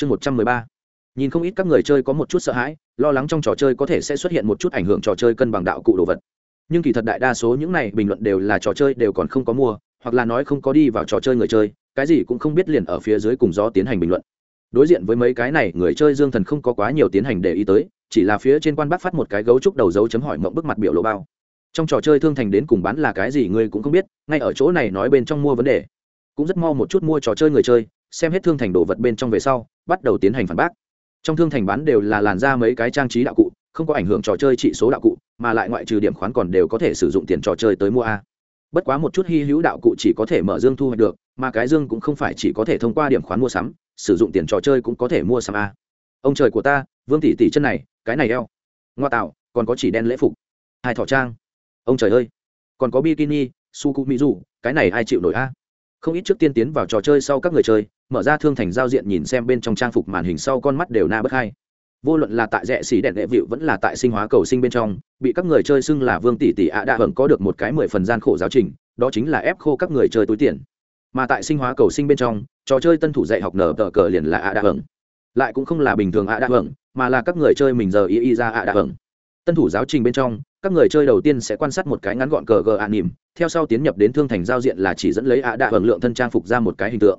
chương một trăm mười ba. Nhìn không ít các người chơi có một chút sợ hãi, lo lắng trong trò chơi có thể sẽ xuất hiện một chút ảnh hưởng trò chơi cân bằng đạo cụ đồ vật. Nhưng kỳ thật đại đa số những này bình luận đều là trò chơi đều còn không có mua, hoặc là nói không có đi vào trò chơi người chơi, cái gì cũng không biết liền ở phía dưới cùng gió tiến hành bình luận. Đối diện với mấy cái này, người chơi dương thần không có quá nhiều tiến hành để ý tới, chỉ là phía trên quan bác phát một cái gấu trúc đầu dấu chấm hỏi mộng bức mặt biểu lộ bao. Trong trò chơi thương thành đến cùng bán là cái gì ngươi cũng không biết, ngay ở chỗ này nói bên trong mua vấn đề. Cũng rất mo một chút mua trò chơi người chơi xem hết thương thành đồ vật bên trong về sau, bắt đầu tiến hành phản bác. Trong thương thành bán đều là làn ra mấy cái trang trí đạo cụ, không có ảnh hưởng trò chơi trị số đạo cụ, mà lại ngoại trừ điểm khoán còn đều có thể sử dụng tiền trò chơi tới mua a. Bất quá một chút hy hữu đạo cụ chỉ có thể mở dương thu hoạch được, mà cái dương cũng không phải chỉ có thể thông qua điểm khoán mua sắm, sử dụng tiền trò chơi cũng có thể mua sắm a. Ông trời của ta, vương tỷ tỷ chân này, cái này eo. Ngoa tạo, còn có chỉ đen lễ phục. Hai thỏ trang. Ông trời ơi. Còn có bikini su cụ mỹ dù cái này ai chịu nổi a? Không ít trước tiên tiến vào trò chơi sau các người chơi, mở ra thương thành giao diện nhìn xem bên trong trang phục màn hình sau con mắt đều na bất hai. Vô luận là tại rẽ xỉ đèn đệ vịu vẫn là tại sinh hóa cầu sinh bên trong, bị các người chơi xưng là vương tỷ tỷ ạ đã hưởng có được một cái mười phần gian khổ giáo trình, đó chính là ép khô các người chơi túi tiền. Mà tại sinh hóa cầu sinh bên trong, trò chơi tân thủ dạy học nở tờ cờ liền là ạ đã hưởng. Lại cũng không là bình thường ạ đã hưởng, mà là các người chơi mình giờ y y ra ạ đã hưởng tân thủ giáo trình bên trong, các người chơi đầu tiên sẽ quan sát một cái ngắn gọn cờ gờ ạ nỉm, theo sau tiến nhập đến thương thành giao diện là chỉ dẫn lấy ạ đạ hưởng lượng thân trang phục ra một cái hình tượng.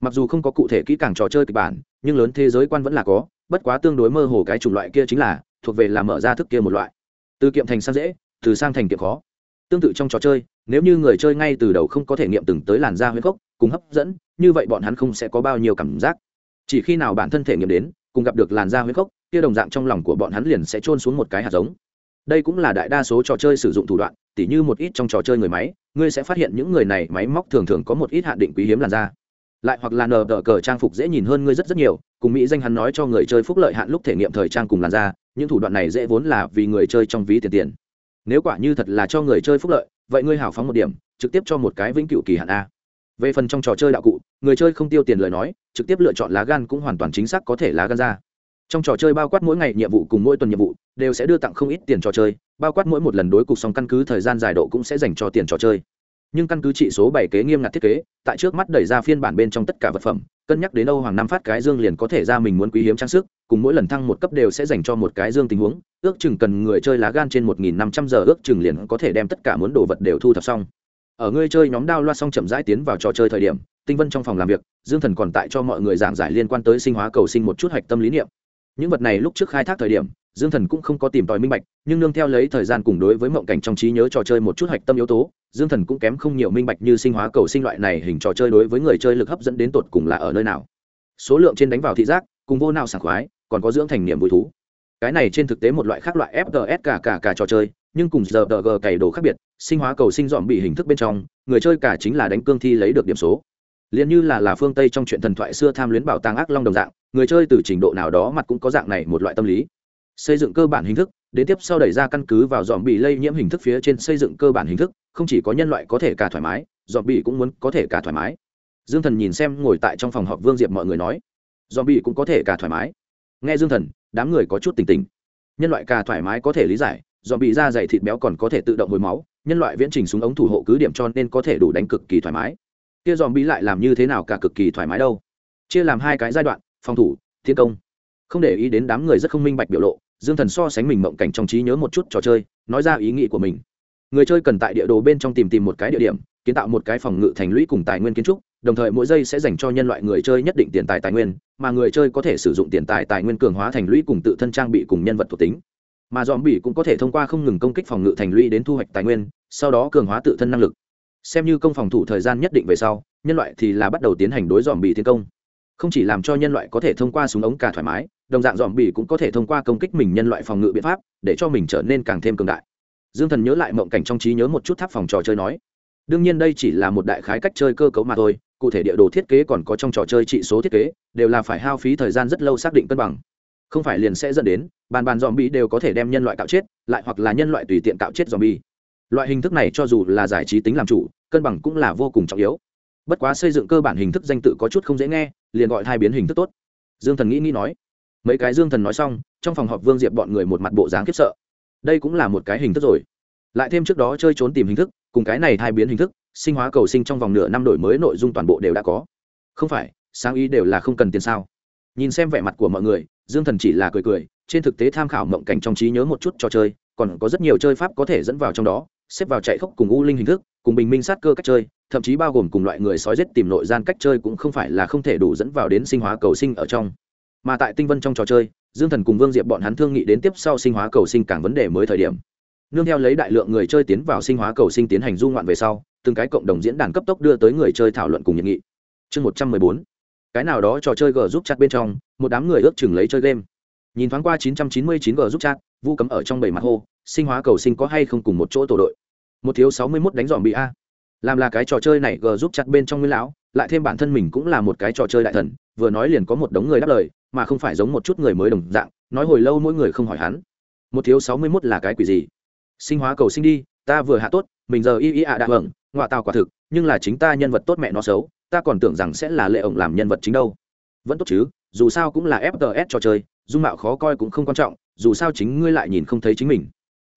Mặc dù không có cụ thể kỹ càng trò chơi kịch bản, nhưng lớn thế giới quan vẫn là có, bất quá tương đối mơ hồ cái chủng loại kia chính là, thuộc về là mở ra thức kia một loại. Từ kiệm thành sang dễ, từ sang thành kiệm khó. Tương tự trong trò chơi, nếu như người chơi ngay từ đầu không có thể nghiệm từng tới làn da huyết gốc, cùng hấp dẫn, như vậy bọn hắn không sẽ có bao nhiêu cảm giác. Chỉ khi nào bản thân thể nghiệm đến, cùng gặp được làn da huyết gốc kia đồng dạng trong lòng của bọn hắn liền sẽ trôn xuống một cái hạt giống. Đây cũng là đại đa số trò chơi sử dụng thủ đoạn, tỉ như một ít trong trò chơi người máy, ngươi sẽ phát hiện những người này máy móc thường thường có một ít hạn định quý hiếm làn da. Lại hoặc là nờ đỡ cờ trang phục dễ nhìn hơn ngươi rất rất nhiều, cùng mỹ danh hắn nói cho người chơi phúc lợi hạn lúc thể nghiệm thời trang cùng làn da, những thủ đoạn này dễ vốn là vì người chơi trong ví tiền tiền. Nếu quả như thật là cho người chơi phúc lợi, vậy ngươi hào phóng một điểm, trực tiếp cho một cái vĩnh cửu kỳ hạn a. Về phần trong trò chơi đạo cụ, người chơi không tiêu tiền lời nói, trực tiếp lựa chọn lá gan cũng hoàn toàn chính xác có thể lá gan ra trong trò chơi bao quát mỗi ngày nhiệm vụ cùng mỗi tuần nhiệm vụ, đều sẽ đưa tặng không ít tiền trò chơi, bao quát mỗi một lần đối cục xong căn cứ thời gian dài độ cũng sẽ dành cho tiền trò chơi. Nhưng căn cứ trị số bảy kế nghiêm ngặt thiết kế, tại trước mắt đẩy ra phiên bản bên trong tất cả vật phẩm, cân nhắc đến âu hoàng năm phát cái dương liền có thể ra mình muốn quý hiếm trang sức, cùng mỗi lần thăng một cấp đều sẽ dành cho một cái dương tình huống, ước chừng cần người chơi lá gan trên một nghìn năm trăm giờ ước chừng liền có thể đem tất cả muốn đồ vật đều thu thập xong. Ở người chơi nhóm đao loa xong chậm rãi tiến vào trò chơi thời điểm, tinh vân trong phòng làm việc, dương thần còn tại cho mọi người giảng giải liên quan tới sinh hóa cầu sinh một chút hạch tâm lý niệm những vật này lúc trước khai thác thời điểm, dương thần cũng không có tìm tòi minh bạch, nhưng nương theo lấy thời gian cùng đối với mộng cảnh trong trí nhớ trò chơi một chút hạch tâm yếu tố, dương thần cũng kém không nhiều minh bạch như sinh hóa cầu sinh loại này hình trò chơi đối với người chơi lực hấp dẫn đến tột cùng là ở nơi nào. Số lượng trên đánh vào thị giác, cùng vô nào sảng khoái, còn có dưỡng thành niềm vui thú. Cái này trên thực tế một loại khác loại fts cả cả cả trò chơi, nhưng cùng giờ g cày đồ khác biệt, sinh hóa cầu sinh dọn bị hình thức bên trong, người chơi cả chính là đánh cương thi lấy được điểm số liền như là là phương tây trong chuyện thần thoại xưa tham luyến bảo tàng ác long đồng dạng, người chơi từ trình độ nào đó mặt cũng có dạng này một loại tâm lý. Xây dựng cơ bản hình thức, đến tiếp sau đẩy ra căn cứ vào dòm bị lây nhiễm hình thức phía trên xây dựng cơ bản hình thức, không chỉ có nhân loại có thể cả thoải mái dòm bị cũng muốn có thể cả thoải mái. Dương thần nhìn xem ngồi tại trong phòng họp vương diệp mọi người nói dòm bị cũng có thể cả thoải mái. Nghe dương thần, đám người có chút tỉnh tỉnh. Nhân loại cả thoải mái có thể lý giải dòm bị da dày thịt béo còn có thể tự động hồi máu, nhân loại viễn trình súng ống thủ hộ cứ điểm cho nên có thể đủ đánh cực kỳ thoải mái kia dòm bi lại làm như thế nào cả cực kỳ thoải mái đâu. Chia làm hai cái giai đoạn, phòng thủ thiên công. Không để ý đến đám người rất không minh bạch biểu lộ, dương thần so sánh mình mộng cảnh trong trí nhớ một chút trò chơi, nói ra ý nghĩ của mình. Người chơi cần tại địa đồ bên trong tìm tìm một cái địa điểm, kiến tạo một cái phòng ngự thành lũy cùng tài nguyên kiến trúc, đồng thời mỗi giây sẽ dành cho nhân loại người chơi nhất định tiền tài tài nguyên, mà người chơi có thể sử dụng tiền tài tài nguyên cường hóa thành lũy cùng tự thân trang bị cùng nhân vật thuộc tính. Mà dòm bỉ cũng có thể thông qua không ngừng công kích phòng ngự thành lũy đến thu hoạch tài nguyên, sau đó cường hóa tự thân năng lực xem như công phòng thủ thời gian nhất định về sau, nhân loại thì là bắt đầu tiến hành đối dòm bị tiến công. Không chỉ làm cho nhân loại có thể thông qua súng ống cả thoải mái, đồng dạng dòm bị cũng có thể thông qua công kích mình nhân loại phòng ngự biện pháp, để cho mình trở nên càng thêm cường đại. Dương thần nhớ lại mộng cảnh trong trí nhớ một chút tháp phòng trò chơi nói, đương nhiên đây chỉ là một đại khái cách chơi cơ cấu mà thôi, cụ thể địa đồ thiết kế còn có trong trò chơi trị số thiết kế, đều là phải hao phí thời gian rất lâu xác định cân bằng. Không phải liền sẽ dẫn đến, bàn bàn dòm bị đều có thể đem nhân loại cạo chết, lại hoặc là nhân loại tùy tiện cạo chết dòm bi loại hình thức này cho dù là giải trí tính làm chủ, cân bằng cũng là vô cùng trọng yếu. Bất quá xây dựng cơ bản hình thức danh tự có chút không dễ nghe, liền gọi hai biến hình thức tốt. Dương thần nghĩ nghĩ nói. Mấy cái dương thần nói xong, trong phòng họp vương diệp bọn người một mặt bộ dáng khiếp sợ. Đây cũng là một cái hình thức rồi. Lại thêm trước đó chơi trốn tìm hình thức, cùng cái này hai biến hình thức, sinh hóa cầu sinh trong vòng nửa năm đổi mới nội dung toàn bộ đều đã có. Không phải, sáng ý đều là không cần tiền sao? Nhìn xem vẻ mặt của mọi người, dương thần chỉ là cười cười, trên thực tế tham khảo mộng cảnh trong trí nhớ một chút trò chơi còn có rất nhiều chơi pháp có thể dẫn vào trong đó, xếp vào chạy khốc cùng u linh hình thức, cùng bình minh sát cơ cách chơi, thậm chí bao gồm cùng loại người sói rết tìm nội gian cách chơi cũng không phải là không thể đủ dẫn vào đến sinh hóa cầu sinh ở trong. Mà tại tinh vân trong trò chơi, dương thần cùng vương diệp bọn hắn thương nghị đến tiếp sau sinh hóa cầu sinh càng vấn đề mới thời điểm. Nương theo lấy đại lượng người chơi tiến vào sinh hóa cầu sinh tiến hành du ngoạn về sau, từng cái cộng đồng diễn đàn cấp tốc đưa tới người chơi thảo luận cùng nhiệt nghị. Chương một trăm mười bốn. Cái nào đó trò chơi g giúp chặt bên trong, một đám người ước chừng lấy chơi game nhìn thoáng qua chín trăm chín mươi chín g giúp chat, vu cấm ở trong bảy mặt hô, sinh hóa cầu sinh có hay không cùng một chỗ tổ đội. Một thiếu sáu mươi mốt đánh dòm bị a. Làm là cái trò chơi này g giúp chặt bên trong nguyên lão, lại thêm bản thân mình cũng là một cái trò chơi đại thần, vừa nói liền có một đống người đáp lời, mà không phải giống một chút người mới đồng dạng, nói hồi lâu mỗi người không hỏi hắn. Một thiếu sáu mươi mốt là cái quỷ gì? Sinh hóa cầu sinh đi, ta vừa hạ tốt, mình giờ y y ạ đã vâng ngoại tào quả thực, nhưng là chính ta nhân vật tốt mẹ nó xấu, ta còn tưởng rằng sẽ là lệ ổng làm nhân vật chính đâu. Vẫn tốt chứ, dù sao cũng là fts trò chơi dung mạo khó coi cũng không quan trọng, dù sao chính ngươi lại nhìn không thấy chính mình.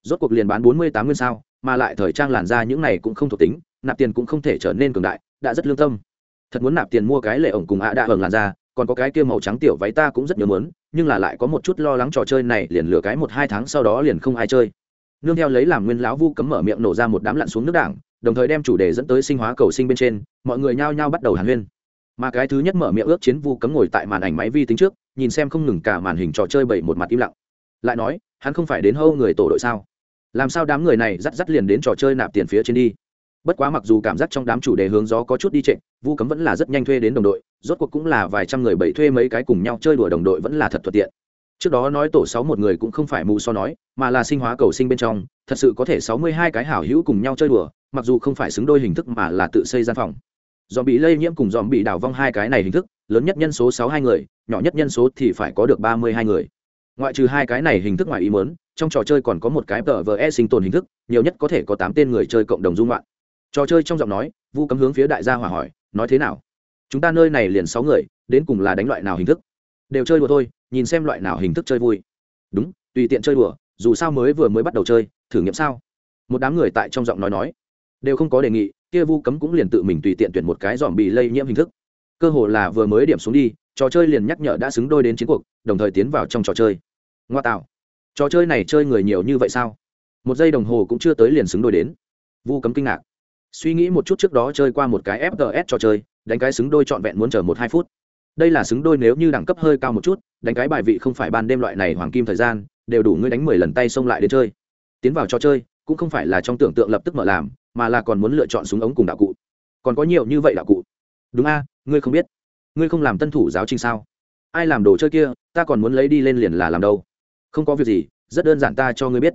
Rốt cuộc liền bán bốn mươi tám nguyên sao, mà lại thời trang làn ra những này cũng không thuộc tính, nạp tiền cũng không thể trở nên cường đại, đã rất lương tâm. Thật muốn nạp tiền mua cái lệ ổng cùng ạ đã hưởng làn ra còn có cái kia màu trắng tiểu váy ta cũng rất nhớ muốn nhưng là lại có một chút lo lắng trò chơi này liền lừa cái một hai tháng sau đó liền không ai chơi. Nương theo lấy làm nguyên lão vu cấm mở miệng nổ ra một đám lặn xuống nước đảng, đồng thời đem chủ đề dẫn tới sinh hóa cầu sinh bên trên, mọi người nhao nhao bắt đầu hàn huyên mà cái thứ nhất mở miệng ước chiến vu cấm ngồi tại màn ảnh máy vi tính trước, nhìn xem không ngừng cả màn hình trò chơi bảy một mặt im lặng. Lại nói, hắn không phải đến hâu người tổ đội sao? Làm sao đám người này dắt dắt liền đến trò chơi nạp tiền phía trên đi? Bất quá mặc dù cảm giác trong đám chủ đề hướng gió có chút đi trệ, vu cấm vẫn là rất nhanh thuê đến đồng đội, rốt cuộc cũng là vài trăm người bảy thuê mấy cái cùng nhau chơi đùa đồng đội vẫn là thật thuận tiện. Trước đó nói tổ sáu một người cũng không phải mù so nói, mà là sinh hóa cầu sinh bên trong, thật sự có thể sáu mươi hai cái hảo hữu cùng nhau chơi đùa, mặc dù không phải xứng đôi hình thức mà là tự xây gian phòng dòm bị lây nhiễm cùng dòm bị đào vong hai cái này hình thức, lớn nhất nhân số sáu hai người, nhỏ nhất nhân số thì phải có được ba mươi hai người. Ngoại trừ hai cái này hình thức ngoài ý mớn trong trò chơi còn có một cái tờ vờ e sinh tồn hình thức, nhiều nhất có thể có tám tên người chơi cộng đồng dung loạn. Trò chơi trong giọng nói, vu cấm hướng phía đại gia hỏa hỏi, nói thế nào? Chúng ta nơi này liền sáu người, đến cùng là đánh loại nào hình thức? Đều chơi đùa thôi, nhìn xem loại nào hình thức chơi vui. Đúng, tùy tiện chơi đùa, dù sao mới vừa mới bắt đầu chơi, thử nghiệm sao? Một đám người tại trong giọng nói nói, đều không có đề nghị kia vu cấm cũng liền tự mình tùy tiện tuyển một cái dòm bị lây nhiễm hình thức. Cơ hồ là vừa mới điểm xuống đi, trò chơi liền nhắc nhở đã xứng đôi đến chiến cuộc, đồng thời tiến vào trong trò chơi. Ngoa tạo. Trò chơi này chơi người nhiều như vậy sao? Một giây đồng hồ cũng chưa tới liền xứng đôi đến. Vu cấm kinh ngạc. Suy nghĩ một chút trước đó chơi qua một cái fts trò chơi, đánh cái xứng đôi trọn vẹn muốn chờ một hai phút. Đây là xứng đôi nếu như đẳng cấp hơi cao một chút, đánh cái bài vị không phải ban đêm loại này hoàng kim thời gian, đều đủ ngươi đánh mười lần tay xông lại đến chơi. Tiến vào trò chơi cũng không phải là trong tưởng tượng lập tức mở làm, mà là còn muốn lựa chọn súng ống cùng đạo cụ. Còn có nhiều như vậy đạo cụ. Đúng a, ngươi không biết. Ngươi không làm tân thủ giáo trình sao? Ai làm đồ chơi kia, ta còn muốn lấy đi lên liền là làm đâu. Không có việc gì, rất đơn giản ta cho ngươi biết.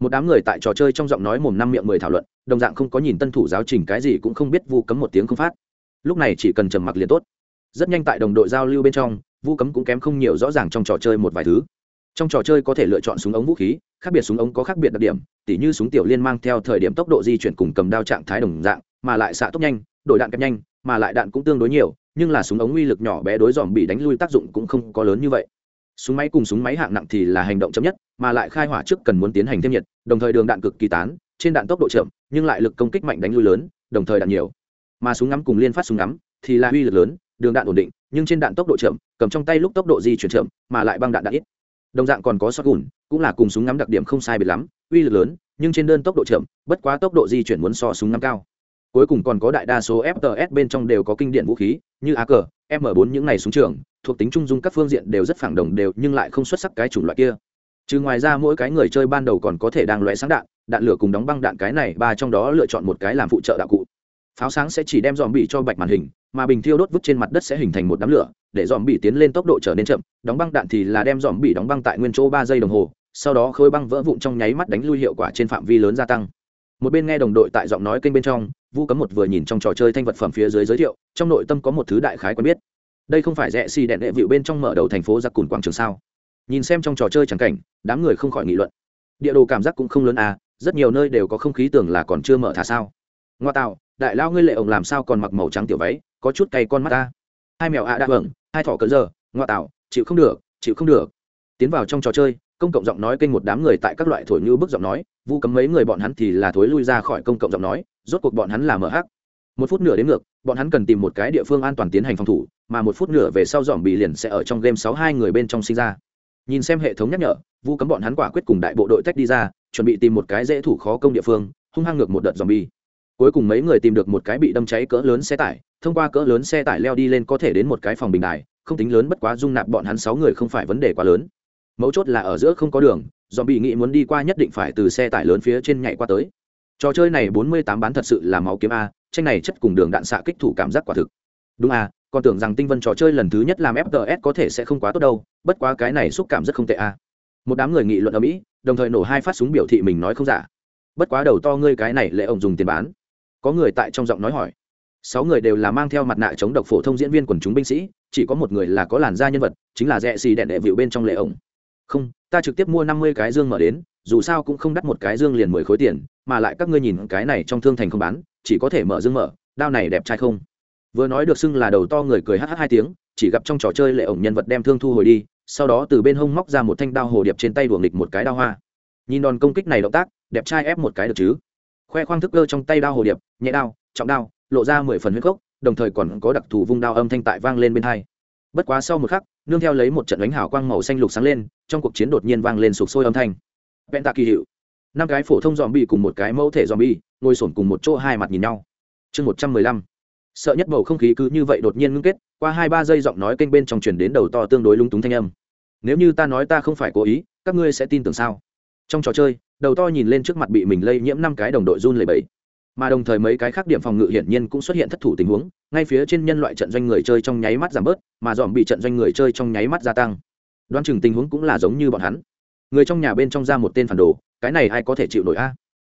Một đám người tại trò chơi trong giọng nói mồm năm miệng mười thảo luận, đồng dạng không có nhìn tân thủ giáo trình cái gì cũng không biết vu cấm một tiếng không phát. Lúc này chỉ cần trầm mặc liền tốt. Rất nhanh tại đồng đội giao lưu bên trong, vu cấm cũng kém không nhiều rõ ràng trong trò chơi một vài thứ trong trò chơi có thể lựa chọn súng ống vũ khí, khác biệt súng ống có khác biệt đặc điểm, tỉ như súng tiểu liên mang theo thời điểm tốc độ di chuyển cùng cầm đao trạng thái đồng dạng, mà lại xạ tốc nhanh, đổi đạn kẹp nhanh, mà lại đạn cũng tương đối nhiều, nhưng là súng ống uy lực nhỏ bé đối dòm bị đánh lui tác dụng cũng không có lớn như vậy. Súng máy cùng súng máy hạng nặng thì là hành động chậm nhất, mà lại khai hỏa trước cần muốn tiến hành thêm nhiệt, đồng thời đường đạn cực kỳ tán, trên đạn tốc độ chậm, nhưng lại lực công kích mạnh đánh lui lớn, đồng thời đạn nhiều. Mà súng ngắm cùng liên phát súng ngắm thì là uy lực lớn, đường đạn ổn định, nhưng trên đạn tốc độ chậm, cầm trong tay lúc tốc độ di chuyển chậm, mà lại băng đạn đạn ít đồng dạng còn có sót gùn, cũng là cùng súng ngắm đặc điểm không sai biệt lắm, uy lực lớn, nhưng trên đơn tốc độ chậm, bất quá tốc độ di chuyển muốn so súng ngắm cao. Cuối cùng còn có đại đa số fts bên trong đều có kinh điển vũ khí, như a cờ m 4 những này súng trường, thuộc tính trung dung các phương diện đều rất phản đồng đều, nhưng lại không xuất sắc cái chủng loại kia. Trừ ngoài ra mỗi cái người chơi ban đầu còn có thể đang loại sáng đạn đạn lửa cùng đóng băng đạn cái này, ba trong đó lựa chọn một cái làm phụ trợ đạo cụ pháo sáng sẽ chỉ đem dòm bị cho bạch màn hình, mà bình thiêu đốt vứt trên mặt đất sẽ hình thành một đám lửa, để dòm bị tiến lên tốc độ trở nên chậm. Đóng băng đạn thì là đem dòm bị đóng băng tại nguyên chỗ ba giây đồng hồ, sau đó khối băng vỡ vụn trong nháy mắt đánh lui hiệu quả trên phạm vi lớn gia tăng. Một bên nghe đồng đội tại giọng nói kênh bên trong, vu cấm một vừa nhìn trong trò chơi thanh vật phẩm phía dưới giới thiệu, trong nội tâm có một thứ đại khái quen biết. Đây không phải rẽ xì đèn đệ vịu bên trong mở đầu thành phố giặc cùn quảng trường sao? Nhìn xem trong trò chơi chẳng cảnh, đám người không khỏi nghị luận. Địa đồ cảm giác cũng không lớn à rất nhiều nơi đều có không khí tưởng là còn chưa mở thả sao. Ngoa tạo đại lao ngươi lệ ổng làm sao còn mặc màu trắng tiểu váy, có chút cay con mắt ta. Hai mèo ạ à đã vâng hai thỏ cỡ giờ ngoa tạo chịu không được, chịu không được. Tiến vào trong trò chơi, công cộng giọng nói kênh một đám người tại các loại thổi như bức giọng nói, vu cấm mấy người bọn hắn thì là thối lui ra khỏi công cộng giọng nói, rốt cuộc bọn hắn là mở hắc. Một phút nửa đến ngược, bọn hắn cần tìm một cái địa phương an toàn tiến hành phòng thủ, mà một phút nửa về sau dòm bị liền sẽ ở trong game sáu hai người bên trong sinh ra. Nhìn xem hệ thống nhắc nhở, vu cấm bọn hắn quả quyết cùng đại bộ đội tách đi ra, chuẩn bị tìm một cái dễ thủ khó công địa phương, hung hăng ngược một đợt dòm bi cuối cùng mấy người tìm được một cái bị đâm cháy cỡ lớn xe tải, thông qua cỡ lớn xe tải leo đi lên có thể đến một cái phòng bình đài, không tính lớn bất quá dung nạp bọn hắn sáu người không phải vấn đề quá lớn. Mấu chốt là ở giữa không có đường Do bị nghĩ muốn đi qua nhất định phải từ xe tải lớn phía trên nhảy qua tới. Trò chơi này bốn mươi tám bán thật sự là máu kiếm a, tranh này chất cùng đường đạn xạ kích thủ cảm giác quả thực. Đúng a, còn tưởng rằng tinh vân trò chơi lần thứ nhất làm fts có thể sẽ không quá tốt đâu, bất quá cái này xúc cảm rất không tệ a. Một đám người nghị luận ở mỹ, đồng thời nổ hai phát súng biểu thị mình nói không giả. Bất quá đầu to ngươi cái này lệ ông dùng tiền bán có người tại trong giọng nói hỏi. Sáu người đều là mang theo mặt nạ chống độc phổ thông diễn viên quần chúng binh sĩ, chỉ có một người là có làn da nhân vật, chính là rẽ xì đèn đệ vịu bên trong lệ ổng. Không, ta trực tiếp mua năm mươi cái dương mở đến, dù sao cũng không đắt một cái dương liền mười khối tiền, mà lại các ngươi nhìn cái này trong thương thành không bán, chỉ có thể mở dương mở, đao này đẹp trai không? Vừa nói được xưng là đầu to người cười hh hai tiếng, chỉ gặp trong trò chơi lệ ổng nhân vật đem thương thu hồi đi, sau đó từ bên hông móc ra một thanh đao hồ điệp trên tay đuồng nghịch một cái đao hoa. Nhìn đòn công kích này động tác, đẹp trai ép một cái được chứ? Khoe khoang thức cơ trong tay đao hồ điệp, nhẹ đao, trọng đao, lộ ra mười phần huyết cốc đồng thời còn có đặc thù vung đao âm thanh tại vang lên bên hai. Bất quá sau một khắc, nương theo lấy một trận đánh hào quang màu xanh lục sáng lên, trong cuộc chiến đột nhiên vang lên sục sôi âm thanh. Vẹn tạ kỳ hiệu. Năm cái phổ thông dòm bi cùng một cái mẫu thể dòm bi ngồi sổn cùng một chỗ hai mặt nhìn nhau. Chương một trăm mười lăm. Sợ nhất bầu không khí cứ như vậy đột nhiên ngưng kết, qua hai ba giây giọng nói kênh bên trong chuyển đến đầu to tương đối lung túng thanh âm. Nếu như ta nói ta không phải cố ý, các ngươi sẽ tin tưởng sao? Trong trò chơi đầu to nhìn lên trước mặt bị mình lây nhiễm năm cái đồng đội run lẩy bẩy, mà đồng thời mấy cái khác điểm phòng ngự hiển nhiên cũng xuất hiện thất thủ tình huống ngay phía trên nhân loại trận doanh người chơi trong nháy mắt giảm bớt mà dòm bị trận doanh người chơi trong nháy mắt gia tăng đoán chừng tình huống cũng là giống như bọn hắn người trong nhà bên trong ra một tên phản đồ cái này ai có thể chịu nổi a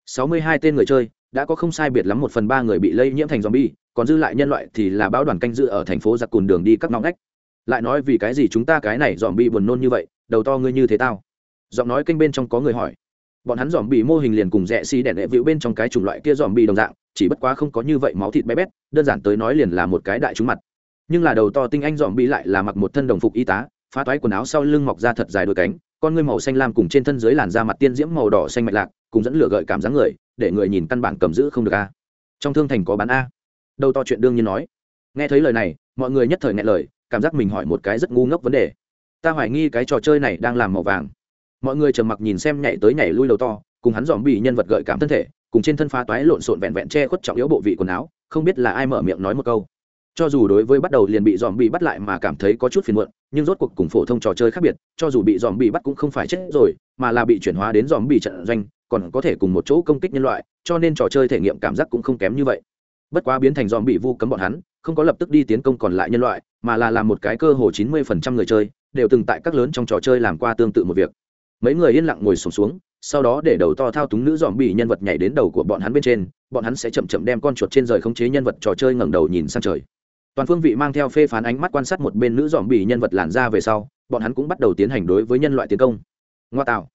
sáu mươi hai tên người chơi đã có không sai biệt lắm một phần ba người bị lây nhiễm thành zombie, còn dư lại nhân loại thì là báo đoàn canh dự ở thành phố giặc cùn đường đi các ngõ ngách. Lại nói vì cái gì chúng ta cái này zombie buồn nôn như vậy, đầu to ngươi như thế tao. Giọng nói kênh bên trong có người hỏi. Bọn hắn zombie mô hình liền cùng rẻ xi đẻ đệ vĩu bên trong cái chủng loại kia zombie đồng dạng, chỉ bất quá không có như vậy máu thịt bé bét, đơn giản tới nói liền là một cái đại chúng mặt. Nhưng là đầu to tinh anh zombie lại là mặc một thân đồng phục y tá, phá toái quần áo sau lưng mọc ra thật dài đôi cánh, con ngươi màu xanh lam cùng trên thân dưới làn da mặt tiên diễm màu đỏ xanh mạch lạc, cùng dẫn lửa gợi cảm giác người, để người nhìn căn bản cầm giữ không được a. Trong thương thành có bán a. Đầu to chuyện đương nhiên nói. Nghe thấy lời này mọi người nhất thời nghe lời cảm giác mình hỏi một cái rất ngu ngốc vấn đề. Ta hoài nghi cái trò chơi này đang làm màu vàng mọi người trầm mặc nhìn xem nhảy tới nhảy lui đầu to, cùng hắn dòm bị nhân vật gợi cảm thân thể, cùng trên thân phá toái lộn xộn vẹn vẹn che khuất trọng yếu bộ vị quần áo, không biết là ai mở miệng nói một câu. Cho dù đối với bắt đầu liền bị dòm bị bắt lại mà cảm thấy có chút phiền muộn, nhưng rốt cuộc cùng phổ thông trò chơi khác biệt, cho dù bị dòm bị bắt cũng không phải chết rồi, mà là bị chuyển hóa đến dòm bị trận doanh, còn có thể cùng một chỗ công kích nhân loại, cho nên trò chơi thể nghiệm cảm giác cũng không kém như vậy. Bất quá biến thành dòm bị vu cấm bọn hắn, không có lập tức đi tiến công còn lại nhân loại, mà là làm một cái cơ hồ chín mươi phần trăm người chơi, đều từng tại các lớn trong trò chơi làm qua tương tự một việc mấy người yên lặng ngồi sụp xuống, xuống sau đó để đầu to thao túng nữ dòm bị nhân vật nhảy đến đầu của bọn hắn bên trên bọn hắn sẽ chậm chậm đem con chuột trên rời khống chế nhân vật trò chơi ngẩng đầu nhìn sang trời. Toàn phương vị mang theo phê phán ánh mắt quan sát một bên nữ dòm bị nhân vật làn ra về sau bọn hắn cũng bắt đầu tiến hành đối với nhân loại tiến công. Ngoa tạo.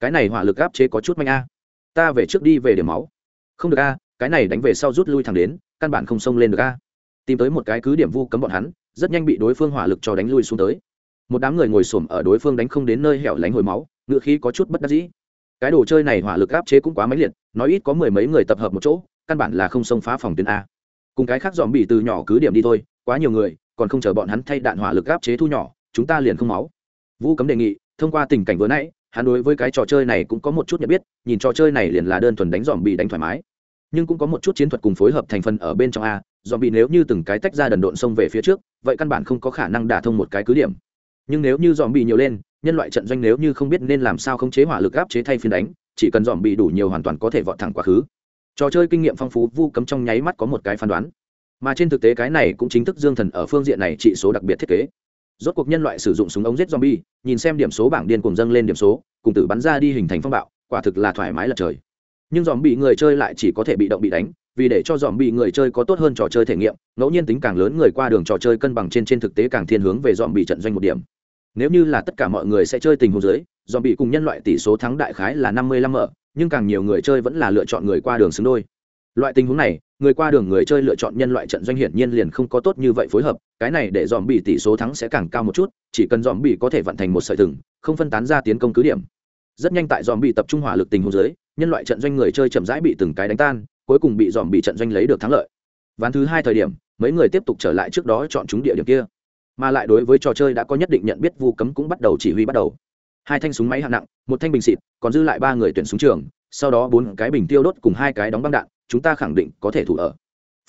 Cái này hỏa lực áp chế có chút manh a. Ta về trước đi về điểm máu. Không được a cái này đánh về sau rút lui thẳng đến căn bản không xông lên được a. Tìm tới một cái cứ điểm vu cấm bọn hắn rất nhanh bị đối phương hỏa lực cho đánh lui xuống tới. Một đám người ngồi xổm ở đối phương đánh không đến nơi hẻo lánh hồi máu ngựa khí có chút bất đắc dĩ. Cái đồ chơi này hỏa lực áp chế cũng quá máy liệt, nói ít có mười mấy người tập hợp một chỗ, căn bản là không xông phá phòng tuyến a. Cùng cái khác dòm bị từ nhỏ cứ điểm đi thôi, quá nhiều người, còn không chờ bọn hắn thay đạn hỏa lực áp chế thu nhỏ, chúng ta liền không máu. Vũ cấm đề nghị, thông qua tình cảnh vừa nãy, hắn đối với cái trò chơi này cũng có một chút nhận biết, nhìn trò chơi này liền là đơn thuần đánh dòm bị đánh thoải mái. Nhưng cũng có một chút chiến thuật cùng phối hợp thành phần ở bên trong a, dòm bị nếu như từng cái tách ra đần độn xông về phía trước, vậy căn bản không có khả năng đả thông một cái cứ điểm. Nhưng nếu như dòm bị nhiều lên nhân loại trận doanh nếu như không biết nên làm sao khống chế hỏa lực áp chế thay phiên đánh, chỉ cần dòm bị đủ nhiều hoàn toàn có thể vọt thẳng quá khứ. Trò chơi kinh nghiệm phong phú, vu cấm trong nháy mắt có một cái phán đoán. Mà trên thực tế cái này cũng chính thức dương thần ở phương diện này trị số đặc biệt thiết kế. Rốt cuộc nhân loại sử dụng súng ống giết zombie, nhìn xem điểm số bảng điên cùng dâng lên điểm số, cùng tử bắn ra đi hình thành phong bạo, quả thực là thoải mái lật trời. Nhưng dòm bị người chơi lại chỉ có thể bị động bị đánh, vì để cho dòm bị người chơi có tốt hơn trò chơi thể nghiệm, ngẫu nhiên tính càng lớn người qua đường trò chơi cân bằng trên trên thực tế càng thiên hướng về dòm bị trận doanh một điểm nếu như là tất cả mọi người sẽ chơi tình huống dưới dòm bị cùng nhân loại tỷ số thắng đại khái là năm mươi lăm mở nhưng càng nhiều người chơi vẫn là lựa chọn người qua đường xứng đôi. Loại tình huống này, người qua đường người chơi lựa chọn nhân loại trận doanh hiển nhiên liền không có tốt như vậy phối hợp, cái này để dòm bị tỷ số thắng sẽ càng cao một chút, chỉ cần dòm bị có thể vận thành một sợi thừng, không phân tán ra tiến công cứ điểm. Rất nhanh tại dòm bị tập trung hỏa lực tình huống dưới, nhân loại trận doanh người chơi chậm rãi bị từng cái đánh tan, cuối cùng bị dòm bị trận doanh lấy được thắng lợi. Ván thứ hai thời điểm, mấy người tiếp tục trở lại trước đó chọn chúng địa điểm kia mà lại đối với trò chơi đã có nhất định nhận biết vu cấm cũng bắt đầu chỉ huy bắt đầu. Hai thanh súng máy hạng nặng, một thanh bình xịt, còn dư lại ba người tuyển súng trường, sau đó bốn cái bình tiêu đốt cùng hai cái đóng băng đạn, chúng ta khẳng định có thể thủ ở.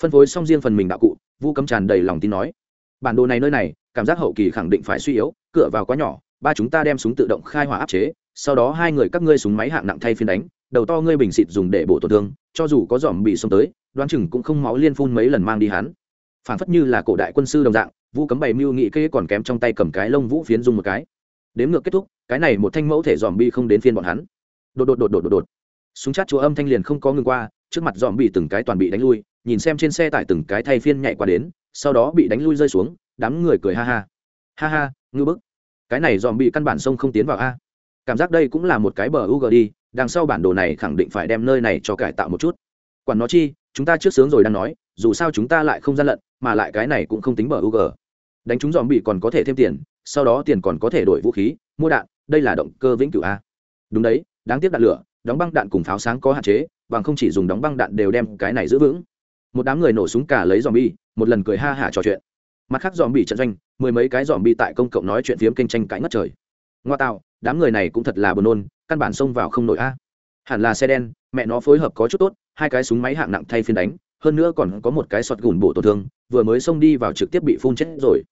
Phân phối xong riêng phần mình đạo cụ, vu cấm tràn đầy lòng tin nói. Bản đồ này nơi này, cảm giác hậu kỳ khẳng định phải suy yếu, cửa vào quá nhỏ, ba chúng ta đem súng tự động khai hỏa áp chế, sau đó hai người các ngươi súng máy hạng nặng thay phiên đánh, đầu to ngươi bình xịt dùng để bổ tổn thương, cho dù có dòm bị xông tới, đoán chừng cũng không máu liên phun mấy lần mang đi hắn phản phất như là cổ đại quân sư đồng dạng vu cấm bày mưu nghị kê còn kém trong tay cầm cái lông vũ phiến dùng một cái. Đếm ngược kết thúc, cái này một thanh mẫu thể dòm bi không đến phiên bọn hắn. Đột đột đột đột đột đột. Súng chát chúa âm thanh liền không có ngừng qua, trước mặt dòm bị từng cái toàn bị đánh lui, nhìn xem trên xe tải từng cái thay phiên nhảy qua đến, sau đó bị đánh lui rơi xuống, đám người cười ha ha. Ha ha, ngư bức. Cái này dòm bị căn bản sông không tiến vào a. Cảm giác đây cũng là một cái bờ ug đi, đằng sau bản đồ này khẳng định phải đem nơi này cho cải tạo một chút. Quản nó chi, chúng ta trước sướng rồi đang nói, dù sao chúng ta lại không gian lận mà lại cái này cũng không tính bờ ug đánh chúng dòm bị còn có thể thêm tiền, sau đó tiền còn có thể đổi vũ khí, mua đạn, đây là động cơ vĩnh cửu a. Đúng đấy, đáng tiếc đạn lửa, đóng băng đạn cùng pháo sáng có hạn chế, bằng không chỉ dùng đóng băng đạn đều đem cái này giữ vững. Một đám người nổ súng cả lấy dòm bi một lần cười ha hả trò chuyện. Mặt khác dòm bị trận doanh, mười mấy cái dòm bị tại công cộng nói chuyện phiếm kinh tranh cãi ngất trời. Ngoa tạo, đám người này cũng thật là buồn nôn, căn bản xông vào không nổi a. Hẳn là xe đen, mẹ nó phối hợp có chút tốt, hai cái súng máy hạng nặng thay phiên đánh hơn nữa còn có một cái sọt gùn bổ tổn thương, vừa mới xông đi vào trực tiếp bị phun chết rồi.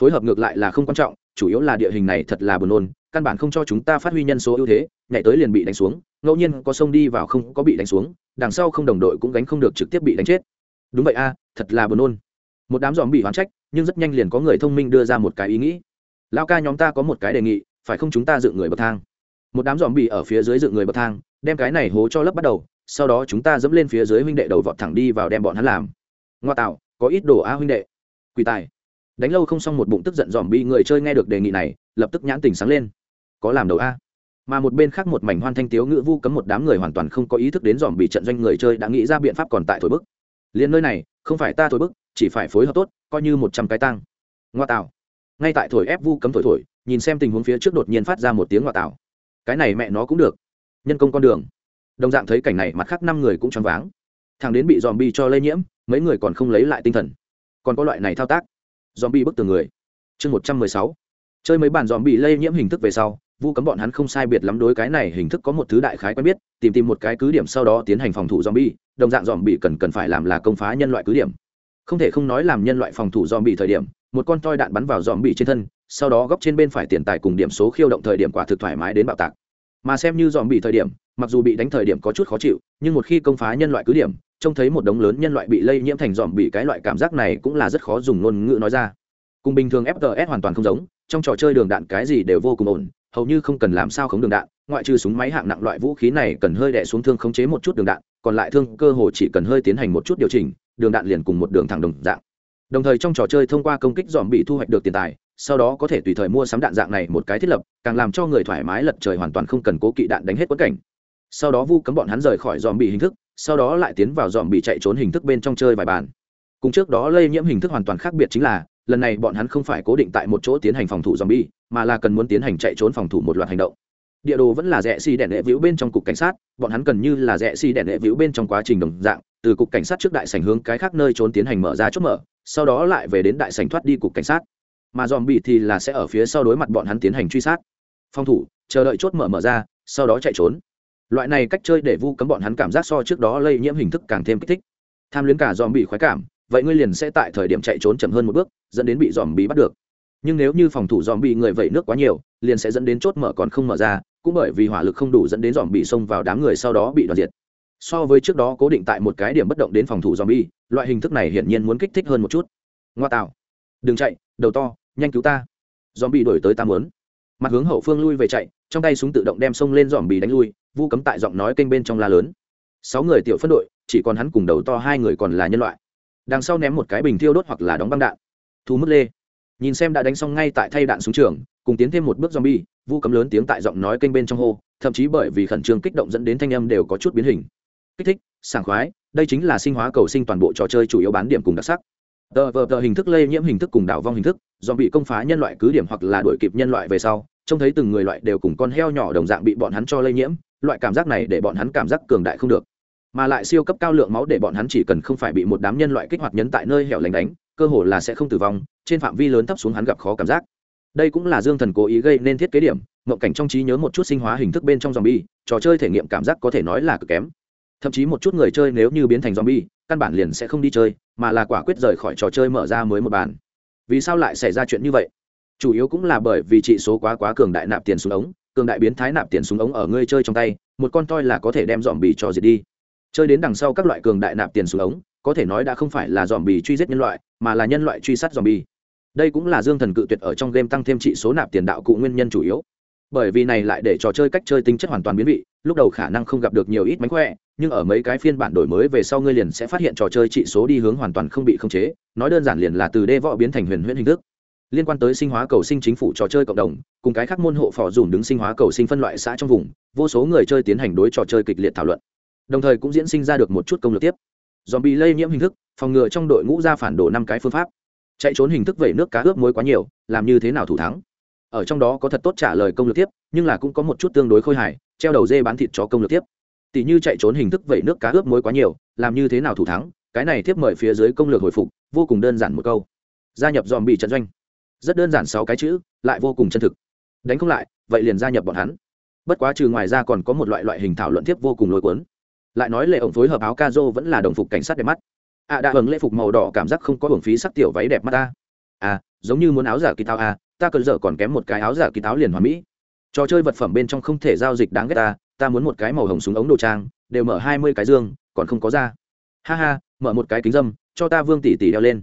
Phối hợp ngược lại là không quan trọng, chủ yếu là địa hình này thật là buồn nôn, căn bản không cho chúng ta phát huy nhân số ưu thế, nhảy tới liền bị đánh xuống, ngẫu nhiên có xông đi vào không có bị đánh xuống, đằng sau không đồng đội cũng gánh không được trực tiếp bị đánh chết. Đúng vậy a, thật là buồn nôn. Một đám dòm bị hoán trách, nhưng rất nhanh liền có người thông minh đưa ra một cái ý nghĩ. Lao ca nhóm ta có một cái đề nghị, phải không chúng ta dựng người bậc thang? Một đám dòm bị ở phía dưới dựng người bậc thang, đem cái này hố cho lấp bắt đầu sau đó chúng ta dẫm lên phía dưới huynh đệ đầu vọt thẳng đi vào đem bọn hắn làm. Ngoa tạo, có ít đồ a huynh đệ. Quỳ tài. Đánh lâu không xong một bụng tức giận dòm bị người chơi nghe được đề nghị này, lập tức nhãn tình sáng lên. Có làm đầu a? Mà một bên khác một mảnh hoan thanh tiếu ngữ vu cấm một đám người hoàn toàn không có ý thức đến dòm bị trận doanh người chơi đã nghĩ ra biện pháp còn tại thổi bức. Liền nơi này, không phải ta thổi bức, chỉ phải phối hợp tốt, coi như một trăm cái tăng ngoa tạo. Ngay tại thổi ép vu cấm thổi thổi, nhìn xem tình huống phía trước đột nhiên phát ra một tiếng ngoa tạo. Cái này mẹ nó cũng được. Nhân công con đường đồng dạng thấy cảnh này mặt khác năm người cũng choáng váng. Thằng đến bị dòm bi cho lây nhiễm, mấy người còn không lấy lại tinh thần. Còn có loại này thao tác. Dòm bi bức từ người. Chương một trăm mười sáu. Chơi mấy bản dòm bị lây nhiễm hình thức về sau, vu cấm bọn hắn không sai biệt lắm đối cái này hình thức có một thứ đại khái quen biết, tìm tìm một cái cứ điểm sau đó tiến hành phòng thủ dòm bi đồng dạng dòm bị cần cần phải làm là công phá nhân loại cứ điểm. Không thể không nói làm nhân loại phòng thủ dòm bị thời điểm, một con toi đạn bắn vào dòm bị trên thân, sau đó góc trên bên phải tiền tài cùng điểm số khiêu động thời điểm quả thực thoải mái đến bạo tạc mà xem như dòm bị thời điểm, mặc dù bị đánh thời điểm có chút khó chịu, nhưng một khi công phá nhân loại cứ điểm, trông thấy một đống lớn nhân loại bị lây nhiễm thành dòm bị cái loại cảm giác này cũng là rất khó dùng ngôn ngữ nói ra. Cùng bình thường fts hoàn toàn không giống, trong trò chơi đường đạn cái gì đều vô cùng ổn, hầu như không cần làm sao khống đường đạn, ngoại trừ súng máy hạng nặng loại vũ khí này cần hơi đẻ xuống thương khống chế một chút đường đạn, còn lại thương cơ hồ chỉ cần hơi tiến hành một chút điều chỉnh, đường đạn liền cùng một đường thẳng đồng dạng. Đồng thời trong trò chơi thông qua công kích dòm bị thu hoạch được tiền tài sau đó có thể tùy thời mua sắm đạn dạng này một cái thiết lập, càng làm cho người thoải mái lật trời hoàn toàn không cần cố kỵ đạn đánh hết quẫn cảnh. Sau đó vu cấm bọn hắn rời khỏi dòm bị hình thức, sau đó lại tiến vào dòm bị chạy trốn hình thức bên trong chơi vài bàn. Cùng trước đó lây nhiễm hình thức hoàn toàn khác biệt chính là, lần này bọn hắn không phải cố định tại một chỗ tiến hành phòng thủ dòm bi mà là cần muốn tiến hành chạy trốn phòng thủ một loạt hành động. Địa đồ vẫn là rẽ xi đèn đệ vĩu bên trong cục cảnh sát, bọn hắn cần như là rẽ xi đèn đệ vĩu bên trong quá trình đồng dạng, từ cục cảnh sát trước đại sảnh hướng cái khác nơi trốn tiến hành mở ra chốt mở, sau đó lại về đến đại sảnh thoát đi cục cảnh sát mà dòm bị thì là sẽ ở phía sau đối mặt bọn hắn tiến hành truy sát. Phòng thủ, chờ đợi chốt mở mở ra, sau đó chạy trốn. Loại này cách chơi để vu cấm bọn hắn cảm giác so trước đó lây nhiễm hình thức càng thêm kích thích. Tham luyến cả dòm bị khoái cảm, vậy ngươi liền sẽ tại thời điểm chạy trốn chậm hơn một bước, dẫn đến bị dòm bị bắt được. Nhưng nếu như phòng thủ dòm bị người vẩy nước quá nhiều, liền sẽ dẫn đến chốt mở còn không mở ra, cũng bởi vì hỏa lực không đủ dẫn đến dòm bị xông vào đám người sau đó bị đoạt diệt. So với trước đó cố định tại một cái điểm bất động đến phòng thủ dòm bị, loại hình thức này hiển nhiên muốn kích thích hơn một chút. Ngoa tạo. Đừng chạy, đầu to nhanh cứu ta. Dòm bị đổi tới ta muốn. Mặt hướng hậu phương lui về chạy, trong tay súng tự động đem xông lên dòm bị đánh lui, vu cấm tại giọng nói kênh bên trong la lớn. Sáu người tiểu phân đội, chỉ còn hắn cùng đầu to hai người còn là nhân loại. Đằng sau ném một cái bình thiêu đốt hoặc là đóng băng đạn. Thu mức lê. Nhìn xem đã đánh xong ngay tại thay đạn súng trường, cùng tiến thêm một bước zombie, vu cấm lớn tiếng tại giọng nói kênh bên trong hô, thậm chí bởi vì khẩn trương kích động dẫn đến thanh âm đều có chút biến hình. Kích thích, sảng khoái, đây chính là sinh hóa cầu sinh toàn bộ trò chơi chủ yếu bán điểm cùng đặc sắc tờ vờ tờ hình thức lây nhiễm hình thức cùng đảo vong hình thức do bị công phá nhân loại cứ điểm hoặc là đuổi kịp nhân loại về sau trông thấy từng người loại đều cùng con heo nhỏ đồng dạng bị bọn hắn cho lây nhiễm loại cảm giác này để bọn hắn cảm giác cường đại không được. Mà lại siêu cấp cao lượng máu để bọn hắn chỉ cần không phải bị một đám nhân loại kích hoạt nhấn tại nơi hẻo lánh đánh cơ hồ là sẽ không tử vong trên phạm vi lớn thấp xuống hắn gặp khó cảm giác. Đây cũng là dương thần cố ý gây nên thiết kế điểm ngộng cảnh trong trí nhớ một chút sinh hóa hình thức bên trong dòng bi, trò chơi thể nghiệm cảm giác có thể nói là cực kém thậm chí một chút người chơi nếu như biến thành zombie, căn bản liền sẽ không đi chơi, mà là quả quyết rời khỏi trò chơi mở ra mới một bàn. Vì sao lại xảy ra chuyện như vậy? Chủ yếu cũng là bởi vì trị số quá quá cường đại nạp tiền xuống ống, cường đại biến thái nạp tiền xuống ống ở ngươi chơi trong tay, một con toi là có thể đem dòm bì cho diệt đi. Chơi đến đằng sau các loại cường đại nạp tiền xuống ống, có thể nói đã không phải là dòm bì truy giết nhân loại, mà là nhân loại truy sát dòm bì đây cũng là dương thần cự tuyệt ở trong game tăng thêm trị số nạp tiền đạo cụ nguyên nhân chủ yếu bởi vì này lại để trò chơi cách chơi tính chất hoàn toàn biến vị, lúc đầu khả năng không gặp được nhiều ít mánh khỏe, nhưng ở mấy cái phiên bản đổi mới về sau ngươi liền sẽ phát hiện trò chơi trị số đi hướng hoàn toàn không bị khống chế, nói đơn giản liền là từ đê võ biến thành huyền huyễn hình thức. Liên quan tới sinh hóa cầu sinh chính phủ trò chơi cộng đồng, cùng cái khác môn hộ phò dùm đứng sinh hóa cầu sinh phân loại xã trong vùng, vô số người chơi tiến hành đối trò chơi kịch liệt thảo luận. Đồng thời cũng diễn sinh ra được một chút công lược tiếp. Dòm bị lây nhiễm hình thức, phòng ngừa trong đội ngũ ra phản đồ năm cái phương pháp. Chạy trốn hình thức vẩy nước cá ướp muối quá nhiều, làm như thế nào thủ thắng? Ở trong đó có thật tốt trả lời công lược tiếp, nhưng là cũng có một chút tương đối khôi hài, treo đầu dê bán thịt cho công lược tiếp. Tỷ như chạy trốn hình thức vẩy nước cá ướp muối quá nhiều, làm như thế nào thủ thắng, cái này tiếp mời phía dưới công lược hồi phục, vô cùng đơn giản một câu. Gia nhập dòm bị trận doanh. Rất đơn giản sáu cái chữ, lại vô cùng chân thực. Đánh không lại, vậy liền gia nhập bọn hắn. Bất quá trừ ngoài ra còn có một loại loại hình thảo luận tiếp vô cùng lôi cuốn. Lại nói lệ ổng phối hợp áo ca dô vẫn là đồng phục cảnh sát đẹp mắt. À đã hưởng lễ phục màu đỏ cảm giác không có hưởng phí sắc tiểu váy đẹp mắt ta. À giống như muốn áo giả kỳ tao à ta cần giờ còn kém một cái áo giả kỳ táo liền hoàn mỹ. Trò chơi vật phẩm bên trong không thể giao dịch đáng ghét ta ta muốn một cái màu hồng súng ống đồ trang, đều mở hai mươi cái dương, còn không có ra. Ha ha, mở một cái kính dâm, cho ta vương tỷ tỷ đeo lên.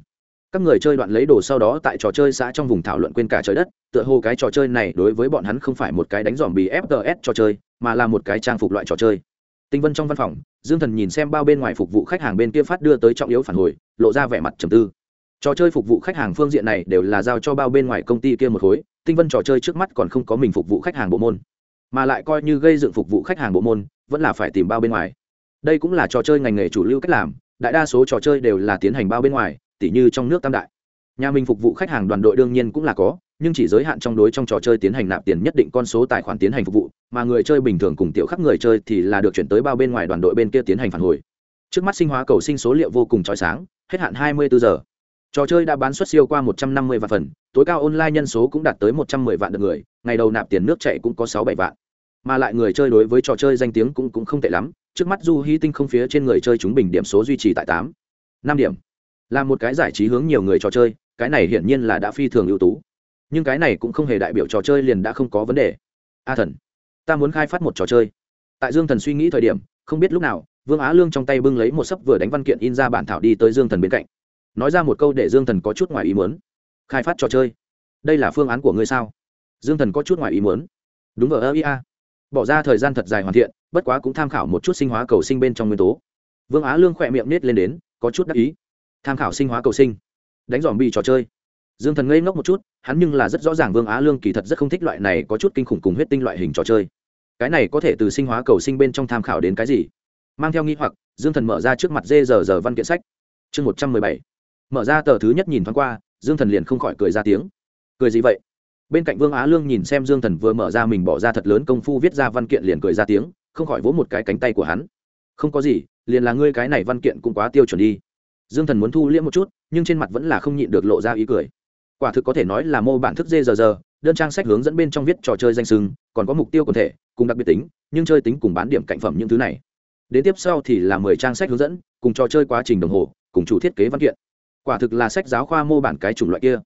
Các người chơi đoạn lấy đồ sau đó tại trò chơi xã trong vùng thảo luận quên cả trời đất, tựa hồ cái trò chơi này đối với bọn hắn không phải một cái đánh dòm bì fts trò chơi, mà là một cái trang phục loại trò chơi. Tinh vân trong văn phòng, dương thần nhìn xem bao bên ngoài phục vụ khách hàng bên kia phát đưa tới trọng yếu phản hồi, lộ ra vẻ mặt trầm tư trò chơi phục vụ khách hàng phương diện này đều là giao cho bao bên ngoài công ty kia một khối, tinh vân trò chơi trước mắt còn không có mình phục vụ khách hàng bộ môn, mà lại coi như gây dựng phục vụ khách hàng bộ môn, vẫn là phải tìm bao bên ngoài. Đây cũng là trò chơi ngành nghề chủ lưu cách làm, đại đa số trò chơi đều là tiến hành bao bên ngoài, tỉ như trong nước tam đại. Nhà mình phục vụ khách hàng đoàn đội đương nhiên cũng là có, nhưng chỉ giới hạn trong đối trong trò chơi tiến hành nạp tiền nhất định con số tài khoản tiến hành phục vụ, mà người chơi bình thường cùng tiểu khắc người chơi thì là được chuyển tới bao bên ngoài đoàn đội bên kia tiến hành phản hồi. Trước mắt sinh hóa cầu sinh số liệu vô cùng trói sáng, hết hạn 24 giờ trò chơi đã bán xuất siêu qua 150 vạn phần, tối cao online nhân số cũng đạt tới 110 vạn được người, ngày đầu nạp tiền nước chạy cũng có 6-7 vạn. Mà lại người chơi đối với trò chơi danh tiếng cũng cũng không tệ lắm, trước mắt du hy tinh không phía trên người chơi chúng bình điểm số duy trì tại tám, năm điểm. Là một cái giải trí hướng nhiều người trò chơi, cái này hiển nhiên là đã phi thường ưu tú. Nhưng cái này cũng không hề đại biểu trò chơi liền đã không có vấn đề. A thần, ta muốn khai phát một trò chơi. Tại dương thần suy nghĩ thời điểm, không biết lúc nào, vương á lương trong tay bưng lấy một sấp vừa đánh văn kiện in ra bản thảo đi tới dương thần bên cạnh nói ra một câu để dương thần có chút ngoài ý muốn. Khai phát trò chơi. Đây là phương án của ngươi sao? Dương thần có chút ngoài ý muốn. Đúng ở ơ ia bỏ ra thời gian thật dài hoàn thiện, bất quá cũng tham khảo một chút sinh hóa cầu sinh bên trong nguyên tố. Vương á lương khỏe miệng nết lên đến, có chút đắc ý. Tham khảo sinh hóa cầu sinh. Đánh dòm bi trò chơi. Dương thần ngây ngốc một chút, hắn nhưng là rất rõ ràng vương á lương kỳ thật rất không thích loại này có chút kinh khủng cùng huyết tinh loại hình trò chơi. Cái này có thể từ sinh hóa cầu sinh bên trong tham khảo đến cái gì? Mang theo nghi hoặc, dương thần mở ra trước mặt dê giờ giờ văn kiện sách. Chương một trăm mười bảy mở ra tờ thứ nhất nhìn thoáng qua, dương thần liền không khỏi cười ra tiếng. Cười gì vậy? Bên cạnh vương á lương nhìn xem dương thần vừa mở ra mình bỏ ra thật lớn công phu viết ra văn kiện liền cười ra tiếng, không khỏi vỗ một cái cánh tay của hắn. Không có gì, liền là ngươi cái này văn kiện cũng quá tiêu chuẩn đi. Dương thần muốn thu liễm một chút, nhưng trên mặt vẫn là không nhịn được lộ ra ý cười. Quả thực có thể nói là mô bản thức dê giờ giờ, đơn trang sách hướng dẫn bên trong viết trò chơi danh sưng, còn có mục tiêu quần thể, cùng đặc biệt tính, nhưng chơi tính cùng bán điểm cạnh phẩm những thứ này. Đến tiếp sau thì là mười trang sách hướng dẫn, cùng trò chơi quá trình đồng hồ, cùng chủ thiết kế văn kiện quả thực là sách giáo khoa mô bản cái chủng loại kia.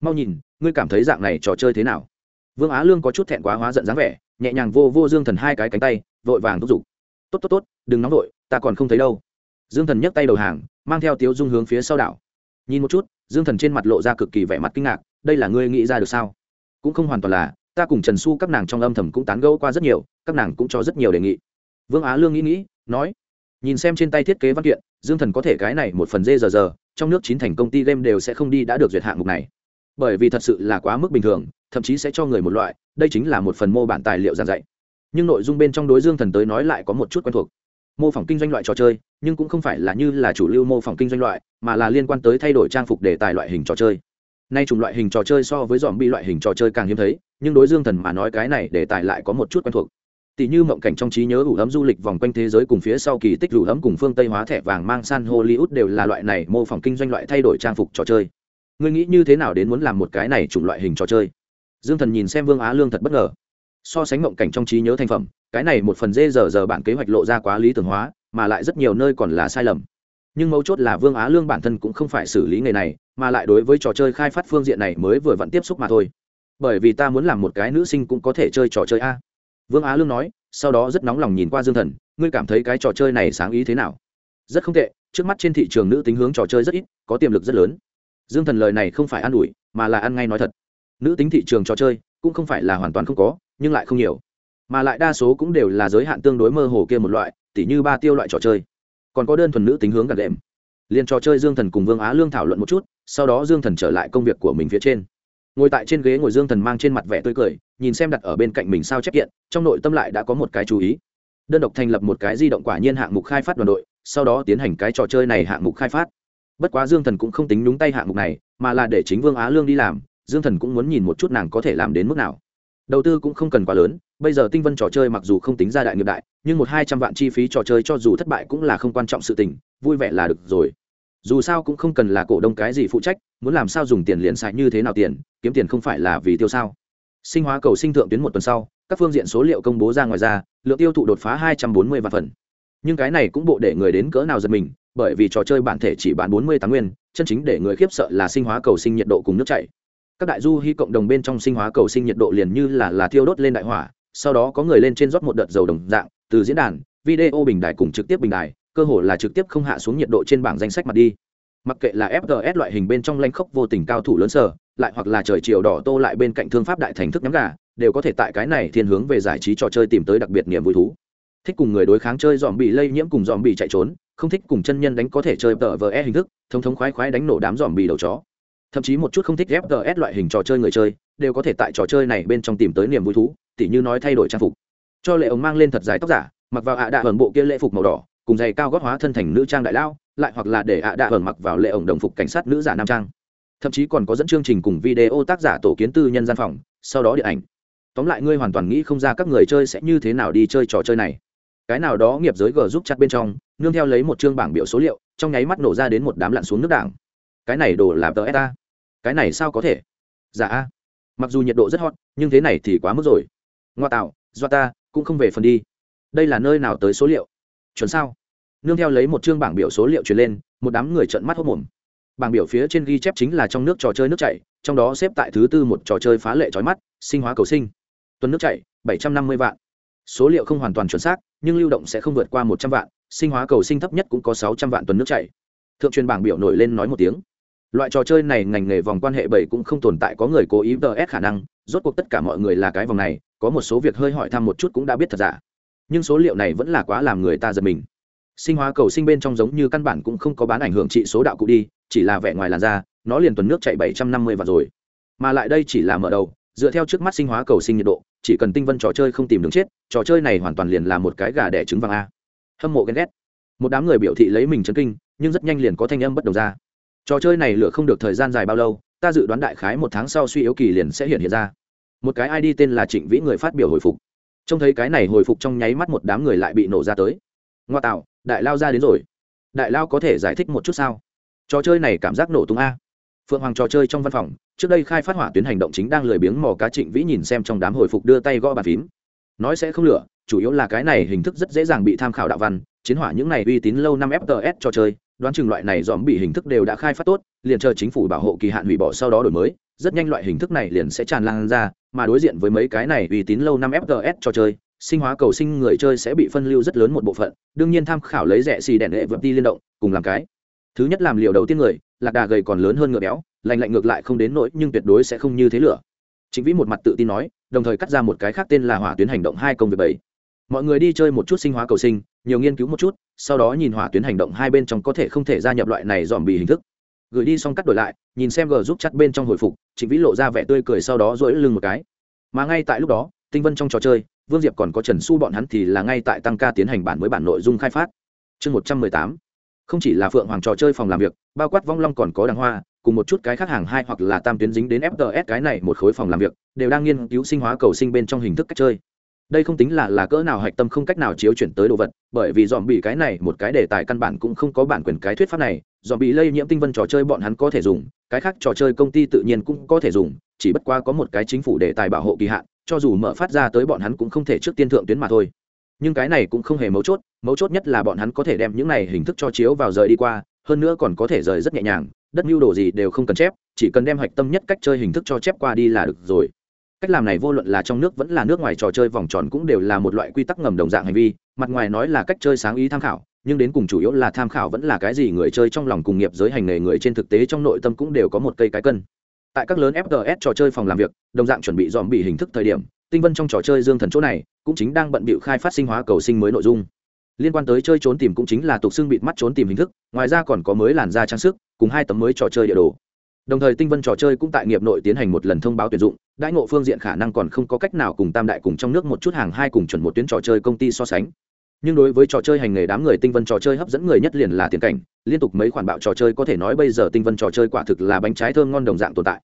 Mau nhìn, ngươi cảm thấy dạng này trò chơi thế nào? Vương á lương có chút thẹn quá hóa giận dáng vẻ, nhẹ nhàng vô vô dương thần hai cái cánh tay, vội vàng thúc giục. Tốt tốt tốt, đừng nóng vội, ta còn không thấy đâu. Dương thần nhấc tay đầu hàng, mang theo tiếu dung hướng phía sau đảo. Nhìn một chút, dương thần trên mặt lộ ra cực kỳ vẻ mặt kinh ngạc, đây là ngươi nghĩ ra được sao? Cũng không hoàn toàn là, ta cùng trần su các nàng trong âm thầm cũng tán gẫu qua rất nhiều, các nàng cũng cho rất nhiều đề nghị. Vương á lương nghĩ nghĩ, nói, nhìn xem trên tay thiết kế văn kiện, dương thần có thể cái này một phần dê giờ giờ trong nước chín thành công ty game đều sẽ không đi đã được duyệt hạng mục này. Bởi vì thật sự là quá mức bình thường, thậm chí sẽ cho người một loại, đây chính là một phần mô bản tài liệu giảng dạy. Nhưng nội dung bên trong đối dương thần tới nói lại có một chút quen thuộc. Mô phỏng kinh doanh loại trò chơi, nhưng cũng không phải là như là chủ lưu mô phỏng kinh doanh loại, mà là liên quan tới thay đổi trang phục để tài loại hình trò chơi. Nay chủng loại hình trò chơi so với dòm bi loại hình trò chơi càng hiếm thấy, nhưng đối dương thần mà nói cái này để tài lại có một chút quen thuộc tỷ như mộng cảnh trong trí nhớ ủ ấm du lịch vòng quanh thế giới cùng phía sau kỳ tích ủ ấm cùng phương tây hóa thẻ vàng mang san hollywood đều là loại này mô phỏng kinh doanh loại thay đổi trang phục trò chơi. Ngươi nghĩ như thế nào đến muốn làm một cái này chủng loại hình trò chơi? Dương thần nhìn xem vương á lương thật bất ngờ. So sánh mộng cảnh trong trí nhớ thành phẩm, cái này một phần dê giờ giờ bản kế hoạch lộ ra quá lý tưởng hóa, mà lại rất nhiều nơi còn là sai lầm. Nhưng mấu chốt là vương á lương bản thân cũng không phải xử lý nghề này, mà lại đối với trò chơi khai phát phương diện này mới vừa vặn tiếp xúc mà thôi. Bởi vì ta muốn làm một cái nữ sinh cũng có thể chơi trò chơi a vương á lương nói, sau đó rất nóng lòng nhìn qua dương thần, ngươi cảm thấy cái trò chơi này sáng ý thế nào? Rất không tệ, trước mắt trên thị trường nữ tính hướng trò chơi rất ít, có tiềm lực rất lớn. Dương thần lời này không phải an ủi, mà là ăn ngay nói thật. Nữ tính thị trường trò chơi, cũng không phải là hoàn toàn không có, nhưng lại không nhiều. Mà lại đa số cũng đều là giới hạn tương đối mơ hồ kia một loại, tỉ như ba tiêu loại trò chơi. Còn có đơn thuần nữ tính hướng gạt đệm. Liền trò chơi dương thần cùng vương á lương thảo luận một chút, sau đó dương thần trở lại công việc của mình phía trên ngồi tại trên ghế ngồi dương thần mang trên mặt vẻ tươi cười, nhìn xem đặt ở bên cạnh mình sao chép kiện, trong nội tâm lại đã có một cái chú ý. Đơn độc thành lập một cái di động quả nhiên hạng mục khai phát đoàn đội, sau đó tiến hành cái trò chơi này hạng mục khai phát. Bất quá dương thần cũng không tính nhúng tay hạng mục này, mà là để chính vương á lương đi làm, dương thần cũng muốn nhìn một chút nàng có thể làm đến mức nào. Đầu tư cũng không cần quá lớn, bây giờ tinh vân trò chơi mặc dù không tính ra đại nghiệp đại, nhưng một hai trăm vạn chi phí trò chơi cho dù thất bại cũng là không quan trọng sự tình, vui vẻ là được rồi dù sao cũng không cần là cổ đông cái gì phụ trách, muốn làm sao dùng tiền liền xài như thế nào tiền, kiếm tiền không phải là vì tiêu sao. Sinh hóa cầu sinh thượng tuyến một tuần sau, các phương diện số liệu công bố ra ngoài ra, lượng tiêu thụ đột phá hai trăm bốn mươi vạn phần. Nhưng cái này cũng bộ để người đến cỡ nào giật mình, bởi vì trò chơi bản thể chỉ bán bốn mươi tám nguyên, chân chính để người khiếp sợ là sinh hóa cầu sinh nhiệt độ cùng nước chảy. Các đại du hy cộng đồng bên trong sinh hóa cầu sinh nhiệt độ liền như là là thiêu đốt lên đại hỏa, sau đó có người lên trên rót một đợt dầu đồng dạng, từ diễn đàn, video bình đài cùng trực tiếp bình đài cơ hồ là trực tiếp không hạ xuống nhiệt độ trên bảng danh sách mặt đi. Mặc kệ là fgs loại hình bên trong lanh khốc vô tình cao thủ lớn sở lại hoặc là trời chiều đỏ tô lại bên cạnh thương pháp đại thành thức nhắm gà, đều có thể tại cái này thiên hướng về giải trí trò chơi tìm tới đặc biệt niềm vui thú. Thích cùng người đối kháng chơi dòm bị lây nhiễm cùng dòm bị chạy trốn, không thích cùng chân nhân đánh có thể chơi tờ vờ e hình thức thống thống khoái khoái đánh nổ đám dòm bị đầu chó. Thậm chí một chút không thích fgs loại hình trò chơi người chơi, đều có thể tại trò chơi này bên trong tìm tới niềm vui thú, tỉ như nói thay đổi trang phục. Cho lệ ống mang lên thật dài tóc giả, mặc vào ạ à đạ bộ kia lễ phục màu đỏ cùng giày cao gót hóa thân thành nữ trang đại lao lại hoặc là để ạ à đạ hờn mặc vào lệ ổng đồng phục cảnh sát nữ giả nam trang. Thậm chí còn có dẫn chương trình cùng video tác giả tổ kiến tư nhân gian phòng, sau đó điện ảnh. Tóm lại ngươi hoàn toàn nghĩ không ra các người chơi sẽ như thế nào đi chơi trò chơi này. Cái nào đó nghiệp giới g giúp chặt bên trong, nương theo lấy một chương bảng biểu số liệu, trong nháy mắt nổ ra đến một đám lặn xuống nước đảng. Cái này đồ làm tờ eta. Cái này sao có thể? Giả dạ a. Mặc dù nhiệt độ rất hot, nhưng thế này thì quá mức rồi. Ngoa tạo do ta cũng không về phần đi. Đây là nơi nào tới số liệu? Chuẩn sao? Nương theo lấy một chương bảng biểu số liệu truyền lên, một đám người trợn mắt hốc mồm bảng biểu phía trên ghi chép chính là trong nước trò chơi nước chảy, trong đó xếp tại thứ tư một trò chơi phá lệ trói mắt, sinh hóa cầu sinh. Tuần nước chảy, bảy trăm năm mươi vạn. Số liệu không hoàn toàn chuẩn xác, nhưng lưu động sẽ không vượt qua một trăm vạn, sinh hóa cầu sinh thấp nhất cũng có sáu trăm vạn tuần nước chảy. Thượng truyền bảng biểu nổi lên nói một tiếng. Loại trò chơi này ngành nghề vòng quan hệ bảy cũng không tồn tại, có người cố ý ts khả năng, rốt cuộc tất cả mọi người là cái vòng này, có một số việc hơi hỏi thăm một chút cũng đã biết thật giả. Nhưng số liệu này vẫn là quá làm người ta giật mình sinh hóa cầu sinh bên trong giống như căn bản cũng không có bán ảnh hưởng trị số đạo cụ đi, chỉ là vẻ ngoài làn da, nó liền tuần nước chạy bảy trăm năm mươi và rồi. Mà lại đây chỉ là mở đầu, dựa theo trước mắt sinh hóa cầu sinh nhiệt độ, chỉ cần tinh vân trò chơi không tìm đường chết, trò chơi này hoàn toàn liền là một cái gà đẻ trứng vàng a. Hâm mộ ghen ghét. Một đám người biểu thị lấy mình chấn kinh, nhưng rất nhanh liền có thanh âm bất đồng ra. Trò chơi này lựa không được thời gian dài bao lâu, ta dự đoán đại khái một tháng sau suy yếu kỳ liền sẽ hiện hiện ra. Một cái id tên là trịnh vĩ người phát biểu hồi phục. Trông thấy cái này hồi phục trong nháy mắt một đám người lại bị nổ ra tới. Ngoa tạo đại lao ra đến rồi. Đại lao có thể giải thích một chút sao? Trò chơi này cảm giác nổ tung a. Phượng hoàng trò chơi trong văn phòng, trước đây khai phát hỏa tuyến hành động chính đang lười biếng mò cá trịnh vĩ nhìn xem trong đám hồi phục đưa tay gõ bàn phím. Nói sẽ không lửa, chủ yếu là cái này hình thức rất dễ dàng bị tham khảo đạo văn, chiến hỏa những này uy tín lâu năm fts trò chơi, đoán chừng loại này dòm bị hình thức đều đã khai phát tốt, liền chờ chính phủ bảo hộ kỳ hạn hủy bỏ sau đó đổi mới, rất nhanh loại hình thức này liền sẽ tràn lan ra, mà đối diện với mấy cái này uy tín lâu năm fts trò chơi sinh hóa cầu sinh người chơi sẽ bị phân lưu rất lớn một bộ phận, đương nhiên tham khảo lấy rẻ xì đèn đệ vượt đi liên động, cùng làm cái. Thứ nhất làm liều đầu tiên người, lạc đà gầy còn lớn hơn ngựa béo, lành lạnh ngược lại không đến nỗi, nhưng tuyệt đối sẽ không như thế lửa. Chính vĩ một mặt tự tin nói, đồng thời cắt ra một cái khác tên là hỏa tuyến hành động hai công việc bảy. Mọi người đi chơi một chút sinh hóa cầu sinh, nhiều nghiên cứu một chút, sau đó nhìn hỏa tuyến hành động hai bên trong có thể không thể gia nhập loại này dòm bị hình thức. Gửi đi xong cắt đổi lại, nhìn xem g giúp chắt bên trong hồi phục, trịnh vĩ lộ ra vẻ tươi cười sau đó dỗi lưng một cái. Mà ngay tại lúc đó, tinh vân trong trò chơi vương diệp còn có trần su bọn hắn thì là ngay tại tăng ca tiến hành bản mới bản nội dung khai phát. Chương một trăm mười tám, không chỉ là phượng hoàng trò chơi phòng làm việc, bao quát vong long còn có đàng hoa, cùng một chút cái khác hàng hai hoặc là tam tuyến dính đến fts cái này một khối phòng làm việc, đều đang nghiên cứu sinh hóa cầu sinh bên trong hình thức cách chơi. Đây không tính là là cỡ nào hạch tâm không cách nào chiếu chuyển tới đồ vật, bởi vì dòm bị cái này một cái đề tài căn bản cũng không có bản quyền cái thuyết pháp này dòm bị lây nhiễm tinh vân trò chơi bọn hắn có thể dùng, cái khác trò chơi công ty tự nhiên cũng có thể dùng, chỉ bất qua có một cái chính phủ đề tài bảo hộ kỳ hạn cho dù mở phát ra tới bọn hắn cũng không thể trước tiên thượng tuyến mà thôi. Nhưng cái này cũng không hề mấu chốt mấu chốt nhất là bọn hắn có thể đem những này hình thức cho chiếu vào rời đi qua, hơn nữa còn có thể rời rất nhẹ nhàng, đất mưu đồ gì đều không cần chép, chỉ cần đem hạch tâm nhất cách chơi hình thức cho chép qua đi là được rồi. Cách làm này vô luận là trong nước vẫn là nước ngoài trò chơi vòng tròn cũng đều là một loại quy tắc ngầm đồng dạng hành vi, mặt ngoài nói là cách chơi sáng ý tham khảo, nhưng đến cùng chủ yếu là tham khảo vẫn là cái gì người chơi trong lòng cùng nghiệp giới hành nghề người trên thực tế trong nội tâm cũng đều có một cây cái cân tại các lớn fts trò chơi phòng làm việc, đồng dạng chuẩn bị dòm bị hình thức thời điểm, tinh vân trong trò chơi dương thần chỗ này cũng chính đang bận bịu khai phát sinh hóa cầu sinh mới nội dung. Liên quan tới chơi trốn tìm cũng chính là tục xưng bịt mắt trốn tìm hình thức, ngoài ra còn có mới làn da trang sức, cùng hai tấm mới trò chơi địa đồ. Đồng thời tinh vân trò chơi cũng tại nghiệp nội tiến hành một lần thông báo tuyển dụng, đãi ngộ phương diện khả năng còn không có cách nào cùng tam đại cùng trong nước một chút hàng hai cùng chuẩn một tuyến trò chơi công ty so sánh nhưng đối với trò chơi hành nghề đám người, tinh vân trò chơi hấp dẫn người nhất liền là tiền cảnh. Liên tục mấy khoản bạo trò chơi có thể nói bây giờ tinh vân trò chơi quả thực là bánh trái thơm ngon đồng dạng tồn tại.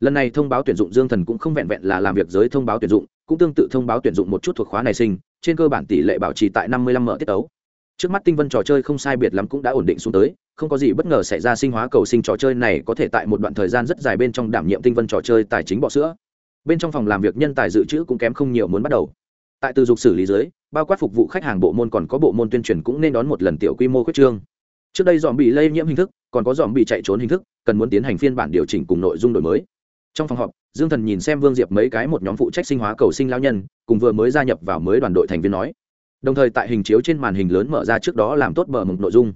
Lần này thông báo tuyển dụng dương thần cũng không vẹn vẹn là làm việc giới thông báo tuyển dụng, cũng tương tự thông báo tuyển dụng một chút thuộc khóa này sinh, trên cơ bản tỷ lệ bảo trì tại năm mươi lăm mở tiết tấu. Trước mắt tinh vân trò chơi không sai biệt lắm cũng đã ổn định xuống tới, không có gì bất ngờ xảy ra sinh hóa cầu sinh trò chơi này có thể tại một đoạn thời gian rất dài bên trong đảm nhiệm tinh vân trò chơi tài chính bọ sữa. Bên trong phòng làm việc nhân tài dự trữ cũng kém không nhiều muốn bắt đầu tại từ dục xử lý dưới, bao quát phục vụ khách hàng bộ môn còn có bộ môn tuyên truyền cũng nên đón một lần tiểu quy mô khuyết trương. Trước đây dòm bị lây nhiễm hình thức, còn có dòm bị chạy trốn hình thức, cần muốn tiến hành phiên bản điều chỉnh cùng nội dung đổi mới. Trong phòng họp, dương thần nhìn xem vương diệp mấy cái một nhóm phụ trách sinh hóa cầu sinh lao nhân, cùng vừa mới gia nhập vào mới đoàn đội thành viên nói. Đồng thời tại hình chiếu trên màn hình lớn mở ra trước đó làm tốt bờ mực nội dung.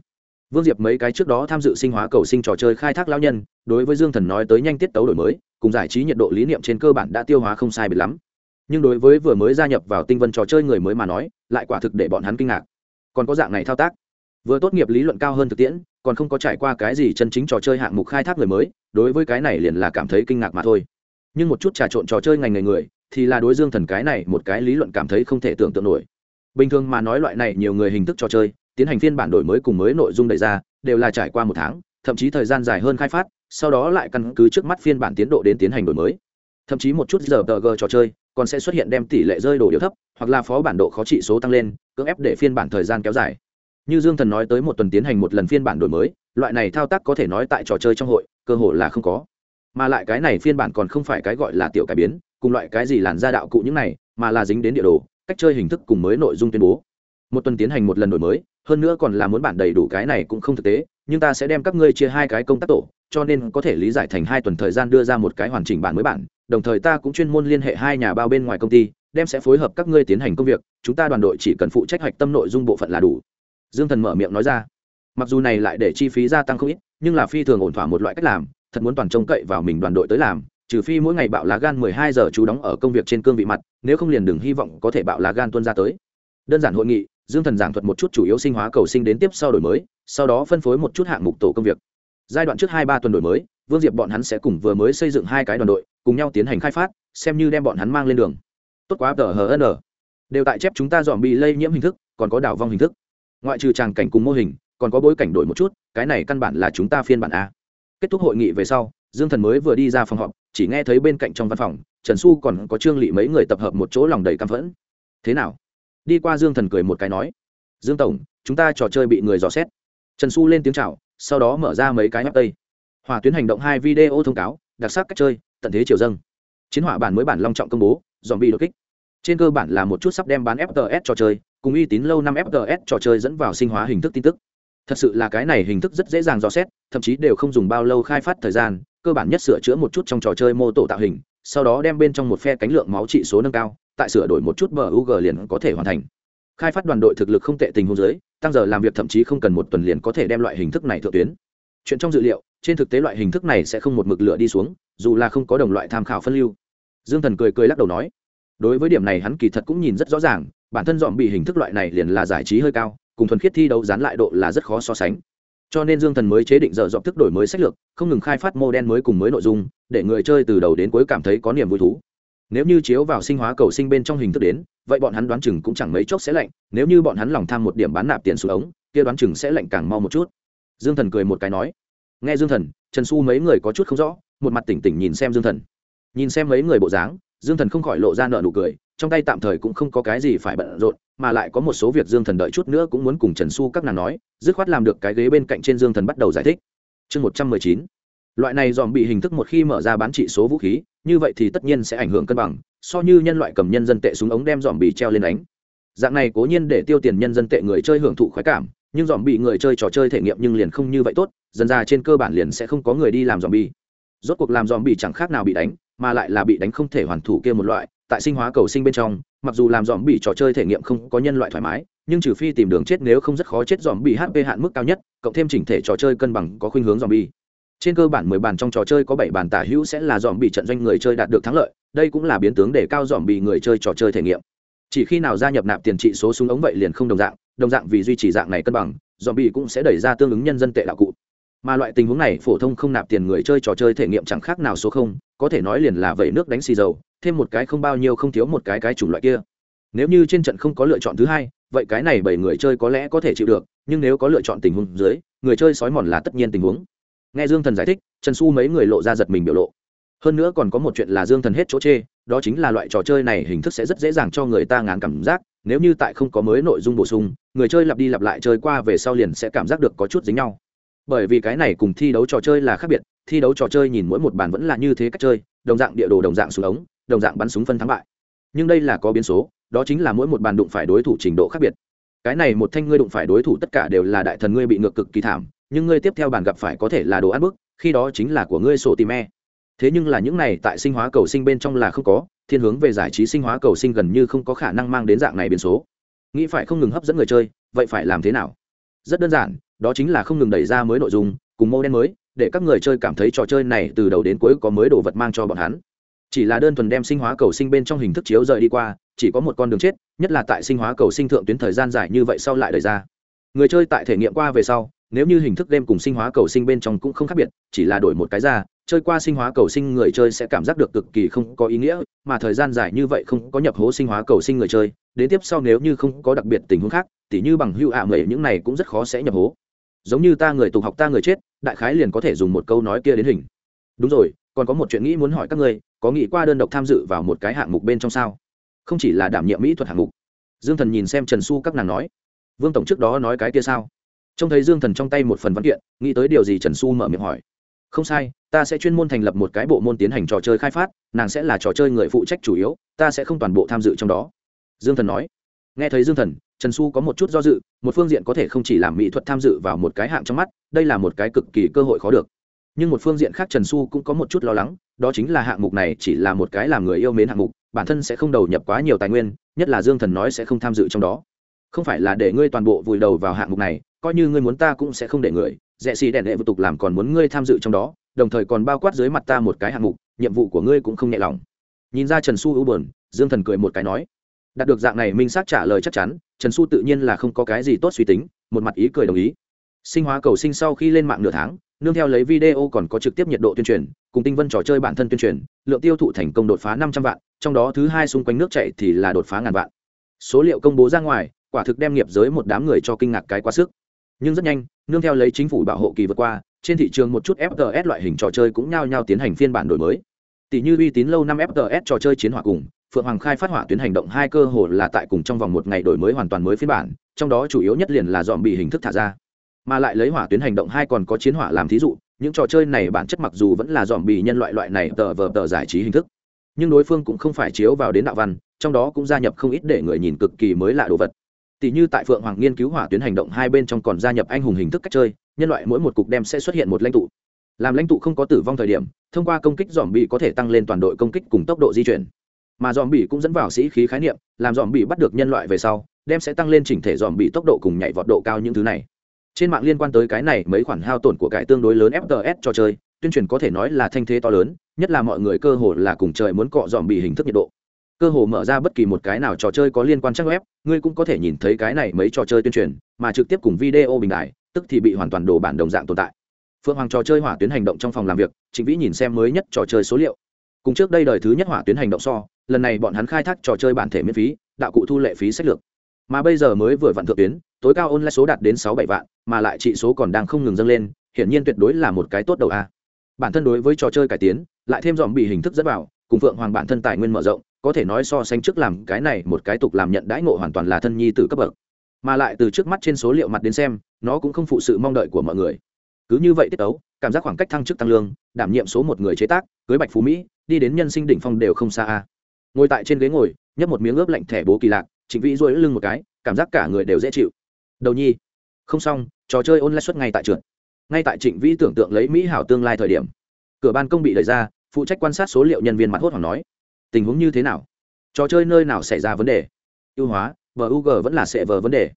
Vương diệp mấy cái trước đó tham dự sinh hóa cầu sinh trò chơi khai thác lao nhân, đối với dương thần nói tới nhanh tiết tấu đổi mới, cùng giải trí nhiệt độ lý niệm trên cơ bản đã tiêu hóa không sai biệt lắm nhưng đối với vừa mới gia nhập vào tinh vân trò chơi người mới mà nói, lại quả thực để bọn hắn kinh ngạc. Còn có dạng này thao tác. Vừa tốt nghiệp lý luận cao hơn thực tiễn, còn không có trải qua cái gì chân chính trò chơi hạng mục khai thác người mới, đối với cái này liền là cảm thấy kinh ngạc mà thôi. Nhưng một chút trà trộn trò chơi ngành người người, thì là đối dương thần cái này một cái lý luận cảm thấy không thể tưởng tượng nổi. Bình thường mà nói loại này nhiều người hình thức trò chơi, tiến hành phiên bản đổi mới cùng mới nội dung đề ra, đều là trải qua một tháng, thậm chí thời gian dài hơn khai phát, sau đó lại căn cứ trước mắt phiên bản tiến độ đến tiến hành đổi mới. Thậm chí một chút giờ tờ g trò chơi còn sẽ xuất hiện đem tỷ lệ rơi đồ điều thấp, hoặc là phó bản độ khó trị số tăng lên, cưỡng ép để phiên bản thời gian kéo dài. Như dương thần nói tới một tuần tiến hành một lần phiên bản đổi mới, loại này thao tác có thể nói tại trò chơi trong hội, cơ hội là không có. Mà lại cái này phiên bản còn không phải cái gọi là tiểu cải biến, cùng loại cái gì làn ra đạo cụ những này, mà là dính đến địa đồ, cách chơi hình thức cùng mới nội dung tuyên bố. Một tuần tiến hành một lần đổi mới, hơn nữa còn là muốn bản đầy đủ cái này cũng không thực tế, nhưng ta sẽ đem các ngươi chia hai cái công tác tổ, cho nên có thể lý giải thành hai tuần thời gian đưa ra một cái hoàn chỉnh bản mới bản đồng thời ta cũng chuyên môn liên hệ hai nhà bao bên ngoài công ty, đem sẽ phối hợp các ngươi tiến hành công việc, chúng ta đoàn đội chỉ cần phụ trách hoạch tâm nội dung bộ phận là đủ. Dương thần mở miệng nói ra. Mặc dù này lại để chi phí gia tăng không ít, nhưng là phi thường ổn thỏa một loại cách làm, thật muốn toàn trông cậy vào mình đoàn đội tới làm, trừ phi mỗi ngày bạo lá gan mười hai giờ chú đóng ở công việc trên cương vị mặt, nếu không liền đừng hy vọng có thể bạo lá gan tuân ra tới. Đơn giản hội nghị, dương thần giảng thuật một chút chủ yếu sinh hóa cầu sinh đến tiếp sau đổi mới, sau đó phân phối một chút hạng mục tổ công việc. Giai đoạn trước hai ba tuần đổi mới vương diệp bọn hắn sẽ cùng vừa mới xây dựng hai cái đoàn đội, cùng nhau tiến hành khai phát, xem như đem bọn hắn mang lên đường. Tốt quá, tờ hn đều tại chép chúng ta dòm bị lây nhiễm hình thức, còn có đảo vong hình thức. Ngoại trừ tràng cảnh cùng mô hình, còn có bối cảnh đổi một chút, cái này căn bản là chúng ta phiên bản a. Kết thúc hội nghị về sau, dương thần mới vừa đi ra phòng họp, chỉ nghe thấy bên cạnh trong văn phòng, trần xu còn có trương lị mấy người tập hợp một chỗ lòng đầy căm phẫn. Thế nào? Đi qua dương thần cười một cái nói. Dương tổng, chúng ta trò chơi bị người dò xét. Trần xu lên tiếng c h à o sau đó mở ra mấy cái nắp tây hỏa tuyến hành động hai video thông cáo đặc sắc cách chơi tận thế triều dâng. Chiến hỏa bản mới bản long trọng công bố dòm bị đột kích. Trên cơ bản là một chút sắp đem bán fts trò chơi cùng uy tín lâu năm fts trò chơi dẫn vào sinh hóa hình thức tin tức. Thật sự là cái này hình thức rất dễ dàng dò xét thậm chí đều không dùng bao lâu khai phát thời gian cơ bản nhất sửa chữa một chút trong trò chơi mô tổ tạo hình sau đó đem bên trong một phe cánh lượng máu trị số nâng cao tại sửa đổi một chút bờ UG liền có thể hoàn thành. Khai phát đoàn đội thực lực không tệ tình hôn giới, tăng giờ làm việc thậm chí không cần một tuần liền có thể đem loại hình thức này thượng tuyến. Chuyện trong dự liệu trên thực tế loại hình thức này sẽ không một mực lửa đi xuống, dù là không có đồng loại tham khảo phân lưu. Dương thần cười cười lắc đầu nói, đối với điểm này hắn kỳ thật cũng nhìn rất rõ ràng, bản thân dọn bị hình thức loại này liền là giải trí hơi cao, cùng thuần khiết thi đấu dán lại độ là rất khó so sánh. Cho nên dương thần mới chế định dở dọn thức đổi mới sách lược, không ngừng khai phát mô đen mới cùng mới nội dung, để người chơi từ đầu đến cuối cảm thấy có niềm vui thú. Nếu như chiếu vào sinh hóa cầu sinh bên trong hình thức đến, vậy bọn hắn đoán chừng cũng chẳng mấy chốc sẽ lạnh, nếu như bọn hắn lòng tham một điểm bán nạp tiền xuống ống, kia đoán chừng sẽ lạnh càng mau một chút. Dương thần cười một cái nói nghe dương thần, trần xu mấy người có chút không rõ, một mặt tỉnh tỉnh nhìn xem dương thần. Nhìn xem mấy người bộ dáng, dương thần không khỏi lộ ra nợ nụ cười, trong tay tạm thời cũng không có cái gì phải bận rộn, mà lại có một số việc dương thần đợi chút nữa cũng muốn cùng trần su các nàng nói, dứt khoát làm được cái ghế bên cạnh trên dương thần bắt đầu giải thích. Chương một trăm mười chín. Loại này dòm bị hình thức một khi mở ra bán trị số vũ khí, như vậy thì tất nhiên sẽ ảnh hưởng cân bằng, so như nhân loại cầm nhân dân tệ súng ống đem dòm bị treo lên đánh. Dạng này cố nhiên để tiêu tiền nhân dân tệ người chơi hưởng thụ khoái cảm nhưng dòm bị người chơi trò chơi thể nghiệm nhưng liền không như vậy tốt, dần ra trên cơ bản liền sẽ không có người đi làm dòm bi rốt cuộc làm dòm bị chẳng khác nào bị đánh, mà lại là bị đánh không thể hoàn thủ kia một loại, tại sinh hóa cầu sinh bên trong, mặc dù làm dòm bị trò chơi thể nghiệm không có nhân loại thoải mái, nhưng trừ phi tìm đường chết nếu không rất khó chết dòm bị hp hạn mức cao nhất, cộng thêm chỉnh thể trò chơi cân bằng có khuynh hướng dòm bi trên cơ bản mười bàn trong trò chơi có bảy bàn tả hữu sẽ là dòm bị trận doanh người chơi đạt được thắng lợi, đây cũng là biến tướng để cao dòm bị người chơi trò chơi thể nghiệm. Chỉ khi nào gia nhập nạp tiền trị số súng ống vậy liền không đồng dạng đồng dạng vì duy trì dạng này cân bằng dòm bị cũng sẽ đẩy ra tương ứng nhân dân tệ đạo cụ. Mà loại tình huống này phổ thông không nạp tiền người chơi trò chơi thể nghiệm chẳng khác nào số không, có thể nói liền là vẩy nước đánh xì dầu, thêm một cái không bao nhiêu không thiếu một cái cái chủng loại kia. Nếu như trên trận không có lựa chọn thứ hai, vậy cái này bảy người chơi có lẽ có thể chịu được, nhưng nếu có lựa chọn tình huống dưới, người chơi sói mòn là tất nhiên tình huống. Nghe dương thần giải thích, trần su mấy người lộ ra giật mình biểu lộ. Hơn nữa còn có một chuyện là dương thần hết chỗ chê, đó chính là loại trò chơi này hình thức sẽ rất dễ dàng cho người ta ngán cảm giác nếu như tại không có mới nội dung bổ sung, người chơi lặp đi lặp lại chơi qua về sau liền sẽ cảm giác được có chút dính nhau. Bởi vì cái này cùng thi đấu trò chơi là khác biệt, thi đấu trò chơi nhìn mỗi một bàn vẫn là như thế cách chơi, đồng dạng địa đồ, đồng dạng súng ống, đồng dạng bắn súng phân thắng bại. Nhưng đây là có biến số, đó chính là mỗi một bàn đụng phải đối thủ trình độ khác biệt. Cái này một thanh ngươi đụng phải đối thủ tất cả đều là đại thần ngươi bị ngược cực kỳ thảm, nhưng ngươi tiếp theo bàn gặp phải có thể là đồ ăn bức, khi đó chính là của ngươi sổ tìm e thế nhưng là những này tại sinh hóa cầu sinh bên trong là không có thiên hướng về giải trí sinh hóa cầu sinh gần như không có khả năng mang đến dạng này biến số. Nghĩ phải không ngừng hấp dẫn người chơi, vậy phải làm thế nào? Rất đơn giản, đó chính là không ngừng đẩy ra mới nội dung, cùng mô đen mới, để các người chơi cảm thấy trò chơi này từ đầu đến cuối có mới đồ vật mang cho bọn hắn. Chỉ là đơn thuần đem sinh hóa cầu sinh bên trong hình thức chiếu rời đi qua, chỉ có một con đường chết, nhất là tại sinh hóa cầu sinh thượng tuyến thời gian dài như vậy sau lại đẩy ra. Người chơi tại thể nghiệm qua về sau, nếu như hình thức game cùng sinh hóa cầu sinh bên trong cũng không khác biệt, chỉ là đổi một cái ra chơi qua sinh hóa cầu sinh người chơi sẽ cảm giác được cực kỳ không có ý nghĩa, mà thời gian dài như vậy không có nhập hố sinh hóa cầu sinh người chơi, đến tiếp sau nếu như không có đặc biệt tình huống khác, tỉ như bằng hưu ạ à mẩy những này cũng rất khó sẽ nhập hố. Giống như ta người tục học ta người chết, đại khái liền có thể dùng một câu nói kia đến hình. Đúng rồi, còn có một chuyện nghĩ muốn hỏi các ngươi, có nghĩ qua đơn độc tham dự vào một cái hạng mục bên trong sao? Không chỉ là đảm nhiệm mỹ thuật hạng mục. Dương thần nhìn xem trần xu các nàng nói. Vương tổng trước đó nói cái kia sao? Trông thấy dương thần trong tay một phần văn kiện, nghĩ tới điều gì trần xu mở miệng hỏi không sai, ta sẽ chuyên môn thành lập một cái bộ môn tiến hành trò chơi khai phát, nàng sẽ là trò chơi người phụ trách chủ yếu, ta sẽ không toàn bộ tham dự trong đó. Dương thần nói. Nghe thấy dương thần, trần xu có một chút do dự, một phương diện có thể không chỉ làm mỹ thuật tham dự vào một cái hạng trong mắt, đây là một cái cực kỳ cơ hội khó được. Nhưng một phương diện khác trần xu cũng có một chút lo lắng, đó chính là hạng mục này chỉ là một cái làm người yêu mến hạng mục, bản thân sẽ không đầu nhập quá nhiều tài nguyên, nhất là dương thần nói sẽ không tham dự trong đó. Không phải là để ngươi toàn bộ vùi đầu vào hạng mục này, coi như ngươi muốn ta cũng sẽ không để người rẽ xì đèn đệ vô tục làm còn muốn ngươi tham dự trong đó, đồng thời còn bao quát dưới mặt ta một cái hạng mục, nhiệm vụ của ngươi cũng không nhẹ lòng. Nhìn ra trần xu ưu bờn dương thần cười một cái nói, đạt được dạng này minh xác trả lời chắc chắn, trần xu tự nhiên là không có cái gì tốt suy tính, một mặt ý cười đồng ý. Sinh hóa cầu sinh sau khi lên mạng nửa tháng, nương theo lấy video còn có trực tiếp nhiệt độ tuyên truyền, cùng tinh vân trò chơi bản thân tuyên truyền, lượng tiêu thụ thành công đột phá năm trăm vạn, trong đó thứ hai xung quanh nước chạy thì là đột phá ngàn vạn. Số liệu công bố ra ngoài, quả thực đem nghiệp giới một đám người cho kinh ngạc cái quá sức nhưng rất nhanh, nương theo lấy chính phủ bảo hộ kỳ vượt qua, trên thị trường một chút fts loại hình trò chơi cũng nhao nhao tiến hành phiên bản đổi mới. Tỷ như uy tín lâu năm fts trò chơi chiến hỏa cùng, phượng hoàng khai phát hỏa tuyến hành động hai cơ hồ là tại cùng trong vòng một ngày đổi mới hoàn toàn mới phiên bản, trong đó chủ yếu nhất liền là dòm bị hình thức thả ra. Mà lại lấy hỏa tuyến hành động hai còn có chiến hỏa làm thí dụ, những trò chơi này bản chất mặc dù vẫn là dòm bị nhân loại loại này tờ vờ tờ giải trí hình thức, nhưng đối phương cũng không phải chiếu vào đến đạo văn, trong đó cũng gia nhập không ít để người nhìn cực kỳ mới lạ đồ vật tỷ như tại phượng hoàng nghiên cứu hỏa tuyến hành động hai bên trong còn gia nhập anh hùng hình thức cách chơi, nhân loại mỗi một cục đem sẽ xuất hiện một lãnh tụ. Làm lãnh tụ không có tử vong thời điểm, thông qua công kích dòm bị có thể tăng lên toàn đội công kích cùng tốc độ di chuyển. Mà dòm bị cũng dẫn vào sĩ khí khái niệm, làm dòm bị bắt được nhân loại về sau, đem sẽ tăng lên chỉnh thể dòm bị tốc độ cùng nhảy vọt độ cao những thứ này. Trên mạng liên quan tới cái này, mấy khoản hao tổn của cải tương đối lớn fts cho chơi, tuyên truyền có thể nói là thanh thế to lớn, nhất là mọi người cơ hồ là cùng trời muốn cọ dòm bị hình thức nhiệt độ cơ hồ mở ra bất kỳ một cái nào trò chơi có liên quan trang web, ngươi cũng có thể nhìn thấy cái này mấy trò chơi tuyên truyền, mà trực tiếp cùng video bình đại, tức thì bị hoàn toàn đổ bản đồng dạng tồn tại. Phượng hoàng trò chơi hỏa tuyến hành động trong phòng làm việc chính vĩ nhìn xem mới nhất trò chơi số liệu. Cùng trước đây đời thứ nhất hỏa tuyến hành động so, lần này bọn hắn khai thác trò chơi bản thể miễn phí, đạo cụ thu lệ phí sách lược. Mà bây giờ mới vừa vặn thượng tuyến, tối cao online số đạt đến sáu bảy vạn, mà lại trị số còn đang không ngừng dâng lên, hiển nhiên tuyệt đối là một cái tốt đầu a. Bản thân đối với trò chơi cải tiến, lại thêm dòm bị hình thức dẫn vào cùng phượng hoàng bản thân tài nguyên mở rộng, có thể nói so sánh trước làm cái này một cái tục làm nhận đãi ngộ hoàn toàn là thân nhi từ cấp bậc. Mà lại từ trước mắt trên số liệu mặt đến xem, nó cũng không phụ sự mong đợi của mọi người. Cứ như vậy tiết tấu, cảm giác khoảng cách thăng chức tăng lương, đảm nhiệm số một người chế tác, cưới bạch phú mỹ, đi đến nhân sinh đỉnh phong đều không xa a. Ngồi tại trên ghế ngồi, nhấp một miếng ướp lạnh thẻ bố kỳ lạc, trịnh vĩ rối lưng một cái, cảm giác cả người đều dễ chịu. Đầu nhi. Không xong, trò chơi ôn lại suất ngay tại trượt ngay tại trịnh vĩ tưởng tượng lấy mỹ hảo tương lai thời điểm. Cửa ban công bị đẩy ra phụ trách quan sát số liệu nhân viên mặt hốt hoảng nói, tình huống như thế nào? Trò chơi nơi nào xảy ra vấn đề? Ưu hóa vug vẫn là sẽ vờ vấn đề.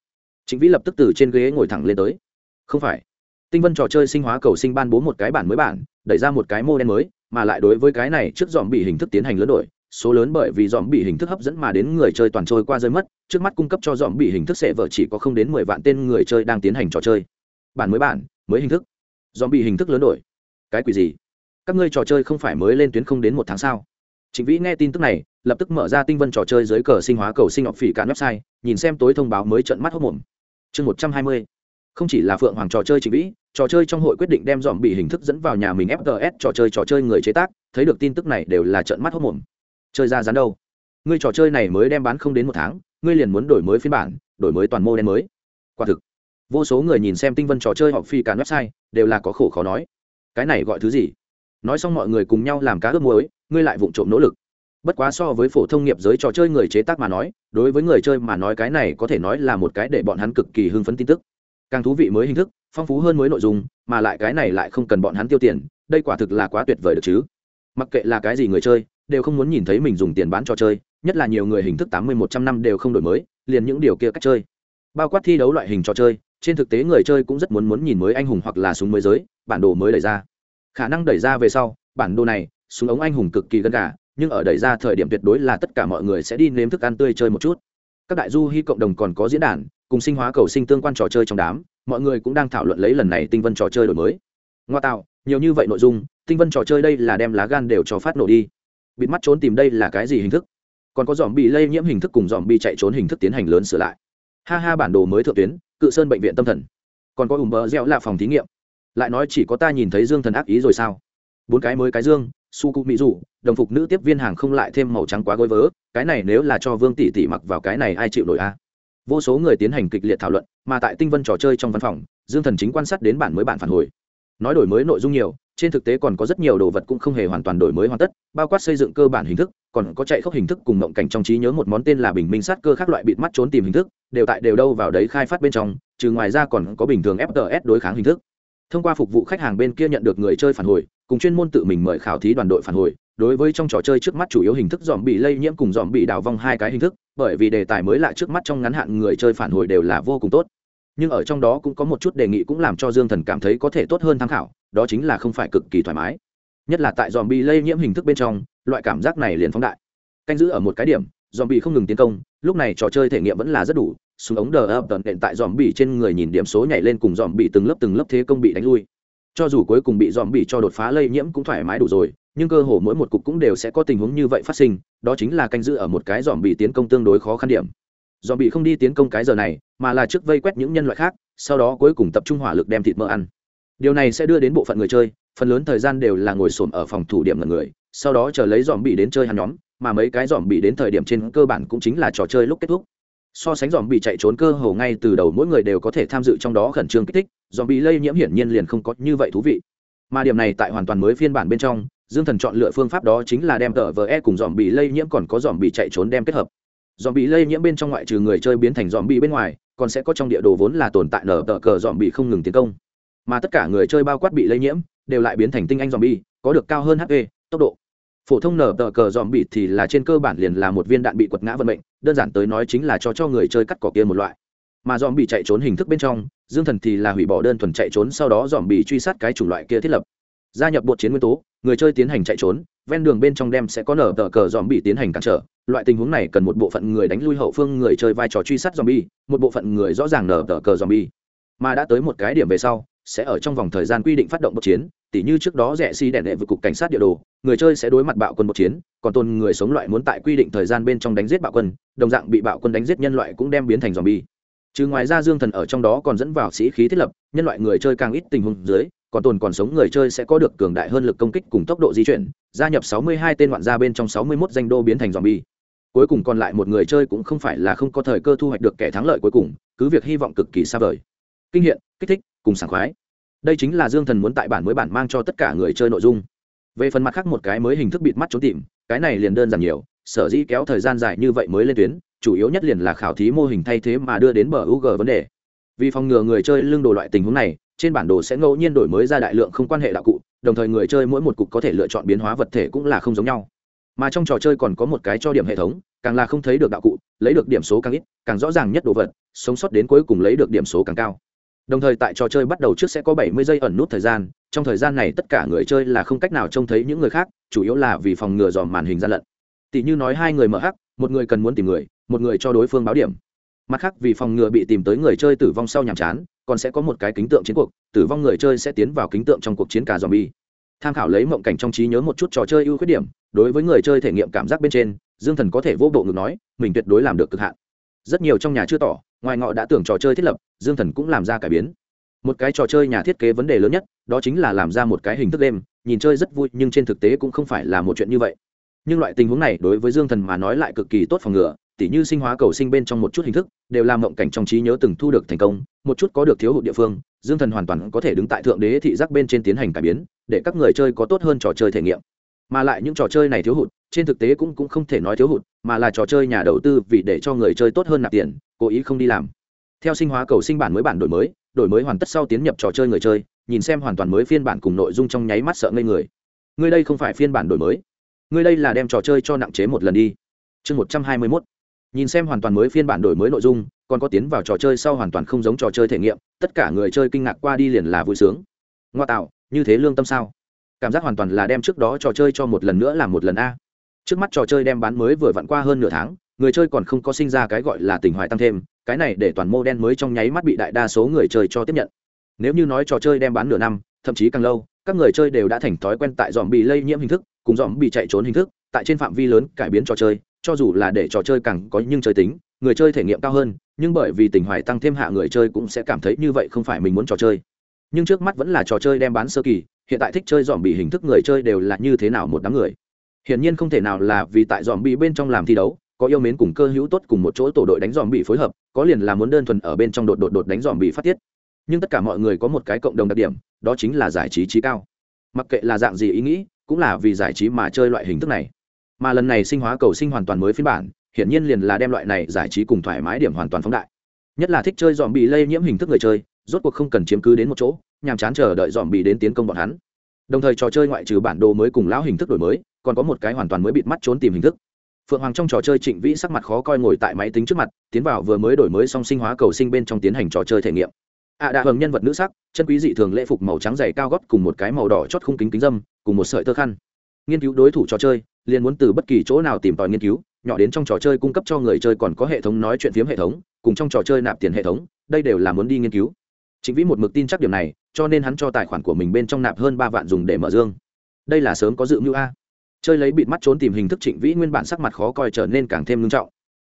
Chính vĩ lập tức từ trên ghế ngồi thẳng lên tới, không phải. Tinh vân trò chơi sinh hóa cầu sinh ban bố một cái bản mới bản, đẩy ra một cái mô đen mới, mà lại đối với cái này trước dòm bị hình thức tiến hành lớn đổi, số lớn bởi vì dòm bị hình thức hấp dẫn mà đến người chơi toàn trôi qua rơi mất, trước mắt cung cấp cho dòm bị hình thức sẽ vợ chỉ có không đến mười vạn tên người chơi đang tiến hành trò chơi. Bản mới bản, mới hình thức. Dòm bị hình thức lớn đổi. Cái quỷ gì? Các ngươi trò chơi không phải mới lên tuyến không đến một tháng sao Trịnh Vĩ nghe tin tức này, lập tức mở ra tinh vân trò chơi dưới cờ sinh hóa cầu sinh ngọc phỉ cản website, nhìn xem tối thông báo mới trận mắt hốt mồm. Chương một trăm hai mươi Không chỉ là Phượng Hoàng trò chơi Trịnh Vĩ, trò chơi trong hội quyết định đem dòm bị hình thức dẫn vào nhà mình FTS trò chơi trò chơi người chế tác, thấy được tin tức này đều là trận mắt hốt mồm. Chơi ra dán đâu? Ngươi trò chơi này mới đem bán không đến một tháng, ngươi liền muốn đổi mới phiên bản, đổi mới toàn mô đen mới. Quả thực, vô số người nhìn xem tinh vân trò chơi học phi cản website, đều là có khổ khó nói. Cái này gọi thứ gì? Nói xong mọi người cùng nhau làm cá ướp muối, ngươi lại vụng trộm nỗ lực. Bất quá so với phổ thông nghiệp giới trò chơi người chế tác mà nói đối với người chơi mà nói cái này có thể nói là một cái để bọn hắn cực kỳ hưng phấn tin tức. Càng thú vị mới hình thức phong phú hơn mới nội dung mà lại cái này lại không cần bọn hắn tiêu tiền đây quả thực là quá tuyệt vời được chứ. Mặc kệ là cái gì người chơi đều không muốn nhìn thấy mình dùng tiền bán trò chơi nhất là nhiều người hình thức tám mươi một trăm năm đều không đổi mới liền những điều kia cách chơi. Bao quát thi đấu loại hình trò chơi trên thực tế người chơi cũng rất muốn muốn nhìn mới anh hùng hoặc là súng mới giới bản đồ mới đẩy ra khả năng đẩy ra về sau, bản đồ này, súng ống anh hùng cực kỳ gần cả nhưng ở đẩy ra thời điểm tuyệt đối là tất cả mọi người sẽ đi nếm thức ăn tươi chơi một chút. Các đại du hy cộng đồng còn có diễn đàn, cùng sinh hóa cầu sinh tương quan trò chơi trong đám, mọi người cũng đang thảo luận lấy lần này tinh vân trò chơi đổi mới. Ngoa tạo, nhiều như vậy nội dung, tinh vân trò chơi đây là đem lá gan đều cho phát nổ đi. Bịt mắt trốn tìm đây là cái gì hình thức? Còn có dòm bị lây nhiễm hình thức cùng dòm bị chạy trốn hình thức tiến hành lớn sửa lại. Ha ha, bản đồ mới thượng tuyến, cự sơn bệnh viện tâm thần. Còn có ủng bờ gieo là phòng thí nghiệm lại nói chỉ có ta nhìn thấy dương thần ác ý rồi sao? Bốn cái mới cái dương, su cụ mỹ dù, đồng phục nữ tiếp viên hàng không lại thêm màu trắng quá gối vớ, cái này nếu là cho vương tỷ tỷ mặc vào cái này ai chịu nổi a? Vô số người tiến hành kịch liệt thảo luận, mà tại tinh vân trò chơi trong văn phòng, dương thần chính quan sát đến bản mới bản phản hồi. Nói đổi mới nội dung nhiều, trên thực tế còn có rất nhiều đồ vật cũng không hề hoàn toàn đổi mới hoàn tất, bao quát xây dựng cơ bản hình thức, còn có chạy khốc hình thức cùng mộng cảnh trong trí nhớ một món tên là bình minh sát cơ khác loại bịt mắt trốn tìm hình thức, đều tại đều đâu vào đấy khai phát bên trong, trừ ngoài ra còn có bình thường fts đối kháng hình thức thông qua phục vụ khách hàng bên kia nhận được người chơi phản hồi, cùng chuyên môn tự mình mời khảo thí đoàn đội phản hồi, đối với trong trò chơi trước mắt chủ yếu hình thức dòm bị lây nhiễm cùng dòm bị đào vong hai cái hình thức, bởi vì đề tài mới lạ trước mắt trong ngắn hạn người chơi phản hồi đều là vô cùng tốt. Nhưng ở trong đó cũng có một chút đề nghị cũng làm cho dương thần cảm thấy có thể tốt hơn tham khảo, đó chính là không phải cực kỳ thoải mái. Nhất là tại dòm bị lây nhiễm hình thức bên trong, loại cảm giác này liền phóng đại. Canh giữ ở một cái điểm dòm bị không ngừng tiến công, lúc này trò chơi thể nghiệm vẫn là rất đủ súng ống đờ ập tận hiện tại dòm bị trên người nhìn điểm số nhảy lên cùng dòm bị từng lớp từng lớp thế công bị đánh lui. Cho dù cuối cùng bị dòm bị cho đột phá lây nhiễm cũng thoải mái đủ rồi, nhưng cơ hồ mỗi một cục cũng đều sẽ có tình huống như vậy phát sinh, đó chính là canh giữ ở một cái dòm bị tiến công tương đối khó khăn điểm. Dòm bị không đi tiến công cái giờ này, mà là trước vây quét những nhân loại khác, sau đó cuối cùng tập trung hỏa lực đem thịt mỡ ăn. Điều này sẽ đưa đến bộ phận người chơi, phần lớn thời gian đều là ngồi xổm ở phòng thủ điểm là người, sau đó chờ lấy dòm bị đến chơi hắn nhóm, mà mấy cái dòm bị đến thời điểm trên cơ bản cũng chính là trò chơi lúc kết thúc so sánh dòm bị chạy trốn cơ hồ ngay từ đầu mỗi người đều có thể tham dự trong đó khẩn trương kích thích dòm bị lây nhiễm hiển nhiên liền không có như vậy thú vị. Mà điểm này tại hoàn toàn mới phiên bản bên trong, dương thần chọn lựa phương pháp đó chính là đem tờ vờ e cùng dòm bị lây nhiễm còn có dòm bị chạy trốn đem kết hợp. Dòm bị lây nhiễm bên trong ngoại trừ người chơi biến thành dòm bị bên ngoài, còn sẽ có trong địa đồ vốn là tồn tại nở tờ cờ dòm bị không ngừng tiến công. Mà tất cả người chơi bao quát bị lây nhiễm, đều lại biến thành tinh anh dòm bị có được cao hơn hp tốc độ phổ thông nở tờ cờ dòm bị thì là trên cơ bản liền là một viên đạn bị quật ngã vận mệnh, đơn giản tới nói chính là cho cho người chơi cắt cỏ kia một loại. Mà dòm bị chạy trốn hình thức bên trong, dương thần thì là hủy bỏ đơn thuần chạy trốn, sau đó dòm bị truy sát cái chủng loại kia thiết lập. Gia nhập bột chiến nguyên tố, người chơi tiến hành chạy trốn, ven đường bên trong đem sẽ có nở tờ cờ dòm bị tiến hành cản trở. Loại tình huống này cần một bộ phận người đánh lui hậu phương người chơi vai trò truy sát dòm bi một bộ phận người rõ ràng nở tờ cờ dòm bi mà đã tới một cái điểm về sau, sẽ ở trong vòng thời gian quy định phát động bột chiến tỉ như trước đó rẻ xi đèn đệ vượt cục cảnh sát địa đồ, người chơi sẽ đối mặt bạo quân một chiến, còn tôn người sống loại muốn tại quy định thời gian bên trong đánh giết bạo quân, đồng dạng bị bạo quân đánh giết nhân loại cũng đem biến thành dòm bi trừ ngoài ra dương thần ở trong đó còn dẫn vào sĩ khí thiết lập, nhân loại người chơi càng ít tình huống dưới, còn tồn còn sống người chơi sẽ có được cường đại hơn lực công kích cùng tốc độ di chuyển, gia nhập 62 tên ngoạn gia bên trong 61 danh đô biến thành zombie. Cuối cùng còn lại một người chơi cũng không phải là không có thời cơ thu hoạch được kẻ thắng lợi cuối cùng, cứ việc hy vọng cực kỳ xa vời. Kinh hiện, kích thích, cùng sảng khoái đây chính là dương thần muốn tại bản mới bản mang cho tất cả người chơi nội dung. Về phần mặt khác một cái mới hình thức bịt mắt trốn tìm, cái này liền đơn giản nhiều, sở dĩ kéo thời gian dài như vậy mới lên tuyến, chủ yếu nhất liền là khảo thí mô hình thay thế mà đưa đến bờ UG vấn đề. Vì phòng ngừa người chơi lưng đồ loại tình huống này, trên bản đồ sẽ ngẫu nhiên đổi mới ra đại lượng không quan hệ đạo cụ, đồng thời người chơi mỗi một cục có thể lựa chọn biến hóa vật thể cũng là không giống nhau. Mà trong trò chơi còn có một cái cho điểm hệ thống, càng là không thấy được đạo cụ, lấy được điểm số càng ít, càng rõ ràng nhất đồ vật, sống sót đến cuối cùng lấy được điểm số càng cao đồng thời tại trò chơi bắt đầu trước sẽ có bảy mươi giây ẩn nút thời gian, trong thời gian này tất cả người chơi là không cách nào trông thấy những người khác, chủ yếu là vì phòng ngừa dòm màn hình gian lận. Tỷ như nói hai người mở hắc, một người cần muốn tìm người, một người cho đối phương báo điểm. Mặt khác, vì phòng ngừa bị tìm tới người chơi tử vong sau nhàm chán, còn sẽ có một cái kính tượng chiến cuộc, tử vong người chơi sẽ tiến vào kính tượng trong cuộc chiến cả zombie. Tham khảo lấy mộng cảnh trong trí nhớ một chút trò chơi ưu khuyết điểm, đối với người chơi thể nghiệm cảm giác bên trên, dương thần có thể vô bộ ngực nói, mình tuyệt đối làm được cực hạn. Rất nhiều trong nhà chưa tỏ ngoài ngọ đã tưởng trò chơi thiết lập, dương thần cũng làm ra cải biến. Một cái trò chơi nhà thiết kế vấn đề lớn nhất, đó chính là làm ra một cái hình thức đêm nhìn chơi rất vui, nhưng trên thực tế cũng không phải là một chuyện như vậy. Nhưng loại tình huống này đối với dương thần mà nói lại cực kỳ tốt phòng ngừa, tỉ như sinh hóa cầu sinh bên trong một chút hình thức, đều làm mộng cảnh trong trí nhớ từng thu được thành công, một chút có được thiếu hụt địa phương, dương thần hoàn toàn có thể đứng tại thượng đế thị giác bên trên tiến hành cải biến, để các người chơi có tốt hơn trò chơi thể nghiệm. Mà lại những trò chơi này thiếu hụt, trên thực tế cũng cũng không thể nói thiếu hụt, mà là trò chơi nhà đầu tư vì để cho người chơi tốt hơn nạp tiền cố ý không đi làm. Theo sinh hóa cầu sinh bản mới bản đổi mới đổi mới hoàn tất sau tiến nhập trò chơi người chơi, nhìn xem hoàn toàn mới phiên bản cùng nội dung trong nháy mắt sợ ngây người. Người đây không phải phiên bản đổi mới. Người đây là đem trò chơi cho nặng chế một lần đi. Chương một trăm hai mươi mốt. Nhìn xem hoàn toàn mới phiên bản đổi mới nội dung, còn có tiến vào trò chơi sau hoàn toàn không giống trò chơi thể nghiệm, tất cả người chơi kinh ngạc qua đi liền là vui sướng. Ngoa tạo, như thế lương tâm sao? Cảm giác hoàn toàn là đem trước đó trò chơi cho một lần nữa làm một lần a. Trước mắt trò chơi đem bán mới vừa vặn qua hơn nửa tháng người chơi còn không có sinh ra cái gọi là tình hoài tăng thêm, cái này để toàn mô đen mới trong nháy mắt bị đại đa số người chơi cho tiếp nhận. Nếu như nói trò chơi đem bán nửa năm, thậm chí càng lâu, các người chơi đều đã thành thói quen tại dòm bị lây nhiễm hình thức, cùng dòm bị chạy trốn hình thức, tại trên phạm vi lớn cải biến trò chơi, cho dù là để trò chơi càng có nhưng chơi tính, người chơi thể nghiệm cao hơn, nhưng bởi vì tình hoài tăng thêm hạ người chơi cũng sẽ cảm thấy như vậy không phải mình muốn trò chơi. Nhưng trước mắt vẫn là trò chơi đem bán sơ kỳ, hiện tại thích chơi dòm bị hình thức người chơi đều là như thế nào một đám người. Hiển nhiên không thể nào là vì tại dòm bị bên trong làm thi đấu có yêu mến cùng cơ hữu tốt cùng một chỗ tổ đội đánh dòm bị phối hợp, có liền là muốn đơn thuần ở bên trong đột đột đột đánh dòm bị phát tiết. Nhưng tất cả mọi người có một cái cộng đồng đặc điểm, đó chính là giải trí trí cao. Mặc kệ là dạng gì ý nghĩ, cũng là vì giải trí mà chơi loại hình thức này. Mà lần này sinh hóa cầu sinh hoàn toàn mới phiên bản, hiển nhiên liền là đem loại này giải trí cùng thoải mái điểm hoàn toàn phóng đại. Nhất là thích chơi dòm bị lây nhiễm hình thức người chơi, rốt cuộc không cần chiếm cứ đến một chỗ, nhàm chán chờ đợi dòm bị đến tiến công bọn hắn. Đồng thời trò chơi ngoại trừ bản đồ mới cùng lão hình thức đổi mới, còn có một cái hoàn toàn mới bịt mắt trốn tìm hình thức phượng hoàng trong trò chơi trịnh vĩ sắc mặt khó coi ngồi tại máy tính trước mặt, tiến vào vừa mới đổi mới xong sinh hóa cầu sinh bên trong tiến hành trò chơi thể nghiệm. Ạ à đã hầm nhân vật nữ sắc, chân quý dị thường lễ phục màu trắng dày cao gót cùng một cái màu đỏ chót khung kính kính dâm, cùng một sợi tơ khăn. Nghiên cứu đối thủ trò chơi, liền muốn từ bất kỳ chỗ nào tìm tòi nghiên cứu, nhỏ đến trong trò chơi cung cấp cho người chơi còn có hệ thống nói chuyện phiếm hệ thống, cùng trong trò chơi nạp tiền hệ thống, đây đều là muốn đi nghiên cứu. Chính vĩ một mực tin chắc điểm này, cho nên hắn cho tài khoản của mình bên trong nạp hơn ba vạn dùng để mở dương. Đây là sớm có dự mưu a chơi lấy bịt mắt trốn tìm hình thức trịnh vĩ nguyên bản sắc mặt khó coi trở nên càng thêm nghiêm trọng.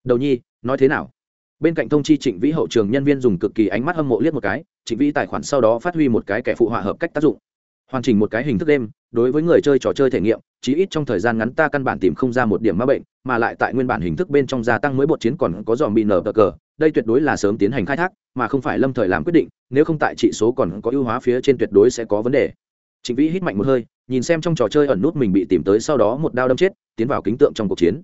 Đầu nhi, nói thế nào? Bên cạnh thông chi trịnh vĩ hậu trường nhân viên dùng cực kỳ ánh mắt hâm mộ liếc một cái, trịnh vĩ tài khoản sau đó phát huy một cái kẻ phụ họa hợp cách tác dụng. Hoàn chỉnh một cái hình thức đêm, đối với người chơi trò chơi thể nghiệm, chí ít trong thời gian ngắn ta căn bản tìm không ra một điểm ma bệnh, mà lại tại nguyên bản hình thức bên trong gia tăng mới bột chiến còn có dòm bị nở cờ, đây tuyệt đối là sớm tiến hành khai thác, mà không phải lâm thời làm quyết định, nếu không tại trị số còn có ưu hóa phía trên tuyệt đối sẽ có vấn đề. Trịnh vĩ hít mạnh một hơi nhìn xem trong trò chơi ẩn nút mình bị tìm tới sau đó một đao đâm chết, tiến vào kính tượng trong cuộc chiến.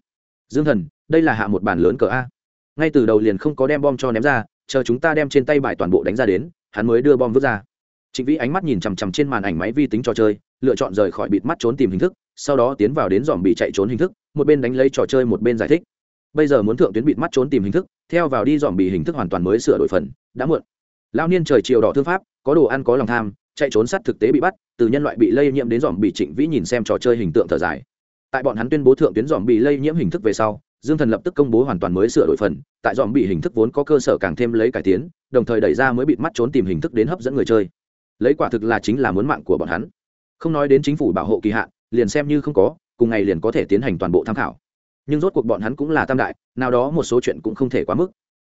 Dương thần, đây là hạ một bản lớn cờ a. Ngay từ đầu liền không có đem bom cho ném ra, chờ chúng ta đem trên tay bài toàn bộ đánh ra đến, hắn mới đưa bom vứt ra. Trịnh vĩ ánh mắt nhìn chằm chằm trên màn ảnh máy vi tính trò chơi, lựa chọn rời khỏi bịt mắt trốn tìm hình thức, sau đó tiến vào đến dòm bị chạy trốn hình thức, một bên đánh lấy trò chơi một bên giải thích. Bây giờ muốn thượng tuyến bịt mắt trốn tìm hình thức, theo vào đi dòm bị hình thức hoàn toàn mới sửa đổi phần, đã muộn. Lao niên trời chiều đỏ thương pháp, có đồ ăn có lòng tham chạy trốn sát thực tế bị bắt, từ nhân loại bị lây nhiễm đến dòm bị trịnh vĩ nhìn xem trò chơi hình tượng thở dài. Tại bọn hắn tuyên bố thượng tuyến dòm bị lây nhiễm hình thức về sau, dương thần lập tức công bố hoàn toàn mới sửa đổi phần, tại dòm bị hình thức vốn có cơ sở càng thêm lấy cải tiến, đồng thời đẩy ra mới bịt mắt trốn tìm hình thức đến hấp dẫn người chơi. Lấy quả thực là chính là muốn mạng của bọn hắn. Không nói đến chính phủ bảo hộ kỳ hạn, liền xem như không có, cùng ngày liền có thể tiến hành toàn bộ tham khảo. Nhưng rốt cuộc bọn hắn cũng là tam đại, nào đó một số chuyện cũng không thể quá mức.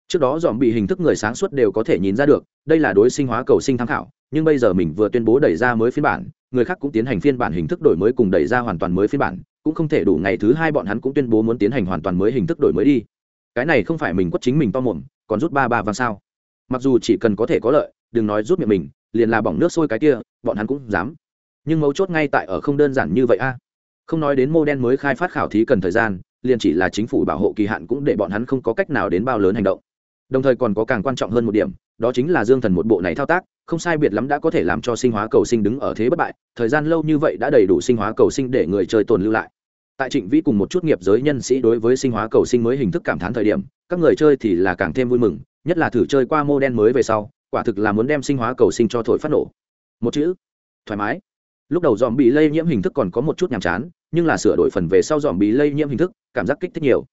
Trước đó dòm bị hình thức người sáng suốt đều có thể nhìn ra được, đây là đối sinh hóa cầu sinh tham khảo nhưng bây giờ mình vừa tuyên bố đẩy ra mới phiên bản, người khác cũng tiến hành phiên bản hình thức đổi mới cùng đẩy ra hoàn toàn mới phiên bản, cũng không thể đủ ngày thứ hai bọn hắn cũng tuyên bố muốn tiến hành hoàn toàn mới hình thức đổi mới đi. Cái này không phải mình quất chính mình to mồm, còn rút ba ba vàng sao? Mặc dù chỉ cần có thể có lợi, đừng nói rút miệng mình, liền là bỏng nước sôi cái kia, bọn hắn cũng dám. Nhưng mấu chốt ngay tại ở không đơn giản như vậy a. Không nói đến mô đen mới khai phát khảo thí cần thời gian, liền chỉ là chính phủ bảo hộ kỳ hạn cũng để bọn hắn không có cách nào đến bao lớn hành động. Đồng thời còn có càng quan trọng hơn một điểm, đó chính là dương thần một bộ này thao tác không sai biệt lắm đã có thể làm cho sinh hóa cầu sinh đứng ở thế bất bại, thời gian lâu như vậy đã đầy đủ sinh hóa cầu sinh để người chơi tồn lưu lại. Tại trịnh vĩ cùng một chút nghiệp giới nhân sĩ đối với sinh hóa cầu sinh mới hình thức cảm thán thời điểm, các người chơi thì là càng thêm vui mừng, nhất là thử chơi qua mô đen mới về sau, quả thực là muốn đem sinh hóa cầu sinh cho thổi phát nổ. Một chữ, thoải mái. Lúc đầu dòm bị lây nhiễm hình thức còn có một chút nhàm chán, nhưng là sửa đổi phần về sau dòm bị lây nhiễm hình thức, cảm giác kích thích nhiều.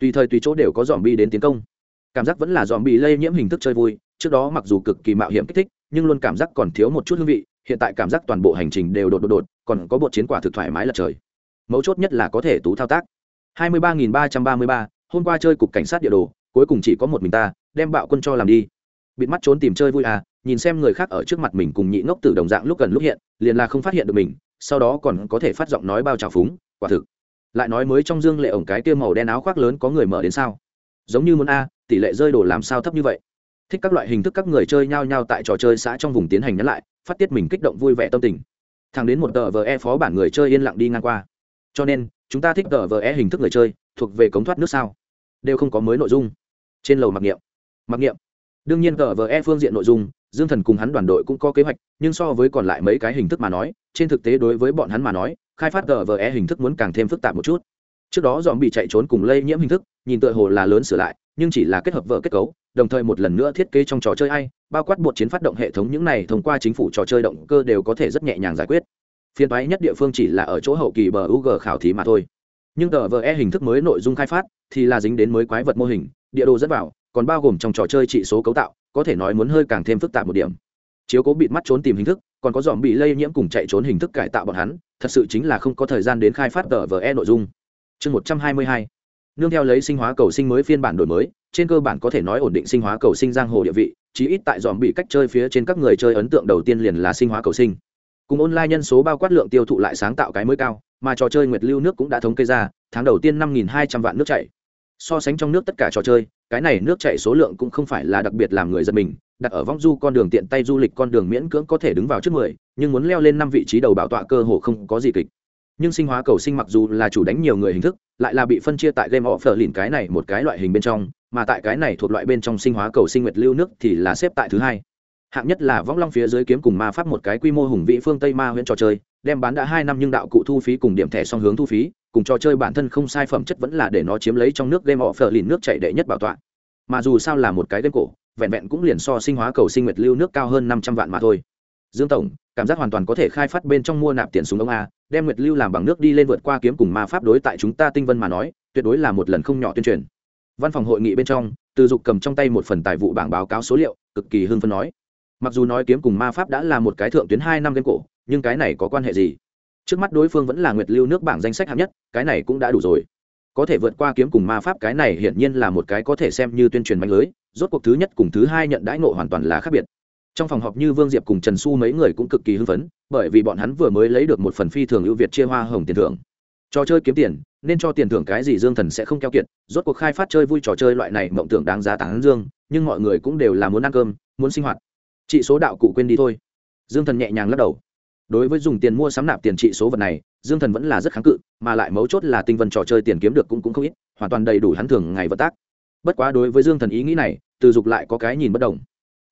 Tùy thời tùy chỗ đều có dòm bi đến tiến công. Cảm giác vẫn là dòm bị lây nhiễm hình thức chơi vui, trước đó mặc dù cực kỳ mạo hiểm kích thích nhưng luôn cảm giác còn thiếu một chút hương vị hiện tại cảm giác toàn bộ hành trình đều đột đột đột còn có bột chiến quả thực thoải mái lật trời. Mấu chốt nhất là có thể tú thao tác. 23.333, hôm qua chơi cục cảnh sát địa đồ cuối cùng chỉ có một mình ta đem bạo quân cho làm đi. Bịt mắt trốn tìm chơi vui à nhìn xem người khác ở trước mặt mình cùng nhị ngốc tử đồng dạng lúc gần lúc hiện liền là không phát hiện được mình sau đó còn có thể phát giọng nói bao trào phúng quả thực. Lại nói mới trong dương lệ ổng cái kia màu đen áo khoác lớn có người mở đến sao? Giống như muốn a tỷ lệ rơi đồ làm sao thấp như vậy? Thích các loại hình thức các người chơi nhau nhau tại trò chơi xã trong vùng tiến hành nhắn lại, phát tiết mình kích động vui vẻ tâm tình. Thẳng đến một tờ vờ e phó bản người chơi yên lặng đi ngang qua. Cho nên, chúng ta thích tờ vờ e hình thức người chơi, thuộc về cống thoát nước sao? Đều không có mới nội dung. Trên lầu mặc niệm. Mặc niệm. Đương nhiên tờ vờ e phương diện nội dung, dương thần cùng hắn đoàn đội cũng có kế hoạch, nhưng so với còn lại mấy cái hình thức mà nói, trên thực tế đối với bọn hắn mà nói, khai phát tờ vờ e hình thức muốn càng thêm phức tạp một chút trước đó dòm bị chạy trốn cùng lây nhiễm hình thức, nhìn tựa hồ là lớn sửa lại, nhưng chỉ là kết hợp vợ kết cấu, đồng thời một lần nữa thiết kế trong trò chơi ai bao quát bột chiến phát động hệ thống những này thông qua chính phủ trò chơi động cơ đều có thể rất nhẹ nhàng giải quyết. Phiên toái nhất địa phương chỉ là ở chỗ hậu kỳ bờ u g khảo thí mà thôi. Nhưng tờ vờ e hình thức mới nội dung khai phát thì là dính đến mới quái vật mô hình, địa đồ dẫn vào, còn bao gồm trong trò chơi trị số cấu tạo, có thể nói muốn hơi càng thêm phức tạp một điểm. Chiếu cố bịt mắt trốn tìm hình thức, còn có dòm bị lây nhiễm cùng chạy trốn hình thức cải tạo bọn hắn, thật sự chính là không có thời gian đến khai phát tờ vờ e nội dung chương một trăm hai mươi hai. Nương theo lấy sinh hóa cầu sinh mới phiên bản đổi mới, trên cơ bản có thể nói ổn định sinh hóa cầu sinh giang hồ địa vị, chí ít tại dòm bị cách chơi phía trên các người chơi ấn tượng đầu tiên liền là sinh hóa cầu sinh. Cùng online nhân số bao quát lượng tiêu thụ lại sáng tạo cái mới cao, mà trò chơi nguyệt lưu nước cũng đã thống kê ra, tháng đầu tiên năm hai trăm vạn nước chảy. So sánh trong nước tất cả trò chơi, cái này nước chảy số lượng cũng không phải là đặc biệt làm người dân mình, đặt ở vong du con đường tiện tay du lịch con đường miễn cưỡng có thể đứng vào trước mười, nhưng muốn leo lên năm vị trí đầu bảo tọa cơ hồ không có gì kịch nhưng sinh hóa cầu sinh mặc dù là chủ đánh nhiều người hình thức, lại là bị phân chia tại game offer lìn cái này một cái loại hình bên trong, mà tại cái này thuộc loại bên trong sinh hóa cầu sinh nguyệt lưu nước thì là xếp tại thứ hai. Hạng nhất là võng long phía dưới kiếm cùng ma pháp một cái quy mô hùng vĩ phương tây ma huyện trò chơi, đem bán đã hai năm nhưng đạo cụ thu phí cùng điểm thẻ song hướng thu phí, cùng trò chơi bản thân không sai phẩm chất vẫn là để nó chiếm lấy trong nước game offer lìn nước chạy đệ nhất bảo tọa. Mà dù sao là một cái game cổ, vẹn vẹn cũng liền so sinh hóa cầu sinh nguyệt lưu nước cao hơn năm trăm vạn mà thôi. Dương tổng cảm giác hoàn toàn có thể khai phát bên trong mua nạp tiền súng ống a, đem nguyệt lưu làm bằng nước đi lên vượt qua kiếm cùng ma pháp đối tại chúng ta tinh vân mà nói, tuyệt đối là một lần không nhỏ tuyên truyền. Văn phòng hội nghị bên trong, từ dục cầm trong tay một phần tài vụ bảng báo cáo số liệu, cực kỳ hưng phân nói. Mặc dù nói kiếm cùng ma pháp đã là một cái thượng tuyến hai năm game cổ, nhưng cái này có quan hệ gì? Trước mắt đối phương vẫn là nguyệt lưu nước bảng danh sách hạng nhất, cái này cũng đã đủ rồi. Có thể vượt qua kiếm cùng ma pháp cái này hiển nhiên là một cái có thể xem như tuyên truyền mạnh lưới, rốt cuộc thứ nhất cùng thứ hai nhận đãi ngộ hoàn toàn là khác biệt trong phòng họp như vương diệp cùng trần su mấy người cũng cực kỳ hưng phấn, bởi vì bọn hắn vừa mới lấy được một phần phi thường ưu việt chia hoa hồng tiền thưởng. Trò chơi kiếm tiền, nên cho tiền thưởng cái gì dương thần sẽ không keo kiệt, rốt cuộc khai phát chơi vui trò chơi loại này mộng tưởng đáng giá tán dương, nhưng mọi người cũng đều là muốn ăn cơm, muốn sinh hoạt. Trị số đạo cụ quên đi thôi. Dương thần nhẹ nhàng lắc đầu. Đối với dùng tiền mua sắm nạp tiền trị số vật này, dương thần vẫn là rất kháng cự, mà lại mấu chốt là tinh vân trò chơi tiền kiếm được cũng cũng không ít, hoàn toàn đầy đủ hắn thường ngày vận tác. Bất quá đối với dương thần ý nghĩ này, từ dục lại có cái nhìn bất đồng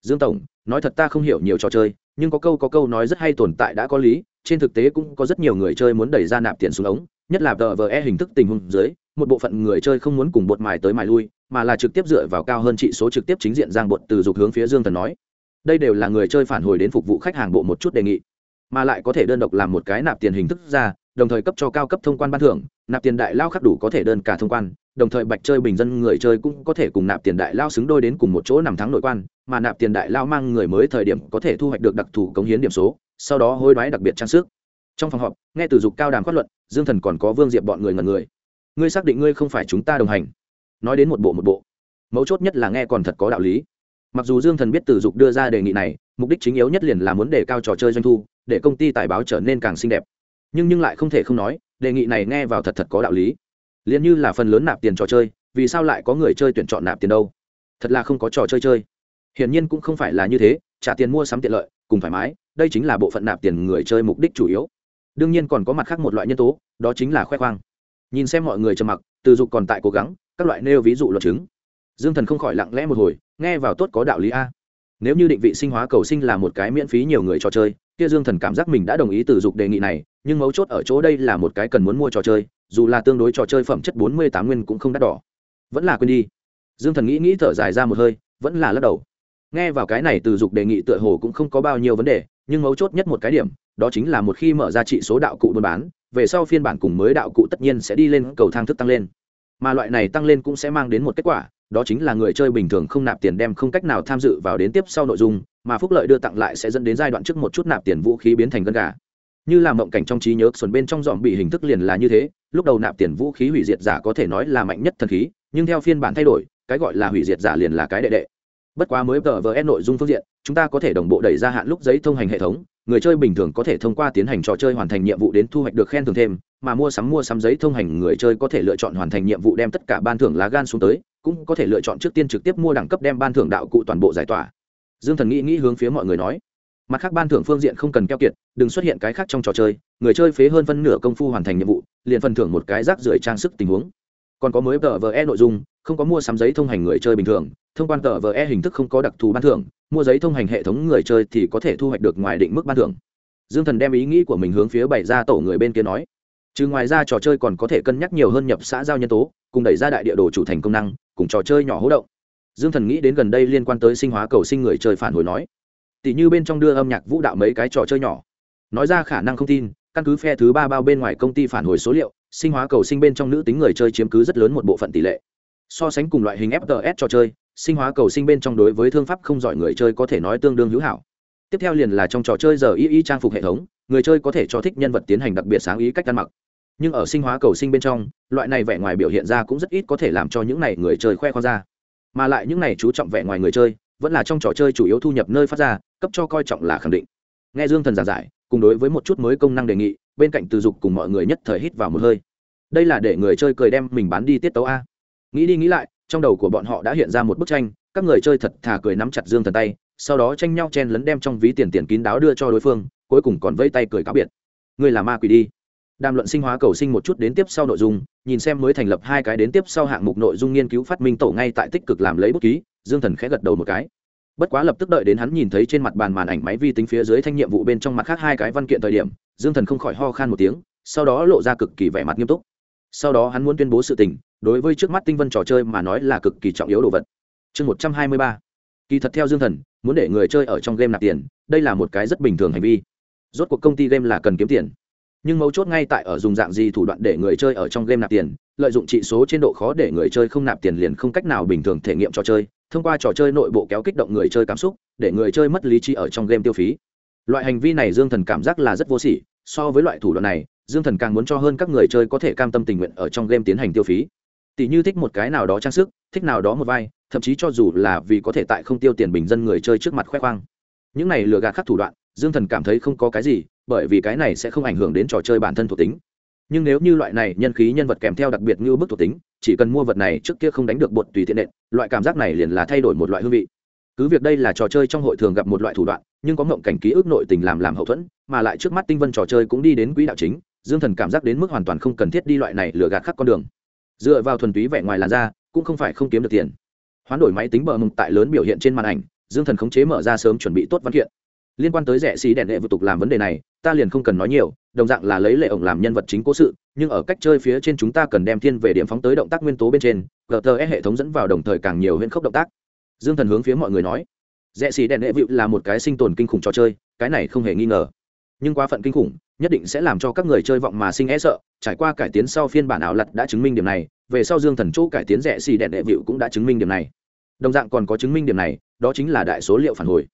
dương tổng, nói thật ta không hiểu nhiều trò chơi, nhưng có câu có câu nói rất hay tồn tại đã có lý, trên thực tế cũng có rất nhiều người chơi muốn đẩy ra nạp tiền xuống ống, nhất là tờ vờ e hình thức tình huống dưới, một bộ phận người chơi không muốn cùng bột mài tới mài lui, mà là trực tiếp dựa vào cao hơn trị số trực tiếp chính diện giang bột từ dục hướng phía dương thần nói. Đây đều là người chơi phản hồi đến phục vụ khách hàng bộ một chút đề nghị, mà lại có thể đơn độc làm một cái nạp tiền hình thức ra đồng thời cấp cho cao cấp thông quan ban thưởng, nạp tiền đại lao khắc đủ có thể đơn cả thông quan, đồng thời bạch chơi bình dân người chơi cũng có thể cùng nạp tiền đại lao xứng đôi đến cùng một chỗ nằm thắng nội quan, mà nạp tiền đại lao mang người mới thời điểm có thể thu hoạch được đặc thù cống hiến điểm số, sau đó hối đoái đặc biệt trang sức. Trong phòng họp, nghe từ dục cao đàm phát luận, dương thần còn có vương diệp bọn người ngần người. Ngươi xác định ngươi không phải chúng ta đồng hành. Nói đến một bộ một bộ. Mấu chốt nhất là nghe còn thật có đạo lý. Mặc dù dương thần biết từ dục đưa ra đề nghị này, mục đích chính yếu nhất liền là muốn đề cao trò chơi doanh thu, để công ty tài báo trở nên càng xinh đẹp nhưng nhưng lại không thể không nói, đề nghị này nghe vào thật thật có đạo lý. Liền như là phần lớn nạp tiền trò chơi, vì sao lại có người chơi tuyển chọn nạp tiền đâu? Thật là không có trò chơi chơi. Hiển nhiên cũng không phải là như thế, trả tiền mua sắm tiện lợi, cùng thoải mái, đây chính là bộ phận nạp tiền người chơi mục đích chủ yếu. Đương nhiên còn có mặt khác một loại nhân tố, đó chính là khoe khoang. Nhìn xem mọi người trầm mặc, từ dục còn tại cố gắng, các loại nêu ví dụ luật chứng. Dương thần không khỏi lặng lẽ một hồi, nghe vào tốt có đạo lý a nếu như định vị sinh hóa cầu sinh là một cái miễn phí nhiều người trò chơi, kia dương thần cảm giác mình đã đồng ý từ dục đề nghị này, nhưng mấu chốt ở chỗ đây là một cái cần muốn mua trò chơi, dù là tương đối trò chơi phẩm chất bốn mươi tám nguyên cũng không đắt đỏ. Vẫn là quên đi. Dương thần nghĩ nghĩ thở dài ra một hơi, vẫn là lắc đầu. Nghe vào cái này từ dục đề nghị tựa hồ cũng không có bao nhiêu vấn đề, nhưng mấu chốt nhất một cái điểm, đó chính là một khi mở ra trị số đạo cụ buôn bán, về sau phiên bản cùng mới đạo cụ tất nhiên sẽ đi lên, cầu thang thức tăng lên. Mà loại này tăng lên cũng sẽ mang đến một kết quả đó chính là người chơi bình thường không nạp tiền đem không cách nào tham dự vào đến tiếp sau nội dung, mà phúc lợi đưa tặng lại sẽ dẫn đến giai đoạn trước một chút nạp tiền vũ khí biến thành gân gà. Như là mộng cảnh trong trí nhớ xuẩn bên trong dòm bị hình thức liền là như thế, lúc đầu nạp tiền vũ khí hủy diệt giả có thể nói là mạnh nhất thần khí, nhưng theo phiên bản thay đổi, cái gọi là hủy diệt giả liền là cái đệ đệ. Bất quá mới tờ vờ nội dung phương diện, chúng ta có thể đồng bộ đẩy ra hạn lúc giấy thông hành hệ thống, người chơi bình thường có thể thông qua tiến hành trò chơi hoàn thành nhiệm vụ đến thu hoạch được khen thưởng thêm, mà mua sắm mua sắm giấy thông hành người chơi có thể lựa chọn hoàn thành nhiệm vụ đem tất cả ban thưởng lá gan xuống tới cũng có thể lựa chọn trước tiên trực tiếp mua đẳng cấp đem ban thưởng đạo cụ toàn bộ giải tỏa. Dương thần nghĩ nghĩ hướng phía mọi người nói, mặt khác ban thưởng phương diện không cần keo kiệt, đừng xuất hiện cái khác trong trò chơi, người chơi phế hơn phân nửa công phu hoàn thành nhiệm vụ, liền phần thưởng một cái rác rưởi trang sức tình huống. Còn có mới tờ vờ e nội dung, không có mua sắm giấy thông hành người chơi bình thường, thông quan tờ vờ e hình thức không có đặc thù ban thưởng, mua giấy thông hành hệ thống người chơi thì có thể thu hoạch được ngoài định mức ban thưởng. Dương thần đem ý nghĩ của mình hướng phía bảy ra tổ người bên kia nói, chứ ngoài ra trò chơi còn có thể cân nhắc nhiều hơn nhập xã giao nhân tố, cùng đẩy ra đại địa đồ chủ thành công năng cùng trò chơi nhỏ hỗ động. Dương thần nghĩ đến gần đây liên quan tới sinh hóa cầu sinh người chơi phản hồi nói, tỷ như bên trong đưa âm nhạc vũ đạo mấy cái trò chơi nhỏ, nói ra khả năng không tin, căn cứ phe thứ ba bao bên ngoài công ty phản hồi số liệu, sinh hóa cầu sinh bên trong nữ tính người chơi chiếm cứ rất lớn một bộ phận tỷ lệ. So sánh cùng loại hình fts trò chơi, sinh hóa cầu sinh bên trong đối với thương pháp không giỏi người chơi có thể nói tương đương hữu hảo. Tiếp theo liền là trong trò chơi giờ y y trang phục hệ thống, người chơi có thể cho thích nhân vật tiến hành đặc biệt sáng ý cách ăn mặc nhưng ở sinh hóa cầu sinh bên trong, loại này vẻ ngoài biểu hiện ra cũng rất ít có thể làm cho những này người chơi khoe khoang ra. Mà lại những này chú trọng vẻ ngoài người chơi, vẫn là trong trò chơi chủ yếu thu nhập nơi phát ra, cấp cho coi trọng là khẳng định. Nghe dương thần giảng giải, cùng đối với một chút mới công năng đề nghị, bên cạnh từ dục cùng mọi người nhất thời hít vào một hơi. Đây là để người chơi cười đem mình bán đi tiết tấu a. Nghĩ đi nghĩ lại, trong đầu của bọn họ đã hiện ra một bức tranh, các người chơi thật thà cười nắm chặt dương thần tay, sau đó tranh nhau chen lấn đem trong ví tiền tiền kín đáo đưa cho đối phương, cuối cùng còn vây tay cười cáo biệt. Ngươi là ma quỷ đi đàm luận sinh hóa cầu sinh một chút đến tiếp sau nội dung, nhìn xem mới thành lập hai cái đến tiếp sau hạng mục nội dung nghiên cứu phát minh tổ ngay tại tích cực làm lấy bút ký, dương thần khẽ gật đầu một cái. Bất quá lập tức đợi đến hắn nhìn thấy trên mặt bàn màn ảnh máy vi tính phía dưới thanh nhiệm vụ bên trong mặt khác hai cái văn kiện thời điểm, dương thần không khỏi ho khan một tiếng, sau đó lộ ra cực kỳ vẻ mặt nghiêm túc. Sau đó hắn muốn tuyên bố sự tình, đối với trước mắt tinh vân trò chơi mà nói là cực kỳ trọng yếu đồ vật. Chương một trăm hai mươi ba. Kỳ thật theo dương thần, muốn để người chơi ở trong game nạp tiền, đây là một cái rất bình thường hành vi. Rốt cuộc công ty game là cần kiếm tiền nhưng mấu chốt ngay tại ở dùng dạng gì thủ đoạn để người chơi ở trong game nạp tiền, lợi dụng trị số trên độ khó để người chơi không nạp tiền liền không cách nào bình thường thể nghiệm trò chơi, thông qua trò chơi nội bộ kéo kích động người chơi cảm xúc, để người chơi mất lý trí ở trong game tiêu phí. Loại hành vi này dương thần cảm giác là rất vô sỉ, so với loại thủ đoạn này, dương thần càng muốn cho hơn các người chơi có thể cam tâm tình nguyện ở trong game tiến hành tiêu phí. Tỷ như thích một cái nào đó trang sức, thích nào đó một vai, thậm chí cho dù là vì có thể tại không tiêu tiền bình dân người chơi trước mặt khoe khoang. Những này lừa gạt khắc thủ đoạn, dương thần cảm thấy không có cái gì bởi vì cái này sẽ không ảnh hưởng đến trò chơi bản thân thuộc tính. Nhưng nếu như loại này nhân khí nhân vật kèm theo đặc biệt như bức thuộc tính, chỉ cần mua vật này trước kia không đánh được bột tùy tiện nện, loại cảm giác này liền là thay đổi một loại hương vị. Cứ việc đây là trò chơi trong hội thường gặp một loại thủ đoạn, nhưng có ngộng cảnh ký ức nội tình làm làm hậu thuẫn, mà lại trước mắt tinh vân trò chơi cũng đi đến quỹ đạo chính, dương thần cảm giác đến mức hoàn toàn không cần thiết đi loại này lừa gạt khắc con đường. Dựa vào thuần túy vẻ ngoài làn da, cũng không phải không kiếm được tiền. Hoán đổi máy tính bờ mông tại lớn biểu hiện trên màn ảnh, dương thần khống chế mở ra sớm chuẩn bị tốt văn kiện. Liên quan tới rẻ xí đèn đệ vụ tục làm vấn đề này ta liền không cần nói nhiều, đồng dạng là lấy lệ ổng làm nhân vật chính cố sự, nhưng ở cách chơi phía trên chúng ta cần đem thiên về điểm phóng tới động tác nguyên tố bên trên gte hệ thống dẫn vào đồng thời càng nhiều huyễn khốc động tác. Dương thần hướng phía mọi người nói, rẽ xì đèn đệ vịu là một cái sinh tồn kinh khủng trò chơi, cái này không hề nghi ngờ. Nhưng quá phận kinh khủng, nhất định sẽ làm cho các người chơi vọng mà sinh e sợ, trải qua cải tiến sau phiên bản ảo lặt đã chứng minh điểm này, về sau dương thần chỗ cải tiến rẽ xì đèn đệ vịu cũng đã chứng minh điểm này. Đồng dạng còn có chứng minh điểm này, đó chính là đại số liệu phản hồi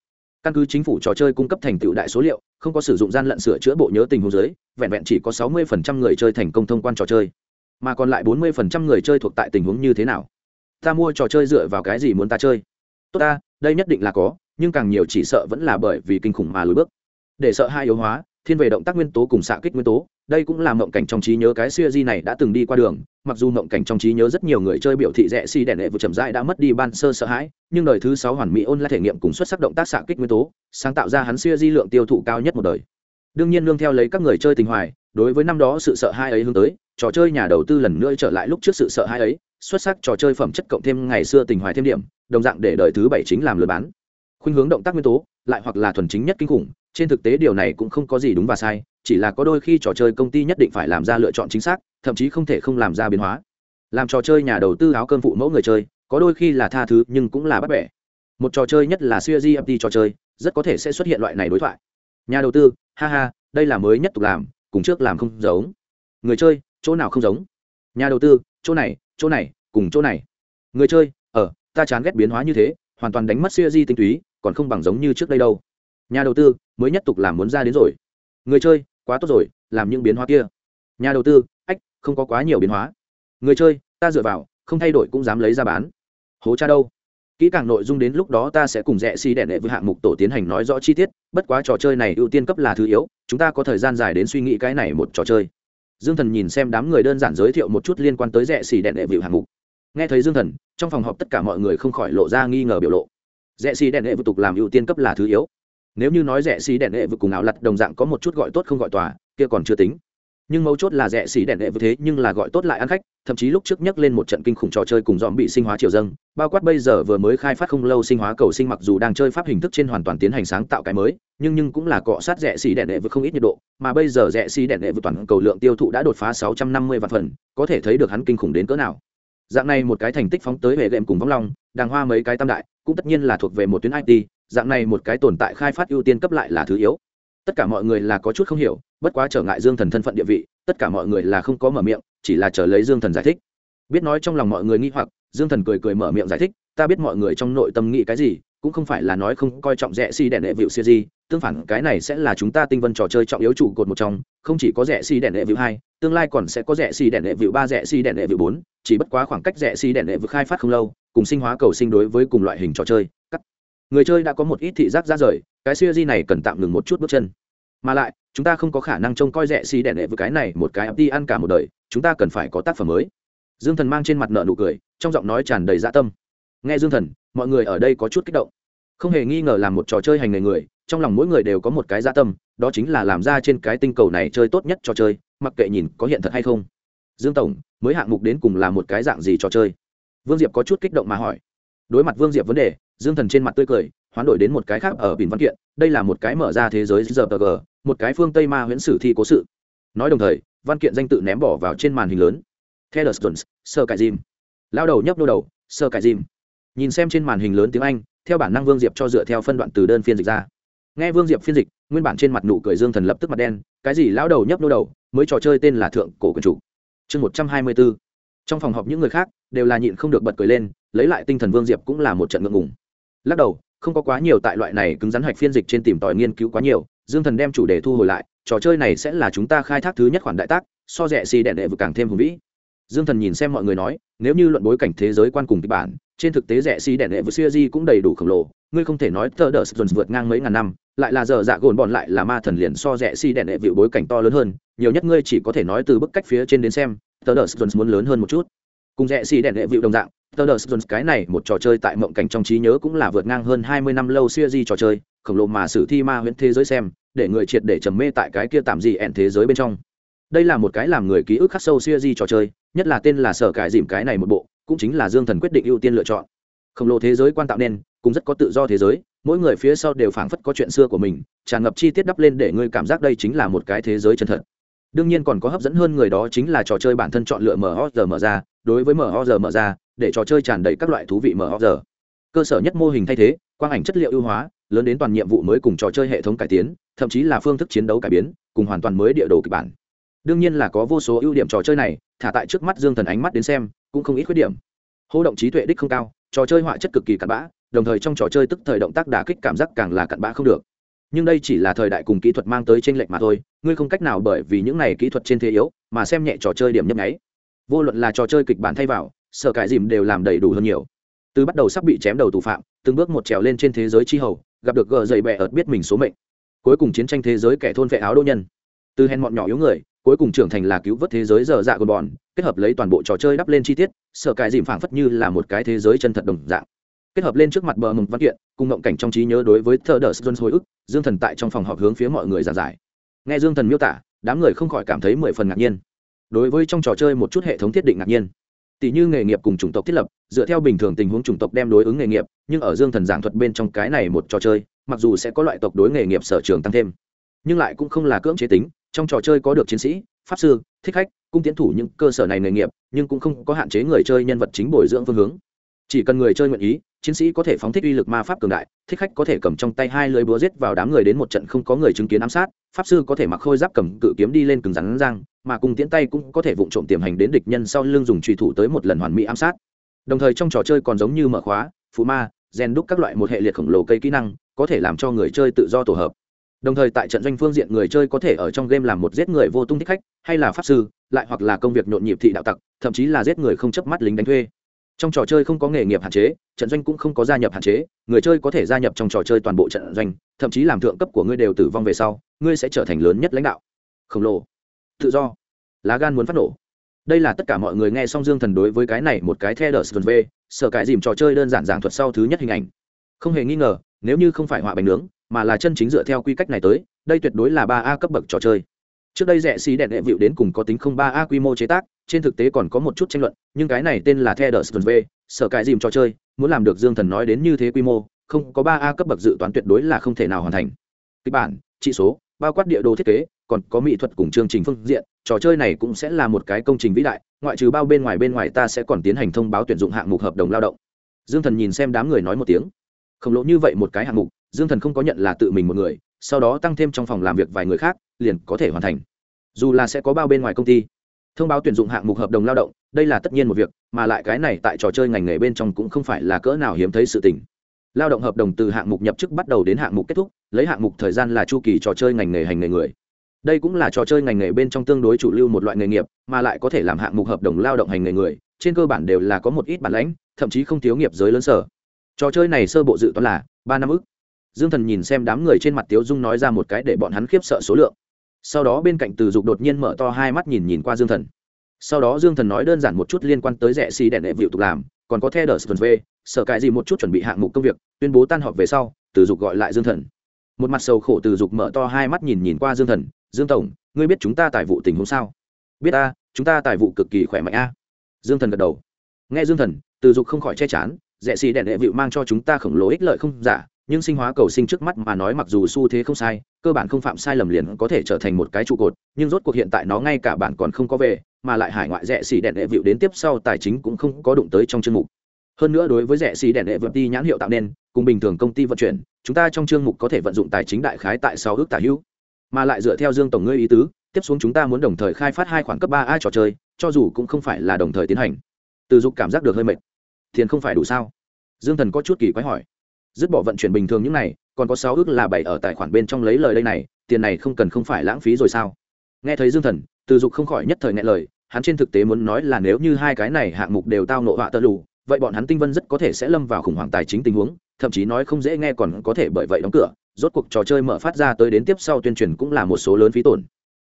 căn cứ chính phủ trò chơi cung cấp thành tựu đại số liệu, không có sử dụng gian lận sửa chữa bộ nhớ tình huống giới, vẹn vẹn chỉ có sáu mươi người chơi thành công thông quan trò chơi, mà còn lại bốn mươi người chơi thuộc tại tình huống như thế nào. Ta mua trò chơi dựa vào cái gì muốn ta chơi? Tốt ta, đây nhất định là có, nhưng càng nhiều chỉ sợ vẫn là bởi vì kinh khủng mà lùi bước. Để sợ hai yếu hóa thiên về động tác nguyên tố cùng xạ kích nguyên tố, đây cũng là mộng cảnh trong trí nhớ cái siêu di này đã từng đi qua đường, mặc dù mộng cảnh trong trí nhớ rất nhiều người chơi biểu thị rẽ si đèn lệ vừa chậm rãi đã mất đi ban sơ sợ hãi, nhưng đời thứ sáu hoàn mỹ ôn lại thể nghiệm cùng xuất sắc động tác xạ kích nguyên tố, sáng tạo ra hắn siêu di lượng tiêu thụ cao nhất một đời. Đương nhiên nương theo lấy các người chơi tình hoài, đối với năm đó sự sợ hãi ấy hướng tới, trò chơi nhà đầu tư lần nữa trở lại lúc trước sự sợ hãi ấy, xuất sắc trò chơi phẩm chất cộng thêm ngày xưa tình hoài thêm điểm, đồng dạng để đời thứ bảy chính làm lừa bán. Khuynh hướng động tác nguyên tố lại hoặc là thuần chính nhất kinh khủng, trên thực tế điều này cũng không có gì đúng và sai, chỉ là có đôi khi trò chơi công ty nhất định phải làm ra lựa chọn chính xác, thậm chí không thể không làm ra biến hóa. Làm trò chơi nhà đầu tư áo cơm phụ mẫu người chơi, có đôi khi là tha thứ nhưng cũng là bắt bẻ. Một trò chơi nhất là siêu gmt trò chơi, rất có thể sẽ xuất hiện loại này đối thoại. Nhà đầu tư, ha ha, đây là mới nhất tục làm, cùng trước làm không giống. Người chơi, chỗ nào không giống? Nhà đầu tư, chỗ này chỗ này, cùng chỗ này. Người chơi ở ta chán ghét biến hóa như thế, hoàn toàn đánh mất siêu di tinh túy còn không bằng giống như trước đây đâu. Nhà đầu tư, mới nhất tục làm muốn ra đến rồi. Người chơi, quá tốt rồi, làm những biến hóa kia. Nhà đầu tư, ách, không có quá nhiều biến hóa. Người chơi, ta dựa vào, không thay đổi cũng dám lấy ra bán. Hố cha đâu? Kỹ càng nội dung đến lúc đó ta sẽ cùng rẽ xi đẻ đệ với hạng mục tổ tiến hành nói rõ chi tiết, bất quá trò chơi này ưu tiên cấp là thứ yếu, chúng ta có thời gian dài đến suy nghĩ cái này một trò chơi. Dương thần nhìn xem đám người đơn giản giới thiệu một chút liên quan tới rẽ xì đèn đệ vịu hạng mục. Nghe thấy dương thần, trong phòng họp tất cả mọi người không khỏi lộ ra nghi ngờ biểu lộ rẽ xì đèn hệ vịu tục làm ưu tiên cấp là thứ yếu. Nếu như nói rẽ xì đèn hệ vịu cùng ảo lặt đồng dạng có một chút gọi tốt không gọi tòa, kia còn chưa tính. Nhưng mấu chốt là rẻ xì đèn hệ với thế nhưng là gọi tốt lại ăn khách, thậm chí lúc trước nhắc lên một trận kinh khủng trò chơi cùng dòm bị sinh hóa triều dâng, bao quát bây giờ vừa mới khai phát không lâu sinh hóa cầu sinh mặc dù đang chơi pháp hình thức trên hoàn toàn tiến hành sáng tạo cái mới, nhưng nhưng cũng là cọ sát rẻ xì đèn hệ với không ít nhiệt độ, mà bây giờ rẻ xì đèn hệ với toàn cầu lượng tiêu thụ đã đột phá 650 vạn phần, có thể thấy được hắn kinh khủng đến cỡ nào dạng này một cái thành tích phóng tới hệ đệm cùng vong long, đàng hoa mấy cái tam đại, cũng tất nhiên là thuộc về một tuyến it dạng này một cái tồn tại khai phát ưu tiên cấp lại là thứ yếu. Tất cả mọi người là có chút không hiểu, bất quá trở ngại dương thần thân phận địa vị, tất cả mọi người là không có mở miệng, chỉ là chờ lấy dương thần giải thích. Biết nói trong lòng mọi người nghi hoặc, dương thần cười cười mở miệng giải thích, ta biết mọi người trong nội tâm nghĩ cái gì cũng không phải là nói không coi trọng rẻ xi đèn đệ vịu siêu di tương phản, cái này sẽ là chúng ta tinh vân trò chơi trọng yếu trụ cột một trong, không chỉ có rẻ xi đèn đệ vịu hai, tương lai còn sẽ có rẻ xi đèn đệ vịu ba, rẻ xi đèn đệ vịu bốn, chỉ bất quá khoảng cách rẻ xi đèn đệ vịu khai phát không lâu, cùng sinh hóa cầu sinh đối với cùng loại hình trò chơi, cắt. Người chơi đã có một ít thị giác ra rời, cái siêu di này cần tạm ngừng một chút bước chân. Mà lại, chúng ta không có khả năng trông coi rẻ xi đèn đệ với cái này một cái đi ăn cả một đời, chúng ta cần phải có tác phẩm mới. Dương thần mang trên mặt nợ nụ cười, trong giọng nói tràn đầy dạ tâm. Nghe dương thần, mọi người ở đây có chút kích động không hề nghi ngờ làm một trò chơi hành nghề người trong lòng mỗi người đều có một cái gia tâm đó chính là làm ra trên cái tinh cầu này chơi tốt nhất trò chơi mặc kệ nhìn có hiện thật hay không. Dương tổng mới hạng mục đến cùng là một cái dạng gì trò chơi? Vương diệp có chút kích động mà hỏi. Đối mặt vương diệp vấn đề dương thần trên mặt tươi cười hoán đổi đến một cái khác ở bình văn kiện đây là một cái mở ra thế giới giờ một cái phương tây ma huyễn sử thi cố sự. Nói đồng thời văn kiện danh tự ném bỏ vào trên màn hình lớn. Taylor Jones, sơ cải dìm lao đầu nhấp đô đầu sơ cải dìm nhìn xem trên màn hình lớn tiếng anh theo bản năng vương diệp cho dựa theo phân đoạn từ đơn phiên dịch ra. Nghe vương diệp phiên dịch, nguyên bản trên mặt nụ cười dương thần lập tức mặt đen, cái gì lão đầu nhấp nô đầu, mới trò chơi tên là thượng cổ quyền chủ. Chương một trăm hai mươi bốn trong phòng họp những người khác, đều là nhịn không được bật cười lên, lấy lại tinh thần vương diệp cũng là một trận ngượng ngùng. Lắc đầu, không có quá nhiều tại loại này cứng rắn hạch phiên dịch trên tìm tòi nghiên cứu quá nhiều, dương thần đem chủ đề thu hồi lại, trò chơi này sẽ là chúng ta khai thác thứ nhất khoản đại tác, so rẻ xì đèn đệ vực càng thêm hùng vĩ. Dương thần nhìn xem mọi người nói, nếu như luận bối cảnh thế giới quan cùng kịch bản trên thực tế rẻ xì đèn đệ vừa xưa di cũng đầy đủ khổng lồ, ngươi không thể nói thơ đờ dồn vượt ngang mấy ngàn năm, lại là giờ dạ gồn bọn lại là ma thần liền so rẻ xì đèn đệ vịu bối cảnh to lớn hơn, nhiều nhất ngươi chỉ có thể nói từ bức cách phía trên đến xem thơ đờ dồn muốn lớn hơn một chút. Cùng rẻ xì đèn đệ vịu đồng dạng, tờ đờ jones cái này một trò chơi tại mộng cảnh trong trí nhớ cũng là vượt ngang hơn hai mươi năm lâu xưa di trò chơi, khổng lồ mà sử thi ma huyễn thế giới xem, để người triệt để trầm mê tại cái kia tạm gì ẹn thế giới bên trong. Đây là một cái làm người ký ức khắc sâu xưa di trò chơi, nhất là tên là sở cải dìm cái này một bộ cũng chính là dương thần quyết định ưu tiên lựa chọn. Khổng lồ thế giới quan tạo nên, cũng rất có tự do thế giới, mỗi người phía sau đều phảng phất có chuyện xưa của mình, tràn ngập chi tiết đắp lên để ngươi cảm giác đây chính là một cái thế giới chân thật. Đương nhiên còn có hấp dẫn hơn người đó chính là trò chơi bản thân chọn lựa mở giờ mở ra, đối với mở giờ mở ra, để trò chơi tràn đầy các loại thú vị mở giờ cơ sở nhất mô hình thay thế, quang ảnh chất liệu ưu hóa, lớn đến toàn nhiệm vụ mới cùng trò chơi hệ thống cải tiến, thậm chí là phương thức chiến đấu cải biến, cùng hoàn toàn mới địa đồ kịch bản đương nhiên là có vô số ưu điểm trò chơi này, thả tại trước mắt dương thần ánh mắt đến xem, cũng không ít khuyết điểm. Hô động trí tuệ đích không cao, trò chơi họa chất cực kỳ cặn bã, đồng thời trong trò chơi tức thời động tác đả kích cảm giác càng là cặn bã không được. Nhưng đây chỉ là thời đại cùng kỹ thuật mang tới tranh lệch mà thôi, ngươi không cách nào bởi vì những này kỹ thuật trên thế yếu, mà xem nhẹ trò chơi điểm nhấp nháy. Vô luận là trò chơi kịch bản thay vào, sở cải dìm đều làm đầy đủ hơn nhiều. Từ bắt đầu sắp bị chém đầu tù phạm, từng bước một trèo lên trên thế giới chi hầu, gặp được gờ dậy bẹ ợt biết mình số mệnh. Cuối cùng chiến tranh thế giới kẻ thôn vệ áo đô nhân. Từ hèn mọn nhỏ yếu người cuối cùng trưởng thành là cứu vớt thế giới dở dạ của bọn, kết hợp lấy toàn bộ trò chơi đắp lên chi tiết, sợ cải dìm phảng phất như là một cái thế giới chân thật đồng dạng. Kết hợp lên trước mặt bờ mừng văn kiện, cùng ngộng cảnh trong trí nhớ đối với thơ đờ sơn hồi ức, dương thần tại trong phòng họp hướng phía mọi người giảng giải. Nghe dương thần miêu tả, đám người không khỏi cảm thấy mười phần ngạc nhiên. Đối với trong trò chơi một chút hệ thống thiết định ngạc nhiên. Tỷ như nghề nghiệp cùng chủng tộc thiết lập, dựa theo bình thường tình huống chủng tộc đem đối ứng nghề nghiệp, nhưng ở dương thần giảng thuật bên trong cái này một trò chơi, mặc dù sẽ có loại tộc đối nghề nghiệp sở trường tăng thêm, nhưng lại cũng không là cưỡng chế tính trong trò chơi có được chiến sĩ, pháp sư, thích khách, cung tiến thủ những cơ sở này nghề nghiệp, nhưng cũng không có hạn chế người chơi nhân vật chính bồi dưỡng phương hướng. Chỉ cần người chơi nguyện ý, chiến sĩ có thể phóng thích uy lực ma pháp cường đại, thích khách có thể cầm trong tay hai lưới búa giết vào đám người đến một trận không có người chứng kiến ám sát, pháp sư có thể mặc khôi giáp cầm cự kiếm đi lên cứng rắn răng, mà cùng tiễn tay cũng có thể vụng trộm tiềm hành đến địch nhân sau lưng dùng trùy thủ tới một lần hoàn mỹ ám sát. Đồng thời trong trò chơi còn giống như mở khóa phú ma, rèn đúc các loại một hệ liệt khổng lồ cây kỹ năng, có thể làm cho người chơi tự do tổ hợp đồng thời tại trận doanh phương diện người chơi có thể ở trong game làm một giết người vô tung thích khách, hay là pháp sư, lại hoặc là công việc nhộn nhịp thị đạo tặc, thậm chí là giết người không chấp mắt lính đánh thuê. Trong trò chơi không có nghề nghiệp hạn chế, trận doanh cũng không có gia nhập hạn chế, người chơi có thể gia nhập trong trò chơi toàn bộ trận doanh, thậm chí làm thượng cấp của ngươi đều tử vong về sau, ngươi sẽ trở thành lớn nhất lãnh đạo. Khổng lồ. Tự do. Lá gan muốn phát nổ. Đây là tất cả mọi người nghe xong dương thần đối với cái này một cái theo đờ sờ v sở cái dìm trò chơi đơn giản giảng thuật sau thứ nhất hình ảnh. Không hề nghi ngờ, nếu như không phải họa bánh nướng mà là chân chính dựa theo quy cách này tới, đây tuyệt đối là ba a cấp bậc trò chơi. Trước đây rẻ xí đèn đệ vịu đến cùng có tính không ba a quy mô chế tác, trên thực tế còn có một chút tranh luận, nhưng cái này tên là the đờ v sở cái dìm trò chơi, muốn làm được dương thần nói đến như thế quy mô, không có ba a cấp bậc dự toán tuyệt đối là không thể nào hoàn thành. Kịch bản trị số, bao quát địa đồ thiết kế, còn có mỹ thuật cùng chương trình phương diện, trò chơi này cũng sẽ là một cái công trình vĩ đại, ngoại trừ bao bên ngoài bên ngoài ta sẽ còn tiến hành thông báo tuyển dụng hạng mục hợp đồng lao động. Dương thần nhìn xem đám người nói một tiếng. Khổng lồ như vậy một cái hạng mục dương thần không có nhận là tự mình một người, sau đó tăng thêm trong phòng làm việc vài người khác, liền có thể hoàn thành. Dù là sẽ có bao bên ngoài công ty. Thông báo tuyển dụng hạng mục hợp đồng lao động, đây là tất nhiên một việc, mà lại cái này tại trò chơi ngành nghề bên trong cũng không phải là cỡ nào hiếm thấy sự tình. Lao động hợp đồng từ hạng mục nhập chức bắt đầu đến hạng mục kết thúc, lấy hạng mục thời gian là chu kỳ trò chơi ngành nghề hành nghề người. Đây cũng là trò chơi ngành nghề bên trong tương đối chủ lưu một loại nghề nghiệp, mà lại có thể làm hạng mục hợp đồng lao động hành nghề người, trên cơ bản đều là có một ít bản lãnh, thậm chí không thiếu nghiệp giới lớn sở. Trò chơi này sơ bộ dự toán là ba năm ức dương thần nhìn xem đám người trên mặt tiếu dung nói ra một cái để bọn hắn khiếp sợ số lượng. Sau đó bên cạnh từ dục đột nhiên mở to hai mắt nhìn nhìn qua dương thần. Sau đó dương thần nói đơn giản một chút liên quan tới rẻ xì đèn đệ vịu tục làm còn có theo đờ về, sợ cãi gì một chút chuẩn bị hạng mục công việc tuyên bố tan họp về sau từ dục gọi lại dương thần. Một mặt sầu khổ từ dục mở to hai mắt nhìn nhìn qua dương thần dương tổng ngươi biết chúng ta tài vụ tình huống sao? Biết a chúng ta tài vụ cực kỳ khỏe mạnh a. Dương thần gật đầu. Nghe dương thần từ dục không khỏi che chán rẻ xì đèn đệ vịu mang cho chúng ta khổng lồ ích lợi không giả nhưng sinh hóa cầu sinh trước mắt mà nói mặc dù xu thế không sai, cơ bản không phạm sai lầm liền có thể trở thành một cái trụ cột, nhưng rốt cuộc hiện tại nó ngay cả bản còn không có về, mà lại hải ngoại rẻ xì đèn đệ vịu đến tiếp sau tài chính cũng không có đụng tới trong chương mục. Hơn nữa đối với rẻ xì đèn đệ vịu đi nhãn hiệu tạo nên, cùng bình thường công ty vận chuyển, chúng ta trong chương mục có thể vận dụng tài chính đại khái tại sáu ước tả hữu. Mà lại dựa theo dương tổng ngươi ý tứ, tiếp xuống chúng ta muốn đồng thời khai phát hai khoản cấp ba a trò chơi, cho dù cũng không phải là đồng thời tiến hành. Từ dục cảm giác được hơi mệt. Tiền không phải đủ sao? Dương thần có chút kỳ quái hỏi dứt bỏ vận chuyển bình thường những này, còn có sáu ước là bảy ở tài khoản bên trong lấy lời đây này, tiền này không cần không phải lãng phí rồi sao? Nghe thấy dương thần, từ dục không khỏi nhất thời nghe lời, hắn trên thực tế muốn nói là nếu như hai cái này hạng mục đều tao nộ họa tơ lù, vậy bọn hắn tinh vân rất có thể sẽ lâm vào khủng hoảng tài chính tình huống, thậm chí nói không dễ nghe còn có thể bởi vậy đóng cửa, rốt cuộc trò chơi mở phát ra tới đến tiếp sau tuyên truyền cũng là một số lớn phí tổn.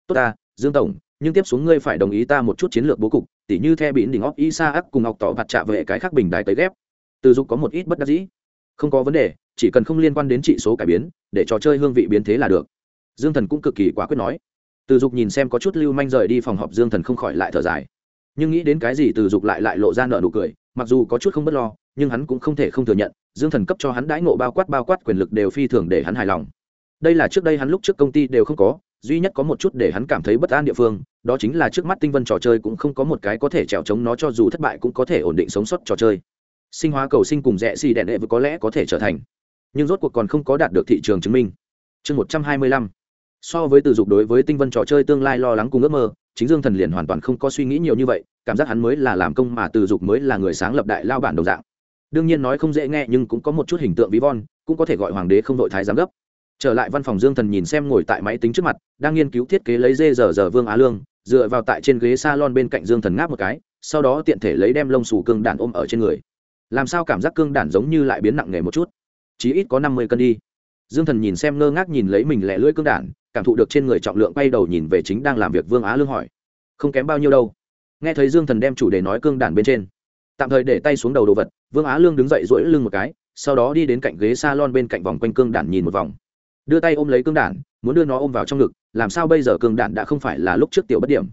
Tốt ta, dương tổng, nhưng tiếp xuống ngươi phải đồng ý ta một chút chiến lược bố cục, tỉ như theo bỉn đỉnh óc isa ác cùng ngọc tỏ vặt trạ về cái khác bình đài tới ghép. Từ dục có một ít bất đắc dĩ không có vấn đề, chỉ cần không liên quan đến trị số cải biến, để trò chơi hương vị biến thế là được. Dương thần cũng cực kỳ quả quyết nói. Từ dục nhìn xem có chút lưu manh rời đi phòng họp, dương thần không khỏi lại thở dài. Nhưng nghĩ đến cái gì từ dục lại lại lộ ra nợ nụ cười, mặc dù có chút không b ấ t lo, nhưng hắn cũng không thể không thừa nhận, dương thần cấp cho hắn đãi ngộ bao quát bao quát quyền lực đều phi thường để hắn hài lòng. Đây là trước đây hắn lúc trước công ty đều không có, duy nhất có một chút để hắn cảm thấy bất an địa phương, đó chính là trước mắt tinh vân trò chơi cũng không có một cái có thể trèo chống nó cho dù thất bại cũng có thể ổn định sống sót trò chơi sinh hóa cầu sinh cùng rẽ xì đèn đệ vừa có lẽ có thể trở thành. Nhưng rốt cuộc còn không có đạt được thị trường chứng minh. Chương một trăm hai mươi lăm. So với từ dục đối với tinh vân trò chơi tương lai lo lắng cùng ước mơ, chính dương thần liền hoàn toàn không có suy nghĩ nhiều như vậy, cảm giác hắn mới là làm công mà từ dục mới là người sáng lập đại lao bản đồng dạng. Đương nhiên nói không dễ nghe nhưng cũng có một chút hình tượng ví von, cũng có thể gọi hoàng đế không đội thái giám gấp. Trở lại văn phòng dương thần nhìn xem ngồi tại máy tính trước mặt, đang nghiên cứu thiết kế lấy dê giờ giờ vương á lương, dựa vào tại trên ghế s a lon bên cạnh dương thần ngáp một cái, sau đó tiện thể lấy đem lông xù cương đàn ôm ở trên người làm sao cảm giác cương đản giống như lại biến nặng nề một chút? Chí ít có năm mươi cân đi. Dương thần nhìn xem ngơ ngác nhìn lấy mình lẻ lưỡi cương đản, cảm thụ được trên người trọng lượng quay đầu nhìn về chính đang làm việc vương á lương hỏi, không kém bao nhiêu đâu. Nghe thấy dương thần đem chủ đề nói cương đản bên trên, tạm thời để tay xuống đầu đồ vật, vương á lương đứng dậy rỗi lưng một cái, sau đó đi đến cạnh ghế s a lon bên cạnh vòng quanh cương đản nhìn một vòng. Đưa tay ôm lấy cương đản, muốn đưa nó ôm vào trong ngực, làm sao bây giờ cương đản đã không phải là lúc trước tiểu bất điểm?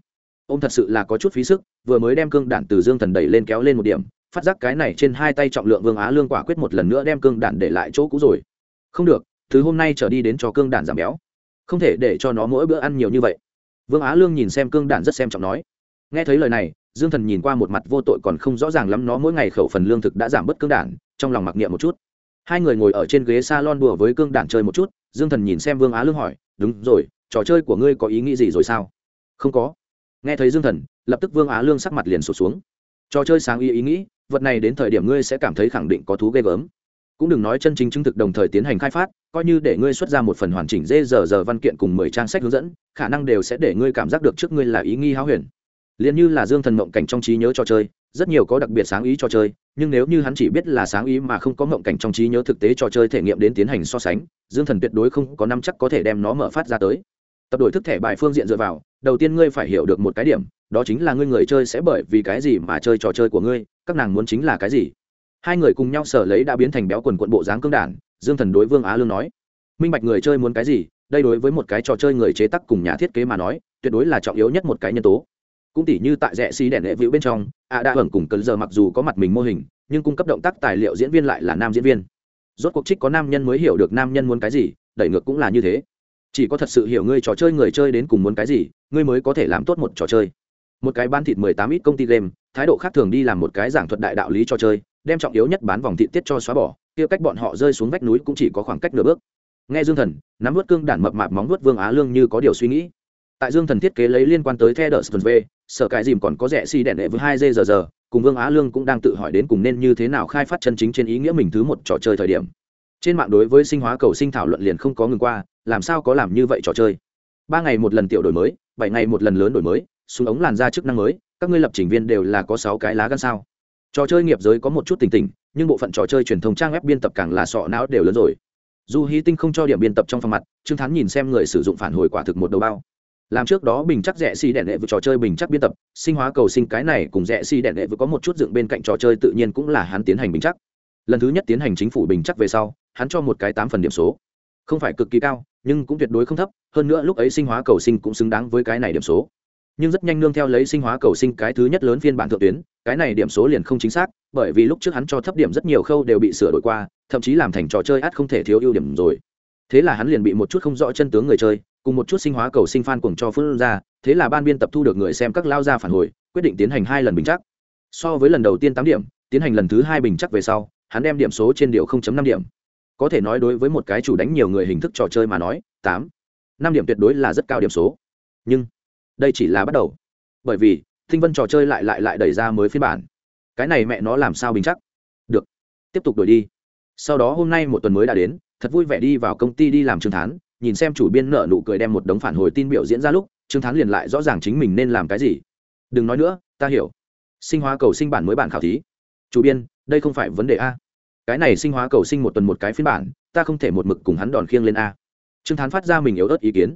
Ô m thật sự là có chút phí sức, vừa mới đem cương đản từ dương thần đẩy lên kéo lên một điểm phát giác cái này trên hai tay trọng lượng vương á lương quả quyết một lần nữa đem cương đản để lại chỗ cũ rồi. Không được, thứ hôm nay trở đi đến cho cương đản giảm béo. Không thể để cho nó mỗi bữa ăn nhiều như vậy. Vương á lương nhìn xem cương đản rất xem trọng nói. Nghe thấy lời này, dương thần nhìn qua một mặt vô tội còn không rõ ràng lắm nó mỗi ngày khẩu phần lương thực đã giảm bớt cương đản trong lòng mặc niệm một chút. Hai người ngồi ở trên ghế s a lon đùa với cương đản chơi một chút, dương thần nhìn xem vương á lương hỏi, đúng rồi, trò chơi của ngươi có ý nghĩ gì rồi sao? Không có. Nghe thấy dương thần, lập tức vương á lương sắc mặt liền sụt xuống. Trò chơi sáng ý ý nghĩ vật này đến thời điểm ngươi sẽ cảm thấy khẳng định có thú ghê gớm. Cũng đừng nói chân chính chứng thực đồng thời tiến hành khai phát, coi như để ngươi xuất ra một phần hoàn chỉnh dê giờ giờ văn kiện cùng mười trang sách hướng dẫn, khả năng đều sẽ để ngươi cảm giác được trước ngươi là ý nghi háo huyền. Liền như là dương thần mộng cảnh trong trí nhớ trò chơi, rất nhiều có đặc biệt sáng ý trò chơi, nhưng nếu như hắn chỉ biết là sáng ý mà không có mộng cảnh trong trí nhớ thực tế trò chơi thể nghiệm đến tiến hành so sánh, dương thần tuyệt đối không có năm chắc có thể đem nó mở phát ra tới tập đổi thức thẻ bài phương diện dựa vào, đầu tiên ngươi phải hiểu được một cái điểm, đó chính là ngươi người chơi sẽ bởi vì cái gì mà chơi trò chơi của ngươi, các nàng muốn chính là cái gì. Hai người cùng nhau sở lấy đã biến thành béo quần quận bộ dáng cương đản, dương thần đối vương á lương nói. Minh bạch người chơi muốn cái gì, đây đối với một cái trò chơi người chế tác cùng nhà thiết kế mà nói, tuyệt đối là trọng yếu nhất một cái nhân tố. Cũng tỉ như tại rẽ xi đèn lệ vĩu bên trong, a đã hưởng cùng cần giờ mặc dù có mặt mình mô hình, nhưng cung cấp động tác tài liệu diễn viên lại là nam diễn viên. Rốt cuộc trích có nam nhân mới hiểu được nam nhân muốn cái gì, đẩy ngược cũng là như thế chỉ có thật sự hiểu ngươi trò chơi người chơi đến cùng muốn cái gì, ngươi mới có thể làm tốt một trò chơi. Một cái bán thịt mười tám ít công ty game, thái độ khác thường đi làm một cái giảng thuật đại đạo lý trò chơi, đem trọng yếu nhất bán vòng thị tiết cho xóa bỏ, kia cách bọn họ rơi xuống vách núi cũng chỉ có khoảng cách nửa bước. Nghe dương thần, nắm vớt cương đản mập mạp móng vớt vương á lương như có điều suy nghĩ. Tại dương thần thiết kế lấy liên quan tới the đờ v, sở cái dìm còn có rẻ xi si đèn đệ với hai giờ giờ, cùng vương á lương cũng đang tự hỏi đến cùng nên như thế nào khai phát chân chính trên ý nghĩa mình thứ một trò chơi thời điểm. Trên mạng đối với sinh hóa cầu sinh thảo luận liền không có ngừng qua làm sao có làm như vậy trò chơi? Ba ngày một lần tiểu đổi mới, bảy ngày một lần lớn đổi mới súng ống làn ra chức năng mới, các ngươi lập trình viên đều là có sáu cái lá gan sao? Trò chơi nghiệp giới có một chút tình tình, nhưng bộ phận trò chơi truyền thông trang web biên tập càng là sọ não đều lớn rồi. Dù hy tinh không cho điểm biên tập trong phòng mặt, trương thắn nhìn xem người sử dụng phản hồi quả thực một đầu bao. Làm trước đó bình chắc rẻ xi si đèn đệ vừa trò chơi bình chắc biên tập, sinh hóa cầu sinh cái này cùng rẻ xi si đèn đệ vừa có một chút dựng bên cạnh trò chơi tự nhiên cũng là hắn tiến hành bình chắc. Lần thứ nhất tiến hành chính phủ bình chắc về sau, hắn cho một cái tám phần điểm số. Không phải cực kỳ cao nhưng cũng tuyệt đối không thấp, hơn nữa lúc ấy sinh hóa cầu sinh cũng xứng đáng với cái này điểm số. Nhưng rất nhanh nương theo lấy sinh hóa cầu sinh cái thứ nhất lớn phiên bản thượng tuyến, cái này điểm số liền không chính xác, bởi vì lúc trước hắn cho thấp điểm rất nhiều khâu đều bị sửa đổi qua, thậm chí làm thành trò chơi át không thể thiếu ưu điểm rồi. Thế là hắn liền bị một chút không rõ chân tướng người chơi, cùng một chút sinh hóa cầu sinh phan cùng cho phương ra, thế là ban biên tập thu được người xem các lao ra phản hồi, quyết định tiến hành hai lần bình chắc. So với lần đầu tiên tám điểm, tiến hành lần thứ hai bình chắc về sau, hắn đem điểm số trên điều năm điểm có thể nói đối với một cái chủ đánh nhiều người hình thức trò chơi mà nói, tám, năm điểm tuyệt đối là rất cao điểm số. Nhưng, đây chỉ là bắt đầu. Bởi vì, thinh vân trò chơi lại lại lại đẩy ra mới phiên bản. Cái này mẹ nó làm sao bình chắc? Được, tiếp tục đổi đi. Sau đó hôm nay một tuần mới đã đến, thật vui vẻ đi vào công ty đi làm trương thán, nhìn xem chủ biên nợ nụ cười đem một đống phản hồi tin biểu diễn ra lúc, trương thán liền lại rõ ràng chính mình nên làm cái gì. Đừng nói nữa, ta hiểu. Sinh hóa cầu sinh bản mới bản khảo thí. Chủ biên, đây không phải vấn đề a cái này sinh hóa cầu sinh một tuần một cái phiên bản, ta không thể một mực cùng hắn đòn khiêng lên a. Trương thán phát ra mình yếu ớt ý kiến.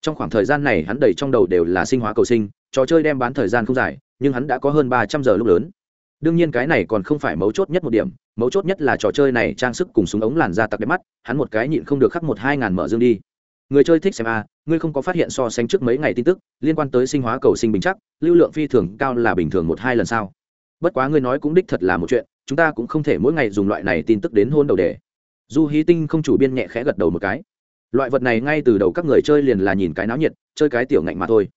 Trong khoảng thời gian này hắn đầy trong đầu đều là sinh hóa cầu sinh, trò chơi đem bán thời gian không dài, nhưng hắn đã có hơn ba trăm giờ lúc lớn. Đương nhiên cái này còn không phải mấu chốt nhất một điểm, mấu chốt nhất là trò chơi này trang sức cùng súng ống làn da tặc đẹp mắt, hắn một cái nhịn không được khắc một hai ngàn mở dương đi. Người chơi thích xem a, ngươi không có phát hiện so sánh trước mấy ngày tin tức, liên quan tới sinh hóa cầu sinh bình chắc, lưu lượng phi thường cao là bình thường một hai lần sao? bất quá ngươi nói cũng đích thật là một chuyện chúng ta cũng không thể mỗi ngày dùng loại này tin tức đến hôn đầu đề. Du hí tinh không chủ biên nhẹ khẽ gật đầu một cái. Loại vật này ngay từ đầu các người chơi liền là nhìn cái náo nhiệt, chơi cái tiểu ngạnh mà thôi.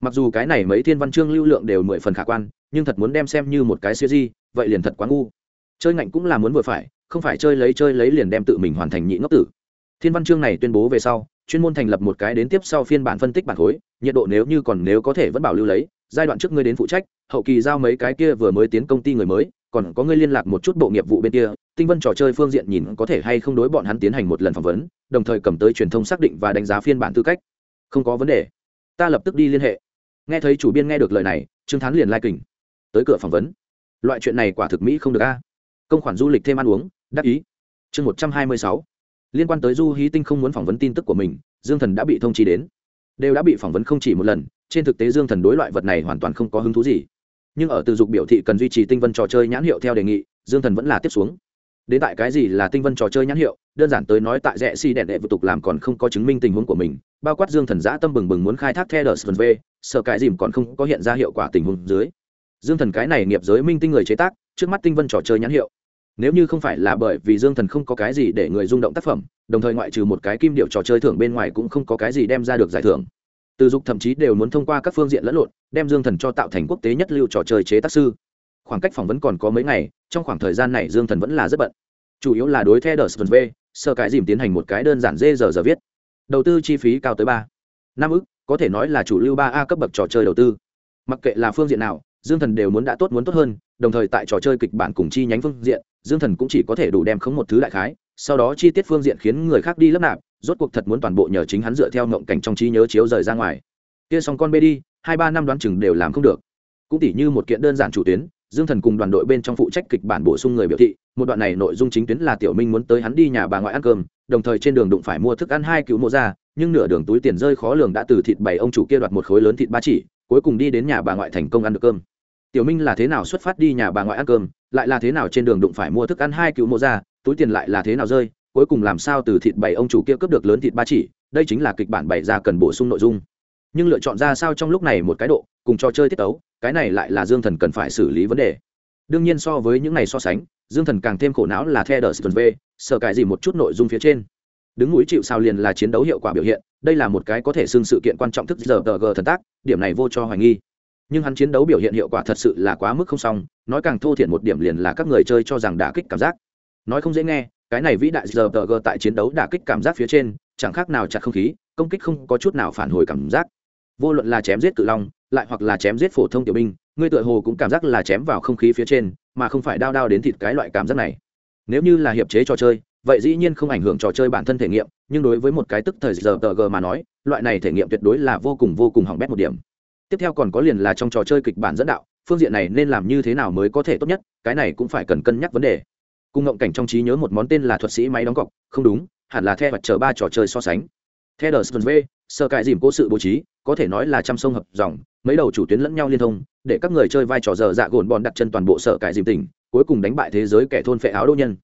Mặc dù cái này mấy thiên văn chương lưu lượng đều mười phần khả quan, nhưng thật muốn đem xem như một cái siêu di vậy liền thật quá ngu. Chơi ngạnh cũng là muốn vừa phải, không phải chơi lấy chơi lấy liền đem tự mình hoàn thành nhị ngốc tử. Thiên văn chương này tuyên bố về sau, chuyên môn thành lập một cái đến tiếp sau phiên bản phân tích bản khối, nhiệt độ nếu như còn nếu có thể vẫn bảo lưu lấy, giai đoạn trước ngươi đến phụ trách, hậu kỳ giao mấy cái kia vừa mới tiến công ty người mới còn có ngươi liên lạc một chút bộ nghiệp vụ bên kia, tinh vân trò chơi phương diện nhìn có thể hay không đối bọn hắn tiến hành một lần phỏng vấn, đồng thời cầm tới truyền thông xác định và đánh giá phiên bản tư cách. Không có vấn đề. Ta lập tức đi liên hệ. Nghe thấy chủ biên nghe được lời này, trương thán liền lai tới cửa phỏng vấn. Loại chuyện này quả thực mỹ không được a. Công khoản du lịch thêm ăn uống, đắc ý. Chương một trăm hai mươi sáu. Liên quan tới du hí tinh không muốn phỏng vấn tin tức của mình, dương thần đã bị thông chi đến. Đều đã bị phỏng vấn không chỉ một lần, trên thực tế dương thần đối loại vật này hoàn toàn không có hứng thú gì nhưng ở từ dục biểu thị cần duy trì tinh vân trò chơi nhãn hiệu theo đề nghị, dương thần vẫn là tiếp xuống. Đến tại cái gì là tinh vân trò chơi nhãn hiệu, đơn giản tới nói tại rẽ si đèn đệ vụ tục làm còn không có chứng minh tình huống của mình, bao quát dương thần giã tâm bừng bừng muốn khai thác theo đờ sơn v, sợ cái dìm còn không có hiện ra hiệu quả tình huống dưới. Dương thần cái này nghiệp giới minh tinh người chế tác, trước mắt tinh vân trò chơi nhãn hiệu. Nếu như không phải là bởi vì dương thần không có cái gì để người rung động tác phẩm, đồng thời ngoại trừ một cái kim điệu trò chơi thưởng bên ngoài cũng không có cái gì đem ra được giải thưởng từ dục thậm chí đều muốn thông qua các phương diện lẫn lộn, đem dương thần cho tạo thành quốc tế nhất lưu trò chơi chế tác sư. Khoảng cách phỏng vấn còn có mấy ngày, trong khoảng thời gian này dương thần vẫn là rất bận. Chủ yếu là đối theo đờ v, sơ cái dìm tiến hành một cái đơn giản dê giờ giờ viết. Đầu tư chi phí cao tới ba, năm ức, có thể nói là chủ lưu ba a cấp bậc trò chơi đầu tư. Mặc kệ là phương diện nào, dương thần đều muốn đã tốt muốn tốt hơn, đồng thời tại trò chơi kịch bản cùng chi nhánh phương diện, dương thần cũng chỉ có thể đủ đem khống một thứ đại khái, sau đó chi tiết phương diện khiến người khác đi lấp nạp rốt cuộc thật muốn toàn bộ nhờ chính hắn dựa theo ngộng cảnh trong trí nhớ chiếu rời ra ngoài. Kia xong con bê đi, hai ba năm đoán chừng đều làm không được. Cũng tỉ như một kiện đơn giản chủ tuyến, dương thần cùng đoàn đội bên trong phụ trách kịch bản bổ sung người biểu thị, một đoạn này nội dung chính tuyến là tiểu minh muốn tới hắn đi nhà bà ngoại ăn cơm, đồng thời trên đường đụng phải mua thức ăn hai cứu mộ ra, nhưng nửa đường túi tiền rơi khó lường đã từ thịt bảy ông chủ kia đoạt một khối lớn thịt ba chỉ, cuối cùng đi đến nhà bà ngoại thành công ăn được cơm. Tiểu minh là thế nào xuất phát đi nhà bà ngoại ăn cơm, lại là thế nào trên đường đụng phải mua thức ăn hai cứu mộ ra, túi tiền lại là thế nào rơi cuối cùng làm sao từ thịt bảy ông chủ kia cướp được lớn thịt ba chỉ, đây chính là kịch bản bảy ra cần bổ sung nội dung. Nhưng lựa chọn ra sao trong lúc này một cái độ, cùng trò chơi tiết tấu, cái này lại là dương thần cần phải xử lý vấn đề. Đương nhiên so với những này so sánh, dương thần càng thêm khổ não là The đờ v, sợ cải gì một chút nội dung phía trên. Đứng núi chịu sao liền là chiến đấu hiệu quả biểu hiện, đây là một cái có thể xưng sự kiện quan trọng thức giờ tờ g thần tác, điểm này vô cho hoài nghi. Nhưng hắn chiến đấu biểu hiện hiệu quả thật sự là quá mức không xong, nói càng thô thiển một điểm liền là các người chơi cho rằng đả kích cảm giác. Nói không dễ nghe cái này vĩ đại giờ tờ g tại chiến đấu đả kích cảm giác phía trên, chẳng khác nào chặt không khí, công kích không có chút nào phản hồi cảm giác. Vô luận là chém giết cự long, lại hoặc là chém giết phổ thông tiểu binh, ngươi tựa hồ cũng cảm giác là chém vào không khí phía trên, mà không phải đao đao đến thịt cái loại cảm giác này. Nếu như là hiệp chế trò chơi, vậy dĩ nhiên không ảnh hưởng trò chơi bản thân thể nghiệm, nhưng đối với một cái tức thời giờ tờ g mà nói, loại này thể nghiệm tuyệt đối là vô cùng vô cùng hỏng bét một điểm. Tiếp theo còn có liền là trong trò chơi kịch bản dẫn đạo, phương diện này nên làm như thế nào mới có thể tốt nhất, cái này cũng phải cần cân nhắc vấn đề cùng ngộng cảnh trong trí nhớ một món tên là thuật sĩ máy đóng cọc, không đúng, hẳn là theo vật chờ ba trò chơi so sánh. The đờ v sơ cải dìm cố sự bố trí, có thể nói là trăm sông hợp dòng, mấy đầu chủ tuyến lẫn nhau liên thông, để các người chơi vai trò giờ dạ gồn bọn đặt chân toàn bộ sở cải dìm tỉnh, cuối cùng đánh bại thế giới kẻ thôn phệ áo đô nhân.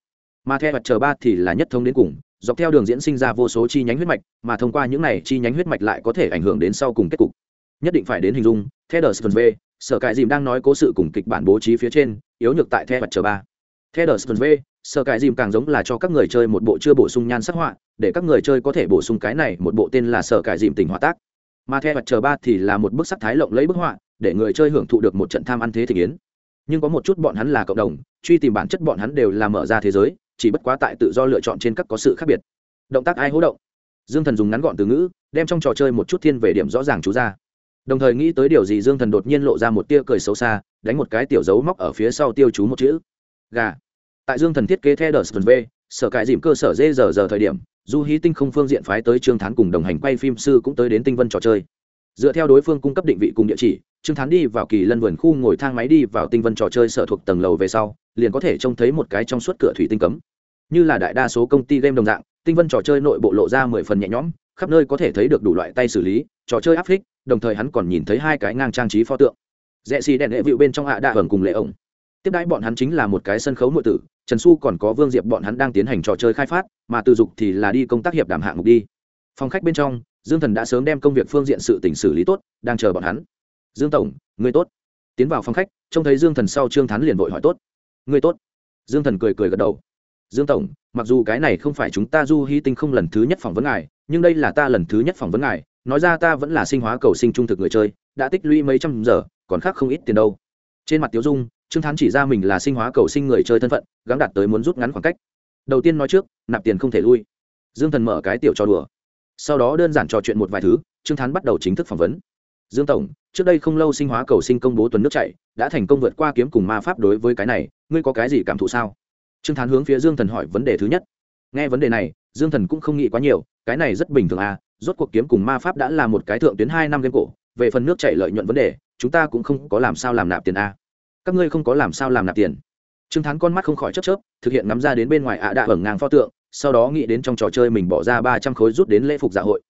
Mà theo vật chờ ba thì là nhất thông đến cùng, dọc theo đường diễn sinh ra vô số chi nhánh huyết mạch, mà thông qua những này chi nhánh huyết mạch lại có thể ảnh hưởng đến sau cùng kết cục. Nhất định phải đến hình dung, The đờ v sở cải dìm đang nói cố sự cùng kịch bản bố trí phía trên, yếu nhược tại theo vật chờ ba theo đờ v sở cải dìm càng giống là cho các người chơi một bộ chưa bổ sung nhan sắc họa, để các người chơi có thể bổ sung cái này, một bộ tên là sở cải dìm tình họa tác. Mà theo mặt chờ ba thì là một bức sắc thái lộng lấy bức họa, để người chơi hưởng thụ được một trận tham ăn thế thịnh yến. nhưng có một chút bọn hắn là cộng đồng, truy tìm bản chất bọn hắn đều là mở ra thế giới, chỉ bất quá tại tự do lựa chọn trên các có sự khác biệt. Động tác ai hỗ động? Dương thần dùng ngắn gọn từ ngữ, đem trong trò chơi một chút thiên về điểm rõ ràng chú ra. Đồng thời nghĩ tới điều gì, dương thần đột nhiên lộ ra một tia cười xấu xa, đánh một cái tiểu dấu móc ở phía sau tiêu chú một chữ gà. Tại dương thần thiết kế theo đờ sờ v, sở cải dìm cơ sở dê giờ giờ thời điểm, du hí tinh không phương diện phái tới trương thán cùng đồng hành quay phim sư cũng tới đến tinh vân trò chơi. Dựa theo đối phương cung cấp định vị cùng địa chỉ, trương thán đi vào kỳ lân vườn khu ngồi thang máy đi vào tinh vân trò chơi sở thuộc tầng lầu về sau, liền có thể trông thấy một cái trong suốt cửa thủy tinh cấm. Như là đại đa số công ty game đồng dạng, tinh vân trò chơi nội bộ lộ ra mười phần nhẹ nhõm, khắp nơi có thể thấy được đủ loại tay xử lý, trò chơi áp phích, đồng thời hắn còn nhìn thấy hai cái ngang trang trí pho tượng. Rẽ xì đèn hệ vịu bên trong hạ đạ hưởng cùng lệ ổng tiếp đãi bọn hắn chính là một cái sân khấu nội tử, trần xu còn có vương diệp bọn hắn đang tiến hành trò chơi khai phát, mà từ dục thì là đi công tác hiệp đàm hạng mục đi. Phòng khách bên trong, dương thần đã sớm đem công việc phương diện sự tỉnh xử lý tốt, đang chờ bọn hắn. Dương tổng, người tốt. Tiến vào phòng khách, trông thấy dương thần sau trương thắn liền vội hỏi, tốt. Người tốt. Dương thần cười cười gật đầu. Dương tổng, mặc dù cái này không phải chúng ta du hy tinh không lần thứ nhất phỏng vấn ngài, nhưng đây là ta lần thứ nhất phỏng vấn ngài, nói ra ta vẫn là sinh hóa cầu sinh trung thực người chơi, đã tích lũy mấy trăm giờ, còn khác không ít tiền đâu. Trên mặt tiếu dung trương thán chỉ ra mình là sinh hóa cầu sinh người chơi thân phận gắn đạt tới muốn rút ngắn khoảng cách. Đầu tiên nói trước, nạp tiền không thể lui. Dương thần mở cái tiểu cho đùa. Sau đó đơn giản trò chuyện một vài thứ, trương thán bắt đầu chính thức phỏng vấn. Dương tổng, trước đây không lâu sinh hóa cầu sinh công bố tuần nước chạy đã thành công vượt qua kiếm cùng ma pháp đối với cái này, ngươi có cái gì cảm thụ sao? Trương thán hướng phía dương thần hỏi vấn đề thứ nhất. Nghe vấn đề này, dương thần cũng không nghĩ quá nhiều, cái này rất bình thường à rốt cuộc kiếm cùng ma pháp đã là một cái thượng tuyến hai năm game cổ, về phần nước chạy lợi nhuận vấn đề, chúng ta cũng không có làm sao làm nạp tiền a các ngươi không có làm sao làm nạp tiền. Trương thắng con mắt không khỏi chấp chớp, thực hiện ngắm ra đến bên ngoài ạ đạ ẩn ngang pho tượng, sau đó nghĩ đến trong trò chơi mình bỏ ra ba trăm khối rút đến lễ phục dạ hội.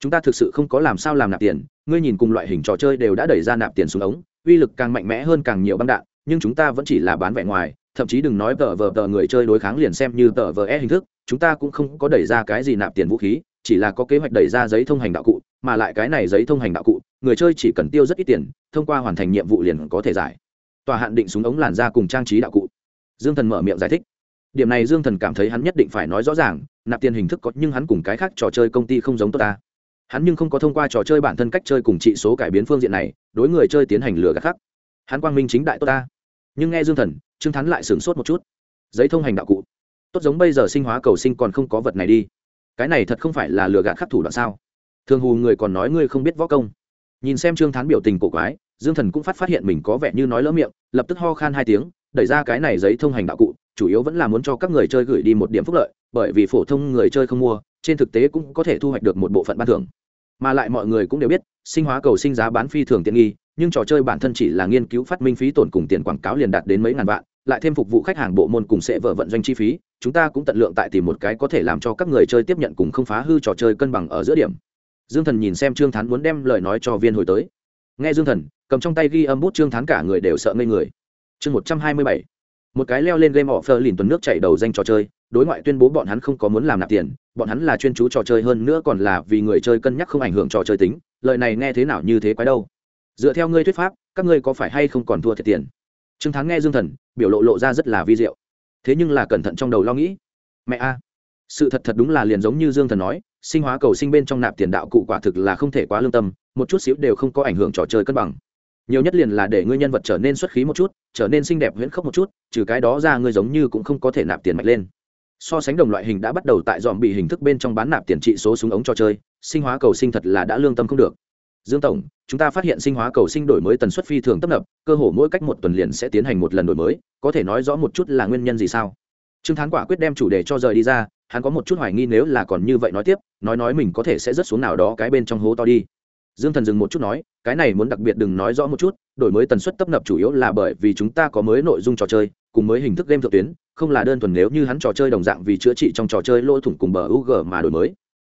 Chúng ta thực sự không có làm sao làm nạp tiền, ngươi nhìn cùng loại hình trò chơi đều đã đẩy ra nạp tiền xuống ống, uy lực càng mạnh mẽ hơn càng nhiều băng đạn, nhưng chúng ta vẫn chỉ là bán vẻ ngoài, thậm chí đừng nói tờ vờ tờ người chơi đối kháng liền xem như tờ vờ e hình thức, chúng ta cũng không có đẩy ra cái gì nạp tiền vũ khí, chỉ là có kế hoạch đẩy ra giấy thông hành đạo cụ, mà lại cái này giấy thông hành đạo cụ, người chơi chỉ cần tiêu rất ít tiền, thông qua hoàn thành nhiệm vụ liền có thể giải tòa hạn định súng ống làn ra cùng trang trí đạo cụ. Dương thần mở miệng giải thích. Điểm này dương thần cảm thấy hắn nhất định phải nói rõ ràng, nạp tiền hình thức có nhưng hắn cùng cái khác trò chơi công ty không giống tốt ta. Hắn nhưng không có thông qua trò chơi bản thân cách chơi cùng trị số cải biến phương diện này, đối người chơi tiến hành lừa gạt khác. Hắn quang minh chính đại tốt ta. Nhưng nghe dương thần, trương thắn lại sửng sốt một chút. Giấy thông hành đạo cụ. Tốt giống bây giờ sinh hóa cầu sinh còn không có vật này đi. Cái này thật không phải là lừa gạt khắc thủ đoạn sao? Thường hù người còn nói ngươi không biết võ công. Nhìn xem trương thán biểu tình cổ quái dương thần cũng phát phát hiện mình có vẻ như nói lỡ miệng, lập tức ho khan hai tiếng, đẩy ra cái này giấy thông hành đạo cụ, chủ yếu vẫn là muốn cho các người chơi gửi đi một điểm phúc lợi, bởi vì phổ thông người chơi không mua, trên thực tế cũng có thể thu hoạch được một bộ phận ban thưởng. Mà lại mọi người cũng đều biết, sinh hóa cầu sinh giá bán phi thường tiện nghi, nhưng trò chơi bản thân chỉ là nghiên cứu phát minh phí tổn cùng tiền quảng cáo liền đạt đến mấy ngàn vạn, lại thêm phục vụ khách hàng bộ môn cùng sẽ vợ vận doanh chi phí, chúng ta cũng tận lượng tại tìm một cái có thể làm cho các người chơi tiếp nhận cùng không phá hư trò chơi cân bằng ở giữa điểm. Dương thần nhìn xem trương thán muốn đem lời nói cho viên hồi tới nghe dương thần, cầm trong tay ghi âm bút trương thán cả người đều sợ ngây người. Chương một trăm hai mươi bảy. Một cái leo lên game phơ lìn tuần nước chảy đầu danh trò chơi, đối ngoại tuyên bố bọn hắn không có muốn làm nạp tiền, bọn hắn là chuyên chú trò chơi hơn nữa còn là vì người chơi cân nhắc không ảnh hưởng trò chơi tính, lời này nghe thế nào như thế quái đâu. Dựa theo ngươi thuyết pháp, các ngươi có phải hay không còn thua thiệt tiền? Trương thắng nghe dương thần, biểu lộ lộ ra rất là vi diệu. Thế nhưng là cẩn thận trong đầu lo nghĩ. Mẹ a, sự thật thật đúng là liền giống như dương thần nói sinh hóa cầu sinh bên trong nạp tiền đạo cụ quả thực là không thể quá lương tâm, một chút xíu đều không có ảnh hưởng trò chơi cân bằng. Nhiều nhất liền là để ngươi nhân vật trở nên xuất khí một chút, trở nên xinh đẹp huyễn khốc một chút, trừ cái đó ra ngươi giống như cũng không có thể nạp tiền mạnh lên. So sánh đồng loại hình đã bắt đầu tại dòm bị hình thức bên trong bán nạp tiền trị số súng ống cho chơi, sinh hóa cầu sinh thật là đã lương tâm không được. Dương tổng, chúng ta phát hiện sinh hóa cầu sinh đổi mới tần suất phi thường tấp nập, cơ hồ mỗi cách một tuần liền sẽ tiến hành một lần đổi mới, có thể nói rõ một chút là nguyên nhân gì sao? Trương thán quả quyết đem chủ đề cho rời đi ra hắn có một chút hoài nghi nếu là còn như vậy nói tiếp, nói nói mình có thể sẽ rớt xuống nào đó cái bên trong hố to đi. Dương thần dừng một chút nói, cái này muốn đặc biệt đừng nói rõ một chút, đổi mới tần suất tấp nập chủ yếu là bởi vì chúng ta có mới nội dung trò chơi, cùng mới hình thức game thượng tuyến, không là đơn thuần nếu như hắn trò chơi đồng dạng vì chữa trị trong trò chơi lỗ thủng cùng bờ UG mà đổi mới.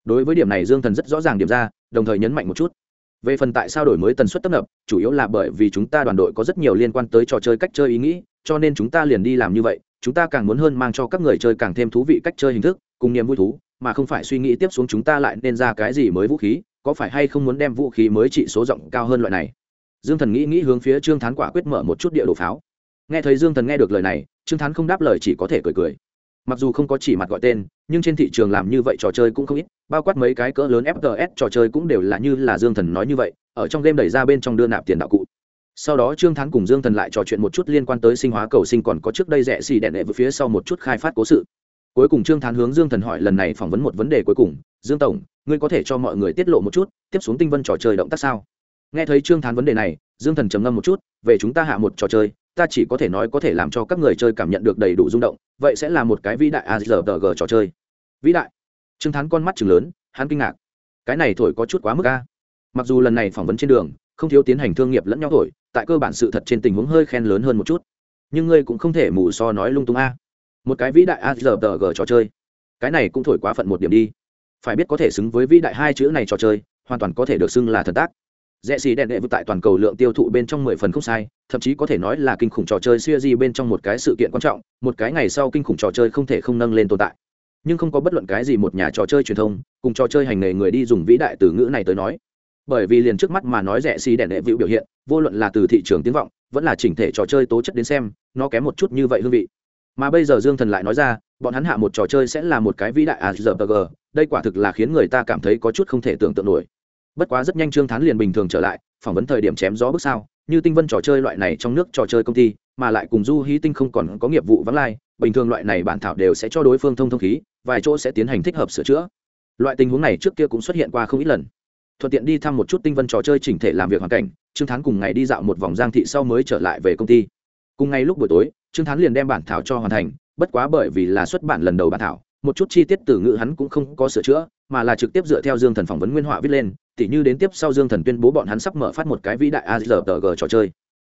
Đối với điểm này dương thần rất rõ ràng điểm ra, đồng thời nhấn mạnh một chút. Về phần tại sao đổi mới tần suất tấp nập, chủ yếu là bởi vì chúng ta đoàn đội có rất nhiều liên quan tới trò chơi cách chơi ý nghĩ, cho nên chúng ta liền đi làm như vậy chúng ta càng muốn hơn mang cho các người chơi càng thêm thú vị cách chơi hình thức, cùng niềm vui thú, mà không phải suy nghĩ tiếp xuống chúng ta lại nên ra cái gì mới vũ khí, có phải hay không muốn đem vũ khí mới trị số rộng cao hơn loại này? Dương thần nghĩ nghĩ hướng phía trương thán quả quyết mở một chút địa đồ pháo. Nghe thấy dương thần nghe được lời này, trương thán không đáp lời chỉ có thể cười cười. Mặc dù không có chỉ mặt gọi tên, nhưng trên thị trường làm như vậy trò chơi cũng không ít, bao quát mấy cái cỡ lớn fts trò chơi cũng đều là như là dương thần nói như vậy, ở trong game đẩy ra bên trong đưa nạp tiền đạo cụ sau đó trương thắng cùng dương thần lại trò chuyện một chút liên quan tới sinh hóa cầu sinh còn có trước đây rẻ xì đẹn đệ với phía sau một chút khai phát cố sự. Cuối cùng trương thắng hướng dương thần hỏi lần này phỏng vấn một vấn đề cuối cùng. Dương tổng, ngươi có thể cho mọi người tiết lộ một chút, tiếp xuống tinh vân trò chơi động tác sao? Nghe thấy trương thắng vấn đề này, dương thần trầm ngâm một chút, về chúng ta hạ một trò chơi, ta chỉ có thể nói có thể làm cho các người chơi cảm nhận được đầy đủ rung động, vậy sẽ là một cái vĩ đại azrg trò chơi. Vĩ đại. Trương thắng con mắt chừng lớn, hắn kinh ngạc. Cái này thổi có chút quá mức a. Mặc dù lần này phỏng vấn trên đường không thiếu tiến hành thương nghiệp lẫn nhau thổi, tại cơ bản sự thật trên tình huống hơi khen lớn hơn một chút. Nhưng ngươi cũng không thể mù so nói lung tung a. Một cái vĩ đại azrg trò chơi. Cái này cũng thổi quá phận một điểm đi. Phải biết có thể xứng với vĩ đại hai chữ này trò chơi, hoàn toàn có thể được xưng là thần tác. Rẽ xì đèn đệ vượt tại toàn cầu lượng tiêu thụ bên trong mười phần không sai, thậm chí có thể nói là kinh khủng trò chơi siêu di bên trong một cái sự kiện quan trọng, một cái ngày sau kinh khủng trò chơi không thể không nâng lên tồn tại. Nhưng không có bất luận cái gì một nhà trò chơi truyền thông, cùng trò chơi hành nghề người đi dùng vĩ đại từ ngữ này tới nói bởi vì liền trước mắt mà nói rẻ xì đèn đệ vịu biểu hiện, vô luận là từ thị trường tiếng vọng, vẫn là chỉnh thể trò chơi tố chất đến xem, nó kém một chút như vậy hương vị. Mà bây giờ dương thần lại nói ra, bọn hắn hạ một trò chơi sẽ là một cái vĩ đại rpg đây quả thực là khiến người ta cảm thấy có chút không thể tưởng tượng nổi. Bất quá rất nhanh trương thán liền bình thường trở lại, phỏng vấn thời điểm chém gió bước sao như tinh vân trò chơi loại này trong nước trò chơi công ty, mà lại cùng du hí tinh không còn có nghiệp vụ vắng lai, bình thường loại này bản thảo đều sẽ cho đối phương thông thông khí, vài chỗ sẽ tiến hành thích hợp sửa chữa. Loại tình huống này trước kia cũng xuất hiện qua không ít lần thuận tiện đi thăm một chút tinh vân trò chơi chỉnh thể làm việc hoàn cảnh, trương thán cùng ngày đi dạo một vòng giang thị sau mới trở lại về công ty. Cùng ngay lúc buổi tối, trương thán liền đem bản thảo cho hoàn thành, bất quá bởi vì là xuất bản lần đầu bản thảo, một chút chi tiết từ ngữ hắn cũng không có sửa chữa, mà là trực tiếp dựa theo dương thần phỏng vấn nguyên họa viết lên, tỉ như đến tiếp sau dương thần tuyên bố bọn hắn sắp mở phát một cái vĩ đại azrg trò chơi.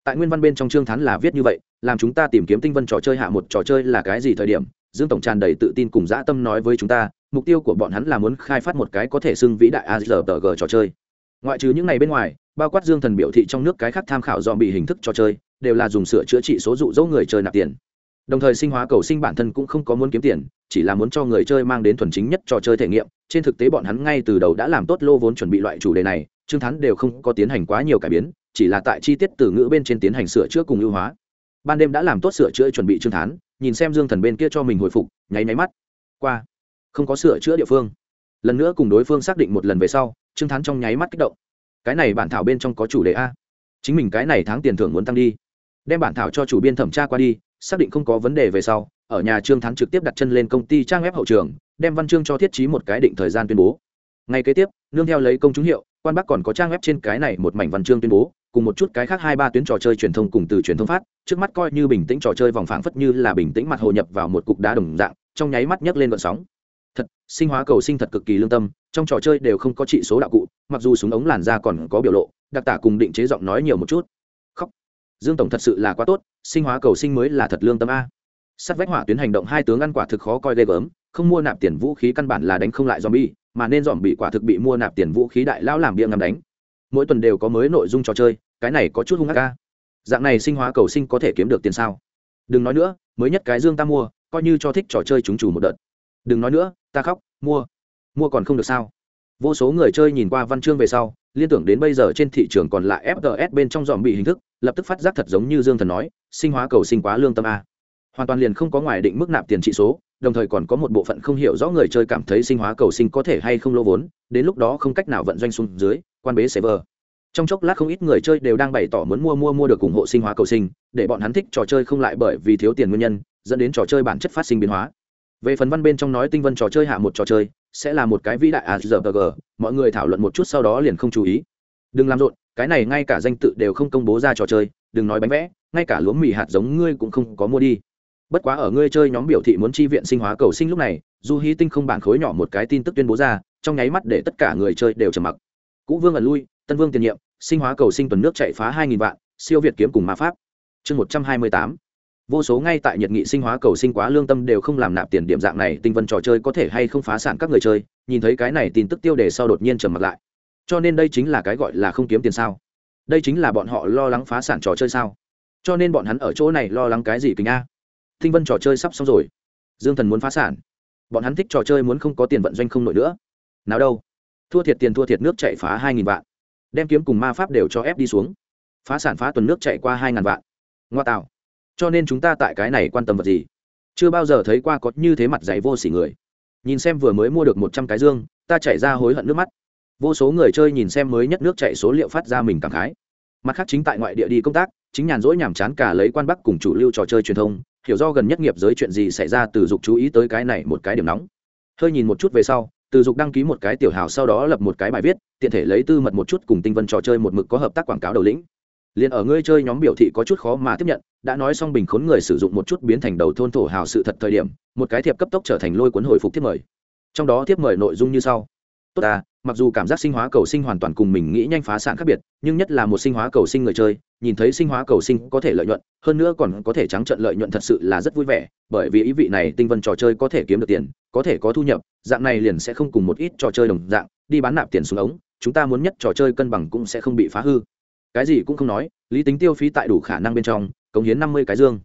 Tại nguyên văn bên trong trương thắng là viết như vậy, làm chúng ta tìm kiếm tinh vân trò chơi hạ một trò chơi là cái gì thời điểm dương tổng tràn đầy tự tin cùng dã tâm nói với chúng ta, mục tiêu của bọn hắn là muốn khai phát một cái có thể xưng vĩ đại azrg trò chơi. Ngoại trừ những ngày bên ngoài, bao quát dương thần biểu thị trong nước cái khác tham khảo dọn bị hình thức trò chơi, đều là dùng sửa chữa trị số dụ dỗ người chơi nạp tiền. Đồng thời sinh hóa cầu sinh bản thân cũng không có muốn kiếm tiền, chỉ là muốn cho người chơi mang đến thuần chính nhất trò chơi thể nghiệm. Trên thực tế bọn hắn ngay từ đầu đã làm tốt lô vốn chuẩn bị loại chủ đề này chương thắn đều không có tiến hành quá nhiều cải biến, chỉ là tại chi tiết từ ngữ bên trên tiến hành sửa chữa cùng ưu hóa. Ban đêm đã làm tốt sửa chữa chuẩn bị chương thán nhìn xem dương thần bên kia cho mình hồi phục, nháy máy mắt. Qua. Không có sửa chữa địa phương. Lần nữa cùng đối phương xác định một lần về sau, trương thán trong nháy mắt kích động. Cái này bản thảo bên trong có chủ đề a. Chính mình cái này tháng tiền thưởng muốn tăng đi. Đem bản thảo cho chủ biên thẩm tra qua đi, xác định không có vấn đề về sau, ở nhà trương thắng trực tiếp đặt chân lên công ty trang web hậu trường, đem văn chương cho thiết trí một cái định thời gian tuyên bố. Ngay kế tiếp, nương theo lấy công chúng hiệu, quan bắc còn có trang web trên cái này một mảnh văn chương tuyên bố cùng một chút cái khác hai ba tuyến trò chơi truyền thông cùng từ truyền thông phát, trước mắt coi như bình tĩnh trò chơi vòng phảng phất như là bình tĩnh mặt hồ nhập vào một cục đá đồng dạng, trong nháy mắt nhấc lên vận sóng. Thật, sinh hóa cầu sinh thật cực kỳ lương tâm, trong trò chơi đều không có trị số đạo cụ, mặc dù súng ống làn da còn có biểu lộ, đặc tả cùng định chế giọng nói nhiều một chút. Khóc. Dương tổng thật sự là quá tốt, sinh hóa cầu sinh mới là thật lương tâm a. Sắt vách hỏa tuyến hành động hai tướng ăn quả thực khó coi ghê gớm, không mua nạp tiền vũ khí căn bản là đánh không lại zombie, mà nên dòm bị quả thực bị mua nạp tiền vũ khí đại lão làm bia ngắm đánh mỗi tuần đều có mới nội dung trò chơi, cái này có chút hung hạ ca dạng này sinh hóa cầu sinh có thể kiếm được tiền sao? Đừng nói nữa, mới nhất cái dương ta mua, coi như cho thích trò chơi chúng chủ một đợt. Đừng nói nữa, ta khóc, mua. Mua còn không được sao? Vô số người chơi nhìn qua văn chương về sau, liên tưởng đến bây giờ trên thị trường còn lại fts bên trong dòm bị hình thức, lập tức phát giác thật giống như dương thần nói, sinh hóa cầu sinh quá lương tâm a. Hoàn toàn liền không có ngoài định mức nạp tiền trị số đồng thời còn có một bộ phận không hiểu rõ người chơi cảm thấy sinh hóa cầu sinh có thể hay không lỗ vốn, đến lúc đó không cách nào vận doanh xuống dưới, quan bế server. Trong chốc lát không ít người chơi đều đang bày tỏ muốn mua mua mua được ủng hộ sinh hóa cầu sinh, để bọn hắn thích trò chơi không lại bởi vì thiếu tiền nguyên nhân, dẫn đến trò chơi bản chất phát sinh biến hóa. Về phần văn bên trong nói tinh vân trò chơi hạ một trò chơi, sẽ là một cái vĩ đại azrg mọi người thảo luận một chút sau đó liền không chú ý. Đừng làm rộn, cái này ngay cả danh tự đều không công bố ra trò chơi, đừng nói bánh vẽ, ngay cả lúa mì hạt giống ngươi cũng không có mua đi bất quá ở ngươi chơi nhóm biểu thị muốn chi viện sinh hóa cầu sinh lúc này, du hí tinh không bản khối nhỏ một cái tin tức tuyên bố ra, trong nháy mắt để tất cả người chơi đều trầm mặc. Cũ vương ẩn lui, tân vương tiền nhiệm, sinh hóa cầu sinh tuần nước chạy phá hai nghìn vạn, siêu việt kiếm cùng ma pháp. Chương một trăm hai mươi tám. Vô số ngay tại nhiệt nghị sinh hóa cầu sinh quá lương tâm đều không làm nạp tiền điểm dạng này, tinh vân trò chơi có thể hay không phá sản các người chơi, nhìn thấy cái này tin tức tiêu đề sau đột nhiên trầm mặc lại. Cho nên đây chính là cái gọi là không kiếm tiền sao? Đây chính là bọn họ lo lắng phá sản trò chơi sao? Cho nên bọn hắn ở chỗ này lo lắng cái gì kính a? Tinh vân trò chơi sắp xong rồi. Dương thần muốn phá sản. Bọn hắn thích trò chơi muốn không có tiền vận doanh không nổi nữa. Nào đâu. Thua thiệt tiền thua thiệt nước chạy phá hai nghìn vạn. Đem kiếm cùng ma pháp đều cho ép đi xuống. Phá sản phá tuần nước chạy qua hai ngàn vạn. Ngoa tạo. Cho nên chúng ta tại cái này quan tâm vật gì? Chưa bao giờ thấy qua có như thế mặt dày vô s ỉ người. Nhìn xem vừa mới mua được một trăm cái dương, ta chạy ra hối hận nước mắt. Vô số người chơi nhìn xem mới nhất nước chạy số liệu phát ra mình cảm khái. Mặt khác chính tại ngoại địa đi công tác chính nhàn rỗi nhàm chán cả lấy quan bắc cùng chủ lưu trò chơi truyền thông, hiểu do gần nhất nghiệp giới chuyện gì xảy ra từ dục chú ý tới cái này một cái điểm nóng. Hơi nhìn một chút về sau, từ dục đăng ký một cái tiểu hào sau đó lập một cái bài viết, tiện thể lấy tư mật một chút cùng tinh vân trò chơi một mực có hợp tác quảng cáo đầu lĩnh. Liền ở ngươi chơi nhóm biểu thị có chút khó mà tiếp nhận, đã nói xong bình khốn người sử dụng một chút biến thành đầu thôn thổ hào sự thật thời điểm, một cái thiệp cấp tốc trở thành lôi cuốn hồi phục tiếp mời. Trong đó tiếp mời nội dung như sau tốt à mặc dù cảm giác sinh hóa cầu sinh hoàn toàn cùng mình nghĩ nhanh phá sản khác biệt, nhưng nhất là một sinh hóa cầu sinh người chơi, nhìn thấy sinh hóa cầu sinh có thể lợi nhuận, hơn nữa còn có thể trắng trận lợi nhuận thật sự là rất vui vẻ, bởi vì ý vị này tinh vân trò chơi có thể kiếm được tiền, có thể có thu nhập, dạng này liền sẽ không cùng một ít trò chơi đồng dạng, đi bán nạp tiền xuống ống, chúng ta muốn nhất trò chơi cân bằng cũng sẽ không bị phá hư. Cái gì cũng không nói, lý tính tiêu phí tại đủ khả năng bên trong, cống hiến năm mươi cái dương.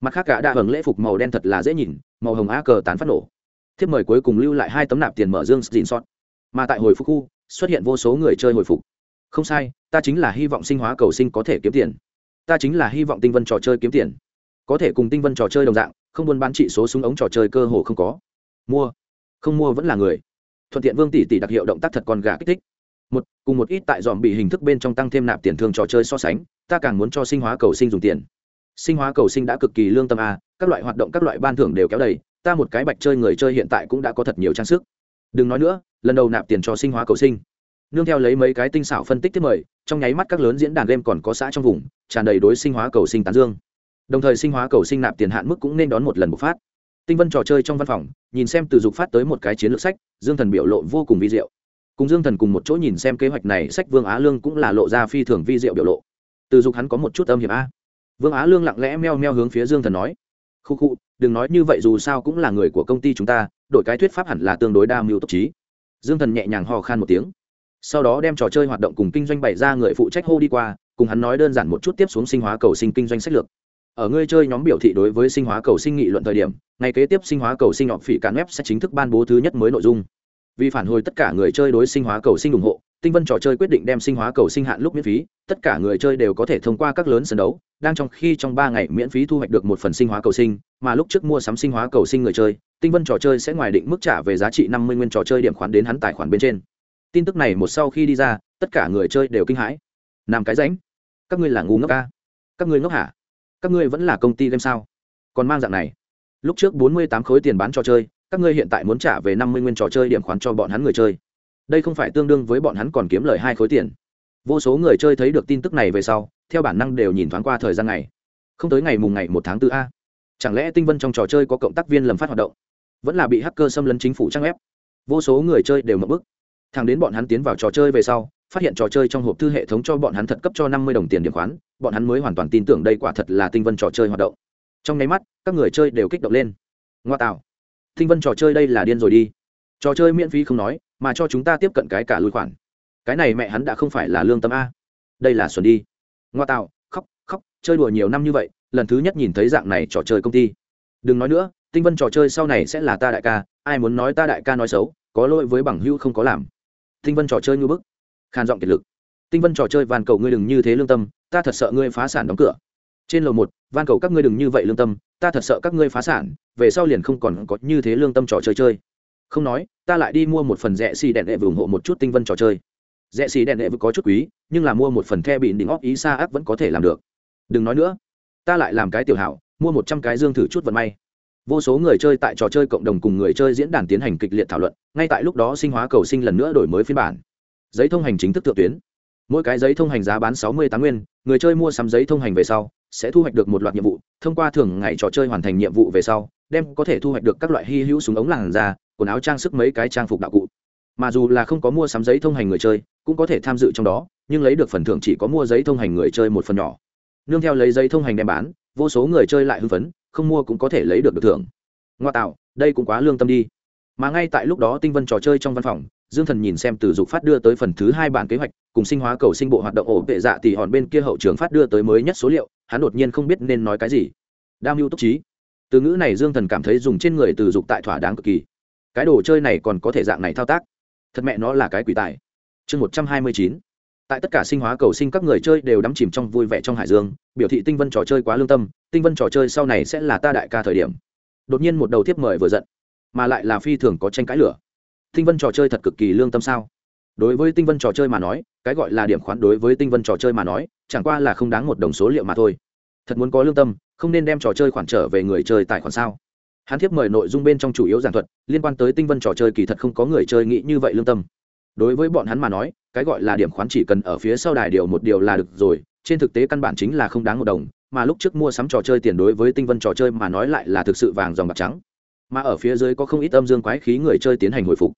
Mặt khác cả đã hưởng lễ phục màu đen thật là dễ nhìn, màu hồng á cờ tán phát nổ. Thiếp mời cuối cùng lưu lại hai tấm nạp tiền mở dương xin sót mà tại hồi phục khu, xuất hiện vô số người chơi hồi phục. Không sai, ta chính là hy vọng sinh hóa cầu sinh có thể kiếm tiền. Ta chính là hy vọng tinh vân trò chơi kiếm tiền. Có thể cùng tinh vân trò chơi đồng dạng, không buôn bán trị số súng ống trò chơi cơ hồ không có. Mua. Không mua vẫn là người. Thuận tiện vương tỷ tỷ đặc hiệu động tác thật con gà kích thích. Một, cùng một ít tại dòm bị hình thức bên trong tăng thêm nạp tiền thương trò chơi so sánh, ta càng muốn cho sinh hóa cầu sinh dùng tiền. Sinh hóa cầu sinh đã cực kỳ lương tâm a, các loại hoạt động các loại ban thưởng đều kéo đầy, ta một cái bạch chơi người chơi hiện tại cũng đã có thật nhiều trang sức đừng nói nữa, lần đầu nạp tiền cho sinh hóa cầu sinh. Nương theo lấy mấy cái tinh xảo phân tích tiếp mời, trong nháy mắt các lớn diễn đàn game còn có xã trong vùng, tràn đầy đối sinh hóa cầu sinh tán dương. Đồng thời sinh hóa cầu sinh nạp tiền hạn mức cũng nên đón một lần bộc phát. Tinh vân trò chơi trong văn phòng, nhìn xem từ dục phát tới một cái chiến lược sách, dương thần biểu lộ vô cùng vi diệu. Cùng dương thần cùng một chỗ nhìn xem kế hoạch này, sách vương á lương cũng là lộ ra phi thường vi diệu biểu lộ. Từ dục hắn có một chút âm hiểm a. Vương á lương lặng lẽ meo meo hướng phía dương thần nói khu khu đừng nói như vậy dù sao cũng là người của công ty chúng ta đổi cái thuyết pháp hẳn là tương đối đa mưu tốc trí. Dương thần nhẹ nhàng hò khan một tiếng. Sau đó đem trò chơi hoạt động cùng kinh doanh bày ra người phụ trách hô đi qua, cùng hắn nói đơn giản một chút tiếp xuống sinh hóa cầu sinh kinh doanh sách lược. Ở người chơi nhóm biểu thị đối với sinh hóa cầu sinh nghị luận thời điểm ngày kế tiếp sinh hóa cầu sinh họp phỉ cản web sẽ chính thức ban bố thứ nhất mới nội dung. Vì phản hồi tất cả người chơi đối sinh hóa cầu sinh ủng hộ tinh vân trò chơi quyết định đem sinh hóa cầu sinh hạn lúc miễn phí, tất cả người chơi đều có thể thông qua các lớn sân đấu, đang trong khi trong ba ngày miễn phí thu hoạch được một phần sinh hóa cầu sinh, mà lúc trước mua sắm sinh hóa cầu sinh người chơi, tinh vân trò chơi sẽ ngoài định mức trả về giá trị năm mươi nguyên trò chơi điểm khoán đến hắn tài khoản bên trên. Tin tức này một sau khi đi ra, tất cả người chơi đều kinh hãi. Làm cái ránh, các ngươi là ngu ngốc ca các ngươi ngốc hả? Các ngươi vẫn là công ty game sao? Còn mang dạng này. Lúc trước bốn mươi tám khối tiền bán trò chơi, các ngươi hiện tại muốn trả về năm mươi nguyên trò chơi điểm khoán cho bọn hắn người chơi đây không phải tương đương với bọn hắn còn kiếm lời hai khối tiền. Vô số người chơi thấy được tin tức này về sau, theo bản năng đều nhìn thoáng qua thời gian này không tới ngày mùng ngày một tháng tư a. Chẳng lẽ tinh vân trong trò chơi có cộng tác viên lầm phát hoạt động? Vẫn là bị hacker xâm lấn chính phủ trang ép vô số người chơi đều mập bức. Thằng đến bọn hắn tiến vào trò chơi về sau, phát hiện trò chơi trong hộp thư hệ thống cho bọn hắn thật cấp cho năm mươi đồng tiền điểm khoán, bọn hắn mới hoàn toàn tin tưởng đây quả thật là tinh vân trò chơi hoạt động. Trong nháy mắt, các người chơi đều kích động lên. Ngoa tạo. Tinh vân trò chơi đây là điên rồi đi trò chơi miễn phí không nói, mà cho chúng ta tiếp cận cái cả lùi khoản. Cái này mẹ hắn đã không phải là lương tâm a. Đây là xuân đi. Ngoa tạo, khóc khóc, chơi đùa nhiều năm như vậy, lần thứ nhất nhìn thấy dạng này trò chơi công ty. Đừng nói nữa, tinh vân trò chơi sau này sẽ là ta đại ca, ai muốn nói ta đại ca nói xấu, có lỗi với bằng hữu không có làm. Tinh vân trò chơi ngư bức. Khàn giọng kiệt lực. Tinh vân trò chơi van cầu ngươi đừng như thế lương tâm, ta thật sợ ngươi phá sản đóng cửa. Trên lầu một, van cầu các ngươi đừng như vậy lương tâm, ta thật sợ các ngươi phá sản, về sau liền không còn có như thế lương tâm trò chơi chơi không nói, ta lại đi mua một phần rẻ xì đèn đệ vừa ủng hộ một chút tinh vân trò chơi. Rẻ xì đèn đệ vừa có chút quý, nhưng là mua một phần the bị đỉnh óc ý xa ác vẫn có thể làm được. Đừng nói nữa, ta lại làm cái tiểu hảo, mua một trăm cái dương thử chút vận may. Vô số người chơi tại trò chơi cộng đồng cùng người chơi diễn đàn tiến hành kịch liệt thảo luận, ngay tại lúc đó sinh hóa cầu sinh lần nữa đổi mới phiên bản. Giấy thông hành chính thức thượng tuyến. Mỗi cái giấy thông hành giá bán sáu mươi tám nguyên, người chơi mua sắm giấy thông hành về sau, sẽ thu hoạch được một loạt nhiệm vụ, thông qua thường ngày trò chơi hoàn thành nhiệm vụ về sau đem có thể thu hoạch được các loại hy hữu súng ống làng da, quần áo trang sức mấy cái trang phục đạo cụ. Mà dù là không có mua sắm giấy thông hành người chơi, cũng có thể tham dự trong đó, nhưng lấy được phần thưởng chỉ có mua giấy thông hành người chơi một phần nhỏ. Nương theo lấy giấy thông hành đem bán, vô số người chơi lại hưng phấn, không mua cũng có thể lấy được được thưởng. Ngoa tạo, đây cũng quá lương tâm đi. Mà ngay tại lúc đó tinh vân trò chơi trong văn phòng, dương thần nhìn xem từ dục phát đưa tới phần thứ hai bản kế hoạch, cùng sinh hóa cầu sinh bộ hoạt động ổ vệ dạ thì hòn bên kia hậu trường phát đưa tới mới nhất số liệu, hắn đột nhiên không biết nên nói cái gì. Đam mưu túc trí từ ngữ này dương thần cảm thấy dùng trên người từ dục tại thỏa đáng cực kỳ. Cái đồ chơi này còn có thể dạng này thao tác. Thật mẹ nó là cái quỷ tài. Chương một trăm hai mươi chín. Tại tất cả sinh hóa cầu sinh các người chơi đều đắm chìm trong vui vẻ trong hải dương, biểu thị tinh vân trò chơi quá lương tâm, tinh vân trò chơi sau này sẽ là ta đại ca thời điểm. Đột nhiên một đầu thiếp mời vừa giận, mà lại là phi thường có tranh cãi lửa. Tinh vân trò chơi thật cực kỳ lương tâm sao? Đối với tinh vân trò chơi mà nói, cái gọi là điểm khoán đối với tinh vân trò chơi mà nói, chẳng qua là không đáng một đồng số liệu mà thôi thật muốn có lương tâm, không nên đem trò chơi khoản trở về người chơi tài khoản sao? Hắn thiếp mời nội dung bên trong chủ yếu giảng thuật, liên quan tới tinh vân trò chơi kỳ thật không có người chơi nghĩ như vậy lương tâm. Đối với bọn hắn mà nói, cái gọi là điểm khoán chỉ cần ở phía sau đài điều một điều là được rồi, trên thực tế căn bản chính là không đáng một đồng, mà lúc trước mua sắm trò chơi tiền đối với tinh vân trò chơi mà nói lại là thực sự vàng dòng bạc trắng. Mà ở phía dưới có không ít âm dương quái khí người chơi tiến hành hồi phục.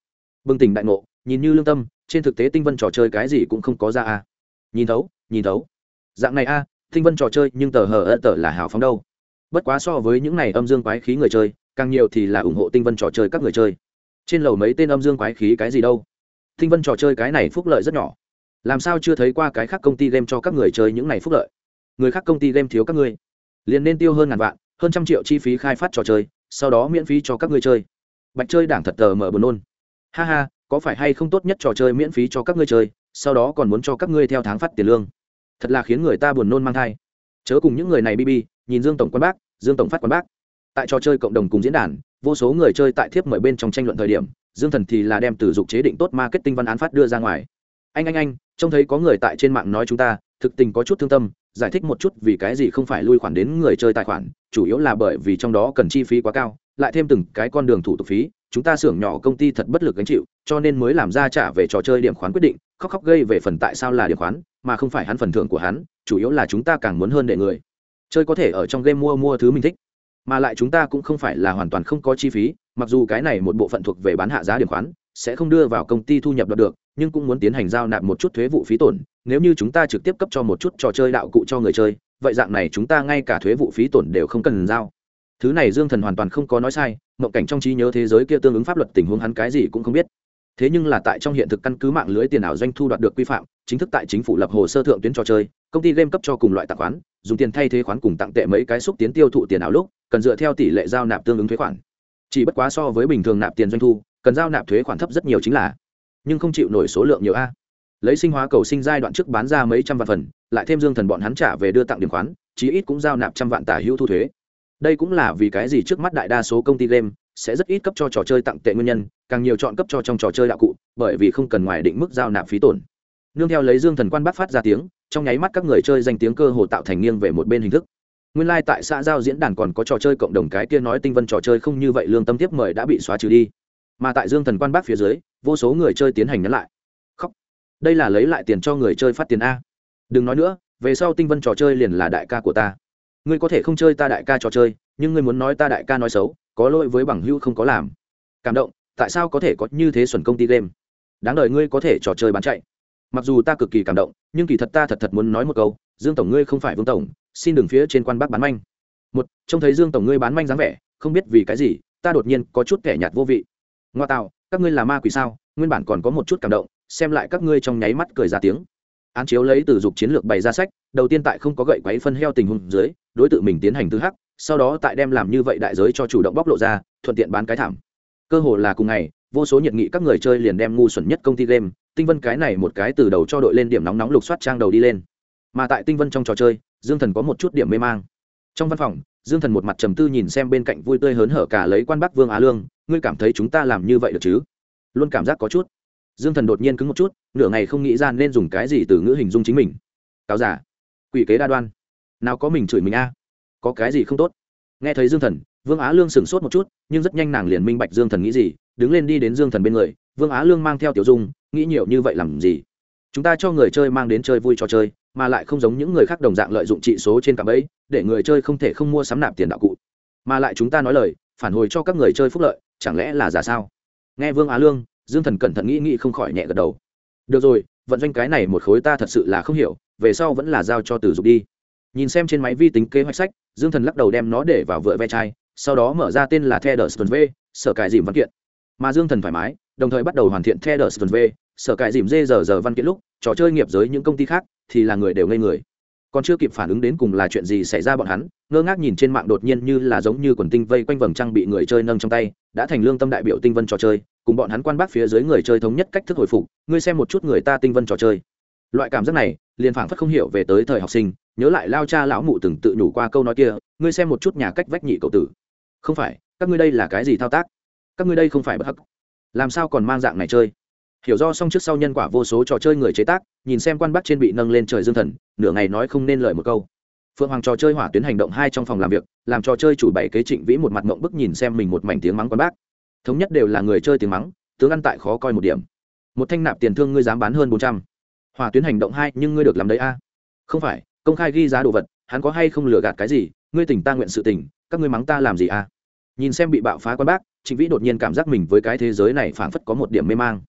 Bừng tỉnh đại ngộ, nhìn như lương tâm, trên thực tế tinh vân trò chơi cái gì cũng không có ra a. Nhìn thấu nhìn thấu. Dạng này a tinh vân trò chơi, nhưng tờ hờ ơ tờ là hào phóng đâu. Bất quá so với những này âm dương quái khí người chơi, càng nhiều thì là ủng hộ tinh vân trò chơi các người chơi. Trên lầu mấy tên âm dương quái khí cái gì đâu? Tinh vân trò chơi cái này phúc lợi rất nhỏ. Làm sao chưa thấy qua cái khác công ty game cho các người chơi những này phúc lợi? Người khác công ty game thiếu các ngươi. Liền nên tiêu hơn ngàn vạn, hơn trăm triệu chi phí khai phát trò chơi, sau đó miễn phí cho các người chơi. Bạch chơi đảng thật tờ mở buồn nôn. Ha ha, có phải hay không tốt nhất trò chơi miễn phí cho các ngươi chơi, sau đó còn muốn cho các ngươi theo tháng phát tiền lương? Thật là khiến người ta buồn nôn mang thai. Chớ cùng những người này bb nhìn dương tổng quan bác, dương tổng phát quan bác. Tại trò chơi cộng đồng cùng diễn đàn, vô số người chơi tại thiếp mời bên trong tranh luận thời điểm, dương thần thì là đem từ dục chế định tốt marketing văn án phát đưa ra ngoài. Anh anh anh, trông thấy có người tại trên mạng nói chúng ta, thực tình có chút thương tâm, giải thích một chút vì cái gì không phải lui khoản đến người chơi tài khoản, chủ yếu là bởi vì trong đó cần chi phí quá cao, lại thêm từng cái con đường thủ tục phí, chúng ta xưởng nhỏ công ty thật bất lực gánh chịu, cho nên mới làm ra trả về trò chơi điểm khoán quyết định khóc khóc gây về phần tại sao là điểm khoán, mà không phải hắn phần thưởng của hắn, chủ yếu là chúng ta càng muốn hơn để người. Chơi có thể ở trong game mua mua thứ mình thích, mà lại chúng ta cũng không phải là hoàn toàn không có chi phí, mặc dù cái này một bộ phận thuộc về bán hạ giá điểm khoán, sẽ không đưa vào công ty thu nhập được, nhưng cũng muốn tiến hành giao nạp một chút thuế vụ phí tổn, nếu như chúng ta trực tiếp cấp cho một chút trò chơi đạo cụ cho người chơi, vậy dạng này chúng ta ngay cả thuế vụ phí tổn đều không cần giao. Thứ này dương thần hoàn toàn không có nói sai, mộng cảnh trong trí nhớ thế giới kia tương ứng pháp luật tình huống hắn cái gì cũng không biết thế nhưng là tại trong hiện thực căn cứ mạng lưới tiền ảo doanh thu đoạt được quy phạm, chính thức tại chính phủ lập hồ sơ thượng tuyến trò chơi, công ty game cấp cho cùng loại tạp khoán, dùng tiền thay thế khoán cùng tặng tệ mấy cái xúc tiến tiêu thụ tiền ảo lúc, cần dựa theo tỷ lệ giao nạp tương ứng thuế khoản. Chỉ bất quá so với bình thường nạp tiền doanh thu, cần giao nạp thuế khoản thấp rất nhiều chính là, nhưng không chịu nổi số lượng nhiều a. Lấy sinh hóa cầu sinh giai đoạn trước bán ra mấy trăm vạn phần, lại thêm dương thần bọn hắn trả về đưa tặng điểm khoán, chí ít cũng giao nạp trăm vạn tả hữu thu thuế. Đây cũng là vì cái gì trước mắt đại đa số công ty game sẽ rất ít cấp cho trò chơi tặng tệ nguyên nhân, càng nhiều chọn cấp cho trong trò chơi đạo cụ, bởi vì không cần ngoài định mức giao nạp phí tổn. Nương theo lấy dương thần quan bắt phát ra tiếng, trong nháy mắt các người chơi danh tiếng cơ hồ tạo thành nghiêng về một bên hình thức. Nguyên lai、like、tại xã giao diễn đàn còn có trò chơi cộng đồng cái kia nói tinh vân trò chơi không như vậy, lương tâm tiếp mời đã bị xóa trừ đi. Mà tại dương thần quan bác phía dưới, vô số người chơi tiến hành nhắn lại. Khóc. Đây là lấy lại tiền cho người chơi phát tiền a. Đừng nói nữa, về sau tinh vân trò chơi liền là đại ca của ta. Ngươi có thể không chơi ta đại ca trò chơi, nhưng ngươi muốn nói ta đại ca nói xấu có lỗi với bằng hữu không có làm. Cảm động, tại sao có thể có như thế xuẩn công ty game? Đáng đời ngươi có thể trò chơi bán chạy. Mặc dù ta cực kỳ cảm động, nhưng kỳ thật ta thật thật muốn nói một câu, dương tổng ngươi không phải vương tổng, xin đừng phía trên quan bác bán manh. Một, trông thấy dương tổng ngươi bán manh dáng vẻ, không biết vì cái gì, ta đột nhiên có chút kẻ nhạt vô vị. Ngoa tạo, các ngươi là ma quỷ sao? Nguyên bản còn có một chút cảm động, xem lại các ngươi trong nháy mắt cười ra tiếng. Án chiếu lấy từ dục chiến lược bày ra sách, đầu tiên tại không có gậy quấy phân heo tình huống dưới, đối tượng mình tiến hành tư hắc sau đó tại đem làm như vậy đại giới cho chủ động bóc lộ ra, thuận tiện bán cái thảm. Cơ hồ là cùng ngày, vô số nhiệt nghị các người chơi liền đem ngu xuẩn nhất công ty game, tinh vân cái này một cái từ đầu cho đội lên điểm nóng nóng lục soát trang đầu đi lên. Mà tại tinh vân trong trò chơi, dương thần có một chút điểm mê mang. Trong văn phòng, dương thần một mặt trầm tư nhìn xem bên cạnh vui tươi hớn hở cả lấy quan bắc vương á lương, ngươi cảm thấy chúng ta làm như vậy được chứ? Luôn cảm giác có chút. Dương thần đột nhiên cứng một chút, nửa ngày không nghĩ ra nên dùng cái gì từ ngữ hình dung chính mình. Cáo giả, quỷ kế đa đoan, nào có mình chửi mình a? Có cái gì không tốt? Nghe thấy dương thần, vương á lương sửng sốt một chút, nhưng rất nhanh nàng liền minh bạch dương thần nghĩ gì, đứng lên đi đến dương thần bên người, vương á lương mang theo tiểu dung, nghĩ nhiều như vậy làm gì? Chúng ta cho người chơi mang đến chơi vui trò chơi, mà lại không giống những người khác đồng dạng lợi dụng trị số trên cạm ấy để người chơi không thể không mua sắm nạp tiền đạo cụ. Mà lại chúng ta nói lời, phản hồi cho các người chơi phúc lợi, chẳng lẽ là giả sao? Nghe vương á lương, dương thần cẩn thận nghĩ nghĩ không khỏi nhẹ gật đầu. Được rồi, vận doanh cái này một khối ta thật sự là không hiểu, về sau vẫn là giao cho từ dục đi. Nhìn xem trên máy vi tính kế hoạch sách dương thần lắc đầu đem nó để vào vựa ve chai, sau đó mở ra tên là the đờ v, sở cải dìm văn kiện. Mà dương thần thoải mái, đồng thời bắt đầu hoàn thiện the đờ v, sở cải dìm dê giờ giờ văn kiện lúc, trò chơi nghiệp giới những công ty khác thì là người đều ngây người. Còn chưa kịp phản ứng đến cùng là chuyện gì xảy ra bọn hắn, ngơ ngác nhìn trên mạng đột nhiên như là giống như quần tinh vây quanh vầng trăng bị người chơi nâng trong tay, đã thành lương tâm đại biểu tinh vân trò chơi, cùng bọn hắn quan bác phía dưới người chơi thống nhất cách thức hồi phục, ngươi xem một chút người ta tinh vân trò chơi. Loại cảm giác này, liền phảng phất không hiểu về tới thời học sinh nhớ lại lao cha lão mụ từng tự nhủ qua câu nói kia, ngươi xem một chút nhà cách vách nhị cậu tử. Không phải, các ngươi đây là cái gì thao tác? Các ngươi đây không phải bất hắc. Làm sao còn mang dạng này chơi? Hiểu do xong trước sau nhân quả vô số trò chơi người chế tác, nhìn xem quan bắc trên bị nâng lên trời dương thần, nửa ngày nói không nên lời một câu. Phượng hoàng trò chơi hỏa tuyến hành động hai trong phòng làm việc, làm trò chơi chủ bảy kế trịnh vĩ một mặt mộng bức nhìn xem mình một mảnh tiếng mắng quan bác. Thống nhất đều là người chơi tiếng mắng, tướng ăn tại khó coi một điểm. Một thanh nạp tiền thương ngươi dám bán hơn bốn trăm. Hỏa tuyến hành động hai, nhưng ngươi được làm đấy a. Không phải công khai ghi giá đồ vật, hắn có hay không lừa gạt cái gì? Ngươi tỉnh ta nguyện sự tỉnh, các ngươi mắng ta làm gì a nhìn xem bị bạo phá quan bác, trịnh vĩ đột nhiên cảm giác mình với cái thế giới này phảng phất có một điểm mê mang.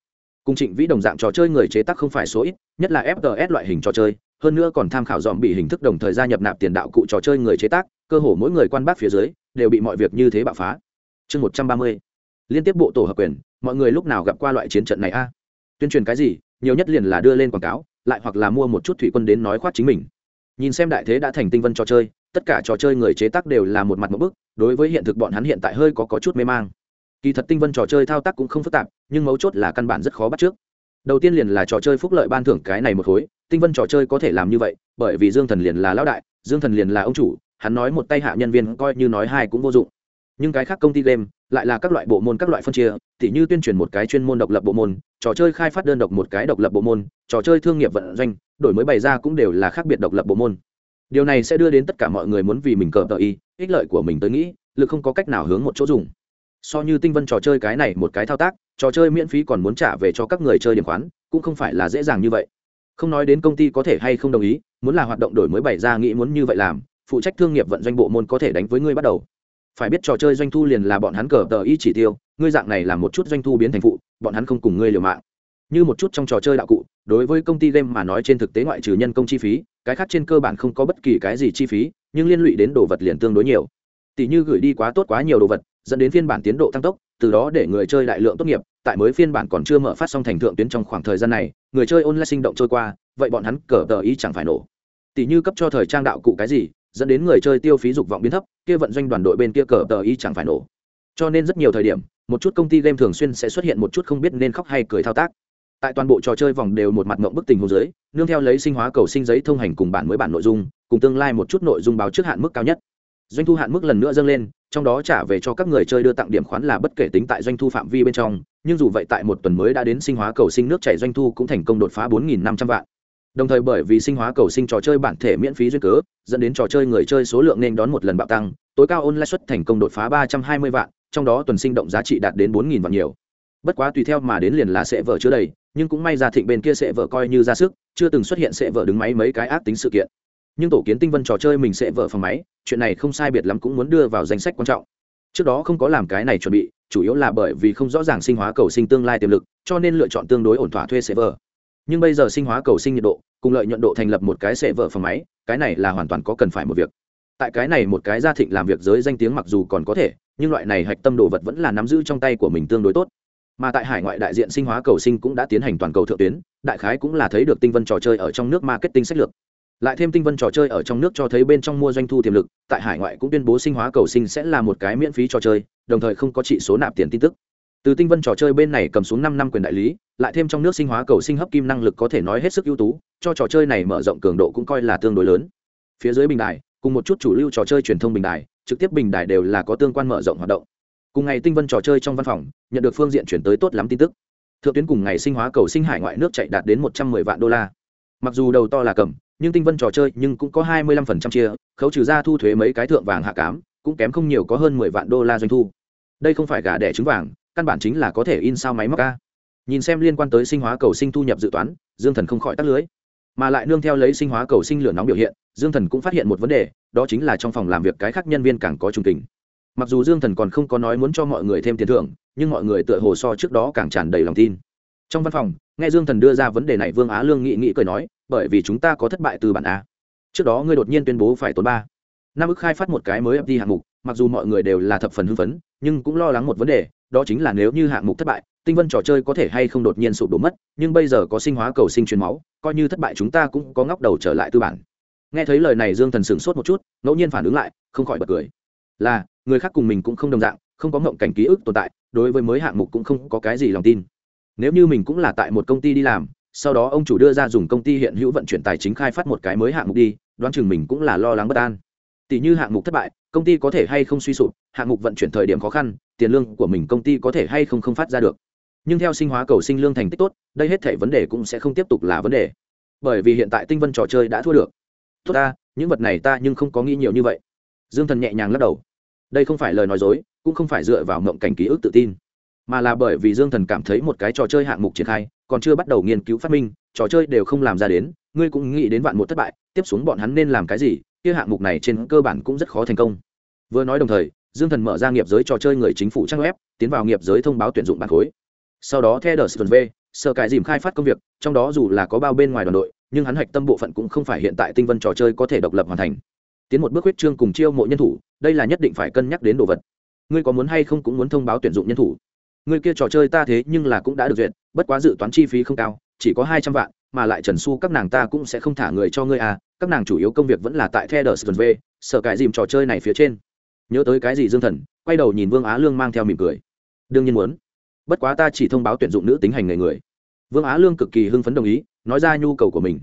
Cùng trịnh vĩ đồng dạng trò chơi người chế tác không phải số ít, nhất là fts loại hình trò chơi, hơn nữa còn tham khảo dòm bị hình thức đồng thời gia nhập nạp tiền đạo cụ trò chơi người chế tác, cơ hồ mỗi người quan bác phía dưới đều bị mọi việc như thế bạo phá. Chương một trăm ba mươi, liên tiếp bộ tổ hợp quyền, mọi người lúc nào gặp qua loại chiến trận này a? Tuyên truyền cái gì, nhiều nhất liền là đưa lên quảng cáo, lại hoặc là mua một chút thủy quân đến nói khoát chính mình nhìn xem đại thế đã thành tinh vân trò chơi tất cả trò chơi người chế tác đều là một mặt một bức đối với hiện thực bọn hắn hiện tại hơi có, có chút mê mang. Kỳ thật tinh vân trò chơi thao tác cũng không phức tạp nhưng mấu chốt là căn bản rất khó bắt trước. Đầu tiên liền là trò chơi phúc lợi ban thưởng cái này một khối tinh vân trò chơi có thể làm như vậy bởi vì dương thần liền là lão đại dương thần liền là ông chủ hắn nói một tay hạ nhân viên coi như nói hai cũng vô dụng. Nhưng cái khác công ty game lại là các loại bộ môn các loại phân chia, tỉ như tuyên truyền một cái chuyên môn độc lập bộ môn, trò chơi khai phát đơn độc một cái độc lập bộ môn, trò chơi thương nghiệp vận doanh, đổi mới bày ra cũng đều là khác biệt độc lập bộ môn. Điều này sẽ đưa đến tất cả mọi người muốn vì mình cờ tờ y, ích lợi của mình tới nghĩ, lực không có cách nào hướng một chỗ dùng. So như tinh vân trò chơi cái này một cái thao tác, trò chơi miễn phí còn muốn trả về cho các người chơi điểm khoán, cũng không phải là dễ dàng như vậy. Không nói đến công ty có thể hay không đồng ý, muốn là hoạt động đổi mới bày ra nghĩ muốn như vậy làm, phụ trách thương nghiệp vận doanh bộ môn có thể đánh với ngươi bắt đầu phải biết trò chơi doanh thu liền là bọn hắn cờ tờ y chỉ tiêu, ngươi dạng này làm một chút doanh thu biến thành phụ, bọn hắn không cùng ngươi liều mạng. Như một chút trong trò chơi đạo cụ, đối với công ty game mà nói trên thực tế ngoại trừ nhân công chi phí, cái khác trên cơ bản không có bất kỳ cái gì chi phí, nhưng liên lụy đến đồ vật liền tương đối nhiều. Tỷ như gửi đi quá tốt quá nhiều đồ vật, dẫn đến phiên bản tiến độ tăng tốc, từ đó để người chơi đại lượng tốt nghiệp, tại mới phiên bản còn chưa mở phát xong thành thượng tuyến trong khoảng thời gian này, người chơi online sinh động trôi qua, vậy bọn hắn cờ tờ ý chẳng phải nổ. Tỷ như cấp cho thời trang đạo cụ cái gì dẫn đến người chơi tiêu phí dục vọng biến thấp, kia vận doanh đoàn đội bên kia cờ tờ ý chẳng phải nổ. Cho nên rất nhiều thời điểm, một chút công ty game thường xuyên sẽ xuất hiện một chút không biết nên khóc hay cười thao tác. Tại toàn bộ trò chơi vòng đều một mặt ngộng bức tình hồ dưới, nương theo lấy sinh hóa cầu sinh giấy thông hành cùng bản mới bản nội dung, cùng tương lai một chút nội dung báo trước hạn mức cao nhất. Doanh thu hạn mức lần nữa dâng lên, trong đó trả về cho các người chơi đưa tặng điểm khoán là bất kể tính tại doanh thu phạm vi bên trong, nhưng dù vậy tại một tuần mới đã đến sinh hóa cầu sinh nước chảy doanh thu cũng thành công đột phá 4.500 vạn đồng thời bởi vì sinh hóa cầu sinh trò chơi bản thể miễn phí duyên cớ, dẫn đến trò chơi người chơi số lượng nên đón một lần bạo tăng, tối cao online suất thành công đột phá 320 vạn, trong đó tuần sinh động giá trị đạt đến 4.000 vạn nhiều. Bất quá tùy theo mà đến liền là sẽ vợ chưa đầy, nhưng cũng may ra thịnh bên kia sẽ vợ coi như ra sức, chưa từng xuất hiện sẽ vợ đứng máy mấy cái ác tính sự kiện. Nhưng tổ kiến tinh vân trò chơi mình sẽ vợ phòng máy, chuyện này không sai biệt lắm cũng muốn đưa vào danh sách quan trọng. Trước đó không có làm cái này chuẩn bị, chủ yếu là bởi vì không rõ ràng sinh hóa cầu sinh tương lai tiềm lực, cho nên lựa chọn tương đối ổn thỏa thuê sẽ vợ nhưng bây giờ sinh hóa cầu sinh nhiệt độ, cùng lợi nhuận độ thành lập một cái sệ vợ phòng máy, cái này là hoàn toàn có cần phải một việc. Tại cái này một cái gia thịnh làm việc giới danh tiếng mặc dù còn có thể, nhưng loại này hạch tâm đồ vật vẫn là nắm giữ trong tay của mình tương đối tốt. Mà tại hải ngoại đại diện sinh hóa cầu sinh cũng đã tiến hành toàn cầu thượng tuyến, đại khái cũng là thấy được tinh vân trò chơi ở trong nước marketing sách lược. Lại thêm tinh vân trò chơi ở trong nước cho thấy bên trong mua doanh thu tiềm lực, tại hải ngoại cũng tuyên bố sinh hóa cầu sinh sẽ là một cái miễn phí trò chơi, đồng thời không có chỉ số nạp tiền tin tức từ tinh vân trò chơi bên này cầm xuống năm năm quyền đại lý, lại thêm trong nước sinh hóa cầu sinh hấp kim năng lực có thể nói hết sức ưu tú, cho trò chơi này mở rộng cường độ cũng coi là tương đối lớn. Phía dưới bình đài, cùng một chút chủ lưu trò chơi truyền thông bình đài, trực tiếp bình đài đều là có tương quan mở rộng hoạt động. Cùng ngày tinh vân trò chơi trong văn phòng, nhận được phương diện chuyển tới tốt lắm tin tức. Thượng tuyến cùng ngày sinh hóa cầu sinh hải ngoại nước chạy đạt đến một trăm mười vạn đô la. Mặc dù đầu to là cầm, nhưng tinh vân trò chơi nhưng cũng có hai mươi lăm phần trăm chia, khấu trừ ra thu thuế mấy cái thượng vàng hạ cám, cũng kém không nhiều có hơn mười vạn đô la doanh thu. Đây không phải gà đẻ trứng vàng căn bản chính là có thể in sao máy móc ca. Nhìn xem liên quan tới sinh hóa cầu sinh thu nhập dự toán, dương thần không khỏi tắt lưới. Mà lại nương theo lấy sinh hóa cầu sinh lửa nóng biểu hiện, dương thần cũng phát hiện một vấn đề, đó chính là trong phòng làm việc cái khác nhân viên càng có trung tình. Mặc dù dương thần còn không có nói muốn cho mọi người thêm tiền thưởng, nhưng mọi người tựa hồ so trước đó càng tràn đầy lòng tin. Trong văn phòng, nghe dương thần đưa ra vấn đề này, vương á lương nghị nghị cười nói, bởi vì chúng ta có thất bại từ bản a. Trước đó ngươi đột nhiên tuyên bố phải tốn ba. Năm ức khai phát một cái mới fd hạng mục, mặc dù mọi người đều là thập phần hưng phấn nhưng cũng lo lắng một vấn đề, đó chính là nếu như hạng mục thất bại, tinh vân trò chơi có thể hay không đột nhiên sụp đổ mất, nhưng bây giờ có sinh hóa cầu sinh truyền máu, coi như thất bại chúng ta cũng có ngóc đầu trở lại tư bản. Nghe thấy lời này dương thần sửng sốt một chút, ngẫu nhiên phản ứng lại, không khỏi bật cười. Là, người khác cùng mình cũng không đồng dạng, không có ngộng cảnh ký ức tồn tại, đối với mới hạng mục cũng không có cái gì lòng tin. Nếu như mình cũng là tại một công ty đi làm, sau đó ông chủ đưa ra dùng công ty hiện hữu vận chuyển tài chính khai phát một cái mới hạng mục đi, đoán chừng mình cũng là lo lắng bất an. Tỷ như hạng mục thất bại công ty có thể hay không suy sụp, hạng mục vận chuyển thời điểm khó khăn, tiền lương của mình công ty có thể hay không không phát ra được. Nhưng theo sinh hóa cầu sinh lương thành tích tốt, đây hết thể vấn đề cũng sẽ không tiếp tục là vấn đề. Bởi vì hiện tại tinh vân trò chơi đã thua được. Tốt ta, những vật này ta nhưng không có nghĩ nhiều như vậy. Dương thần nhẹ nhàng lắc đầu. Đây không phải lời nói dối, cũng không phải dựa vào mộng cảnh ký ức tự tin, mà là bởi vì dương thần cảm thấy một cái trò chơi hạng mục triển khai, còn chưa bắt đầu nghiên cứu phát minh, trò chơi đều không làm ra đến, ngươi cũng nghĩ đến vạn một thất bại, tiếp xuống bọn hắn nên làm cái gì kia hạng mục này trên cơ bản cũng rất khó thành công. Vừa nói đồng thời, dương thần mở ra nghiệp giới trò chơi người chính phủ trang web, tiến vào nghiệp giới thông báo tuyển dụng bản khối. Sau đó theo đờ sơn v, sở cải dìm khai phát công việc, trong đó dù là có bao bên ngoài đoàn đội, nhưng hắn hạch tâm bộ phận cũng không phải hiện tại tinh vân trò chơi có thể độc lập hoàn thành. Tiến một bước huyết trương cùng chiêu mộ nhân thủ, đây là nhất định phải cân nhắc đến đồ vật. Ngươi có muốn hay không cũng muốn thông báo tuyển dụng nhân thủ. Người kia trò chơi ta thế nhưng là cũng đã được duyệt, bất quá dự toán chi phí không cao, chỉ có hai trăm vạn mà lại trần su các nàng ta cũng sẽ không thả người cho ngươi à các nàng chủ yếu công việc vẫn là tại the đờ sờ v sở cãi dìm trò chơi này phía trên. Nhớ tới cái gì dương thần, quay đầu nhìn vương á lương mang theo mỉm cười. Đương nhiên muốn. Bất quá ta chỉ thông báo tuyển dụng nữ tính hành nghề người. Vương á lương cực kỳ hưng phấn đồng ý, nói ra nhu cầu của mình.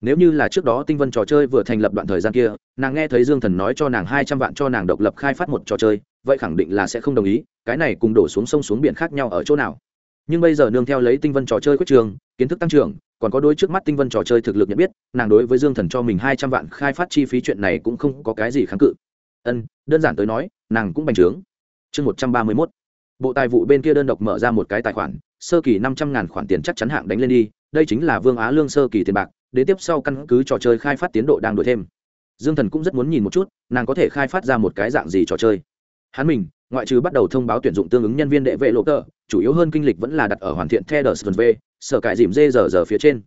Nếu như là trước đó tinh vân trò chơi vừa thành lập đoạn thời gian kia, nàng nghe thấy dương thần nói cho nàng hai trăm vạn cho nàng độc lập khai phát một trò chơi, vậy khẳng định là sẽ không đồng ý, cái này cùng đổ xuống sông xuống biển khác nhau ở chỗ nào. Nhưng bây giờ nương theo lấy tinh vân trò chơi quyết trường, kiến thức tăng trưởng còn có đôi trước mắt tinh vân trò chơi thực lực nhận biết, nàng đối với dương thần cho mình hai trăm vạn khai phát chi phí chuyện này cũng không có cái gì kháng cự. Ân, đơn giản tới nói, nàng cũng bành trướng. Chương một trăm ba mươi mốt. Bộ tài vụ bên kia đơn độc mở ra một cái tài khoản, sơ kỳ năm trăm ngàn khoản tiền chắc chắn hạng đánh lên đi, đây chính là vương á lương sơ kỳ tiền bạc, đến tiếp sau căn cứ trò chơi khai phát tiến độ đang đổi thêm. Dương thần cũng rất muốn nhìn một chút, nàng có thể khai phát ra một cái dạng gì trò chơi hắn mình, ngoại trừ bắt đầu thông báo tuyển dụng tương ứng nhân viên đệ vệ lộ tờ, chủ yếu hơn kinh lịch vẫn là đặt ở hoàn thiện theo đờ v, sở cải dìm dê giờ giờ phía trên.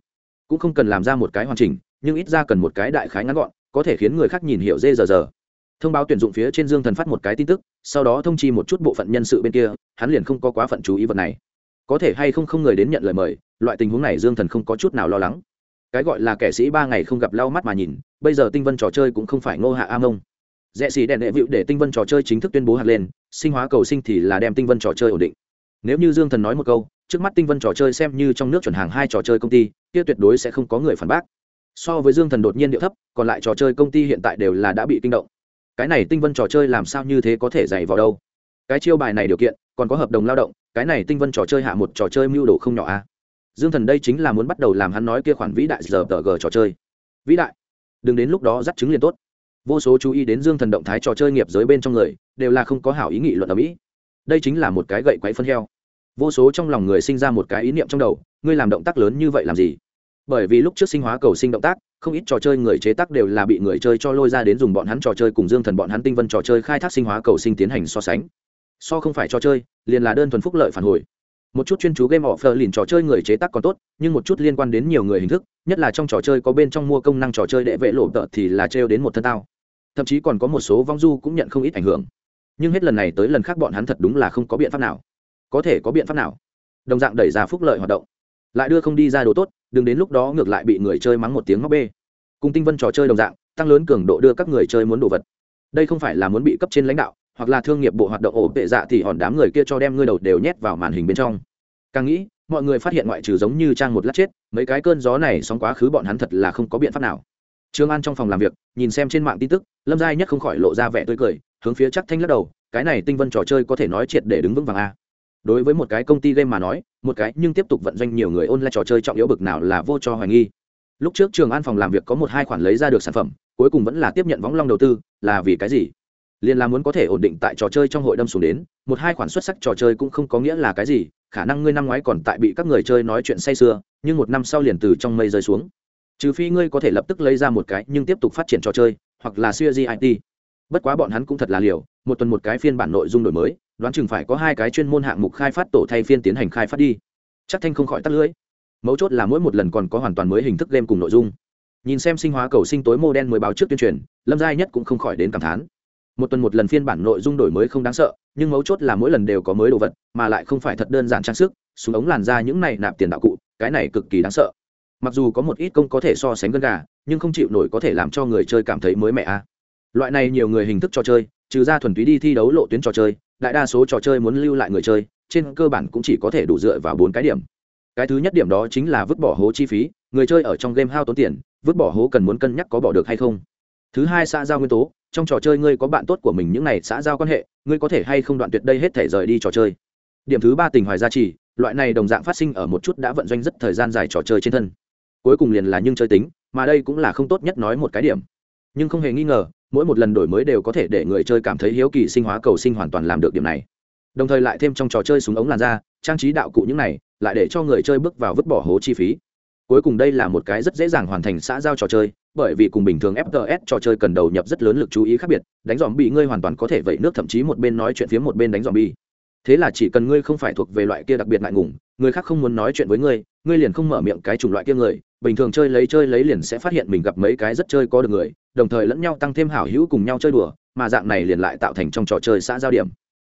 Cũng không cần làm ra một cái hoàn chỉnh, nhưng ít ra cần một cái đại khái ngắn gọn, có thể khiến người khác nhìn hiểu dê giờ giờ thông báo tuyển dụng phía trên dương thần phát một cái tin tức, sau đó thông chi một chút bộ phận nhân sự bên kia, hắn liền không có quá phận chú ý vật này. Có thể hay không không người đến nhận lời mời, loại tình huống này dương thần không có chút nào lo lắng. Cái gọi là kẻ sĩ ba ngày không gặp lau mắt mà nhìn, bây giờ tinh vân trò chơi cũng không phải ngô hạ a mông rẽ xì đèn đệ vịu để tinh vân trò chơi chính thức tuyên bố hạt lên, sinh hóa cầu sinh thì là đem tinh vân trò chơi ổn định. Nếu như dương thần nói một câu, trước mắt tinh vân trò chơi xem như trong nước chuẩn hàng hai trò chơi công ty, kia tuyệt đối sẽ không có người phản bác. So với dương thần đột nhiên điệu thấp, còn lại trò chơi công ty hiện tại đều là đã bị kinh động. Cái này tinh vân trò chơi làm sao như thế có thể dày vào đâu? Cái chiêu bài này điều kiện, còn có hợp đồng lao động, cái này tinh vân trò chơi hạ một trò chơi mưu đồ không nhỏ a dương thần đây chính là muốn bắt đầu làm hắn nói kia khoản vĩ đại giờ tờ g trò chơi. Vĩ đại. Đừng đến lúc đó dắt chứng liền tốt vô số chú ý đến dương thần động thái trò chơi nghiệp giới bên trong người, đều là không có hảo ý nghị luận ở mỹ. Đây chính là một cái gậy quấy phân heo. Vô số trong lòng người sinh ra một cái ý niệm trong đầu, ngươi làm động tác lớn như vậy làm gì? Bởi vì lúc trước sinh hóa cầu sinh động tác, không ít trò chơi người chế tác đều là bị người chơi cho lôi ra đến dùng bọn hắn trò chơi cùng dương thần bọn hắn tinh vân trò chơi khai thác sinh hóa cầu sinh tiến hành so sánh. So không phải trò chơi, liền là đơn thuần phúc lợi phản hồi. Một chút chuyên chú game offer lìn trò chơi người chế tác còn tốt, nhưng một chút liên quan đến nhiều người hình thức, nhất là trong trò chơi có bên trong mua công năng trò chơi đệ vệ lộ tợ thì là trêu đến một thân tao thậm chí còn có một số vong du cũng nhận không ít ảnh hưởng. Nhưng hết lần này tới lần khác bọn hắn thật đúng là không có biện pháp nào. Có thể có biện pháp nào? Đồng dạng đẩy ra phúc lợi hoạt động. Lại đưa không đi ra đồ tốt, đừng đến lúc đó ngược lại bị người chơi mắng một tiếng móc bê. Cùng tinh vân trò chơi đồng dạng, tăng lớn cường độ đưa các người chơi muốn đồ vật. Đây không phải là muốn bị cấp trên lãnh đạo, hoặc là thương nghiệp bộ hoạt động ổ tệ dạ thì hòn đám người kia cho đem ngươi đầu đều nhét vào màn hình bên trong. Càng nghĩ, mọi người phát hiện ngoại trừ giống như trang một lát chết, mấy cái cơn gió này sóng quá khứ bọn hắn thật là không có biện pháp nào trương an trong phòng làm việc, nhìn xem trên mạng tin tức, lâm giai nhất không khỏi lộ ra vẻ tươi cười, hướng phía chắc thanh lắc đầu, cái này tinh vân trò chơi có thể nói triệt để đứng vững vàng a. Đối với một cái công ty game mà nói, một cái nhưng tiếp tục vận doanh nhiều người online trò chơi trọng yếu bực nào là vô cho hoài nghi. Lúc trước trường an phòng làm việc có một hai khoản lấy ra được sản phẩm, cuối cùng vẫn là tiếp nhận võng long đầu tư, là vì cái gì? Liên là muốn có thể ổn định tại trò chơi trong hội đâm xuống đến, một hai khoản xuất sắc trò chơi cũng không có nghĩa là cái gì, khả năng ngươi năm ngoái còn tại bị các người chơi nói chuyện say sưa, nhưng một năm sau liền từ trong mây rơi xuống trừ phi ngươi có thể lập tức lấy ra một cái nhưng tiếp tục phát triển trò chơi, hoặc là siêu git bất quá bọn hắn cũng thật là liều, một tuần một cái phiên bản nội dung đổi mới, đoán chừng phải có hai cái chuyên môn hạng mục khai phát tổ thay phiên tiến hành khai phát đi. Chắc thanh không khỏi tắt lưỡi. Mấu chốt là mỗi một lần còn có hoàn toàn mới hình thức game cùng nội dung. Nhìn xem sinh hóa cầu sinh tối mô đen mới báo trước tuyên truyền, lâm giai nhất cũng không khỏi đến cảm thán. Một tuần một lần phiên bản nội dung đổi mới không đáng sợ, nhưng mấu chốt là mỗi lần đều có mới đồ vật, mà lại không phải thật đơn giản trang sức, súng ống làn ra những này nạp tiền đạo cụ, cái này cực kỳ đáng sợ mặc dù có một ít công có thể so sánh gân gà, nhưng không chịu nổi có thể làm cho người chơi cảm thấy mới mẻ a à. loại này nhiều người hình thức trò chơi, trừ ra thuần túy đi thi đấu lộ tuyến trò chơi, đại đa số trò chơi muốn lưu lại người chơi, trên cơ bản cũng chỉ có thể đủ dựa vào bốn cái điểm. Cái thứ nhất điểm đó chính là vứt bỏ hố chi phí, người chơi ở trong game hao tốn tiền, vứt bỏ hố cần muốn cân nhắc có bỏ được hay không. Thứ hai xã giao nguyên tố, trong trò chơi ngươi có bạn tốt của mình những này xã giao quan hệ, ngươi có thể hay không đoạn tuyệt đây hết thể rời đi trò chơi. Điểm thứ ba tình hoài gia trì, loại này đồng dạng phát sinh ở một chút đã vận doanh rất thời gian dài trò chơi trên thân cuối cùng liền là nhưng chơi tính, mà đây cũng là không tốt nhất nói một cái điểm. Nhưng không hề nghi ngờ, mỗi một lần đổi mới đều có thể để người chơi cảm thấy hiếu kỳ sinh hóa cầu sinh hoàn toàn làm được điểm này. Đồng thời lại thêm trong trò chơi súng ống làn ra trang trí đạo cụ những này, lại để cho người chơi bước vào vứt bỏ hố chi phí. Cuối cùng đây là một cái rất dễ dàng hoàn thành xã giao trò chơi, bởi vì cùng bình thường fts trò chơi cần đầu nhập rất lớn lực chú ý khác biệt, đánh dòm bị ngươi hoàn toàn có thể vẩy nước thậm chí một bên nói chuyện phía một bên đánh dòm bi thế là chỉ cần ngươi không phải thuộc về loại kia đặc biệt ngại ngùng, người khác không muốn nói chuyện với ngươi ngươi liền không mở miệng cái chủng loại kia người, bình thường chơi lấy chơi lấy liền sẽ phát hiện mình gặp mấy cái rất chơi có được người, đồng thời lẫn nhau tăng thêm hảo hữu cùng nhau chơi đùa, mà dạng này liền lại tạo thành trong trò chơi xã giao điểm.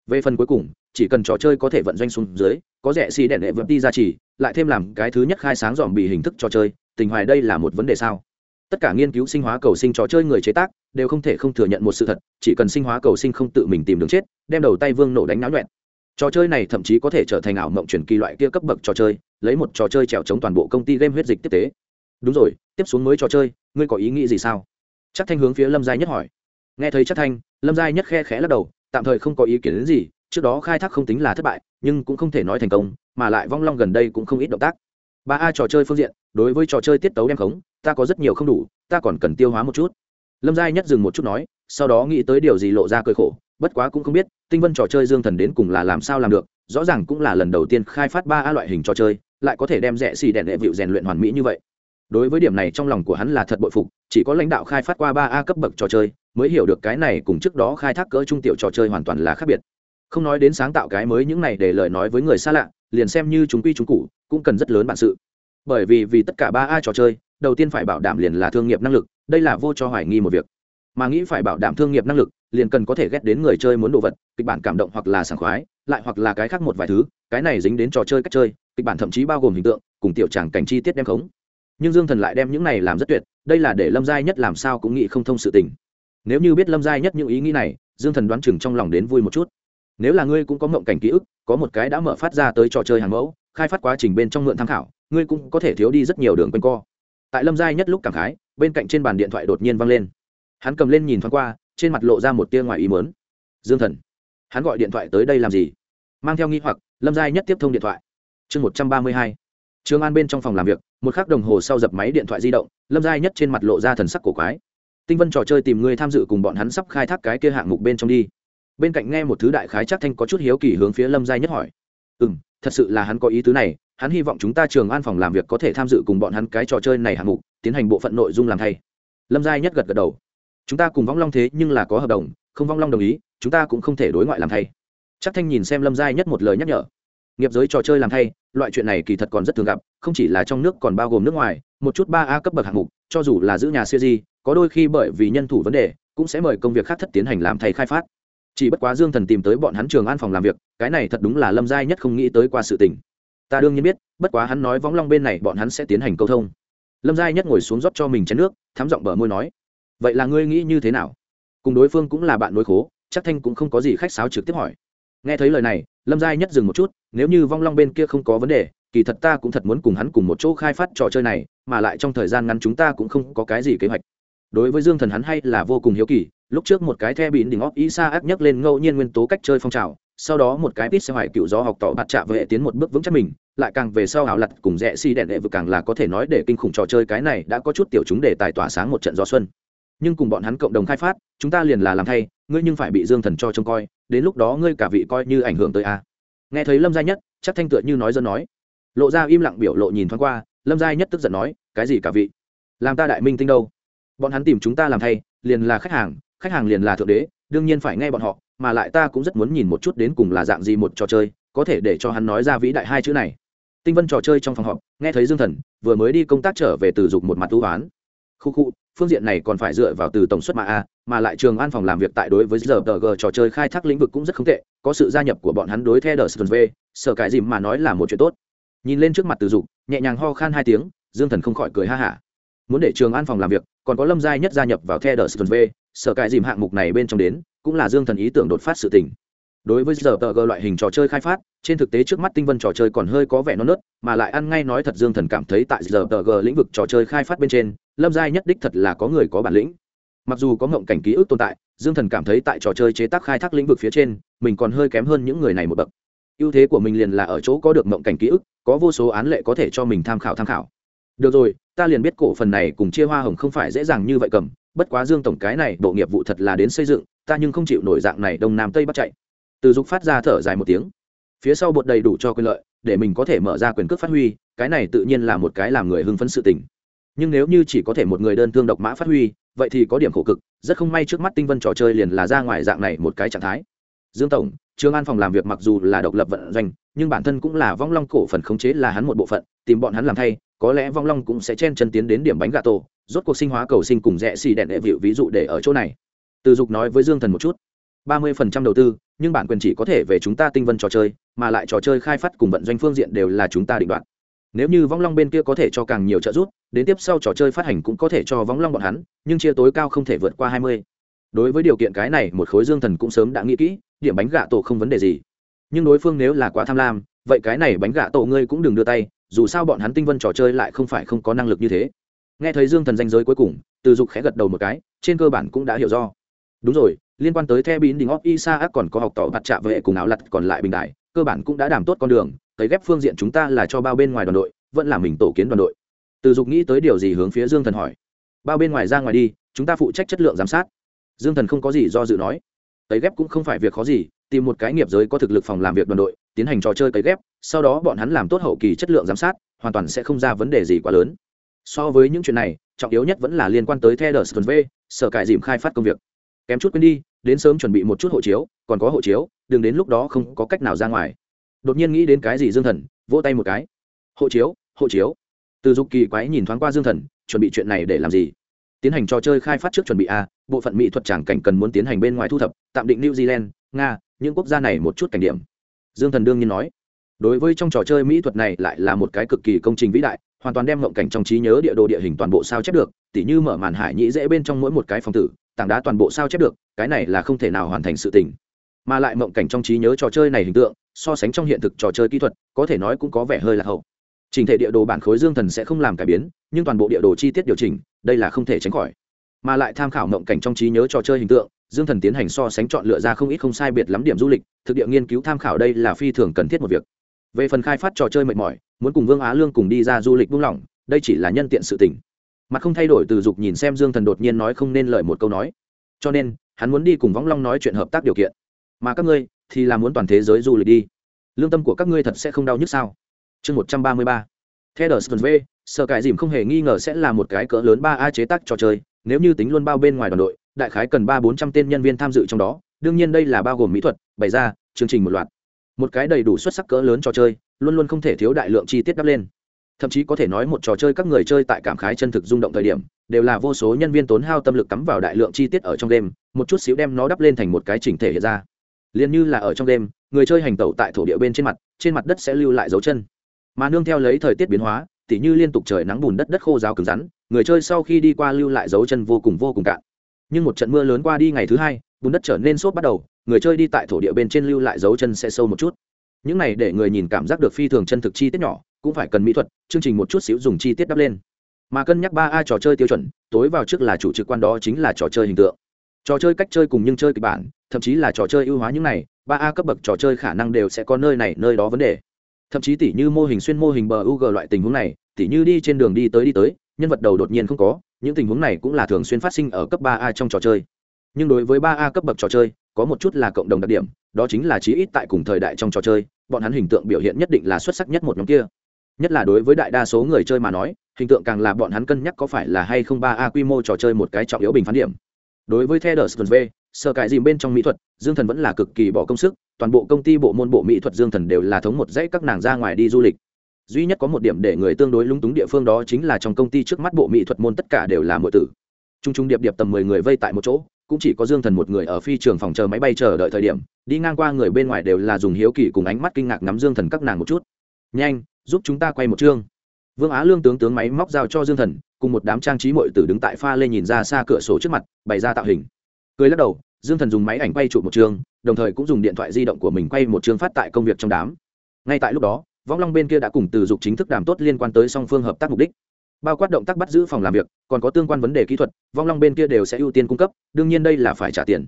Về phần cuối cùng, chỉ cần trò chơi có thể vận doanh xuống dưới, có rẻ xì đèn đệ vượt đi ra chỉ, lại thêm làm cái thứ nhất khai sáng dòm bị hình thức trò chơi, tình hoài đây là một vấn đề sao? Tất cả nghiên cứu sinh hóa cầu sinh trò chơi người chế tác, đều không thể không thừa nhận một sự thật, chỉ cần sinh hóa cầu sinh không tự mình tìm đường chết, đem đầu tay vương nổ đánh náo nhuẹn trò chơi này thậm chí có thể trở thành ảo mộng truyền kỳ loại kia cấp bậc trò chơi, lấy một trò chơi trèo chống toàn bộ công ty game huyết dịch tiếp tế. Đúng rồi, tiếp xuống mới trò chơi, ngươi có ý nghĩ gì sao? Chắc thanh hướng phía lâm giai nhất hỏi. Nghe thấy chắc thanh, lâm giai nhất khe khẽ lắc đầu, tạm thời không có ý kiến đến gì, trước đó khai thác không tính là thất bại, nhưng cũng không thể nói thành công, mà lại vong long gần đây cũng không ít động tác. Ba a trò chơi phương diện, đối với trò chơi tiết tấu đem khống, ta có rất nhiều không đủ, ta còn cần tiêu hóa một chút. Lâm giai nhất dừng một chút nói, sau đó nghĩ tới điều gì lộ ra cơi khổ bất quá cũng không biết, tinh vân trò chơi dương thần đến cùng là làm sao làm được, rõ ràng cũng là lần đầu tiên khai phát ba a loại hình trò chơi, lại có thể đem rẽ xì đèn đệ vịu rèn luyện hoàn mỹ như vậy. Đối với điểm này trong lòng của hắn là thật bội phục, chỉ có lãnh đạo khai phát qua ba a cấp bậc trò chơi, mới hiểu được cái này cùng trước đó khai thác cỡ trung tiểu trò chơi hoàn toàn là khác biệt. Không nói đến sáng tạo cái mới những này để lời nói với người xa lạ, liền xem như chúng quy chúng cụ cũng cần rất lớn bản sự. Bởi vì vì tất cả ba a trò chơi, đầu tiên phải bảo đảm liền là thương nghiệp năng lực, đây là vô cho hoài nghi một việc mà nghĩ phải bảo đảm thương nghiệp năng lực, liền cần có thể ghét đến người chơi muốn đồ vật, kịch bản cảm động hoặc là sảng khoái, lại hoặc là cái khác một vài thứ, cái này dính đến trò chơi cách chơi, kịch bản thậm chí bao gồm hình tượng, cùng tiểu tràng cảnh chi tiết đem khống. Nhưng dương thần lại đem những này làm rất tuyệt, đây là để lâm giai nhất làm sao cũng nghĩ không thông sự tình. Nếu như biết lâm giai nhất những ý nghĩ này, dương thần đoán chừng trong lòng đến vui một chút. Nếu là ngươi cũng có mộng cảnh ký ức, có một cái đã mở phát ra tới trò chơi hàng mẫu, khai phát quá trình bên trong mượn tham khảo, ngươi cũng có thể thiếu đi rất nhiều đường quanh co. Tại lâm giai nhất lúc cảm khái, bên cạnh trên bàn điện thoại đột nhiên văng lên hắn cầm lên nhìn thoáng qua, trên mặt lộ ra một tia ngoài ý mớn dương thần, hắn gọi điện thoại tới đây làm gì? Mang theo nghi hoặc, lâm giai nhất tiếp thông điện thoại. Chương một trăm ba mươi hai. Trương an bên trong phòng làm việc, một khắc đồng hồ sau dập máy điện thoại di động, lâm giai nhất trên mặt lộ ra thần sắc cổ quái. Tinh vân trò chơi tìm người tham dự cùng bọn hắn sắp khai thác cái kia hạng mục bên trong đi. Bên cạnh nghe một thứ đại khái chắc thanh có chút hiếu kỳ hướng phía lâm giai nhất hỏi. Ừ m thật sự là hắn có ý tứ này, hắn hy vọng chúng ta trường an phòng làm việc có thể tham dự cùng bọn hắn cái trò chơi này hạng mục, tiến hành bộ phận nội dung làm thay. Lâm giai nhất gật gật đầu chúng ta cùng vong long thế nhưng là có hợp đồng, không vong long đồng ý, chúng ta cũng không thể đối ngoại làm thay. Chắc thanh nhìn xem lâm giai nhất một lời nhắc nhở. Nghiệp giới trò chơi làm thay, loại chuyện này kỳ thật còn rất thường gặp, không chỉ là trong nước còn bao gồm nước ngoài, một chút ba a cấp bậc hạng mục, cho dù là giữ nhà siêu di, có đôi khi bởi vì nhân thủ vấn đề, cũng sẽ mời công việc khác thất tiến hành làm thay khai phát. Chỉ bất quá dương thần tìm tới bọn hắn trường an phòng làm việc, cái này thật đúng là lâm giai nhất không nghĩ tới qua sự tình. Ta đương nhiên biết, bất quá hắn nói võng long bên này bọn hắn sẽ tiến hành câu thông. Lâm giai nhất ngồi xuống rót cho mình chén nước thám giọng bờ môi nói vậy là ngươi nghĩ như thế nào? Cùng đối phương cũng là bạn nối khố, chắc thanh cũng không có gì khách sáo trực tiếp hỏi. Nghe thấy lời này, lâm giai nhất dừng một chút, nếu như vong long bên kia không có vấn đề, kỳ thật ta cũng thật muốn cùng hắn cùng một chỗ khai phát trò chơi này, mà lại trong thời gian ngắn chúng ta cũng không có cái gì kế hoạch. Đối với dương thần hắn hay là vô cùng hiếu kỳ, lúc trước một cái the bịn đỉnh óp ý xa ác nhấc lên ngẫu nhiên nguyên tố cách chơi phong trào, sau đó một cái ít xe hoài cựu gió học tỏ bạt trạ vệ tiến một bước vững chắc mình, lại càng về sau ảo lặt cùng rẽ si đèn đệ vực càng là có thể nói để kinh khủng trò chơi cái này đã có chút tiểu chúng để tài tỏa sáng một trận gió xuân nhưng cùng bọn hắn cộng đồng khai phát, chúng ta liền là làm thay, ngươi nhưng phải bị dương thần cho trông coi, đến lúc đó ngươi cả vị coi như ảnh hưởng tới a. Nghe thấy lâm gia nhất, chắc thanh tựa như nói dân nói. Lộ ra im lặng biểu lộ nhìn thoáng qua, lâm gia nhất tức giận nói, cái gì cả vị? Làm ta đại minh tinh đâu? Bọn hắn tìm chúng ta làm thay, liền là khách hàng khách hàng liền là thượng đế, đương nhiên phải nghe bọn họ, mà lại ta cũng rất muốn nhìn một chút đến cùng là dạng gì một trò chơi, có thể để cho hắn nói ra vĩ đại hai chữ này. Tinh vân trò chơi trong phòng họp, nghe thấy dương thần, vừa mới đi công tác trở về từ dục một mặt ưu hoán khu khu, phương diện này còn phải dựa vào từ tổng suất mà a, mà lại trường an phòng làm việc tại đối với giờ g trò chơi khai thác lĩnh vực cũng rất không tệ, có sự gia nhập của bọn hắn đối theo đờ sơn v sở cải dìm mà nói là một chuyện tốt. Nhìn lên trước mặt từ dục, nhẹ nhàng ho khan hai tiếng, dương thần không khỏi cười ha hả. Muốn để trường an phòng làm việc, còn có lâm giai nhất gia nhập vào theo đờ sơn v sở cải dìm hạng mục này bên trong đến, cũng là dương thần ý tưởng đột phát sự tình đối với giờ tờ g loại hình trò chơi khai phát, trên thực tế trước mắt tinh vân trò chơi còn hơi có vẻ non nớt, mà lại ăn ngay nói thật dương thần cảm thấy tại giờ tờ g lĩnh vực trò chơi khai phát bên trên, lâm giai nhất đích thật là có người có bản lĩnh. Mặc dù có ngộng cảnh ký ức tồn tại, dương thần cảm thấy tại trò chơi chế tác khai thác lĩnh vực phía trên, mình còn hơi kém hơn những người này một bậc. Ưu thế của mình liền là ở chỗ có được ngộng cảnh ký ức, có vô số án lệ có thể cho mình tham khảo tham khảo. Được rồi, ta liền biết cổ phần này cùng chia hoa hồng không phải dễ dàng như vậy cầm, bất quá dương tổng cái này bộ nghiệp vụ thật là đến xây dựng, ta nhưng không chịu nổi dạng này đông nam tây bắc chạy từ dục phát ra thở dài một tiếng. Phía sau bột đầy đủ cho quyền lợi, để mình có thể mở ra quyền cước phát huy, cái này tự nhiên là một cái làm người hưng phấn sự tình. Nhưng nếu như chỉ có thể một người đơn thương độc mã phát huy, vậy thì có điểm khổ cực, rất không may trước mắt tinh vân trò chơi liền là ra ngoài dạng này một cái trạng thái. Dương tổng trường an phòng làm việc mặc dù là độc lập vận doanh, nhưng bản thân cũng là vong long cổ phần khống chế là hắn một bộ phận, tìm bọn hắn làm thay, có lẽ vong long cũng sẽ chen chân tiến đến điểm bánh gà tổ, rốt cuộc sinh hóa cầu sinh cùng rẽ xì đèn đệ vịu ví dụ để ở chỗ này. Từ dục nói với dương thần một chút. ba mươi phần trăm đầu tư nhưng bản quyền chỉ có thể về chúng ta tinh vân trò chơi, mà lại trò chơi khai phát cùng vận doanh phương diện đều là chúng ta định đoạt. Nếu như vong long bên kia có thể cho càng nhiều trợ giúp, đến tiếp sau trò chơi phát hành cũng có thể cho vong long bọn hắn, nhưng chia tối cao không thể vượt qua hai mươi. Đối với điều kiện cái này, một khối dương thần cũng sớm đã nghĩ kỹ, điểm bánh gạ tổ không vấn đề gì. Nhưng đối phương nếu là quá tham lam, vậy cái này bánh gạ tổ ngươi cũng đừng đưa tay, dù sao bọn hắn tinh vân trò chơi lại không phải không có năng lực như thế. Nghe thấy dương thần danh giới cuối cùng, từ dục khẽ gật đầu một cái, trên cơ bản cũng đã hiểu do. Đúng rồi liên quan tới theo bín đình óc isa còn có học tỏ mặt trạ vệ cùng áo lặt còn lại bình đại, cơ bản cũng đã đảm tốt con đường tới ghép phương diện chúng ta là cho bao bên ngoài đoàn đội, vẫn là mình tổ kiến đoàn đội. Từ dục nghĩ tới điều gì hướng phía dương thần hỏi. Bao bên ngoài ra ngoài đi, chúng ta phụ trách chất lượng giám sát. Dương thần không có gì do dự nói. Tấy ghép cũng không phải việc khó gì, tìm một cái nghiệp giới có thực lực phòng làm việc đoàn đội, tiến hành trò chơi tấy ghép, sau đó bọn hắn làm tốt hậu kỳ chất lượng giám sát, hoàn toàn sẽ không ra vấn đề gì quá lớn. So với những chuyện này, trọng yếu nhất vẫn là liên quan tới theo v sở cải dìm khai phát công việc kém chút quên đi, đến sớm chuẩn bị một chút hộ chiếu, còn có hộ chiếu, đừng đến lúc đó không có cách nào ra ngoài. Đột nhiên nghĩ đến cái gì dương thần, vỗ tay một cái. Hộ chiếu hộ chiếu. Từ dục kỳ quái nhìn thoáng qua dương thần, chuẩn bị chuyện này để làm gì? Tiến hành trò chơi khai phát trước chuẩn bị a, bộ phận mỹ thuật tràng cảnh cần muốn tiến hành bên ngoài thu thập, tạm định new zealand, nga, những quốc gia này một chút cảnh điểm. Dương thần đương nhiên nói. Đối với trong trò chơi mỹ thuật này lại là một cái cực kỳ công trình vĩ đại, hoàn toàn đem mộng cảnh trong trí nhớ địa đồ địa hình toàn bộ sao chép được, tỉ như mở màn hải nhĩ dễ bên trong mỗi một cái phòng tử tảng đá toàn bộ sao chép được, cái này là không thể nào hoàn thành sự tình. Mà lại mộng cảnh trong trí nhớ trò chơi này hình tượng, so sánh trong hiện thực trò chơi kỹ thuật, có thể nói cũng có vẻ hơi là hậu. Trình thể địa đồ bản khối dương thần sẽ không làm cải biến, nhưng toàn bộ địa đồ chi tiết điều chỉnh, đây là không thể tránh khỏi. Mà lại tham khảo mộng cảnh trong trí nhớ trò chơi hình tượng, dương thần tiến hành so sánh chọn lựa ra không ít không sai biệt lắm điểm du lịch, thực địa nghiên cứu tham khảo đây là phi thường cần thiết một việc. Về phần khai phát trò chơi mệt mỏi, muốn cùng vương á lương cùng đi ra du lịch buông lỏng, đây chỉ là nhân tiện sự tỉnh mặt không thay đổi từ dục nhìn xem dương thần đột nhiên nói không nên lời một câu nói. Cho nên, hắn muốn đi cùng võng long nói chuyện hợp tác điều kiện. Mà các ngươi, thì là muốn toàn thế giới du lịch đi. Lương tâm của các ngươi thật sẽ không đau nhức sao? Chương một trăm ba mươi ba. Theo đờ v, sợ cải dìm không hề nghi ngờ sẽ là một cái cỡ lớn ba a chế tác trò chơi. Nếu như tính luôn bao bên ngoài đoàn đội, đại khái cần ba bốn trăm tên nhân viên tham dự trong đó. Đương nhiên đây là bao gồm mỹ thuật, bày ra, chương trình một loạt. Một cái đầy đủ xuất sắc cỡ lớn trò chơi, luôn luôn không thể thiếu đại lượng chi tiết đắp lên thậm chí có thể nói một trò chơi các người chơi tại cảm khái chân thực rung động thời điểm, đều là vô số nhân viên tốn hao tâm lực cắm vào đại lượng chi tiết ở trong đêm một chút xíu đem nó đắp lên thành một cái chỉnh thể hiện ra. Liền như là ở trong đêm người chơi hành tẩu tại thổ địa bên trên mặt trên mặt đất sẽ lưu lại dấu chân. Mà nương theo lấy thời tiết biến hóa, tỉ như liên tục trời nắng bùn đất đất khô ráo cứng rắn, người chơi sau khi đi qua lưu lại dấu chân vô cùng vô cùng cạn. Nhưng một trận mưa lớn qua đi ngày thứ hai, bùn đất trở nên sốt bắt đầu, người chơi đi tại thổ địa bên trên lưu lại dấu chân sẽ sâu một chút. Những này để người nhìn cảm giác được phi thường chân thực chi tiết nhỏ cũng phải cần mỹ thuật, chương trình một chút xíu dùng chi tiết đắp lên. Mà cân nhắc ba a trò chơi tiêu chuẩn, tối vào trước là chủ trực quan đó chính là trò chơi hình tượng. Trò chơi cách chơi cùng nhưng chơi kịch bản, thậm chí là trò chơi ưu hóa những này, ba a cấp bậc trò chơi khả năng đều sẽ có nơi này, nơi đó vấn đề. Thậm chí tỉ như mô hình xuyên mô hình bờ u g loại tình huống này, tỉ như đi trên đường đi tới đi tới, nhân vật đầu đột nhiên không có, những tình huống này cũng là thường xuyên phát sinh ở cấp ba a trong trò chơi. Nhưng đối với ba a cấp bậc trò chơi, có một chút là cộng đồng đặc điểm, đó chính là chí ít tại cùng thời đại trong trò chơi, bọn hắn hình tượng biểu hiện nhất định là xuất sắc nhất một nhóm kia nhất là đối với đại đa số người chơi mà nói hình tượng càng là bọn hắn cân nhắc có phải là hay không ba a quy mô trò chơi một cái trọng yếu bình phán điểm đối với Theders V, sơ cải dìm bên trong mỹ thuật, Dương Thần vẫn là cực kỳ bỏ công sức, toàn bộ công ty bộ môn bộ mỹ thuật Dương Thần đều là thống một dãy các nàng ra ngoài đi du lịch. Duy nhất có một điểm để người tương đối lung túng địa phương đó chính là trong công ty trước mắt bộ mỹ thuật môn tất cả đều là muội tử. Trung trung điệp điệp tầm mười người vây tại một chỗ, cũng chỉ có Dương Thần một người ở phi trường phòng chờ máy bay chờ đợi thời điểm, đi ngang qua người bên ngoài đều là dùng hiếu kỳ cùng ánh mắt kinh ngạc ngắm Dương Thần các nàng một chút. "Nhanh, giúp chúng ta quay một chương." Vương Á Lương tướng tướng máy móc giao cho Dương Thần, cùng một đám trang trí mội tử đứng tại pha lên nhìn ra xa cửa sổ trước mặt, bày ra tạo hình. Cười lắc đầu, Dương Thần dùng máy ảnh quay chụp một chương, đồng thời cũng dùng điện thoại di động của mình quay một chương phát tại công việc trong đám. Ngay tại lúc đó, Võng Long bên kia đã cùng từ dục chính thức đàm tốt liên quan tới song phương hợp tác mục đích bao quát động tác bắt giữ phòng làm việc còn có tương quan vấn đề kỹ thuật vong long bên kia đều sẽ ưu tiên cung cấp đương nhiên đây là phải trả tiền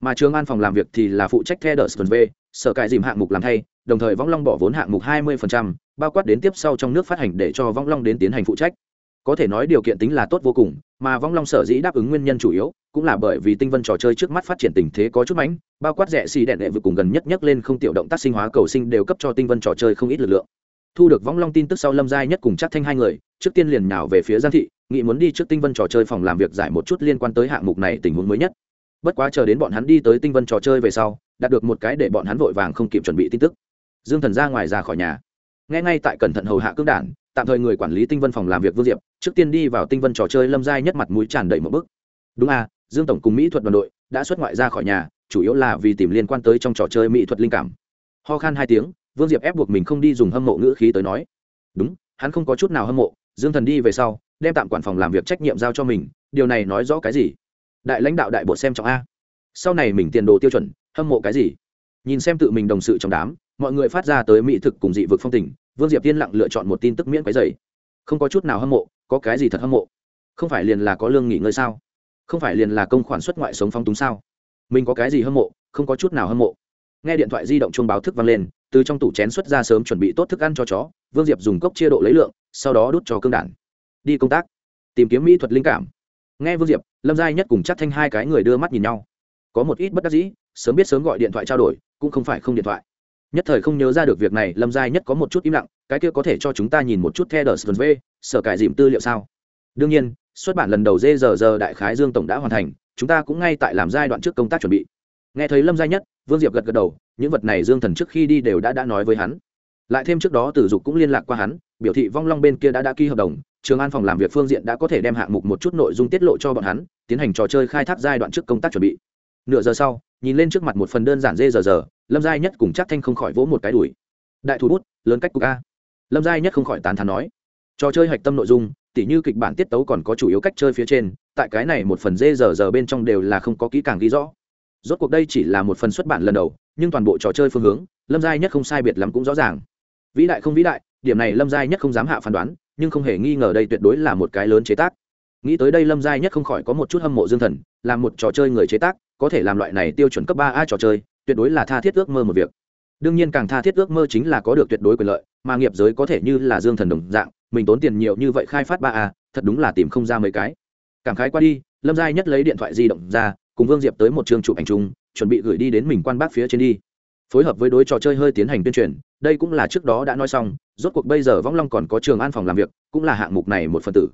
mà trường an phòng làm việc thì là phụ trách theo đờ v sở cải dìm hạng mục làm thay đồng thời vong long bỏ vốn hạng mục 20%, bao quát đến tiếp sau trong nước phát hành để cho vong long đến tiến hành phụ trách. Có thể nói điều kiện tính là tốt vô cùng, mà vong long sở dĩ đáp ứng nguyên nhân chủ yếu, cũng là bởi vì tinh vân trò chơi trước mắt phát triển tình thế có chút mánh bao quát rẻ xì đèn đệ vừa cùng gần nhất nhất lên không tiểu động tác sinh hóa cầu sinh đều cấp cho tinh vân trò chơi không ít lực lượng. Thu được vong long tin tức sau lâm giai nhất cùng chắc thanh hai người, trước tiên liền nhào về phía giang thị nghị muốn đi trước tinh vân trò chơi phòng làm việc giải một chút liên quan tới hạng mục này tình huống mới nhất. Bất quá chờ đến bọn hắn đi tới tinh vân trò chơi về sau, đạt được một cái để bọn hắn vội vàng không kịp chuẩn bị tin tức. Dương thần ra ngoài ra khỏi nhà nghe ngay tại cẩn thận hầu hạ cương đản, tạm thời người quản lý tinh vân phòng làm việc vương diệp, trước tiên đi vào tinh vân trò chơi lâm giai nhất mặt mũi tràn đầy một bức đúng à dương tổng cùng mỹ thuật đoàn đội đã xuất ngoại ra khỏi nhà, chủ yếu là vì tìm liên quan tới trong trò chơi mỹ thuật linh cảm. Ho khan hai tiếng, vương diệp ép buộc mình không đi dùng hâm mộ ngữ khí tới nói. Đúng, hắn không có chút nào hâm mộ, dương thần đi về sau, đem tạm quản phòng làm việc trách nhiệm giao cho mình, điều này nói rõ cái gì? Đại lãnh đạo đại bộ xem trọng a. Sau này mình tiền đồ tiêu chuẩn, hâm mộ cái gì? Nhìn xem tự mình đồng sự trong đám mọi người phát ra tới mỹ thực cùng dị vực phong tình, vương diệp tiên lặng lựa chọn một tin tức miễn quấy dày không có chút nào hâm mộ, có cái gì thật hâm mộ? Không phải liền là có lương nghỉ ngơi sao? Không phải liền là công khoản xuất ngoại sống phong túng sao? Mình có cái gì hâm mộ, không có chút nào hâm mộ. Nghe điện thoại di động chuông báo thức vang lên, từ trong tủ chén xuất ra sớm chuẩn bị tốt thức ăn cho chó, vương diệp dùng cốc chia độ lấy lượng, sau đó đút cho cương đản. Đi công tác. Tìm kiếm mỹ thuật linh cảm. Nghe vương diệp, lâm giai nhất cùng chắc thanh hai cái người đưa mắt nhìn nhau. Có một ít bất đắc dĩ, sớm biết sớm gọi điện thoại trao đổi, cũng không phải không điện thoại nhất thời không nhớ ra được việc này, lâm giai nhất có một chút im lặng, cái kia có thể cho chúng ta nhìn một chút theo đờ v, sở cải dìm tư liệu sao? Đương nhiên, xuất bản lần đầu dê giờ giờ đại khái dương tổng đã hoàn thành, chúng ta cũng ngay tại làm giai đoạn trước công tác chuẩn bị. Nghe thấy lâm giai nhất, vương diệp gật gật đầu, những vật này dương thần trước khi đi đều đã đã nói với hắn. Lại thêm trước đó tử dục cũng liên lạc qua hắn, biểu thị vong long bên kia đã đã ký hợp đồng, trường an phòng làm việc phương diện đã có thể đem hạng mục một chút nội dung tiết lộ cho bọn hắn, tiến hành trò chơi khai thác giai đoạn trước công tác chuẩn bị. Nửa giờ sau nhìn lên trước mặt một phần đơn giản dê giờ giờ lâm giai nhất cùng chắc thanh không khỏi vỗ một cái đùi. Đại thủ bút, lớn cách cục a. Lâm giai nhất không khỏi tán thán nói. Trò chơi hạch tâm nội dung, tỉ như kịch bản tiết tấu còn có chủ yếu cách chơi phía trên, tại cái này một phần dê giờ giờ bên trong đều là không có kỹ càng ghi rõ. Rốt cuộc đây chỉ là một phần xuất bản lần đầu, nhưng toàn bộ trò chơi phương hướng, lâm giai nhất không sai biệt lắm cũng rõ ràng. Vĩ đại không vĩ đại, điểm này lâm giai nhất không dám hạ phán đoán, nhưng không hề nghi ngờ đây tuyệt đối là một cái lớn chế tác. Nghĩ tới đây lâm giai nhất không khỏi có một chút hâm mộ dương thần, là một trò chơi người chế tác có thể làm loại này tiêu chuẩn cấp ba a trò chơi, tuyệt đối là tha thiết ước mơ một việc. Đương nhiên càng tha thiết ước mơ chính là có được tuyệt đối quyền lợi, mà nghiệp giới có thể như là dương thần đồng dạng, mình tốn tiền nhiều như vậy khai phát ba a, thật đúng là tìm không ra mấy cái. Cảm khái qua đi, lâm giai nhất lấy điện thoại di động ra, cùng vương diệp tới một trường chụp ảnh chung, chuẩn bị gửi đi đến mình quan bác phía trên đi. Phối hợp với đối trò chơi hơi tiến hành tuyên truyền, đây cũng là trước đó đã nói xong, rốt cuộc bây giờ võng long còn có trường an phòng làm việc, cũng là hạng mục này một phần tử.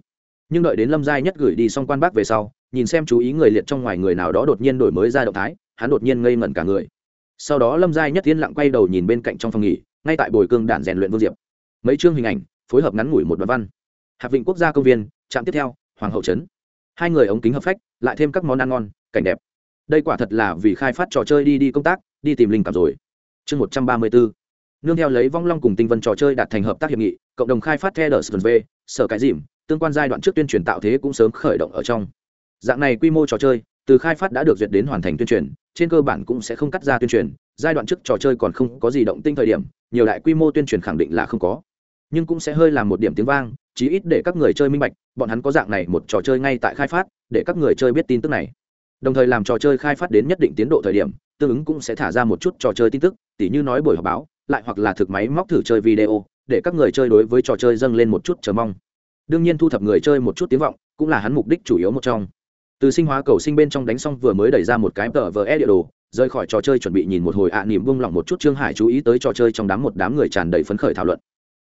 Nhưng đợi đến lâm giai nhất gửi đi xong quan bác về sau nhìn xem chú ý người liệt trong ngoài người nào đó đột nhiên đổi mới ra động thái, hắn đột nhiên ngây ngẩn cả người. Sau đó lâm giai nhất yên lặng quay đầu nhìn bên cạnh trong phòng nghỉ, ngay tại bồi cương đản rèn luyện vương diệp. Mấy chương hình ảnh, phối hợp ngắn ngủi một đoạn văn. Hạp vịnh quốc gia công viên, trạm tiếp theo, hoàng hậu trấn. Hai người ống kính hợp phách, lại thêm các món ăn ngon, cảnh đẹp. Đây quả thật là vì khai phát trò chơi đi đi công tác, đi tìm linh cảm rồi. Chương một trăm ba mươi bốn. Nương theo lấy vong long cùng tinh vân trò chơi đạt thành hợp tác hiệp nghị, cộng đồng khai phát theo v, sở cái dìm, tương quan giai đoạn trước tuyên truyền tạo thế cũng sớm khởi động ở trong dạng này quy mô trò chơi, từ khai phát đã được duyệt đến hoàn thành tuyên truyền, trên cơ bản cũng sẽ không cắt ra tuyên truyền, giai đoạn trước trò chơi còn không có gì động tinh thời điểm, nhiều đại quy mô tuyên truyền khẳng định là không có. Nhưng cũng sẽ hơi làm một điểm tiếng vang, chí ít để các người chơi minh bạch, bọn hắn có dạng này một trò chơi ngay tại khai phát, để các người chơi biết tin tức này. Đồng thời làm trò chơi khai phát đến nhất định tiến độ thời điểm, tương ứng cũng sẽ thả ra một chút trò chơi tin tức, tỉ như nói buổi họp báo, lại hoặc là thực máy móc thử chơi video, để các người chơi đối với trò chơi dâng lên một chút chờ mong. Đương nhiên thu thập người chơi một chút tiếng vọng, cũng là hắn mục đích chủ yếu một trong từ sinh hóa cầu sinh bên trong đánh xong vừa mới đẩy ra một cái tờ vờ e địa đồ rời khỏi trò chơi chuẩn bị nhìn một hồi ạ à, nỉm bung một chút trương hải chú ý tới trò chơi trong đám một đám người tràn đầy phấn khởi thảo luận.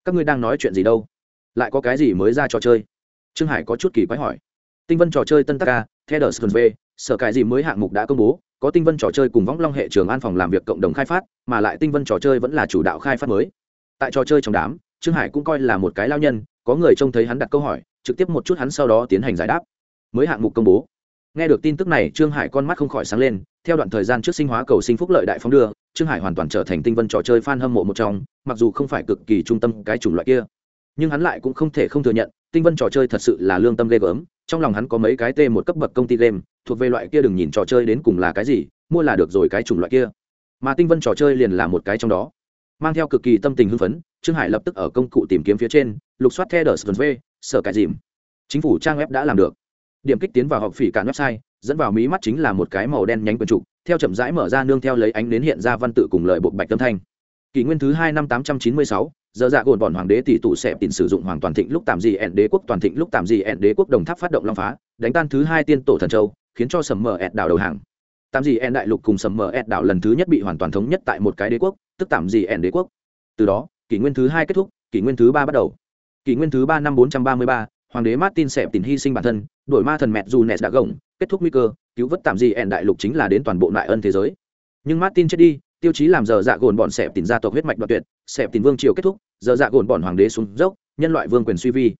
Các ngươi đang nói chuyện gì đâu? Lại có cái gì mới ra trò chơi? Trương hải có chút kỳ quái hỏi. Tinh vân trò chơi tân tắc ca theo đờ v sở cải gì mới hạng mục đã công bố? Có tinh vân trò chơi cùng võng long hệ trường an phòng làm việc cộng đồng khai phát mà lại tinh vân trò chơi vẫn là chủ đạo khai phát mới. Tại trò chơi trong đám trương hải cũng coi là một cái lao nhân có người trông thấy hắn đặt câu hỏi trực tiếp một chút hắn sau đó tiến hành giải đáp. Mới hạng mục công bố nghe được tin tức này, trương hải con mắt không khỏi sáng lên. Theo đoạn thời gian trước sinh hóa cầu sinh phúc lợi đại phóng đưa, trương hải hoàn toàn trở thành tinh vân trò chơi f a n hâm mộ một trong, mặc dù không phải cực kỳ trung tâm cái chủng loại kia. Nhưng hắn lại cũng không thể không thừa nhận, tinh vân trò chơi thật sự là lương tâm ghê gớm. Trong lòng hắn có mấy cái t một cấp bậc công ty game, thuộc về loại kia đừng nhìn trò chơi đến cùng là cái gì, mua là được rồi cái chủng loại kia. Mà tinh vân trò chơi liền là một cái trong đó. Mang theo cực kỳ tâm tình hưng phấn, trương hải lập tức ở công cụ tìm kiếm phía trên, lục soát theo đờ v sở cải dìm. Chính phủ trang web đã làm được điểm kích tiến vào học phỉ cản website, dẫn vào mí mắt chính là một cái màu đen nhánh quần trục, theo chậm rãi mở ra nương theo lấy ánh đến hiện ra văn tự cùng lời bộ bạch tâm thanh. Kỷ nguyên thứ hai năm tám trăm chín mươi sáu, giờ dạ gồn bọn hoàng đế tỷ tụ sẽ tìm sử dụng hoàng toàn thịnh lúc tạm gì ẹn đế quốc, toàn thịnh lúc tạm gì ẹn đế quốc đồng tháp phát động long phá, đánh tan thứ hai tiên tổ thần châu, khiến cho sầm mờ ẹn đảo đầu hàng. Tạm gì ẹn đại lục cùng sầm mờ ẹn đảo lần thứ nhất bị hoàn toàn thống nhất tại một cái đế quốc, tức tạm gì ẹn đế quốc. Từ đó, kỷ nguyên thứ hai kết thúc, kỷ nguyên thứ ba bắt đầu. Kỷ nguyên thứ ba năm bốn trăm ba mươi ba hoàng đế martin sẽ tìm hy sinh bản thân đổi ma thần mẹ dù nes đã gồng, kết thúc nguy cơ, cứu vớt tạm gì ẹn đại lục chính là đến toàn bộ nại ân thế giới. Nhưng martin chết đi, tiêu chí làm giờ dạ gồn bọn xẹp tìm gia tộc huyết mạch đoạn tuyệt xẹp tìm vương triều kết thúc, giờ dạ gồn bọn hoàng đế xuống dốc, nhân loại vương quyền suy vi.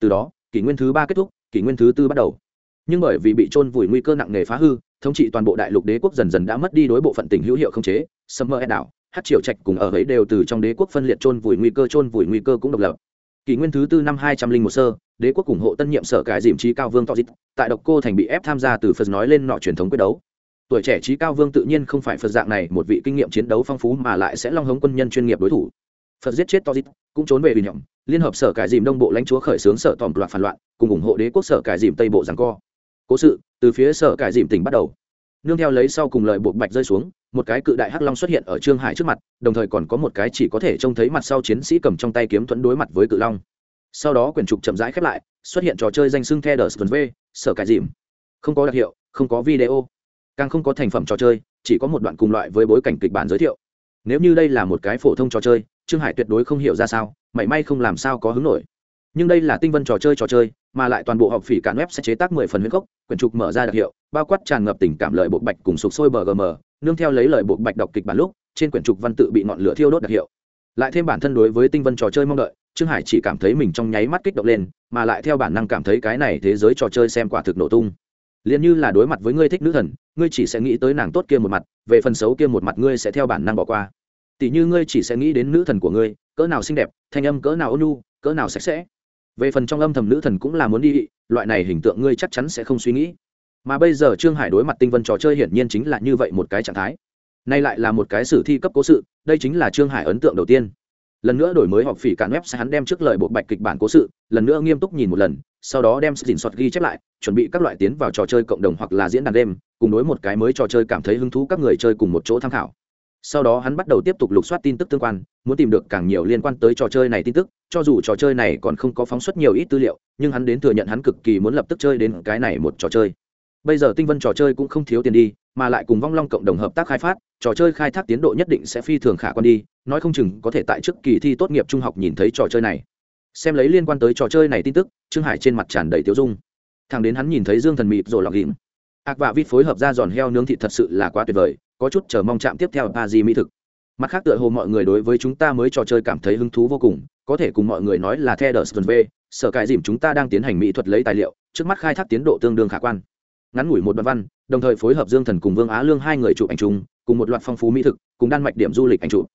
Từ đó, kỷ nguyên thứ ba kết thúc, kỷ nguyên thứ tư bắt đầu. Nhưng bởi vì bị trôn vùi nguy cơ nặng nề phá hư, thống trị toàn bộ đại lục đế quốc dần dần đã mất đi đối bộ phận tình hữu hiệu không chế, summer đảo hát triều trạch cùng ở ấy đều từ trong đế quốc phân liệt trôn vùi nguy cơ trôn vùi nguy cơ cũng độc lập kỷ nguyên thứ tư năm hai trăm linh một sơ, đế quốc ủng hộ tân nhiệm sở cải dìm trí cao vương tozit tại độc cô thành bị ép tham gia từ phật nói lên nọ truyền thống quyết đấu. Tuổi trẻ trí cao vương tự nhiên không phải phật dạng này, một vị kinh nghiệm chiến đấu phong phú mà lại sẽ long hống quân nhân chuyên nghiệp đối thủ. Phật giết chết tozit cũng trốn về bình nhộng liên hợp sở cải dìm đông bộ lãnh chúa khởi xướng sở tòm loạt phản loạn, cùng ủng hộ đế quốc sở cải dìm tây bộ giảng co. Cố sự, từ phía sở cải dìm tỉnh bắt đầu. Nương theo lấy sau cùng lời buộc bạch rơi xuống một cái cự đại hắc long xuất hiện ở trương hải trước mặt, đồng thời còn có một cái chỉ có thể trông thấy mặt sau chiến sĩ cầm trong tay kiếm thuẫn đối mặt với cự long. Sau đó quyển trục chậm rãi khép lại, xuất hiện trò chơi danh xưng the đờ v, sở cải dìm. Không có đặc hiệu, không có video. Càng không có thành phẩm trò chơi, chỉ có một đoạn cùng loại với bối cảnh kịch bản giới thiệu. Nếu như đây là một cái phổ thông trò chơi, trương hải tuyệt đối không hiểu ra sao, mảy may không làm sao có hứng nổi nhưng đây là tinh vân trò chơi trò chơi, mà lại toàn bộ học phỉ cạn web sẽ chế tác mười phần huyết gốc quyển trục mở ra đặc hiệu, bao quát tràn ngập tình cảm lợi bộ bạch cùng sục sôi bgm nương theo lấy lời bộ bạch đọc kịch bản lúc, trên quyển trục văn tự bị ngọn lửa thiêu đốt đặc hiệu. Lại thêm bản thân đối với tinh vân trò chơi mong đợi, trương hải chỉ cảm thấy mình trong nháy mắt kích động lên, mà lại theo bản năng cảm thấy cái này thế giới trò chơi xem quả thực nổ tung. Liền như là đối mặt với ngươi thích nữ thần, ngươi chỉ sẽ nghĩ tới nàng tốt kia một mặt, về phần xấu kia một mặt ngươi sẽ theo bản năng bỏ qua. Tỷ như ngươi chỉ sẽ nghĩ đến nữ thần của ngươi, cỡ nào xinh đẹp, thanh âm cỡ nào ôn nhu, cỡ nào sạch sẽ về phần trong âm thầm nữ thần cũng là muốn đi, loại này hình tượng ngươi chắc chắn sẽ không suy nghĩ. Mà bây giờ trương hải đối mặt tinh vân trò chơi hiển nhiên chính là như vậy một cái trạng thái. Nay lại là một cái sử thi cấp cố sự, đây chính là trương hải ấn tượng đầu tiên. Lần nữa đổi mới họp phỉ cản web sẽ hắn đem trước lời bộ bạch kịch bản cố sự, lần nữa nghiêm túc nhìn một lần, sau đó đem dình soạt ghi chép lại, chuẩn bị các loại tiến vào trò chơi cộng đồng hoặc là diễn đàn đêm, cùng đối một cái mới trò chơi cảm thấy hứng thú các người chơi cùng một chỗ tham khảo sau đó hắn bắt đầu tiếp tục lục soát tin tức tương quan, muốn tìm được càng nhiều liên quan tới trò chơi này tin tức, cho dù trò chơi này còn không có phóng xuất nhiều ít tư liệu, nhưng hắn đến thừa nhận hắn cực kỳ muốn lập tức chơi đến cái này một trò chơi. Bây giờ tinh vân trò chơi cũng không thiếu tiền đi, mà lại cùng vong long cộng đồng hợp tác khai phát, trò chơi khai thác tiến độ nhất định sẽ phi thường khả quan đi, nói không chừng có thể tại trước kỳ thi tốt nghiệp trung học nhìn thấy trò chơi này. Xem lấy liên quan tới trò chơi này tin tức, trương hải trên mặt tràn đầy tiêu dung. Thằng đến hắn nhìn thấy dương thần mịp rồi lọc ghìm ác vạ vít phối hợp ra giòn heo nướng thịt thật sự là quá tuyệt vời có chút chờ mong chạm tiếp theo ba di mỹ thực. Mặt khác tựa hồ mọi người đối với chúng ta mới trò chơi cảm thấy hứng thú vô cùng, có thể cùng mọi người nói là the đờ sơn v, sở cải dìm chúng ta đang tiến hành mỹ thuật lấy tài liệu, trước mắt khai thác tiến độ tương đương khả quan. Ngắn ngủi một đoạn văn, đồng thời phối hợp dương thần cùng vương á lương hai người chụp ảnh chung, cùng một loạt phong phú mỹ thực, cùng đan mạch điểm du lịch ảnh chụp.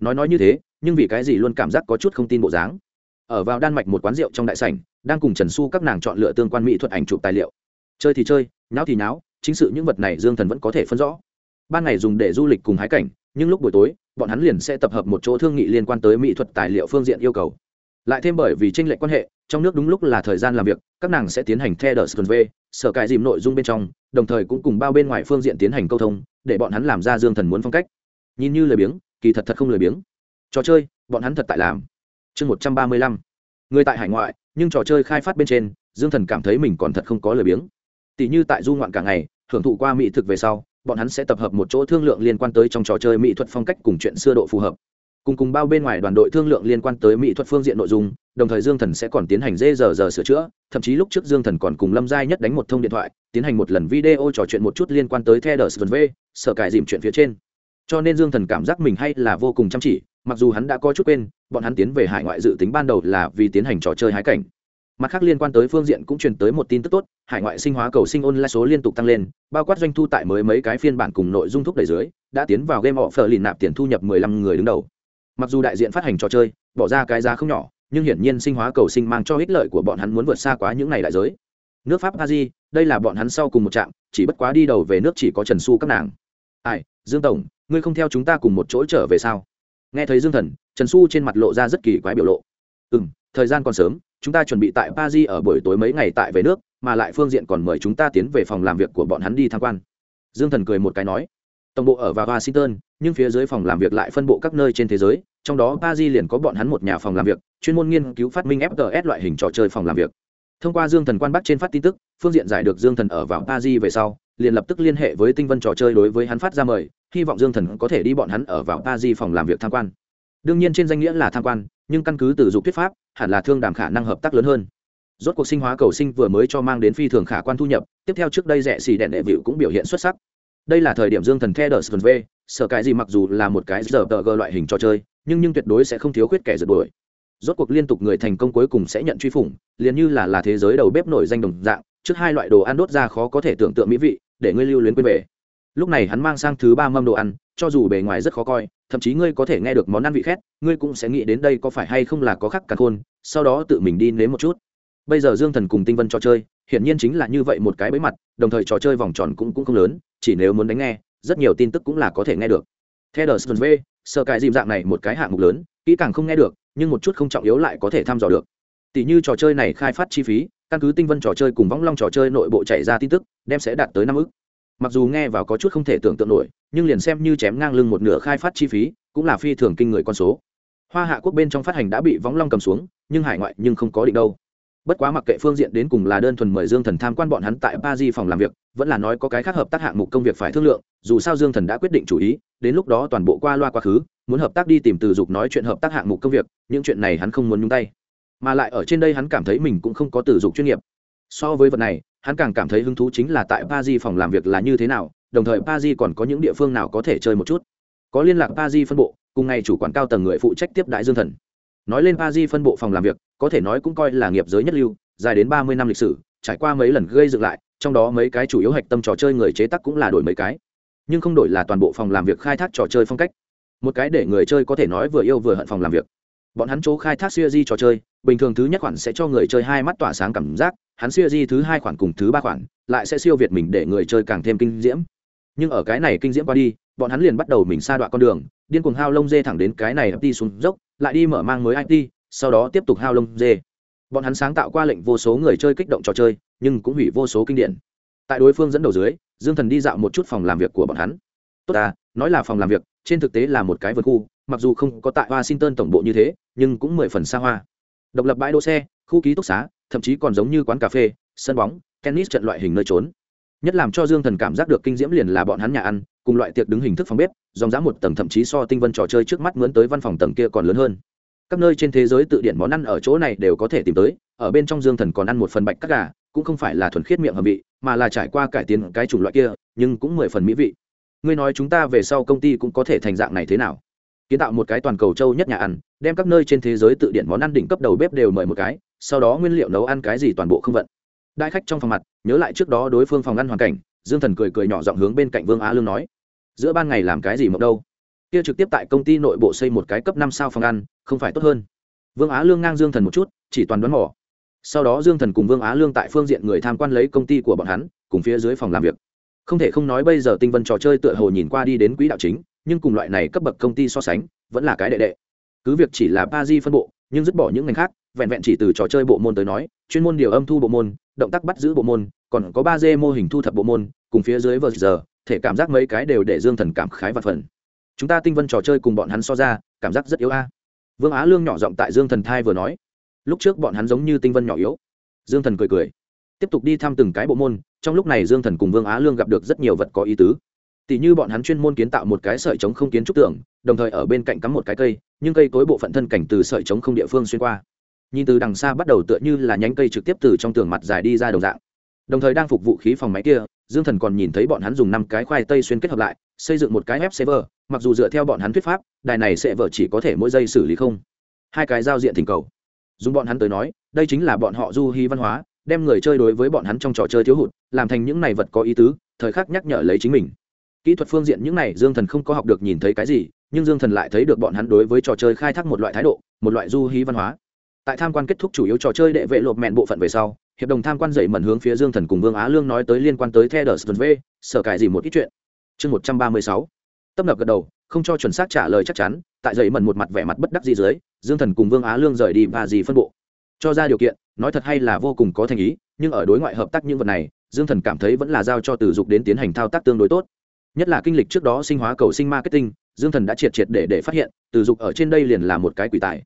Nói nói như thế, nhưng vì cái gì luôn cảm giác có chút không tin bộ dáng. Ở vào đan mạch một quán rượu trong đại sảnh, đang cùng trần su các nàng chọn lựa tương quan mỹ thuật ảnh chụp tài liệu. Chơi thì chơi, nháo thì nháo, chính sự những vật này dương thần vẫn có thể phân rõ ban ngày dùng để du lịch cùng hái cảnh, nhưng lúc buổi tối, bọn hắn liền sẽ tập hợp một chỗ thương nghị liên quan tới mỹ thuật tài liệu phương diện yêu cầu. Lại thêm bởi vì tranh lệch quan hệ, trong nước đúng lúc là thời gian làm việc, các nàng sẽ tiến hành theo đờ sờ v sở cài dìm nội dung bên trong, đồng thời cũng cùng bao bên ngoài phương diện tiến hành câu thông, để bọn hắn làm ra dương thần muốn phong cách. Nhìn như lời biếng, kỳ thật thật không lời biếng. Trò chơi, bọn hắn thật tại làm. Chương một trăm ba mươi lăm. Người tại hải ngoại, nhưng trò chơi khai phát bên trên, dương thần cảm thấy mình còn thật không có lời biếng. Tỷ như tại du ngoạn cả ngày, hưởng thụ qua mỹ thực về sau bọn hắn sẽ tập hợp một chỗ thương lượng liên quan tới trong trò chơi mỹ thuật phong cách cùng chuyện xưa độ phù hợp. Cùng cùng bao bên ngoài đoàn đội thương lượng liên quan tới mỹ thuật phương diện nội dung, đồng thời dương thần sẽ còn tiến hành dê giờ giờ sửa chữa, thậm chí lúc trước dương thần còn cùng lâm giai nhất đánh một thông điện thoại, tiến hành một lần video trò chuyện một chút liên quan tới the đờ v sở cải dìm chuyện phía trên. Cho nên dương thần cảm giác mình hay là vô cùng chăm chỉ, mặc dù hắn đã có chút quên, bọn hắn tiến về hải ngoại dự tính ban đầu là vì tiến hành trò chơi hái cảnh mặt khác liên quan tới phương diện cũng truyền tới một tin tức tốt, hải ngoại sinh hóa cầu sinh online số liên tục tăng lên, bao quát doanh thu tại mới mấy cái phiên bản cùng nội dung thúc đẩy dưới, đã tiến vào game họ phờ lìn nạp tiền thu nhập mười lăm người đứng đầu. Mặc dù đại diện phát hành trò chơi, bỏ ra cái giá không nhỏ, nhưng hiển nhiên sinh hóa cầu sinh mang cho ích lợi của bọn hắn muốn vượt xa quá những ngày đại giới. Nước pháp a di đây là bọn hắn sau cùng một trạm, chỉ bất quá đi đầu về nước chỉ có trần su các nàng. Ai, dương tổng, ngươi không theo chúng ta cùng một chỗ trở về sao? Nghe thấy dương thần, trần su trên mặt lộ ra rất kỳ quái biểu lộ. Ừ m thời gian còn sớm chúng ta chuẩn bị tại paris ở buổi tối mấy ngày tại về nước, mà lại phương diện còn mời chúng ta tiến về phòng làm việc của bọn hắn đi tham quan. Dương thần cười một cái nói. Tổng bộ ở vào washington, nhưng phía dưới phòng làm việc lại phân bộ các nơi trên thế giới, trong đó paris liền có bọn hắn một nhà phòng làm việc, chuyên môn nghiên cứu phát minh fts loại hình trò chơi phòng làm việc. Thông qua dương thần quan bắc trên phát tin tức, phương diện giải được dương thần ở vào paris về sau, liền lập tức liên hệ với tinh vân trò chơi đối với hắn phát ra mời, hy vọng dương thần có thể đi bọn hắn ở vào paris phòng làm việc tham quan. Đương nhiên trên danh nghĩa là tham quan nhưng căn cứ từ dục thuyết pháp, hẳn là thương đàm khả năng hợp tác lớn hơn. Rốt cuộc sinh hóa cầu sinh vừa mới cho mang đến phi thường khả quan thu nhập, tiếp theo trước đây rẻ xì đèn đệ vịu cũng biểu hiện xuất sắc. Đây là thời điểm dương thần the đờ v, sở cái gì mặc dù là một cái giờ tờ gờ loại hình trò chơi, nhưng nhưng tuyệt đối sẽ không thiếu khuyết kẻ giật đuổi. Rốt cuộc liên tục người thành công cuối cùng sẽ nhận truy phủng, liền như là là thế giới đầu bếp nổi danh đồng dạng, trước hai loại đồ ăn đốt ra khó có thể tưởng tượng mỹ vị, để ngươi lưu luyến quên về lúc này hắn mang sang thứ ba mâm đồ ăn, cho dù bề ngoài rất khó coi thậm chí ngươi có thể nghe được món ăn vị khét, ngươi cũng sẽ nghĩ đến đây có phải hay không là có khắc cả khôn, sau đó tự mình đi nếm một chút. Bây giờ dương thần cùng tinh vân trò chơi, hiển nhiên chính là như vậy một cái bẫy mặt, đồng thời trò chơi vòng tròn cũng cũng không lớn, chỉ nếu muốn đánh nghe, rất nhiều tin tức cũng là có thể nghe được. Theo đờ v sơ cái dìm dạng này một cái hạng mục lớn, kỹ càng không nghe được, nhưng một chút không trọng yếu lại có thể thăm dò được. Tỷ như trò chơi này khai phát chi phí, căn cứ tinh vân trò chơi cùng võng long trò chơi nội bộ chạy ra tin tức, đem sẽ đạt tới năm ức mặc dù nghe vào có chút không thể tưởng tượng nổi, nhưng liền xem như chém ngang lưng một nửa khai phát chi phí, cũng là phi thường kinh người con số. Hoa hạ quốc bên trong phát hành đã bị võng long cầm xuống, nhưng hải ngoại nhưng không có định đâu. Bất quá mặc kệ phương diện đến cùng là đơn thuần mời dương thần tham quan bọn hắn tại ba di phòng làm việc, vẫn là nói có cái khác hợp tác hạng mục công việc phải thương lượng, dù sao dương thần đã quyết định chủ ý, đến lúc đó toàn bộ qua loa quá khứ, muốn hợp tác đi tìm từ dục nói chuyện hợp tác hạng mục công việc, những chuyện này hắn không muốn nhúng tay. Mà lại ở trên đây hắn cảm thấy mình cũng không có từ dục chuyên nghiệp. So với vật này hắn càng cảm thấy hứng thú chính là tại Paris phòng làm việc là như thế nào, đồng thời Paris còn có những địa phương nào có thể chơi một chút. Có liên lạc Paris phân bộ, cùng ngày chủ quản cao tầng người phụ trách tiếp đại dương thần. Nói lên Paris phân bộ phòng làm việc, có thể nói cũng coi là nghiệp giới nhất lưu, dài đến ba mươi năm lịch sử, trải qua mấy lần gây dựng lại, trong đó mấy cái chủ yếu hạch tâm trò chơi người chế tác cũng là đổi mấy cái. Nhưng không đổi là toàn bộ phòng làm việc khai thác trò chơi phong cách. Một cái để người chơi có thể nói vừa yêu vừa hận phòng làm việc. Bọn hắn chỗ khai thác series di trò chơi, bình thường thứ nhất khoản sẽ cho người chơi hai mắt tỏa sáng cảm giác hắn siêu di thứ hai khoản cùng thứ ba khoản, lại sẽ siêu việt mình để người chơi càng thêm kinh diễm. Nhưng ở cái này kinh diễm qua đi, bọn hắn liền bắt đầu mình xa đoạn con đường, điên cuồng hao lông dê thẳng đến cái này đi xuống dốc, lại đi mở mang mới it sau đó tiếp tục hao lông dê. Bọn hắn sáng tạo qua lệnh vô số người chơi kích động trò chơi, nhưng cũng hủy vô số kinh điển. Tại đối phương dẫn đầu dưới, dương thần đi dạo một chút phòng làm việc của bọn hắn. Tốt à nói là phòng làm việc, trên thực tế là một cái vườn khu, mặc dù không có tại washington tổng bộ như thế, nhưng cũng mười phần xa hoa. Độc lập bãi đỗ xe, khu ký túc xá thậm chí còn giống như quán cà phê, sân bóng, tennis trận loại hình nơi trốn. Nhất làm cho dương thần cảm giác được kinh diễm liền là bọn hắn nhà ăn, cùng loại tiệc đứng hình thức phòng bếp, dòng giá một tầng thậm chí so tinh vân trò chơi trước mắt mướn tới văn phòng tầng kia còn lớn hơn. Các nơi trên thế giới tự điển món ăn ở chỗ này đều có thể tìm tới, ở bên trong dương thần còn ăn một phần bạch cắt gà, cũng không phải là thuần khiết miệng hợp vị, mà là trải qua cải tiến cái chủng loại kia, nhưng cũng mười phần mỹ vị. Ngươi nói chúng ta về sau công ty cũng có thể thành dạng này thế nào? Kiến tạo một cái toàn cầu châu nhất nhà ăn, đem các nơi trên thế giới tự điển món ăn đỉnh cấp đầu bếp đều mời một cái, sau đó nguyên liệu nấu ăn cái gì toàn bộ không vận. Đại khách trong phòng mặt, nhớ lại trước đó đối phương phòng ăn hoàn cảnh, dương thần cười cười nhỏ giọng hướng bên cạnh vương á lương nói, giữa ban ngày làm cái gì mộng đâu? Kia trực tiếp tại công ty nội bộ xây một cái cấp năm sao phòng ăn, không phải tốt hơn. Vương á lương ngang dương thần một chút, chỉ toàn đoán mỏ sau đó dương thần cùng vương á lương tại phương diện người tham quan lấy công ty của bọn hắn, cùng phía dưới phòng làm việc. Không thể không nói bây giờ tinh vân trò chơi tựa hồ nhìn qua đi đến quỹ đạo chính nhưng cùng loại này cấp bậc công ty so sánh, vẫn là cái đệ đệ. Cứ việc chỉ là ba di phân bộ, nhưng dứt bỏ những ngành khác, vẹn vẹn chỉ từ trò chơi bộ môn tới nói, chuyên môn điều âm thu bộ môn, động tác bắt giữ bộ môn, còn có ba d mô hình thu thập bộ môn, cùng phía dưới vờ giờ, thể cảm giác mấy cái đều để dương thần cảm khái và phần chúng ta tinh vân trò chơi cùng bọn hắn so ra, cảm giác rất yếu a. Vương á lương nhỏ giọng tại dương thần thai vừa nói. Lúc trước bọn hắn giống như tinh vân nhỏ yếu. Dương thần cười cười. Tiếp tục đi thăm từng cái bộ môn, trong lúc này dương thần cùng vương á lương gặp được rất nhiều vật có ý tứ tỷ như bọn hắn chuyên môn kiến tạo một cái sợi chống không kiến trúc tưởng đồng thời ở bên cạnh cắm một cái cây, nhưng cây cối bộ phận thân cảnh từ sợi chống không địa phương xuyên qua. Nhìn từ đằng xa bắt đầu tựa như là nhánh cây trực tiếp từ trong tường mặt dài đi ra đồng dạng. Đồng thời đang phục vụ khí phòng máy kia, dương thần còn nhìn thấy bọn hắn dùng năm cái khoai tây xuyên kết hợp lại, xây dựng một cái web server, mặc dù dựa theo bọn hắn thuyết pháp, đài này sẽ vở chỉ có thể mỗi giây xử lý không. Hai cái giao diện thỉnh cầu. Dùng bọn hắn tới nói, đây chính là bọn họ du hy văn hóa, đem người chơi đối với bọn hắn trong trò chơi thiếu hụt, làm thành những này vật có ý tứ, thời khắc nhắc nhở lấy chính mình kỹ thuật phương diện những này dương thần không có học được nhìn thấy cái gì, nhưng dương thần lại thấy được bọn hắn đối với trò chơi khai thác một loại thái độ, một loại du hí văn hóa. Tại tham quan kết thúc chủ yếu trò chơi đệ vệ lộp mẹn bộ phận về sau, hiệp đồng tham quan dậy mẩn hướng phía dương thần cùng vương á lương nói tới liên quan tới the đờ v, sở cải gì một ít chuyện. Chương một trăm ba mươi sáu. Tấp nập gật đầu, không cho chuẩn xác trả lời chắc chắn, tại dậy mẩn một mặt vẻ mặt bất đắc gì dưới, dương thần cùng vương á lương rời đi và gì phân bộ. Cho ra điều kiện, nói thật hay là vô cùng có thành ý, nhưng ở đối ngoại hợp tác những vật này, dương thần cảm thấy vẫn là giao cho từ dục đến tiến hành thao tác tương đối tốt nhất là kinh lịch trước đó sinh hóa cầu sinh marketing dương thần đã triệt triệt để để phát hiện từ dục ở trên đây liền là một cái quỷ tài.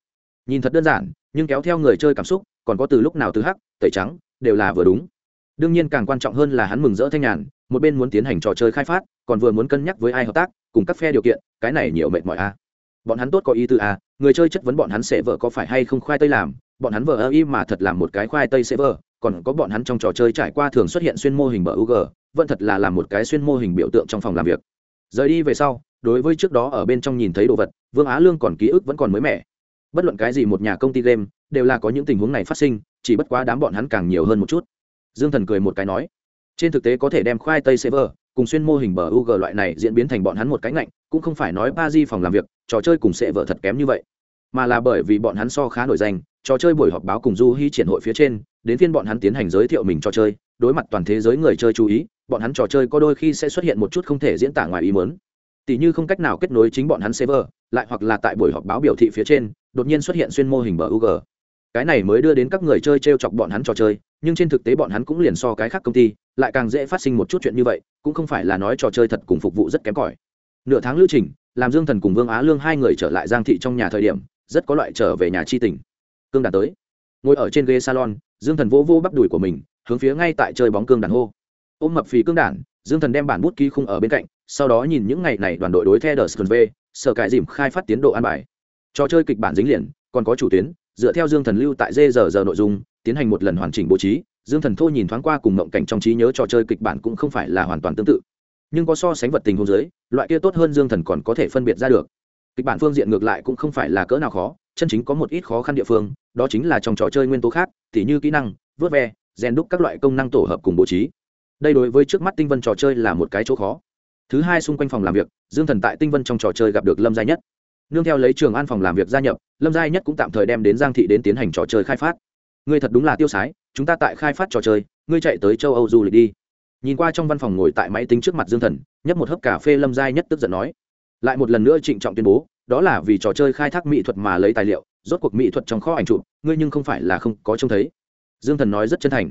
Nhìn thật đơn giản nhưng kéo theo người chơi cảm xúc còn có từ lúc nào từ hắc tẩy trắng đều là vừa đúng. Đương nhiên càng quan trọng hơn là hắn mừng rỡ thanh nhàn một bên muốn tiến hành trò chơi khai phát còn vừa muốn cân nhắc với ai hợp tác cùng các phe điều kiện cái này nhiều mệt mỏi a bọn hắn tốt có ý tư a người chơi chất vấn bọn hắn sẽ vợ có phải hay không khoai tây làm bọn hắn vợ ơ y mà thật làm một cái khoai tây sẽ vợ còn có bọn hắn trong trò chơi trải qua thường xuất hiện xuyên mô hình bờ UG, vẫn thật là làm một cái xuyên mô hình biểu tượng trong phòng làm việc. Rời đi về sau, đối với trước đó ở bên trong nhìn thấy đồ vật, Vương Á Lương còn ký ức vẫn còn mới mẻ. Bất luận cái gì một nhà công ty game, đều là có những tình huống này phát sinh, chỉ bất quá đám bọn hắn càng nhiều hơn một chút. Dương Thần cười một cái nói, trên thực tế có thể đem khoai tây server cùng xuyên mô hình bờ UG loại này diễn biến thành bọn hắn một cái ngạnh, cũng không phải nói ba di phòng làm việc, trò chơi cùng sẽ vợ thật kém như vậy, mà là bởi vì bọn hắn so khá nổi danh, trò chơi buổi họp báo cùng du hy triển hội phía trên đến phiên bọn hắn tiến hành giới thiệu mình trò chơi, đối mặt toàn thế giới người chơi chú ý, bọn hắn trò chơi có đôi khi sẽ xuất hiện một chút không thể diễn tả ngoài ý mớn tỷ như không cách nào kết nối chính bọn hắn server, lại hoặc là tại buổi họp báo biểu thị phía trên, đột nhiên xuất hiện xuyên mô hình bờ UG cái này mới đưa đến các người chơi t r e o chọc bọn hắn trò chơi, nhưng trên thực tế bọn hắn cũng liền so cái khác công ty, lại càng dễ phát sinh một chút chuyện như vậy, cũng không phải là nói trò chơi thật cùng phục vụ rất kém cỏi. Nửa tháng lưu trình, làm dương thần cùng vương á lương hai người trở lại giang thị trong nhà thời điểm, rất có loại trở về nhà chi tình. Cương đạt tới, ngồi ở trên ghế salon dương thần vô vô bắp đùi của mình, hướng phía ngay tại chơi bóng cương đàn hô. Ôm mập phì cương đàn, dương thần đem bản bút ký khung ở bên cạnh, sau đó nhìn những ngày này đoàn đội đối theo đờ sơn v, sở cải dìm khai phát tiến độ an bài. Trò chơi kịch bản dính liền, còn có chủ tuyến, dựa theo dương thần lưu tại dê giờ giờ nội dung, tiến hành một lần hoàn chỉnh bố trí, dương thần thô nhìn thoáng qua cùng mộng cảnh trong trí nhớ trò chơi kịch bản cũng không phải là hoàn toàn tương tự. Nhưng có so sánh vật tình hôn giới loại kia tốt hơn dương thần còn có thể phân biệt ra được. Kịch bản phương diện ngược lại cũng không phải là cỡ nào khó chân chính có một ít khó khăn địa phương, đó chính là trong trò chơi nguyên tố khác, tỉ như kỹ năng, vớt ve, rèn đúc các loại công năng tổ hợp cùng bố trí. Đây đối với trước mắt tinh vân trò chơi là một cái chỗ khó. Thứ hai xung quanh phòng làm việc, dương thần tại tinh vân trong trò chơi gặp được lâm gia nhất. Nương theo lấy trường an phòng làm việc gia nhập, lâm gia nhất cũng tạm thời đem đến giang thị đến tiến hành trò chơi khai phát. Ngươi thật đúng là tiêu sái, chúng ta tại khai phát trò chơi, ngươi chạy tới châu âu du lịch đi. Nhìn qua trong văn phòng ngồi tại máy tính trước mặt dương thần, nhấp một hớp cà phê lâm gia nhất tức giận nói. Lại một lần nữa trịnh trọng tuyên bố đó là vì trò chơi khai thác mỹ thuật mà lấy tài liệu, rốt cuộc mỹ thuật trong kho ảnh chụp, ngươi nhưng không phải là không có trông thấy. Dương thần nói rất chân thành.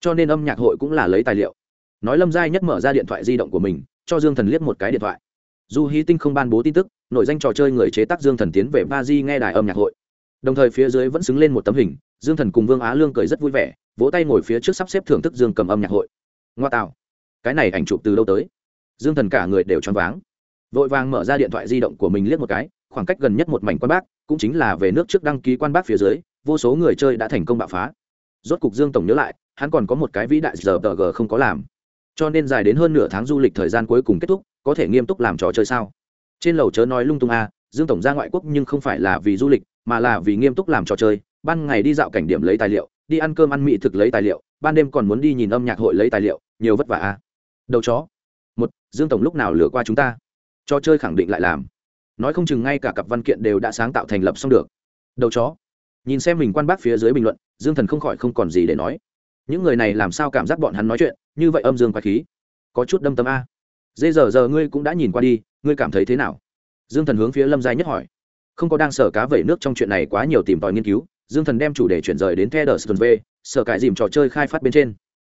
Cho nên âm nhạc hội cũng là lấy tài liệu. Nói lâm giai nhất mở ra điện thoại di động của mình, cho dương thần liếc một cái điện thoại. Du hy tinh không ban bố tin tức nội danh trò chơi người chế tác dương thần tiến về ba di nghe đài âm nhạc hội. Đồng thời phía dưới vẫn xứng lên một tấm hình, dương thần cùng vương á lương cười rất vui vẻ, vỗ tay ngồi phía trước sắp xếp thưởng thức dương cầm âm nhạc hội. Ngoa tạo. Cái này ảnh chụp từ đâu tới? Dương thần cả người đều choáng váng vội vàng mở ra điện thoại di động của mình liếc một cái, khoảng cách gần nhất một mảnh quan bác, cũng chính là về nước trước đăng ký quan bác phía dưới, vô số người chơi đã thành công bạo phá. Rốt cục dương tổng nhớ lại, hắn còn có một cái vĩ đại giờ tờ g không có làm. Cho nên dài đến hơn nửa tháng du lịch thời gian cuối cùng kết thúc, có thể nghiêm túc làm trò chơi sao? Trên lầu chớ nói lung tung a, dương tổng ra ngoại quốc nhưng không phải là vì du lịch, mà là vì nghiêm túc làm trò chơi. Ban ngày đi dạo cảnh điểm lấy tài liệu, đi ăn cơm ăn mỹ thực lấy tài liệu, ban đêm còn muốn đi nhìn âm nhạc hội lấy tài liệu, nhiều vất vả a. Đầu chó. Một, dương tổng lúc nào lừa qua chúng ta? Trò chơi khẳng định lại làm. Nói không chừng ngay cả cặp văn kiện đều đã sáng tạo thành lập xong được. Đầu chó. Nhìn xem mình quan bác phía dưới bình luận, dương thần không khỏi không còn gì để nói. Những người này làm sao cảm giác bọn hắn nói chuyện, như vậy âm dương quái khí. Có chút đâm tâm a. Dê giờ giờ ngươi cũng đã nhìn qua đi, ngươi cảm thấy thế nào? Dương thần hướng phía lâm giai nhất hỏi. Không có đang sở cá vẩy nước trong chuyện này quá nhiều tìm tòi nghiên cứu, dương thần đem chủ đề chuyển rời đến the đờ sơn v sở cải dìm trò chơi khai phát bên trên.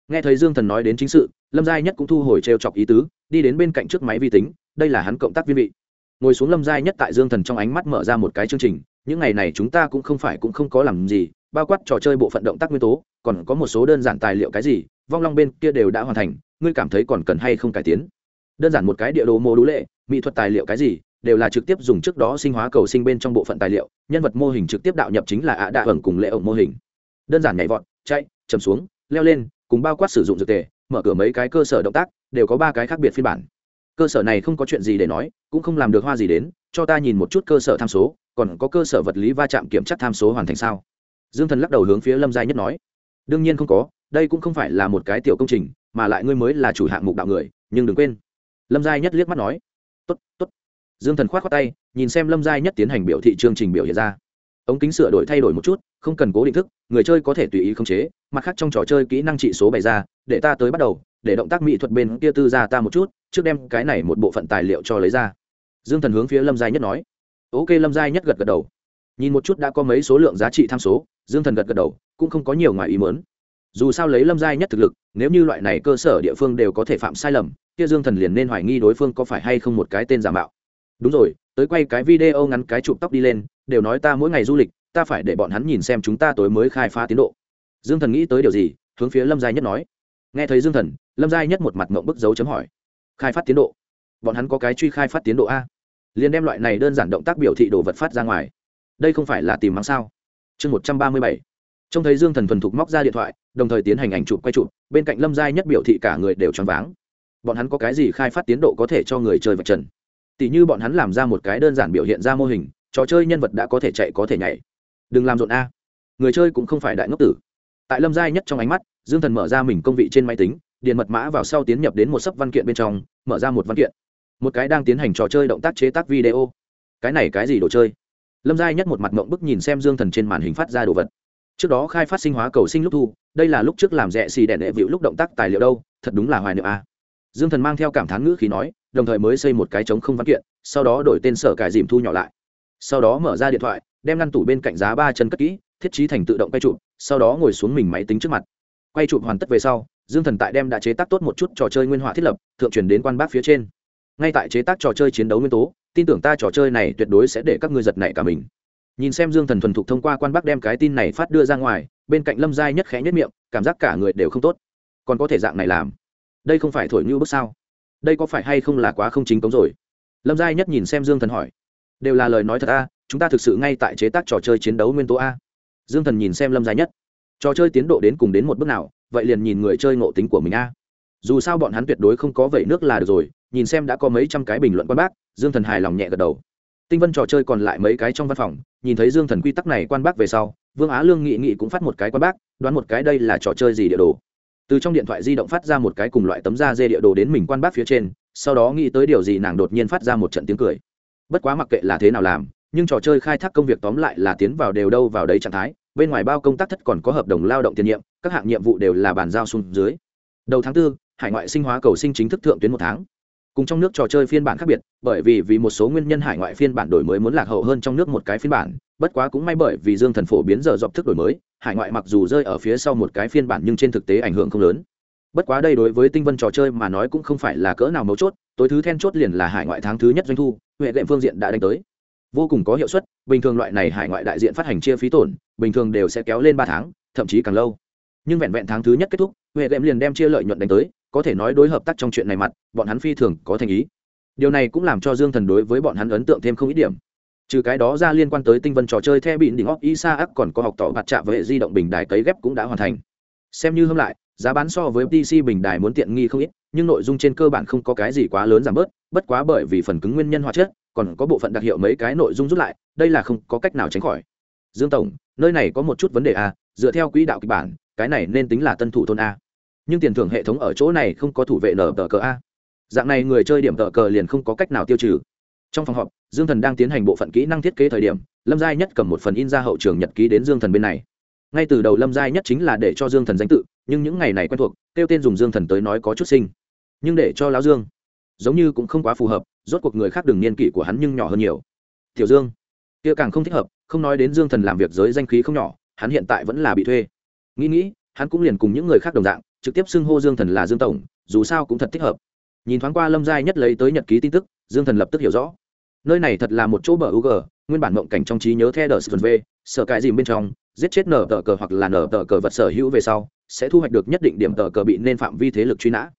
Nghe thấy dương thần nói đến chính sự, lâm giai nhất cũng thu hồi t chọc ý tứ đi đến bên cạnh trước máy vi tính, đây là hắn cộng tác viên vị. Ngồi xuống lâm giai nhất tại dương thần trong ánh mắt mở ra một cái chương trình, những ngày này chúng ta cũng không phải cũng không có làm gì, bao quát trò chơi bộ phận động tác nguyên tố, còn có một số đơn giản tài liệu cái gì, vong long bên kia đều đã hoàn thành, ngươi cảm thấy còn cần hay không cải tiến? Đơn giản một cái địa đồ mô đũ lệ, mỹ thuật tài liệu cái gì, đều là trực tiếp dùng trước đó sinh hóa cầu sinh bên trong bộ phận tài liệu, nhân vật mô hình trực tiếp đạo nhập chính là ạ đạ ẩn cùng lệ ổng mô hình. Đơn giản nhảy vọt, chạy chầm xuống, leo lên, cùng bao quát sử dụng dược tề, mở cửa mấy cái cơ sở động tác đều có ba cái khác biệt phiên bản. Cơ sở này không có chuyện gì để nói, cũng không làm được hoa gì đến, cho ta nhìn một chút cơ sở tham số, còn có cơ sở vật lý va chạm kiểm tra tham số hoàn thành sao? Dương thần lắc đầu hướng phía lâm Gia nhất nói. Đương nhiên không có, đây cũng không phải là một cái tiểu công trình, mà lại ngươi mới là chủ hạng mục đạo người, nhưng đừng quên. Lâm Gia nhất liếc mắt nói. Tốt tốt. Dương thần k h o á t khoác tay, nhìn xem lâm Gia nhất tiến hành biểu thị chương trình biểu hiện ra. Ống kính sửa đổi thay đổi một chút, không cần cố định thức, người chơi có thể tùy ý khống chế, mặt khác trong trò chơi kỹ năng trị số bày ra, để ta tới bắt đầu để động tác mỹ thuật bên kia tư ra ta một chút, trước đem cái này một bộ phận tài liệu cho lấy ra. Dương thần hướng phía lâm giai nhất nói. Ok, lâm giai nhất gật gật đầu. Nhìn một chút đã có mấy số lượng giá trị tham số, dương thần gật gật đầu, cũng không có nhiều ngoài ý mớn dù sao lấy lâm giai nhất thực lực, nếu như loại này cơ sở địa phương đều có thể phạm sai lầm, kia dương thần liền nên hoài nghi đối phương có phải hay không một cái tên giả mạo. Đúng rồi, tới quay cái video ngắn cái chụp tóc đi lên, đều nói ta mỗi ngày du lịch, ta phải để bọn hắn nhìn xem chúng ta tối mới khai phá tiến độ. Dương thần nghĩ tới điều gì, hướng phía lâm giai nhất nói. Nghe thấy dương thần lâm giai nhất một mặt mộng bức dấu chấm hỏi. Khai phát tiến độ. Bọn hắn có cái truy khai phát tiến độ a. Liền đem loại này đơn giản động tác biểu thị đồ vật phát ra ngoài. Đây không phải là tìm mắng sao? Chương một trăm ba mươi bảy. Trông thấy dương thần thuần thục móc ra điện thoại, đồng thời tiến hành ảnh chụp quay chụp, bên cạnh lâm giai nhất biểu thị cả người đều choáng váng. Bọn hắn có cái gì khai phát tiến độ có thể cho người chơi vật trần? Tỷ như bọn hắn làm ra một cái đơn giản biểu hiện ra mô hình, trò chơi nhân vật đã có thể chạy có thể nhảy. Đừng làm rộn a. Người chơi cũng không phải đại ngốc tử. Tại lâm giai nhất trong ánh mắt, dương thần mở ra mình công vị trên máy tính điền mật mã vào sau tiến nhập đến một sấp văn kiện bên trong, mở ra một văn kiện. Một cái đang tiến hành trò chơi động tác chế tác video. Cái này cái gì đồ chơi? Lâm giai nhất một mặt mộng bức nhìn xem dương thần trên màn hình phát ra đồ vật. Trước đó khai phát sinh hóa cầu sinh lúc thu, đây là lúc trước làm rẻ xì đèn đệ vịu lúc động tác tài liệu đâu, thật đúng là hoài niệm a. Dương thần mang theo cảm thán ngữ khí nói, đồng thời mới xây một cái trống không văn kiện, sau đó đổi tên sở cải dìm thu nhỏ lại. Sau đó mở ra điện thoại, đem ngăn tủ bên cạnh giá ba chân cất kỹ, thiết trí thành tự động quay chụp, sau đó ngồi xuống mình máy tính trước mặt. Quay chụp hoàn tất về sau dương thần tại đem đã chế tác tốt một chút trò chơi nguyên họa thiết lập, thượng truyền đến quan bác phía trên. Ngay tại chế tác trò chơi chiến đấu nguyên tố, tin tưởng ta trò chơi này tuyệt đối sẽ để các ngươi giật nảy cả mình. Nhìn xem dương thần thuần thục thông qua quan bắc đem cái tin này phát đưa ra ngoài, bên cạnh lâm giai nhất khẽ nhất miệng, cảm giác cả người đều không tốt. Còn có thể dạng này làm? Đây không phải thổi như bước sao? Đây có phải hay không là quá không chính cống rồi? Lâm giai nhất nhìn xem dương thần hỏi. Đều là lời nói thật a, chúng ta thực sự ngay tại chế tác trò chơi chiến đấu nguyên tố a. Dương thần nhìn xem lâm giai nhất. Trò chơi tiến độ đến cùng đến một bước nào vậy liền nhìn người chơi ngộ tính của mình a. Dù sao bọn hắn tuyệt đối không có vẩy nước là được rồi, nhìn xem đã có mấy trăm cái bình luận quan bác, dương thần hài lòng nhẹ gật đầu. Tinh vân trò chơi còn lại mấy cái trong văn phòng, nhìn thấy dương thần quy tắc này quan bác về sau, vương á lương nghị nghị cũng phát một cái quan bác, đoán một cái đây là trò chơi gì địa đồ. Từ trong điện thoại di động phát ra một cái cùng loại tấm da dê địa đồ đến mình quan bác phía trên, sau đó nghĩ tới điều gì nàng đột nhiên phát ra một trận tiếng cười. Bất quá mặc kệ là thế nào làm, nhưng trò chơi khai thác công việc tóm lại là tiến vào đều đâu vào đấy trạng thái bên ngoài bao công tác thất còn có hợp đồng lao động tiền nhiệm các hạng nhiệm vụ đều là bàn giao xuống dưới. Đầu tháng 4, hải ngoại sinh hóa cầu sinh chính thức thượng tuyến một tháng. Cùng trong nước trò chơi phiên bản khác biệt bởi vì vì một số nguyên nhân hải ngoại phiên bản đổi mới muốn lạc hậu hơn trong nước một cái phiên bản bất quá cũng may bởi vì dương thần phổ biến giờ dọc thức đổi mới hải ngoại mặc dù rơi ở phía sau một cái phiên bản nhưng trên thực tế ảnh hưởng không lớn. Bất quá đây đối với tinh vân trò chơi mà nói cũng không phải là cỡ nào mấu chốt tối thứ then chốt liền là hải ngoại tháng thứ nhất doanh thu huệ lệm phương diện đã đánh tới. Vô cùng có hiệu suất bình thường loại này hải ngoại đại diện phát hành chia phí tổn bình thường đều sẽ kéo lên ba tháng, thậm chí càng lâu. Nhưng vẹn vẹn tháng thứ nhất kết thúc, huệ lệm liền đem chia lợi nhuận đánh tới, có thể nói đối hợp tác trong chuyện này mặt, bọn hắn phi thường có thành ý. Điều này cũng làm cho dương thần đối với bọn hắn ấn tượng thêm không ít điểm. Trừ cái đó ra liên quan tới tinh vân trò chơi theo bị đỉnh óc isa ác còn có học tỏ mặt chạm với hệ di động bình đài cấy ghép cũng đã hoàn thành. Xem như hôm lại, giá bán so với pc bình đài muốn tiện nghi không ít, nhưng nội dung trên cơ bản không có cái gì quá lớn giảm bớt, bất quá bởi vì phần cứng nguyên nhân hóa chất, còn có bộ phận đặc hiệu mấy cái nội dung rút lại, đây là không có cách nào tránh khỏi. Dương tổng nơi này có một chút vấn đề a, dựa theo quỹ đạo kịch bản, cái này nên tính là tân thủ thôn a. Nhưng tiền thưởng hệ thống ở chỗ này không có thủ vệ nở tờ cờ a. Dạng này người chơi điểm tờ cờ liền không có cách nào tiêu trừ. Trong phòng họp, dương thần đang tiến hành bộ phận kỹ năng thiết kế thời điểm, lâm giai nhất cầm một phần in ra hậu trường nhật ký đến dương thần bên này. Ngay từ đầu lâm giai nhất chính là để cho dương thần danh tự, nhưng những ngày này quen thuộc, kêu tên dùng dương thần tới nói có chút sinh nhưng để cho lão dương, giống như cũng không quá phù hợp, rốt cuộc người khác đừng niên kỷ của hắn nhưng nhỏ hơn nhiều. Tiểu dương, kia càng không thích hợp không nói đến dương thần làm việc giới danh khí không nhỏ, hắn hiện tại vẫn là bị thuê. Nghĩ nghĩ, hắn cũng liền cùng những người khác đồng dạng, trực tiếp xưng hô dương thần là dương tổng, dù sao cũng thật thích hợp. Nhìn thoáng qua lâm giai nhất lấy tới nhật ký tin tức, dương thần lập tức hiểu rõ. Nơi này thật là một chỗ bờ ug nguyên bản mộng cảnh trong trí nhớ theo đờ sờ v sở cãi dìm bên trong, giết chết nở tờ cờ hoặc là nở tờ cờ vật sở hữu về sau, sẽ thu hoạch được nhất định điểm tờ cờ bị nên phạm vi thế lực truy nã.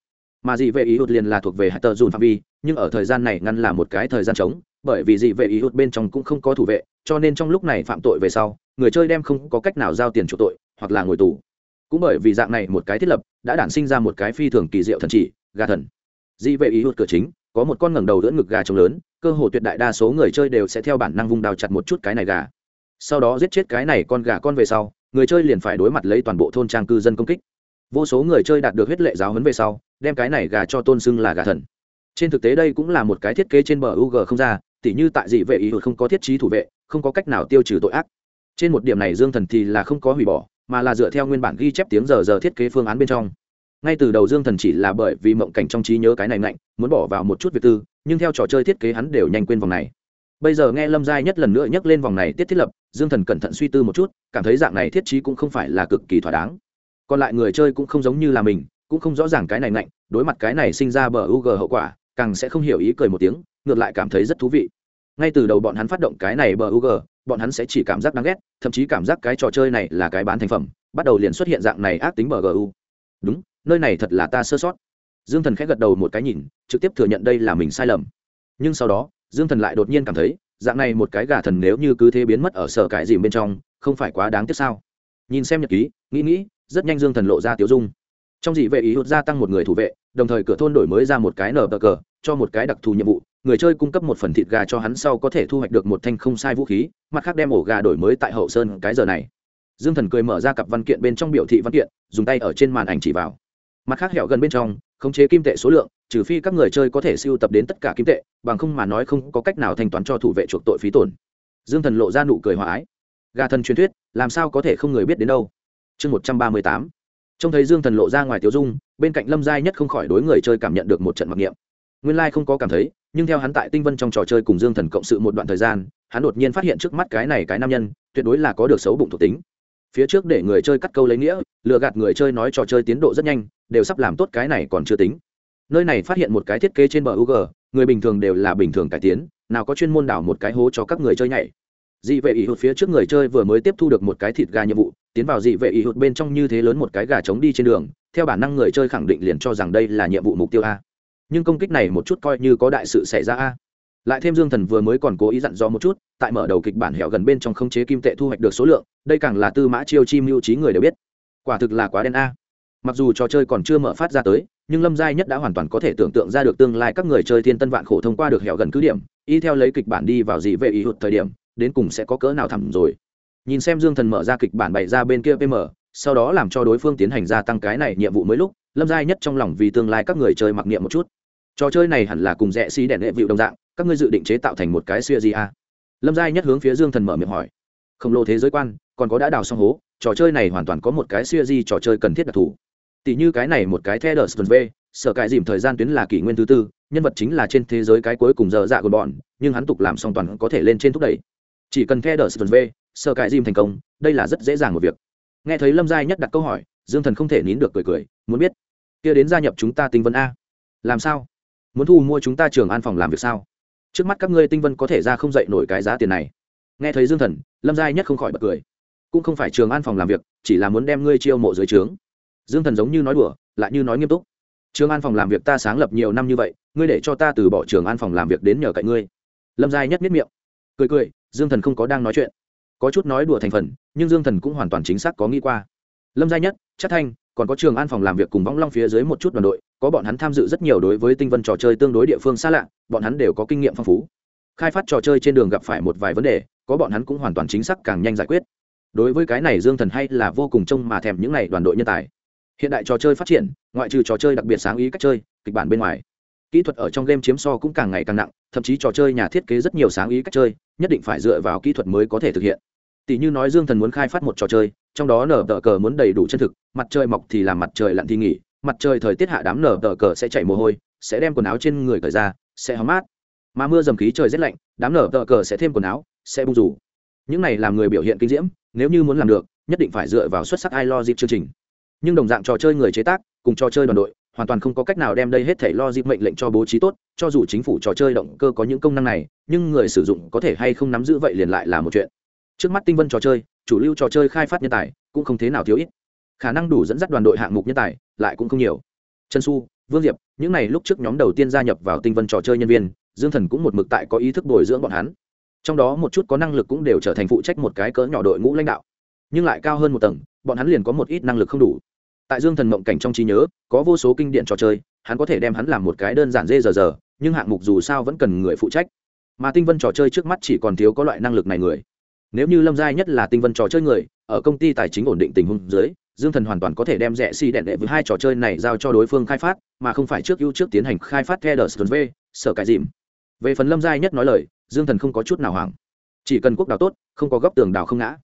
Mà gì về ý hụt liền là thuộc về hạt tờ dùn phạm vi nhưng ở thời gian này ngăn là một cái thời gian trống, bởi vì dị vệ ý hụt bên trong cũng không có thủ vệ, cho nên trong lúc này phạm tội về sau, người chơi đem không có cách nào giao tiền chuộc tội, hoặc là ngồi tù. Cũng bởi vì dạng này một cái thiết lập, đã đản sinh ra một cái phi thường kỳ diệu thần chỉ, gà thần. Dị vệ ý hụt cửa chính, có một con ngẩng đầu đỡ ngực gà trống lớn, cơ hồ tuyệt đại đa số người chơi đều sẽ theo bản năng vung đào chặt một chút cái này gà. Sau đó giết chết cái này con gà con về sau, người chơi liền phải đối mặt lấy toàn bộ thôn trang cư dân công kích. Vô số người chơi đạt được huyết lệ giáo hấn về sau, đem cái này gà cho tôn xưng là gà thần trên thực tế đây cũng là một cái thiết kế trên bờ ug không ra, tỉ như tại dị vệ ý hụt không có thiết trí thủ vệ, không có cách nào tiêu trừ tội ác. Trên một điểm này dương thần thì là không có hủy bỏ, mà là dựa theo nguyên bản ghi chép tiếng giờ giờ thiết kế phương án bên trong. Ngay từ đầu dương thần chỉ là bởi vì mộng cảnh trong trí nhớ cái này mạnh muốn bỏ vào một chút việc tư, nhưng theo trò chơi thiết kế hắn đều nhanh quên vòng này. Bây giờ nghe lâm giai nhất lần nữa nhắc lên vòng này tiết thiết lập, dương thần cẩn thận suy tư một chút, cảm thấy dạng này thiết trí cũng không phải là cực kỳ thỏa đáng. Còn lại người chơi cũng không giống như là mình, cũng không rõ ràng cái này mạnh đối mặt cái này sinh ra bờ u g hậu quả càng sẽ không hiểu ý cười một tiếng, ngược lại cảm thấy rất thú vị. Ngay từ đầu bọn hắn phát động cái này bờ u g bọn hắn sẽ chỉ cảm giác đáng ghét, thậm chí cảm giác cái trò chơi này là cái bán thành phẩm, bắt đầu liền xuất hiện dạng này ác tính bờ gu đúng, nơi này thật là ta sơ sót. Dương thần khẽ gật đầu một cái nhìn, trực tiếp thừa nhận đây là mình sai lầm. Nhưng sau đó, dương thần lại đột nhiên cảm thấy, dạng này một cái gà thần nếu như cứ thế biến mất ở sở cải dìm bên trong, không phải quá đáng tiếc sao? Nhìn xem nhật ký, nghĩ nghĩ, rất nhanh dương thần lộ ra tiểu dung. Trong dị vệ ý hút gia tăng một người thủ vệ đồng thời cửa thôn đổi mới ra một cái nở bờ cờ, cho một cái đặc thù nhiệm vụ, người chơi cung cấp một phần thịt gà cho hắn sau có thể thu hoạch được một thanh không sai vũ khí, mặt khác đem ổ gà đổi mới tại hậu sơn cái giờ này. Dương thần cười mở ra cặp văn kiện bên trong biểu thị văn kiện, dùng tay ở trên màn ảnh chỉ vào. Mặt khác hẹo gần bên trong, khống chế kim tệ số lượng, trừ phi các người chơi có thể siêu tập đến tất cả kim tệ, bằng không mà nói không có cách nào thanh toán cho thủ vệ chuộc tội phí tổn. Dương thần lộ ra nụ cười hòa ái. Gà thần truyền thuyết, làm sao có thể không người biết đến đâu? Chương một trăm ba mươi tám trông thấy dương thần lộ ra ngoài tiêu dung, bên cạnh lâm giai nhất không khỏi đối người chơi cảm nhận được một trận mặc niệm. Nguyên lai、like、không có cảm thấy, nhưng theo hắn tại tinh vân trong trò chơi cùng dương thần cộng sự một đoạn thời gian, hắn đột nhiên phát hiện trước mắt cái này cái nam nhân, tuyệt đối là có được xấu bụng thuộc tính. Phía trước để người chơi cắt câu lấy nghĩa, lừa gạt người chơi nói trò chơi tiến độ rất nhanh, đều sắp làm tốt cái này còn chưa tính. Nơi này phát hiện một cái thiết kế trên bờ u g, người bình thường đều là bình thường cải tiến, nào có chuyên môn đảo một cái hố cho các người chơi nhảy dị vệ ý hụt phía trước người chơi vừa mới tiếp thu được một cái thịt gà nhiệm vụ, tiến vào dị vệ ý hụt bên trong như thế lớn một cái gà trống đi trên đường, theo bản năng người chơi khẳng định liền cho rằng đây là nhiệm vụ mục tiêu a. Nhưng công kích này một chút coi như có đại sự xảy ra a. Lại thêm dương thần vừa mới còn cố ý dặn dò một chút, tại mở đầu kịch bản hẻo gần bên trong không chế kim tệ thu hoạch được số lượng, đây càng là tư mã chiêu chi mưu trí người đều biết. Quả thực là quá đen a. Mặc dù trò chơi còn chưa mở phát ra tới, nhưng lâm giai nhất đã hoàn toàn có thể tưởng tượng ra được tương lai các người chơi thiên tân vạn khổ thông qua được hẻo gần cứ điểm, y theo lấy kịch bản đi vào dị vệ ý hụt thời điểm đến cùng sẽ có cỡ nào thẳm rồi. Nhìn xem dương thần mở ra kịch bản bày ra bên kia pm sau đó làm cho đối phương tiến hành gia tăng cái này nhiệm vụ mới lúc, lâm giai nhất trong lòng vì tương lai các người chơi mặc niệm một chút. Trò chơi này hẳn là cùng rẽ xi đèn đệ vịu đồng dạng, các ngươi dự định chế tạo thành một cái siêu gì a. Lâm giai nhất hướng phía dương thần mở miệng hỏi. Khổng lồ thế giới quan, còn có đã đào xong hố, trò chơi này hoàn toàn có một cái siêu gì trò chơi cần thiết đặc thù. Tỷ như cái này một cái the đờ v, sở cải dìm thời gian tuyến là kỷ nguyên thứ tư, nhân vật chính là trên thế giới cái cuối cùng giờ dạ của bọn, nhưng hắn tục làm xong toàn có thể lên trên thúc đẩy chỉ cần theo đờ v sơ cãi dìm thành công, đây là rất dễ dàng một việc. Nghe thấy lâm giai nhất đặt câu hỏi, dương thần không thể nín được cười cười, muốn biết, kia đến gia nhập chúng ta tinh vân a? Làm sao? Muốn thu mua chúng ta trường an phòng làm việc sao? Trước mắt các ngươi tinh vân có thể ra không dậy nổi cái giá tiền này. Nghe thấy dương thần, lâm giai nhất không khỏi bật cười. Cũng không phải trường an phòng làm việc, chỉ là muốn đem ngươi chiêu mộ dưới trướng. Dương thần giống như nói đùa, lại như nói nghiêm túc. Trường an phòng làm việc ta sáng lập nhiều năm như vậy, ngươi để cho ta từ bỏ trường an phòng làm việc đến nhờ cậy ngươi. Lâm giai nhất miết miệng, cười cười dương thần không có đang nói chuyện. Có chút nói đùa thành phần, nhưng dương thần cũng hoàn toàn chính xác có nghĩ qua. Lâm Gia nhất, chắc thanh, còn có trường an phòng làm việc cùng võng long phía dưới một chút đoàn đội, có bọn hắn tham dự rất nhiều đối với tinh vân trò chơi tương đối địa phương xa lạ, bọn hắn đều có kinh nghiệm phong phú. Khai phát trò chơi trên đường gặp phải một vài vấn đề, có bọn hắn cũng hoàn toàn chính xác càng nhanh giải quyết. Đối với cái này dương thần hay là vô cùng trông mà thèm những n à y đoàn đội nhân tài. Hiện đại trò chơi phát triển, ngoại trừ trò chơi đặc biệt sáng ý cách chơi, kịch bản bên ngoài. Kỹ thuật ở trong game chiếm so cũng càng ngày càng nặng thậm chí trò chơi nhà thiết kế rất nhiều sáng ý cách chơi, nhất định phải dựa vào kỹ thuật mới có thể thực hiện. Tỷ như nói dương thần muốn khai phát một trò chơi, trong đó nở tờ cờ muốn đầy đủ chân thực, mặt trời mọc thì làm mặt trời lặn thì nghỉ, mặt trời thời tiết hạ đám nở tờ cờ sẽ chảy mồ hôi, sẽ đem quần áo trên người cởi ra, sẽ hóng mát. Mà mưa dầm khí trời rét lạnh, đám nở tờ cờ sẽ thêm quần áo, sẽ bung rủ. Những này làm người biểu hiện kinh diễm, nếu như muốn làm được, nhất định phải dựa vào xuất sắc ai lo dịp chương trình. Nhưng đồng dạng trò chơi người chế tác, cùng trò chơi đoàn đội hoàn toàn không có cách nào đem đây hết thể lo dịp mệnh lệnh cho bố trí tốt, cho dù chính phủ trò chơi động cơ có những công năng này, nhưng người sử dụng có thể hay không nắm giữ vậy liền lại là một chuyện. Trước mắt tinh vân trò chơi, chủ lưu trò chơi khai phát nhân tài cũng không thế nào thiếu ít. Khả năng đủ dẫn dắt đoàn đội hạng mục nhân tài lại cũng không nhiều. Trần su vương diệp, những n à y lúc trước nhóm đầu tiên gia nhập vào tinh vân trò chơi nhân viên, dương thần cũng một mực tại có ý thức bồi dưỡng bọn hắn. Trong đó một chút có năng lực cũng đều trở thành phụ trách một cái cỡ nhỏ đội ngũ lãnh đạo. Nhưng lại cao hơn một tầng, bọn hắn liền có một ít năng lực không đủ tại dương thần mộng cảnh trong trí nhớ, có vô số kinh điện trò chơi, hắn có thể đem hắn làm một cái đơn giản dê giờ giờ nhưng hạng mục dù sao vẫn cần người phụ trách. Mà tinh vân trò chơi trước mắt chỉ còn thiếu có loại năng lực này người. Nếu như lâm giai nhất là tinh vân trò chơi người, ở công ty tài chính ổn định tình huống dưới, dương thần hoàn toàn có thể đem rẻ xi si đẹn đệ với hai trò chơi này giao cho đối phương khai phát, mà không phải trước ưu trước tiến hành khai phát theo đờ sơn v, sở cải dìm. Về phần lâm giai nhất nói lời, dương thần không có chút nào hoảng. Chỉ cần quốc đào tốt, không có góc tường đào không ngã.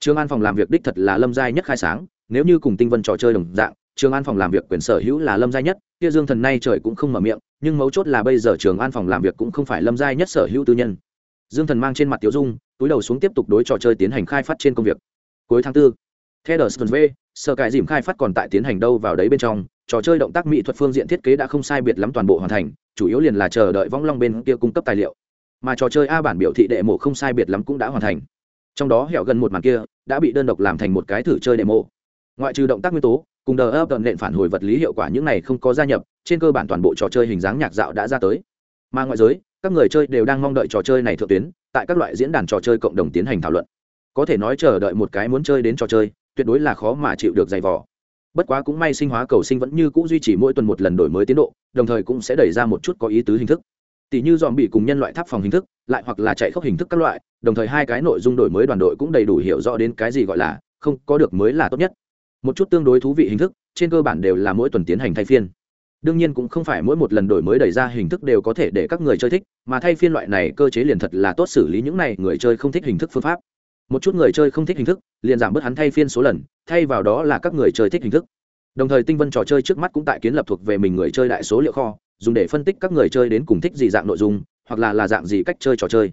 Trường an phòng làm việc đích thật là lâm giai nhất khai sáng nếu như cùng tinh vân trò chơi đồng dạng trường an phòng làm việc quyền sở hữu là lâm gia nhất kia dương thần nay trời cũng không mở miệng nhưng mấu chốt là bây giờ trường an phòng làm việc cũng không phải lâm gia nhất sở hữu tư nhân. Dương thần mang trên mặt tiểu dung túi đầu xuống tiếp tục đối trò chơi tiến hành khai phát trên công việc. Cuối tháng 4, theo đờ v sở cải dìm khai phát còn tại tiến hành đâu vào đấy bên trong trò chơi động tác mỹ thuật phương diện thiết kế đã không sai biệt lắm toàn bộ hoàn thành chủ yếu liền là chờ đợi vong long bên kia cung cấp tài liệu. Mà trò chơi a bản biểu thị đệ mộ không sai biệt lắm cũng đã hoàn thành. Trong đó hẹo gần một màn kia đã bị đơn độc làm thành một cái thử chơi đệ mộ ngoại trừ động tác nguyên tố, cùng đờ ấp tận nện phản hồi vật lý hiệu quả những này không có gia nhập, trên cơ bản toàn bộ trò chơi hình dáng nhạc dạo đã ra tới. Mà ngoại giới, các người chơi đều đang mong đợi trò chơi này thượng tuyến, tại các loại diễn đàn trò chơi cộng đồng tiến hành thảo luận. Có thể nói chờ đợi một cái muốn chơi đến trò chơi, tuyệt đối là khó mà chịu được dày vò. Bất quá cũng may sinh hóa cầu sinh vẫn như c ũ duy trì mỗi tuần một lần đổi mới tiến độ, đồng thời cũng sẽ đẩy ra một chút có ý tứ hình thức. Tỷ như dòm bị cùng nhân loại tháp phòng hình thức, lại hoặc là chạy khốc hình thức các loại, đồng thời hai cái nội dung đổi mới đoàn đội cũng đầy đủ hiểu rõ đến cái gì gọi là không có được mới là tốt nhất một chút tương đối thú vị hình thức trên cơ bản đều là mỗi tuần tiến hành thay phiên. Đương nhiên cũng không phải mỗi một lần đổi mới đẩy ra hình thức đều có thể để các người chơi thích mà thay phiên loại này cơ chế liền thật là tốt xử lý những này người chơi không thích hình thức phương pháp. Một chút người chơi không thích hình thức liền giảm bớt hắn thay phiên số lần thay vào đó là các người chơi thích hình thức. Đồng thời tinh vân trò chơi trước mắt cũng tại kiến lập thuộc về mình người chơi đại số liệu kho dùng để phân tích các người chơi đến cùng thích gì dạng nội dung hoặc là là dạng gì cách chơi trò chơi.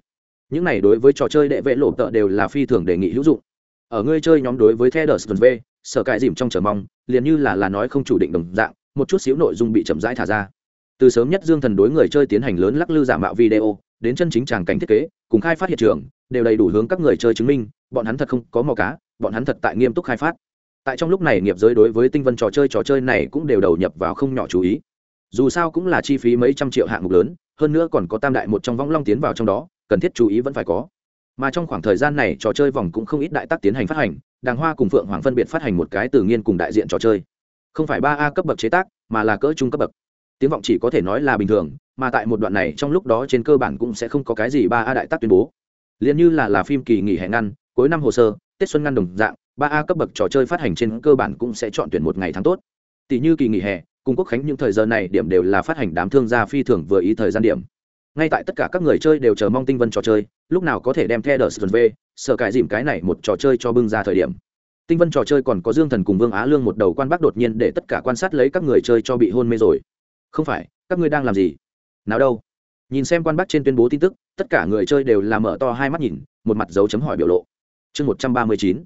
Những này đối với trò chơi đệ vệ lộ tợ đều là phi thường đề nghị hữu dụng. Ở người chơi nhóm đối với Theders V, sở cải dìm trong chờ mong, liền như là là nói không chủ định đồng dạng, một chút xíu nội dung bị chậm rãi thả ra. Từ sớm nhất Dương Thần đối người chơi tiến hành lớn lắc lư giả mạo video, đến chân chính tràng cảnh thiết kế, cùng khai phát hiện trường, đều đầy đủ hướng các người chơi chứng minh, bọn hắn thật không có mò cá, bọn hắn thật tại nghiêm túc khai phát. Tại trong lúc này nghiệp giới đối với tinh vân trò chơi trò chơi này cũng đều đầu nhập vào không nhỏ chú ý dù sao cũng là chi phí mấy trăm triệu hạng mục lớn hơn nữa còn có tam đại một trong vong long tiến vào trong đó cần thiết chú ý vẫn phải có mà trong khoảng thời gian này trò chơi vòng cũng không ít đại tác tiến hành phát hành, đàng hoa cùng phượng hoàng phân biệt phát hành một cái từ nghiên cùng đại diện trò chơi. Không phải ba a cấp bậc chế tác, mà là cỡ trung cấp bậc. Tiếng vọng chỉ có thể nói là bình thường, mà tại một đoạn này trong lúc đó trên cơ bản cũng sẽ không có cái gì ba a đại tác tuyên bố. Liền như là là phim kỳ nghỉ hè ngăn, cuối năm hồ sơ, tết xuân ngăn đồng dạng, ba a cấp bậc trò chơi phát hành trên cơ bản cũng sẽ chọn tuyển một ngày tháng tốt. Tỷ như kỳ nghỉ hè, cùng quốc khánh những thời giờ này điểm đều là phát hành đám thương gia phi thường vừa ý thời gian điểm ngay tại tất cả các người chơi đều chờ mong tinh vân trò chơi, lúc nào có thể đem theo đờ sơn v sợ cải dìm cái này một trò chơi cho bưng ra thời điểm. Tinh vân trò chơi còn có dương thần cùng vương á lương một đầu quan bác đột nhiên để tất cả quan sát lấy các người chơi cho bị hôn mê rồi. Không phải, các ngươi đang làm gì? Nào đâu? Nhìn xem quan bác trên tuyên bố tin tức, tất cả người chơi đều làm mở to hai mắt nhìn, một mặt dấu chấm hỏi biểu lộ. Chương một trăm ba mươi chín.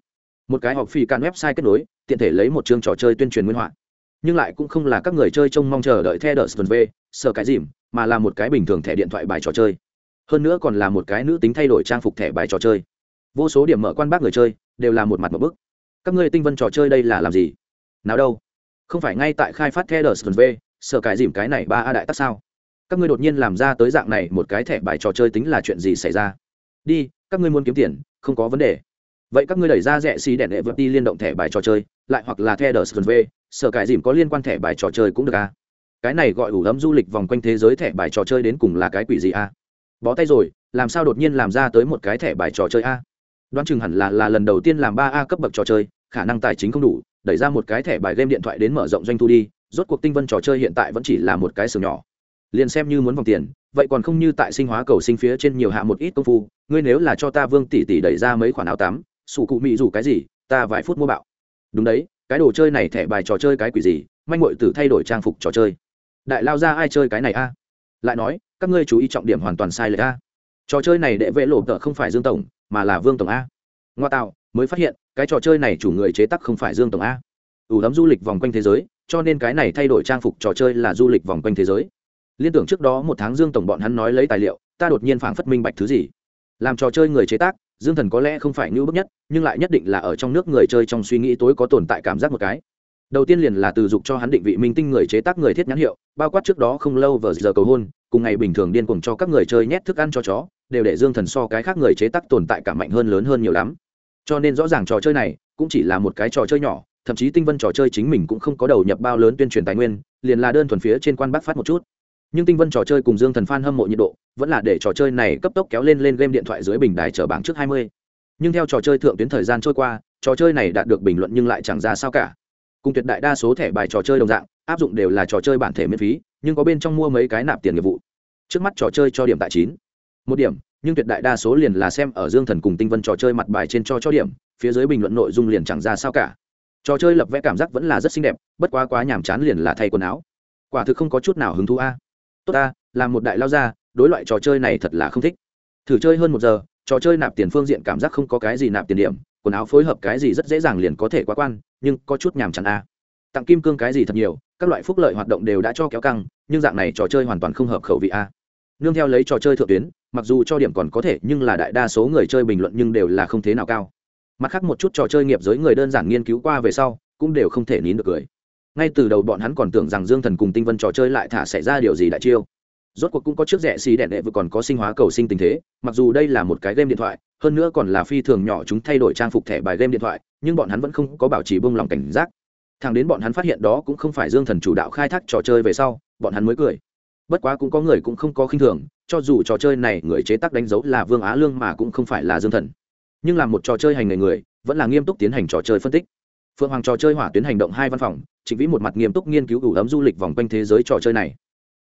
Một cái họp phi can website kết nối, tiện thể lấy một chương trò chơi tuyên truyền nguyên họa. Nhưng lại cũng không là các người chơi trông mong chờ đợi theo đờ sơn v sợ cái dìm mà là một cái bình thường thẻ điện thoại bài trò chơi. Hơn nữa còn là một cái nữ tính thay đổi trang phục thẻ bài trò chơi. Vô số điểm mở quan bác người chơi đều là một mặt một bức. Các ngươi tinh vân trò chơi đây là làm gì? Nào đâu? Không phải ngay tại khai phát theo đờ v, sợ cái dìm cái này ba a đại tắc sao? Các ngươi đột nhiên làm ra tới dạng này một cái thẻ bài trò chơi tính là chuyện gì xảy ra? Đi, các ngươi muốn kiếm tiền, không có vấn đề. Vậy các ngươi đẩy ra rẻ xì đèn hệ vượt đi liên động thẻ bài trò chơi, lại hoặc là theo đờ v cải dìm có liên quan thẻ bài trò chơi cũng được à? Cái này gọi ủ ấm du lịch vòng quanh thế giới thẻ bài trò chơi đến cùng là cái quỷ gì à bó tay rồi, làm sao đột nhiên làm ra tới một cái thẻ bài trò chơi a? Đoán chừng hẳn là là lần đầu tiên làm ba a cấp bậc trò chơi, khả năng tài chính không đủ, đẩy ra một cái thẻ bài game điện thoại đến mở rộng doanh thu đi, rốt cuộc tinh vân trò chơi hiện tại vẫn chỉ là một cái sừng nhỏ. Liền xem như muốn vòng tiền, vậy còn không như tại sinh hóa cầu sinh phía trên nhiều hạ một ít công phu, ngươi nếu là cho ta vương tỷ tỷ đẩy ra mấy khoản áo tắm, sủ cụ mị dù cái gì, ta vài phút mua bạo. Đúng đấy, cái đồ chơi này thẻ bài trò chơi cái quỷ gì, manh mội tử thay đổi trang phục trò chơi đại lao ra ai chơi cái này a? Lại nói, các ngươi chú ý trọng điểm hoàn toàn sai lệch a. Trò chơi này đệ vệ lộ tợ không phải dương tổng, mà là vương tổng a. Ngoa tạo, mới phát hiện, cái trò chơi này chủ người chế tác không phải dương tổng a. Ủ đấm du lịch vòng quanh thế giới, cho nên cái này thay đổi trang phục trò chơi là du lịch vòng quanh thế giới. Liên tưởng trước đó một tháng dương tổng bọn hắn nói lấy tài liệu, ta đột nhiên phảng phất minh bạch thứ gì. Làm trò chơi người chế tác, dương thần có lẽ không phải ngưu bức nhất, nhưng lại nhất định là ở trong nước người chơi trong suy nghĩ tối có tồn tại cảm giác một cái đầu tiên liền là từ dục cho hắn định vị minh tinh người chế tác người thiết nhãn hiệu, bao quát trước đó không lâu vờ giờ cầu hôn, cùng ngày bình thường điên cuồng cho các người chơi nhét thức ăn cho chó, đều để dương thần so cái khác người chế tác tồn tại cả mạnh hơn lớn hơn nhiều lắm. Cho nên rõ ràng trò chơi này cũng chỉ là một cái trò chơi nhỏ, thậm chí tinh vân trò chơi chính mình cũng không có đầu nhập bao lớn tuyên truyền tài nguyên, liền là đơn thuần phía trên quan bắc phát một chút. Nhưng tinh vân trò chơi cùng dương thần f hâm mộ nhiệt độ, vẫn là để trò chơi này cấp tốc kéo lên lên game điện thoại dưới bình đài chở bảng trước 20. nhưng theo trò chơi thượng tuyến thời gian trôi qua, trò chơi này đạt được bình luận nhưng lại chẳng ra sao cả cùng tuyệt đại đa số thẻ bài trò chơi đồng dạng, áp dụng đều là trò chơi bản thể miễn phí, nhưng có bên trong mua mấy cái nạp tiền nghiệp vụ. Trước mắt trò chơi cho điểm tại chín. Một điểm, nhưng tuyệt đại đa số liền là xem ở dương thần cùng tinh vân trò chơi mặt bài trên cho cho điểm, phía dưới bình luận nội dung liền chẳng ra sao cả. Trò chơi lập vẽ cảm giác vẫn là rất xinh đẹp, bất quá quá nhàm chán liền là thay quần áo. Quả thực không có chút nào hứng thú a. Tốt ta là một đại lao ra, đối loại trò chơi này thật là không thích. Thử chơi hơn một giờ, trò chơi nạp tiền phương diện cảm giác không có cái gì nạp tiền điểm quần áo phối hợp cái gì rất dễ dàng liền có thể quá quan, nhưng có chút nhàm chán a tặng kim cương cái gì thật nhiều, các loại phúc lợi hoạt động đều đã cho kéo căng, nhưng dạng này trò chơi hoàn toàn không hợp khẩu vị a nương theo lấy trò chơi thượng tuyến, mặc dù cho điểm còn có thể, nhưng là đại đa số người chơi bình luận nhưng đều là không thế nào cao. Mặt khác một chút trò chơi nghiệp giới người đơn giản nghiên cứu qua về sau, cũng đều không thể nín được cười. Ngay từ đầu bọn hắn còn tưởng rằng dương thần cùng tinh vân trò chơi lại thả xảy ra điều gì đại chiêu rốt cuộc cũng có chiếc rẻ xì đèn đệ vừa còn có sinh hóa cầu sinh tình thế, mặc dù đây là một cái game điện thoại, hơn nữa còn là phi thường nhỏ chúng thay đổi trang phục thẻ bài game điện thoại, nhưng bọn hắn vẫn không có bảo trì bông lòng cảnh giác. Thằng đến bọn hắn phát hiện đó cũng không phải dương thần chủ đạo khai thác trò chơi về sau, bọn hắn mới cười. Bất quá cũng có người cũng không có khinh thường, cho dù trò chơi này người chế tác đánh dấu là vương á lương mà cũng không phải là dương thần. Nhưng là một trò chơi hành nghề người, vẫn là nghiêm túc tiến hành trò chơi phân tích. Phượng hoàng trò chơi hỏa tuyến hành động hai văn phòng, trịnh vĩ một mặt nghiêm túc nghiên cứu đủ ấm du lịch vòng quanh thế giới trò chơi này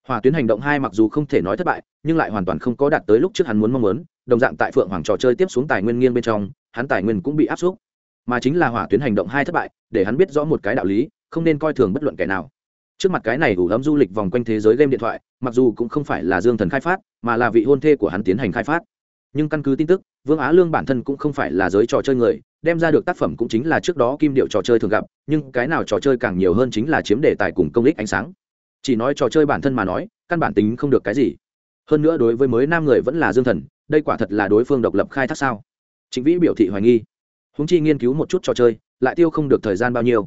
hỏa tuyến hành động hai mặc dù không thể nói thất bại, nhưng lại hoàn toàn không có đạt tới lúc trước hắn muốn mong muốn, đồng dạng tại phượng hoàng trò chơi tiếp xuống tài nguyên nghiêng bên trong, hắn tài nguyên cũng bị áp suất mà chính là hỏa tuyến hành động hai thất bại, để hắn biết rõ một cái đạo lý, không nên coi thường bất luận kẻ nào. Trước mặt cái này đủ lắm du lịch vòng quanh thế giới game điện thoại, mặc dù cũng không phải là dương thần khai phát, mà là vị hôn thê của hắn tiến hành khai phát. Nhưng căn cứ tin tức, vương á lương bản thân cũng không phải là giới trò chơi người, đem ra được tác phẩm cũng chính là trước đó kim điệu trò chơi thường gặp, nhưng cái nào trò chơi càng nhiều hơn chính là chiếm đề tài cùng công ích ánh sáng chỉ nói trò chơi bản thân mà nói, căn bản tính không được cái gì. Hơn nữa đối với mới nam người vẫn là dương thần, đây quả thật là đối phương độc lập khai thác sao? Trịnh vĩ biểu thị hoài nghi. Húng chi nghiên cứu một chút trò chơi, lại tiêu không được thời gian bao nhiêu.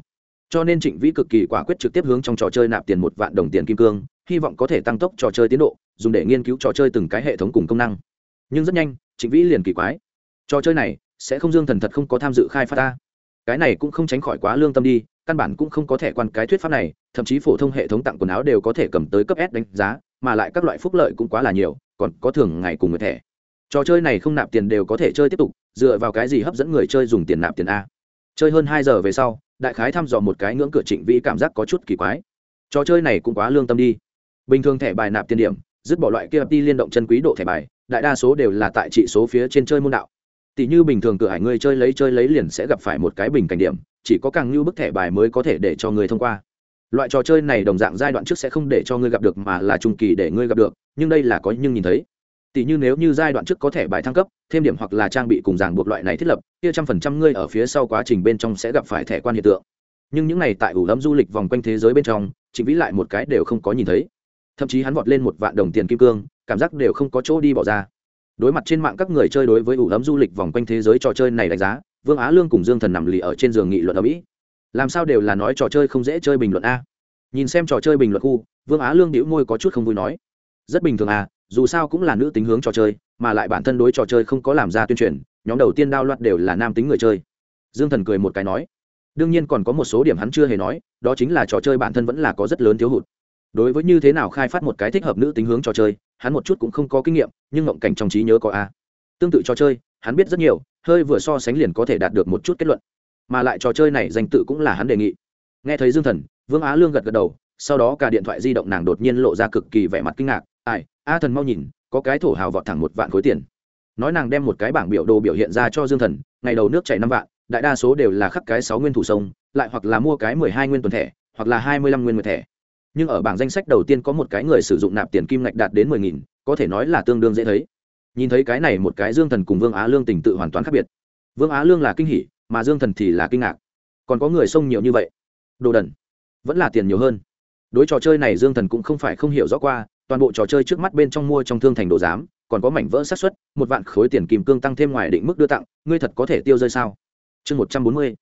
Cho nên trịnh vĩ cực kỳ quả quyết trực tiếp hướng trong trò chơi nạp tiền một vạn đồng tiền kim cương, hy vọng có thể tăng tốc trò chơi tiến độ, dùng để nghiên cứu trò chơi từng cái hệ thống cùng công năng. Nhưng rất nhanh, trịnh vĩ liền kỳ quái. Trò chơi này, sẽ không dương thần thật không có tham dự khai phát ta. Cái này cũng không tránh khỏi quá lương tâm đi căn bản cũng không có thẻ quan cái thuyết pháp này, thậm chí phổ thông hệ thống tặng quần áo đều có thể cầm tới cấp s đánh giá, mà lại các loại phúc lợi cũng quá là nhiều, còn có thường ngày cùng người thẻ. Trò chơi này không nạp tiền đều có thể chơi tiếp tục, dựa vào cái gì hấp dẫn người chơi dùng tiền nạp tiền a? Chơi hơn hai giờ về sau, đại khái thăm dò một cái ngưỡng cửa trịnh vĩ cảm giác có chút kỳ quái. Trò chơi này cũng quá lương tâm đi. Bình thường thẻ bài nạp tiền điểm, dứt bỏ loại kia đi liên động chân quý độ thẻ bài, đại đa số đều là tại trị số phía trên chơi môn đạo. Tỷ như bình thường cửa hải ngươi chơi lấy chơi lấy liền sẽ gặp phải một cái bình cảnh điểm chỉ có càng như bức thẻ bài mới có thể để cho người thông qua. Loại trò chơi này đồng dạng giai đoạn trước sẽ không để cho ngươi gặp được mà là trung kỳ để ngươi gặp được, nhưng đây là có nhưng nhìn thấy. Tỷ như nếu như giai đoạn trước có thẻ bài thăng cấp, thêm điểm hoặc là trang bị cùng ràng buộc loại này thiết lập, kia trăm phần trăm ngươi ở phía sau quá trình bên trong sẽ gặp phải thẻ quan hiện tượng. Nhưng những này tại ủ lâm du lịch vòng quanh thế giới bên trong chính vĩ lại một cái đều không có nhìn thấy. Thậm chí hắn vọt lên một vạn đồng tiền kim cương, cảm giác đều không có chỗ đi bỏ ra. Đối mặt trên mạng các người chơi đối với ủ lâm du lịch vòng quanh thế giới trò chơi này đánh giá vương á lương cùng dương thần nằm lì ở trên giường nghị luận ở mỹ. Làm sao đều là nói trò chơi không dễ chơi bình luận a. Nhìn xem trò chơi bình luận khu, vương á lương đĩu môi có chút không vui nói. Rất bình thường à dù sao cũng là nữ tính hướng trò chơi, mà lại bản thân đối trò chơi không có làm ra tuyên truyền, nhóm đầu tiên đao loạt đều là nam tính người chơi. Dương thần cười một cái nói. Đương nhiên còn có một số điểm hắn chưa hề nói, đó chính là trò chơi bản thân vẫn là có rất lớn thiếu hụt. Đối với như thế nào khai phát một cái thích hợp nữ tính hướng trò chơi, hắn một chút cũng không có kinh nghiệm, nhưng ngộng cảnh trong trí nhớ có a. Tương tự trò chơi, hắn biết rất nhiều hơi vừa so sánh liền có thể đạt được một chút kết luận. Mà lại trò chơi này danh tự cũng là hắn đề nghị. Nghe thấy dương thần, vương á lương gật gật đầu, sau đó cả điện thoại di động nàng đột nhiên lộ ra cực kỳ vẻ mặt kinh ngạc. Ai, a thần mau nhìn, có cái thổ hào vọt thẳng một vạn khối tiền. Nói nàng đem một cái bảng biểu đồ biểu hiện ra cho dương thần, ngày đầu nước chảy năm vạn, đại đa số đều là khắc cái sáu nguyên thủ sông, lại hoặc là mua cái mười hai nguyên tuần thẻ, hoặc là hai mươi lăm nguyên nguyệt thẻ. Nhưng ở bảng danh sách đầu tiên có một cái người sử dụng nạp tiền kim ngạch đạt đến mười nghìn, có thể nói là tương đương dễ thấy nhìn thấy cái này một cái dương thần cùng vương á lương tình tự hoàn toàn khác biệt. Vương á lương là kinh hỉ, mà dương thần thì là kinh ngạc. Còn có người xông nhiều như vậy. Đồ đần. Vẫn là tiền nhiều hơn. Đối trò chơi này dương thần cũng không phải không hiểu rõ qua, toàn bộ trò chơi trước mắt bên trong mua trong thương thành đồ giám, còn có mảnh vỡ sát xuất một vạn khối tiền kìm cương tăng thêm ngoài định mức đưa tặng, ngươi thật có thể tiêu rơi sao? Chương một trăm bốn mươi.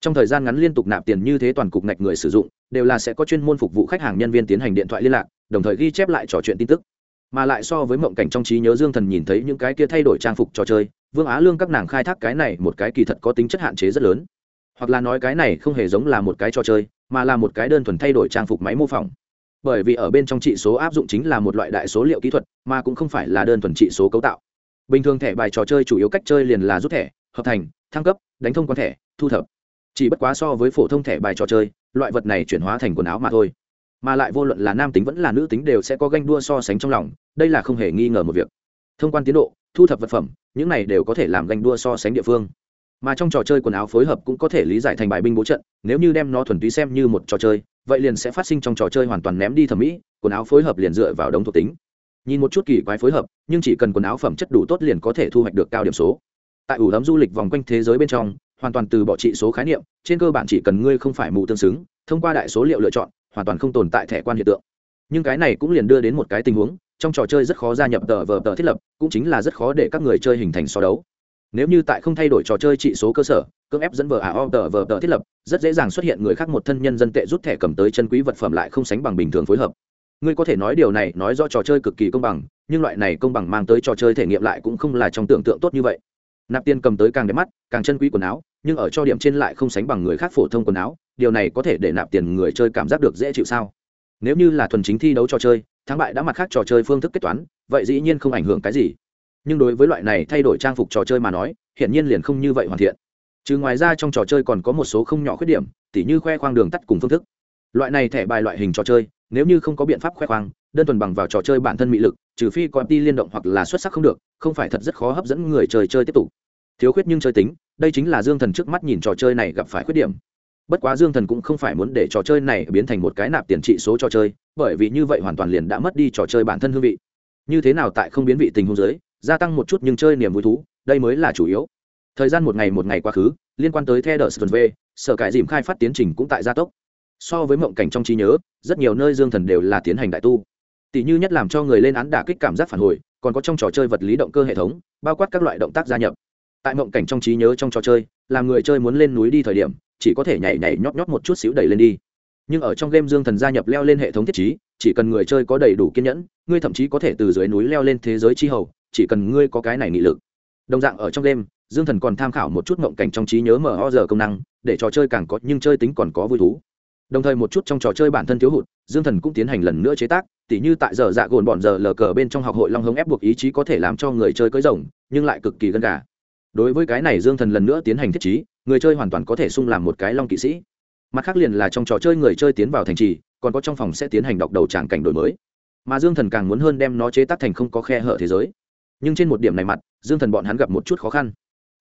Trong thời gian ngắn liên tục nạp tiền như thế toàn cục ngạch người sử dụng, đều là sẽ có chuyên môn phục vụ khách hàng nhân viên tiến hành điện thoại liên lạc, đồng thời ghi chép lại trò chuyện tin tức mà lại so với mộng cảnh trong trí nhớ dương thần nhìn thấy những cái kia thay đổi trang phục trò chơi, vương á lương các nàng khai thác cái này một cái kỳ thật có tính chất hạn chế rất lớn. Hoặc là nói cái này không hề giống là một cái trò chơi, mà là một cái đơn thuần thay đổi trang phục máy mô phỏng. Bởi vì ở bên trong trị số áp dụng chính là một loại đại số liệu kỹ thuật, mà cũng không phải là đơn thuần trị số cấu tạo. Bình thường thẻ bài trò chơi chủ yếu cách chơi liền là rút thẻ, hợp thành, thăng cấp, đánh thông quan thẻ, thu thập. Chỉ bất quá so với phổ thông thẻ bài trò chơi, loại vật này chuyển hóa thành quần áo mà thôi mà lại vô luận là nam tính vẫn là nữ tính đều sẽ có ganh đua so sánh trong lòng, đây là không hề nghi ngờ một việc. Thông quan tiến độ, thu thập vật phẩm, những này đều có thể làm ganh đua so sánh địa phương. Mà trong trò chơi quần áo phối hợp cũng có thể lý giải thành bài binh bố trận, nếu như đem nó thuần túy xem như một trò chơi, vậy liền sẽ phát sinh trong trò chơi hoàn toàn ném đi thẩm mỹ, quần áo phối hợp liền dựa vào đống thuộc tính. Nhìn một chút kỳ quái phối hợp, nhưng chỉ cần quần áo phẩm chất đủ tốt liền có thể thu hoạch được cao điểm số. Tại ủ đấm du lịch vòng quanh thế giới bên trong, hoàn toàn từ bỏ trị số khái niệm, trên cơ bản chỉ cần ngươi không phải mù tương xứng, thông qua đại số liệu lựa chọn hoàn toàn không tồn tại thẻ quan hiện tượng. Nhưng cái này cũng liền đưa đến một cái tình huống, trong trò chơi rất khó gia nhập tờ vờ tờ thiết lập, cũng chính là rất khó để các người chơi hình thành so đấu. Nếu như tại không thay đổi trò chơi trị số cơ sở, cưỡng ép dẫn vờ ả o tờ vờ tờ thiết lập, rất dễ dàng xuất hiện người khác một thân nhân dân tệ rút thẻ cầm tới chân quý vật phẩm lại không sánh bằng bình thường phối hợp. Ngươi có thể nói điều này nói do trò chơi cực kỳ công bằng, nhưng loại này công bằng mang tới trò chơi thể nghiệm lại cũng không là trong tưởng tượng tốt như vậy. Nạp tiền cầm tới càng đẹp mắt, càng chân quý quần áo, nhưng ở cho điểm trên lại không sánh bằng người khác phổ thông quần áo điều này có thể để nạp tiền người chơi cảm giác được dễ chịu sao? Nếu như là thuần chính thi đấu trò chơi, thắng bại đã mặt khác trò chơi phương thức kết toán, vậy dĩ nhiên không ảnh hưởng cái gì. Nhưng đối với loại này thay đổi trang phục trò chơi mà nói, hiển nhiên liền không như vậy hoàn thiện. Trừ ngoài ra trong trò chơi còn có một số không nhỏ khuyết điểm, tỉ như khoe khoang đường tắt cùng phương thức. Loại này thẻ bài loại hình trò chơi, nếu như không có biện pháp khoe khoang, đơn thuần bằng vào trò chơi bản thân mỹ lực, trừ phi có đi liên động hoặc là xuất sắc không được, không phải thật rất khó hấp dẫn người chơi chơi tiếp tục. Thiếu khuyết nhưng chơi tính, đây chính là dương thần trước mắt nhìn trò chơi này gặp phải khuyết điểm bất quá dương thần cũng không phải muốn để trò chơi này biến thành một cái nạp tiền trị số trò chơi, bởi vì như vậy hoàn toàn liền đã mất đi trò chơi bản thân hương vị. Như thế nào tại không biến vị tình huống giới, gia tăng một chút nhưng chơi niềm vui thú, đây mới là chủ yếu. Thời gian một ngày một ngày quá khứ, liên quan tới theo đờ sơn v, sở cải dìm khai phát tiến trình cũng tại gia tốc. So với mộng cảnh trong trí nhớ, rất nhiều nơi dương thần đều là tiến hành đại tu. Tỷ như nhất làm cho người lên án đả kích cảm giác phản hồi, còn có trong trò chơi vật lý động cơ hệ thống, bao quát các loại động tác gia nhập. Tại mộng cảnh trong trí nhớ trong trò chơi, làm người chơi muốn lên núi đi thời điểm chỉ có thể nhảy nhảy nhót nhót một chút xíu đẩy lên đi. Nhưng ở trong game dương thần gia nhập leo lên hệ thống thiết trí, chỉ cần người chơi có đầy đủ kiên nhẫn, ngươi thậm chí có thể từ dưới núi leo lên thế giới chi hầu, chỉ cần ngươi có cái này nghị lực. Đồng dạng ở trong game, dương thần còn tham khảo một chút ngộng cảnh trong trí nhớ mở ho giờ công năng, để trò chơi càng có, nhưng chơi tính còn có vui thú. Đồng thời một chút trong trò chơi bản thân thiếu hụt, dương thần cũng tiến hành lần nữa chế tác, tỉ như tại giờ dạ gồn bọn giờ lờ cờ bên trong học hội long hống ép buộc ý chí có thể làm cho người chơi cưới rồng, nhưng lại cực kỳ gân gà. Đối với cái này dương thần lần nữa tiến hành thiết trí người chơi hoàn toàn có thể sung làm một cái long kỵ sĩ. Mặt khác liền là trong trò chơi người chơi tiến vào thành trì, còn có trong phòng sẽ tiến hành đọc đầu tràng cảnh đổi mới. Mà dương thần càng muốn hơn đem nó chế tác thành không có khe hở thế giới. Nhưng trên một điểm này mặt, dương thần bọn hắn gặp một chút khó khăn.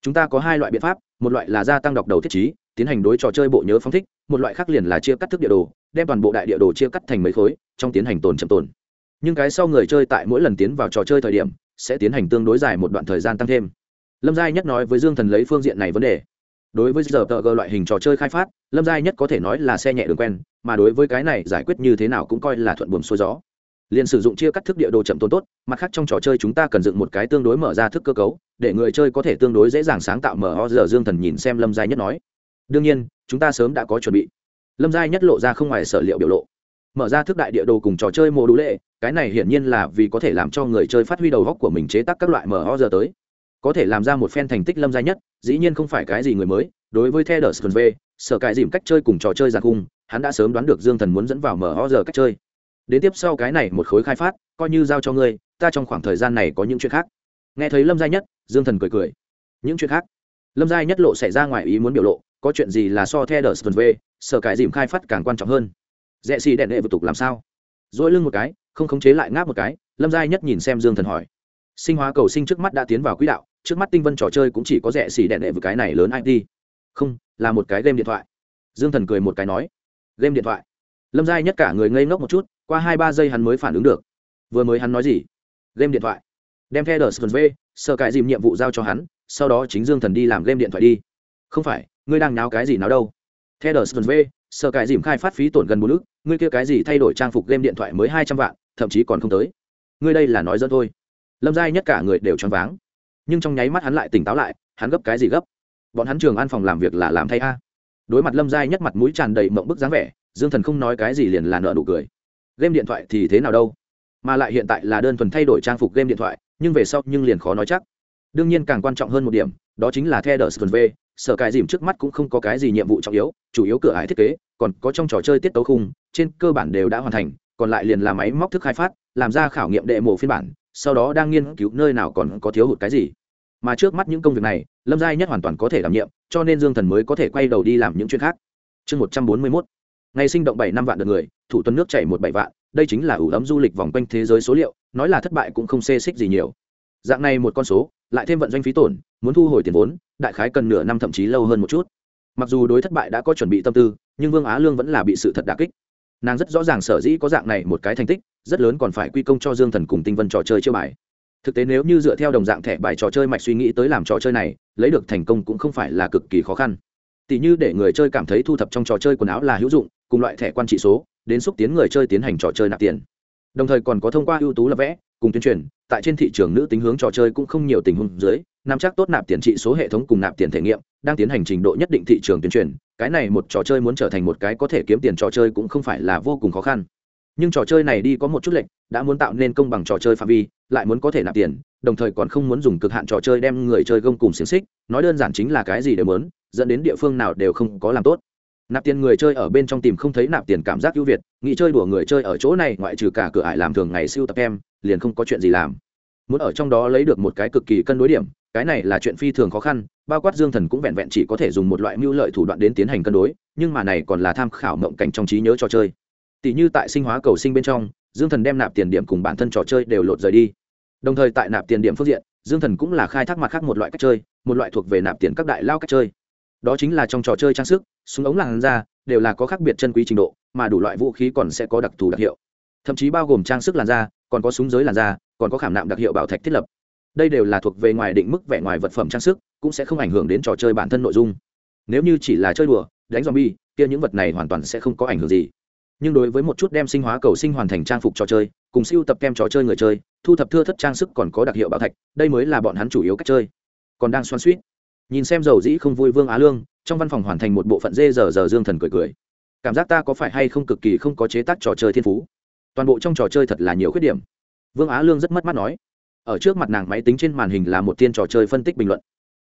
Chúng ta có hai loại biện pháp, một loại là gia tăng đọc đầu thiết trí, tiến hành đối trò chơi bộ nhớ phóng thích, một loại khác liền là chia cắt thức địa đồ, đem toàn bộ đại địa đồ chia cắt thành mấy khối, trong tiến hành tồn chậm tồn. Nhưng cái sau người chơi tại mỗi lần tiến vào trò chơi thời điểm, sẽ tiến hành tương đối dài một đoạn thời gian tăng thêm. Lâm giai nhất nói với dương thần lấy phương diện này vấn đề đối với giờ tờ g loại hình trò chơi khai phát, lâm giai nhất có thể nói là xe nhẹ đường quen, mà đối với cái này giải quyết như thế nào cũng coi là thuận buồm xuôi gió. Liền sử dụng chia cắt thức địa đồ chậm tốn tốt, mặt khác trong trò chơi chúng ta cần dựng một cái tương đối mở ra thức cơ cấu, để người chơi có thể tương đối dễ dàng sáng tạo mở ho giờ dương thần nhìn xem lâm giai nhất nói. Đương nhiên, chúng ta sớm đã có chuẩn bị. Lâm giai nhất lộ ra không ngoài sở liệu biểu lộ. Mở ra thức đại địa đồ cùng trò chơi mô đủ lệ, cái này hiển nhiên là vì có thể làm cho người chơi phát huy đầu góc của mình chế tác các loại mở ho giờ tới có thể làm ra một phen thành tích lâm giai nhất, dĩ nhiên không phải cái gì người mới, đối với theo đờ v, sở cải dìm cách chơi cùng trò chơi giặc cung hắn đã sớm đoán được dương thần muốn dẫn vào mở ho giờ cách chơi. Đến tiếp sau cái này một khối khai phát, coi như giao cho ngươi, ta trong khoảng thời gian này có những chuyện khác. Nghe thấy lâm giai nhất, dương thần cười cười. Những chuyện khác? Lâm giai nhất lộ xảy ra ngoài ý muốn biểu lộ, có chuyện gì là so theo đờ v, sở cải dìm khai phát càng quan trọng hơn? Rẽ xì đèn đệ vật tục làm sao? Dỗi lưng một cái, không khống chế lại ngáp một cái, lâm giai nhất nhìn xem dương thần hỏi. Sinh hóa cầu sinh trước mắt đã tiến vào quỹ đạo trước mắt tinh vân trò chơi cũng chỉ có rẻ xỉ đẹn đệ vực cái này lớn it không, là một cái game điện thoại. Dương thần cười một cái nói, game điện thoại. Lâm giai nhất cả người ngây ngốc một chút, qua hai ba giây hắn mới phản ứng được. Vừa mới hắn nói gì? Game điện thoại. Đem theo đờ sờ v, sợ cãi dìm nhiệm vụ giao cho hắn, sau đó chính dương thần đi làm game điện thoại đi. Không phải, ngươi đang náo cái gì náo đâu? Theo đờ sờ v, sợ cãi dìm khai phát phí tổn gần bốn ước ngươi kia cái gì thay đổi trang phục game điện thoại mới hai trăm vạn, thậm chí còn không tới. Ngươi đây là nói dẫn thôi. Lâm giai nhất cả người đều choáng váng nhưng trong nháy mắt hắn lại tỉnh táo lại, hắn gấp cái gì gấp? Bọn hắn trường an phòng làm việc là làm thay a. Đối mặt lâm giai nhất mặt mũi tràn đầy mộng bức dáng vẻ, dương thần không nói cái gì liền là nợ nụ cười. Game điện thoại thì thế nào đâu? Mà lại hiện tại là đơn thuần thay đổi trang phục game điện thoại, nhưng về sau nhưng liền khó nói chắc. Đương nhiên càng quan trọng hơn một điểm, đó chính là theo đờ sờ v, sở cài dìm trước mắt cũng không có cái gì nhiệm vụ trọng yếu, chủ yếu cửa ải thiết kế, còn có trong trò chơi tiết tấu khung, trên cơ bản đều đã hoàn thành, còn lại liền là máy móc thức khai phát, làm ra khảo nghiệm đệ mộ phiên bản sau đó đang nghiên cứu nơi nào còn có thiếu hụt cái gì. Mà trước mắt những công việc này, lâm giai nhất hoàn toàn có thể đảm nhiệm, cho nên dương thần mới có thể quay đầu đi làm những chuyện khác. Chương một trăm bốn mươi mốt. Ngày sinh động bảy năm vạn lượt người, thủ tuần nước chảy một bảy vạn, đây chính là ủ ấm du lịch vòng quanh thế giới số liệu, nói là thất bại cũng không xê xích gì nhiều. Dạng này một con số, lại thêm vận doanh phí tổn, muốn thu hồi tiền vốn, đại khái cần nửa năm thậm chí lâu hơn một chút. Mặc dù đối thất bại đã có chuẩn bị tâm tư, nhưng vương á lương vẫn là bị sự thật đà kích nàng rất rõ ràng sở dĩ có dạng này một cái thành tích, rất lớn còn phải quy công cho dương thần cùng tinh vân trò chơi chơi bài. Thực tế nếu như dựa theo đồng dạng thẻ bài trò chơi mạch suy nghĩ tới làm trò chơi này, lấy được thành công cũng không phải là cực kỳ khó khăn. Tỷ như để người chơi cảm thấy thu thập trong trò chơi quần áo là hữu dụng, cùng loại thẻ quan trị số, đến xúc tiến người chơi tiến hành trò chơi nạp tiền. Đồng thời còn có thông qua ưu tú lập vẽ, cùng tuyên truyền, tại trên thị trường nữ tính hướng trò chơi cũng không nhiều tình huống dưới nắm chắc tốt nạp tiền trị số hệ thống cùng nạp tiền thể nghiệm, đang tiến hành trình độ nhất định thị trường tuyên truyền cái này một trò chơi muốn trở thành một cái có thể kiếm tiền trò chơi cũng không phải là vô cùng khó khăn. Nhưng trò chơi này đi có một chút lệnh đã muốn tạo nên công bằng trò chơi phạm vi, lại muốn có thể nạp tiền, đồng thời còn không muốn dùng cực hạn trò chơi đem người chơi gông cùng xiềng xích, nói đơn giản chính là cái gì đều muốn, dẫn đến địa phương nào đều không có làm tốt. Nạp tiền người chơi ở bên trong tìm không thấy nạp tiền cảm giác ưu việt, nghĩ chơi đùa người chơi ở chỗ này, ngoại trừ cả cửa ải làm thường ngày siêu tập em, liền không có chuyện gì làm muốn ở trong đó lấy được một cái cực kỳ cân đối điểm, cái này là chuyện phi thường khó khăn, bao quát dương thần cũng vẹn vẹn chỉ có thể dùng một loại mưu lợi thủ đoạn đến tiến hành cân đối, nhưng mà này còn là tham khảo mộng cảnh trong trí nhớ trò chơi. Tỷ như tại sinh hóa cầu sinh bên trong, dương thần đem nạp tiền điểm cùng bản thân trò chơi đều lột rời đi. Đồng thời tại nạp tiền điểm phương diện, dương thần cũng là khai thác mặt khác một loại cách chơi, một loại thuộc về nạp tiền các đại lao cách chơi. Đó chính là trong trò chơi trang sức, súng ống làn da, đều là có khác biệt chân quý trình độ, mà đủ loại vũ khí còn sẽ có đặc thù đặc hiệu. Thậm chí bao gồm trang sức làn da, còn có súng giới làn da còn có khảm nạm đặc hiệu bảo thạch thiết lập. Đây đều là thuộc về ngoài định mức vẻ ngoài vật phẩm trang sức, cũng sẽ không ảnh hưởng đến trò chơi bản thân nội dung. Nếu như chỉ là chơi đùa, đánh zombie, kia những vật này hoàn toàn sẽ không có ảnh hưởng gì. Nhưng đối với một chút đem sinh hóa cầu sinh hoàn thành trang phục trò chơi, cùng siêu tập kem trò chơi người chơi, thu thập thưa thất trang sức còn có đặc hiệu bảo thạch, đây mới là bọn hắn chủ yếu cách chơi. Còn đang xoan suýt nhìn xem dầu dĩ không vui vương á lương, trong văn phòng hoàn thành một bộ phận dê giờ giờ dương thần cười cười. Cảm giác ta có phải hay không cực kỳ không có chế tác trò chơi thiên phú? Toàn bộ trong trò chơi thật là nhiều khuyết điểm vương á lương rất mất mắt nói, ở trước mặt nàng máy tính trên màn hình là một tiên trò chơi phân tích bình luận.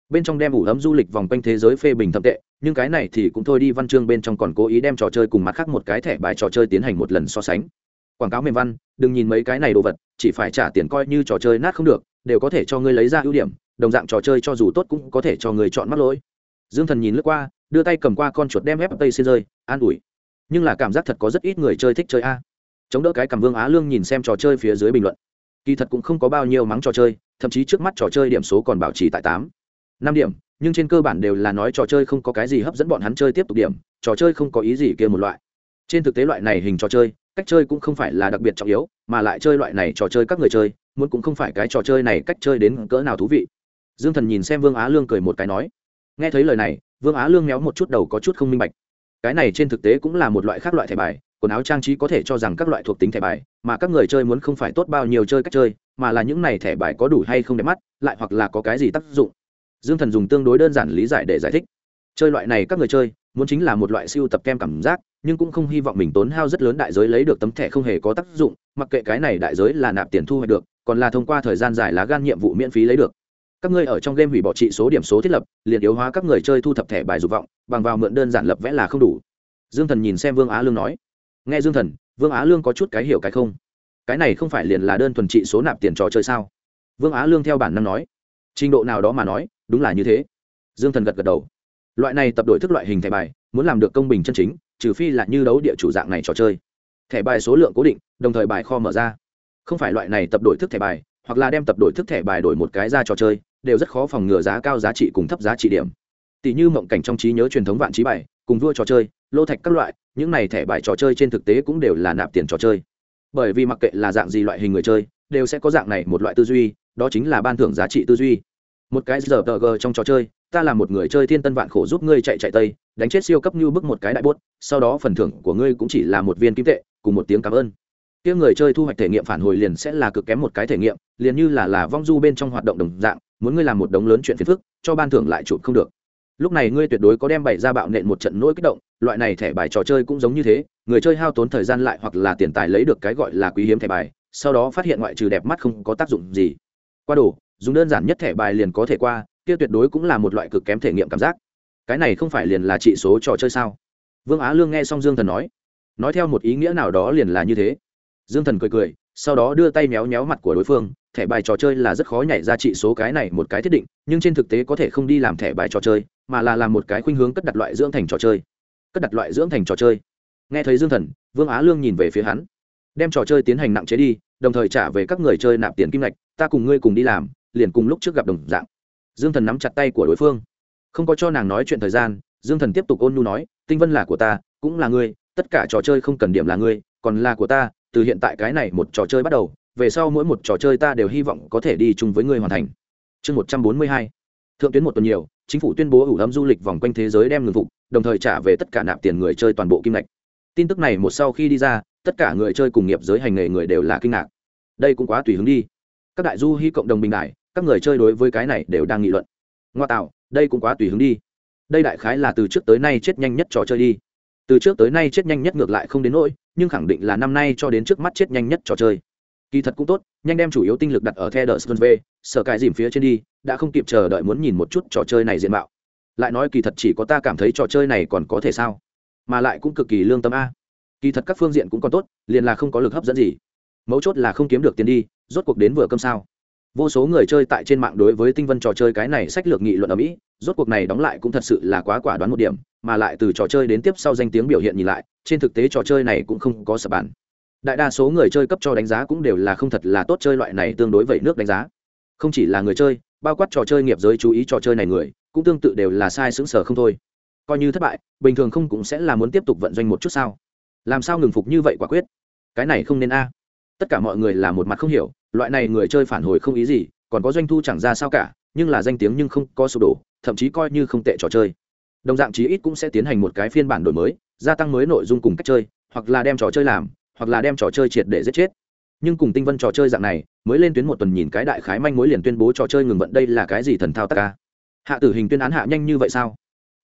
Bên trong đem ủ ấm du lịch vòng quanh thế giới phê bình thậm tệ, nhưng cái này thì cũng thôi đi văn chương bên trong còn cố ý đem trò chơi cùng mặt khác một cái thẻ bài trò chơi tiến hành một lần so sánh. Quảng cáo mềm văn, đừng nhìn mấy cái này đồ vật, chỉ phải trả tiền coi như trò chơi nát không được, đều có thể cho ngươi lấy ra ưu điểm, đồng dạng trò chơi cho dù tốt cũng có thể cho người chọn mắc lỗi. Dương thần nhìn lướt qua, đưa tay cầm qua con chuột đem ép tây xin rơi, an ủi. Nhưng là cảm giác thật có rất ít người chơi thích chơi a chống đỡ cái cầm vương á lương nhìn xem trò chơi phía dưới bình luận. Kỳ thật cũng không có bao nhiêu mắng trò chơi, thậm chí trước mắt trò chơi điểm số còn bảo trì tại tám, năm điểm, nhưng trên cơ bản đều là nói trò chơi không có cái gì hấp dẫn bọn hắn chơi tiếp tục điểm, trò chơi không có ý gì kia một loại. Trên thực tế loại này hình trò chơi, cách chơi cũng không phải là đặc biệt trọng yếu, mà lại chơi loại này trò chơi các người chơi, muốn cũng không phải cái trò chơi này cách chơi đến cỡ nào thú vị. Dương thần nhìn xem vương á lương cười một cái nói, nghe thấy lời này, vương á lương méo một chút đầu có chút không minh bạch. Cái này trên thực tế cũng là một loại khác loại thẻ bài quần áo trang trí có thể cho rằng các loại thuộc tính thẻ bài, mà các người chơi muốn không phải tốt bao nhiêu chơi cách chơi, mà là những này thẻ bài có đủ hay không đẹp mắt, lại hoặc là có cái gì tác dụng. Dương thần dùng tương đối đơn giản lý giải để giải thích. Chơi loại này các người chơi, muốn chính là một loại siêu tập kem cảm giác, nhưng cũng không hy vọng mình tốn hao rất lớn đại giới lấy được tấm thẻ không hề có tác dụng, mặc kệ cái này đại giới là nạp tiền thu hoạch được, còn là thông qua thời gian dài lá gan nhiệm vụ miễn phí lấy được. Các ngươi ở trong game hủy bỏ trị số điểm số thiết lập, liền yếu hóa các người chơi thu thập thẻ bài dục vọng, bằng vào mượn đơn giản lập vẽ là không đủ. Dương thần nhìn xem vương á lương nói nghe dương thần, vương á lương có chút cái hiểu cái không. Cái này không phải liền là đơn thuần trị số nạp tiền trò chơi sao? Vương á lương theo bản năng nói. Trình độ nào đó mà nói, đúng là như thế. Dương thần gật gật đầu. Loại này tập đổi thức loại hình thẻ bài, muốn làm được công bình chân chính, trừ phi là như đấu địa chủ dạng này trò chơi. Thẻ bài số lượng cố định, đồng thời bài kho mở ra. Không phải loại này tập đổi thức thẻ bài, hoặc là đem tập đổi thức thẻ bài đổi một cái ra trò chơi, đều rất khó phòng ngừa giá cao giá trị cùng thấp giá trị điểm. Tỷ như mộng cảnh trong trí nhớ truyền thống vạn trí bài, cùng vua trò chơi, lô thạch các loại những này thẻ bài trò chơi trên thực tế cũng đều là nạp tiền trò chơi. Bởi vì mặc kệ là dạng gì loại hình người chơi, đều sẽ có dạng này một loại tư duy, đó chính là ban thưởng giá trị tư duy. Một cái giờ tờ g trong trò chơi, ta là một người chơi thiên tân vạn khổ giúp ngươi chạy chạy tây, đánh chết siêu cấp như bức một cái đại bốt, sau đó phần thưởng của ngươi cũng chỉ là một viên kim tệ, cùng một tiếng cảm ơn. Tiếng người chơi thu hoạch thể nghiệm phản hồi liền sẽ là cực kém một cái thể nghiệm, liền như là là vong du bên trong hoạt động đồng dạng, muốn ngươi làm một đống lớn chuyện phiền phức, cho ban thưởng lại chụp không được lúc này ngươi tuyệt đối có đem bày ra bạo nện một trận nỗi kích động, loại này thẻ bài trò chơi cũng giống như thế, người chơi hao tốn thời gian lại hoặc là tiền tài lấy được cái gọi là quý hiếm thẻ bài, sau đó phát hiện ngoại trừ đẹp mắt không có tác dụng gì. Qua đủ dùng đơn giản nhất thẻ bài liền có thể qua, kia tuyệt đối cũng là một loại cực kém thể nghiệm cảm giác. Cái này không phải liền là trị số trò chơi sao? Vương á lương nghe xong dương thần nói nói theo một ý nghĩa nào đó liền là như thế. Dương thần cười cười, sau đó đưa tay méo méo mặt của đối phương, thẻ bài trò chơi là rất khó nhảy ra trị số cái này một cái thiết định, nhưng trên thực tế có thể không đi làm thẻ bài trò chơi mà là làm một cái khuynh hướng cất đặt loại dưỡng thành trò chơi. Cất đặt loại dưỡng thành trò chơi. Nghe thấy dương thần, vương á lương nhìn về phía hắn. Đem trò chơi tiến hành nặng chế đi, đồng thời trả về các người chơi nạp tiền kim ngạch, ta cùng ngươi cùng đi làm, liền cùng lúc trước gặp đồng dạng. Dương thần nắm chặt tay của đối phương. Không có cho nàng nói chuyện thời gian, dương thần tiếp tục ôn nhu nói, tinh vân là của ta, cũng là ngươi, tất cả trò chơi không cần điểm là ngươi, còn là của ta, từ hiện tại cái này một trò chơi bắt đầu, về sau mỗi một trò chơi ta đều hy vọng có thể đi chung với ngươi hoàn thành. Chương một trăm bốn mươi hai thượng tuyến một tuần nhiều, chính phủ tuyên bố ủ ấm du lịch vòng quanh thế giới đem ngừng vụ đồng thời trả về tất cả nạp tiền người chơi toàn bộ kim ngạch. Tin tức này một sau khi đi ra, tất cả người chơi cùng nghiệp giới hành nghề người đều là kinh ngạc. Đây cũng quá tùy hứng đi. Các đại du hy cộng đồng bình đại, các người chơi đối với cái này đều đang nghị luận. Ngoa tạo, đây cũng quá tùy hứng đi. Đây đại khái là từ trước tới nay chết nhanh nhất trò chơi đi. Từ trước tới nay chết nhanh nhất ngược lại không đến nỗi, nhưng khẳng định là năm nay cho đến trước mắt chết nhanh nhất trò chơi kỳ thật cũng tốt, nhanh đem chủ yếu tinh lực đặt ở the đờ sơn v sở cài dìm phía trên đi, đã không kịp chờ đợi muốn nhìn một chút trò chơi này diện mạo. Lại nói kỳ thật chỉ có ta cảm thấy trò chơi này còn có thể sao? Mà lại cũng cực kỳ lương tâm a. Kỳ thật các phương diện cũng còn tốt, liền là không có lực hấp dẫn gì. Mấu chốt là không kiếm được tiền đi, rốt cuộc đến vừa cơm sao. Vô số người chơi tại trên mạng đối với tinh vân trò chơi cái này sách lược nghị luận ở mỹ, rốt cuộc này đóng lại cũng thật sự là quá quả đoán một điểm, mà lại từ trò chơi đến tiếp sau danh tiếng biểu hiện nhìn lại, trên thực tế trò chơi này cũng không có sập bản đại đa số người chơi cấp cho đánh giá cũng đều là không thật là tốt chơi loại này tương đối vậy nước đánh giá. Không chỉ là người chơi, bao quát trò chơi nghiệp giới chú ý trò chơi này người, cũng tương tự đều là sai sững sở không thôi. Coi như thất bại, bình thường không cũng sẽ là muốn tiếp tục vận doanh một chút sao? Làm sao ngừng phục như vậy quả quyết? Cái này không nên a. Tất cả mọi người là một mặt không hiểu, loại này người chơi phản hồi không ý gì, còn có doanh thu chẳng ra sao cả, nhưng là danh tiếng nhưng không có sụp đổ, thậm chí coi như không tệ trò chơi. Đồng dạng chí ít cũng sẽ tiến hành một cái phiên bản đổi mới, gia tăng mới nội dung cùng cách chơi, hoặc là đem trò chơi làm hoặc là đem trò chơi triệt để giết chết. Nhưng cùng tinh vân trò chơi dạng này, mới lên tuyến một tuần nhìn cái đại khái manh mối liền tuyên bố trò chơi ngừng vận đây là cái gì thần thao tác ca? Hạ tử hình tuyên án hạ nhanh như vậy sao?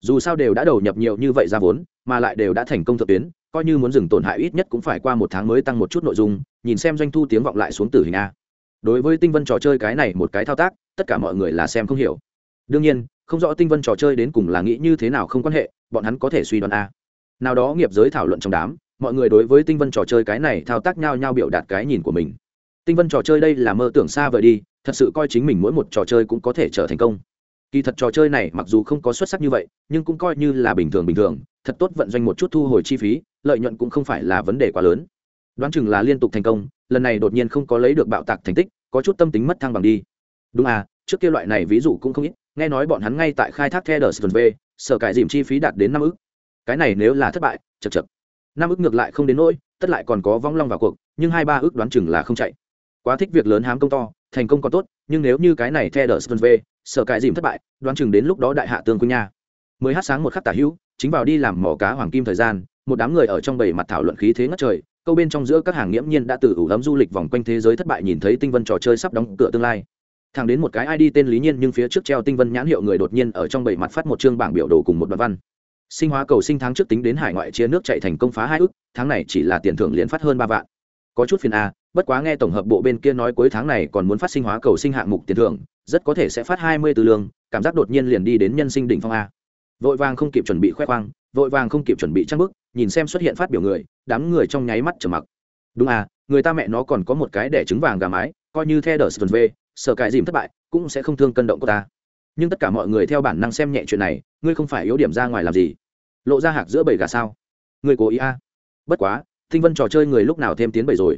Dù sao đều đã đầu nhập nhiều như vậy ra vốn, mà lại đều đã thành công thượng tuyến, coi như muốn dừng tổn hại ít nhất cũng phải qua một tháng mới tăng một chút nội dung, nhìn xem doanh thu tiếng vọng lại xuống tử hình a. Đối với tinh vân trò chơi cái này một cái thao tác, tất cả mọi người là xem không hiểu. Đương nhiên, không rõ tinh vân trò chơi đến cùng là nghĩ như thế nào không quan hệ, bọn hắn có thể suy đoán a. Nào đó nghiệp giới thảo luận trong đám mọi người đối với tinh vân trò chơi cái này thao tác nhau nhau biểu đạt cái nhìn của mình. Tinh vân trò chơi đây là mơ tưởng xa vời đi, thật sự coi chính mình mỗi một trò chơi cũng có thể trở thành công. Kỳ thật trò chơi này mặc dù không có xuất sắc như vậy, nhưng cũng coi như là bình thường bình thường, thật tốt vận doanh một chút thu hồi chi phí, lợi nhuận cũng không phải là vấn đề quá lớn. Đoán chừng là liên tục thành công, lần này đột nhiên không có lấy được bạo tạc thành tích, có chút tâm tính mất thăng bằng đi. Đúng à trước kia loại này ví dụ cũng không ít, nghe nói bọn hắn ngay tại khai thác theo đờ v sở cải dìm chi phí đạt đến năm ức. Cái này nếu là thất bại chật chật năm ức ngược lại không đến nỗi tất lại còn có vong long vào cuộc nhưng hai ba ước đoán chừng là không chạy. Quá thích việc lớn hám công to thành công còn tốt nhưng nếu như cái này theo đờ về, sợ cài dìm thất bại đoán chừng đến lúc đó đại hạ tương quân nha. Mới hát sáng một khắc tả hữu chính vào đi làm mỏ cá hoàng kim thời gian một đám người ở trong bầy mặt thảo luận khí thế ngất trời câu bên trong giữa các hàng nghiễm nhiên đã từ ủ ấm du lịch vòng quanh thế giới thất bại nhìn thấy tinh vân trò chơi sắp đóng cửa tương lai. Thẳng đến một cái id tên lý nhiên nhưng phía trước treo tinh vân nhãn hiệu người đột nhiên ở trong bầy mặt phát một chương bảng biểu đồ cùng một đoạn văn sinh hóa cầu sinh tháng trước tính đến hải ngoại chia nước chạy thành công phá hai ước, tháng này chỉ là tiền thưởng liền phát hơn ba vạn. Có chút phiền a bất quá nghe tổng hợp bộ bên kia nói cuối tháng này còn muốn phát sinh hóa cầu sinh hạng mục tiền thưởng, rất có thể sẽ phát hai mươi từ lương, cảm giác đột nhiên liền đi đến nhân sinh đỉnh phong a. Vội vàng không kịp chuẩn bị khoe khoang, vội vàng không kịp chuẩn bị trang bức, nhìn xem xuất hiện phát biểu người, đám người trong nháy mắt trở mặc. Đúng à người ta mẹ nó còn có một cái đẻ trứng vàng gà mái, coi như theo đờ về sợ cải dìm thất bại, cũng sẽ không thương cân động của ta nhưng tất cả mọi người theo bản năng xem nhẹ chuyện này, ngươi không phải yếu điểm ra ngoài làm gì? Lộ ra hạc giữa bầy gà sao? Ngươi cố ý a? À. bất quá, thinh vân trò chơi người lúc nào thêm tiến bầy rồi?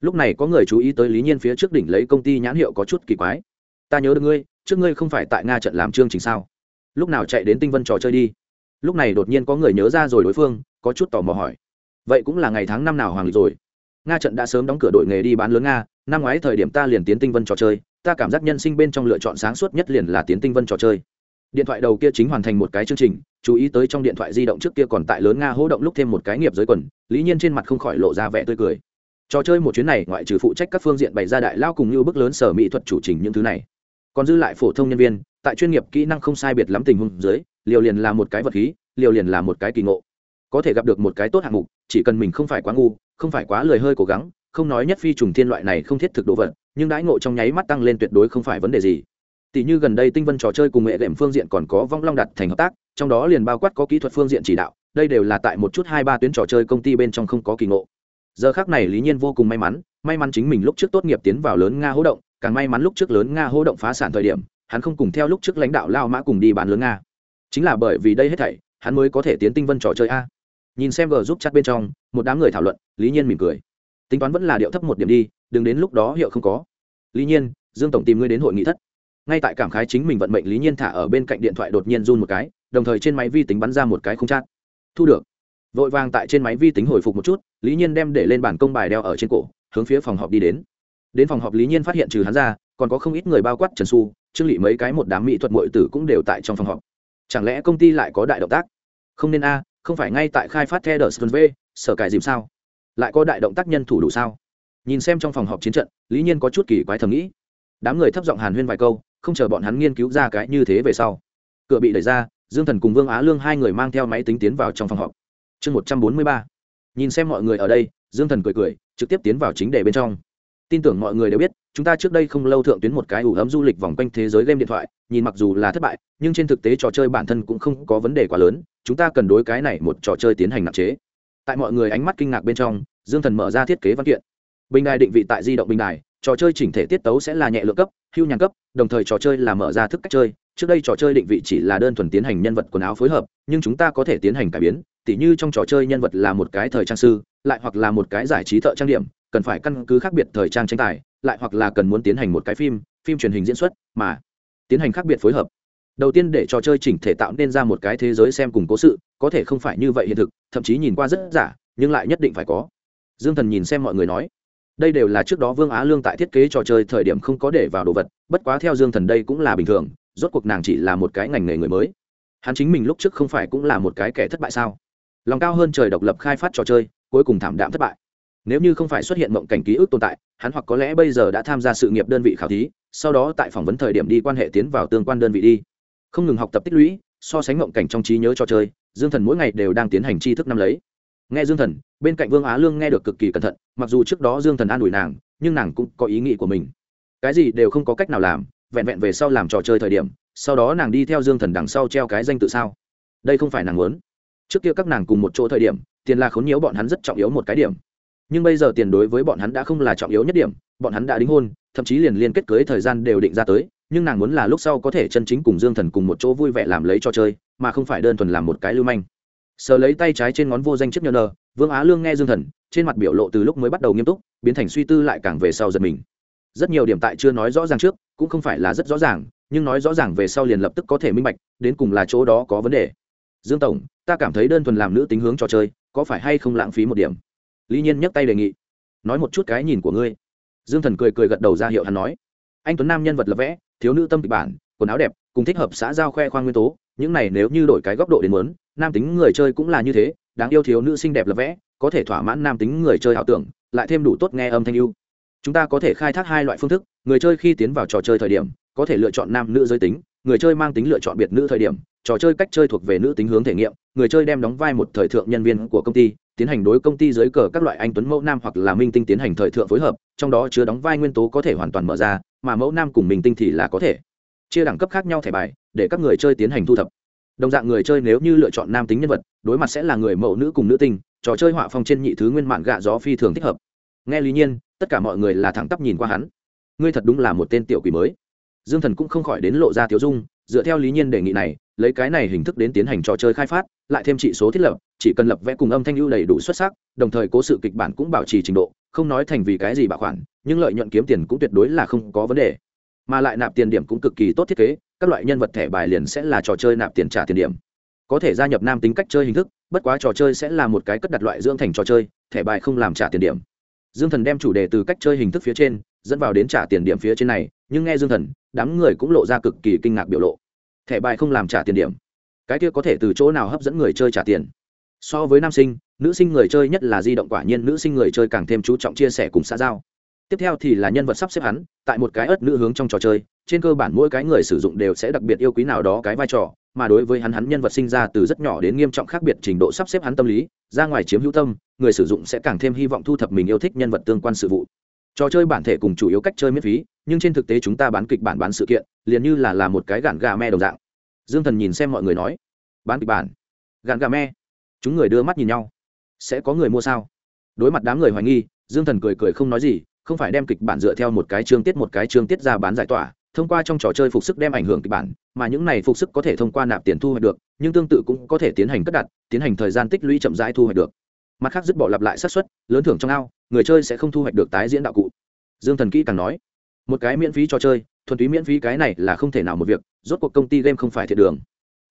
Lúc này có người chú ý tới lý nhiên phía trước đỉnh lấy công ty nhãn hiệu có chút kỳ quái. Ta nhớ được ngươi, trước ngươi không phải tại nga trận làm chương trình sao? Lúc nào chạy đến tinh vân trò chơi đi? Lúc này đột nhiên có người nhớ ra rồi đối phương, có chút tò mò hỏi. Vậy cũng là ngày tháng năm nào hoàng lịch rồi? Nga trận đã sớm đóng cửa đội nghề đi bán lớn nga, năm ngoái thời điểm ta liền tiến tinh vân trò chơi ta cảm giác nhân sinh bên trong lựa chọn sáng suốt nhất liền là tiến tinh vân trò chơi. Điện thoại đầu kia chính hoàn thành một cái chương trình, chú ý tới trong điện thoại di động trước kia còn tại lớn nga hỗ động lúc thêm một cái nghiệp giới quần, lý nhiên trên mặt không khỏi lộ ra vẻ tươi cười. Trò chơi một chuyến này ngoại trừ phụ trách các phương diện bày ra đại lao cùng như bức lớn sở mỹ thuật chủ trình những thứ này. Còn dư lại phổ thông nhân viên, tại chuyên nghiệp kỹ năng không sai biệt lắm tình huống dưới, liều liền là một cái vật khí, liều liền là một cái kỳ ngộ. Có thể gặp được một cái tốt hạng mục, chỉ cần mình không phải quá ngu, không phải quá lười hơi cố gắng, không nói nhất phi trùng thiên loại này không thiết thực đồ vật nhưng đãi ngộ trong nháy mắt tăng lên tuyệt đối không phải vấn đề gì. Tỷ như gần đây tinh vân trò chơi cùng nghệ đệm phương diện còn có vong long đặt thành hợp tác, trong đó liền bao quát có kỹ thuật phương diện chỉ đạo, đây đều là tại một chút hai ba tuyến trò chơi công ty bên trong không có kỳ ngộ. Giờ khác này lý nhiên vô cùng may mắn may mắn chính mình lúc trước tốt nghiệp tiến vào lớn nga hỗ động, càng may mắn lúc trước lớn nga hỗ động phá sản thời điểm, hắn không cùng theo lúc trước lãnh đạo lao mã cùng đi bán lớn nga. Chính là bởi vì đây hết thảy, hắn mới có thể tiến tinh vân trò chơi a. Nhìn xem g giúp chat bên trong, một đám người thảo luận, lý nhiên mỉm cười tính toán vẫn là điệu thấp một điểm đi, đừng đến lúc đó hiệu không có. Lý nhiên, dương tổng tìm ngươi đến hội nghị thất. Ngay tại cảm khái chính mình vận mệnh, lý nhiên thả ở bên cạnh điện thoại đột nhiên run một cái, đồng thời trên máy vi tính bắn ra một cái không chát thu được. Vội vàng tại trên máy vi tính hồi phục một chút, lý nhiên đem để lên bản công bài đeo ở trên cổ, hướng phía phòng họp đi đến. Đến phòng họp lý nhiên phát hiện trừ hắn ra, còn có không ít người bao quát trần xu, trương lị mấy cái một đám mỹ thuật mội tử cũng đều tại trong phòng họp. Chẳng lẽ công ty lại có đại động tác? Không nên a, không phải ngay tại khai phát theo đờ v, sở cải dìm sao? Lại có đại động tác nhân thủ đủ sao? Nhìn xem trong phòng họp chiến trận, lý nhiên có chút kỳ quái thầm nghĩ. Đám người thấp giọng hàn huyên vài câu, không chờ bọn hắn nghiên cứu ra cái như thế về sau. Cửa bị đẩy ra, dương thần cùng vương á lương hai người mang theo máy tính tiến vào trong phòng họp. Chương một trăm bốn mươi ba. Nhìn xem mọi người ở đây, dương thần cười cười, trực tiếp tiến vào chính đề bên trong. Tin tưởng mọi người đều biết, chúng ta trước đây không lâu thượng tuyến một cái ủ ấm du lịch vòng quanh thế giới game điện thoại, nhìn mặc dù là thất bại, nhưng trên thực tế trò chơi bản thân cũng không có vấn đề quá lớn, chúng ta cần đối cái này một trò chơi tiến hành nặng chế tại mọi người ánh mắt kinh ngạc bên trong, dương thần mở ra thiết kế văn kiện. Bình đài định vị tại di động bình đài, trò chơi chỉnh thể tiết tấu sẽ là nhẹ lượng cấp, hưu nhàn cấp, đồng thời trò chơi là mở ra thức cách chơi. Trước đây trò chơi định vị chỉ là đơn thuần tiến hành nhân vật quần áo phối hợp, nhưng chúng ta có thể tiến hành cải biến, tỉ như trong trò chơi nhân vật là một cái thời trang sư, lại hoặc là một cái giải trí thợ trang điểm, cần phải căn cứ khác biệt thời trang tranh tài, lại hoặc là cần muốn tiến hành một cái phim phim truyền hình diễn xuất, mà tiến hành khác biệt phối hợp. Đầu tiên để trò chơi chỉnh thể tạo nên ra một cái thế giới xem cùng cố sự có thể không phải như vậy hiện thực, thậm chí nhìn qua rất giả, nhưng lại nhất định phải có. Dương thần nhìn xem mọi người nói, đây đều là trước đó vương á lương tại thiết kế trò chơi thời điểm không có để vào đồ vật, bất quá theo dương thần đây cũng là bình thường, rốt cuộc nàng chỉ là một cái ngành nghề người mới. Hắn chính mình lúc trước không phải cũng là một cái kẻ thất bại sao? Lòng cao hơn trời độc lập khai phát trò chơi, cuối cùng thảm đạm thất bại. Nếu như không phải xuất hiện mộng cảnh ký ức tồn tại, hắn hoặc có lẽ bây giờ đã tham gia sự nghiệp đơn vị khảo thí, sau đó tại phỏng vấn thời điểm đi quan hệ tiến vào tương quan đơn vị đi. Không ngừng học tập tích lũy, so sánh mộng cảnh trong trí nhớ trò chơi dương thần mỗi ngày đều đang tiến hành tri thức năm lấy. Nghe dương thần, bên cạnh vương á lương nghe được cực kỳ cẩn thận, mặc dù trước đó dương thần an ủi nàng, nhưng nàng cũng có ý nghĩ của mình. Cái gì đều không có cách nào làm, vẹn vẹn về sau làm trò chơi thời điểm, sau đó nàng đi theo dương thần đằng sau treo cái danh tự sao? Đây không phải nàng muốn. Trước kia các nàng cùng một chỗ thời điểm, tiền là khốn nhiễu bọn hắn rất trọng yếu một cái điểm. Nhưng bây giờ tiền đối với bọn hắn đã không là trọng yếu nhất điểm, bọn hắn đã đính hôn, thậm chí liền liên kết cưới thời gian đều định ra tới nhưng nàng muốn là lúc sau có thể chân chính cùng dương thần cùng một chỗ vui vẻ làm lấy cho chơi, mà không phải đơn thuần làm một cái lưu manh. Sờ lấy tay trái trên ngón vô danh chiếc nhờ nờ, vương á lương nghe dương thần, trên mặt biểu lộ từ lúc mới bắt đầu nghiêm túc, biến thành suy tư lại càng về sau giật mình. Rất nhiều điểm tại chưa nói rõ ràng trước, cũng không phải là rất rõ ràng, nhưng nói rõ ràng về sau liền lập tức có thể minh bạch, đến cùng là chỗ đó có vấn đề. Dương tổng, ta cảm thấy đơn thuần làm nữ tính hướng trò chơi, có phải hay không lãng phí một điểm? Lý nhiên nhấc tay đề nghị. Nói một chút cái nhìn của ngươi. Dương thần cười cười gật đầu ra hiệu hắn nói. Anh tuấn nam nhân vật lập vẽ thiếu nữ tâm kịch bản, quần áo đẹp, cùng thích hợp xã giao khoe khoang nguyên tố, những này nếu như đổi cái góc độ đến muốn, nam tính người chơi cũng là như thế, đáng yêu thiếu nữ xinh đẹp là vẽ, có thể thỏa mãn nam tính người chơi ảo tưởng, lại thêm đủ tốt nghe âm thanh yêu chúng ta có thể khai thác hai loại phương thức, người chơi khi tiến vào trò chơi thời điểm, có thể lựa chọn nam nữ giới tính, người chơi mang tính lựa chọn biệt nữ thời điểm, trò chơi cách chơi thuộc về nữ tính hướng thể nghiệm, người chơi đem đóng vai một thời thượng nhân viên của công ty, tiến hành đối công ty dưới cờ các loại anh tuấn mẫu nam hoặc là minh tinh tiến hành thời thượng phối hợp, trong đó chứa đóng vai nguyên tố có thể hoàn toàn mở ra mà mẫu nam cùng mình tinh thì là có thể. Chia đẳng cấp khác nhau thẻ bài, để các người chơi tiến hành thu thập. Đồng dạng người chơi nếu như lựa chọn nam tính nhân vật, đối mặt sẽ là người mẫu nữ cùng nữ tinh, trò chơi họa phong trên nhị thứ nguyên mạng gạ gió phi thường thích hợp. Nghe lý nhiên, tất cả mọi người là thẳng tắp nhìn qua hắn. Ngươi thật đúng là một tên tiểu quỷ mới. Dương thần cũng không khỏi đến lộ ra tiểu dung, dựa theo lý nhiên đề nghị này lấy cái này hình thức đến tiến hành trò chơi khai phát, lại thêm trị số thiết lập, chỉ cần lập vẽ cùng âm thanh ưu đầy đủ xuất sắc, đồng thời cố sự kịch bản cũng bảo trì trình độ, không nói thành vì cái gì bảo khoản nhưng lợi nhuận kiếm tiền cũng tuyệt đối là không có vấn đề. Mà lại nạp tiền điểm cũng cực kỳ tốt thiết kế, các loại nhân vật thẻ bài liền sẽ là trò chơi nạp tiền trả tiền điểm. Có thể gia nhập nam tính cách chơi hình thức, bất quá trò chơi sẽ là một cái cất đặt loại dưỡng thành trò chơi, thẻ bài không làm trả tiền điểm. Dương thần đem chủ đề từ cách chơi hình thức phía trên, dẫn vào đến trả tiền điểm phía trên này, nhưng nghe dương thần, đám người cũng lộ ra cực kỳ kinh ngạc biểu lộ thẻ bài không làm trả tiền điểm. Cái kia có thể từ chỗ nào hấp dẫn người chơi trả tiền? So với nam sinh, nữ sinh người chơi nhất là di động quả nhiên nữ sinh người chơi càng thêm chú trọng chia sẻ cùng xã giao. Tiếp theo thì là nhân vật sắp xếp hắn, tại một cái ớt nữ hướng trong trò chơi, trên cơ bản mỗi cái người sử dụng đều sẽ đặc biệt yêu quý nào đó cái vai trò, mà đối với hắn hắn nhân vật sinh ra từ rất nhỏ đến nghiêm trọng khác biệt trình độ sắp xếp hắn tâm lý, ra ngoài chiếm hữu tâm, người sử dụng sẽ càng thêm hy vọng thu thập mình yêu thích nhân vật tương quan sự vụ trò chơi bản thể cùng chủ yếu cách chơi miễn phí, nhưng trên thực tế chúng ta bán kịch bản bán sự kiện, liền như là là một cái gạn gà me đồng dạng. Dương thần nhìn xem mọi người nói, bán kịch bản? Gạn gà me? Chúng người đưa mắt nhìn nhau. Sẽ có người mua sao? Đối mặt đám người hoài nghi, dương thần cười cười không nói gì, không phải đem kịch bản dựa theo một cái chương tiết một cái chương tiết ra bán giải tỏa, thông qua trong trò chơi phục sức đem ảnh hưởng kịch bản, mà những này phục sức có thể thông qua nạp tiền thu hoạch được, nhưng tương tự cũng có thể tiến hành cất đặt, tiến hành thời gian tích lũy chậm rãi thu hoạch được mặt khác dứt bỏ lặp lại xác suất, lớn thưởng trong ao, người chơi sẽ không thu hoạch được tái diễn đạo cụ. Dương thần kỹ càng nói, một cái miễn phí cho chơi, thuần túy miễn phí cái này là không thể nào một việc, rốt cuộc công ty game không phải thiệt đường.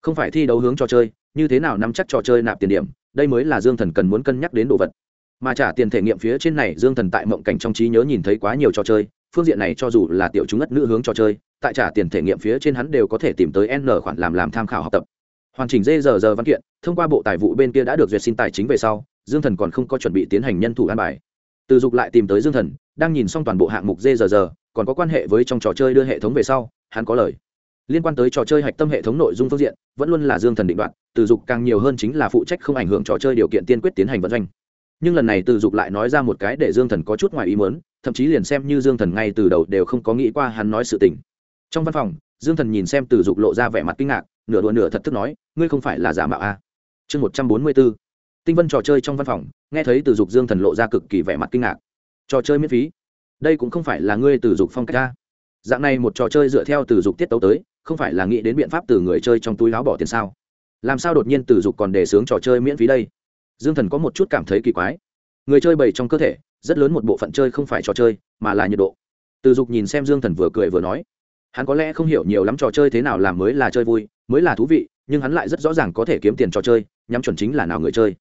Không phải thi đấu hướng trò chơi, như thế nào nắm chắc trò chơi nạp tiền điểm, đây mới là dương thần cần muốn cân nhắc đến đồ vật. Mà trả tiền thể nghiệm phía trên này, dương thần tại mộng cảnh trong trí nhớ nhìn thấy quá nhiều trò chơi, phương diện này cho dù là tiểu chúng ất nữ hướng trò chơi, tại trả tiền thể nghiệm phía trên hắn đều có thể tìm tới n khoản làm làm tham khảo học tập. Hoàn chỉnh dê giờ giờ văn kiện, thông qua bộ tài vụ bên kia đã được duyệt xin tài chính về sau dương thần còn không có chuẩn bị tiến hành nhân thủ an bài từ dục lại tìm tới dương thần, đang nhìn xong toàn bộ hạng mục dê giờ giờ còn có quan hệ với trong trò chơi đưa hệ thống về sau, hắn có lời liên quan tới trò chơi hạch tâm hệ thống nội dung phương diện, vẫn luôn là dương thần định đoạt, từ dục càng nhiều hơn chính là phụ trách không ảnh hưởng trò chơi điều kiện tiên quyết tiến hành vận doanh nhưng lần này từ dục lại nói ra một cái để dương thần có chút ngoài ý mớn thậm chí liền xem như dương thần ngay từ đầu đều không có nghĩ qua hắn nói sự tình trong văn phòng, dương thần nhìn xem từ dục lộ ra vẻ mặt kinh ngạc, nửa đùa nửa thật thức nói, ngươi không phải là giả mạo a à? chương một trăm bốn mươi bốn tinh vân trò chơi trong văn phòng, nghe thấy từ dục dương thần lộ ra cực kỳ vẻ mặt kinh ngạc. Trò chơi miễn phí? Đây cũng không phải là ngươi từ dục phong cách ra. dạng này một trò chơi dựa theo từ dục tiết tấu tới, không phải là nghĩ đến biện pháp từ người chơi trong túi láo bỏ tiền sao? Làm sao đột nhiên từ dục còn đề xướng trò chơi miễn phí đây? Dương thần có một chút cảm thấy kỳ quái. Người chơi bày trong cơ thể, rất lớn một bộ phận chơi không phải trò chơi, mà là nhiệt độ. Từ dục nhìn xem dương thần vừa cười vừa nói. Hắn có lẽ không hiểu nhiều lắm trò chơi thế nào làm mới là chơi vui, mới là thú vị, nhưng hắn lại rất rõ ràng có thể kiếm tiền trò chơi, nhắm chuẩn chính là nào người chơi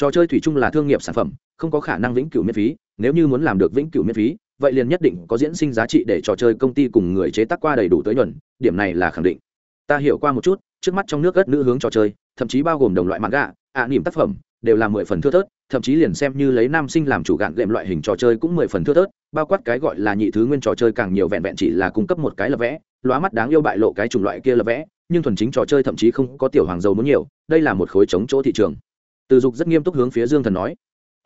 trò chơi thủy chung là thương nghiệp sản phẩm không có khả năng vĩnh cửu miễn phí nếu như muốn làm được vĩnh cửu miễn phí vậy liền nhất định có diễn sinh giá trị để trò chơi công ty cùng người chế tác qua đầy đủ tới nhuận điểm này là khẳng định. Ta hiểu qua một chút trước mắt trong nước ất nữ hướng trò chơi thậm chí bao gồm đồng loại mạng gạ ạ à, niềm tác phẩm đều là mười phần thưa thớt thậm chí liền xem như lấy nam sinh làm chủ gạn gệm loại hình trò chơi cũng mười phần thưa thớt bao quát cái gọi là nhị thứ nguyên trò chơi càng nhiều vẹn vẹn chỉ là cung cấp một cái lập vẽ lóa mắt đáng yêu bại lộ cái chủng loại kia lập vẽ nhưng thuần chính trò chơi thậm chí không có tiểu hoàng dầu muốn nhiều đây là một khối chống chỗ thị trường từ dục rất nghiêm túc hướng phía dương thần nói,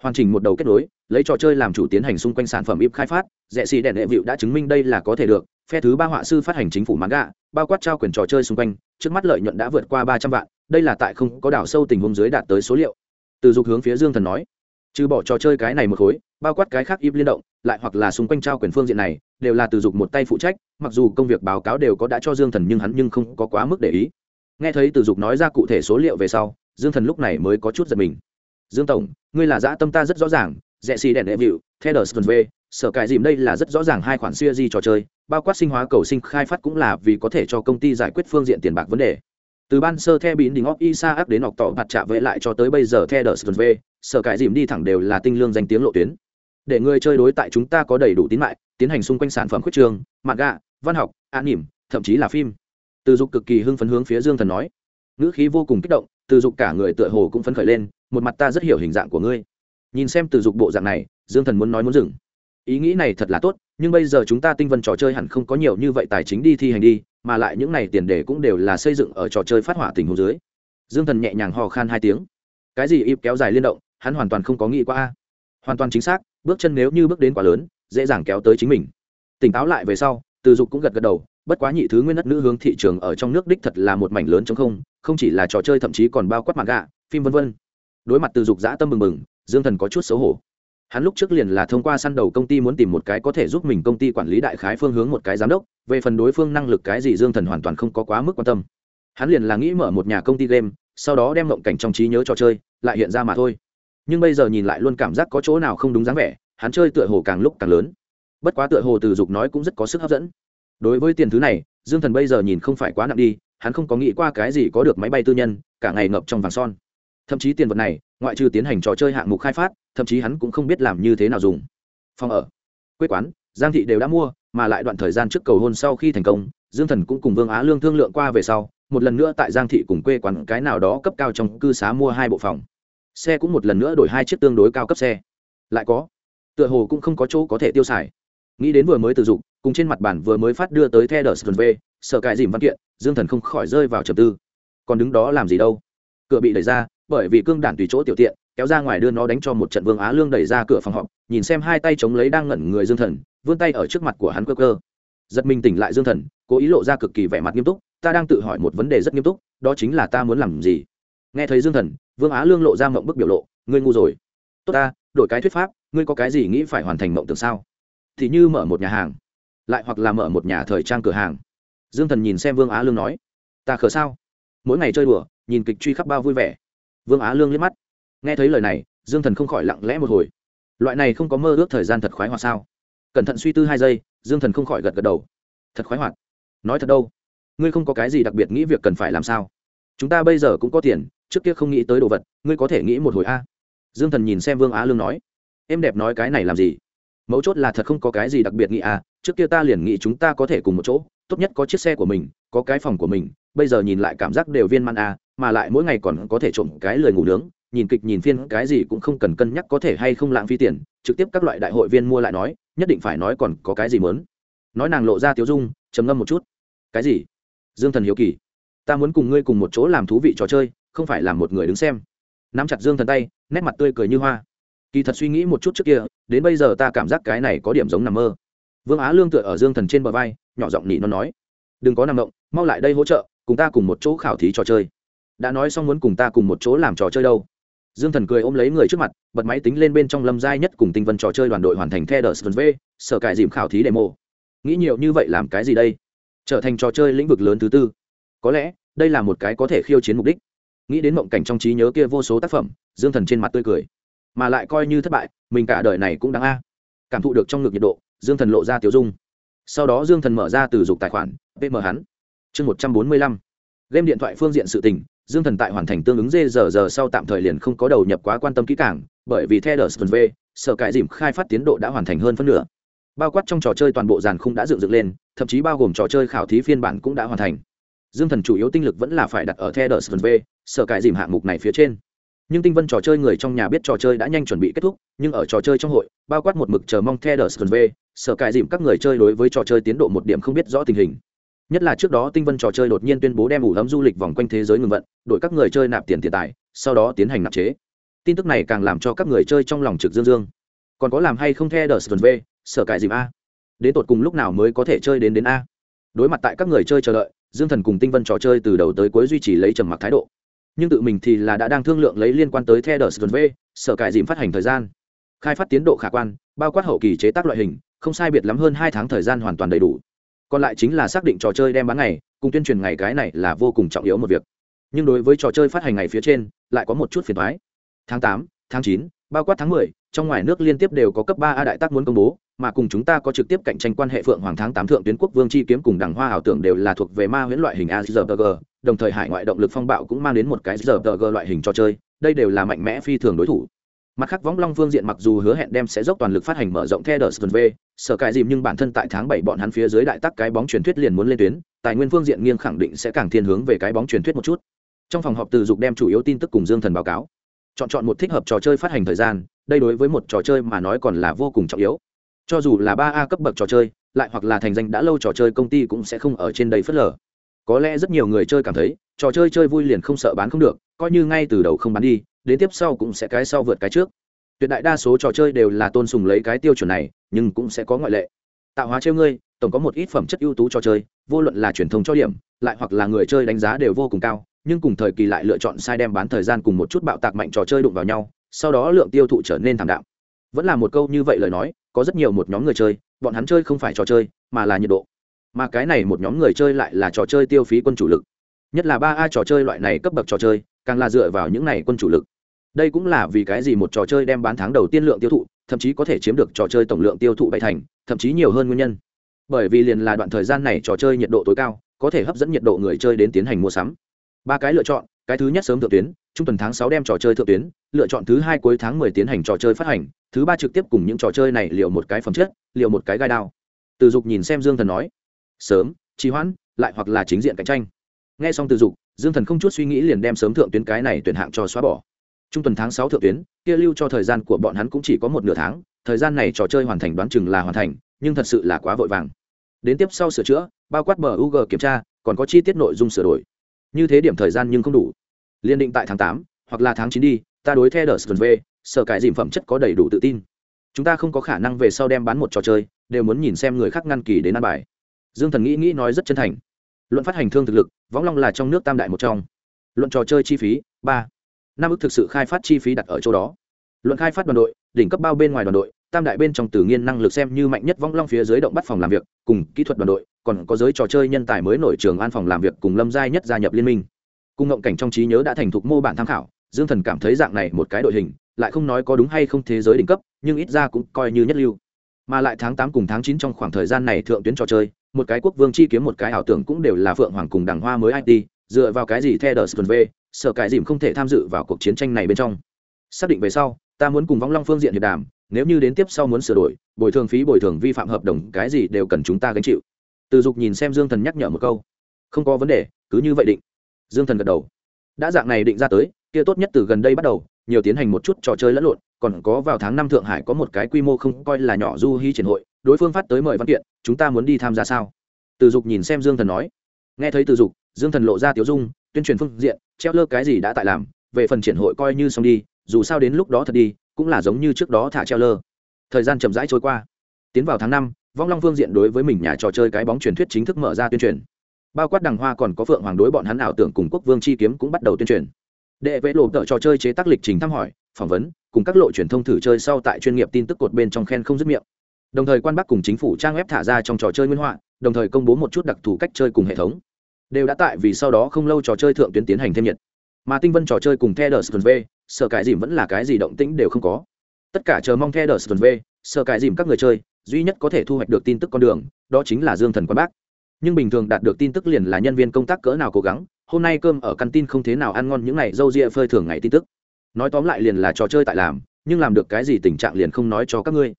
hoàn chỉnh một đầu kết nối, lấy trò chơi làm chủ tiến hành xung quanh sản phẩm ip khai phát, rẻ xì đèn đệ vịu đã chứng minh đây là có thể được, phe thứ ba họa sư phát hành chính phủ mãn gạ bao quát trao quyền trò chơi xung quanh, trước mắt lợi nhuận đã vượt qua ba trăm vạn, đây là tại không có đảo sâu tình huống dưới đạt tới số liệu. Từ dục hướng phía dương thần nói, trừ bỏ trò chơi cái này một khối, bao quát cái khác ip liên động, lại hoặc là xung quanh trao quyền phương diện này, đều là từ dục một tay phụ trách, mặc dù công việc báo cáo đều có đã cho dương thần nhưng hắn nhưng không có quá mức để ý. Nghe thấy từ dục nói ra cụ thể số liệu về sau dương thần lúc này mới có chút giật mình. Dương tổng, ngươi là dã tâm ta rất rõ ràng, rẽ xì đèn đệ vịu theo đờ v sở cải dìm đây là rất rõ ràng hai khoản siêu di trò chơi, bao quát sinh hóa cầu sinh khai phát cũng là vì có thể cho công ty giải quyết phương diện tiền bạc vấn đề. Từ ban sơ the bín đình óc isa áp đến ọc tỏ mặt trạ vệ lại cho tới bây giờ the đờ v sở cải dìm đi thẳng đều là tinh lương danh tiếng lộ tuyến. Để người chơi đối tại chúng ta có đầy đủ tín mại, tiến hành xung quanh sản phẩm khuyết trường mạng gạ, văn học, an nỉm, thậm chí là phim. Từ dục cực kỳ hưng phấn hướng phía dương thần nói. Ngữ khí vô cùng kích động từ dục cả người tựa hồ cũng phấn khởi lên, một mặt ta rất hiểu hình dạng của ngươi. Nhìn xem từ dục bộ dạng này, dương thần muốn nói muốn dừng. Ý nghĩ này thật là tốt, nhưng bây giờ chúng ta tinh vân trò chơi hẳn không có nhiều như vậy tài chính đi thi hành đi, mà lại những này tiền đề cũng đều là xây dựng ở trò chơi phát hỏa tình hồ dưới. Dương thần nhẹ nhàng hò khan hai tiếng. Cái gì ịp kéo dài liên động, hắn hoàn toàn không có nghĩ qua. Hoàn toàn chính xác, bước chân nếu như bước đến quá lớn, dễ dàng kéo tới chính mình. Tỉnh táo lại về sau, từ dục cũng gật gật đầu, bất quá nhị thứ nguyên đất nữ hướng thị trường ở trong nước đích thật là một mảnh lớn chống không không chỉ là trò chơi, thậm chí còn bao quát mạng gạ phim vân vân. Đối mặt từ dục dã tâm mừng mừng, dương thần có chút xấu hổ. Hắn lúc trước liền là thông qua săn đầu công ty muốn tìm một cái có thể giúp mình công ty quản lý đại khái phương hướng một cái giám đốc, về phần đối phương năng lực cái gì dương thần hoàn toàn không có quá mức quan tâm. Hắn liền là nghĩ mở một nhà công ty game, sau đó đem mộng cảnh trong trí nhớ trò chơi lại hiện ra mà thôi. Nhưng bây giờ nhìn lại luôn cảm giác có chỗ nào không đúng dáng vẻ, hắn chơi tựa hồ càng lúc càng lớn. Bất quá tựa hồ từ dục nói cũng rất có sức hấp dẫn. Đối với tiền thứ này, dương thần bây giờ nhìn không phải quá nặng đi hắn không có nghĩ qua cái gì có được máy bay tư nhân, cả ngày ngập trong vàng son. Thậm chí tiền vật này, ngoại trừ tiến hành trò chơi hạng mục khai phát, thậm chí hắn cũng không biết làm như thế nào dùng. Phòng ở, quê quán, giang thị đều đã mua, mà lại đoạn thời gian trước cầu hôn sau khi thành công, dương thần cũng cùng vương á lương thương lượng qua về sau, một lần nữa tại giang thị cùng quê quán cái nào đó cấp cao trong cư xá mua hai bộ phòng. Xe cũng một lần nữa đổi hai chiếc tương đối cao cấp xe. Lại có, tựa hồ cũng không có chỗ có thể tiêu xài. Nghĩ đến vừa mới từ dụng, cùng trên mặt bản vừa mới phát đưa tới the đờ sv sợ cài dìm văn kiện, dương thần không khỏi rơi vào trầm tư. Còn đứng đó làm gì đâu? Cửa bị đẩy ra, bởi vì cương đản tùy chỗ tiểu tiện, kéo ra ngoài đưa nó đánh cho một trận vương á lương đẩy ra cửa phòng họp, nhìn xem hai tay chống lấy đang ngẩn người dương thần, vươn tay ở trước mặt của hắn cơ cơ giật mình tỉnh lại dương thần, cố ý lộ ra cực kỳ vẻ mặt nghiêm túc, ta đang tự hỏi một vấn đề rất nghiêm túc, đó chính là ta muốn làm gì? Nghe thấy dương thần, vương á lương lộ ra mộng bức biểu lộ, ngươi ngu rồi. Tốt ta, đổi cái thuyết pháp, ngươi có cái gì nghĩ phải hoàn thành mộng tưởng sao? Thì như mở một nhà hàng. Lại hoặc là mở một nhà thời trang cửa hàng dương thần nhìn xem vương á lương nói, ta khờ sao? Mỗi ngày chơi đùa, nhìn kịch truy khắp bao vui vẻ. Vương á lương liếc mắt. Nghe thấy lời này, dương thần không khỏi lặng lẽ một hồi. Loại này không có mơ ước thời gian thật khoái hoạt sao? Cẩn thận suy tư hai giây, dương thần không khỏi gật gật đầu. Thật khoái hoạt? Nói thật đâu? Ngươi không có cái gì đặc biệt nghĩ việc cần phải làm sao? Chúng ta bây giờ cũng có tiền, trước kia không nghĩ tới đồ vật, ngươi có thể nghĩ một hồi a. Dương thần nhìn xem vương á lương nói, em đẹp nói cái này làm gì? Mấu chốt là thật không có cái gì đặc biệt nghĩ à trước kia ta liền nghĩ chúng ta có thể cùng một chỗ tốt nhất có chiếc xe của mình, có cái phòng của mình, bây giờ nhìn lại cảm giác đều viên man à mà lại mỗi ngày còn có thể trộm cái lời ngủ nướng, nhìn kịch nhìn phiên cái gì cũng không cần cân nhắc có thể hay không lãng phí tiền, trực tiếp các loại đại hội viên mua lại nói, nhất định phải nói còn có cái gì mớn nói nàng lộ ra tiếu dung, trầm ngâm một chút. Cái gì? Dương thần hiếu kỳ, ta muốn cùng ngươi cùng một chỗ làm thú vị trò chơi, không phải làm một người đứng xem. Nắm chặt dương thần tay, nét mặt tươi cười như hoa. Kỳ thật suy nghĩ một chút trước kia, đến bây giờ ta cảm giác cái này có điểm giống nằm mơ vương á lương tựa ở dương thần trên bờ vai, nhỏ giọng nỉ nó nói, đừng có nằm động, mau lại đây hỗ trợ, cùng ta cùng một chỗ khảo thí trò chơi. Đã nói xong muốn cùng ta cùng một chỗ làm trò chơi đâu. Dương thần cười ôm lấy người trước mặt, bật máy tính lên bên trong lâm giai nhất cùng tinh vân trò chơi đoàn đội hoàn thành theo đờ v, sở cải dìm khảo thí demo. Nghĩ nhiều như vậy làm cái gì đây? Trở thành trò chơi lĩnh vực lớn thứ tư. Có lẽ, đây là một cái có thể khiêu chiến mục đích. Nghĩ đến mộng cảnh trong trí nhớ kia vô số tác phẩm, dương thần trên mặt tươi cười. Mà lại coi như thất bại, mình cả đời này cũng đáng a. Cảm thụ được trong ngực nhiệt độ dương thần lộ ra tiểu dung. Sau đó dương thần mở ra từ dục tài khoản, vm hắn. Chương một trăm bốn mươi lăm. Game điện thoại phương diện sự tình, dương thần tại hoàn thành tương ứng dê giờ giờ sau tạm thời liền không có đầu nhập quá quan tâm kỹ càng, bởi vì theo đờ v, sở cải dìm khai phát tiến độ đã hoàn thành hơn phân nửa. Bao quát trong trò chơi toàn bộ dàn khung đã dựng dựng lên, thậm chí bao gồm trò chơi khảo thí phiên bản cũng đã hoàn thành. Dương thần chủ yếu tinh lực vẫn là phải đặt ở theo đờ v, sở cải dìm hạng mục này phía trên. Nhưng tinh vân trò chơi người trong nhà biết trò chơi đã nhanh chuẩn bị kết thúc, nhưng ở trò chơi trong hội, bao quát một mực chờ mong theo đờ v sở cải dìm các người chơi đối với trò chơi tiến độ một điểm không biết rõ tình hình. Nhất là trước đó tinh vân trò chơi đột nhiên tuyên bố đem ủ ấm du lịch vòng quanh thế giới ngừng vận đội các người chơi nạp tiền tiền tài, sau đó tiến hành nạp chế. Tin tức này càng làm cho các người chơi trong lòng trực dương dương. Còn có làm hay không theo đờ v, sở cải dìm a. Đến tột cùng lúc nào mới có thể chơi đến đến a? Đối mặt tại các người chơi chờ đợi, dương thần cùng tinh vân trò chơi từ đầu tới cuối duy trì lấy trầm mặc thái độ. Nhưng tự mình thì là đã đang thương lượng lấy liên quan tới theo đờ v, sở cải dìm phát hành thời gian. Khai phát tiến độ khả quan, bao quát hậu kỳ chế tác loại hình không sai biệt lắm hơn hai tháng thời gian hoàn toàn đầy đủ. Còn lại chính là xác định trò chơi đem bán ngày, cùng tuyên truyền ngày cái này là vô cùng trọng yếu một việc. Nhưng đối với trò chơi phát hành ngày phía trên, lại có một chút phiền thoái tháng tám, tháng chín, bao quát tháng mười, trong ngoài nước liên tiếp đều có cấp ba a đại tác muốn công bố, mà cùng chúng ta có trực tiếp cạnh tranh quan hệ phượng hoàng tháng tám thượng tuyến quốc vương chi kiếm cùng đằng hoa ảo tưởng đều là thuộc về ma huyễn loại hình azrg đồng thời hải ngoại động lực phong bạo cũng mang đến một cái g loại hình trò chơi, đây đều là mạnh mẽ phi thường đối thủ mặt khác võng long phương diện mặc dù hứa hẹn đem sẽ dốc toàn lực phát hành mở rộng theo đờ v, sở cải dìm nhưng bản thân tại tháng bảy bọn hắn phía dưới đại tắc cái bóng truyền thuyết liền muốn lên tuyến, tài nguyên phương diện nghiêng khẳng định sẽ càng thiên hướng về cái bóng truyền thuyết một chút. Trong phòng họp từ dục đem chủ yếu tin tức cùng dương thần báo cáo. Chọn chọn một thích hợp trò chơi phát hành thời gian, đây đối với một trò chơi mà nói còn là vô cùng trọng yếu. Cho dù là ba a cấp bậc trò chơi, lại hoặc là thành danh đã lâu trò chơi công ty cũng sẽ không ở trên đây phớt lờ. Có lẽ rất nhiều người chơi cảm thấy, trò chơi chơi vui liền không sợ bán không được, coi như ngay từ đầu không bán đi đến tiếp sau cũng sẽ cái sau vượt cái trước. Tuyệt đại đa số trò chơi đều là tôn sùng lấy cái tiêu chuẩn này, nhưng cũng sẽ có ngoại lệ. Tạo hóa trêu ngươi, tổng có một ít phẩm chất ưu tú trò chơi, vô luận là truyền thông cho điểm, lại hoặc là người chơi đánh giá đều vô cùng cao, nhưng cùng thời kỳ lại lựa chọn sai đem bán thời gian cùng một chút bạo tạc mạnh trò chơi đụng vào nhau, sau đó lượng tiêu thụ trở nên thảm đạm. Vẫn là một câu như vậy lời nói, có rất nhiều một nhóm người chơi, bọn hắn chơi không phải trò chơi, mà là nhiệt độ. Mà cái này một nhóm người chơi lại là trò chơi tiêu phí quân chủ lực. Nhất là ba a trò chơi loại này cấp bậc trò chơi, càng là dựa vào những này quân chủ lực đây cũng là vì cái gì một trò chơi đem bán tháng đầu tiên lượng tiêu thụ, thậm chí có thể chiếm được trò chơi tổng lượng tiêu thụ bảy thành, thậm chí nhiều hơn nguyên nhân. Bởi vì liền là đoạn thời gian này trò chơi nhiệt độ tối cao, có thể hấp dẫn nhiệt độ người chơi đến tiến hành mua sắm. Ba cái lựa chọn, cái thứ nhất sớm thượng tuyến, trung tuần tháng sáu đem trò chơi thượng tuyến, lựa chọn thứ hai cuối tháng mười tiến hành trò chơi phát hành, thứ ba trực tiếp cùng những trò chơi này liệu một cái phẩm chất, liệu một cái gai đao. Từ dục nhìn xem dương thần nói, sớm, trì hoãn, lại hoặc là chính diện cạnh tranh. Nghe xong từ dục, dương thần không chút suy nghĩ liền đem sớm thượng tuyến cái này tuyển hạng cho xóa bỏ trung tuần tháng sáu thượng tuyến, kia lưu cho thời gian của bọn hắn cũng chỉ có một nửa tháng, thời gian này trò chơi hoàn thành đoán chừng là hoàn thành, nhưng thật sự là quá vội vàng. Đến tiếp sau sửa chữa, bao quát bờ ug kiểm tra, còn có chi tiết nội dung sửa đổi. Như thế điểm thời gian nhưng không đủ. Liên định tại tháng tám, hoặc là tháng chín đi, ta đối theo đờ sờ v, sở cải dìm phẩm chất có đầy đủ tự tin. Chúng ta không có khả năng về sau đem bán một trò chơi, đều muốn nhìn xem người khác ngăn kỳ đến ăn bài. Dương thần nghĩ nghĩ nói rất chân thành. Luận phát hành thương thực lực, võng long là trong nước tam đại một trong. Luận trò chơi chi phí, ba năm ước thực sự khai phát chi phí đặt ở chỗ đó. Luận khai phát đoàn đội, đỉnh cấp bao bên ngoài đoàn đội, tam đại bên trong tự nhiên năng lực xem như mạnh nhất vong long phía dưới động bắt phòng làm việc, cùng kỹ thuật đoàn đội, còn có giới trò chơi nhân tài mới nổi trường an phòng làm việc cùng lâm giai nhất gia nhập liên minh. Cung ngộng cảnh trong trí nhớ đã thành thục mô bản tham khảo, dương thần cảm thấy dạng này một cái đội hình, lại không nói có đúng hay không thế giới đỉnh cấp, nhưng ít ra cũng coi như nhất lưu. Mà lại tháng tám cùng tháng chín trong khoảng thời gian này thượng tuyến trò chơi, một cái quốc vương chi kiếm một cái ảo tưởng cũng đều là phượng hoàng cùng đằng hoa mới it dựa vào cái gì theo đờ v sở cải dìm không thể tham dự vào cuộc chiến tranh này bên trong. Xác định về sau, ta muốn cùng võng long phương diện hiệp đàm, nếu như đến tiếp sau muốn sửa đổi, bồi thường phí, bồi thường vi phạm hợp đồng, cái gì đều cần chúng ta gánh chịu. Từ dục nhìn xem dương thần nhắc nhở một câu. Không có vấn đề, cứ như vậy định. Dương thần gật đầu. Đã dạng này định ra tới, kia tốt nhất từ gần đây bắt đầu, nhiều tiến hành một chút trò chơi lẫn lộn, còn có vào tháng năm thượng hải có một cái quy mô không coi là nhỏ du hy triển hội, đối phương phát tới mời văn kiện, chúng ta muốn đi tham gia sao? Từ dục nhìn xem dương thần nói. Nghe thấy từ dục, dương thần lộ ra tiểu dung, tuyên truyền phương diện treo lơ cái gì đã tại làm, về phần triển hội coi như xong đi, dù sao đến lúc đó thật đi, cũng là giống như trước đó thả treo lơ. Thời gian chậm rãi trôi qua. Tiến vào tháng năm, vong long phương diện đối với mình nhà trò chơi cái bóng truyền thuyết chính thức mở ra tuyên truyền. Bao quát đằng hoa còn có phượng hoàng đối bọn hắn ảo tưởng cùng quốc vương chi kiếm cũng bắt đầu tuyên truyền. Đệ vệ lộ tợ trò chơi chế tác lịch trình thăm hỏi, phỏng vấn, cùng các lộ truyền thông thử chơi sau tại chuyên nghiệp tin tức cột bên trong khen không dứt miệng. Đồng thời quan bắc cùng chính phủ trang web thả ra trong trò chơi nguyên họa, đồng thời công bố một chút đặc thù cách chơi cùng hệ thống đều đã tại vì sau đó không lâu trò chơi thượng tuyến tiến hành thêm nhiệt. Mà tinh vân trò chơi cùng theo đờ v sợ cái dìm vẫn là cái gì động tĩnh đều không có. Tất cả chờ mong theo đờ v sợ cái dìm các người chơi, duy nhất có thể thu hoạch được tin tức con đường, đó chính là dương thần quan bác. Nhưng bình thường đạt được tin tức liền là nhân viên công tác cỡ nào cố gắng, hôm nay cơm ở căn tin không thế nào ăn ngon những ngày râu ria phơi thường ngày tin tức. Nói tóm lại liền là trò chơi tại làm, nhưng làm được cái gì tình trạng liền không nói cho các ngươi.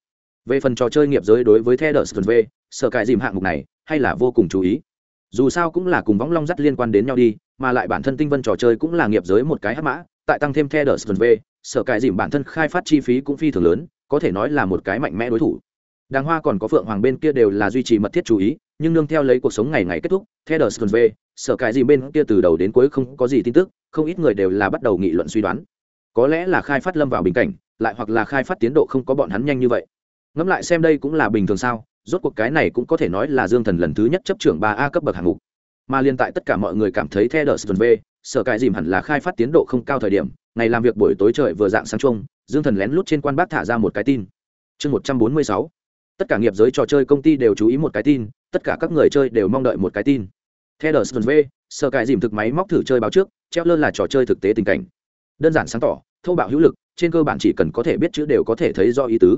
Về phần trò chơi nghiệp giới đối với theo đờ v sợ cái dìm hạng mục này, hay là vô cùng chú ý dù sao cũng là cùng võng long dắt liên quan đến nhau đi, mà lại bản thân tinh vân trò chơi cũng là nghiệp giới một cái hát mã, tại tăng thêm theo đờ v sở cải dìm bản thân khai phát chi phí cũng phi thường lớn, có thể nói là một cái mạnh mẽ đối thủ. Đàng hoa còn có phượng hoàng bên kia đều là duy trì mật thiết chú ý, nhưng nương theo lấy cuộc sống ngày ngày kết thúc theo đờ v sở cải dìm bên kia từ đầu đến cuối không có gì tin tức, không ít người đều là bắt đầu nghị luận suy đoán. Có lẽ là khai phát lâm vào bình cảnh, lại hoặc là khai phát tiến độ không có bọn hắn nhanh như vậy. Ngẫm lại xem đây cũng là bình thường sao rốt cuộc cái này cũng có thể nói là dương thần lần thứ nhất chấp trưởng ba a cấp bậc hạng mục. Mà liên tại tất cả mọi người cảm thấy theo đờ sơn v sở cải dìm hẳn là khai phát tiến độ không cao thời điểm, ngày làm việc buổi tối trời vừa dạng sáng chung dương thần lén lút trên quan bác thả ra một cái tin. Chương một trăm bốn mươi sáu. Tất cả nghiệp giới trò chơi công ty đều chú ý một cái tin, tất cả các người chơi đều mong đợi một cái tin. Theo đờ sơn v sở cải dìm thực máy móc thử chơi báo trước, treo lơ là trò chơi thực tế tình cảnh. Đơn giản sáng tỏ, thô bạo hữu lực, trên cơ bản chỉ cần có thể biết chữ đều có thể thấy do ý tứ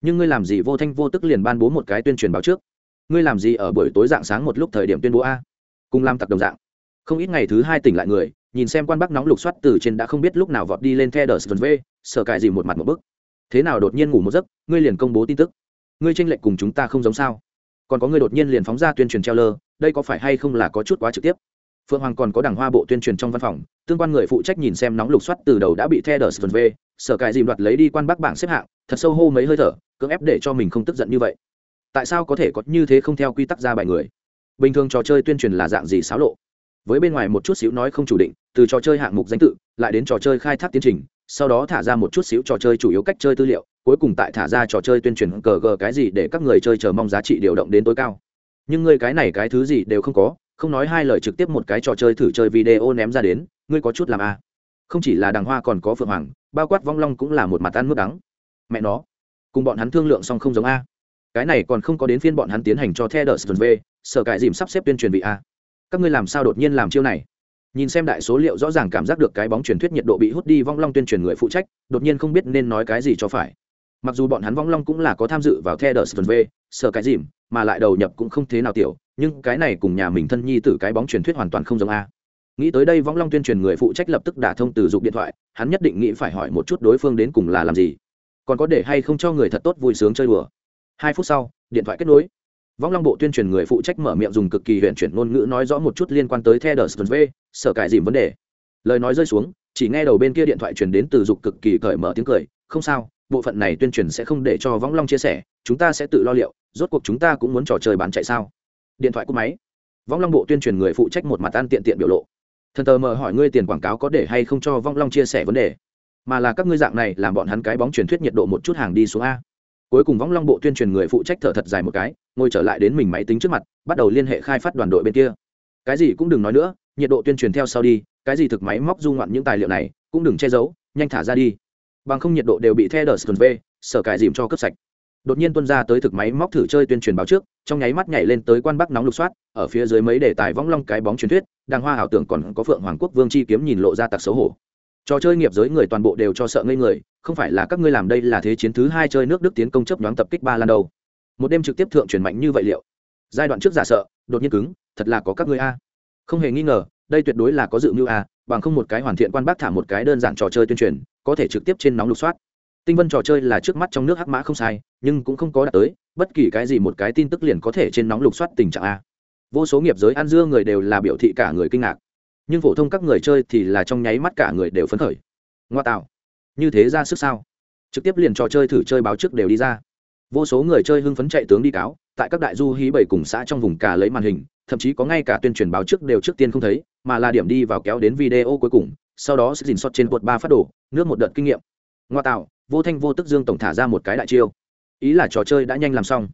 nhưng ngươi làm gì vô thanh vô tức liền ban bố một cái tuyên truyền báo trước? Ngươi làm gì ở buổi tối dạng sáng một lúc thời điểm tuyên bố a? Cùng làm tặc đồng dạng. Không ít ngày thứ hai tỉnh lại người, nhìn xem quan bắc nóng lục soát từ trên đã không biết lúc nào vọt đi lên the đờ v, sợ cài gì một mặt một bức. Thế nào đột nhiên ngủ một giấc, ngươi liền công bố tin tức. Ngươi tranh lệch cùng chúng ta không giống sao? Còn có ngươi đột nhiên liền phóng ra tuyên truyền treo lơ, đây có phải hay không là có chút quá trực tiếp? Phượng hoàng còn có đảng hoa bộ tuyên truyền trong văn phòng, tương quan người phụ trách nhìn xem nóng lục soát từ đầu đã bị the đờ v sở cài dìm đoạt lấy đi quan bắc bảng xếp hạng, thật sâu hô mấy hơi thở, cưỡng ép để cho mình không tức giận như vậy. Tại sao có thể có như thế không theo quy tắc ra bài người? Bình thường trò chơi tuyên truyền là dạng gì xáo lộ? Với bên ngoài một chút xíu nói không chủ định, từ trò chơi hạng mục danh tự, lại đến trò chơi khai thác tiến trình, sau đó thả ra một chút xíu trò chơi chủ yếu cách chơi tư liệu, cuối cùng tại thả ra trò chơi tuyên truyền cờ gờ cái gì để các người chơi chờ mong giá trị điều động đến tối cao. Nhưng ngươi cái này cái thứ gì đều không có, không nói hai lời trực tiếp một cái trò chơi thử chơi video ném ra đến, ngươi có chút làm a à. không chỉ là đàng hoa còn có phượng hoàng bao quát vong long cũng là một mặt ăn mức đắng. Mẹ nó, cùng bọn hắn thương lượng xong không giống a. Cái này còn không có đến phiên bọn hắn tiến hành cho the đờ v sở cải dìm sắp xếp tuyên truyền vị a. Các ngươi làm sao đột nhiên làm chiêu này? Nhìn xem đại số liệu rõ ràng cảm giác được cái bóng truyền thuyết nhiệt độ bị hút đi vong long tuyên truyền người phụ trách, đột nhiên không biết nên nói cái gì cho phải. Mặc dù bọn hắn vong long cũng là có tham dự vào the đờ v sở cái dìm, mà lại đầu nhập cũng không thế nào tiểu, nhưng cái này cùng nhà mình thân nhi tử cái bóng truyền thuyết hoàn toàn không giống a nghĩ tới đây vong long tuyên truyền người phụ trách lập tức đả thông từ dụng điện thoại, hắn nhất định nghĩ phải hỏi một chút đối phương đến cùng là làm gì. Còn có để hay không cho người thật tốt vui sướng chơi đùa. Hai phút sau, điện thoại kết nối. Vong long bộ tuyên truyền người phụ trách mở miệng dùng cực kỳ huyện chuyển ngôn ngữ nói rõ một chút liên quan tới the đờ v, sở cải dìm vấn đề. Lời nói rơi xuống, chỉ nghe đầu bên kia điện thoại truyền đến từ dục cực kỳ cởi mở tiếng cười, không sao, bộ phận này tuyên truyền sẽ không để cho vong long chia sẻ, chúng ta sẽ tự lo liệu, rốt cuộc chúng ta cũng muốn trò chơi bán chạy sao? Điện thoại cúp máy. Vong long bộ tuyên truyền người phụ trách một mặt ăn tiện tiện biểu lộ thần tờ mờ hỏi ngươi tiền quảng cáo có để hay không cho vong long chia sẻ vấn đề? Mà là các ngươi dạng này làm bọn hắn cái bóng truyền thuyết nhiệt độ một chút hàng đi xuống a. Cuối cùng vong long bộ tuyên truyền người phụ trách thở thật dài một cái, ngồi trở lại đến mình máy tính trước mặt, bắt đầu liên hệ khai phát đoàn đội bên kia. Cái gì cũng đừng nói nữa, nhiệt độ tuyên truyền theo sau đi, cái gì thực máy móc du ngoạn những tài liệu này, cũng đừng che giấu, nhanh thả ra đi. Bằng không nhiệt độ đều bị theo đờ v sở cải dìm cho cấp sạch đột nhiên tuân ra tới thực máy móc thử chơi tuyên truyền báo trước, trong nháy mắt nhảy lên tới quan bắc nóng lục soát, ở phía dưới mấy đề tài võng long cái bóng truyền thuyết, đàng hoa ảo tưởng còn có phượng hoàng quốc vương chi kiếm nhìn lộ ra tặc xấu hổ. Trò chơi nghiệp giới người toàn bộ đều cho sợ ngây người, không phải là các ngươi làm đây là thế chiến thứ hai chơi nước đức tiến công chấp nhoáng tập kích ba lan đầu một đêm trực tiếp thượng truyền mạnh như vậy liệu? Giai đoạn trước giả sợ, đột nhiên cứng, thật là có các ngươi a. Không hề nghi ngờ, đây tuyệt đối là có dự mưu a, bằng không một cái hoàn thiện quan bác thả một cái đơn giản trò chơi tuyên truyền, có thể trực tiếp trên nóng lục soát tinh vân trò chơi là trước mắt trong nước hắc mã không sai, nhưng cũng không có đạt tới, bất kỳ cái gì một cái tin tức liền có thể trên nóng lục soát tình trạng a. Vô số nghiệp giới ăn dưa người đều là biểu thị cả người kinh ngạc. Nhưng phổ thông các người chơi thì là trong nháy mắt cả người đều phấn khởi. Ngoa tạo. Như thế ra sức sao? Trực tiếp liền trò chơi thử chơi báo trước đều đi ra. Vô số người chơi hưng phấn chạy tướng đi cáo, tại các đại du hí bảy cùng xã trong vùng cả lấy màn hình, thậm chí có ngay cả tuyên truyền báo trước đều trước tiên không thấy, mà là điểm đi vào kéo đến video cuối cùng, sau đó sẽ dình xót trên quật ba phát đổ nước một đợt kinh nghiệm. Ngoa tạo vô thanh vô tức dương tổng thả ra một cái đại chiêu. Ý là trò chơi đã nhanh làm xong.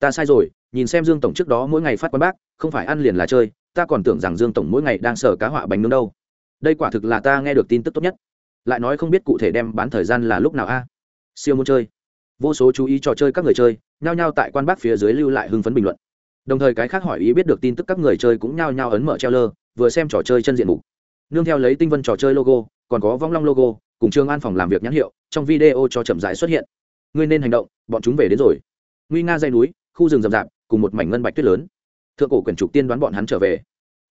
Ta sai rồi, nhìn xem dương tổng trước đó mỗi ngày phát quán bác, không phải ăn liền là chơi, ta còn tưởng rằng dương tổng mỗi ngày đang sở cá họa bánh nướng đâu. Đây quả thực là ta nghe được tin tức tốt nhất. Lại nói không biết cụ thể đem bán thời gian là lúc nào a? Siêu muốn chơi. Vô số chú ý trò chơi các người chơi, nhao nhao tại quan bác phía dưới lưu lại hưng phấn bình luận. Đồng thời cái khác hỏi ý biết được tin tức các người chơi cũng nhao nhao ấn mở treo lơ, vừa xem trò chơi chân diện mục. Nương theo lấy tinh vân trò chơi logo, còn có vong long logo, cùng trương an phòng làm việc nhãn hiệu trong video cho chậm rãi xuất hiện. Ngươi nên hành động, bọn chúng về đến rồi. Nguy nga dây núi, khu rừng rậm rạp, cùng một mảnh ngân bạch tuyết lớn. Thượng cổ quyển trục tiên đoán bọn hắn trở về.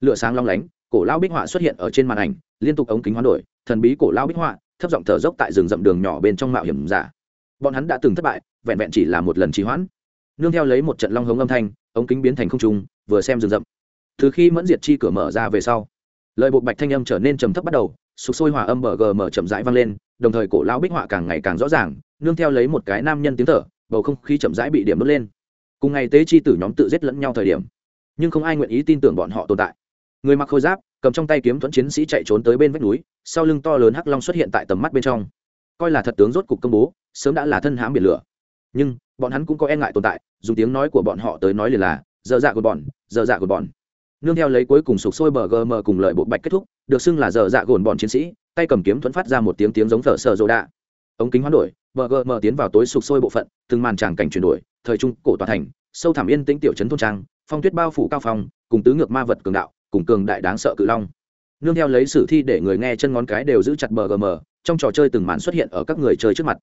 Lửa sáng long lánh, cổ lao bích họa xuất hiện ở trên màn ảnh, liên tục ống kính hoán đổi, thần bí cổ lao bích họa, thấp giọng thở dốc tại rừng rậm đường nhỏ bên trong mạo hiểm giả. Bọn hắn đã từng thất bại, vẹn vẹn chỉ là một lần trì hoãn. Nương theo lấy một trận long hống âm thanh, ống kính biến thành không trung, vừa xem rừng rậm. Từ khi mẫn diệt chi cửa mở ra về sau, lời bộ bạch thanh âm trở nên trầm thấp bắt đầu sục sôi hòa âm bờ gờ mở chậm rãi vang lên, đồng thời cổ lao bích họa càng ngày càng rõ ràng, nương theo lấy một cái nam nhân tiếng thở, bầu không khí chậm rãi bị điểm đốt lên. Cùng ngày tế chi tử nhóm tự giết lẫn nhau thời điểm, nhưng không ai nguyện ý tin tưởng bọn họ tồn tại. Người mặc khôi giáp, cầm trong tay kiếm thuẫn chiến sĩ chạy trốn tới bên vách núi, sau lưng to lớn hắc long xuất hiện tại tầm mắt bên trong. Coi là thật tướng rốt cục công bố, sớm đã là thân hãm biển lửa. Nhưng, bọn hắn cũng có e ngại tồn tại, dùng tiếng nói của bọn họ tới nói liền là dơ dạ của bọn dơ dạ của bọn. Nương theo lấy cuối cùng sục sôi bờ gm cùng lợi bộ bạch kết thúc được xưng là dở dạ gồn bọn chiến sĩ, tay cầm kiếm thuẫn phát ra một tiếng tiếng giống thở sợ rộ đạ. Ống kính hoán đổi, bờ gm tiến vào tối sụp sôi bộ phận, từng màn tràng cảnh chuyển đổi, thời trung cổ tòa thành, sâu thẳm yên tĩnh tiểu trấn thôn trang, phong tuyết bao phủ cao phong, cùng tứ ngược ma vật cường đạo, cùng cường đại đáng sợ cự long. Nương theo lấy sử thi để người nghe chân ngón cái đều giữ chặt bờ gm trong trò chơi từng màn xuất hiện ở các người chơi trước mặt.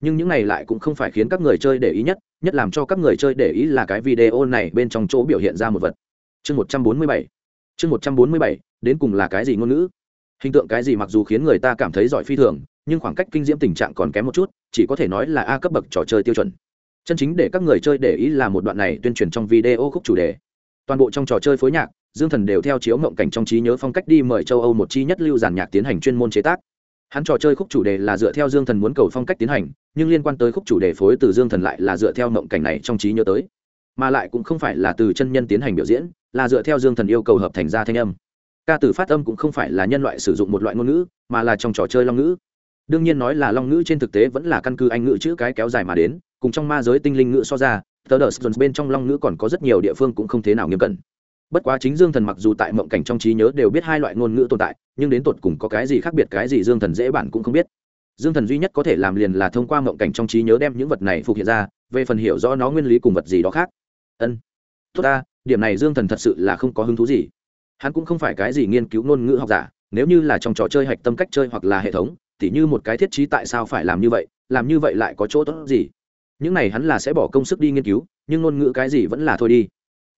Nhưng những này lại cũng không phải khiến các người chơi để ý nhất nhất làm cho các người chơi để ý là cái video này bên trong chỗ biểu hiện ra một vật. Chương một trăm bốn mươi bảy. Chương một trăm bốn mươi bảy đến cùng là cái gì ngôn ngữ? Hình tượng cái gì mặc dù khiến người ta cảm thấy giỏi phi thường, nhưng khoảng cách kinh diễm tình trạng còn kém một chút, chỉ có thể nói là a cấp bậc trò chơi tiêu chuẩn. Chân chính để các người chơi để ý là một đoạn này tuyên truyền trong video khúc chủ đề. Toàn bộ trong trò chơi phối nhạc, dương thần đều theo chiếu mộng cảnh trong trí nhớ phong cách đi mời châu âu một chi nhất lưu giàn nhạc tiến hành chuyên môn chế tác. Hắn trò chơi khúc chủ đề là dựa theo dương thần muốn cầu phong cách tiến hành, nhưng liên quan tới khúc chủ đề phối từ dương thần lại là dựa theo mộng cảnh này trong trí nhớ tới. Mà lại cũng không phải là từ chân nhân tiến hành biểu diễn, là dựa theo dương thần yêu cầu hợp thành ra thanh âm ca từ phát âm cũng không phải là nhân loại sử dụng một loại ngôn ngữ, mà là trong trò chơi long ngữ. Đương nhiên nói là long ngữ trên thực tế vẫn là căn cứ anh ngữ chữ cái kéo dài mà đến, cùng trong ma giới tinh linh ngữ so ra tờ đờ bên trong long ngữ còn có rất nhiều địa phương cũng không thế nào nghiêm cẩn. Bất quá chính dương thần mặc dù tại mộng cảnh trong trí nhớ đều biết hai loại ngôn ngữ tồn tại, nhưng đến tột cùng có cái gì khác biệt, cái gì dương thần dễ bản cũng không biết. Dương thần duy nhất có thể làm liền là thông qua mộng cảnh trong trí nhớ đem những vật này phục hiện ra, về phần hiểu rõ nó nguyên lý cùng vật gì đó khác. Ân, tốt ta, điểm này dương thần thật sự là không có hứng thú gì hắn cũng không phải cái gì nghiên cứu ngôn ngữ học giả, nếu như là trong trò chơi hạch tâm cách chơi hoặc là hệ thống, tỉ như một cái thiết trí tại sao phải làm như vậy, làm như vậy lại có chỗ tốt gì? Những này hắn là sẽ bỏ công sức đi nghiên cứu, nhưng ngôn ngữ cái gì vẫn là thôi đi.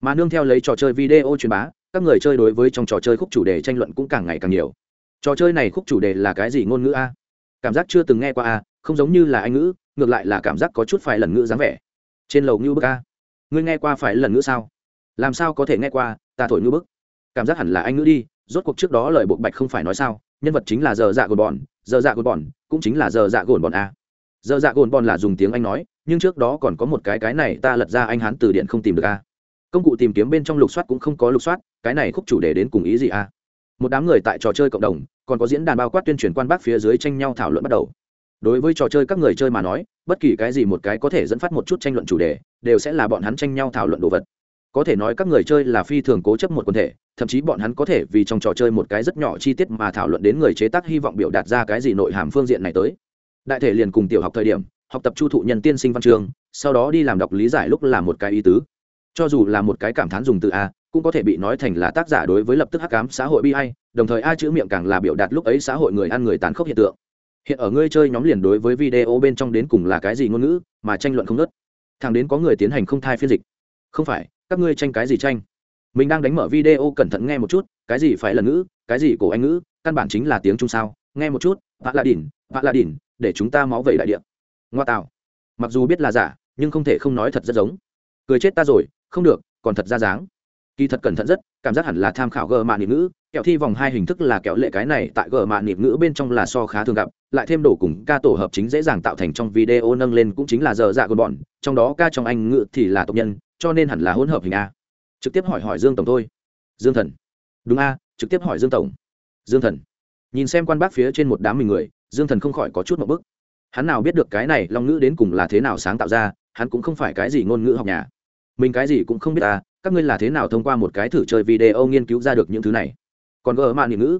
Mà nương theo lấy trò chơi video truyền bá, các người chơi đối với trong trò chơi khúc chủ đề tranh luận cũng càng ngày càng nhiều. Trò chơi này khúc chủ đề là cái gì ngôn ngữ a? Cảm giác chưa từng nghe qua a, không giống như là anh ngữ, ngược lại là cảm giác có chút phải lần ngữ dáng vẻ. Trên lầu ngữ bức a. Ngươi nghe qua phải lần ngữ sao? Làm sao có thể nghe qua, ta thổi ngữ bức? Cảm giác hẳn là anh ngữ đi, rốt cuộc trước đó lời bộ bạch không phải nói sao, nhân vật chính là giờ dạ gồn bòn, giờ dạ gồn bòn cũng chính là giờ dạ gồn bòn a. Giờ dạ gồn bòn là dùng tiếng anh nói, nhưng trước đó còn có một cái cái này ta lật ra anh hán từ điện không tìm được a. Công cụ tìm kiếm bên trong lục soát cũng không có lục soát, cái này khúc chủ đề đến cùng ý gì a? Một đám người tại trò chơi cộng đồng, còn có diễn đàn bao quát tuyên truyền quan bác phía dưới tranh nhau thảo luận bắt đầu. Đối với trò chơi các người chơi mà nói, bất kỳ cái gì một cái có thể dẫn phát một chút tranh luận chủ đề, đều sẽ là bọn hắn tranh nhau thảo luận đồ vật. Có thể nói các người chơi là phi thường cố chấp một quần thể thậm chí bọn hắn có thể vì trong trò chơi một cái rất nhỏ chi tiết mà thảo luận đến người chế tác hy vọng biểu đạt ra cái gì nội hàm phương diện này tới. Đại thể liền cùng tiểu học thời điểm, học tập chu thụ nhân tiên sinh văn trường, sau đó đi làm đọc lý giải lúc là một cái ý tứ. Cho dù là một cái cảm thán dùng từ a, cũng có thể bị nói thành là tác giả đối với lập tức hắc cám xã hội bi hay đồng thời a chữ miệng càng là biểu đạt lúc ấy xã hội người ăn người tàn khốc hiện tượng. Hiện ở ngươi chơi nhóm liền đối với video bên trong đến cùng là cái gì ngôn ngữ, mà tranh luận không nớt thằng đến có người tiến hành không thai phiên dịch. Không phải, các ngươi tranh cái gì tranh? Mình đang đánh mở video cẩn thận nghe một chút, cái gì phải là ngữ, cái gì cổ anh ngữ, căn bản chính là tiếng trung sao? Nghe một chút vạ la đỉn vạ la đỉn để chúng ta máu vẩy đại địa. Ngoa tạo. Mặc dù biết là giả, nhưng không thể không nói thật rất giống. Cười chết ta rồi, không được, còn thật ra dáng. Kỳ thật cẩn thận rất, cảm giác hẳn là tham khảo gờ mạ niệm ngữ, kẹo thi vòng hai hình thức là kẹo lệ cái này tại gờ mạ niệm ngữ bên trong là so khá thường gặp, lại thêm đổ cùng ca tổ hợp chính dễ dàng tạo thành trong video nâng lên cũng chính là giờ dạ của bọn, trong đó ca trong anh ngữ thì là tộc nhân, cho nên hẳn là hỗn hợp hình a trực tiếp hỏi hỏi dương tổng thôi. Dương thần. Đúng a, trực tiếp hỏi dương tổng. Dương thần. Nhìn xem quan bác phía trên một đám mình người, dương thần không khỏi có chút một bức. Hắn nào biết được cái này long ngữ đến cùng là thế nào sáng tạo ra, hắn cũng không phải cái gì ngôn ngữ học nhà. Mình cái gì cũng không biết à các ngươi là thế nào thông qua một cái thử chơi video nghiên cứu ra được những thứ này? Còn gỡ mạn ngữ.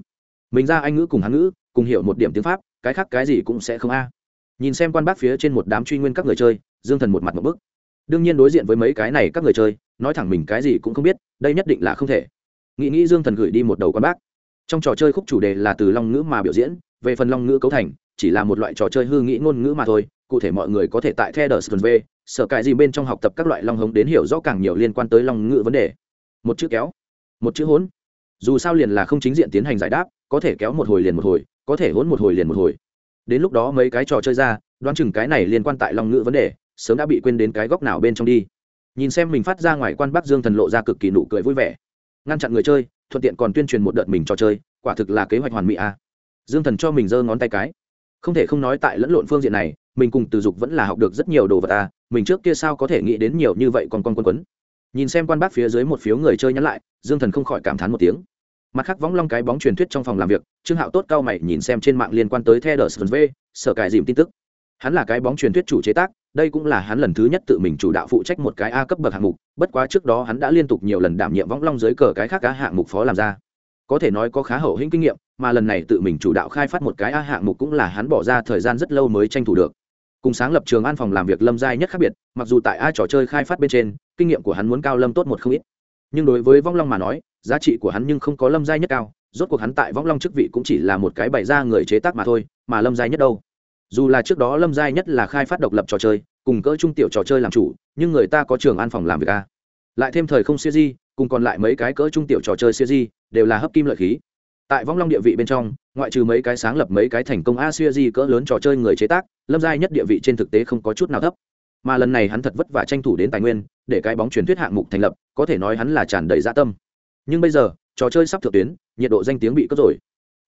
Mình ra anh ngữ cùng hắn ngữ, cùng hiểu một điểm tiếng pháp, cái khác cái gì cũng sẽ không a. Nhìn xem quan bác phía trên một đám truy nguyên các người chơi, dương thần một mặt một bức. Đương nhiên đối diện với mấy cái này các người chơi nói thẳng mình cái gì cũng không biết, đây nhất định là không thể. Nghĩ nghĩ dương thần gửi đi một đầu con bác. Trong trò chơi khúc chủ đề là từ long ngữ mà biểu diễn, về phần long ngữ cấu thành, chỉ là một loại trò chơi hư nghĩ ngôn ngữ mà thôi, cụ thể mọi người có thể tại the v, sở Cải gì bên trong học tập các loại long hống đến hiểu rõ càng nhiều liên quan tới long ngữ vấn đề. Một chữ kéo, một chữ hỗn. Dù sao liền là không chính diện tiến hành giải đáp, có thể kéo một hồi liền một hồi, có thể hỗn một hồi liền một hồi. Đến lúc đó mấy cái trò chơi ra, đoán chừng cái này liên quan tại long ngữ vấn đề, sớm đã bị quên đến cái góc nào bên trong đi nhìn xem mình phát ra ngoài quan bắc dương thần lộ ra cực kỳ nụ cười vui vẻ ngăn chặn người chơi, thuận tiện còn tuyên truyền một đợt mình trò chơi, quả thực là kế hoạch hoàn mỹ a à. dương thần cho mình giơ ngón tay cái không thể không nói tại lẫn lộn phương diện này, mình cùng từ dục vẫn là học được rất nhiều đồ vật a à. mình trước kia sao có thể nghĩ đến nhiều như vậy còn con quân quấn nhìn xem quan bác phía dưới một phiếu người chơi nhắn lại, dương thần không khỏi cảm thán một tiếng mặt khác võng long cái bóng truyền thuyết trong phòng làm việc, trương hạo tốt cao mày nhìn xem trên mạng liên quan tới the đờ v, sở cài dìm tin tức hắn là cái bóng truyền thuyết chủ chế tác, đây cũng là hắn lần thứ nhất tự mình chủ đạo phụ trách một cái a cấp bậc hạng mục, bất quá trước đó hắn đã liên tục nhiều lần đảm nhiệm võng long dưới cờ cái khác cá hạng mục phó làm ra. Có thể nói có khá hậu hĩnh kinh nghiệm, mà lần này tự mình chủ đạo khai phát một cái a hạng mục cũng là hắn bỏ ra thời gian rất lâu mới tranh thủ được. Cùng sáng lập trường an phòng làm việc lâm giai nhất khác biệt, mặc dù tại a trò chơi khai phát bên trên, kinh nghiệm của hắn muốn cao lâm tốt một không ít. Nhưng đối với vong long mà nói, giá trị của hắn nhưng không có lâm giai nhất cao, rốt cuộc hắn tại vong long chức vị cũng chỉ là một cái bày ra người chế tác mà thôi, mà lâm giai nhất đâu? Dù là trước đó lâm giai nhất là khai phát độc lập trò chơi, cùng cỡ trung tiểu trò chơi làm chủ, nhưng người ta có trường an phòng làm việc a lại thêm thời không siêu di cùng còn lại mấy cái cỡ trung tiểu trò chơi siêu di đều là hấp kim lợi khí. Tại vong long địa vị bên trong, ngoại trừ mấy cái sáng lập mấy cái thành công a siêu di cỡ lớn trò chơi người chế tác, lâm giai nhất địa vị trên thực tế không có chút nào thấp. Mà lần này hắn thật vất vả tranh thủ đến tài nguyên, để cái bóng truyền thuyết hạng mục thành lập, có thể nói hắn là tràn đầy dã tâm. Nhưng bây giờ, trò chơi sắp thượng tuyến, nhiệt độ danh tiếng bị cất rồi.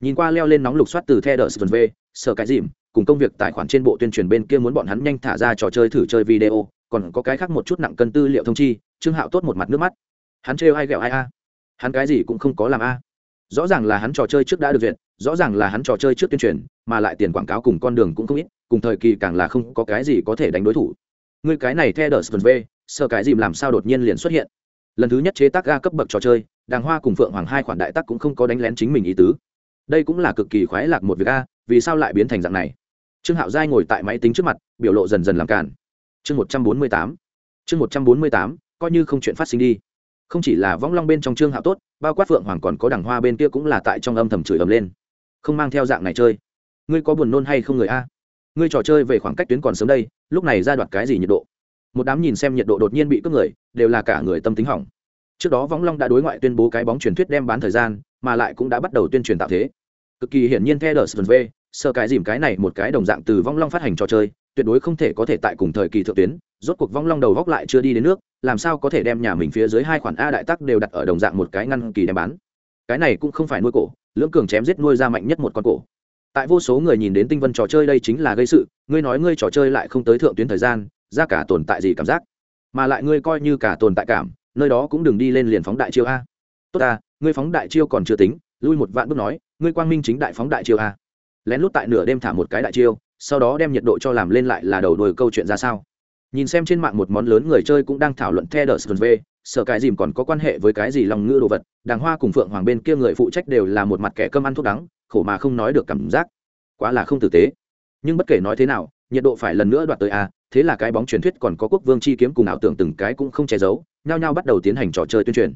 Nhìn qua leo lên nóng lục soát từ the đờ v, sở cái dìm cùng công việc tài khoản trên bộ tuyên truyền bên kia muốn bọn hắn nhanh thả ra trò chơi thử chơi video, còn có cái khác một chút nặng cân tư liệu thông chi, trương hạo tốt một mặt nước mắt. Hắn trêu ai ghẹo ai a? Hắn cái gì cũng không có làm a. Rõ ràng là hắn trò chơi trước đã được duyệt, rõ ràng là hắn trò chơi trước tuyên truyền, mà lại tiền quảng cáo cùng con đường cũng không ít, cùng thời kỳ càng là không có cái gì có thể đánh đối thủ. Người cái này theo đờ v, sợ cái dìm làm sao đột nhiên liền xuất hiện? Lần thứ nhất chế tác ga cấp bậc trò chơi, đàng hoa cùng phượng hoàng hai khoản đại tác cũng không có đánh lén chính mình ý tứ. Đây cũng là cực kỳ khoái lạc một việc a, vì sao lại biến thành dạng này? Trương hạo giai ngồi tại máy tính trước mặt, biểu lộ dần dần làm cản chương một trăm bốn mươi tám, chương một trăm bốn mươi tám, coi như không chuyện phát sinh đi. Không chỉ là võng long bên trong trương hạo tốt, bao quát phượng hoàng còn có đằng hoa bên kia cũng là tại trong âm thầm chửi ầm lên. Không mang theo dạng này chơi. Ngươi có buồn nôn hay không người a? Ngươi trò chơi về khoảng cách tuyến còn sớm đây, lúc này ra đoạt cái gì nhiệt độ? Một đám nhìn xem nhiệt độ đột nhiên bị cướp người, đều là cả người tâm tính hỏng. Trước đó võng long đã đối ngoại tuyên bố cái bóng truyền thuyết đem bán thời gian, mà lại cũng đã bắt đầu tuyên truyền tạo thế. Cực kỳ hiển nhiên theo đờ sv sơ cái dìm cái này một cái đồng dạng từ vong long phát hành trò chơi, tuyệt đối không thể có thể tại cùng thời kỳ thượng tuyến, rốt cuộc vong long đầu góc lại chưa đi đến nước, làm sao có thể đem nhà mình phía dưới hai khoản a đại tắc đều đặt ở đồng dạng một cái ngăn kỳ đem bán. Cái này cũng không phải nuôi cổ, lưỡng cường chém giết nuôi ra mạnh nhất một con cổ. Tại vô số người nhìn đến tinh vân trò chơi đây chính là gây sự, ngươi nói ngươi trò chơi lại không tới thượng tuyến thời gian, ra cả tồn tại gì cảm giác? Mà lại ngươi coi như cả tồn tại cảm, nơi đó cũng đừng đi lên liền phóng đại chiêu a. Tốt ta, ngươi phóng đại chiêu còn chưa tính, lui một vạn bước nói, ngươi quang minh chính đại phóng đại chiêu a lén lút tại nửa đêm thả một cái đại chiêu, sau đó đem nhiệt độ cho làm lên lại là đầu đuôi câu chuyện ra sao. Nhìn xem trên mạng một món lớn người chơi cũng đang thảo luận The đờ v, sợ cái dìm còn có quan hệ với cái gì lòng ngựa đồ vật, đàng hoa cùng phượng hoàng bên kia người phụ trách đều là một mặt kẻ cơm ăn thuốc đắng, khổ mà không nói được cảm giác. Quá là không tử tế. Nhưng bất kể nói thế nào, nhiệt độ phải lần nữa đoạt tới a thế là cái bóng truyền thuyết còn có quốc vương chi kiếm cùng ảo tưởng từng cái cũng không che giấu, nhao nhao bắt đầu tiến hành trò chơi tuyên truyền.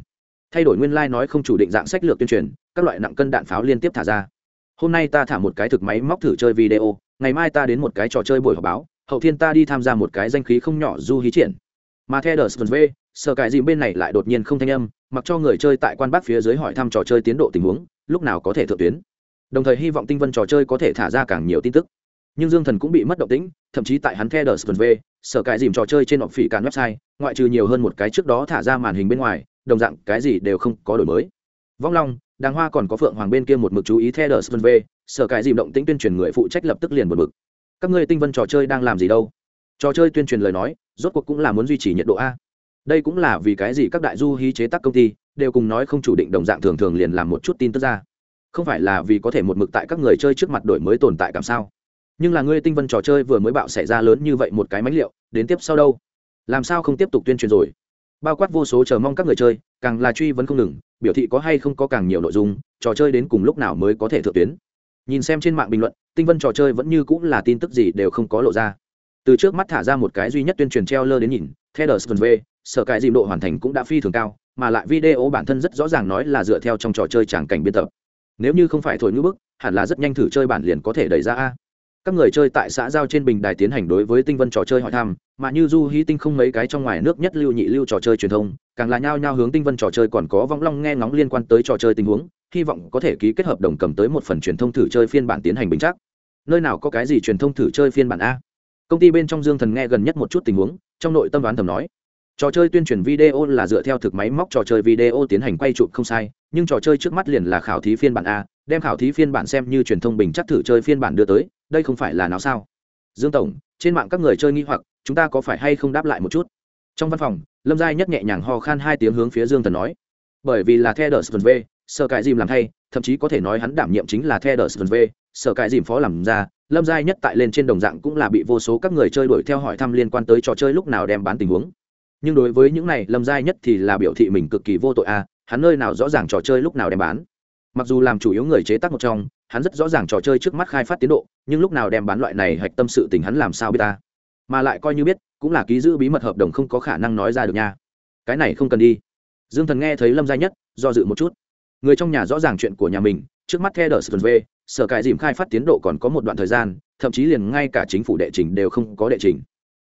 Thay đổi nguyên lai、like、nói không chủ định dạng sách lược tuyên truyền, các loại nặng cân đạn pháo liên tiếp thả ra hôm nay ta thả một cái thực máy móc thử chơi video, ngày mai ta đến một cái trò chơi buổi họp báo, hậu thiên ta đi tham gia một cái danh khí không nhỏ du hí triển. Mà theo đờ v, sợ cái gì bên này lại đột nhiên không thanh âm, mặc cho người chơi tại quan bắc phía dưới hỏi thăm trò chơi tiến độ tình huống, lúc nào có thể thượng tuyến. Đồng thời hy vọng tinh vân trò chơi có thể thả ra càng nhiều tin tức. Nhưng dương thần cũng bị mất động tĩnh, thậm chí tại hắn theo đờ v sở cải dìm trò chơi trên họp phỉ cản website, ngoại trừ nhiều hơn một cái trước đó thả ra màn hình bên ngoài, đồng dạng cái gì đều không có đổi mới. Vong long đàng hoa còn có phượng hoàng bên kia một mực chú ý theo đờ v sở cải dìm động tĩnh tuyên truyền người phụ trách lập tức liền một mực các ngươi tinh vân trò chơi đang làm gì đâu? Trò chơi tuyên truyền lời nói, rốt cuộc cũng là muốn duy trì nhiệt độ a. Đây cũng là vì cái gì các đại du hí chế tác công ty, đều cùng nói không chủ định đồng dạng thường thường liền làm một chút tin tức ra. Không phải là vì có thể một mực tại các người chơi trước mặt đổi mới tồn tại cảm sao? Nhưng là ngươi tinh vân trò chơi vừa mới bạo xảy ra lớn như vậy một cái mánh liệu, đến tiếp sau đâu? Làm sao không tiếp tục tuyên truyền rồi? Bao quát vô số chờ mong các người chơi càng là truy vấn không ngừng, biểu thị có hay không có càng nhiều nội dung, trò chơi đến cùng lúc nào mới có thể thượng tuyến. Nhìn xem trên mạng bình luận, tinh vân trò chơi vẫn như cũng là tin tức gì đều không có lộ ra. Từ trước mắt thả ra một cái duy nhất tuyên truyền treo lơ đến nhìn theo đờ v, sở cái dìm độ hoàn thành cũng đã phi thường cao, mà lại video bản thân rất rõ ràng nói là dựa theo trong trò chơi tràng cảnh biên tập. Nếu như không phải thổi ngữ bức, hẳn là rất nhanh thử chơi bản liền có thể đẩy ra a các người chơi tại xã giao trên bình đài tiến hành đối với tinh vân trò chơi hỏi thăm, mà như du hí tinh không mấy cái trong ngoài nước nhất lưu nhị lưu trò chơi truyền thông, càng là nhao nhao hướng tinh vân trò chơi còn có vong long nghe ngóng liên quan tới trò chơi tình huống, hy vọng có thể ký kết hợp đồng cầm tới một phần truyền thông thử chơi phiên bản tiến hành bình chắc. Nơi nào có cái gì truyền thông thử chơi phiên bản a? Công ty bên trong dương thần nghe gần nhất một chút tình huống, trong nội tâm đoán thầm nói, trò chơi tuyên truyền video là dựa theo thực máy móc trò chơi video tiến hành quay chụp không sai, nhưng trò chơi trước mắt liền là khảo thí phiên bản a đem khảo thí phiên bản xem như truyền thông bình chắc thử chơi phiên bản đưa tới, đây không phải là nào sao? Dương tổng, trên mạng các người chơi nghi hoặc, chúng ta có phải hay không đáp lại một chút? Trong văn phòng, lâm giai nhất nhẹ nhàng ho khan hai tiếng hướng phía dương thần nói. Bởi vì là theo đờ sờ v sơ dìm làm thay thậm chí có thể nói hắn đảm nhiệm chính là theo đờ sờ v sở dìm phó làm ra, lâm giai nhất tại lên trên đồng dạng cũng là bị vô số các người chơi đuổi theo hỏi thăm liên quan tới trò chơi lúc nào đem bán tình huống. Nhưng đối với những này, lâm giai nhất thì là biểu thị mình cực kỳ vô tội a hắn nơi nào rõ ràng trò chơi lúc nào đem bán mặc dù làm chủ yếu người chế tác một trong hắn rất rõ ràng trò chơi trước mắt khai phát tiến độ nhưng lúc nào đem bán loại này hạch tâm sự tình hắn làm sao biết ta? Mà lại coi như biết cũng là ký giữ bí mật hợp đồng không có khả năng nói ra được nha. Cái này không cần đi. Dương thần nghe thấy lâm Gia nhất do dự một chút. Người trong nhà rõ ràng chuyện của nhà mình trước mắt theo đờ sờ về, sở cải dìm khai phát tiến độ còn có một đoạn thời gian thậm chí liền ngay cả chính phủ đệ trình đều không có đệ trình.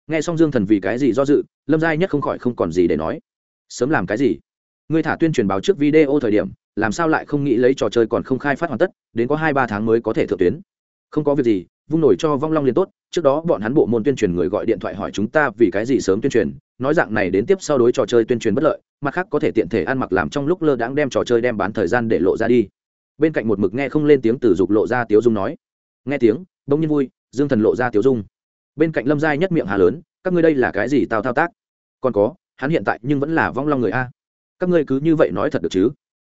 Nghe xong dương thần vì cái gì do dự lâm Gia nhất không khỏi không còn gì để nói. Sớm làm cái gì? Ngươi thả tuyên truyền báo trước video thời điểm làm sao lại không nghĩ lấy trò chơi còn không khai phát hoàn tất, đến có hai ba tháng mới có thể thượng tuyến. Không có việc gì, vung nổi cho vong long liền tốt, trước đó bọn hắn bộ môn tuyên truyền người gọi điện thoại hỏi chúng ta vì cái gì sớm tuyên truyền, nói dạng này đến tiếp sau đối trò chơi tuyên truyền bất lợi, mặt khác có thể tiện thể ăn mặc làm trong lúc lơ đãng đem trò chơi đem bán thời gian để lộ ra đi. Bên cạnh một mực nghe không lên tiếng từ dục lộ ra tiếu dung nói. Nghe tiếng, bỗng nhiên vui, dương thần lộ ra tiếu dung. Bên cạnh lâm giai nhất miệng hà lớn, các ngươi đây là cái gì tao thao tác? Còn có, hắn hiện tại nhưng vẫn là vong long người a. Các ngươi cứ như vậy nói thật được chứ?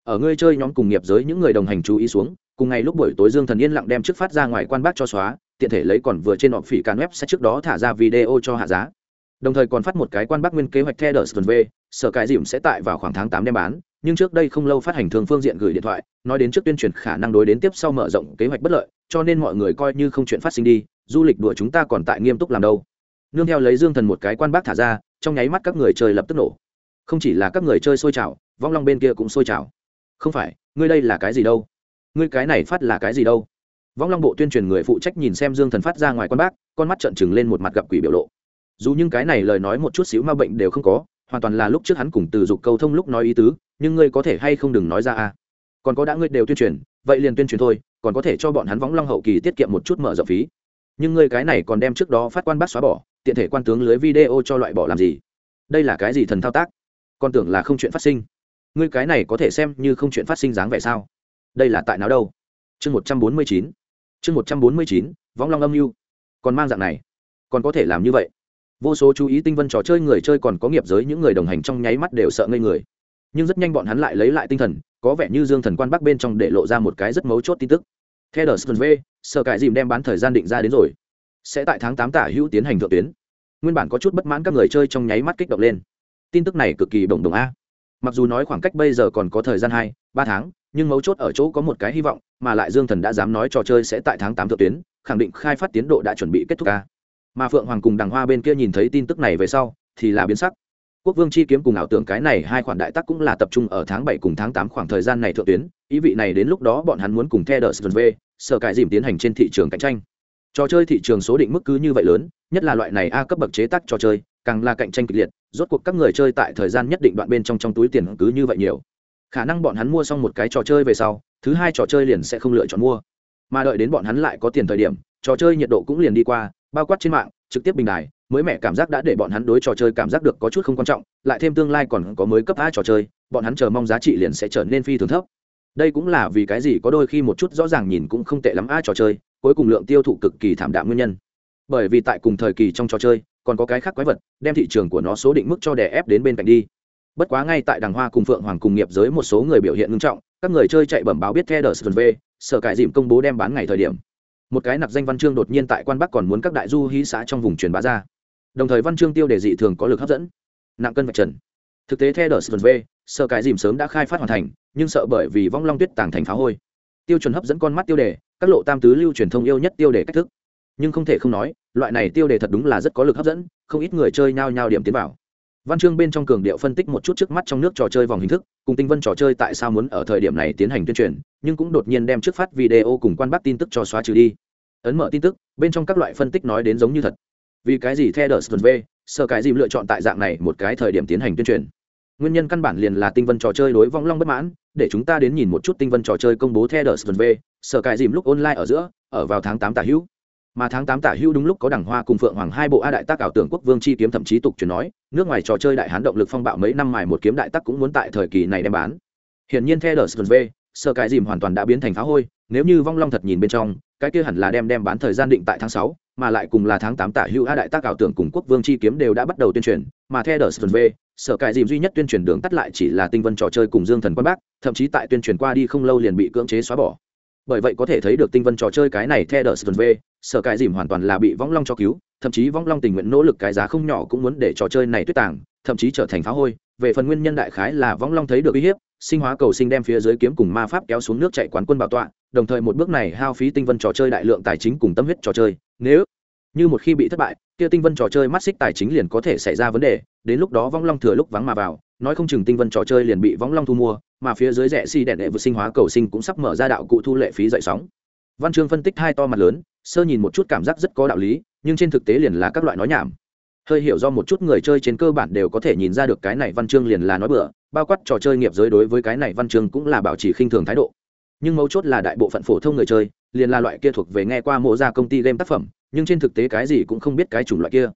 Ở ngươi chơi nhóm cùng nghiệp giới những người đồng hành chú ý xuống, cùng ngày lúc buổi tối dương thần yên lặng đem trước phát ra ngoài quan bác cho xóa, tiện thể lấy còn vừa trên họ phỉ can web sẽ trước đó thả ra video cho hạ giá. Đồng thời còn phát một cái quan bác nguyên kế hoạch theo đờ v, sở cái dìm sẽ tại vào khoảng tháng tám đem bán, nhưng trước đây không lâu phát hành thường phương diện gửi điện thoại, nói đến trước tuyên truyền khả năng đối đến tiếp sau mở rộng kế hoạch bất lợi, cho nên mọi người coi như không chuyện phát sinh đi, du lịch đùa chúng ta còn tại nghiêm túc làm đâu. Nương theo lấy dương thần một cái quan bác thả ra, trong nháy mắt các người chơi lập tức nổ. Không chỉ là các người chơi sôi trào, vong long bên kia cũng sôi trào không phải, ngươi đây là cái gì đâu? Ngươi cái này phát là cái gì đâu? Vong long bộ tuyên truyền người phụ trách nhìn xem dương thần phát ra ngoài quan bác, con mắt trợn trừng lên một mặt gặp quỷ biểu lộ. Dù những cái này lời nói một chút xíu ma bệnh đều không có, hoàn toàn là lúc trước hắn cùng từ dục câu thông lúc nói ý tứ, nhưng ngươi có thể hay không đừng nói ra à còn có đã ngươi đều tuyên truyền, vậy liền tuyên truyền thôi, còn có thể cho bọn hắn võng long hậu kỳ tiết kiệm một chút mở rộng phí. Nhưng ngươi cái này còn đem trước đó phát quan bác xóa bỏ, tiện thể quan tướng lưới video cho loại bỏ làm gì? Đây là cái gì thần thao tác? Con tưởng là không chuyện phát sinh ngươi cái này có thể xem như không chuyện phát sinh dáng vẻ sao? Đây là tại nào đâu? Chương một trăm bốn mươi chín. Chương một trăm bốn mươi chín võng long âm mưu. Còn mang dạng này, còn có thể làm như vậy. Vô số chú ý tinh vân trò chơi người chơi còn có nghiệp giới những người đồng hành trong nháy mắt đều sợ ngây người. Nhưng rất nhanh bọn hắn lại lấy lại tinh thần, có vẻ như dương thần quan bắc bên trong để lộ ra một cái rất mấu chốt tin tức. Theo đờ v, sợ cải dìm đem bán thời gian định ra đến rồi. Sẽ tại tháng tám tả hữu tiến hành thượng tuyến. Nguyên bản có chút bất mãn các người chơi trong nháy mắt kích động lên. Tin tức này cực kỳ bổng đồng a mặc dù nói khoảng cách bây giờ còn có thời gian hai, ba tháng, nhưng mấu chốt ở chỗ có một cái hy vọng, mà lại dương thần đã dám nói trò chơi sẽ tại tháng tám thượng tuyến, khẳng định khai phát tiến độ đã chuẩn bị kết thúc ca. Mà phượng hoàng cùng đằng hoa bên kia nhìn thấy tin tức này về sau, thì là biến sắc. Quốc vương chi kiếm cùng ảo tưởng cái này hai khoản đại tác cũng là tập trung ở tháng bảy cùng tháng tám khoảng thời gian này thượng tuyến, ý vị này đến lúc đó bọn hắn muốn cùng theo đờ v, sở cải dìm tiến hành trên thị trường cạnh tranh. Trò chơi thị trường số định mức cứ như vậy lớn, nhất là loại này a cấp bậc chế tác trò chơi càng là cạnh tranh kịch liệt, rốt cuộc các người chơi tại thời gian nhất định đoạn bên trong trong túi tiền cứ như vậy nhiều. Khả năng bọn hắn mua xong một cái trò chơi về sau, thứ hai trò chơi liền sẽ không lựa chọn mua. Mà đợi đến bọn hắn lại có tiền thời điểm, trò chơi nhiệt độ cũng liền đi qua, bao quát trên mạng, trực tiếp bình đài, mới mẻ cảm giác đã để bọn hắn đối trò chơi cảm giác được có chút không quan trọng, lại thêm tương lai còn có mới cấp a trò chơi, bọn hắn chờ mong giá trị liền sẽ trở nên phi thường thấp. Đây cũng là vì cái gì có đôi khi một chút rõ ràng nhìn cũng không tệ lắm a trò chơi, cuối cùng lượng tiêu thụ cực kỳ thảm đạm nguyên nhân. Bởi vì tại cùng thời kỳ trong trò chơi còn có cái khác quái vật, đem thị trường của nó số định mức cho đè ép đến bên cạnh đi. Bất quá ngay tại đằng hoa cùng phượng hoàng cùng nghiệp giới một số người biểu hiện nghiêm trọng, các người chơi chạy bẩm báo biết theo đờ v sở cải dìm công bố đem bán ngày thời điểm. Một cái nặc danh văn chương đột nhiên tại quan bắc còn muốn các đại du hí xã trong vùng truyền bá ra. Đồng thời văn chương tiêu đề dị thường có lực hấp dẫn. Nặng cân vạch trần. Thực tế theo đờ v sở cải dìm sớm đã khai phát hoàn thành, nhưng sợ bởi vì vong long tuyết tàng thành phá hôi. Tiêu chuẩn hấp dẫn con mắt tiêu đề, các lộ tam tứ lưu truyền thông yêu nhất tiêu đề cách thức nhưng không thể không nói, loại này tiêu đề thật đúng là rất có lực hấp dẫn, không ít người chơi nhao nhao điểm tiến vào. Văn chương bên trong cường điệu phân tích một chút trước mắt trong nước trò chơi vòng hình thức, cùng tinh vân trò chơi tại sao muốn ở thời điểm này tiến hành tuyên truyền, nhưng cũng đột nhiên đem trước phát video cùng quan bác tin tức cho xóa trừ đi. Ấn mở tin tức, bên trong các loại phân tích nói đến giống như thật. Vì cái gì theo đờ v sở cái gì lựa chọn tại dạng này một cái thời điểm tiến hành tuyên truyền. Nguyên nhân căn bản liền là tinh vân trò chơi đối vong long bất mãn, để chúng ta đến nhìn một chút tinh vân trò chơi công bố theo đờ v sở cái dìm lúc online ở giữa, ở vào tháng tám tả hữu mà tháng tám tả hữu đúng lúc có đằng hoa cùng phượng hoàng hai bộ a đại tác ảo tưởng quốc vương chi kiếm thậm chí tục truyền nói, nước ngoài trò chơi đại hán động lực phong bạo mấy năm mài một kiếm đại tác cũng muốn tại thời kỳ này đem bán. Hiển nhiên theo đờ sơ cái dìm hoàn toàn đã biến thành phá hôi, nếu như vong long thật nhìn bên trong, cái kia hẳn là đem đem bán thời gian định tại tháng sáu, mà lại cùng là tháng tám tả hữu a đại tác ảo tưởng cùng quốc vương chi kiếm đều đã bắt đầu tuyên truyền, mà theo đờ v, sở cải dìm duy nhất tuyên truyền đường tắt lại chỉ là tinh vân trò chơi cùng dương thần quan bác, thậm chí tại tuyên truyền qua đi không lâu liền bị cưỡng chế xóa bỏ. Bởi vậy có thể thấy được tinh vân trò chơi cái này theo đờ sơn v sở cải dìm hoàn toàn là bị võng long cho cứu, thậm chí võng long tình nguyện nỗ lực cái giá không nhỏ cũng muốn để trò chơi này tuyết tàng, thậm chí trở thành phá hôi. Về phần nguyên nhân đại khái là võng long thấy được uy hiếp, sinh hóa cầu sinh đem phía dưới kiếm cùng ma pháp kéo xuống nước chạy quán quân bảo tọa, đồng thời một bước này hao phí tinh vân trò chơi đại lượng tài chính cùng tâm huyết trò chơi. Nếu như một khi bị thất bại, kia tinh vân trò chơi mắt xích tài chính liền có thể xảy ra vấn đề, đến lúc đó vong long thừa lúc vắng mà vào, nói không chừng tinh vân trò chơi liền bị vong long thu mua, mà phía dưới rẻ si đẻ đệ vượt sinh hóa cầu sinh cũng sắp mở ra đạo cụ thu lệ phí dậy sóng. Văn chương phân tích hai to mặt lớn sơ nhìn một chút cảm giác rất có đạo lý, nhưng trên thực tế liền là các loại nói nhảm. Hơi hiểu do một chút người chơi trên cơ bản đều có thể nhìn ra được cái này văn chương liền là nói bừa, bao quát trò chơi nghiệp giới đối với cái này văn chương cũng là bảo trì khinh thường thái độ. Nhưng mấu chốt là đại bộ phận phổ thông người chơi, liền là loại kia thuộc về nghe qua mộ ra công ty game tác phẩm, nhưng trên thực tế cái gì cũng không biết cái chủng loại kia.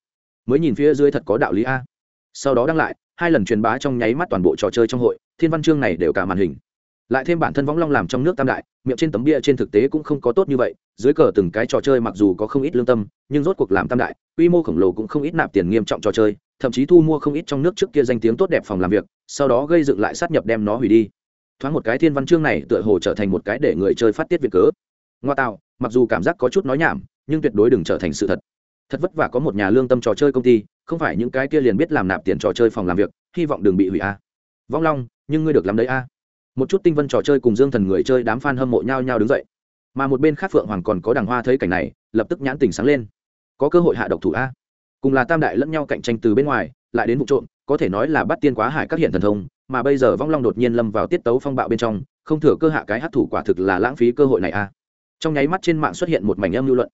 Mới nhìn phía dưới thật có đạo lý a. Sau đó đăng lại, hai lần truyền bá trong nháy mắt toàn bộ trò chơi trong hội, thiên văn chương này đều cả màn hình lại thêm bản thân võng long làm trong nước tam đại, miệng trên tấm bia trên thực tế cũng không có tốt như vậy, dưới cờ từng cái trò chơi mặc dù có không ít lương tâm, nhưng rốt cuộc làm tam đại, quy mô khổng lồ cũng không ít nạp tiền nghiêm trọng trò chơi, thậm chí thu mua không ít trong nước trước kia danh tiếng tốt đẹp phòng làm việc, sau đó gây dựng lại sát nhập đem nó hủy đi. Thoáng một cái thiên văn chương này tựa hồ trở thành một cái để người chơi phát tiết việc cớ. Ngoa tạo, mặc dù cảm giác có chút nói nhảm, nhưng tuyệt đối đừng trở thành sự thật. Thật vất vả có một nhà lương tâm trò chơi công ty, không phải những cái kia liền biết làm nạp tiền trò chơi phòng làm việc, hy vọng đừng bị hủy a. Vong long, nhưng ngươi được làm đấy a một chút tinh vân trò chơi cùng dương thần người chơi đám f a n hâm mộ nhau nhau đứng dậy. Mà một bên khác phượng hoàng còn có đàng hoa thấy cảnh này, lập tức nhãn tình sáng lên. Có cơ hội hạ độc thủ a. Cùng là tam đại lẫn nhau cạnh tranh từ bên ngoài, lại đến vụ trộm, có thể nói là bắt tiên quá hải các hiện thần thông, mà bây giờ vong long đột nhiên lâm vào tiết tấu phong bạo bên trong, không thừa cơ hạ cái hát thủ quả thực là lãng phí cơ hội này a. Trong nháy mắt trên mạng xuất hiện một mảnh âm lưu luận.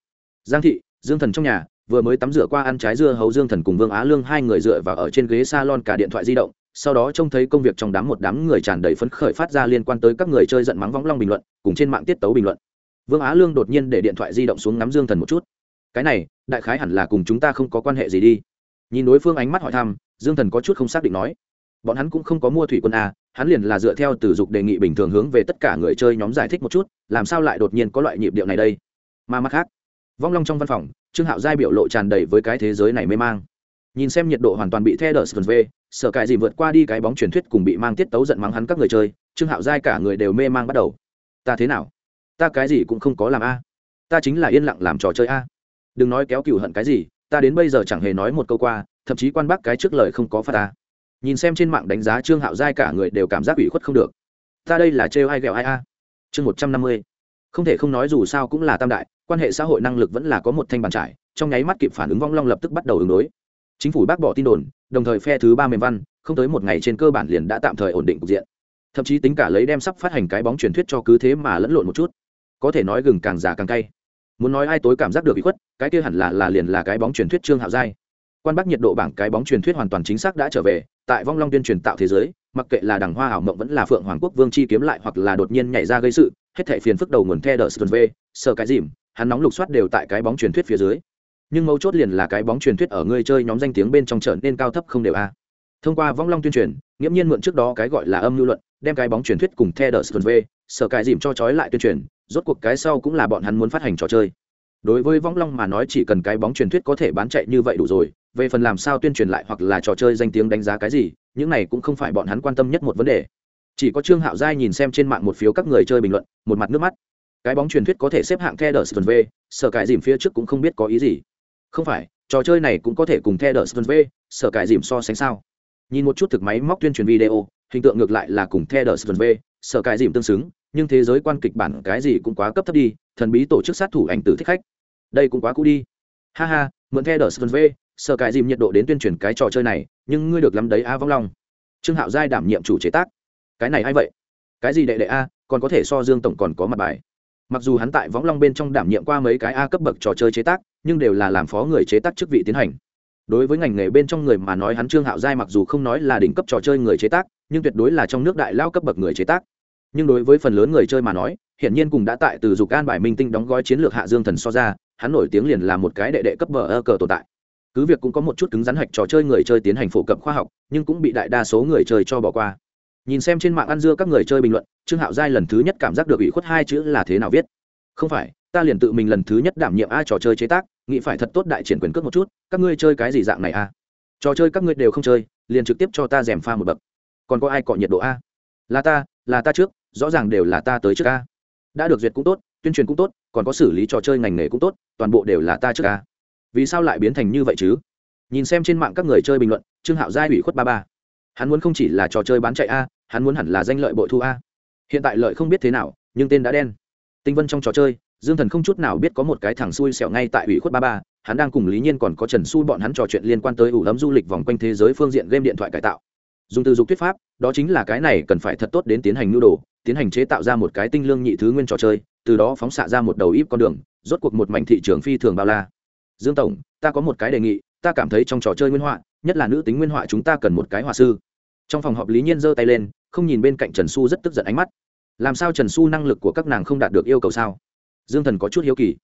Giang thị, dương thần trong nhà, vừa mới tắm rửa qua ăn trái dưa hấu dương thần cùng vương á lương hai người dựa vào ở trên ghế s a lon cả điện thoại di động sau đó trông thấy công việc trong đám một đám người tràn đầy phấn khởi phát ra liên quan tới các người chơi giận mắng vóng long bình luận, cùng trên mạng tiết tấu bình luận. Vương á lương đột nhiên để điện thoại di động xuống ngắm dương thần một chút. Cái này, đại khái hẳn là cùng chúng ta không có quan hệ gì đi. Nhìn đối phương ánh mắt hỏi thăm, dương thần có chút không xác định nói. Bọn hắn cũng không có mua thủy quân a, hắn liền là dựa theo từ dục đề nghị bình thường hướng về tất cả người chơi nhóm giải thích một chút, làm sao lại đột nhiên có loại nhịp điệu này đây? Mà mặt khác, vong long trong văn phòng, trương hạo giai biểu lộ tràn đầy với cái thế giới này mê mang nhìn xem nhiệt độ hoàn toàn bị the đờ sờ về, sợ cài gì vượt qua đi cái bóng truyền thuyết cùng bị mang tiết tấu giận mắng hắn các người chơi, trương hạo giai cả người đều mê mang bắt đầu. Ta thế nào? Ta cái gì cũng không có làm a. Ta chính là yên lặng làm trò chơi a. Đừng nói kéo cừu hận cái gì, ta đến bây giờ chẳng hề nói một câu qua, thậm chí quan bác cái trước lời không có phát ta. Nhìn xem trên mạng đánh giá trương hạo giai cả người đều cảm giác ủy khuất không được. Ta đây là trêu ai ghẹo ai a? Chương một trăm năm mươi. Không thể không nói dù sao cũng là tam đại, quan hệ xã hội năng lực vẫn là có một thanh bàn trải, trong nháy mắt kịp phản ứng vong long lập tức bắt đầu ứng đối chính phủ bác bỏ tin đồn, đồng thời phe thứ ba mềm văn, không tới một ngày trên cơ bản liền đã tạm thời ổn định cục diện. Thậm chí tính cả lấy đem sắp phát hành cái bóng truyền thuyết cho cứ thế mà lẫn lộn một chút. Có thể nói gừng càng già càng cay. Muốn nói ai tối cảm giác được bị khuất, cái kia hẳn là là liền là cái bóng truyền thuyết trương hạo giai. Quan bắc nhiệt độ bảng cái bóng truyền thuyết hoàn toàn chính xác đã trở về, tại vong long tuyên truyền tạo thế giới, mặc kệ là đằng hoa ảo mộng vẫn là phượng hoàng quốc vương chi kiếm lại hoặc là đột nhiên nhảy ra gây sự, hết thể phiền phức đầu nguồn the đờ sơn v, sợ cái dìm, hắn nóng lục soát đều tại cái bóng truyền thuyết phía dưới nhưng mấu chốt liền là cái bóng truyền thuyết ở người chơi nhóm danh tiếng bên trong trở nên cao thấp không đều a. Thông qua vong long tuyên truyền, nghiễm nhiên mượn trước đó cái gọi là âm lưu luận, đem cái bóng truyền thuyết cùng the đờ sơn v sở cài dìm cho trói lại tuyên truyền, rốt cuộc cái sau cũng là bọn hắn muốn phát hành trò chơi. Đối với vong long mà nói chỉ cần cái bóng truyền thuyết có thể bán chạy như vậy đủ rồi, về phần làm sao tuyên truyền lại hoặc là trò chơi danh tiếng đánh giá cái gì, những này cũng không phải bọn hắn quan tâm nhất một vấn đề. Chỉ có trương hạo giai nhìn xem trên mạng một phiếu các người chơi bình luận, một mặt nước mắt. Cái bóng truyền thuyết có thể xếp hạng the đờ v sở cài dìm phía trước cũng không biết có ý gì không phải, trò chơi này cũng có thể cùng the đờ v, sở cải dìm so sánh sao? Nhìn một chút thực máy móc tuyên truyền video, hình tượng ngược lại là cùng the đờ v, sở cải dìm tương xứng, nhưng thế giới quan kịch bản cái gì cũng quá cấp thấp đi, thần bí tổ chức sát thủ ảnh tử thích khách. Đây cũng quá cũ đi. Ha ha, mượn the đờ v, sở cải dìm nhiệt độ đến tuyên truyền cái trò chơi này, nhưng ngươi được lắm đấy a vong long. Trương hạo giai đảm nhiệm chủ chế tác. Cái này a i vậy? Cái gì đệ đệ a, còn có thể so dương tổng còn có mặt bài mặc dù hắn tại võng long bên trong đảm nhiệm qua mấy cái a cấp bậc trò chơi chế tác, nhưng đều là làm phó người chế tác chức vị tiến hành. Đối với ngành nghề bên trong người mà nói hắn trương hạo giai mặc dù không nói là đỉnh cấp trò chơi người chế tác, nhưng tuyệt đối là trong nước đại lao cấp bậc người chế tác. Nhưng đối với phần lớn người chơi mà nói, hiển nhiên cùng đã tại từ dục an bài minh tinh đóng gói chiến lược hạ dương thần so ra, hắn nổi tiếng liền là một cái đệ đệ cấp bờ ơ cờ tồn tại. Cứ việc cũng có một chút cứng rắn hạch trò chơi người chơi tiến hành phổ cập khoa học, nhưng cũng bị đại đa số người chơi cho bỏ qua nhìn xem trên mạng ăn dưa các người chơi bình luận, trương hạo giai lần thứ nhất cảm giác được ủy khuất hai chữ là thế nào viết. Không phải, ta liền tự mình lần thứ nhất đảm nhiệm a trò chơi chế tác, nghĩ phải thật tốt đại triển quyền cước một chút, các ngươi chơi cái gì dạng này a trò chơi các ngươi đều không chơi, liền trực tiếp cho ta dèm pha một bậc. Còn có ai cọ nhiệt độ a? Là ta là ta trước, rõ ràng đều là ta tới trước a. Đã được duyệt cũng tốt, tuyên truyền cũng tốt, còn có xử lý trò chơi ngành nghề cũng tốt, toàn bộ đều là ta trước a. Vì sao lại biến thành như vậy chứ? Nhìn xem trên mạng các người chơi bình luận, trương hạo giai ủy khuất ba ba. Hắn muốn không chỉ là trò chơi bán chạy a hắn muốn hẳn là danh lợi bội thu a. Hiện tại lợi không biết thế nào, nhưng tên đã đen. Tinh vân trong trò chơi, dương thần không chút nào biết có một cái thằng xui xẻo ngay tại ủy khuất ba ba, hắn đang cùng lý nhiên còn có trần xui bọn hắn trò chuyện liên quan tới ủ lấm du lịch vòng quanh thế giới phương diện game điện thoại cải tạo. Dùng từ dục thuyết pháp, đó chính là cái này cần phải thật tốt đến tiến hành nhu đồ, tiến hành chế tạo ra một cái tinh lương nhị thứ nguyên trò chơi, từ đó phóng xạ ra một đầu íp con đường, rốt cuộc một mảnh thị trường phi thường bao la. Dương tổng, ta có một cái đề nghị, ta cảm thấy trong trò chơi nguyên họa, nhất là nữ tính nguyên họa chúng ta cần một cái họa sư trong phòng họp lý nhiên giơ tay lên, không nhìn bên cạnh trần xu rất tức giận ánh mắt. Làm sao trần xu năng lực của các nàng không đạt được yêu cầu sao? Dương thần có chút hiếu kỳ.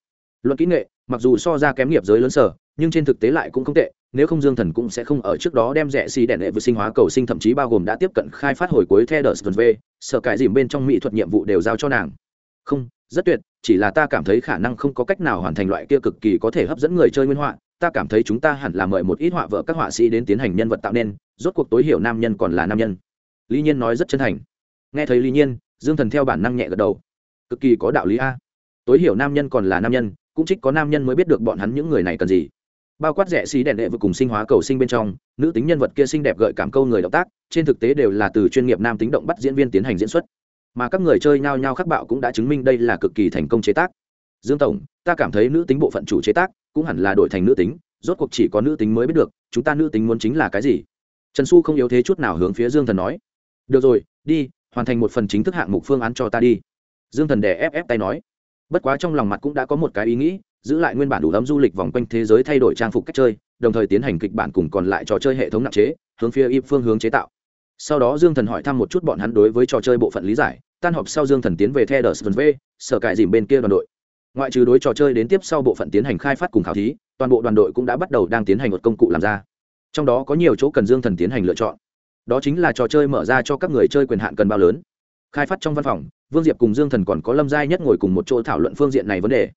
Luận kỹ nghệ, mặc dù so ra kém nghiệp giới lớn sở, nhưng trên thực tế lại cũng không tệ, nếu không dương thần cũng sẽ không ở trước đó đem rẻ xì đèn lệ vừa sinh hóa cầu sinh, thậm chí bao gồm đã tiếp cận khai phát hồi cuối theo đờ v, sở cải dìm bên trong mỹ thuật nhiệm vụ đều giao cho nàng. Không, rất tuyệt, chỉ là ta cảm thấy khả năng không có cách nào hoàn thành loại kia cực kỳ có thể hấp dẫn người chơi nguyên họa ta cảm thấy chúng ta hẳn là mời một ít họa vợ các họa sĩ đến tiến hành nhân vật tạo nên, rốt cuộc tối hiểu nam nhân còn là nam nhân. Lý nhiên nói rất chân thành. Nghe thấy lý nhiên, dương thần theo bản năng nhẹ gật đầu. Cực kỳ có đạo lý a. Tối hiểu nam nhân còn là nam nhân, cũng trích có nam nhân mới biết được bọn hắn những người này cần gì. Bao quát rẻ xí đèn đệ vừa cùng sinh hóa cầu sinh bên trong, nữ tính nhân vật kia xinh đẹp gợi cảm câu người động tác, trên thực tế đều là từ chuyên nghiệp nam tính động bắt diễn viên tiến hành diễn xuất. Mà các người chơi nhao nhao khắc bạo cũng đã chứng minh đây là cực kỳ thành công chế tác. Dương tổng, ta cảm thấy nữ tính bộ phận chủ chế tác cũng hẳn là đổi thành nữ tính, rốt cuộc chỉ có nữ tính mới biết được, chúng ta nữ tính muốn chính là cái gì. Trần xu không yếu thế chút nào hướng phía dương thần nói. Được rồi, đi, hoàn thành một phần chính thức hạng mục phương án cho ta đi. Dương thần đè ép ép tay nói. Bất quá trong lòng mặt cũng đã có một cái ý nghĩ, giữ lại nguyên bản đủ ấm du lịch vòng quanh thế giới thay đổi trang phục cách chơi, đồng thời tiến hành kịch bản cùng còn lại trò chơi hệ thống nặng chế, hướng phía y phương hướng chế tạo. Sau đó dương thần hỏi thăm một chút bọn hắn đối với trò chơi bộ phận lý giải, tan họp sau dương thần tiến về the đờ v, sở cải dìm bên kia đoàn đội ngoại trừ đối trò chơi đến tiếp sau bộ phận tiến hành khai phát cùng khảo thí, toàn bộ đoàn đội cũng đã bắt đầu đang tiến hành một công cụ làm ra. Trong đó có nhiều chỗ cần dương thần tiến hành lựa chọn. Đó chính là trò chơi mở ra cho các người chơi quyền hạn cần bao lớn. Khai phát trong văn phòng, vương diệp cùng dương thần còn có lâm giai nhất ngồi cùng một chỗ thảo luận phương diện này vấn đề.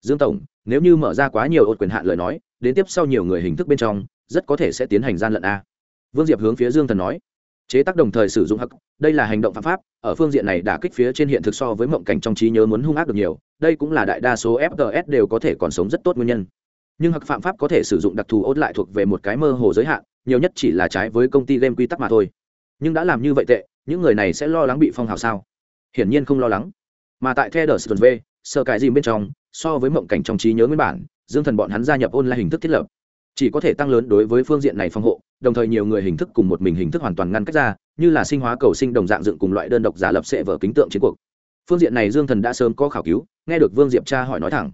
Dương tổng, nếu như mở ra quá nhiều ột quyền hạn lời nói, đến tiếp sau nhiều người hình thức bên trong, rất có thể sẽ tiến hành gian lận a. Vương diệp hướng phía dương thần nói chế tác đồng thời sử dụng hắc, đây là hành động phạm pháp, ở phương diện này đã kích phía trên hiện thực so với mộng cảnh trong trí nhớ muốn hung ác được nhiều, đây cũng là đại đa số fts đều có thể còn sống rất tốt nguyên nhân. Nhưng hắc phạm pháp có thể sử dụng đặc thù ốt lại thuộc về một cái mơ hồ giới hạn, nhiều nhất chỉ là trái với công ty game quy tắc mà thôi. Nhưng đã làm như vậy tệ, những người này sẽ lo lắng bị phong hào sao? Hiển nhiên không lo lắng. Mà tại The đờ v sợ cái gì bên trong, so với mộng cảnh trong trí nhớ nguyên bản, dương thần bọn hắn gia nhập ôn là hình thức thiết lập chỉ có thể tăng lớn đối với phương diện này phòng hộ, đồng thời nhiều người hình thức cùng một mình hình thức hoàn toàn ngăn cách ra, như là sinh hóa cầu sinh đồng dạng dựng cùng loại đơn độc giả lập sệ vở kính tượng chiến cuộc. Phương diện này dương thần đã sớm có khảo cứu, nghe được vương diệp cha hỏi nói thẳng.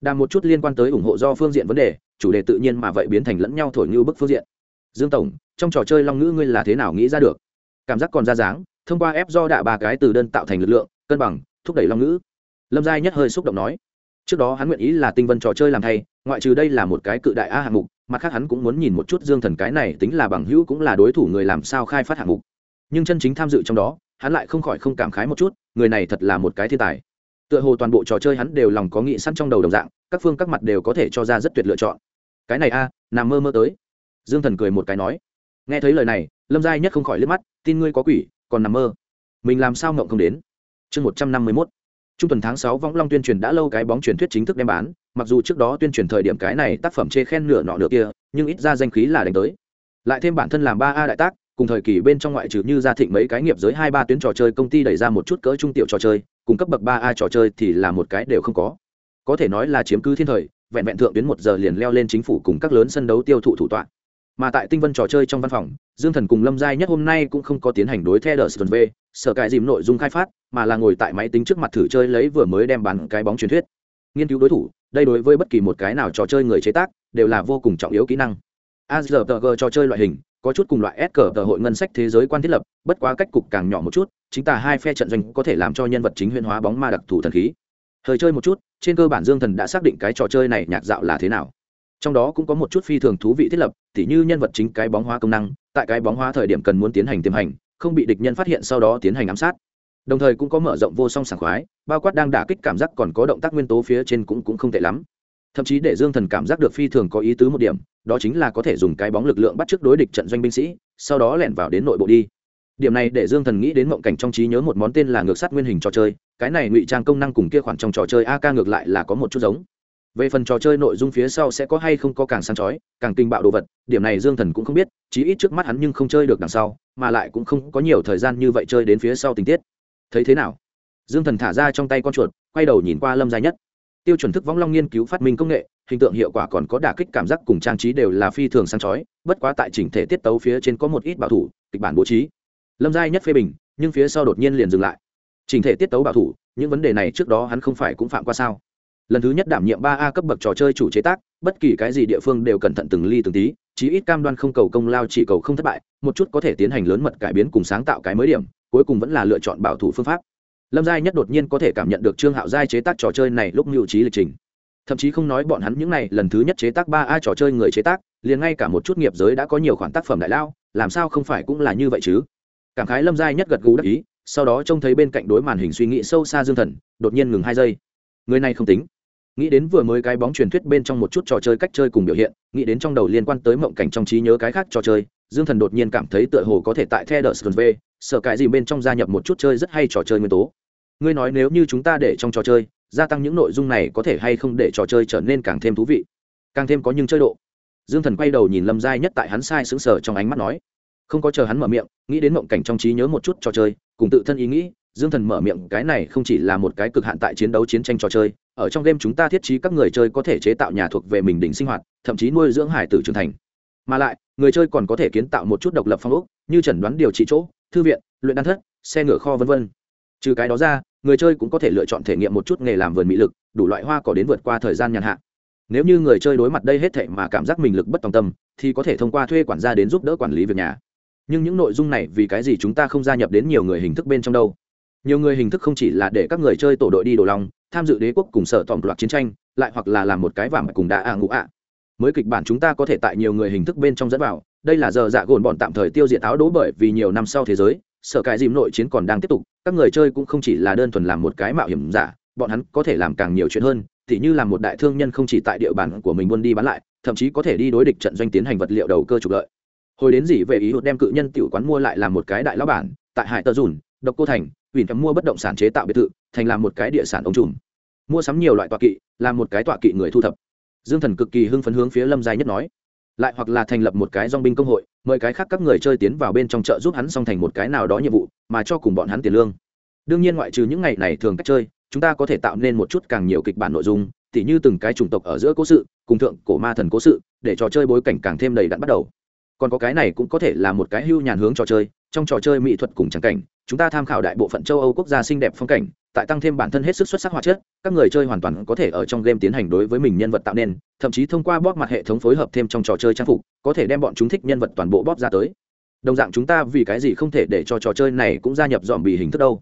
Đàm một chút liên quan tới ủng hộ do phương diện vấn đề, chủ đề tự nhiên mà vậy biến thành lẫn nhau thổi như bức phương diện. Dương tổng, trong trò chơi long ngữ ngươi là thế nào nghĩ ra được? Cảm giác còn ra dáng, thông qua ép do đạ ba cái từ đơn tạo thành lực lượng, cân bằng, thúc đẩy long ngữ. Lâm giai nhất hơi xúc động nói trước đó hắn nguyện ý là tinh vân trò chơi làm thay, ngoại trừ đây là một cái cự đại a hạng mục, mặt khác hắn cũng muốn nhìn một chút dương thần cái này tính là bằng hữu cũng là đối thủ người làm sao khai phát hạng mục. Nhưng chân chính tham dự trong đó, hắn lại không khỏi không cảm khái một chút, người này thật là một cái thiên tài. Tựa hồ toàn bộ trò chơi hắn đều lòng có nghị sẵn trong đầu đồng dạng, các phương các mặt đều có thể cho ra rất tuyệt lựa chọn. Cái này a, nằm mơ mơ tới. Dương thần cười một cái nói. Nghe thấy lời này, lâm giai nhất không khỏi liếc mắt, tin ngươi có quỷ, còn nằm mơ. Mình làm sao ngộng không đến? Chương một trăm năm mươi mốt trung tuần tháng sáu võng long tuyên truyền đã lâu cái bóng truyền thuyết chính thức đem bán, mặc dù trước đó tuyên truyền thời điểm cái này tác phẩm chê khen nửa nọ nửa kia, nhưng ít ra danh khí là đánh tới. Lại thêm bản thân làm ba a đại tác, cùng thời kỳ bên trong ngoại trừ như gia thịnh mấy cái nghiệp giới hai ba tuyến trò chơi công ty đẩy ra một chút cỡ trung tiểu trò chơi, cùng cấp bậc ba a trò chơi thì là một cái đều không có. Có thể nói là chiếm cứ thiên thời, vẹn vẹn thượng tuyến một giờ liền leo lên chính phủ cùng các lớn sân đấu tiêu thụ thủ tọa. Mà tại tinh vân trò chơi trong văn phòng, dương thần cùng lâm giai nhất hôm nay cũng không có tiến hành đối theo đờ sờ v sở cải dìm nội dung khai phát mà là ngồi tại máy tính trước mặt thử chơi lấy vừa mới đem bán cái bóng truyền thuyết. Nghiên cứu đối thủ, đây đối với bất kỳ một cái nào trò chơi người chế tác, đều là vô cùng trọng yếu kỹ năng. Azrg trò chơi loại hình, có chút cùng loại s cờ tờ hội ngân sách thế giới quan thiết lập, bất quá cách cục càng nhỏ một chút, chính tả hai phe trận doanh có thể làm cho nhân vật chính huyên hóa bóng ma đặc thù thần khí. Thời chơi một chút, trên cơ bản dương thần đã xác định cái trò chơi này nhạc dạo là thế nào. Trong đó cũng có một chút phi thường thú vị thiết lập, tỉ như nhân vật chính cái bóng hóa công năng, tại cái bóng hóa thời điểm cần muốn tiến hành tiềm hành, không bị địch nhân phát hiện sau đó tiến hành ám sát đồng thời cũng có mở rộng vô song sảng khoái, bao quát đang đả kích cảm giác còn có động tác nguyên tố phía trên cũng cũng không tệ lắm. Thậm chí để dương thần cảm giác được phi thường có ý tứ một điểm, đó chính là có thể dùng cái bóng lực lượng bắt trước đối địch trận doanh binh sĩ, sau đó lẻn vào đến nội bộ đi. Điểm này để dương thần nghĩ đến mộng cảnh trong trí nhớ một món tên là ngược sát nguyên hình trò chơi, cái này ngụy trang công năng cùng kia khoản trong trò chơi ak ngược lại là có một chút giống. Về phần trò chơi nội dung phía sau sẽ có hay không có càng sáng chói, càng kinh bạo đồ vật, điểm này dương thần cũng không biết, chí ít trước mắt hắn nhưng không chơi được đằng sau, mà lại cũng không có nhiều thời gian như vậy chơi đến phía sau tình tiết thấy thế nào? Dương thần thả ra trong tay con chuột, quay đầu nhìn qua lâm gia nhất. Tiêu chuẩn thức võng long nghiên cứu phát minh công nghệ, hình tượng hiệu quả còn có đả kích cảm giác cùng trang trí đều là phi thường sáng chói, bất quá tại chỉnh thể tiết tấu phía trên có một ít bảo thủ, kịch bản bố trí. Lâm Gia nhất phê bình, nhưng phía sau đột nhiên liền dừng lại. Chỉnh thể tiết tấu bảo thủ, những vấn đề này trước đó hắn không phải cũng phạm qua sao? Lần thứ nhất đảm nhiệm ba a cấp bậc trò chơi chủ chế tác, bất kỳ cái gì địa phương đều cẩn thận từng ly từng tí, chí ít cam đoan không cầu công lao chỉ cầu không thất bại, một chút có thể tiến hành lớn mật cải biến cùng sáng tạo cái mới điểm cuối cùng vẫn là lựa chọn bảo thủ phương pháp. Lâm giai nhất đột nhiên có thể cảm nhận được trương hạo giai chế tác trò chơi này lúc mưu trí lịch trình. Thậm chí không nói bọn hắn những này, lần thứ nhất chế tác ba a trò chơi người chế tác, liền ngay cả một chút nghiệp giới đã có nhiều khoản tác phẩm đại lao, làm sao không phải cũng là như vậy chứ? Cảm khái lâm giai nhất gật gù đắc ý, sau đó trông thấy bên cạnh đối màn hình suy nghĩ sâu xa dương thần, đột nhiên ngừng hai giây. Người này không tính. Nghĩ đến vừa mới cái bóng truyền thuyết bên trong một chút trò chơi cách chơi cùng biểu hiện, nghĩ đến trong đầu liên quan tới mộng cảnh trong trí nhớ cái khác trò chơi, dương thần đột nhiên cảm thấy tựa hồ có thể tại the đờ sơn v Sở cái gì bên trong gia nhập một chút chơi rất hay trò chơi nguyên tố. Ngươi nói nếu như chúng ta để trong trò chơi, gia tăng những nội dung này có thể hay không để trò chơi trở nên càng thêm thú vị, càng thêm có những chơi độ. Dương thần quay đầu nhìn lâm giai nhất tại hắn sai sững sờ trong ánh mắt nói, không có chờ hắn mở miệng, nghĩ đến mộng cảnh trong trí nhớ một chút trò chơi, cùng tự thân ý nghĩ, dương thần mở miệng, cái này không chỉ là một cái cực hạn tại chiến đấu chiến tranh trò chơi, ở trong game chúng ta thiết trí các người chơi có thể chế tạo nhà thuộc về mình đỉnh sinh hoạt, thậm chí nuôi dưỡng hải tử trưởng thành. Mà lại, người chơi còn có thể kiến tạo một chút độc lập phong ốc, như chẩn đoán điều trị chỗ thư viện, luyện đan thất, xe ngựa kho v v trừ cái đó ra, người chơi cũng có thể lựa chọn thể nghiệm một chút nghề làm vườn mỹ lực, đủ loại hoa cỏ đến vượt qua thời gian nhàn hạ. Nếu như người chơi đối mặt đây hết thệ mà cảm giác mình lực bất tòng tâm, thì có thể thông qua thuê quản gia đến giúp đỡ quản lý việc nhà. Nhưng những nội dung này vì cái gì chúng ta không gia nhập đến nhiều người hình thức bên trong đâu? Nhiều người hình thức không chỉ là để các người chơi tổ đội đi đồ lòng, tham dự đế quốc cùng sở tòm loạt chiến tranh, lại hoặc là làm một cái vàng cùng đã ạ ngũ ạ. Mới kịch bản chúng ta có thể tại nhiều người hình thức bên trong dẫn vào đây là giờ dạ gồn bọn tạm thời tiêu diệt áo đố bởi vì nhiều năm sau thế giới, sở cái dìm nội chiến còn đang tiếp tục, các người chơi cũng không chỉ là đơn thuần làm một cái mạo hiểm giả, bọn hắn có thể làm càng nhiều chuyện hơn thì như làm một đại thương nhân không chỉ tại địa bàn của mình buôn đi bán lại, thậm chí có thể đi đối địch trận doanh tiến hành vật liệu đầu cơ trục lợi. Hồi đến gì về ý hụt đem cự nhân tiểu quán mua lại làm một cái đại lão bản, tại hải tờ dùn, độc cô thành ủy cắm mua bất động sản chế tạo biệt thự, thành làm một cái địa sản ống trùm. Mua sắm nhiều loại tọa kỵ, làm một cái tọa kỵ người thu thập. Dương thần cực kỳ hưng phấn hướng phía lâm giai nhất nói lại hoặc là thành lập một cái dong binh công hội, mời cái khác các người chơi tiến vào bên trong chợ giúp hắn xong thành một cái nào đó nhiệm vụ, mà cho cùng bọn hắn tiền lương. Đương nhiên ngoại trừ những ngày này thường cách chơi, chúng ta có thể tạo nên một chút càng nhiều kịch bản nội dung, tỉ như từng cái chủng tộc ở giữa cố sự, cùng thượng cổ ma thần cố sự, để trò chơi bối cảnh càng thêm đầy đặn bắt đầu. Còn có cái này cũng có thể là một cái hưu nhàn hướng trò chơi, trong trò chơi mỹ thuật cùng trắng cảnh, chúng ta tham khảo đại bộ phận châu âu quốc gia xinh đẹp phong cảnh tại tăng thêm bản thân hết sức xuất sắc hóa chất, các người chơi hoàn toàn có thể ở trong game tiến hành đối với mình nhân vật tạo nên, thậm chí thông qua bóp mặt hệ thống phối hợp thêm trong trò chơi trang phục, có thể đem bọn chúng thích nhân vật toàn bộ bóp ra tới. Đồng dạng chúng ta vì cái gì không thể để cho trò chơi này cũng gia nhập dòm bì hình thức đâu?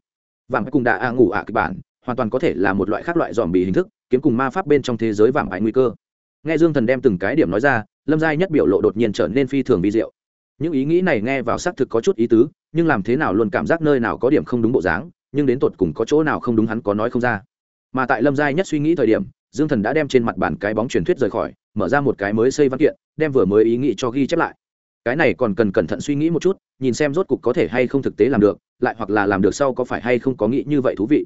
Vàng cùng đã a à ngủ ạ kịch bản, hoàn toàn có thể là một loại khác loại dòm bì hình thức, kiếm cùng ma pháp bên trong thế giới vàng ải nguy cơ. Nghe dương thần đem từng cái điểm nói ra, lâm giai nhất biểu lộ đột nhiên trở nên phi thường vi diệu. Những ý nghĩ này nghe vào xác thực có chút ý tứ, nhưng làm thế nào luôn cảm giác nơi nào có điểm không đúng bộ dáng nhưng đến tột cùng có chỗ nào không đúng hắn có nói không ra. Mà tại lâm giai nhất suy nghĩ thời điểm, dương thần đã đem trên mặt bàn cái bóng truyền thuyết rời khỏi, mở ra một cái mới xây văn kiện, đem vừa mới ý nghĩ cho ghi chép lại. Cái này còn cần cẩn thận suy nghĩ một chút, nhìn xem rốt cục có thể hay không thực tế làm được, lại hoặc là làm được sau có phải hay không có nghĩ như vậy thú vị.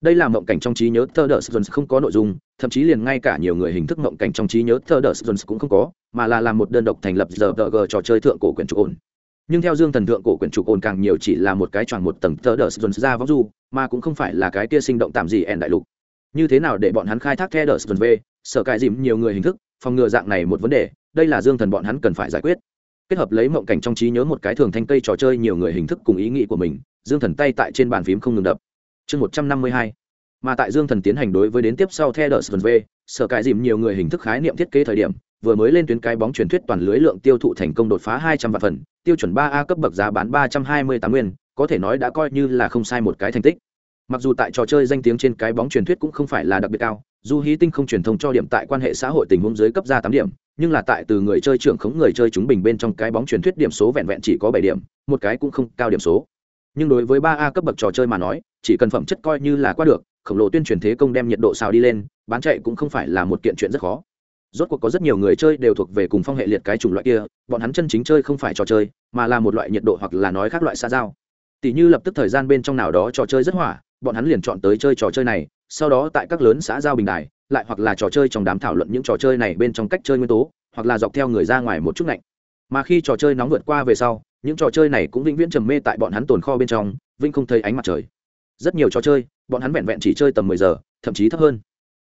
Đây là mộng cảnh trong trí nhớ thơ đờ jones không có nội dung, thậm chí liền ngay cả nhiều người hình thức mộng cảnh trong trí nhớ thơ đờ jones cũng không có, mà là làm một đơn độc thành lập giờ g trò chơi thượng cổ quyển trục ổn nhưng theo dương thần thượng cổ quyển trục ồn càng nhiều chỉ là một cái tròn một tầng tờ đờ jones ra vóc du, mà cũng không phải là cái kia sinh động tạm gì ẻn đại lục. Như thế nào để bọn hắn khai thác the đờ jones v sở cài dìm nhiều người hình thức, phòng ngừa dạng này một vấn đề, đây là dương thần bọn hắn cần phải giải quyết. Kết hợp lấy mộng cảnh trong trí nhớ một cái thường thanh cây trò chơi nhiều người hình thức cùng ý nghĩ của mình, dương thần tay tại trên bàn phím không ngừng đập. Chương một trăm năm mươi hai mà tại dương thần tiến hành đối với đến tiếp sau theo đờ v, sở cải dìm nhiều người hình thức khái niệm thiết kế thời điểm, vừa mới lên tuyến cái bóng truyền thuyết toàn lưới lượng tiêu thụ thành công đột phá hai trăm vạn phần, tiêu chuẩn ba a cấp bậc giá bán ba trăm hai mươi tám nguyên, có thể nói đã coi như là không sai một cái thành tích. Mặc dù tại trò chơi danh tiếng trên cái bóng truyền thuyết cũng không phải là đặc biệt cao, dù hí tinh không truyền thông cho điểm tại quan hệ xã hội tình huống dưới cấp ra tám điểm, nhưng là tại từ người chơi trưởng khống người chơi chúng bình bên trong cái bóng truyền thuyết điểm số vẹn vẹn chỉ có bảy điểm, một cái cũng không cao điểm số. Nhưng đối với ba a cấp bậc trò chơi mà nói, chỉ cần phẩm chất coi như là qua được khổng lồ tuyên truyền thế công đem nhiệt độ xào đi lên, bán chạy cũng không phải là một kiện chuyện rất khó. Rốt cuộc có rất nhiều người chơi đều thuộc về cùng phong hệ liệt cái chủng loại kia, bọn hắn chân chính chơi không phải trò chơi, mà là một loại nhiệt độ hoặc là nói khác loại xa giao. Tỷ như lập tức thời gian bên trong nào đó trò chơi rất hỏa, bọn hắn liền chọn tới chơi trò chơi này, sau đó tại các lớn xã giao bình đài, lại hoặc là trò chơi trong đám thảo luận những trò chơi này bên trong cách chơi nguyên tố, hoặc là dọc theo người ra ngoài một chút lạnh mà khi trò chơi nóng vượt qua về sau, những trò chơi này cũng vĩnh viễn trầm mê tại bọn hắn tồn kho bên trong vinh không thấy ánh mặt trời rất nhiều trò chơi, bọn hắn vẹn vẹn chỉ chơi tầm mười giờ, thậm chí thấp hơn.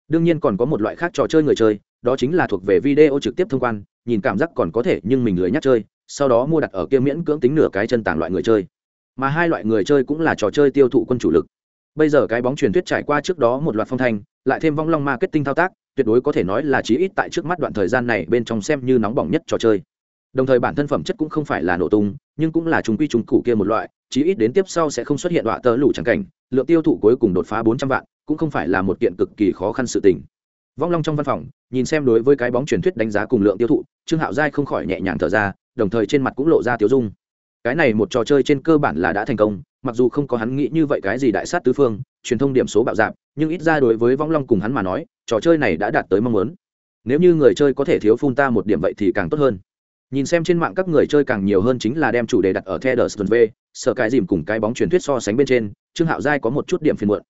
Đương nhiên còn có một loại khác trò chơi người chơi, đó chính là thuộc về video trực tiếp thông quan, nhìn cảm giác còn có thể nhưng mình lười nhắc chơi, sau đó mua đặt ở kia miễn cưỡng tính nửa cái chân tảng loại người chơi. Mà hai loại người chơi cũng là trò chơi tiêu thụ quân chủ lực. Bây giờ cái bóng truyền thuyết trải qua trước đó một loạt phong thanh, lại thêm vong long marketing thao tác, tuyệt đối có thể nói là chí ít tại trước mắt đoạn thời gian này bên trong xem như nóng bỏng nhất trò chơi. Đồng thời bản thân phẩm chất cũng không phải là nổ tung, nhưng cũng là chúng quy chúng cụ kia một loại chí ít đến tiếp sau sẽ không xuất hiện đoạn tơ lũ trắng cảnh, lượng tiêu thụ cuối cùng đột phá bốn trăm vạn, cũng không phải là một kiện cực kỳ khó khăn sự tình. Vong long trong văn phòng, nhìn xem đối với cái bóng truyền thuyết đánh giá cùng lượng tiêu thụ, trương hạo giai không khỏi nhẹ nhàng thở ra, đồng thời trên mặt cũng lộ ra tiêu dung. Cái này một trò chơi trên cơ bản là đã thành công, mặc dù không có hắn nghĩ như vậy cái gì đại sát tứ phương, truyền thông điểm số bạo dạp nhưng ít ra đối với vong long cùng hắn mà nói, trò chơi này đã đạt tới mong muốn. Nếu như người chơi có thể thiếu phun ta một điểm vậy thì càng tốt hơn nhìn xem trên mạng các người chơi càng nhiều hơn chính là đem chủ đề đặt ở the đờ v sợ cái dìm cùng cái bóng truyền thuyết so sánh bên trên, trương hạo giai có một chút điểm phiền muộn.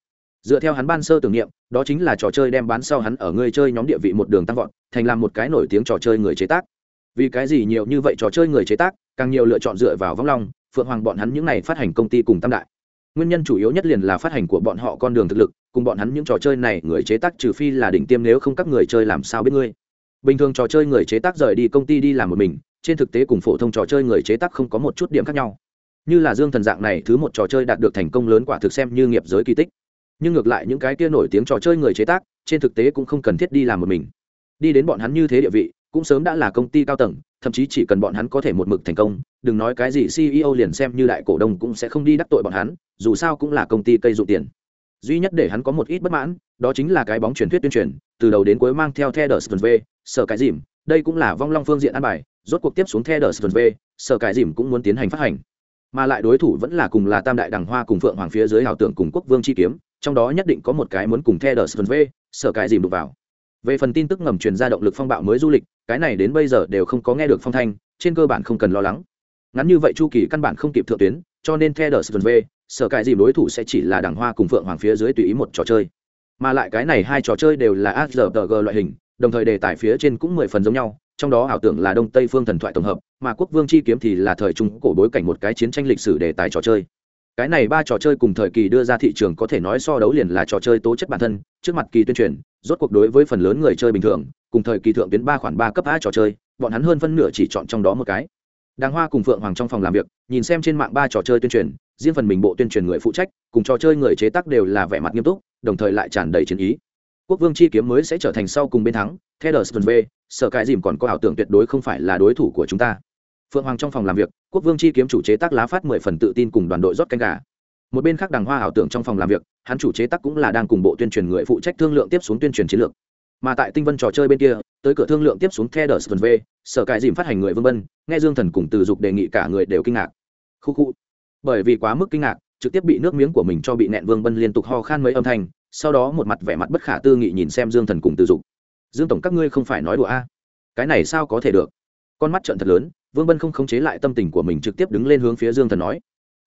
Dựa theo hắn ban sơ tưởng niệm, đó chính là trò chơi đem bán sau hắn ở người chơi nhóm địa vị một đường tăng vọt, thành làm một cái nổi tiếng trò chơi người chế tác. Vì cái gì nhiều như vậy trò chơi người chế tác, càng nhiều lựa chọn dựa vào vong long, phượng hoàng bọn hắn những này phát hành công ty cùng tam đại. Nguyên nhân chủ yếu nhất liền là phát hành của bọn họ con đường thực lực, cùng bọn hắn những trò chơi này người chế tác trừ phi là đỉnh tiêm nếu không các người chơi làm sao biết ngươi bình thường trò chơi người chế tác rời đi công ty đi làm một mình, trên thực tế cùng phổ thông trò chơi người chế tác không có một chút điểm khác nhau. Như là dương thần dạng này, thứ một trò chơi đạt được thành công lớn quả thực xem như nghiệp giới kỳ tích. Nhưng ngược lại những cái kia nổi tiếng trò chơi người chế tác, trên thực tế cũng không cần thiết đi làm một mình. Đi đến bọn hắn như thế địa vị, cũng sớm đã là công ty cao tầng, thậm chí chỉ cần bọn hắn có thể một mực thành công, đừng nói cái gì ceo liền xem như đại cổ đông cũng sẽ không đi đắc tội bọn hắn, dù sao cũng là công ty cây dụ tiền. Duy nhất để hắn có một ít bất mãn, đó chính là cái bóng truyền thuyết tuyên truyền, từ đầu đến cuối mang theo theo đờ SV sở cái dìm, đây cũng là vong long phương diện an bài, rốt cuộc tiếp xuống theo đờ v sở cái dìm cũng muốn tiến hành phát hành. Mà lại đối thủ vẫn là cùng là tam đại đằng hoa cùng phượng hoàng phía dưới hào tưởng cùng quốc vương chi kiếm, trong đó nhất định có một cái muốn cùng theo đờ v sở cái dìm đục vào. Về phần tin tức ngầm truyền ra động lực phong bạo mới du lịch, cái này đến bây giờ đều không có nghe được phong thanh, trên cơ bản không cần lo lắng. Ngắn như vậy chu kỳ căn bản không kịp thượng tuyến, cho nên theo đờ v sở cải dìm đối thủ sẽ chỉ là đảng hoa cùng phượng hoàng phía dưới tùy ý một trò chơi. Mà lại cái này hai trò chơi đều là azrg loại hình đồng thời đề tài phía trên cũng mười phần giống nhau, trong đó ảo tưởng là đông tây phương thần thoại tổng hợp, mà quốc vương chi kiếm thì là thời trung cổ bối cảnh một cái chiến tranh lịch sử đề tài trò chơi. Cái này ba trò chơi cùng thời kỳ đưa ra thị trường có thể nói so đấu liền là trò chơi tố chất bản thân, trước mặt kỳ tuyên truyền, rốt cuộc đối với phần lớn người chơi bình thường, cùng thời kỳ thượng tuyến ba khoản ba cấp a trò chơi, bọn hắn hơn phân nửa chỉ chọn trong đó một cái. Đàng hoa cùng phượng hoàng trong phòng làm việc, nhìn xem trên mạng ba trò chơi tuyên truyền, riêng phần mình bộ tuyên truyền người phụ trách, cùng trò chơi người chế tác đều là vẻ mặt nghiêm túc, đồng thời lại tràn đầy chiến ý quốc vương chi kiếm mới sẽ trở thành sau cùng bên thắng, theo đờ v sở cái dìm còn có ảo tưởng tuyệt đối không phải là đối thủ của chúng ta. Phượng hoàng trong phòng làm việc, quốc vương chi kiếm chủ chế tác lá phát mười phần tự tin cùng đoàn đội rót canh gà. Một bên khác đàng hoa ảo tưởng trong phòng làm việc, hắn chủ chế tác cũng là đang cùng bộ tuyên truyền người phụ trách thương lượng tiếp xuống tuyên truyền chiến lược. Mà tại tinh vân trò chơi bên kia, tới cửa thương lượng tiếp xuống theo đờ v sở cãi dìm phát hành người vương vân, nghe dương thần cùng từ dục đề nghị cả người đều kinh ngạc. Khu khu bởi vì quá mức kinh ngạc, trực tiếp bị nước miếng của mình cho bị nẹn vương vân liên tục ho khan mấy âm thanh sau đó một mặt vẻ mặt bất khả tư nghị nhìn xem dương thần cùng từ dục. Dương tổng, các ngươi không phải nói đùa a? Cái này sao có thể được? Con mắt trận thật lớn, vương bân không khống chế lại tâm tình của mình trực tiếp đứng lên hướng phía dương thần nói,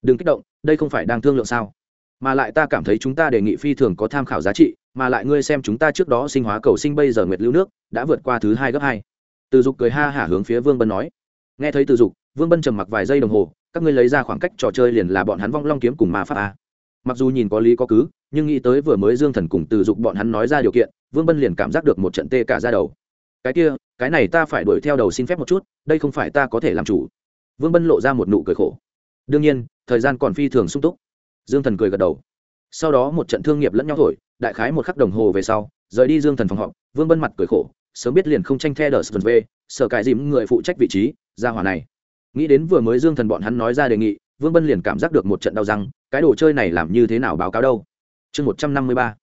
đừng kích động, đây không phải đang thương lượng sao? Mà lại ta cảm thấy chúng ta đề nghị phi thường có tham khảo giá trị, mà lại ngươi xem chúng ta trước đó sinh hóa cầu sinh bây giờ nguyệt lưu nước, đã vượt qua thứ hai gấp hai. Từ dục cười ha hả hướng phía vương bân nói. Nghe thấy từ dục, vương bân trầm mặc vài giây đồng hồ, các ngươi lấy ra khoảng cách trò chơi liền là bọn hắn vong long kiếm cùng ma pháp a. Mặc dù nhìn có lý có cứ nhưng nghĩ tới vừa mới dương thần cùng từ dục bọn hắn nói ra điều kiện, vương bân liền cảm giác được một trận tê cả ra đầu. Cái kia, cái này ta phải đuổi theo đầu xin phép một chút, đây không phải ta có thể làm chủ. Vương bân lộ ra một nụ cười khổ. Đương nhiên, thời gian còn phi thường sung túc. Dương thần cười gật đầu. Sau đó một trận thương nghiệp lẫn nhau thổi, đại khái một khắc đồng hồ về sau, rời đi dương thần phòng họp, vương bân mặt cười khổ, sớm biết liền không tranh the đờ sờ về sở cải dìm người phụ trách vị trí, ra hỏa này. Nghĩ đến vừa mới dương thần bọn hắn nói ra đề nghị, vương bân liền cảm giác được một trận đau răng, cái đồ chơi này làm như thế nào báo cáo đâu? Chương một trăm năm mươi ba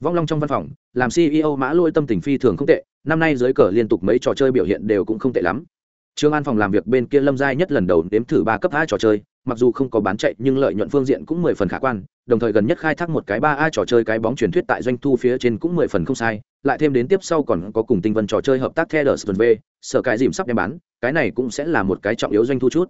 vong long trong văn phòng làm ceo mã lôi tâm tình phi thường không tệ năm nay dưới cờ liên tục mấy trò chơi biểu hiện đều cũng không tệ lắm Trương An phòng làm việc bên kia Lâm Giai nhất lần đầu đếm thử ba cấp hai trò chơi, mặc dù không có bán chạy nhưng lợi nhuận phương diện cũng mười phần khả quan, đồng thời gần nhất khai thác một cái ba a trò chơi cái bóng truyền thuyết tại doanh thu phía trên cũng mười phần không sai, lại thêm đến tiếp sau còn có cùng Tinh Vân trò chơi hợp tác The V, sở cái dìm sắp đem bán, cái này cũng sẽ là một cái trọng yếu doanh thu chút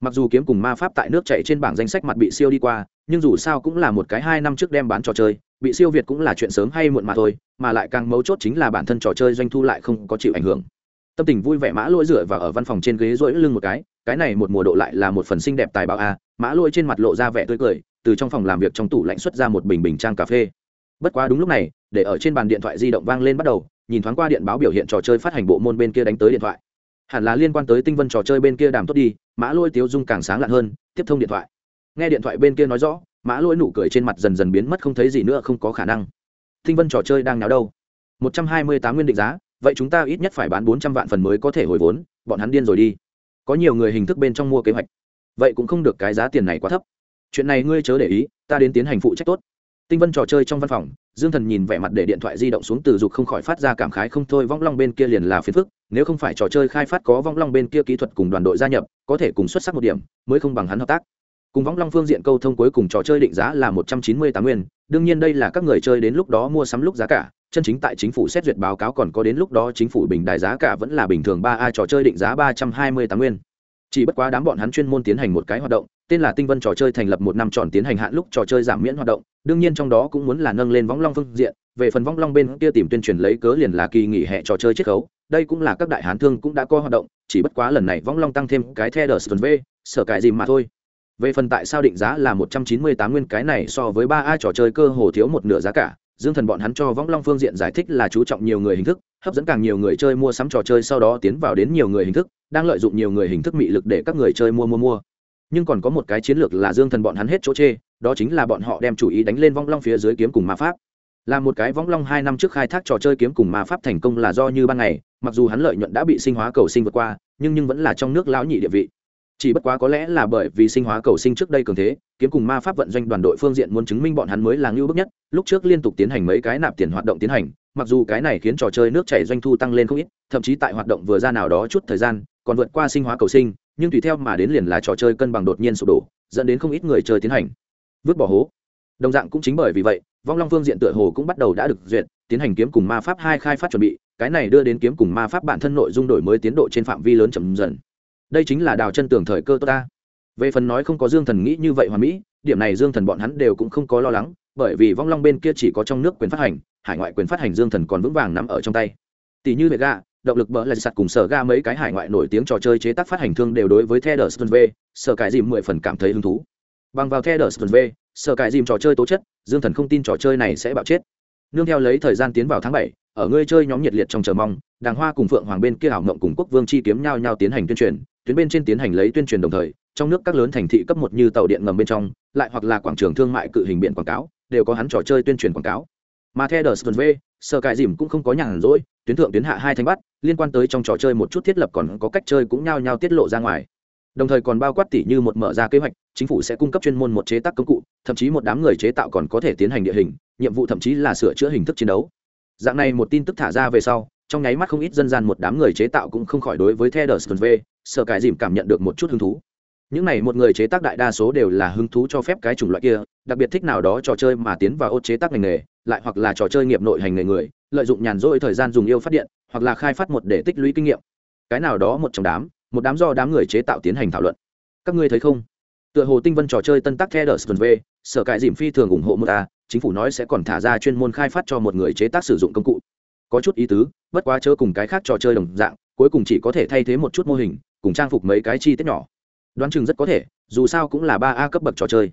mặc dù kiếm cùng ma pháp tại nước chạy trên bảng danh sách mặt bị siêu đi qua, nhưng dù sao cũng là một cái hai năm trước đem bán trò chơi, bị siêu việt cũng là chuyện sớm hay muộn mà thôi, mà lại càng mấu chốt chính là bản thân trò chơi doanh thu lại không có chịu ảnh hưởng. Tâm tình vui vẻ mã lỗi dựa và ở văn phòng trên ghế rỗi lưng một cái cái này một mùa độ lại là một phần xinh đẹp tài báo a, mã lỗi trên mặt lộ ra vẻ tươi cười, từ trong phòng làm việc trong tủ lạnh xuất ra một bình bình trang cà phê. Bất quá đúng lúc này, để ở trên bàn điện thoại di động vang lên bắt đầu, nhìn thoáng qua điện báo biểu hiện trò chơi phát hành bộ môn bên kia đánh tới điện thoại. Hẳn là liên quan tới tinh vân trò chơi bên kia đàm tốt đi mã lôi tiếu dung càng sáng lạn hơn, tiếp thông điện thoại. Nghe điện thoại bên kia nói rõ, mã lôi nụ cười trên mặt dần dần biến mất không thấy gì nữa, không có khả năng. Thinh vân trò chơi đang nào đâu? Một trăm hai mươi tám nguyên định giá, vậy chúng ta ít nhất phải bán bốn trăm vạn phần mới có thể hồi vốn, bọn hắn điên rồi đi. Có nhiều người hình thức bên trong mua kế hoạch. Vậy cũng không được cái giá tiền này quá thấp. Chuyện này ngươi chớ để ý, ta đến tiến hành phụ trách tốt. Tinh vân trò chơi trong văn phòng dương thần nhìn vẻ mặt để điện thoại di động xuống từ dục không khỏi phát ra cảm khái, không thôi, vong long bên kia liền là phiền phức, nếu không phải trò chơi khai phát có vong long bên kia kỹ thuật cùng đoàn đội gia nhập, có thể cùng xuất sắc một điểm, mới không bằng hắn hợp tác. Cùng vong long phương diện câu thông cuối cùng trò chơi định giá là một trăm chín mươi tám nguyên, đương nhiên đây là các người chơi đến lúc đó mua sắm lúc giá cả, chân chính tại chính phủ xét duyệt báo cáo còn có đến lúc đó chính phủ bình đài giá cả vẫn là bình thường ba a, trò chơi định giá ba trăm hai mươi tám nguyên. Chỉ bất quá đám bọn hắn chuyên môn tiến hành một cái hoạt động tên là tinh vân trò chơi thành lập một năm tròn tiến hành hạn lúc trò chơi giảm miễn hoạt động, đương nhiên trong đó cũng muốn là nâng lên võng long phương diện, về phần võng long bên kia tìm tuyên truyền lấy cớ liền là kỳ nghỉ hè trò chơi chiết khấu, đây cũng là các đại hán thương cũng đã có hoạt động, chỉ bất quá lần này võng long tăng thêm cái the đờ v, sở cải gì mà thôi. Về phần tại sao định giá là một trăm chín mươi tám nguyên, cái này so với ba a trò chơi cơ hồ thiếu một nửa giá cả, dương thần bọn hắn cho võng long phương diện giải thích là chú trọng nhiều người hình thức, hấp dẫn càng nhiều người chơi mua sắm trò chơi sau đó tiến vào đến nhiều người hình thức, đang lợi dụng nhiều người hình thức mị lực để các người chơi mua mua mua nhưng còn có một cái chiến lược là dương thần bọn hắn hết chỗ chê, đó chính là bọn họ đem chủ ý đánh lên vong long phía dưới kiếm cùng ma pháp. Là một cái vong long hai năm trước khai thác trò chơi kiếm cùng ma pháp thành công là do như ban ngày, mặc dù hắn lợi nhuận đã bị sinh hóa cầu sinh vượt qua, nhưng nhưng vẫn là trong nước lão nhị địa vị. Chỉ bất quá có lẽ là bởi vì sinh hóa cầu sinh trước đây cường thế, kiếm cùng ma pháp vận doanh đoàn đội phương diện muốn chứng minh bọn hắn mới là ngưu bức nhất, lúc trước liên tục tiến hành mấy cái nạp tiền hoạt động tiến hành, mặc dù cái này khiến trò chơi nước chảy doanh thu tăng lên không ít, thậm chí tại hoạt động vừa ra nào đó chút thời gian còn vượt qua sinh hóa cầu sinh, nhưng tùy theo mà đến liền là trò chơi cân bằng đột nhiên sụp đổ, dẫn đến không ít người chơi tiến hành. Vứt bỏ hố. Đồng dạng cũng chính bởi vì vậy, vong long phương diện tựa hồ cũng bắt đầu đã được duyệt, tiến hành kiếm cùng ma pháp hai khai phát chuẩn bị, cái này đưa đến kiếm cùng ma pháp bản thân nội dung đổi mới tiến độ trên phạm vi lớn chậm dần. Đây chính là đào chân tường thời cơ tốt ta. Về phần nói không có dương thần nghĩ như vậy hoàn mỹ, điểm này dương thần bọn hắn đều cũng không có lo lắng, bởi vì vong long bên kia chỉ có trong nước quyền phát hành, hải ngoại quyền phát hành dương thần còn vững vàng nắm ở trong tay. Tỷ như vệ gạ động lực bỡ lại sạt cùng sở ga mấy cái hải ngoại nổi tiếng trò chơi chế tác phát hành thương đều đối với the đờ v, sở cải dìm mười phần cảm thấy hứng thú. Bằng vào the đờ v, sở cải dìm trò chơi tố chất, dương thần không tin trò chơi này sẽ bạo chết. Nương theo lấy thời gian tiến vào tháng bảy, ở ngươi chơi nhóm nhiệt liệt trong chờ mong, đàng hoa cùng phượng hoàng bên kia ảo ngộng cùng quốc vương chi kiếm nhau nhau tiến hành tuyên truyền, tuyến bên trên tiến hành lấy tuyên truyền đồng thời, trong nước các lớn thành thị cấp một như tàu điện ngầm bên trong, lại hoặc là quảng trường thương mại cự hình biển quảng cáo, đều có hắn trò chơi tuyên truyền quảng cáo. Mà The đờ v, sở cải dìm cũng không có nhàn rỗi tuyến thượng tuyến hạ hai thanh bắt, liên quan tới trong trò chơi một chút thiết lập còn có cách chơi cũng nhao nhao tiết lộ ra ngoài. Đồng thời còn bao quát tỉ như một mở ra kế hoạch, chính phủ sẽ cung cấp chuyên môn một chế tác công cụ, thậm chí một đám người chế tạo còn có thể tiến hành địa hình, nhiệm vụ thậm chí là sửa chữa hình thức chiến đấu. Dạng này một tin tức thả ra về sau, trong nháy mắt không ít dân gian một đám người chế tạo cũng không khỏi đối với the đờ sờ cải dìm cảm nhận được một chút hứng thú những này một người chế tác đại đa số đều là hứng thú cho phép cái chủng loại kia, đặc biệt thích nào đó trò chơi mà tiến vào ô chế tác ngành nghề, lại hoặc là trò chơi nghiệp nội hành nghề người, lợi dụng nhàn rỗi thời gian dùng yêu phát điện, hoặc là khai phát một để tích lũy kinh nghiệm. Cái nào đó một trong đám, một đám do đám người chế tạo tiến hành thảo luận. Các ngươi thấy không? Tựa hồ tinh vân trò chơi tân tắc theo v, sở cải dìm phi thường ủng hộ một a chính phủ nói sẽ còn thả ra chuyên môn khai phát cho một người chế tác sử dụng công cụ. Có chút ý tứ, bất quá chớ cùng cái khác trò chơi đồng dạng, cuối cùng chỉ có thể thay thế một chút mô hình, cùng trang phục mấy cái chi tiết nhỏ đoán chừng rất có thể, dù sao cũng là ba a cấp bậc trò chơi.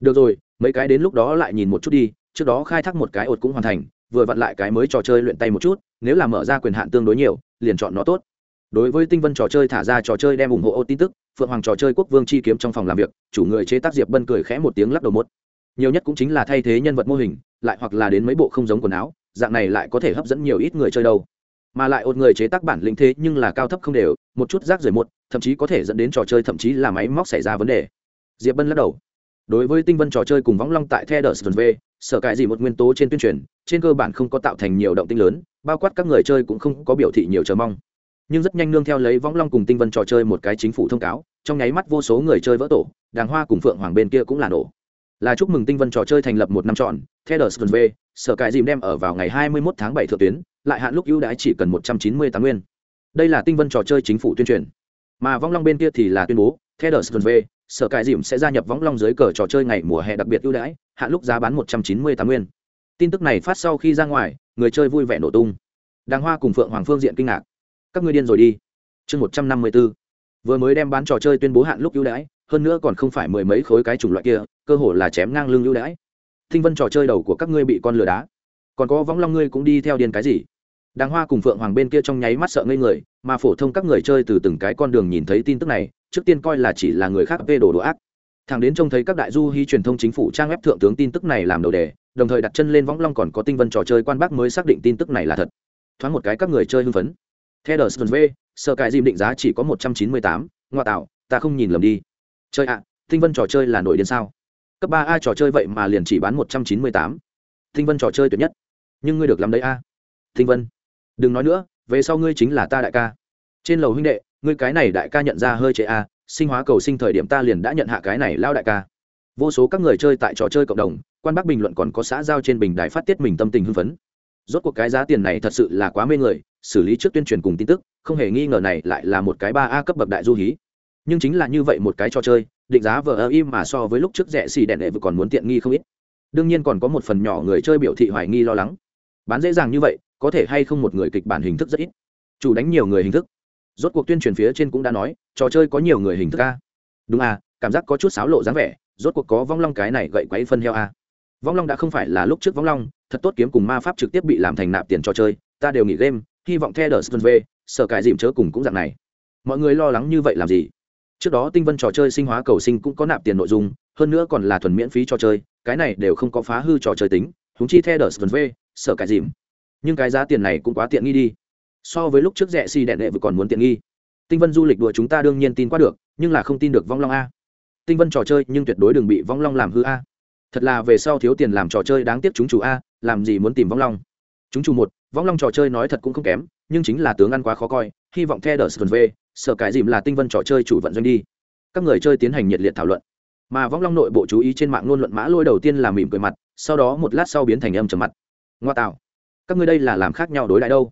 Được rồi, mấy cái đến lúc đó lại nhìn một chút đi, trước đó khai thác một cái ột cũng hoàn thành, vừa vặn lại cái mới trò chơi luyện tay một chút, nếu là mở ra quyền hạn tương đối nhiều, liền chọn nó tốt. Đối với tinh vân trò chơi thả ra trò chơi đem ủng hộ ô tin tức, phượng hoàng trò chơi quốc vương chi kiếm trong phòng làm việc, chủ người chế tác diệp bân cười khẽ một tiếng lắc đầu một. Nhiều nhất cũng chính là thay thế nhân vật mô hình, lại hoặc là đến mấy bộ không giống quần áo, dạng này lại có thể hấp dẫn nhiều ít người chơi đâu. Mà lại ột người chế tác bản lĩnh thế nhưng là cao thấp không đều, một chút rác rời một thậm chí có thể dẫn đến trò chơi thậm chí là máy móc xảy ra vấn đề. Diệp bân lắc đầu. Đối với tinh vân trò chơi cùng võng long tại the đờ v sở cải gì một nguyên tố trên tuyên truyền, trên cơ bản không có tạo thành nhiều động tinh lớn, bao quát các người chơi cũng không có biểu thị nhiều chờ mong. Nhưng rất nhanh nương theo lấy võng long cùng tinh vân trò chơi một cái chính phủ thông cáo, trong nháy mắt vô số người chơi vỡ tổ, đàng hoa cùng phượng hoàng bên kia cũng là nổ. Là chúc mừng tinh vân trò chơi thành lập một năm trọn theo đờ v sở cải dìm đem ở vào ngày 21 tháng 7 thượng tuyến, lại hạn lúc ưu đãi chỉ cần một trăm chín mươi tám nguyên. Đây là tinh vân trò chơi chính phủ tuyên truyền mà vong long bên kia thì là tuyên bố Theders V, sở cải dìm sẽ gia nhập vong long dưới cờ trò chơi ngày mùa hè đặc biệt ưu đãi, hạn lúc giá bán 198 nguyên. Tin tức này phát sau khi ra ngoài, người chơi vui vẻ nổ tung. Đàng Hoa cùng Phượng Hoàng Phương diện kinh ngạc. Các ngươi điên rồi đi. Chương 154. Vừa mới đem bán trò chơi tuyên bố hạn lúc ưu đãi, hơn nữa còn không phải mười mấy khối cái chủng loại kia, cơ hồ là chém ngang lưng ưu đãi. Thinh Vân trò chơi đầu của các ngươi bị con lừa đá. Còn có võng long ngươi cũng đi theo điên cái gì? Đàng Hoa cùng Phượng Hoàng bên kia trong nháy mắt sợ ngây người, mà phổ thông các người chơi từ từng cái con đường nhìn thấy tin tức này, trước tiên coi là chỉ là người khác vê đồ đồ ác. Thằng đến trông thấy các đại du hy truyền thông chính phủ trang web thượng tướng tin tức này làm đầu đề, đồng thời đặt chân lên võng long còn có tinh vân trò chơi quan bác mới xác định tin tức này là thật. Thoáng một cái các người chơi hưng phấn. Theo The V, sơ cài dìm định giá chỉ có một trăm chín mươi tám, ngoa tạo, ta không nhìn lầm đi. Chơi ạ, tinh vân trò chơi là nổi điên sao? Cấp ba a trò chơi vậy mà liền chỉ bán một trăm chín mươi tám. Tinh vân trò chơi tuyệt nhất. Nhưng ngươi được làm đấy a. Tinh vân đừng nói nữa về sau ngươi chính là ta đại ca. Trên lầu huynh đệ ngươi cái này đại ca nhận ra hơi trễ a à, sinh hóa cầu sinh thời điểm ta liền đã nhận hạ cái này lao đại ca. Vô số các người chơi tại trò chơi cộng đồng quan bác bình luận còn có xã giao trên bình đài phát tiết mình tâm tình hưng phấn. Rốt cuộc cái giá tiền này thật sự là quá mê người xử lý trước tuyên truyền cùng tin tức không hề nghi ngờ này lại là một cái ba a cấp bậc đại du hí. Nhưng chính là như vậy một cái trò chơi định giá vờ ơ im mà so với lúc trước rẻ xì đèn đệ vừa còn muốn tiện nghi không ít. Đương nhiên còn có một phần nhỏ người chơi biểu thị hoài nghi lo lắng. Bán dễ dàng như vậy có thể hay không một người kịch bản hình thức rất ít. Chủ đánh nhiều người hình thức. Rốt cuộc tuyên truyền phía trên cũng đã nói, trò chơi có nhiều người hình thức a. Đúng a, cảm giác có chút xáo lộ dáng vẻ, rốt cuộc có vong long cái này gậy quấy phân heo a. Vong long đã không phải là lúc trước vong long, thật tốt kiếm cùng ma pháp trực tiếp bị làm thành nạp tiền trò chơi, ta đều nghỉ game, hy vọng theo đờ sơn v, sở cải dìm chớ cùng cũng dạng này. Mọi người lo lắng như vậy làm gì? Trước đó tinh vân trò chơi sinh hóa cầu sinh cũng có nạp tiền nội dung, hơn nữa còn là thuần miễn phí trò chơi, cái này đều không có phá hư trò chơi tính húng chi theo đờ sơn v, sở cải dìm nhưng cái giá tiền này cũng quá tiện nghi đi. So với lúc trước rẻ xì đẹn đệ vừa còn muốn tiện nghi. Tinh vân du lịch đùa chúng ta đương nhiên tin qua được, nhưng là không tin được vong long a. Tinh vân trò chơi nhưng tuyệt đối đừng bị vong long làm hư a. Thật là về sau thiếu tiền làm trò chơi đáng tiếc chúng chủ a, làm gì muốn tìm vong long. Chúng chủ một, vong long trò chơi nói thật cũng không kém, nhưng chính là tướng ăn quá khó coi, hy vọng theo đờ sờ v, sợ cái dìm là tinh vân trò chơi chủ vận doanh đi. Các người chơi tiến hành nhiệt liệt thảo luận. Mà vong long nội bộ chú ý trên mạng ngôn luận mã lôi đầu tiên là mỉm cười mặt, sau đó một lát sau biến thành âm trầm mặt. Ngoa tạo các ngươi đây là làm khác nhau đối lại đâu?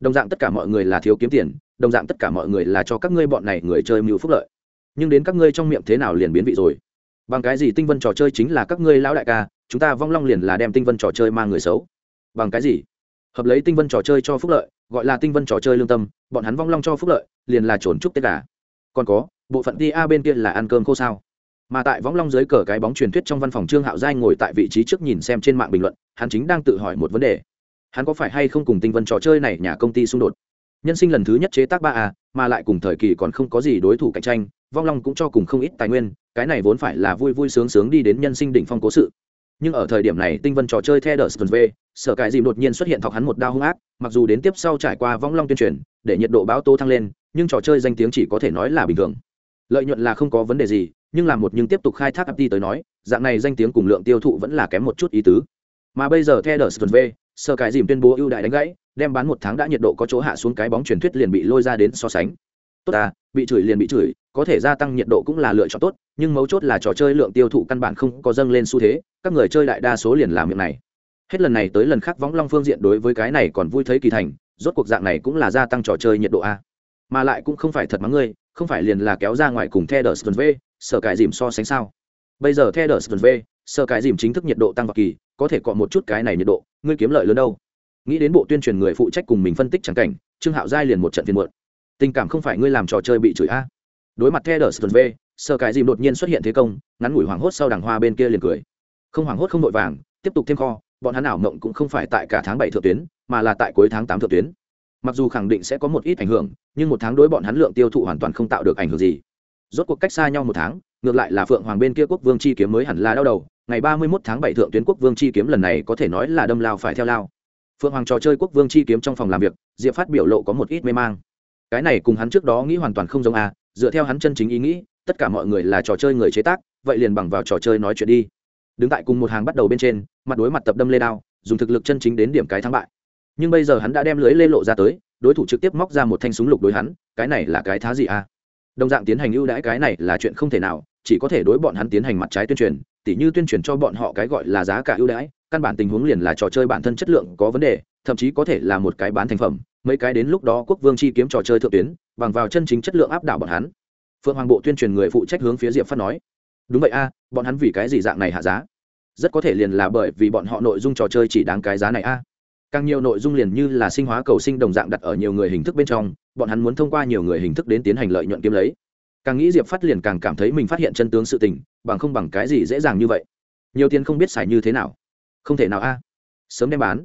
Đồng dạng tất cả mọi người là thiếu kiếm tiền, đồng dạng tất cả mọi người là cho các ngươi bọn này người chơi mưu phúc lợi. Nhưng đến các ngươi trong miệng thế nào liền biến vị rồi? Bằng cái gì tinh vân trò chơi chính là các ngươi lão đại ca, chúng ta vong long liền là đem tinh vân trò chơi mang người xấu? Bằng cái gì? Hợp lấy tinh vân trò chơi cho phúc lợi, gọi là tinh vân trò chơi lương tâm, bọn hắn vong long cho phúc lợi, liền là trốn chúc tất cả còn có, bộ phận ti a bên kia là ăn cơm khô sao? Mà tại võng long dưới cờ cái bóng truyền thuyết trong văn phòng trương hạo giai ngồi tại vị trí trước nhìn xem trên mạng bình luận, hắn chính đang tự hỏi một vấn đề hắn có phải hay không cùng tinh vân trò chơi này nhà công ty xung đột? Nhân sinh lần thứ nhất chế tác ba a, mà lại cùng thời kỳ còn không có gì đối thủ cạnh tranh, vong long cũng cho cùng không ít tài nguyên, cái này vốn phải là vui vui sướng sướng đi đến nhân sinh đỉnh phong cố sự. Nhưng ở thời điểm này, tinh vân trò chơi theo đờ sơn v sở cải dìm đột nhiên xuất hiện thọc hắn một đao hung ác, mặc dù đến tiếp sau trải qua vong long tuyên truyền, để nhiệt độ báo tô thăng lên, nhưng trò chơi danh tiếng chỉ có thể nói là bình thường. Lợi nhuận là không có vấn đề gì, nhưng làm một nhưng tiếp tục khai thác apti đi tới nói, dạng này danh tiếng cùng lượng tiêu thụ vẫn là kém một chút ý tứ. Mà bây giờ theo đờ sơn v sơ cái dìm tuyên bố ưu đại đánh gãy, đem bán một tháng đã nhiệt độ có chỗ hạ xuống cái bóng truyền thuyết liền bị lôi ra đến so sánh. Tốt ta, bị chửi liền bị chửi, có thể gia tăng nhiệt độ cũng là lựa chọn tốt, nhưng mấu chốt là trò chơi lượng tiêu thụ căn bản không có dâng lên xu thế, các người chơi đại đa số liền làm việc này. Hết lần này tới lần khác võng long phương diện đối với cái này còn vui thấy kỳ thành, rốt cuộc dạng này cũng là gia tăng trò chơi nhiệt độ a. Mà lại cũng không phải thật mắng ngươi, không phải liền là kéo ra ngoài cùng the đờ v sở cải dìm so sánh sao? Bây giờ the đờ v sở cải dìm chính thức nhiệt độ tăng vào kỳ có thể cọ một chút cái này nhiệt độ, ngươi kiếm lợi lớn đâu? Nghĩ đến bộ tuyên truyền người phụ trách cùng mình phân tích chẳng cảnh, trương hạo giai liền một trận phiên muộn. Tình cảm không phải ngươi làm trò chơi bị chửi a? Đối mặt theo đờ v sơ cái dìm đột nhiên xuất hiện thế công, ngắn ngủi hoảng hốt sau đằng hoa bên kia liền cười. Không hoảng hốt không vội vàng, tiếp tục thêm kho, bọn hắn ảo mộng cũng không phải tại cả tháng bảy thượng tuyến, mà là tại cuối tháng tám thượng tuyến. Mặc dù khẳng định sẽ có một ít ảnh hưởng, nhưng một tháng đối bọn hắn lượng tiêu thụ hoàn toàn không tạo được ảnh hưởng gì. Rốt cuộc cách xa nhau một tháng, ngược lại là phượng hoàng bên kia quốc vương chi kiếm mới hẳn là đau đầu ngày ba mươi 31 tháng bảy thượng tuyến quốc vương chi kiếm lần này có thể nói là đâm lao phải theo lao. Phượng hoàng trò chơi quốc vương chi kiếm trong phòng làm việc, diệp phát biểu lộ có một ít mê mang. Cái này cùng hắn trước đó nghĩ hoàn toàn không giống à dựa theo hắn chân chính ý nghĩ, tất cả mọi người là trò chơi người chế tác, vậy liền bằng vào trò chơi nói chuyện đi. Đứng tại cùng một hàng bắt đầu bên trên, mặt đối mặt tập đâm lê đao, dùng thực lực chân chính đến điểm cái thắng bại. Nhưng bây giờ hắn đã đem lưới lê lộ ra tới, đối thủ trực tiếp móc ra một thanh súng lục đối hắn, cái này là cái thá gì à? Đồng dạng tiến hành ưu đãi cái này là chuyện không thể nào, chỉ có thể đối bọn hắn tiến hành mặt trái tuyên truyền tỉ như tuyên truyền cho bọn họ cái gọi là giá cả ưu đãi, căn bản tình huống liền là trò chơi bản thân chất lượng có vấn đề, thậm chí có thể là một cái bán thành phẩm, mấy cái đến lúc đó quốc vương chi kiếm trò chơi thượng tuyến, bằng vào chân chính chất lượng áp đảo bọn hắn. Phượng hoàng bộ tuyên truyền người phụ trách hướng phía diệp phát nói, đúng vậy a, bọn hắn vì cái gì dạng này hạ giá? Rất có thể liền là bởi vì bọn họ nội dung trò chơi chỉ đáng cái giá này a. Càng nhiều nội dung liền như là sinh hóa cầu sinh đồng dạng đặt ở nhiều người hình thức bên trong, bọn hắn muốn thông qua nhiều người hình thức đến tiến hành lợi nhuận kiếm lấy càng nghĩ diệp phát liền càng cảm thấy mình phát hiện chân tướng sự tình, bằng không bằng cái gì dễ dàng như vậy. Nhiều tiền không biết xài như thế nào. Không thể nào a. Sớm đem bán.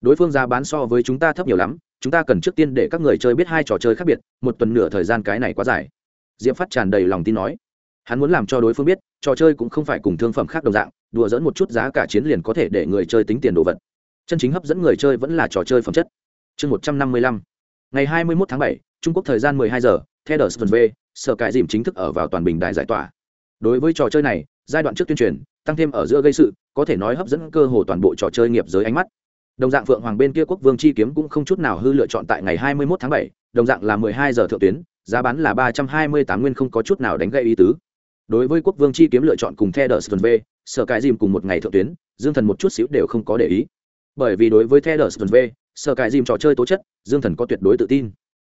Đối phương giá bán so với chúng ta thấp nhiều lắm, chúng ta cần trước tiên để các người chơi biết hai trò chơi khác biệt, một tuần nửa thời gian cái này quá dài. Diệp phát tràn đầy lòng tin nói. Hắn muốn làm cho đối phương biết, trò chơi cũng không phải cùng thương phẩm khác đồng dạng, đùa dẫn một chút giá cả chiến liền có thể để người chơi tính tiền đồ vật. Chân chính hấp dẫn người chơi vẫn là trò chơi phẩm chất. Chương một trăm năm mươi lăm. Ngày hai mươi một tháng bảy, trung quốc thời gian mười hai giờ theo đờ v sở cải dìm chính thức ở vào toàn bình đài giải tỏa. Đối với trò chơi này, giai đoạn trước tuyên truyền, tăng thêm ở giữa gây sự, có thể nói hấp dẫn cơ hồ toàn bộ trò chơi nghiệp giới ánh mắt. Đồng dạng phượng hoàng bên kia quốc vương chi kiếm cũng không chút nào hư lựa chọn tại ngày hai mươi 21 tháng bảy, đồng dạng là mười hai giờ thượng tuyến, giá bán là ba trăm hai mươi tám nguyên không có chút nào đánh gây ý tứ. Đối với quốc vương chi kiếm lựa chọn cùng theo đờ v, sở cải dìm cùng một ngày thượng tuyến, dương thần một chút xíu đều không có để ý. Bởi vì đối với theo đờ v, sở cải dìm trò chơi tố chất, dương thần có tuyệt đối tự tin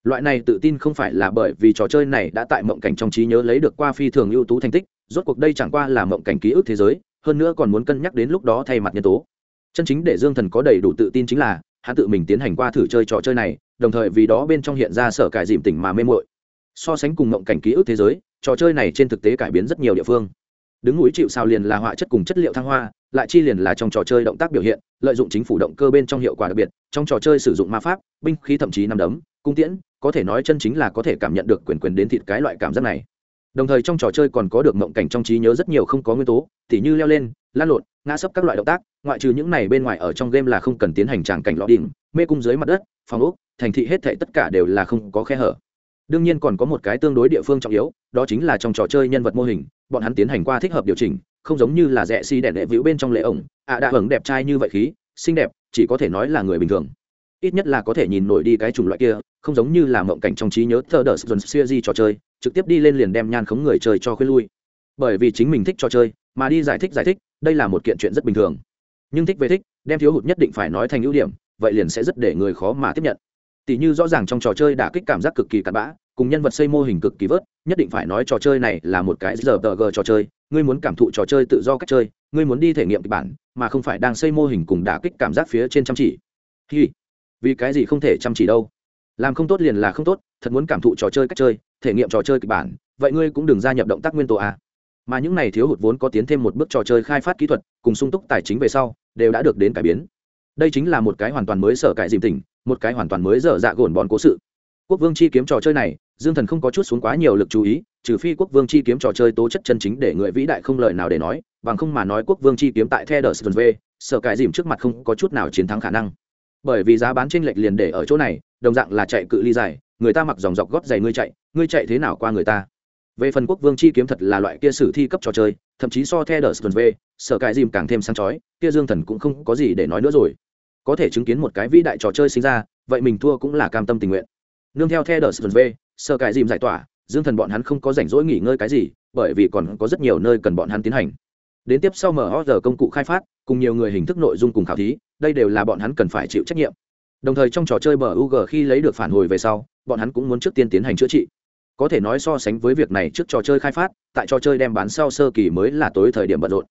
loại này tự tin không phải là bởi vì trò chơi này đã tại mộng cảnh trong trí nhớ lấy được qua phi thường ưu tú thành tích, rốt cuộc đây chẳng qua là mộng cảnh ký ức thế giới, hơn nữa còn muốn cân nhắc đến lúc đó thay mặt nhân tố. Chân chính để dương thần có đầy đủ tự tin chính là, hắn tự mình tiến hành qua thử chơi trò chơi này, đồng thời vì đó bên trong hiện ra sở cải dìm tỉnh mà mê mội so sánh cùng mộng cảnh ký ức thế giới, trò chơi này trên thực tế cải biến rất nhiều địa phương. Đứng núi chịu sao liền là họa chất cùng chất liệu thăng hoa, lại chi liền là trong trò chơi động tác biểu hiện, lợi dụng chính phủ động cơ bên trong hiệu quả đặc biệt, trong trò chơi sử dụng ma pháp, binh khí thậm chí nằm đấm, cung tiễn có thể nói chân chính là có thể cảm nhận được quyền quyền đến thịt cái loại cảm giác này. Đồng thời trong trò chơi còn có được mộng cảnh trong trí nhớ rất nhiều không có nguyên tố, tỉ như leo lên, lan lộn, ngã sấp các loại động tác, ngoại trừ những này bên ngoài ở trong game là không cần tiến hành tràng cảnh lọ đỉnh, mê cung dưới mặt đất, phòng ốc, thành thị hết thệ tất cả đều là không có khe hở. Đương nhiên còn có một cái tương đối địa phương trọng yếu, đó chính là trong trò chơi nhân vật mô hình, bọn hắn tiến hành qua thích hợp điều chỉnh, không giống như là rẽ đẻ đệ vĩu bên trong lệ ổng, ạ à đã hưởng đẹp trai như vậy khí, xinh đẹp, chỉ có thể nói là người bình thường. Ít nhất là có thể nhìn nổi đi cái chủng loại kia không giống như là mộng cảnh trong trí nhớ thơ đờ sơn siêu di trò chơi, trực tiếp đi lên liền đem nhan khống người chơi cho khuyên lui. Bởi vì chính mình thích trò chơi, mà đi giải thích giải thích, đây là một kiện chuyện rất bình thường. Nhưng thích về thích, đem thiếu hụt nhất định phải nói thành ưu điểm, vậy liền sẽ rất để người khó mà tiếp nhận. Tỷ như rõ ràng trong trò chơi đã kích cảm giác cực kỳ cặn bã, cùng nhân vật xây mô hình cực kỳ vớt, nhất định phải nói trò chơi này là một cái giờ tờ gờ trò chơi, ngươi muốn cảm thụ trò chơi tự do cách chơi, ngươi muốn đi thể nghiệm kịch bản, mà không phải đang xây mô hình cùng đả kích cảm giác phía trên chăm chỉ. Hi, vì cái gì không thể chăm chỉ đâu? Làm không tốt liền là không tốt, thật muốn cảm thụ trò chơi cách chơi, thể nghiệm trò chơi kịch bản, vậy ngươi cũng đừng gia nhập động tác nguyên tố a mà những này thiếu hụt vốn có tiến thêm một bước trò chơi khai phát kỹ thuật, cùng sung túc tài chính về sau, đều đã được đến cải biến. Đây chính là một cái hoàn toàn mới sở cải dìm tỉnh, một cái hoàn toàn mới dở dạ gồn bọn cố sự. Quốc vương chi kiếm trò chơi này, dương thần không có chút xuống quá nhiều lực chú ý, trừ phi quốc vương chi kiếm trò chơi tố chất chân chính để người vĩ đại không lời nào để nói, bằng không mà nói quốc vương chi kiếm tại the đờ sờ v, sở cải dìm trước mặt không có chút nào chiến thắng khả năng bởi vì giá bán t r ê n lệch liền để ở chỗ này, đồng dạng là chạy cự ly dài, người ta mặc dòng dọc gót giày ngươi chạy ngươi chạy thế nào qua người ta? Về phần quốc vương chi kiếm thật là loại kia sử thi cấp trò chơi, thậm chí so the đờ sờ v sở cải dìm càng thêm sáng chói, kia dương thần cũng không có gì để nói nữa rồi. Có thể chứng kiến một cái vĩ đại trò chơi sinh ra, vậy mình thua cũng là cam tâm tình nguyện. Nương theo theo đờ sv sơ cải dìm giải tỏa, dương thần bọn hắn không có rảnh rỗi nghỉ ngơi cái gì, bởi vì còn có rất nhiều nơi cần bọn hắn tiến hành. Đến tiếp sau mở giờ công cụ khai phát, cùng nhiều người hình thức nội dung cùng khảo thí đây đều là bọn hắn cần phải chịu trách nhiệm. Đồng thời trong trò chơi bờ ug khi lấy được phản hồi về sau, bọn hắn cũng muốn trước tiên tiến hành chữa trị. Có thể nói so sánh với việc này trước trò chơi khai phát, tại trò chơi đem bán sau sơ kỳ mới là tối thời điểm bận rộn.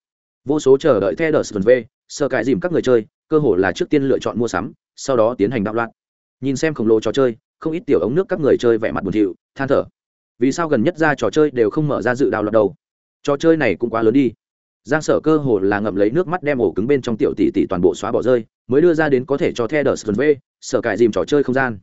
Vô số chờ đợi theo đờ v, sơ cãi dìm các người chơi, cơ hội là trước tiên lựa chọn mua sắm, sau đó tiến hành đạo loạn. Nhìn xem khổng lồ trò chơi, không ít tiểu ống nước các người chơi vẻ mặt buồn thiệu than thở. Vì sao gần nhất ra trò chơi đều không mở ra dự đào lọt đầu? Trò chơi này cũng quá lớn đi giang sở cơ hồ là ngậm lấy nước mắt đem ổ cứng bên trong tiểu tỷ tỷ toàn bộ xóa bỏ rơi, mới đưa ra đến có thể cho the đờ sơn v, sở cải dìm trò chơi không gian.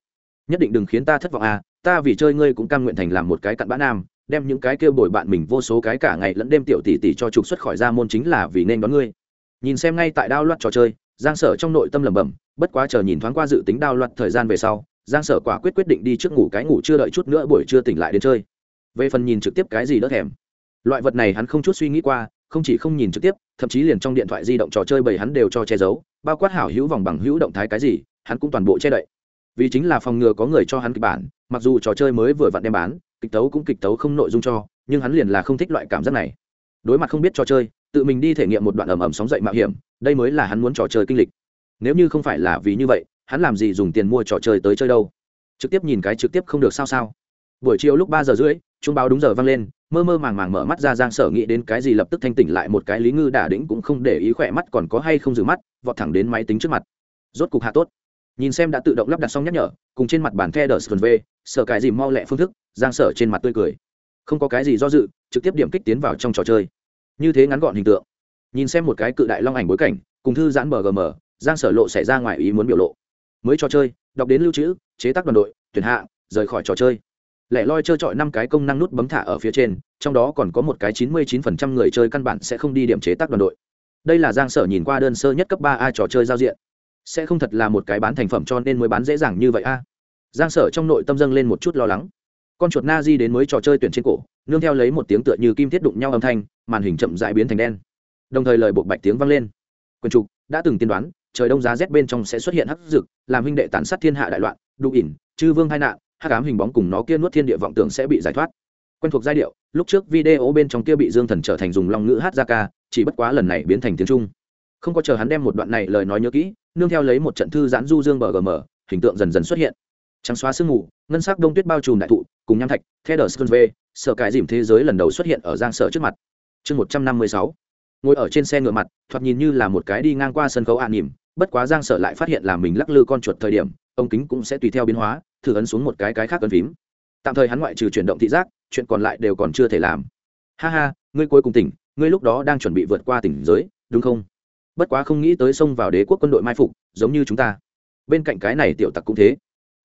Nhất định đừng khiến ta thất vọng à ta vì chơi ngươi cũng cam nguyện thành làm một cái cặn bã nam, đem những cái kêu bồi bạn mình vô số cái cả ngày lẫn đêm tiểu tỷ tỷ cho trục xuất khỏi ra môn chính là vì nên đón ngươi. Nhìn xem ngay tại đao loạt trò chơi, giang sở trong nội tâm lẩm bẩm, bất quá chờ nhìn thoáng qua dự tính đao loạt thời gian về sau, giang sở quả quyết quyết định đi trước ngủ cái ngủ chưa đợi chút nữa buổi trưa tỉnh lại đến chơi. Về phần nhìn trực tiếp cái gì đỡ thèm. Loại vật này hắn không chút suy nghĩ qua không chỉ không nhìn trực tiếp, thậm chí liền trong điện thoại di động trò chơi bầy hắn đều cho che giấu, bao quát hảo hữu vòng bằng hữu động thái cái gì, hắn cũng toàn bộ che đậy. Vì chính là phòng ngừa có người cho hắn kịch bản, mặc dù trò chơi mới vừa vặn đem bán, kịch tấu cũng kịch tấu không nội dung cho, nhưng hắn liền là không thích loại cảm giác này. Đối mặt không biết trò chơi, tự mình đi thể nghiệm một đoạn ầm ầm sóng dậy mạo hiểm, đây mới là hắn muốn trò chơi kinh lịch. Nếu như không phải là vì như vậy, hắn làm gì dùng tiền mua trò chơi tới chơi đâu? Trực tiếp nhìn cái trực tiếp không được sao sao? Buổi chiều lúc ba giờ rưỡi, chuông báo đúng giờ vang lên, mơ mơ màng màng mở mắt ra giang sở nghĩ đến cái gì lập tức thanh tỉnh lại một cái lý ngư đả đĩnh cũng không để ý khỏe mắt còn có hay không giữ mắt, vọt thẳng đến máy tính trước mặt. Rốt cục hạ tốt. Nhìn xem đã tự động lắp đặt xong nhắc nhở, cùng trên mặt bản the đờ v sở cái gì mau lẹ phương thức, giang sở trên mặt tươi cười. Không có cái gì do dự, trực tiếp điểm kích tiến vào trong trò chơi. Như thế ngắn gọn hình tượng. Nhìn xem một cái cự đại long ảnh bối cảnh, cùng thư giãn mgm giang sở lộ xảy ra ngoài ý muốn biểu lộ. Mới trò chơi, đọc đến lưu trữ, chế tác đoàn đội, tuyển hạ rời khỏi trò chơi lẻ loi trơ trọi năm cái công năng nút bấm thả ở phía trên, trong đó còn có một cái chín mươi chín phần trăm người chơi căn bản sẽ không đi điểm chế tác đoàn đội. Đây là giang sở nhìn qua đơn sơ nhất cấp ba a trò chơi giao diện. Sẽ không thật là một cái bán thành phẩm cho nên mới bán dễ dàng như vậy a. Giang sở trong nội tâm dâng lên một chút lo lắng. Con chuột na di đến mới trò chơi tuyển trên cổ, nương theo lấy một tiếng tựa như kim thiết đụng nhau âm thanh, màn hình chậm dại biến thành đen. Đồng thời lời buộc bạch tiếng vang lên. Quyền trục đã từng tiên đoán, trời đông giá rét bên trong sẽ xuất hiện hắc dực, làm huynh đệ tàn sát thiên hạ đại loạn, đụng ỉn, chư vương hai nạn hắc ám hình bóng cùng nó kia nuốt thiên địa vọng tưởng sẽ bị giải thoát. Quen thuộc giai điệu, lúc trước video bên trong kia bị dương thần trở thành dùng long ngữ hát ra ca, chỉ bất quá lần này biến thành tiếng trung. Không có chờ hắn đem một đoạn này lời nói nhớ kỹ, nương theo lấy một trận thư giãn du dương bờ gm hình tượng dần dần xuất hiện. Trắng xóa sương mù, ngân sắc đông tuyết bao trùm đại thụ, cùng nham thạch theo đờ sơn v sở cải dìm thế giới lần đầu xuất hiện ở giang sở trước mặt. Chương một trăm năm mươi sáu. Ngồi ở trên xe ngựa mặt, thoạt nhìn như là một cái đi ngang qua sân khấu an nỉm, bất quá giang sở lại phát hiện là mình lắc lư con chuột thời điểm ông kính cũng sẽ tùy theo biến hóa thử ấn xuống một cái cái khác ấn phím. Tạm thời hắn ngoại trừ chuyển động thị giác, chuyện còn lại đều còn chưa thể làm. Ha ha, ngươi cuối cùng tỉnh, ngươi lúc đó đang chuẩn bị vượt qua tỉnh giới, đúng không? Bất quá không nghĩ tới xông vào đế quốc quân đội mai phục, giống như chúng ta. Bên cạnh cái này tiểu tặc cũng thế.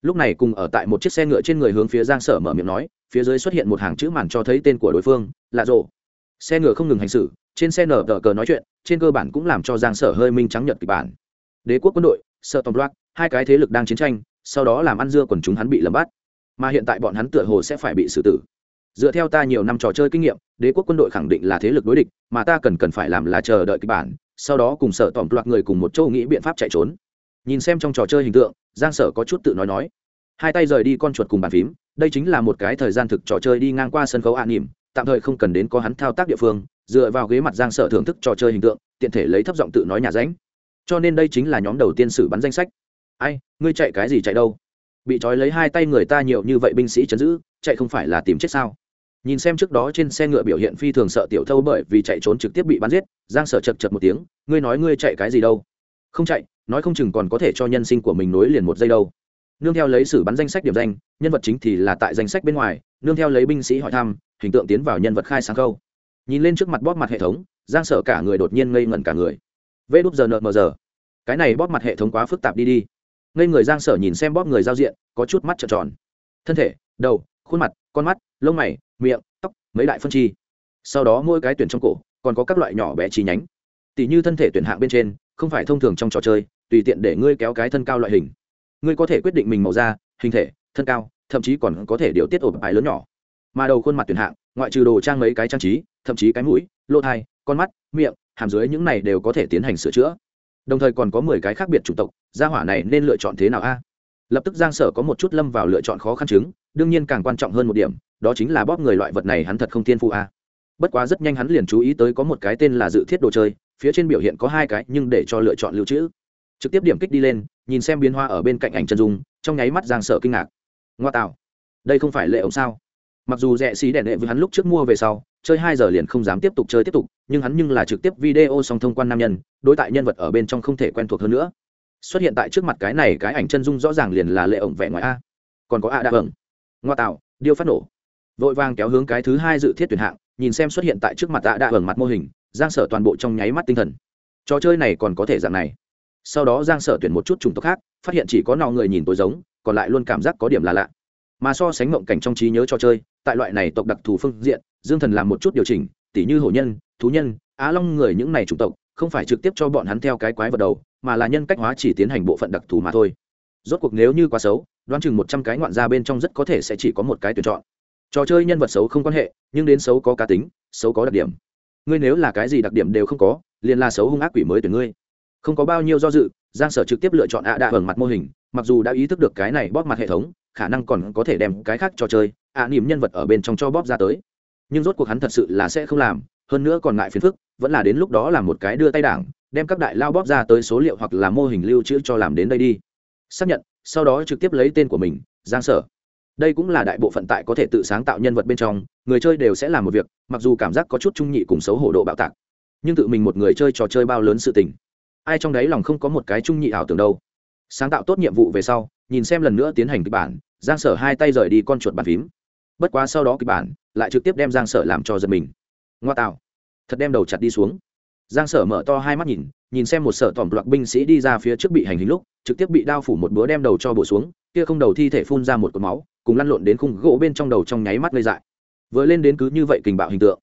Lúc này cùng ở tại một chiếc xe ngựa trên người hướng phía giang sở mở miệng nói, phía dưới xuất hiện một hàng chữ màn cho thấy tên của đối phương lạ rộ xe ngựa không ngừng hành xử, trên xe nở tờ cờ nói chuyện, trên cơ bản cũng làm cho giang sở hơi minh trắng nhật kịch bản. Đế quốc quân đội sợ tòng loạt hai cái thế lực đang chiến tranh sau đó làm ăn dưa quần chúng hắn bị lầm bắt. Mà hiện tại bọn hắn tựa hồ sẽ phải bị xử tử. Dựa theo ta nhiều năm trò chơi kinh nghiệm, đế quốc quân đội khẳng định là thế lực đối địch, mà ta cần cần phải làm là chờ đợi kịch bản, sau đó cùng sở tỏm loạt người cùng một châu nghĩ biện pháp chạy trốn. Nhìn xem trong trò chơi hình tượng, giang sở có chút tự nói nói. Hai tay rời đi con chuột cùng bàn phím, đây chính là một cái thời gian thực trò chơi đi ngang qua sân khấu an nỉm tạm thời không cần đến có hắn thao tác địa phương, dựa vào ghế mặt giang sở thưởng thức trò chơi hình tượng, tiện thể lấy thấp giọng tự nói nhà ránh. Cho nên đây chính là nhóm đầu tiên sử bắn danh sách ai, ngươi chạy cái gì chạy đâu? Bị trói lấy hai tay người ta nhiều như vậy binh sĩ chấn giữ, chạy không phải là tìm chết sao? Nhìn xem trước đó trên xe ngựa biểu hiện phi thường sợ tiểu thâu bởi vì chạy trốn trực tiếp bị bắn giết, giang sở chật chật một tiếng, ngươi nói ngươi chạy cái gì đâu? Không chạy, nói không chừng còn có thể cho nhân sinh của mình nối liền một giây đâu. Nương theo lấy sử bắn danh sách điểm danh, nhân vật chính thì là tại danh sách bên ngoài, nương theo lấy binh sĩ hỏi thăm, hình tượng tiến vào nhân vật khai sáng câu. Nhìn lên trước mặt bóp mặt hệ thống, giang sở cả người đột nhiên ngây ngẩn cả người. Vê đúp giờ nợ mờ giờ. Cái này bóp mặt hệ thống quá phức tạp đi đi ngây người giang sở nhìn xem bóp người giao diện, có chút mắt trợn tròn. Thân thể, đầu, khuôn mặt, con mắt, lông mày, miệng, tóc, mấy đại phân chi. Sau đó mỗi cái tuyển trong cổ, còn có các loại nhỏ bé chi nhánh. Tỷ như thân thể tuyển hạng bên trên, không phải thông thường trong trò chơi, tùy tiện để ngươi kéo cái thân cao loại hình. Ngươi có thể quyết định mình màu da, hình thể, thân cao, thậm chí còn có thể điều tiết ổ bài lớn nhỏ. Mà đầu khuôn mặt tuyển hạng, ngoại trừ đồ trang mấy cái trang trí, thậm chí cái mũi, lỗ thai, con mắt, miệng, hàm dưới những này đều có thể tiến hành sửa chữa đồng thời còn có mười cái khác biệt chủng tộc, gia hỏa này nên lựa chọn thế nào a? Lập tức giang sở có một chút lâm vào lựa chọn khó khăn chứng, đương nhiên càng quan trọng hơn một điểm, đó chính là bóp người loại vật này hắn thật không tiên phụ a. Bất quá rất nhanh hắn liền chú ý tới có một cái tên là dự thiết đồ chơi, phía trên biểu hiện có hai cái nhưng để cho lựa chọn lưu trữ. Trực tiếp điểm kích đi lên, nhìn xem biến hoa ở bên cạnh ảnh chân dung, trong nháy mắt giang sở kinh ngạc. Ngoa tạo. Đây không phải lệ ống sao? Mặc dù rẻ xí đèn đệ với hắn lúc trước mua về sau, chơi hai giờ liền không dám tiếp tục chơi tiếp tục, nhưng hắn nhưng là trực tiếp video song thông quan nam nhân, đối tại nhân vật ở bên trong không thể quen thuộc hơn nữa. Xuất hiện tại trước mặt cái này cái ảnh chân dung rõ ràng liền là lệ ổng vẻ ngoài a. Còn có a đa vâng. Ngoa tạo, điêu phát nổ. Vội vàng kéo hướng cái thứ hai dự thiết tuyển hạng, nhìn xem xuất hiện tại trước mặt a đa vâng mặt mô hình, giang sở toàn bộ trong nháy mắt tinh thần. Trò chơi này còn có thể dạng này. Sau đó giang sở tuyển một chút chủng tộc khác, phát hiện chỉ có nọ người nhìn tối giống, còn lại luôn cảm giác có điểm là lạ mà so sánh mộng cảnh trong trí nhớ trò chơi, tại loại này tộc đặc thù phương diện, dương thần làm một chút điều chỉnh, tỉ như hổ nhân, thú nhân, á long người những này chủng tộc, không phải trực tiếp cho bọn hắn theo cái quái vật đầu, mà là nhân cách hóa chỉ tiến hành bộ phận đặc thù mà thôi. Rốt cuộc nếu như quá xấu, đoán chừng một trăm cái ngoạn ra bên trong rất có thể sẽ chỉ có một cái tuyển chọn. Trò chơi nhân vật xấu không quan hệ, nhưng đến xấu có cá tính, xấu có đặc điểm. Ngươi nếu là cái gì đặc điểm đều không có, liền là xấu hung ác quỷ mới tuyển ngươi. Không có bao nhiêu do dự, giang sở trực tiếp lựa chọn ạ đạ hưởng mặt mô hình, mặc dù đã ý thức được cái này bóp mặt hệ thống khả năng còn có thể đem cái khác cho chơi, ạ niềm nhân vật ở bên trong cho bóp ra tới. Nhưng rốt cuộc hắn thật sự là sẽ không làm, hơn nữa còn ngại phiền phức, vẫn là đến lúc đó là một cái đưa tay đảng, đem các đại lao bóp ra tới số liệu hoặc là mô hình lưu trữ cho làm đến đây đi. Xác nhận, sau đó trực tiếp lấy tên của mình, giang sở. Đây cũng là đại bộ phận tại có thể tự sáng tạo nhân vật bên trong, người chơi đều sẽ làm một việc, mặc dù cảm giác có chút trung nhị cùng xấu hổ độ bạo tạc. Nhưng tự mình một người chơi trò chơi bao lớn sự tình. Ai trong đấy lòng không có một cái trung nhị ảo tưởng đâu. Sáng tạo tốt nhiệm vụ về sau nhìn xem lần nữa tiến hành kịch bản, giang sở hai tay rời đi con chuột bàn phím. Bất quá sau đó kịch bản lại trực tiếp đem giang sở làm cho giật mình. Ngoa tạo. Thật đem đầu chặt đi xuống. Giang sở mở to hai mắt nhìn nhìn xem một sở tỏm loạt binh sĩ đi ra phía trước bị hành hình lúc, trực tiếp bị đao phủ một búa đem đầu cho bổ xuống, kia không đầu thi thể phun ra một cột máu, cùng lăn lộn đến khung gỗ bên trong đầu trong nháy mắt gây dại. Vừa lên đến cứ như vậy kình bạo hình tượng.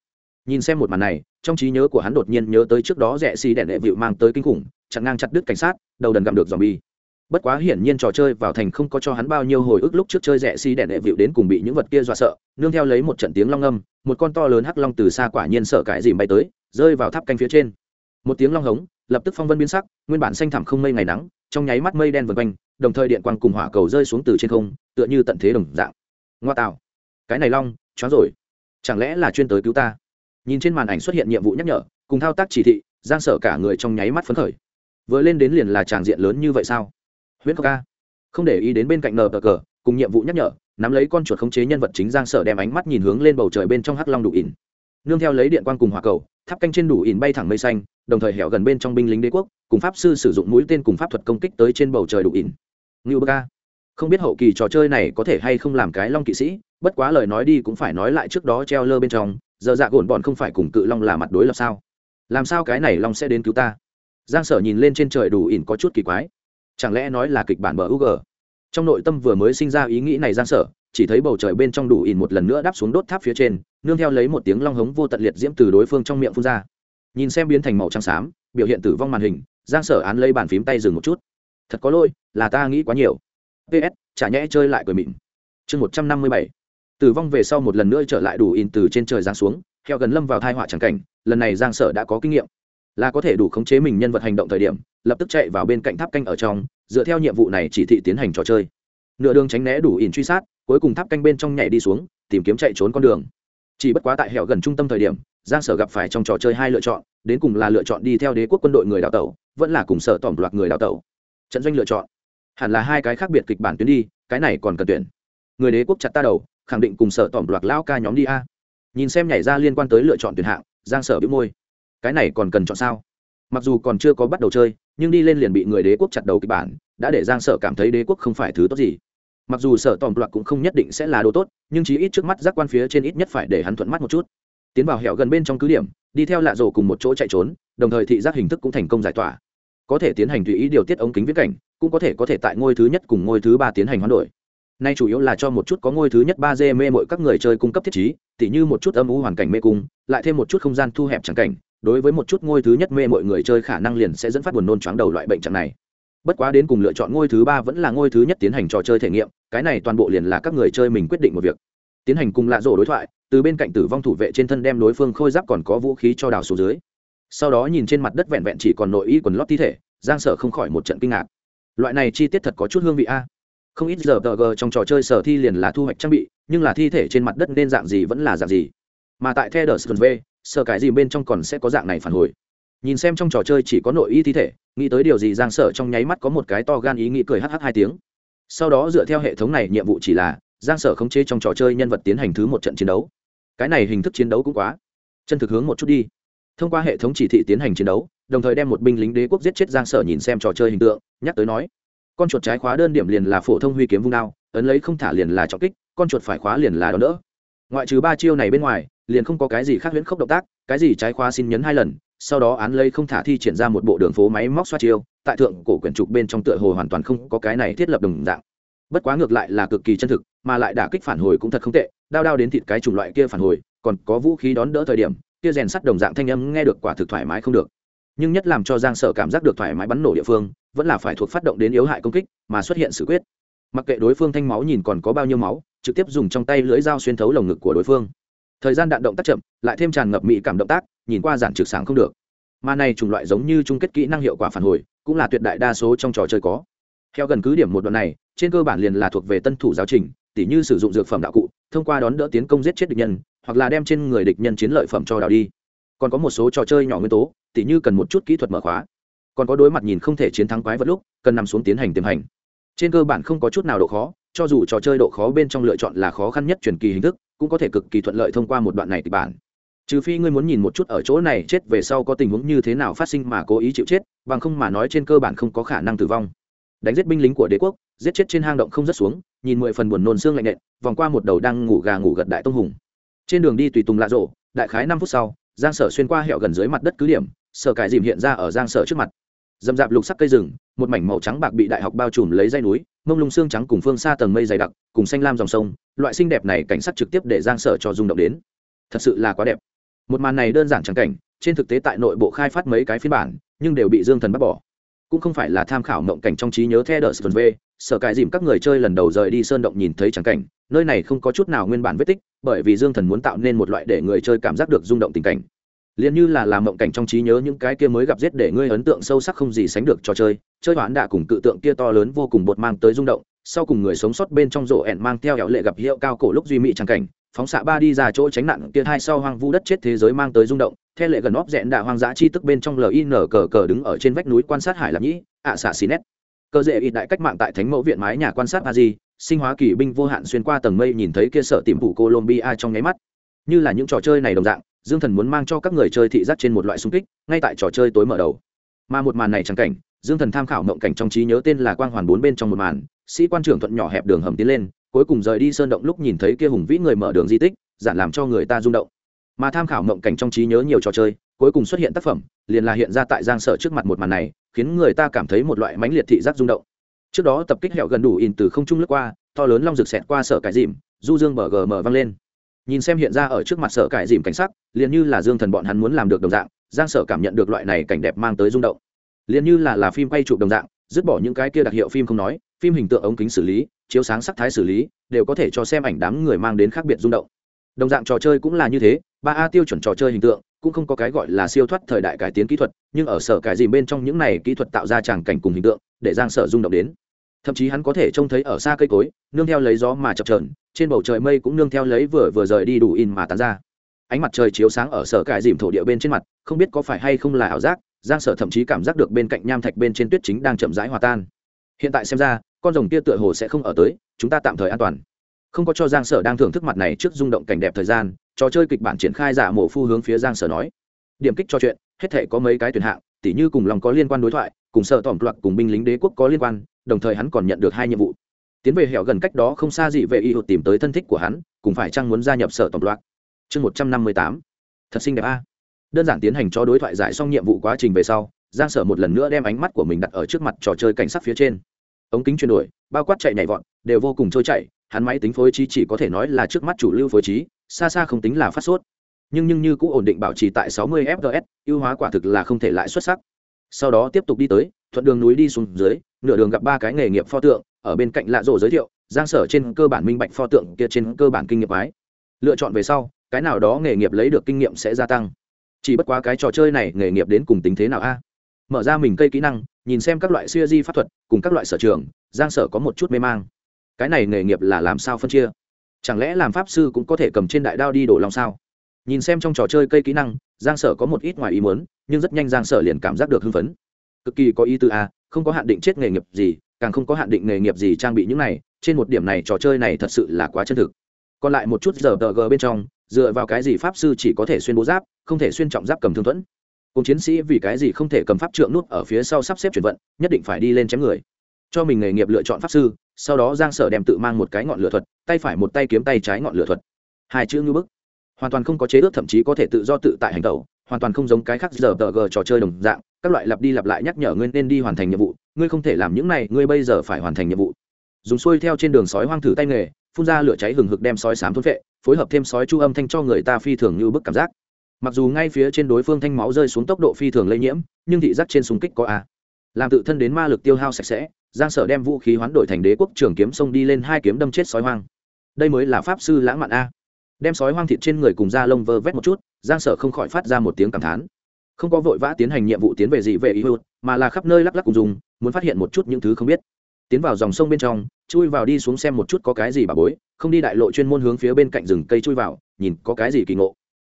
Nhìn xem một màn này, trong trí nhớ của hắn đột nhiên nhớ tới trước đó rẽ xì đèn đệ vịu mang tới kinh khủng, chặn ngang chặt đứt cảnh sát, đầu đần gặm được dòm bi bất quá hiển nhiên trò chơi vào thành không có cho hắn bao nhiêu hồi ức lúc trước chơi rẻ xi đèn đệ vịu đến cùng bị những vật kia dọa sợ. Nương theo lấy một trận tiếng long âm, một con to lớn hắc long từ xa quả nhiên sợ cãi dìm bay tới, rơi vào tháp canh phía trên. Một tiếng long hống, lập tức phong vân biến sắc, nguyên bản xanh thẳm không mây ngày nắng, trong nháy mắt mây đen vần quanh, đồng thời điện quang cùng hỏa cầu rơi xuống từ trên không, tựa như tận thế đồng dạng. Ngoa tạo. Cái này long, choáng rồi. Chẳng lẽ là chuyên tới cứu ta? Nhìn trên màn ảnh xuất hiện nhiệm vụ nhắc nhở, cùng thao tác chỉ thị, giang sở cả người trong nháy mắt phấn khởi. Vừa lên đến liền là tràng diện lớn như vậy sao? Huyễn cốc ca không để ý đến bên cạnh nờ cờ cờ, cùng nhiệm vụ nhắc nhở, nắm lấy con chuột khống chế nhân vật chính giang sở đem ánh mắt nhìn hướng lên bầu trời bên trong hắc long đủ ỉn. Nương theo lấy điện quan cùng hỏa cầu, tháp canh trên đủ ỉn bay thẳng mây xanh, đồng thời hẻo gần bên trong binh lính đế quốc, cùng pháp sư sử dụng mũi tên cùng pháp thuật công kích tới trên bầu trời đủ ỉn. Ngưu ca không biết hậu kỳ trò chơi này có thể hay không làm cái long kỵ sĩ, bất quá lời nói đi cũng phải nói lại trước đó treo lơ bên trong, giờ dạ gồn bọn không phải cùng cự long là mặt đối lập sao? Làm sao cái này long sẽ đến cứu ta? Giang sở nhìn lên trên trời đủ ỉn có chút kỳ quái chẳng lẽ nói là kịch bản bờ ug trong nội tâm vừa mới sinh ra ý nghĩ này giang sở, chỉ thấy bầu trời bên trong đủ ỉn một lần nữa đáp xuống đốt tháp phía trên, nương theo lấy một tiếng long hống vô tận liệt diễm từ đối phương trong miệng phun ra. Nhìn xem biến thành màu trắng xám, biểu hiện tử vong màn hình, giang sở án lấy bàn phím tay dừng một chút. Thật có lỗi, là ta nghĩ quá nhiều. Ps chả nhẽ chơi lại cười mịn. Chương một trăm năm mươi bảy. Tử vong về sau một lần nữa trở lại đủ in từ trên trời giáng xuống theo gần lâm vào thai họa trắng cảnh, lần này giang sở đã có kinh nghiệm là có thể đủ khống chế mình nhân vật hành động thời điểm, lập tức chạy vào bên cạnh tháp canh ở trong, dựa theo nhiệm vụ này chỉ thị tiến hành trò chơi. Nửa đường tránh né đủ ỉn truy sát, cuối cùng tháp canh bên trong nhảy đi xuống, tìm kiếm chạy trốn con đường. Chỉ bất quá tại hẻo gần trung tâm thời điểm, giang sở gặp phải trong trò chơi hai lựa chọn, đến cùng là lựa chọn đi theo đế quốc quân đội người đào tẩu, vẫn là cùng sở tỏm loạt người đào tẩu. Trận doanh lựa chọn. Hẳn là hai cái khác biệt kịch bản tuyến đi, cái này còn cần tuyển. Người đế quốc chặt ta đầu, khẳng định cùng sở tỏm loạt lao ca nhóm đi a. Nhìn xem nhảy ra liên quan tới lựa chọn tuyển hạng, giang sở bĩu môi cái này còn cần chọn sao? Mặc dù còn chưa có bắt đầu chơi, nhưng đi lên liền bị người đế quốc chặt đầu kịch bản, đã để giang sở cảm thấy đế quốc không phải thứ tốt gì. Mặc dù sở tòm loạt cũng không nhất định sẽ là đồ tốt, nhưng chí ít trước mắt giác quan phía trên ít nhất phải để hắn thuận mắt một chút. Tiến vào hẻo gần bên trong cứ điểm, đi theo lạ rổ cùng một chỗ chạy trốn, đồng thời thị giác hình thức cũng thành công giải tỏa. Có thể tiến hành tùy ý điều tiết ống kính viễn cảnh, cũng có thể có thể tại ngôi thứ nhất cùng ngôi thứ ba tiến hành hoán đổi. Nay chủ yếu là cho một chút có ngôi thứ nhất ba d mê mội các người chơi cung cấp thiết trí, tỉ như một chút âm u hoàn cảnh mê cung, lại thêm một chút không gian thu hẹp chẳng cảnh đối với một chút ngôi thứ nhất mê mọi người chơi khả năng liền sẽ dẫn phát buồn nôn choáng đầu loại bệnh trạng này. Bất quá đến cùng lựa chọn ngôi thứ ba vẫn là ngôi thứ nhất tiến hành trò chơi thể nghiệm, cái này toàn bộ liền là các người chơi mình quyết định một việc. Tiến hành cùng lạ rổ đối thoại, từ bên cạnh tử vong thủ vệ trên thân đem đối phương khôi giáp còn có vũ khí cho đào xuống dưới. Sau đó nhìn trên mặt đất vẹn vẹn chỉ còn nội y quần lót thi thể, giang sở không khỏi một trận kinh ngạc. Loại này chi tiết thật có chút hương vị a. Không ít giờ tờ g trong trò chơi sở thi liền là thu hoạch trang bị, nhưng là thi thể trên mặt đất nên dạng gì vẫn là dạng gì. Mà tại the đờ v sở cái gì bên trong còn sẽ có dạng này phản hồi. Nhìn xem trong trò chơi chỉ có nội y thi thể, nghĩ tới điều gì giang sở trong nháy mắt có một cái to gan ý nghĩ cười hh hai tiếng. Sau đó dựa theo hệ thống này, nhiệm vụ chỉ là, giang sở khống chế trong trò chơi nhân vật tiến hành thứ một trận chiến đấu. Cái này hình thức chiến đấu cũng quá chân thực hướng một chút đi. Thông qua hệ thống chỉ thị tiến hành chiến đấu, đồng thời đem một binh lính đế quốc giết chết giang sở nhìn xem trò chơi hình tượng, nhắc tới nói, con chuột trái khóa đơn điểm liền là phổ thông huy kiếm vung đao, ấn lấy không thả liền là trọng kích, con chuột phải khóa liền là đón đỡ. Ngoại trừ ba chiêu này bên ngoài liền không có cái gì khác huyễn khốc động tác, cái gì trái khoa xin nhấn hai lần, sau đó án lấy không thả thi triển ra một bộ đường phố máy móc xoa chiêu, tại thượng cổ quyển trục bên trong tựa hồ hoàn toàn không có cái này thiết lập đồng dạng. Bất quá ngược lại là cực kỳ chân thực, mà lại đả kích phản hồi cũng thật không tệ, đao đao đến thịt cái chủng loại kia phản hồi, còn có vũ khí đón đỡ thời điểm, kia rèn sắt đồng dạng thanh âm nghe được quả thực thoải mái không được. Nhưng nhất làm cho giang sở cảm giác được thoải mái bắn nổ địa phương, vẫn là phải thuộc phát động đến yếu hại công kích, mà xuất hiện sự quyết. Mặc kệ đối phương thanh máu nhìn còn có bao nhiêu máu, trực tiếp dùng trong tay lưỡi dao xuyên thấu lồng ngực của đối phương thời gian đạn động tác chậm, lại thêm tràn ngập mỹ cảm động tác, nhìn qua giản trực sáng không được. Mà này chủng loại giống như chung kết kỹ năng hiệu quả phản hồi, cũng là tuyệt đại đa số trong trò chơi có. Theo gần cứ điểm một đoạn này, trên cơ bản liền là thuộc về tân thủ giáo trình, tỉ như sử dụng dược phẩm đạo cụ, thông qua đón đỡ tiến công giết chết địch nhân, hoặc là đem trên người địch nhân chiến lợi phẩm cho đào đi. Còn có một số trò chơi nhỏ nguyên tố, tỉ như cần một chút kỹ thuật mở khóa. Còn có đối mặt nhìn không thể chiến thắng quái vật lúc, cần nằm xuống tiến hành tiềm hành. Trên cơ bản không có chút nào độ khó, cho dù trò chơi độ khó bên trong lựa chọn là khó khăn nhất truyền kỳ hình thức cũng có thể cực kỳ thuận lợi thông qua một đoạn này kịch bản. Trừ phi ngươi muốn nhìn một chút ở chỗ này chết về sau có tình huống như thế nào phát sinh mà cố ý chịu chết, bằng không mà nói trên cơ bản không có khả năng tử vong. Đánh giết binh lính của đế quốc, giết chết trên hang động không rất xuống, nhìn mười phần buồn nôn xương lạnh nện, vòng qua một đầu đang ngủ gà ngủ gật đại tông hùng. Trên đường đi tùy tùng lạ rộ, đại khái năm phút sau, giang sở xuyên qua hẹo gần dưới mặt đất cứ điểm, sở cải dìm hiện ra ở giang sở trước mặt dầm dạp lục sắc cây rừng, một mảnh màu trắng bạc bị đại học bao trùm lấy dây núi, mông lung xương trắng cùng phương xa tầng mây dày đặc, cùng xanh lam dòng sông, loại xinh đẹp này cảnh sắc trực tiếp để giang sở cho rung động đến. Thật sự là quá đẹp. Một màn này đơn giản chẳng cảnh, trên thực tế tại nội bộ khai phát mấy cái phiên bản, nhưng đều bị dương thần bắt bỏ. Cũng không phải là tham khảo mộng cảnh trong trí nhớ theo đờ sờ v, sở cải dìm các người chơi lần đầu rời đi sơn động nhìn thấy chẳng cảnh, nơi này không có chút nào nguyên bản vết tích, bởi vì dương thần muốn tạo nên một loại để người chơi cảm giác được rung động tình cảnh liền như là làm mộng cảnh trong trí nhớ những cái kia mới gặp giết để ngươi ấn tượng sâu sắc không gì sánh được trò chơi chơi hoãn đạ cùng cự tượng kia to lớn vô cùng bột mang tới rung động, sau cùng người sống sót bên trong rổ ẹn mang theo hẻo lệ gặp hiệu cao cổ lúc duy mỹ trắng cảnh, phóng xạ ba đi ra chỗ tránh nạn kia hai sau hoang vu đất chết thế giới mang tới rung động theo lệ gần óp rẽn đạ hoang dã chi tức bên trong lin cờ cờ đứng ở trên vách núi quan sát hải lạc nhĩ, ạ xạ xì nét. Cơ dễ ít đại cách mạng tại thánh mẫu viện mái nhà quan sát a di, sinh hóa kỳ binh vô hạn xuyên qua tầng mây nhìn thấy kia sợ tìm phủ colombia trong nháy mắt. Như là những trò chơi này đồng dạng dương thần muốn mang cho các người chơi thị giác trên một loại xung kích, ngay tại trò chơi tối mở đầu. Mà một màn này chẳng cảnh, dương thần tham khảo mộng cảnh trong trí nhớ tên là quang hoàn bốn bên trong một màn, sĩ quan trưởng thuận nhỏ hẹp đường hầm tiến lên, cuối cùng rời đi sơn động lúc nhìn thấy kia hùng vĩ người mở đường di tích giản làm cho người ta rung động. Mà tham khảo mộng cảnh trong trí nhớ nhiều trò chơi, cuối cùng xuất hiện tác phẩm, liền là hiện ra tại giang sở trước mặt một màn này, khiến người ta cảm thấy một loại mãnh liệt thị giác rung động. Trước đó tập kích hẹo gần đủ in từ không trung lướt qua, to lớn long rực xẹt qua sở cải dìm, du dương bờ gm vang lên nhìn xem hiện ra ở trước mặt sở cải dìm cảnh sắc, liền như là dương thần bọn hắn muốn làm được đồng dạng, giang sở cảm nhận được loại này cảnh đẹp mang tới rung động. Liền như là là phim quay chụp đồng dạng, dứt bỏ những cái kia đặc hiệu phim không nói, phim hình tượng ống kính xử lý, chiếu sáng sắc thái xử lý, đều có thể cho xem ảnh đám người mang đến khác biệt rung động. Đồng dạng trò chơi cũng là như thế, ba a tiêu chuẩn trò chơi hình tượng, cũng không có cái gọi là siêu thoát thời đại cải tiến kỹ thuật, nhưng ở sở cải dìm bên trong những này kỹ thuật tạo ra tràng cảnh cùng hình tượng, để giang sở rung động đến. Thậm chí hắn có thể trông thấy ở xa cây cối, nương theo lấy gió mà chập trờn trên bầu trời mây cũng nương theo lấy vừa vừa rời đi đủ in mà tán ra. Ánh mặt trời chiếu sáng ở sở cải dìm thổ địa bên trên mặt, không biết có phải hay không là ảo giác, giang sở thậm chí cảm giác được bên cạnh nham thạch bên trên tuyết chính đang chậm rãi hòa tan. Hiện tại xem ra, con rồng kia tựa hồ sẽ không ở tới, chúng ta tạm thời an toàn. Không có cho giang sở đang thưởng thức mặt này trước rung động cảnh đẹp thời gian, trò chơi kịch bản triển khai giả mổ phu hướng phía giang sở nói. Điểm kích cho chuyện, hết thể có mấy cái tuyển hạng, tỉ như cùng lòng có liên quan đối thoại, cùng sợ tỏm loạt cùng binh lính đế quốc có liên quan, đồng thời hắn còn nhận được hai nhiệm vụ tiến về hẻo gần cách đó không xa gì về y hụt tìm tới thân thích của hắn, cùng phải chăng muốn gia nhập sở tổng loạt. Chương một trăm năm mươi tám. Thật xinh đẹp a. Đơn giản tiến hành cho đối thoại giải xong nhiệm vụ quá trình về sau, giang sở một lần nữa đem ánh mắt của mình đặt ở trước mặt trò chơi cảnh sát phía trên. Ống kính chuyển đổi, bao quát chạy nhảy vọt, đều vô cùng trôi chạy hắn máy tính phối trí chỉ có thể nói là trước mắt chủ lưu phối trí, xa xa không tính là phát sốt. Nhưng nhưng như cũng ổn định bảo trì tại 60 fps ưu hóa quả thực là không thể lại xuất sắc. Sau đó tiếp tục đi tới, thuận đường núi đi xuống dưới, nửa đường gặp ba cái nghề nghiệp pho tượng ở bên cạnh lạ rổ giới thiệu, giang sở trên cơ bản minh bạch pho tượng kia trên cơ bản kinh nghiệm ái lựa chọn về sau, cái nào đó nghề nghiệp lấy được kinh nghiệm sẽ gia tăng. Chỉ bất quá cái trò chơi này nghề nghiệp đến cùng tính thế nào a? Mở ra mình cây kỹ năng, nhìn xem các loại siêu di pháp thuật, cùng các loại sở trường, giang sở có một chút mê mang. Cái này nghề nghiệp là làm sao phân chia? Chẳng lẽ làm pháp sư cũng có thể cầm trên đại đao đi đổ lòng sao? Nhìn xem trong trò chơi cây kỹ năng, giang sở có một ít ngoài ý muốn, nhưng rất nhanh giang sở liền cảm giác được hưng phấn. Cực kỳ có ý tư a, không có hạn định chết nghề nghiệp gì càng không có hạn định nghề nghiệp gì trang bị những này, trên một điểm này trò chơi này thật sự là quá chân thực. Còn lại một chút giờ tờ g bên trong, dựa vào cái gì pháp sư chỉ có thể xuyên bố giáp, không thể xuyên trọng giáp cầm thương thuẫn. Cùng chiến sĩ vì cái gì không thể cầm pháp trượng nút ở phía sau sắp xếp chuyển vận, nhất định phải đi lên chém người. Cho mình nghề nghiệp lựa chọn pháp sư, sau đó giang sở đem tự mang một cái ngọn lửa thuật, tay phải một tay kiếm tay trái ngọn lửa thuật. Hai chữ ngưỡng bức. Hoàn toàn không có chế ước, thậm chí có thể tự do tự tại hành tẩu, hoàn toàn không giống cái khác giờ tờ g trò chơi đồng dạng, các loại lặp đi lặp lại nhắc nhở ngươi nên đi hoàn thành nhiệm vụ ngươi không thể làm những này, ngươi bây giờ phải hoàn thành nhiệm vụ. Dùng xuôi theo trên đường sói hoang thử tay nghề, phun ra lửa cháy hừng hực đem sói sám thôn vệ phối hợp thêm sói chu âm thanh cho người ta phi thường như bức cảm giác. Mặc dù ngay phía trên đối phương thanh máu rơi xuống tốc độ phi thường lây nhiễm, nhưng thị giác trên súng kích có a. Làm tự thân đến ma lực tiêu hao sạch sẽ, giang sở đem vũ khí hoán đổi thành đế quốc trường kiếm sông đi lên hai kiếm đâm chết sói hoang. Đây mới là pháp sư lãng mạn a. Đem sói hoang thịt trên người cùng da lông vơ vét một chút, giang sở không khỏi phát ra một tiếng cảm thán không có vội vã tiến hành nhiệm vụ tiến về gì về ý hụt, mà là khắp nơi lắc lắc cùng dùng, muốn phát hiện một chút những thứ không biết. Tiến vào dòng sông bên trong, chui vào đi xuống xem một chút có cái gì bà bối, không đi đại lộ chuyên môn hướng phía bên cạnh rừng cây chui vào, nhìn có cái gì kỳ ngộ.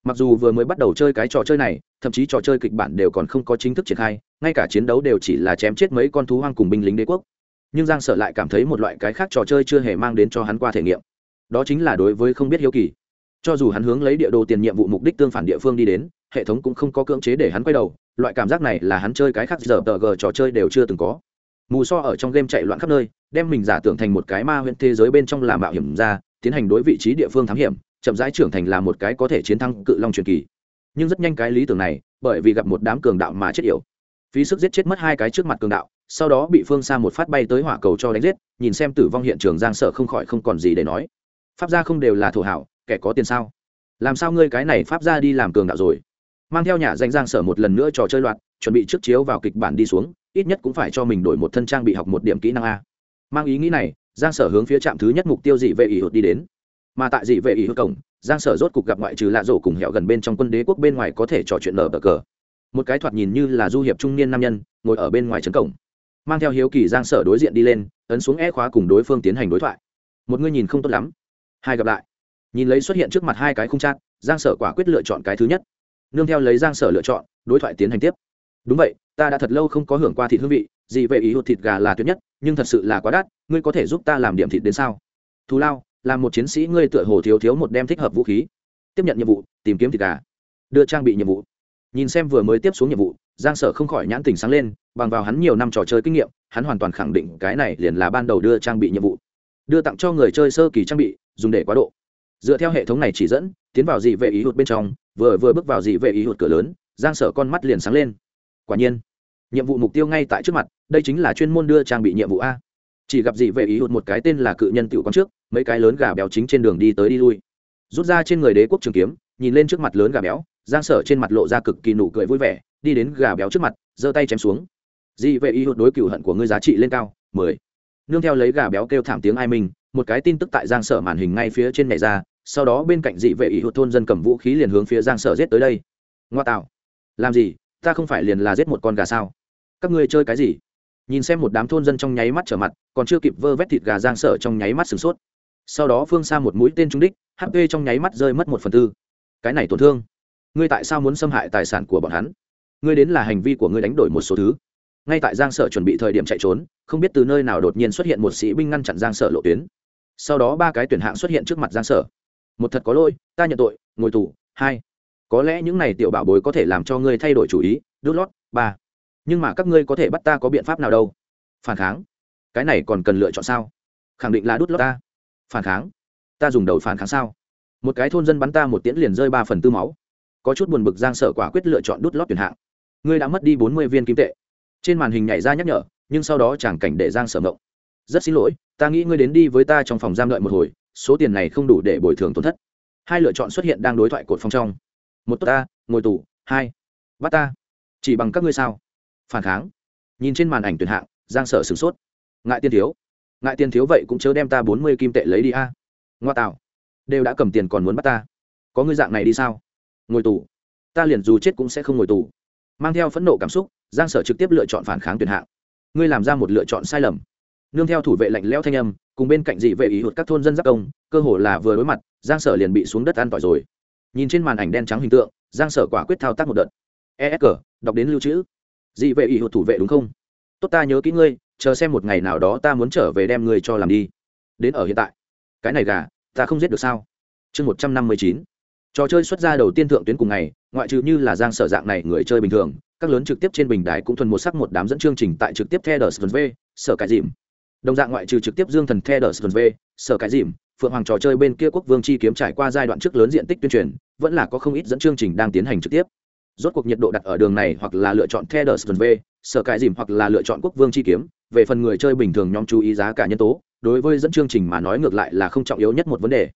Mặc dù vừa mới bắt đầu chơi cái trò chơi này, thậm chí trò chơi kịch bản đều còn không có chính thức triển khai, ngay cả chiến đấu đều chỉ là chém chết mấy con thú hoang cùng binh lính đế quốc. Nhưng giang sở lại cảm thấy một loại cái khác trò chơi chưa hề mang đến cho hắn qua thể nghiệm. Đó chính là đối với không biết hiếu kỳ. Cho dù hắn hướng lấy địa đồ tiền nhiệm vụ mục đích tương phản địa phương đi đến hệ thống cũng không có cưỡng chế để hắn quay đầu, loại cảm giác này là hắn chơi cái khác giờ tờ g trò chơi đều chưa từng có. Mù so ở trong game chạy loạn khắp nơi, đem mình giả tưởng thành một cái ma huyện thế giới bên trong làm mạo hiểm ra, tiến hành đối vị trí địa phương thám hiểm, chậm rãi trưởng thành là một cái có thể chiến thắng cự long truyền kỳ. Nhưng rất nhanh cái lý tưởng này, bởi vì gặp một đám cường đạo mà chết yểu. Phí sức giết chết mất hai cái trước mặt cường đạo, sau đó bị phương xa một phát bay tới hỏa cầu cho đánh giết, nhìn xem tử vong hiện trường giang sợ không khỏi không còn gì để nói. Pháp gia không đều là thổ hảo, kẻ có tiền sao? Làm sao ngươi cái này pháp gia đi làm cường đạo rồi? Mang theo nhà danh giang sở một lần nữa trò chơi loạt, chuẩn bị trước chiếu vào kịch bản đi xuống, ít nhất cũng phải cho mình đổi một thân trang bị học một điểm kỹ năng a. Mang ý nghĩ này, giang sở hướng phía trạm thứ nhất mục tiêu dị vệ ỷ hụt đi đến. Mà tại dị vệ ỷ hụt cổng, giang sở rốt cục gặp ngoại trừ lạ rổ cùng hẹo gần bên trong quân đế quốc bên ngoài có thể trò chuyện nở bờ cờ. Một cái thoạt nhìn như là du hiệp trung niên nam nhân, ngồi ở bên ngoài trấn cổng. Mang theo hiếu kỳ giang sở đối diện đi lên, ấn xuống e khóa cùng đối phương tiến hành đối thoại. Một người nhìn không tốt lắm. Hai gặp lại. Nhìn lấy xuất hiện trước mặt hai cái không chát giang sở quả quyết lựa chọn cái thứ nhất nương theo lấy giang sở lựa chọn, đối thoại tiến hành tiếp. Đúng vậy, ta đã thật lâu không có hưởng qua thịt hương vị gì về ý hụt thịt gà là tuyệt nhất, nhưng thật sự là quá đắt, ngươi có thể giúp ta làm điểm thịt đến sao? Thù lao làm một chiến sĩ ngươi tựa hồ thiếu thiếu một đem thích hợp vũ khí. Tiếp nhận nhiệm vụ, tìm kiếm thịt gà. Đưa trang bị nhiệm vụ. Nhìn xem vừa mới tiếp xuống nhiệm vụ, giang sở không khỏi nhãn tình sáng lên, bằng vào hắn nhiều năm trò chơi kinh nghiệm, hắn hoàn toàn khẳng định cái này liền là ban đầu đưa trang bị nhiệm vụ. Đưa tặng cho người chơi sơ kỳ trang bị, dùng để quá độ. Dựa theo hệ thống này chỉ dẫn, tiến vào dị vệ ý hụt bên trong vừa vừa bước vào dị vệ ý hụt cửa lớn, giang sở con mắt liền sáng lên. Quả nhiên, nhiệm vụ mục tiêu ngay tại trước mặt, đây chính là chuyên môn đưa trang bị nhiệm vụ a. Chỉ gặp dị vệ ý hụt một cái tên là cự nhân tiểu con trước, mấy cái lớn gà béo chính trên đường đi tới đi lui. Rút ra trên người đế quốc trường kiếm, nhìn lên trước mặt lớn gà béo, giang sở trên mặt lộ ra cực kỳ nụ cười vui vẻ, đi đến gà béo trước mặt, giơ tay chém xuống. Dị vệ ý hụt đối cựu hận của ngươi giá trị lên cao, mười. Nương theo lấy gà béo kêu thảm tiếng ai mình, một cái tin tức tại giang sở màn hình ngay phía trên này ra sau đó bên cạnh dị vệ ỷ hụt thôn dân cầm vũ khí liền hướng phía giang sở giết tới đây. Ngoa tạo. Làm gì? Ta không phải liền là giết một con gà sao? Các ngươi chơi cái gì? Nhìn xem một đám thôn dân trong nháy mắt trở mặt, còn chưa kịp vơ vét thịt gà giang sở trong nháy mắt sửng sốt. Sau đó phương xa một mũi tên trúng đích hp trong nháy mắt rơi mất một phần tư. Cái này tổn thương. Ngươi tại sao muốn xâm hại tài sản của bọn hắn? Ngươi đến là hành vi của ngươi đánh đổi một số thứ. Ngay tại giang sở chuẩn bị thời điểm chạy trốn, không biết từ nơi nào đột nhiên xuất hiện một sĩ binh ngăn chặn giang sở lộ tuyến. Sau đó ba cái tuyển hạng xuất hiện trước mặt giang sở một thật có lỗi, ta nhận tội, ngồi tù, hai. Có lẽ những này tiểu bảo bối có thể làm cho ngươi thay đổi chủ ý, đốt lót, ba. Nhưng mà các ngươi có thể bắt ta có biện pháp nào đâu? Phản kháng. Cái này còn cần lựa chọn sao? Khẳng định là đốt lót ta. Phản kháng. Ta dùng đầu phản kháng sao? Một cái thôn dân bắn ta một tiễn liền rơi ba phần tư máu. Có chút buồn bực giang sở quả quyết lựa chọn đút lót tuyển hạng. Ngươi đã mất đi bốn mươi viên kim tệ. Trên màn hình nhảy ra nhắc nhở, nhưng sau đó chẳng cảnh để giang sở mộng. Rất xin lỗi, ta nghĩ ngươi đến đi với ta trong phòng giam đợi một hồi số tiền này không đủ để bồi thường tổn thất. Hai lựa chọn xuất hiện đang đối thoại cột phòng trong. Một tốt ta, ngồi tù. Hai, bắt ta. Chỉ bằng các ngươi sao? Phản kháng. Nhìn trên màn ảnh tuyển hạng, giang sở sửng sốt. Ngại tiên thiếu. Ngại tiên thiếu vậy cũng chớ đem ta bốn mươi kim tệ lấy đi a. Ngoa tạo. Đều đã cầm tiền còn muốn bắt ta. Có ngươi dạng này đi sao? Ngồi tù. Ta liền dù chết cũng sẽ không ngồi tù. Mang theo phẫn nộ cảm xúc, giang sở trực tiếp lựa chọn phản kháng tuyển hạng. Ngươi làm ra một lựa chọn sai lầm. Nương theo thủ vệ lạnh lẽo thanh âm cùng bên cạnh dị vệ ý hụt các thôn dân giáp công, cơ hồ là vừa đối mặt, giang sở liền bị xuống đất an tỏi rồi. Nhìn trên màn ảnh đen trắng hình tượng, giang sở quả quyết thao tác một đợt. Esg đọc đến lưu trữ. Dị vệ ý hụt thủ vệ đúng không? Tốt ta nhớ kỹ ngươi, chờ xem một ngày nào đó ta muốn trở về đem ngươi cho làm đi. Đến ở hiện tại. Cái này gà, ta không giết được sao? Chương một trăm năm mươi chín. Trò chơi xuất ra đầu tiên thượng tuyến cùng ngày, ngoại trừ như là giang sở dạng này người chơi bình thường, các lớn trực tiếp trên bình đài cũng thuần một sắc một đám dẫn chương trình tại trực tiếp theo đờ v sở cải dìm đồng dạng ngoại trừ trực tiếp dương thần the đờ v, sở cái dìm, phượng hoàng trò chơi bên kia quốc vương chi kiếm trải qua giai đoạn trước lớn diện tích tuyên truyền, vẫn là có không ít dẫn chương trình đang tiến hành trực tiếp. Rốt cuộc nhiệt độ đặt ở đường này hoặc là lựa chọn the đờ v, sở cái dìm hoặc là lựa chọn quốc vương chi kiếm, về phần người chơi bình thường nhóm chú ý giá cả nhân tố, đối với dẫn chương trình mà nói ngược lại là không trọng yếu nhất một vấn đề.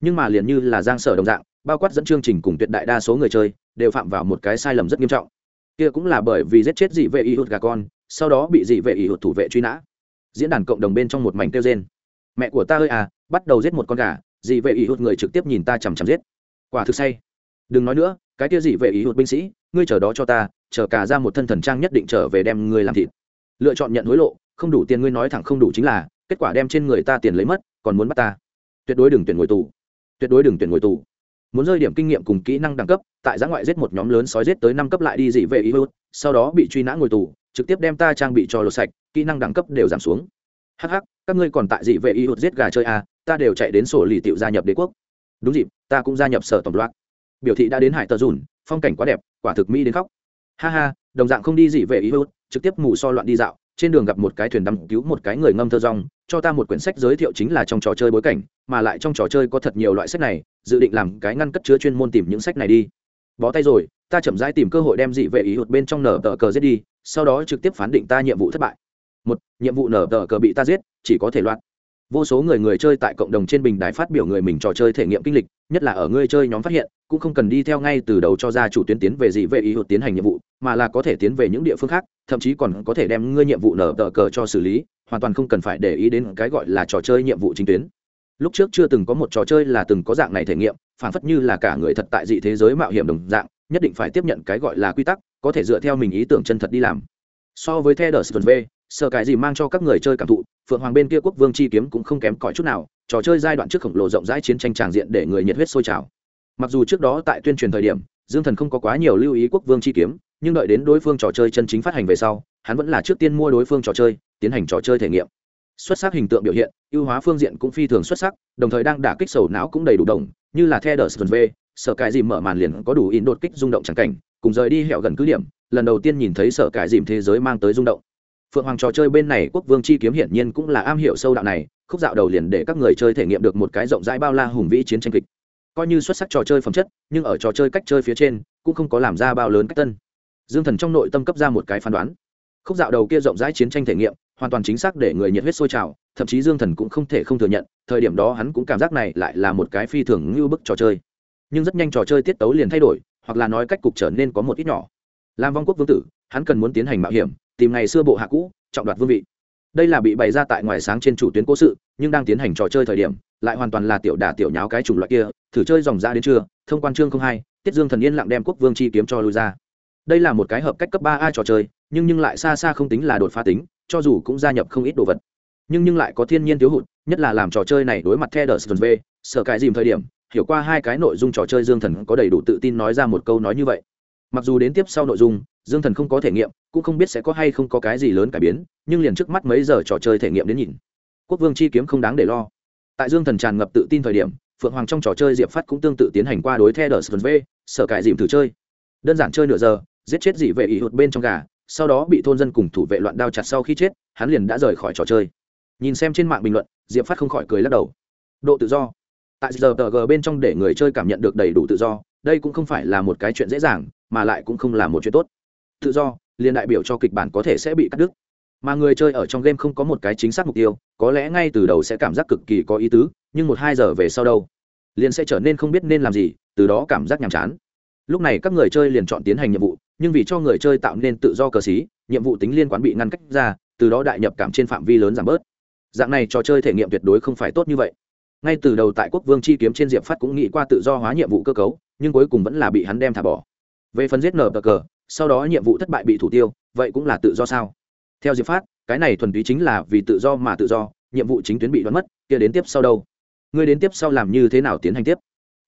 Nhưng mà liền như là giang sở đồng dạng, bao quát dẫn chương trình cùng tuyệt đại đa số người chơi, đều phạm vào một cái sai lầm rất nghiêm trọng. Kia cũng là bởi vì giết chết dị vệ y hụt gà con, sau đó bị dị vệ y hụt thủ vệ truy nã diễn đàn cộng đồng bên trong một mảnh kêu rên. Mẹ của ta ơi à bắt đầu giết một con gà dị vệ ý hụt người trực tiếp nhìn ta chằm chằm giết. Quả thực say. Đừng nói nữa, cái kia dị vệ ý hụt binh sĩ, ngươi chờ đó cho ta, chờ cả ra một thân thần trang nhất định trở về đem ngươi làm thịt. Lựa chọn nhận hối lộ, không đủ tiền ngươi nói thẳng không đủ chính là, kết quả đem trên người ta tiền lấy mất, còn muốn bắt ta. Tuyệt đối đừng tuyển ngồi tù. Tuyệt đối đừng tuyển ngồi tù. Muốn rơi điểm kinh nghiệm cùng kỹ năng đẳng cấp, tại giã ngoại giết một nhóm lớn sói giết tới năm cấp lại đi dị vệ ý hụt, sau đó bị truy nã ngồi tù, trực tiếp đem ta trang bị cho lột sạch kỹ năng đẳng cấp đều giảm xuống. Hh các ngươi còn tại dị vệ y hụt giết gà chơi à, ta đều chạy đến sổ lì tiệu gia nhập đế quốc. Đúng dịp ta cũng gia nhập sở tổng loạt biểu thị đã đến hải tờ dùn phong cảnh quá đẹp quả thực mỹ đến khóc. Ha ha đồng dạng không đi dị vệ y hụt trực tiếp mù so loạn đi dạo trên đường gặp một cái thuyền đắm cứu một cái người ngâm thơ rong cho ta một quyển sách giới thiệu chính là trong trò chơi bối cảnh mà lại trong trò chơi có thật nhiều loại sách này dự định làm cái ngăn cất chứa chuyên môn tìm những sách này đi. Bó tay rồi ta chậm rãi tìm cơ hội đem dị vệ ý hụt bên trong nở tờ cờ giết đi sau đó trực tiếp phán định ta nhiệm vụ thất bại một, nhiệm vụ nở tờ cờ bị ta giết, chỉ có thể loạt vô số người người chơi tại cộng đồng trên bình đài phát biểu người mình trò chơi thể nghiệm kinh lịch, nhất là ở người chơi nhóm phát hiện, cũng không cần đi theo ngay từ đầu cho ra chủ tuyến tiến về gì về ý hụt tiến hành nhiệm vụ, mà là có thể tiến về những địa phương khác, thậm chí còn có thể đem ngươi nhiệm vụ nở tờ cờ cho xử lý, hoàn toàn không cần phải để ý đến cái gọi là trò chơi nhiệm vụ chính tuyến. Lúc trước chưa từng có một trò chơi là từng có dạng này thể nghiệm, phản phất như là cả người thật tại dị thế giới mạo hiểm đồng dạng, nhất định phải tiếp nhận cái gọi là quy tắc, có thể dựa theo mình ý tưởng chân thật đi làm. So với theo đờ sv v sợ cái gì mang cho các người chơi cảm thụ, phượng hoàng bên kia quốc vương chi kiếm cũng không kém cỏi chút nào, trò chơi giai đoạn trước khổng lồ rộng rãi chiến tranh tràng diện để người nhiệt huyết sôi trào. Mặc dù trước đó tại tuyên truyền thời điểm, dương thần không có quá nhiều lưu ý quốc vương chi kiếm, nhưng đợi đến đối phương trò chơi chân chính phát hành về sau, hắn vẫn là trước tiên mua đối phương trò chơi, tiến hành trò chơi thể nghiệm. Xuất sắc hình tượng biểu hiện, ưu hóa phương diện cũng phi thường xuất sắc, đồng thời đang đả kích sầu não cũng đầy đủ đồng, như là the đờ v sở cải dìm mở màn liền có đủ in đột kích rung động chẳng cảnh, cùng rời đi hẹo gần cứ điểm, lần đầu tiên nhìn thấy sở cải dìm thế giới mang tới rung động phượng hoàng trò chơi bên này quốc vương chi kiếm hiển nhiên cũng là am hiểu sâu đạo này, khúc dạo đầu liền để các người chơi thể nghiệm được một cái rộng rãi bao la hùng vĩ chiến tranh kịch. Coi như xuất sắc trò chơi phẩm chất, nhưng ở trò chơi cách chơi phía trên, cũng không có làm ra bao lớn cách tân. Dương thần trong nội tâm cấp ra một cái phán đoán. Khúc dạo đầu kia rộng rãi chiến tranh thể nghiệm, hoàn toàn chính xác để người nhiệt huyết sôi trào, thậm chí dương thần cũng không thể không thừa nhận, thời điểm đó hắn cũng cảm giác này lại là một cái phi thường ngưu bức trò chơi. Nhưng rất nhanh trò chơi tiết tấu liền thay đổi, hoặc là nói cách cục trở nên có một ít nhỏ. Làm vong quốc vương tử, hắn cần muốn tiến hành mạo hiểm tìm ngày xưa bộ hạ cũ, trọng đoạt vương vị. Đây là bị bày ra tại ngoài sáng trên chủ tuyến cố sự, nhưng đang tiến hành trò chơi thời điểm, lại hoàn toàn là tiểu đả tiểu nháo cái chủng loại kia, thử chơi dòng ra đến trưa, thông quan chương không hai, tiết dương thần yên lặng đem quốc vương chi kiếm cho lui ra. Đây là một cái hợp cách cấp ba a trò chơi, nhưng nhưng lại xa xa không tính là đột phá tính, cho dù cũng gia nhập không ít đồ vật. Nhưng nhưng lại có thiên nhiên thiếu hụt, nhất là làm trò chơi này đối mặt theo đờ v, sợ cái dìm thời điểm, hiểu qua hai cái nội dung trò chơi dương thần có đầy đủ tự tin nói ra một câu nói như vậy mặc dù đến tiếp sau nội dung, dương thần không có thể nghiệm, cũng không biết sẽ có hay không có cái gì lớn cải biến, nhưng liền trước mắt mấy giờ trò chơi thể nghiệm đến nhìn. Quốc vương chi kiếm không đáng để lo. Tại dương thần tràn ngập tự tin thời điểm, phượng hoàng trong trò chơi diệp phát cũng tương tự tiến hành qua đối theo đờ v, sở cải dìm thử chơi. Đơn giản chơi nửa giờ, giết chết dị vệ ý hụt bên trong gà, sau đó bị thôn dân cùng thủ vệ loạn đao chặt sau khi chết, hắn liền đã rời khỏi trò chơi. Nhìn xem trên mạng bình luận, diệp phát không khỏi cười lắc đầu. Độ tự do. Tại giờ tờ g bên trong để người chơi cảm nhận được đầy đủ tự do đây cũng không phải là một cái chuyện dễ dàng, mà lại cũng không là một chuyện tốt. Tự do, liền đại biểu cho kịch bản có thể sẽ bị cắt đứt. Mà người chơi ở trong game không có một cái chính xác mục tiêu, có lẽ ngay từ đầu sẽ cảm giác cực kỳ có ý tứ, nhưng một hai giờ về sau đâu, liền sẽ trở nên không biết nên làm gì, từ đó cảm giác nhàm chán. Lúc này các người chơi liền chọn tiến hành nhiệm vụ, nhưng vì cho người chơi tạo nên tự do cờ xí, nhiệm vụ tính liên quan bị ngăn cách ra, từ đó đại nhập cảm trên phạm vi lớn giảm bớt. Dạng này trò chơi thể nghiệm tuyệt đối không phải tốt như vậy. Ngay từ đầu tại quốc vương chi kiếm trên diệp phát cũng nghĩ qua tự do hóa nhiệm vụ cơ cấu nhưng cuối cùng vẫn là bị hắn đem thả bỏ. Về phần giết nở bờ cờ, sau đó nhiệm vụ thất bại bị thủ tiêu, vậy cũng là tự do sao? Theo diệp phát, cái này thuần túy chính là vì tự do mà tự do, nhiệm vụ chính tuyến bị đoán mất, kia đến tiếp sau đâu? Người đến tiếp sau làm như thế nào tiến hành tiếp?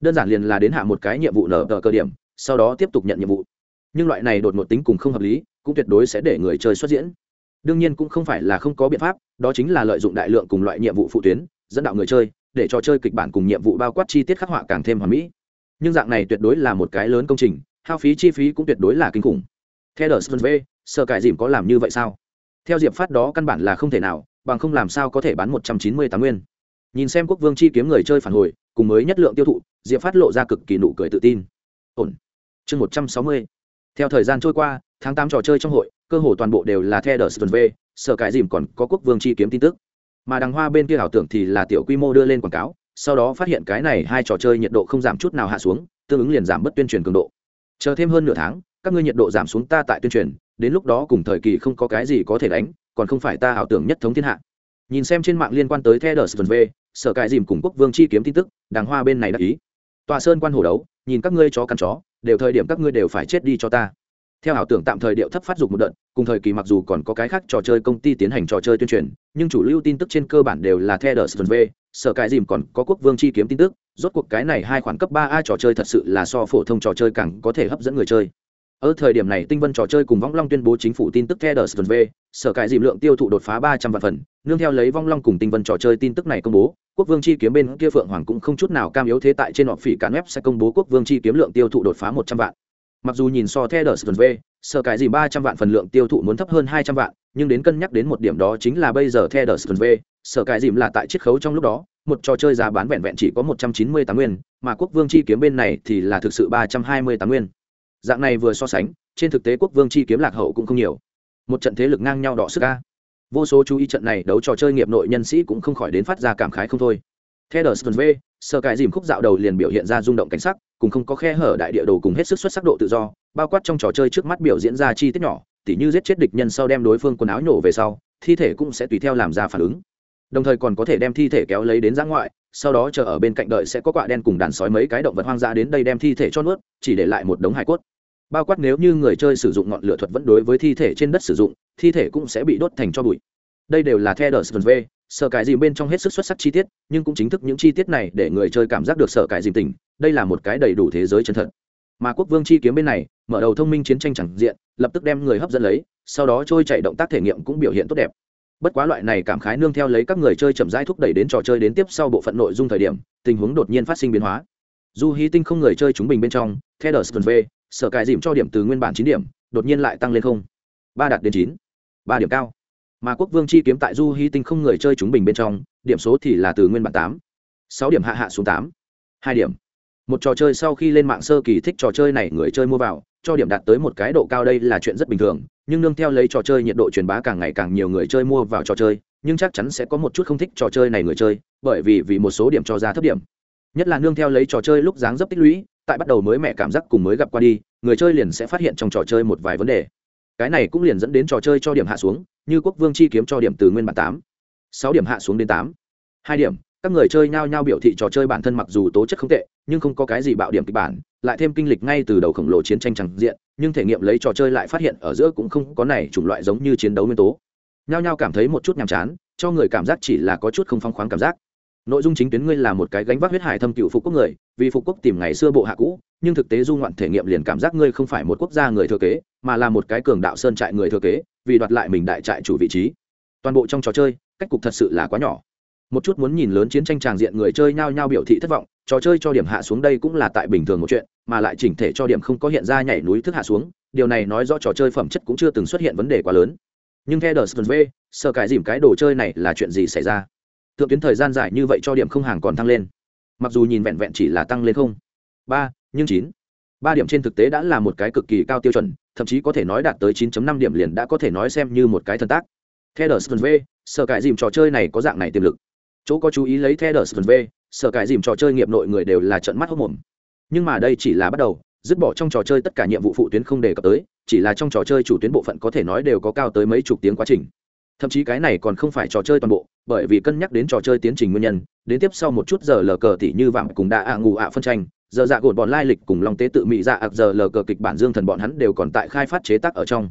Đơn giản liền là đến hạ một cái nhiệm vụ nở tờ cơ điểm, sau đó tiếp tục nhận nhiệm vụ. Nhưng loại này đột ngột tính cùng không hợp lý, cũng tuyệt đối sẽ để người chơi xuất diễn. Đương nhiên cũng không phải là không có biện pháp, đó chính là lợi dụng đại lượng cùng loại nhiệm vụ phụ tuyến, dẫn đạo người chơi, để trò chơi kịch bản cùng nhiệm vụ bao quát chi tiết khắc họa càng thêm hoàn mỹ nhưng dạng này tuyệt đối là một cái lớn công trình, hao phí chi phí cũng tuyệt đối là kinh khủng. Theo đờ v sợ cải dìm có làm như vậy sao? Theo diệp phát đó căn bản là không thể nào, bằng không làm sao có thể bán một trăm chín mươi tám nguyên. Nhìn xem quốc vương chi kiếm người chơi phản hồi, cùng mới nhất lượng tiêu thụ, diệp phát lộ ra cực kỳ nụ cười tự tin. Ổn. Chương một trăm sáu mươi. Theo thời gian trôi qua, tháng tám trò chơi trong hội, cơ hồ toàn bộ đều là theo đờ v sợ cải dìm còn có quốc vương chi kiếm tin tức. Mà đằng hoa bên kia ảo tưởng thì là tiểu quy mô đưa lên quảng cáo sau đó phát hiện cái này hai trò chơi nhiệt độ không giảm chút nào hạ xuống, tương ứng liền giảm bất tuyên truyền cường độ. Chờ thêm hơn nửa tháng, các ngươi nhiệt độ giảm xuống ta tại tuyên truyền, đến lúc đó cùng thời kỳ không có cái gì có thể đánh, còn không phải ta ảo tưởng nhất thống thiên hạ. Nhìn xem trên mạng liên quan tới theo đờ v, sở cải dìm cùng quốc vương chi kiếm tin tức, đàng hoa bên này đã ý. Tòa sơn quan hồ đấu, nhìn các ngươi chó căn chó, đều thời điểm các ngươi đều phải chết đi cho ta. Theo ảo tưởng tạm thời điệu thấp phát dục một đợt, cùng thời kỳ mặc dù còn có cái khác trò chơi công ty tiến hành trò chơi tuyên truyền, nhưng chủ lưu tin tức trên cơ bản đều là theo đờ v sở cải dìm còn có quốc vương chi kiếm tin tức, rốt cuộc cái này hai khoản cấp ba a trò chơi thật sự là so phổ thông trò chơi càng có thể hấp dẫn người chơi. Ở thời điểm này, tinh vân trò chơi cùng vong long tuyên bố chính phủ tin tức theo đờ v sở cải dìm lượng tiêu thụ đột phá ba trăm vạn phần, nương theo lấy vong long cùng tinh vân trò chơi tin tức này công bố, quốc vương chi kiếm bên kia phượng hoàng cũng không chút nào cam yếu thế tại trên họ phỉ cán web sẽ công bố quốc vương chi kiếm lượng tiêu thụ đột phá một trăm vạn. Mặc dù nhìn so theo đờ v sở cải dìm ba trăm vạn phần lượng tiêu thụ muốn thấp hơn hai trăm vạn, nhưng đến cân nhắc đến một điểm đó chính là bây giờ theo đờ v sở cải dìm là tại chiết khấu trong lúc đó, một trò chơi giá bán vẹn vẹn chỉ có một trăm chín mươi tám nguyên, mà quốc vương chi kiếm bên này thì là thực sự ba trăm hai mươi tám nguyên. Dạng này vừa so sánh, trên thực tế quốc vương chi kiếm lạc hậu cũng không nhiều. Một trận thế lực ngang nhau đỏ sức ca vô số chú ý trận này đấu trò chơi nghiệp nội nhân sĩ cũng không khỏi đến phát ra cảm khái không thôi. Theo đờ v sơ cải dìm khúc dạo đầu liền biểu hiện ra rung động cảnh sắc, cùng không có khe hở đại địa đồ cùng hết sức xuất sắc độ tự do, bao quát trong trò chơi trước mắt biểu diễn ra chi tiết nhỏ, tỉ như giết chết địch nhân sau đem đối phương quần áo nhổ về sau, thi thể cũng sẽ tùy theo làm ra phản ứng đồng thời còn có thể đem thi thể kéo lấy đến giã ngoại, sau đó chờ ở bên cạnh đợi sẽ có quạ đen cùng đàn sói mấy cái động vật hoang dã đến đây đem thi thể cho nuốt, chỉ để lại một đống hải cốt. Bao quát nếu như người chơi sử dụng ngọn lửa thuật vẫn đối với thi thể trên đất sử dụng, thi thể cũng sẽ bị đốt thành cho bụi. Đây đều là theo đờ v sợ cái dìm bên trong hết sức xuất sắc chi tiết, nhưng cũng chính thức những chi tiết này để người chơi cảm giác được sợ cái dìm tỉnh, đây là một cái đầy đủ thế giới chân thật. Mà quốc vương chi kiếm bên này, mở đầu thông minh chiến tranh chẳng diện, lập tức đem người hấp dẫn lấy, sau đó trôi chạy động tác thể nghiệm cũng biểu hiện tốt đẹp bất quá loại này cảm khái nương theo lấy các người chơi chậm rãi thúc đẩy đến trò chơi đến tiếp sau bộ phận nội dung thời điểm, tình huống đột nhiên phát sinh biến hóa. Dù hy tinh không người chơi chúng bình bên trong theo đờ v, sở cài dìm cho điểm từ nguyên bản chín điểm, đột nhiên lại tăng lên không. Ba đạt đến chín. Ba điểm cao. Mà quốc vương chi kiếm tại du hy tinh không người chơi chúng bình bên trong, điểm số thì là từ nguyên bản tám. Sáu điểm hạ hạ xuống tám. Hai điểm. Một trò chơi sau khi lên mạng sơ kỳ thích trò chơi này người chơi mua vào, cho điểm đạt tới một cái độ cao đây là chuyện rất bình thường nhưng nương theo lấy trò chơi nhiệt độ truyền bá càng ngày càng nhiều người chơi mua vào trò chơi, nhưng chắc chắn sẽ có một chút không thích trò chơi này người chơi, bởi vì vì một số điểm cho ra thấp điểm. Nhất là nương theo lấy trò chơi lúc dáng dấp tích lũy, tại bắt đầu mới mẹ cảm giác cùng mới gặp qua đi, người chơi liền sẽ phát hiện trong trò chơi một vài vấn đề. Cái này cũng liền dẫn đến trò chơi cho điểm hạ xuống, như quốc vương chi kiếm cho điểm từ nguyên bản tám, sáu điểm hạ xuống đến tám. Hai điểm, các người chơi nhao nhao biểu thị trò chơi bản thân mặc dù tố chất không tệ nhưng không có cái gì bạo điểm kịch bản, lại thêm kinh lịch ngay từ đầu khổng lồ chiến tranh trằng diện, nhưng thể nghiệm lấy trò chơi lại phát hiện ở giữa cũng không có này chủng loại giống như chiến đấu nguyên tố. Nhao nhao cảm thấy một chút nhàm chán, cho người cảm giác chỉ là có chút không phong khoáng cảm giác. Nội dung chính tuyến ngươi là một cái gánh vác huyết hải thâm cựu phục quốc người, vì phục quốc tìm ngày xưa bộ hạ cũ, nhưng thực tế du ngoạn thể nghiệm liền cảm giác ngươi không phải một quốc gia người thừa kế, mà là một cái cường đạo sơn trại người thừa kế, vì đoạt lại mình đại trại chủ vị trí. Toàn bộ trong trò chơi, cách cục thật sự là quá nhỏ một chút muốn nhìn lớn chiến tranh tràng diện người chơi nhao nhao biểu thị thất vọng, trò chơi cho điểm hạ xuống đây cũng là tại bình thường một chuyện, mà lại chỉnh thể cho điểm không có hiện ra nhảy núi thức hạ xuống, điều này nói rõ trò chơi phẩm chất cũng chưa từng xuất hiện vấn đề quá lớn. Nhưng theo đờ v, sợ cái dìm cái đồ chơi này là chuyện gì xảy ra? Thượng tuyến thời gian dài như vậy cho điểm không hàng còn tăng lên. Mặc dù nhìn vẹn vẹn chỉ là tăng lên không. Ba, nhưng chín. Ba điểm trên thực tế đã là một cái cực kỳ cao tiêu chuẩn, thậm chí có thể nói đạt tới 9 năm điểm liền đã có thể nói xem như một cái thần tác. Theo đờ v, sợ cải dìm trò chơi này có dạng này tiềm lực chỗ có chú ý lấy theo đờ v, sở cải dìm trò chơi nghiệp nội người đều là trận mắt hốc mồm. Nhưng mà đây chỉ là bắt đầu, dứt bỏ trong trò chơi tất cả nhiệm vụ phụ tuyến không đề cập tới, chỉ là trong trò chơi chủ tuyến bộ phận có thể nói đều có cao tới mấy chục tiếng quá trình. Thậm chí cái này còn không phải trò chơi toàn bộ, bởi vì cân nhắc đến trò chơi tiến trình nguyên nhân, đến tiếp sau một chút giờ lờ cờ tỉ như vạm cùng đã ạ ngủ ạ phân tranh, giờ dạ gột bọn lai lịch cùng long tế tự mỹ dạ ạc giờ lờ cờ kịch bản dương thần bọn hắn đều còn tại khai phát chế tác ở trong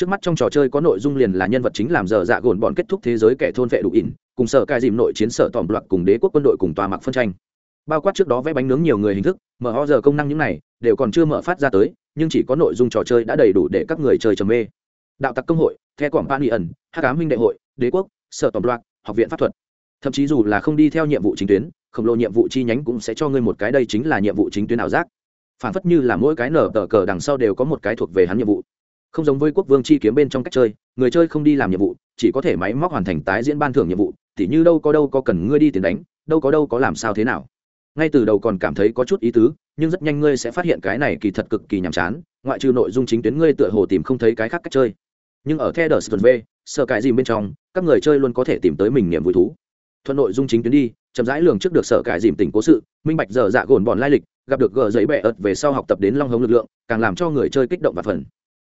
trước mắt trong trò chơi có nội dung liền là nhân vật chính làm giờ dạ gồn bọn kết thúc thế giới kẻ thôn vệ đủ ỉn, cùng sở cai dìm nội chiến sở tòm loạt cùng đế quốc quân đội cùng tòa mặc phân tranh. Bao quát trước đó vẽ bánh nướng nhiều người hình thức, mở ho giờ công năng những này, đều còn chưa mở phát ra tới, nhưng chỉ có nội dung trò chơi đã đầy đủ để các người chơi trầm mê. Đạo tặc công hội, the quảng ban ẩn hát cá minh đại hội, đế quốc, sở tòm loạt, học viện pháp thuật. Thậm chí dù là không đi theo nhiệm vụ chính tuyến, khổng lồ nhiệm vụ chi nhánh cũng sẽ cho ngươi một cái đây chính là nhiệm vụ chính tuyến ảo giác. Phản phất như là mỗi cái nở tờ cờ đằng sau đều có một cái thuộc về hắn nhiệm vụ không giống với quốc vương chi kiếm bên trong cách chơi, người chơi không đi làm nhiệm vụ, chỉ có thể máy móc hoàn thành tái diễn ban thưởng nhiệm vụ thì như đâu có đâu có cần ngươi đi tiền đánh, đâu có đâu có làm sao thế nào. Ngay từ đầu còn cảm thấy có chút ý tứ, nhưng rất nhanh ngươi sẽ phát hiện cái này kỳ thật cực kỳ nhàm chán, ngoại trừ nội dung chính tuyến ngươi tựa hồ tìm không thấy cái khác cách chơi. Nhưng ở theo đờ sờ v sợ cái gì bên trong, các người chơi luôn có thể tìm tới mình niềm vui thú. Thuận nội dung chính tuyến đi, chậm rãi lường trước được sợ cải dìm tỉnh cố sự, minh bạch giờ dạ gồn bọn lai lịch, gặp được gờ giấy bẹ ợt về sau học tập đến long hống lực lượng, càng làm cho người chơi kích động và phần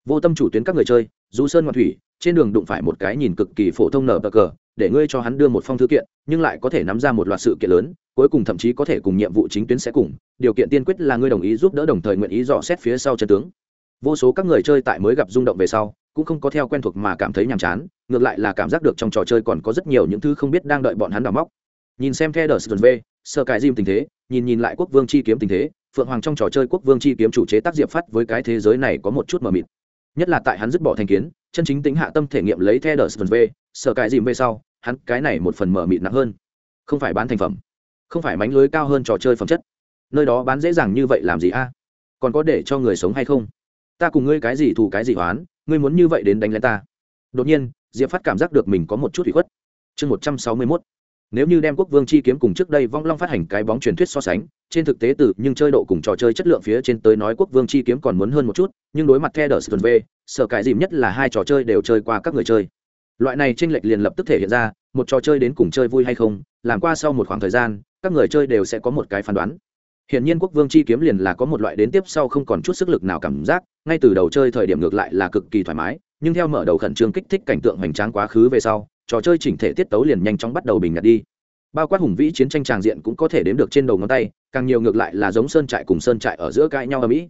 vô tâm chủ tuyến các người chơi, du sơn ngoan thủy, trên đường đụng phải một cái nhìn cực kỳ phổ thông nở bờ cờ, để ngươi cho hắn đưa một phong thư kiện, nhưng lại có thể nắm ra một loạt sự kiện lớn, cuối cùng thậm chí có thể cùng nhiệm vụ chính tuyến sẽ cùng, điều kiện tiên quyết là ngươi đồng ý giúp đỡ đồng thời nguyện ý dò xét phía sau chân tướng. Vô số các người chơi tại mới gặp rung động về sau, cũng không có theo quen thuộc mà cảm thấy nhàm chán, ngược lại là cảm giác được trong trò chơi còn có rất nhiều những thứ không biết đang đợi bọn hắn đào móc. Nhìn xem theo đờ sờ v sơ cài diêm tình thế, nhìn nhìn lại quốc vương chi kiếm tình thế, phượng hoàng trong trò chơi quốc vương chi kiếm chủ chế tác diệp phát với cái thế giới này có một chút mờ mịt nhất là tại hắn dứt bỏ thành kiến, chân chính tính hạ tâm thể nghiệm lấy theo đờ sơn v, sợ cái dìm về sau, hắn cái này một phần mở mịt nặng hơn. Không phải bán thành phẩm, không phải mánh lưới cao hơn trò chơi phẩm chất. Nơi đó bán dễ dàng như vậy làm gì a? Còn có để cho người sống hay không? Ta cùng ngươi cái gì thù cái gì hoán ngươi muốn như vậy đến đánh lên ta. Đột nhiên, diệp phát cảm giác được mình có một chút bị khuất. Chương một trăm sáu mươi mốt nếu như đem quốc vương chi kiếm cùng trước đây vong long phát hành cái bóng truyền thuyết so sánh trên thực tế từ nhưng chơi độ cùng trò chơi chất lượng phía trên tới nói quốc vương chi kiếm còn muốn hơn một chút nhưng đối mặt theo đờ sơn v sở cải dìm nhất là hai trò chơi đều chơi qua các người chơi. Loại này tranh lệch liền lập tức thể hiện ra một trò chơi đến cùng chơi vui hay không làm qua sau một khoảng thời gian các người chơi đều sẽ có một cái phán đoán. Hiện nhiên Quốc Vương chi kiếm liền là có một loại đến tiếp sau không còn chút sức lực nào cảm giác, ngay từ đầu chơi thời điểm ngược lại là cực kỳ thoải mái, nhưng theo mở đầu khẩn trương kích thích cảnh tượng hoành tráng quá khứ về sau, trò chơi chỉnh thể tiết tấu liền nhanh chóng bắt đầu bình ngặt đi. Bao quát hùng vĩ chiến tranh tràng diện cũng có thể đếm được trên đầu ngón tay, càng nhiều ngược lại là giống sơn trại cùng sơn trại ở giữa cãi nhau ở mỹ.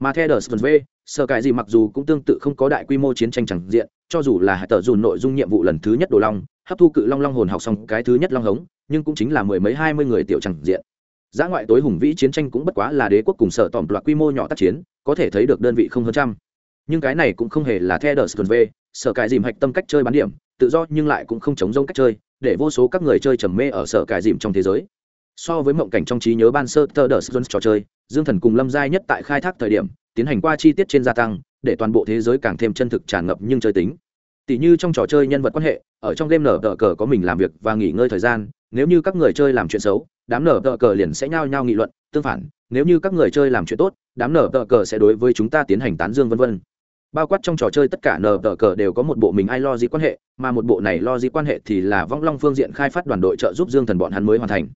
Mà theo The V, sở cãi gì mặc dù cũng tương tự không có đại quy mô chiến tranh tràng diện, cho dù là hạ tờ dùn nội dung nhiệm vụ lần thứ nhất đồ long, hấp thu cự long long hồn học xong cái thứ nhất long hống, nhưng cũng chính là mười mấy hai mươi người tiểu tràng diện giã ngoại tối hùng vĩ chiến tranh cũng bất quá là đế quốc cùng sở tỏm loạt quy mô nhỏ tác chiến có thể thấy được đơn vị không hơn trăm nhưng cái này cũng không hề là theo đờ sơn v sở cãi dìm hạch tâm cách chơi bán điểm tự do nhưng lại cũng không chống rông cách chơi, để vô số các người chơi trầm mê ở sở cải dìm trong thế giới. So với mộng cảnh trong trí nhớ ban sơ tờ đờ sờ trò chơi, dương thần cùng lâm giai nhất tại khai thác thời điểm, tiến hành qua chi tiết trên gia tăng, để toàn bộ thế giới càng thêm chân thực tràn ngập nhưng chơi tính. Tỷ như trong trò chơi nhân vật quan hệ, ở trong game nở tờ cờ có mình làm việc và nghỉ ngơi thời gian, nếu như các người chơi làm chuyện xấu, đám nở tờ cờ liền sẽ nhao nhao nghị luận, tương phản, nếu như các người chơi làm chuyện tốt, đám nở tờ cờ sẽ đối với chúng ta tiến hành tán dương vân vân bao quát trong trò chơi tất cả nờ tờ cờ đều có một bộ mình ai lo gì quan hệ, mà một bộ này lo gì quan hệ thì là vong long phương diện khai phát đoàn đội trợ giúp dương thần bọn hắn mới hoàn thành.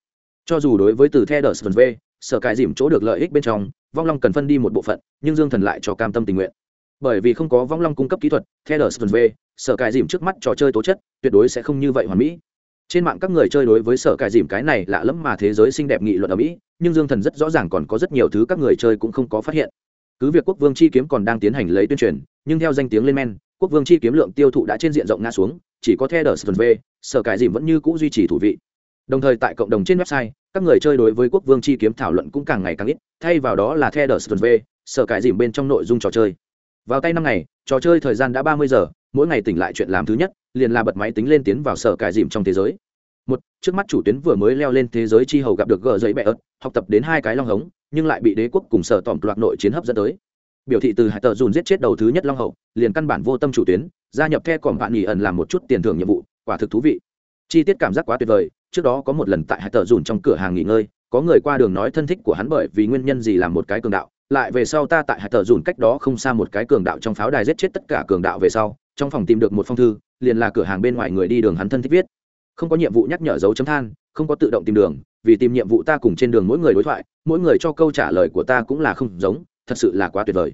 Cho dù đối với từ the đờ v, sở cải dìm chỗ được lợi ích bên trong, vong long cần phân đi một bộ phận, nhưng dương thần lại cho cam tâm tình nguyện. Bởi vì không có vong long cung cấp kỹ thuật, the đờ v, sở cải dìm trước mắt trò chơi tố chất, tuyệt đối sẽ không như vậy hoàn mỹ. Trên mạng các người chơi đối với sở cải dìm cái này lạ lẫm mà thế giới xinh đẹp nghị luận ở mỹ, nhưng dương thần rất rõ ràng còn có rất nhiều thứ các người chơi cũng không có phát hiện cứ việc quốc vương chi kiếm còn đang tiến hành lấy tuyên truyền, nhưng theo danh tiếng lên men, quốc vương chi kiếm lượng tiêu thụ đã trên diện rộng ngã xuống, chỉ có theo đờ sơn v, sở cải dìm vẫn như c ũ duy trì thủ vị. Đồng thời tại cộng đồng trên website, các người chơi đối với quốc vương chi kiếm thảo luận cũng càng ngày càng ít, thay vào đó là theo đờ sơn v, sở cải dìm bên trong nội dung trò chơi. Vào tay năm ngày, trò chơi thời gian đã ba mươi giờ, mỗi ngày tỉnh lại chuyện làm thứ nhất, liền là bật máy tính lên tiến vào sở cải dìm trong thế giới. Một, trước mắt chủ tuyến vừa mới leo lên thế giới chi hầu gặp được gờ giấy bẹ ớt, học tập đến hai cái long hống nhưng lại bị đế quốc cùng sở tỏm loạt nội chiến hấp dẫn tới. Biểu thị từ hải tờ dùn giết chết đầu thứ nhất long hậu, liền căn bản vô tâm chủ tuyến, gia nhập the cỏm bạn nghỉ ẩn làm một chút tiền thưởng nhiệm vụ, quả thực thú vị. Chi tiết cảm giác quá tuyệt vời, trước đó có một lần tại hải tờ dùn trong cửa hàng nghỉ ngơi, có người qua đường nói thân thích của hắn bởi vì nguyên nhân gì làm một cái cường đạo, lại về sau ta tại hải tờ dùn cách đó không xa một cái cường đạo trong pháo đài giết chết tất cả cường đạo về sau, trong phòng tìm được một phong thư, liền là cửa hàng bên ngoài người đi đường hắn thân thích viết. Không có nhiệm vụ nhắc nhở dấu chấm than, không có tự động tìm đường vì tìm nhiệm vụ ta cùng trên đường mỗi người đối thoại, mỗi người cho câu trả lời của ta cũng là không giống, thật sự là quá tuyệt vời.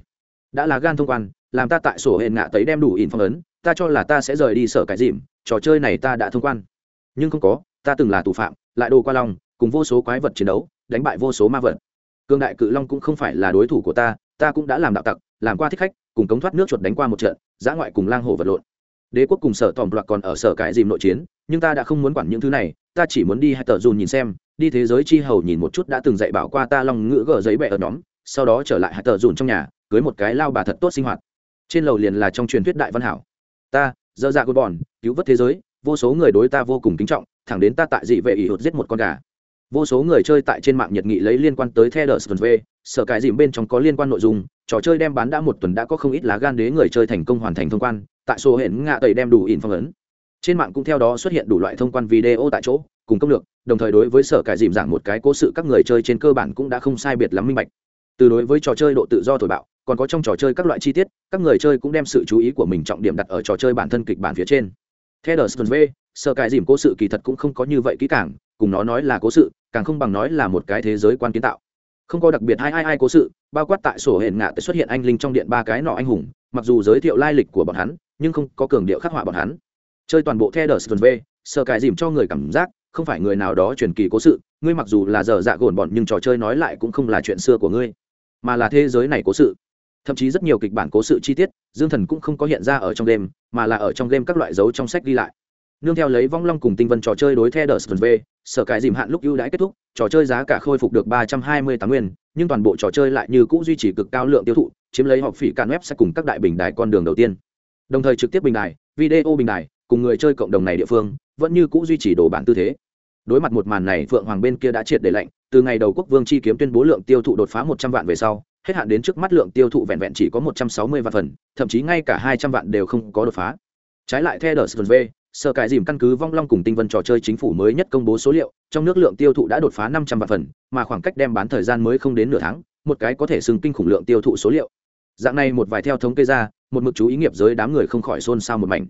Đã là gan thông quan, làm ta tại sổ hệ ngạ tấy đem đủ in phong ấn ta cho là ta sẽ rời đi sở cái dìm, trò chơi này ta đã thông quan. Nhưng không có, ta từng là tù phạm, lại đồ qua long, cùng vô số quái vật chiến đấu, đánh bại vô số ma vật. Cương đại cự long cũng không phải là đối thủ của ta ta cũng đã làm đạo tặc, làm qua thích khách, cùng cống thoát nước chuột đánh qua một trận, giã ngoại cùng lang hồ vật lộn. Đế quốc cùng sở tòm loạt còn ở sở cái dìm nội chiến, nhưng ta đã không muốn quản những thứ này, ta chỉ muốn đi hai tờ dùn nhìn xem đi thế giới chi hầu nhìn một chút đã từng dạy bảo qua ta long ngữ gờ giấy bẹ ở nhóm sau đó trở lại hai tờ dùn trong nhà cưới một cái lao bà thật tốt sinh hoạt. Trên lầu liền là trong truyền thuyết đại văn hảo. Ta dơ dạ gôn bòn cứu vớt thế giới vô số người đối ta vô cùng kính trọng thẳng đến ta tại dị vệ ỷ hụt giết một con gà. Vô số người chơi tại trên mạng nhiệt nghị lấy liên quan tới The Dust V, sở cái dìm bên trong có liên quan nội dung, trò chơi đem bán đã một tuần đã có không ít lá gan đế người chơi thành công hoàn thành thông quan, tại số hẹn ngạ tẩy đem đủ in phong ấn. Trên mạng cũng theo đó xuất hiện đủ loại thông quan video tại chỗ, cùng công lược, đồng thời đối với sở cải dìm giảng một cái cố sự các người chơi trên cơ bản cũng đã không sai biệt lắm minh bạch. Từ đối với trò chơi độ tự do thổi bạo, còn có trong trò chơi các loại chi tiết, các người chơi cũng đem sự chú ý của mình trọng điểm đặt ở trò chơi bản thân kịch bản phía trên. The Dust V, sở cải dìm cố sự kỳ thật cũng không có như vậy kỹ càng, cùng nó nói là cố sự càng không bằng nói là một cái thế giới quan kiến tạo không có đặc biệt hai ai ai cố sự bao quát tại sổ hển ngạ tới xuất hiện anh linh trong điện ba cái nọ anh hùng mặc dù giới thiệu lai lịch của bọn hắn nhưng không có cường điệu khắc họa bọn hắn chơi toàn bộ theo đờ sơn v sở cài dìm cho người cảm giác không phải người nào đó truyền kỳ cố sự, ngươi mặc dù là dở dạ gồn bọn nhưng trò chơi nói lại cũng không là chuyện xưa của ngươi, mà là thế giới này cố sự. Thậm chí rất nhiều kịch bản cố sự chi tiết, dương thần cũng không có hiện ra ở trong game, mà là ở trong game các loại dấu trong sách ghi lại. Nương theo lấy vong long cùng tinh vân trò chơi đối theo đờ sờ v, sở cải dìm hạn lúc ưu đãi kết thúc, trò chơi giá cả khôi phục được ba trăm hai mươi tám nguyên, nhưng toàn bộ trò chơi lại như cũ duy trì cực cao lượng tiêu thụ, chiếm lấy họp phỉ cạn web sẽ cùng các đại bình đài con đường đầu tiên. Đồng thời trực tiếp bình đài, video bình đài, cùng người chơi cộng đồng này địa phương, vẫn như cũ duy trì đồ bản tư thế đối mặt một màn này phượng hoàng bên kia đã triệt để lệnh từ ngày đầu quốc vương chi kiếm tuyên bố lượng tiêu thụ đột phá một trăm vạn về sau hết hạn đến trước mắt lượng tiêu thụ vẹn vẹn chỉ có một trăm sáu mươi vạn phần thậm chí ngay cả hai trăm vạn đều không có đột phá. Trái lại theo đờ SV, sở cải dìm căn cứ vong long cùng tinh vân trò chơi chính phủ mới nhất công bố số liệu trong nước lượng tiêu thụ đã đột phá năm trăm vạn phần mà khoảng cách đem bán thời gian mới không đến nửa tháng một cái có thể xưng kinh khủng lượng tiêu thụ số liệu. Dạng này một vài theo thống kê ra một mực chú ý nghiệp giới đám người không khỏi xôn xao một mảnh.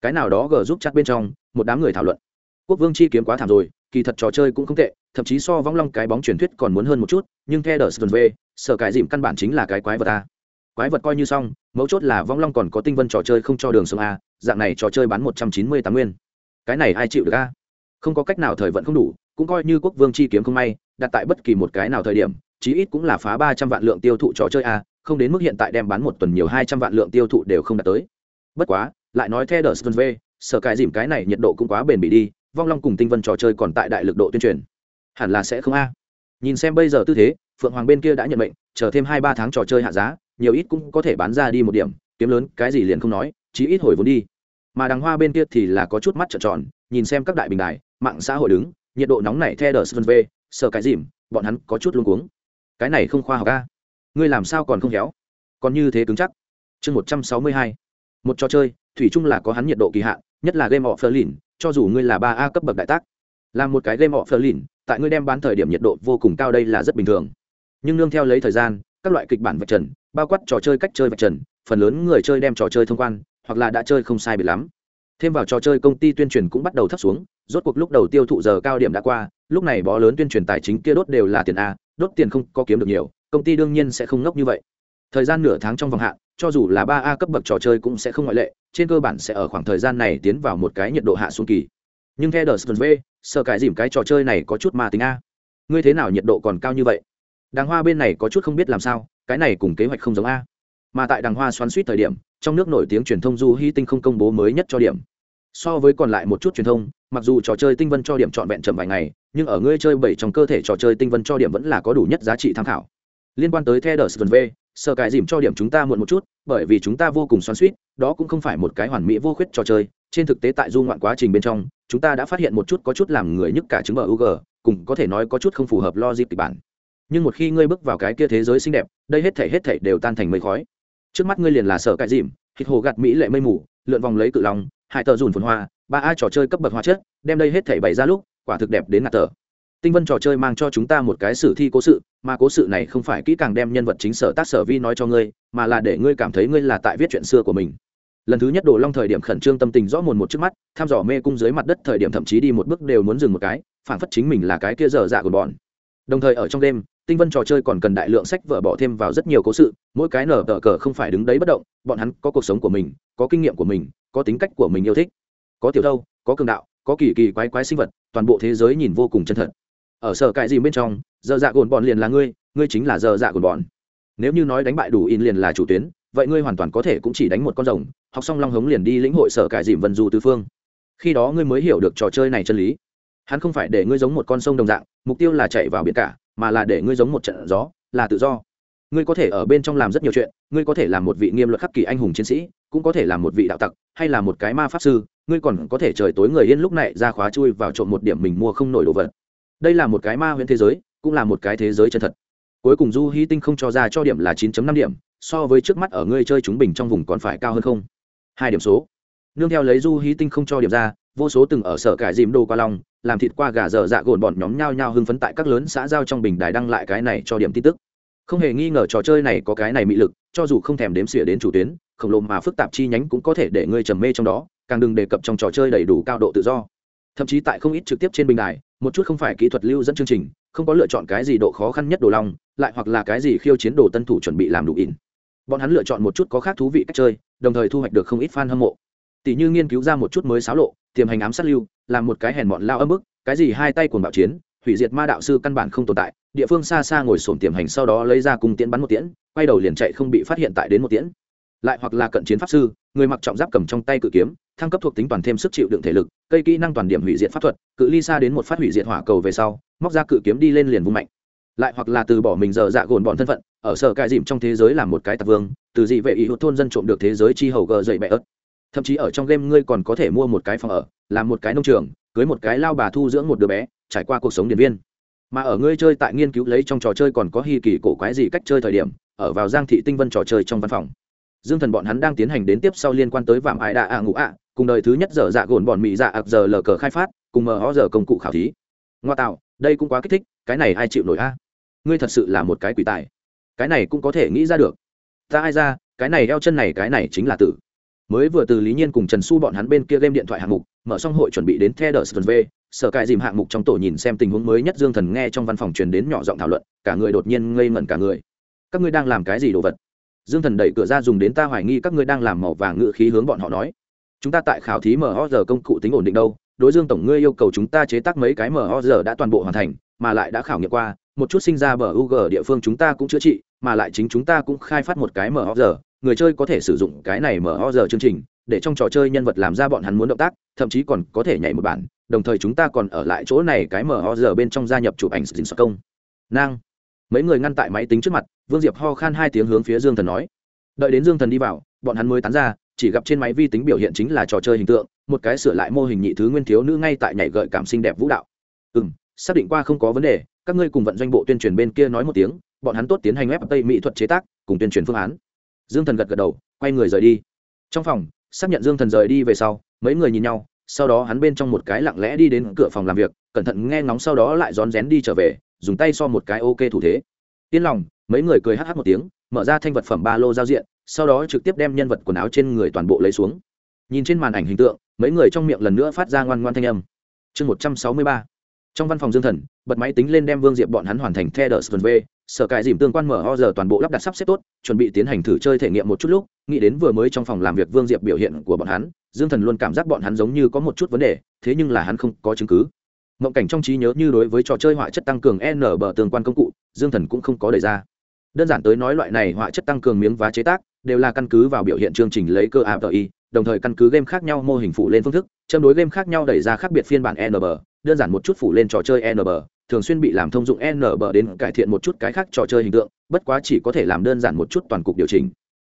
Cái nào đó gờ giúp chắc bên trong một đám người thảo luận quốc vương chi kiếm quá thảm rồi, kỳ thật trò chơi cũng không tệ, thậm chí so vong long cái bóng truyền thuyết còn muốn hơn một chút, nhưng theo đờ sơn v, sở cải dìm căn bản chính là cái quái vật a. Quái vật coi như xong, mấu chốt là vong long còn có tinh vân trò chơi không cho đường sông a, dạng này trò chơi bán một trăm chín mươi tám nguyên. Cái này ai chịu được a? Không có cách nào thời vận không đủ, cũng coi như quốc vương chi kiếm không may, đặt tại bất kỳ một cái nào thời điểm, chí ít cũng là phá ba trăm vạn lượng tiêu thụ trò chơi a, không đến mức hiện tại đem bán một tuần nhiều hai trăm vạn lượng tiêu thụ đều không đạt tới. Bất quá, lại nói theo đờ sơn v, sở cải dìm cái này nhiệt độ cũng quá bền bỉ đi vong long cùng tinh vân trò chơi còn tại đại lực độ tuyên truyền. Hẳn là sẽ không a. Nhìn xem bây giờ tư thế phượng hoàng bên kia đã nhận mệnh chờ thêm hai ba tháng trò chơi hạ giá nhiều ít cũng có thể bán ra đi một điểm kiếm lớn cái gì liền không nói chí ít hồi vốn đi. Mà đằng hoa bên kia thì là có chút mắt trợn tròn nhìn xem các đại bình đài mạng xã hội đứng nhiệt độ nóng này theo đờ sơn về, sợ cái dìm bọn hắn có chút luôn cuống. Cái này không khoa học a. Ngươi làm sao còn không khéo? Còn như thế cứng chắc. Chương một trăm sáu mươi hai. Một trò chơi thủy chung là có hắn nhiệt độ kỳ hạn nhất là game of berlin cho dù ngươi là ba a cấp bậc đại tác làm một cái game họ phờ lìn tại ngươi đem bán thời điểm nhiệt độ vô cùng cao đây là rất bình thường. Nhưng nương theo lấy thời gian, các loại kịch bản vạch trần, bao quát trò chơi cách chơi vạch trần, phần lớn người chơi đem trò chơi thông quan, hoặc là đã chơi không sai biệt lắm. Thêm vào trò chơi công ty tuyên truyền cũng bắt đầu thấp xuống, rốt cuộc lúc đầu tiêu thụ giờ cao điểm đã qua, lúc này bó lớn tuyên truyền tài chính kia đốt đều là tiền a, đốt tiền không có kiếm được nhiều, công ty đương nhiên sẽ không ngốc như vậy. Thời gian nửa tháng trong vòng hạn, cho dù là ba a cấp bậc trò chơi cũng sẽ không ngoại lệ trên cơ bản sẽ ở khoảng thời gian này tiến vào một cái nhiệt độ hạ xuống kỳ. Nhưng theo đờ v, sợ cãi dìm cái trò chơi này có chút mà tính a. Ngươi thế nào nhiệt độ còn cao như vậy? Đàng hoa bên này có chút không biết làm sao, cái này cùng kế hoạch không giống a. Mà tại đàng hoa xoắn suýt thời điểm, trong nước nổi tiếng truyền thông du hy tinh không công bố mới nhất cho điểm. So với còn lại một chút truyền thông, mặc dù trò chơi tinh vân cho điểm trọn vẹn chậm vài ngày, nhưng ở ngươi chơi bảy trong cơ thể trò chơi tinh vân cho điểm vẫn là có đủ nhất giá trị tham khảo. Liên quan tới theo đờ v sợ cái dìm cho điểm chúng ta muộn một chút, bởi vì chúng ta vô cùng xoắn suýt đó cũng không phải một cái hoàn mỹ vô khuyết trò chơi. Trên thực tế tại du ngoạn quá trình bên trong, chúng ta đã phát hiện một chút có chút làm người nhức cả chứng mở ug cùng có thể nói có chút không phù hợp logic kịch bản. Nhưng một khi ngươi bước vào cái kia thế giới xinh đẹp, đây hết thể hết thể đều tan thành mây khói. Trước mắt ngươi liền là sợ cái dìm hít hồ gạt mỹ lệ mây mù, lượn vòng lấy cự lòng hại tờ dùn phồn hoa, ba a trò chơi cấp bậc hóa chất, đem đây hết thể bày ra lúc, quả thực đẹp đến ngạt tờ tinh vân trò chơi mang cho chúng ta một cái sử thi cố sự, mà cố sự này không phải kỹ càng đem nhân vật chính sở tác sở vi nói cho ngươi, mà là để ngươi cảm thấy ngươi là tại viết chuyện xưa của mình. Lần thứ nhất đồ long thời điểm khẩn trương tâm tình rõ mồn một trước mắt, tham dò mê cung dưới mặt đất thời điểm thậm chí đi một bước đều muốn dừng một cái, phản phất chính mình là cái kia dở dạ của bọn. Đồng thời ở trong đêm, tinh vân trò chơi còn cần đại lượng sách vở bỏ thêm vào rất nhiều cố sự, mỗi cái nở tờ cờ không phải đứng đấy bất động, bọn hắn có cuộc sống của mình, có kinh nghiệm của mình, có tính cách của mình yêu thích. Có tiểu thâu, có cường đạo, có kỳ kỳ quái quái sinh vật, toàn bộ thế giới nhìn vô cùng chân thật ở sở cãi gì bên trong, giờ dạ gồn bọn liền là ngươi ngươi chính là giờ dạ gồn bọn. Nếu như nói đánh bại đủ in liền là chủ tuyến, vậy ngươi hoàn toàn có thể cũng chỉ đánh một con rồng, học xong long hống liền đi lĩnh hội sở cải dìm vân du tứ phương. Khi đó ngươi mới hiểu được trò chơi này chân lý. Hắn không phải để ngươi giống một con sông đồng dạng, mục tiêu là chạy vào biển cả, mà là để ngươi giống một trận gió, là tự do. Ngươi có thể ở bên trong làm rất nhiều chuyện, ngươi có thể làm một vị nghiêm luật khắc kỳ anh hùng chiến sĩ, cũng có thể làm một vị đạo tặc, hay là một cái ma pháp sư, ngươi còn có thể trời tối người yên lúc này ra khóa chui vào trộm một điểm mình mua không nổi đồ vật đây là một cái ma huyễn thế giới, cũng là một cái thế giới chân thật. Cuối cùng du hy tinh không cho ra cho điểm là 9 năm điểm, so với trước mắt ở ngươi chơi chúng bình trong vùng còn phải cao hơn không? Hai điểm số. Nương theo lấy du hí tinh không cho điểm ra, vô số từng ở sở cải dìm đồ qua lòng làm thịt qua gà dở dạ gồn bọn nhóm nhao nhao hưng phấn tại các lớn xã giao trong bình đài đăng lại cái này cho điểm tin tức. Không hề nghi ngờ trò chơi này có cái này mị lực, cho dù không thèm đếm xỉa đến chủ tuyến, khổng lồ mà phức tạp chi nhánh cũng có thể để ngươi trầm mê trong đó, càng đừng đề cập trong trò chơi đầy đủ cao độ tự do thậm chí tại không ít trực tiếp trên bình đài, một chút không phải kỹ thuật lưu dẫn chương trình, không có lựa chọn cái gì độ khó khăn nhất đồ long, lại hoặc là cái gì khiêu chiến đồ tân thủ chuẩn bị làm đủ in. Bọn hắn lựa chọn một chút có khác thú vị cách chơi, đồng thời thu hoạch được không ít fan hâm mộ. Tỷ như nghiên cứu ra một chút mới xáo lộ, tiềm hành ám sát lưu, làm một cái hèn bọn lao âm ức cái gì hai tay cuồng bạo chiến, hủy diệt ma đạo sư căn bản không tồn tại, địa phương xa xa ngồi sổm tiềm hành sau đó lấy ra cùng tiễn bắn một tiễn, quay đầu liền chạy không bị phát hiện tại đến một tiễn lại hoặc là cận chiến pháp sư, người mặc trọng giáp cầm trong tay cự kiếm, thăng cấp thuộc tính toàn thêm sức chịu đựng thể lực, cây kỹ năng toàn điểm hủy diệt pháp thuật, cự ly xa đến một phát hủy diệt hỏa cầu về sau, móc ra cự kiếm đi lên liền vung mạnh. Lại hoặc là từ bỏ mình giờ dạ gồn bọn thân phận, ở sở cai dìm trong thế giới làm một cái tạc vương, từ dị vệ ý hữu thôn dân trộm được thế giới chi hầu gờ dậy bẹ ớt. Thậm chí ở trong game ngươi còn có thể mua một cái phòng ở, làm một cái nông trường, cưới một cái lao bà thu dưỡng một đứa bé, trải qua cuộc sống điện viên. Mà ở ngươi chơi tại nghiên cứu lấy trong trò chơi còn có hy kỳ cổ quái gì cách chơi thời điểm, ở vào giang thị tinh vân trò chơi trong văn phòng dương thần bọn hắn đang tiến hành đến tiếp sau liên quan tới vạm ải đạ ạ ngũ ạ, cùng đời thứ nhất dở dạ gồn bọn mỹ dạ ạc giờ lờ cờ khai phát, cùng mở ho giờ công cụ khảo thí. Ngoa tạo, đây cũng quá kích thích, cái này ai chịu nổi a? Ngươi thật sự là một cái quỷ tài. Cái này cũng có thể nghĩ ra được. Ta ai ra, cái này eo chân này, cái này chính là tử. Mới vừa từ lý nhiên cùng trần su bọn hắn bên kia game điện thoại hạng mục, mở xong hội chuẩn bị đến the đờ v, sở cài dìm hạng mục trong tổ nhìn xem tình huống mới nhất dương thần nghe trong văn phòng truyền đến nhỏ giọng thảo luận, cả người đột nhiên ngây ngẩn cả người. Các ngươi đang làm cái gì đồ vật? Dương thần đẩy cửa ra dùng đến ta hoài nghi các ngươi đang làm màu vàng ngự khí hướng bọn họ nói chúng ta tại khảo thí mở giờ công cụ tính ổn định đâu đối dương tổng ngươi yêu cầu chúng ta chế tác mấy cái mở giờ đã toàn bộ hoàn thành mà lại đã khảo nghiệm qua một chút sinh ra bờ UG địa phương chúng ta cũng chữa trị, mà lại chính chúng ta cũng khai phát một cái MOR, người chơi có thể sử dụng cái này MOR chương trình, để trong trò chơi nhân vật làm ra bọn hắn muốn động tác, thậm chí còn có thể nhảy một bản, đồng thời chúng ta còn ở lại chỗ này cái MOR bên trong gia nhập chụp ảnh sử dụng công. Năng. Mấy người ngăn tại máy tính trước mặt, Vương Diệp ho khan hai tiếng hướng phía Dương Thần nói. Đợi đến Dương Thần đi vào, bọn hắn mới tán ra, chỉ gặp trên máy vi tính biểu hiện chính là trò chơi hình tượng, một cái sửa lại mô hình nhị thứ nguyên thiếu nữ ngay tại nhảy gợi cảm xinh đẹp vũ đạo. Ừm, xác định qua không có vấn đề, các ngươi cùng vận doanh bộ tuyên truyền bên kia nói một tiếng bọn hắn tốt tiến hành web tây mỹ thuật chế tác cùng tuyên truyền phương án dương thần gật gật đầu quay người rời đi trong phòng xác nhận dương thần rời đi về sau mấy người nhìn nhau sau đó hắn bên trong một cái lặng lẽ đi đến cửa phòng làm việc cẩn thận nghe ngóng sau đó lại rón rén đi trở về dùng tay so một cái ok thủ thế. Yên lòng, mấy người cười hh một tiếng, mở ra thanh vật phẩm ba lô giao diện, sau đó trực tiếp đem nhân vật quần áo trên người toàn bộ lấy xuống. Nhìn trên màn ảnh hình tượng, mấy người trong miệng lần nữa phát ra ngoan ngoan thanh âm. Chương một trăm sáu mươi ba. Trong văn phòng dương thần, bật máy tính lên đem vương diệp bọn hắn hoàn thành theo đờ sơn v sở cài dìm tương quan mở ho giờ toàn bộ lắp đặt sắp xếp tốt, chuẩn bị tiến hành thử chơi thể nghiệm một chút lúc, nghĩ đến vừa mới trong phòng làm việc vương diệp biểu hiện của bọn hắn, dương thần luôn cảm giác bọn hắn giống như có một chút vấn đề, thế nhưng là hắn không có chứng cứ mộng cảnh trong trí nhớ như đối với trò chơi họa chất tăng cường n bờ tương quan công cụ, dương thần cũng không có đề ra. Đơn giản tới nói loại này họa chất tăng cường miếng vá chế tác, đều là căn cứ vào biểu hiện chương trình lấy cơ api đồng thời căn cứ game khác nhau mô hình phụ lên phương thức, châm đối game khác nhau đẩy ra khác biệt phiên bản nb đơn giản một chút phụ lên trò chơi nb thường xuyên bị làm thông dụng nb đến cải thiện một chút cái khác trò chơi hình tượng, bất quá chỉ có thể làm đơn giản một chút toàn cục điều chỉnh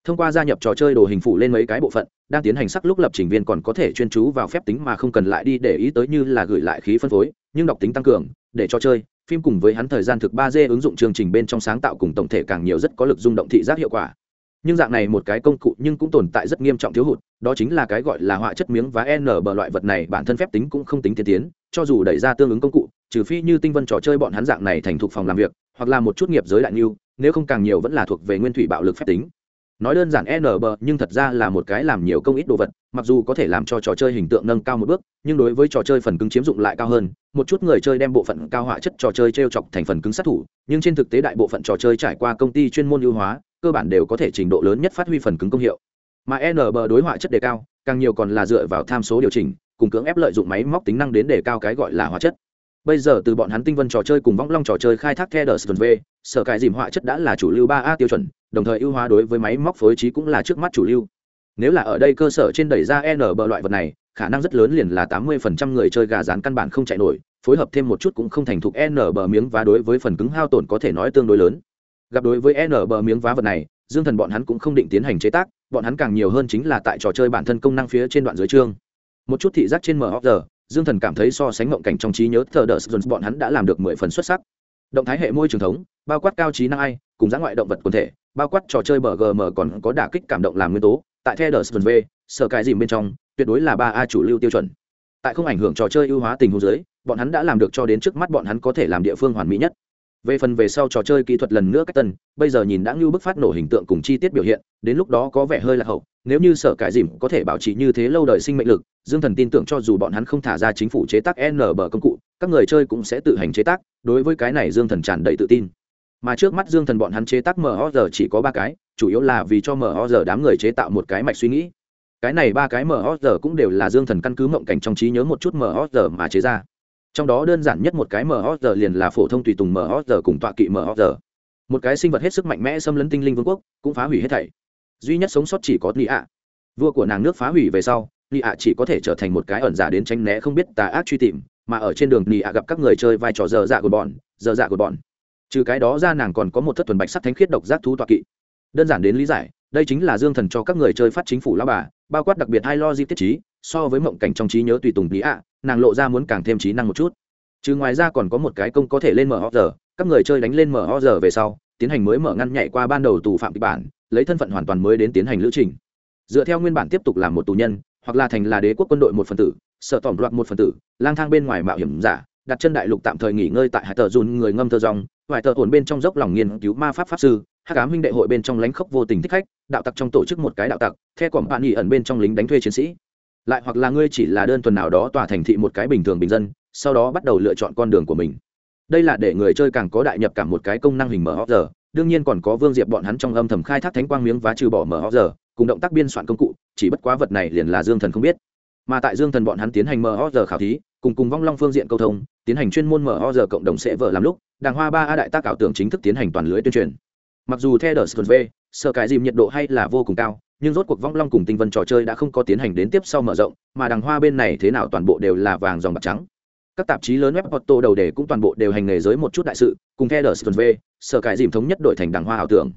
thông qua gia nhập trò chơi đồ hình phủ lên mấy cái bộ phận, đang tiến hành sắc lúc lập trình viên còn có thể chuyên chú vào phép tính mà không cần lại đi để ý tới như là gửi lại khí phân phối, nhưng đọc tính tăng cường, để trò chơi, phim cùng với hắn thời gian thực ba d ứng dụng chương trình bên trong sáng tạo cùng tổng thể càng nhiều rất có lực rung động thị giác hiệu quả. Nhưng dạng này một cái công cụ nhưng cũng tồn tại rất nghiêm trọng thiếu hụt, đó chính là cái gọi là họa chất miếng và n bờ loại vật này bản thân phép tính cũng không tính tiên tiến, cho dù đẩy ra tương ứng công cụ, trừ phi như tinh vân trò chơi bọn hắn dạng này thành thục phòng làm việc, hoặc là một chút nghiệp giới đại niu nếu không càng nhiều vẫn là thuộc về nguyên thủy bạo lực phép tính nói đơn giản nb nhưng thật ra là một cái làm nhiều công ít đồ vật, mặc dù có thể làm cho trò chơi hình tượng nâng cao một bước, nhưng đối với trò chơi phần cứng chiếm dụng lại cao hơn. Một chút người chơi đem bộ phận cao họa chất trò chơi t r e o chọc thành phần cứng sát thủ, nhưng trên thực tế đại bộ phận trò chơi trải qua công ty chuyên môn ưu hóa, cơ bản đều có thể trình độ lớn nhất phát huy phần cứng công hiệu. Mà nb đối họa chất đề cao, càng nhiều còn là dựa vào tham số điều chỉnh, cùng cưỡng ép lợi dụng máy móc tính năng đến đề cao cái gọi là hóa chất. Bây giờ từ bọn hắn tinh vân trò chơi cùng võng long trò chơi khai thác theo đờ v, sở cải dìm họa chất đã là chủ lưu ba a tiêu chuẩn đồng thời ưu hóa đối với máy móc phối trí cũng là trước mắt chủ lưu. Nếu là ở đây cơ sở trên đẩy ra n loại vật này, khả năng rất lớn liền là tám mươi phần trăm người chơi gà rán căn bản không chạy nổi, phối hợp thêm một chút cũng không thành thục n miếng và đối với phần cứng hao tổn có thể nói tương đối lớn. Gặp đối với n bờ miếng vá vật này, dương thần bọn hắn cũng không định tiến hành chế tác, bọn hắn càng nhiều hơn chính là tại trò chơi bản thân công năng phía trên đoạn dưới chương. Một chút thị giác trên mở giờ dương thần cảm thấy so sánh mộng cảnh trong trí nhớ thờ đờ jones bọn hắn đã làm được mười phần xuất sắc. Động thái hệ môi trường thống, bao quát cao trí năng ai, cùng giã ngoại động vật quần thể bao quát trò chơi BGM còn có đả kích cảm động làm nguyên tố, tại The Elder v, sở cái dìm bên trong, tuyệt đối là ba a chủ lưu tiêu chuẩn. Tại không ảnh hưởng trò chơi ưu hóa tình huống dưới, bọn hắn đã làm được cho đến trước mắt bọn hắn có thể làm địa phương hoàn mỹ nhất. Về phần về sau trò chơi kỹ thuật lần nữa cách tân, bây giờ nhìn đã như bức phát nổ hình tượng cùng chi tiết biểu hiện, đến lúc đó có vẻ hơi là hậu, nếu như sở cải dìm có thể bảo trì như thế lâu đời sinh mệnh lực, dương thần tin tưởng cho dù bọn hắn không thả ra chính phủ chế tác n bờ công cụ, các người chơi cũng sẽ tự hành chế tác, đối với cái này dương thần tràn đầy tự tin mà trước mắt dương thần bọn hắn chế tác mr chỉ có ba cái, chủ yếu là vì cho mr đám người chế tạo một cái mạch suy nghĩ. Cái này ba cái mr cũng đều là dương thần căn cứ mộng cảnh trong trí nhớ một chút mr mà chế ra. Trong đó đơn giản nhất một cái mhg liền là phổ thông tùy tùng mhg cùng tọa kỵ mhg một cái sinh vật hết sức mạnh mẽ xâm lấn tinh linh vương quốc, cũng phá hủy hết thảy. Duy nhất sống sót chỉ có nị ạ. Vua của nàng nước phá hủy về sau, nị ạ chỉ có thể trở thành một cái ẩn giả đến tránh né không biết tà ác truy tìm, mà ở trên đường nị ạ gặp các người chơi vai trò dở dạ của bọn, dở dạ của bọn trừ cái đó ra nàng còn có một thất thuần bạch sắc thánh khiết độc giác thú tọa kỵ. Đơn giản đến lý giải, đây chính là dương thần cho các người chơi phát chính phủ lao bà, bao quát đặc biệt hai lo di tiết trí, so với mộng cảnh trong trí nhớ tùy tùng lý ạ, nàng lộ ra muốn càng thêm trí năng một chút. Trừ ngoài ra còn có một cái công có thể lên mở ho giờ các người chơi đánh lên mở ho giờ về sau, tiến hành mới mở ngăn nhảy qua ban đầu tù phạm kịch bản, lấy thân phận hoàn toàn mới đến tiến hành lữ trình. Dựa theo nguyên bản tiếp tục làm một tù nhân, hoặc là thành là đế quốc quân đội một phần tử, sợ tỏm loạt một phần tử, lang thang bên ngoài mạo hiểm giả, đặt chân đại lục tạm thời nghỉ ngơi tại hải tờ dùn người ngâm thơ rong vài tờ ổn bên trong dốc lòng nghiên cứu ma pháp pháp sư, hắc ám huynh đệ hội bên trong lánh khốc vô tình thích khách, đạo tặc trong tổ chức một cái đạo tặc theo cỏm bạn nghỉ ẩn bên trong lính đánh thuê chiến sĩ. Lại hoặc là ngươi chỉ là đơn thuần nào đó tòa thành thị một cái bình thường bình dân, sau đó bắt đầu lựa chọn con đường của mình. Đây là để người chơi càng có đại nhập cảm một cái công năng hình mở hóc giờ, đương nhiên còn có vương diệp bọn hắn trong âm thầm khai thác thánh quang miếng và trừ bỏ mở hóc giờ, cùng động tác biên soạn công cụ, chỉ bất quá vật này liền là dương thần không biết. Mà tại dương thần bọn hắn tiến hành mở hóc giờ khảo thí, cùng cùng vong long phương diện câu thông, tiến hành chuyên môn mở hóc giờ cộng đồng sẽ vợ làm lúc đàng hoa ba a đại tác ảo tưởng chính thức tiến hành toàn lưới tuyên truyền. Mặc dù theo đờ v sợ cái dìm nhiệt độ hay là vô cùng cao, nhưng rốt cuộc vong long cùng tinh vân trò chơi đã không có tiến hành đến tiếp sau mở rộng, mà đàng hoa bên này thế nào toàn bộ đều là vàng dòng bạc trắng. Các tạp chí lớn web auto đầu đề cũng toàn bộ đều hành nghề giới một chút đại sự, cùng theo đờ v sợ cái dìm thống nhất đổi thành đàng hoa ảo tưởng.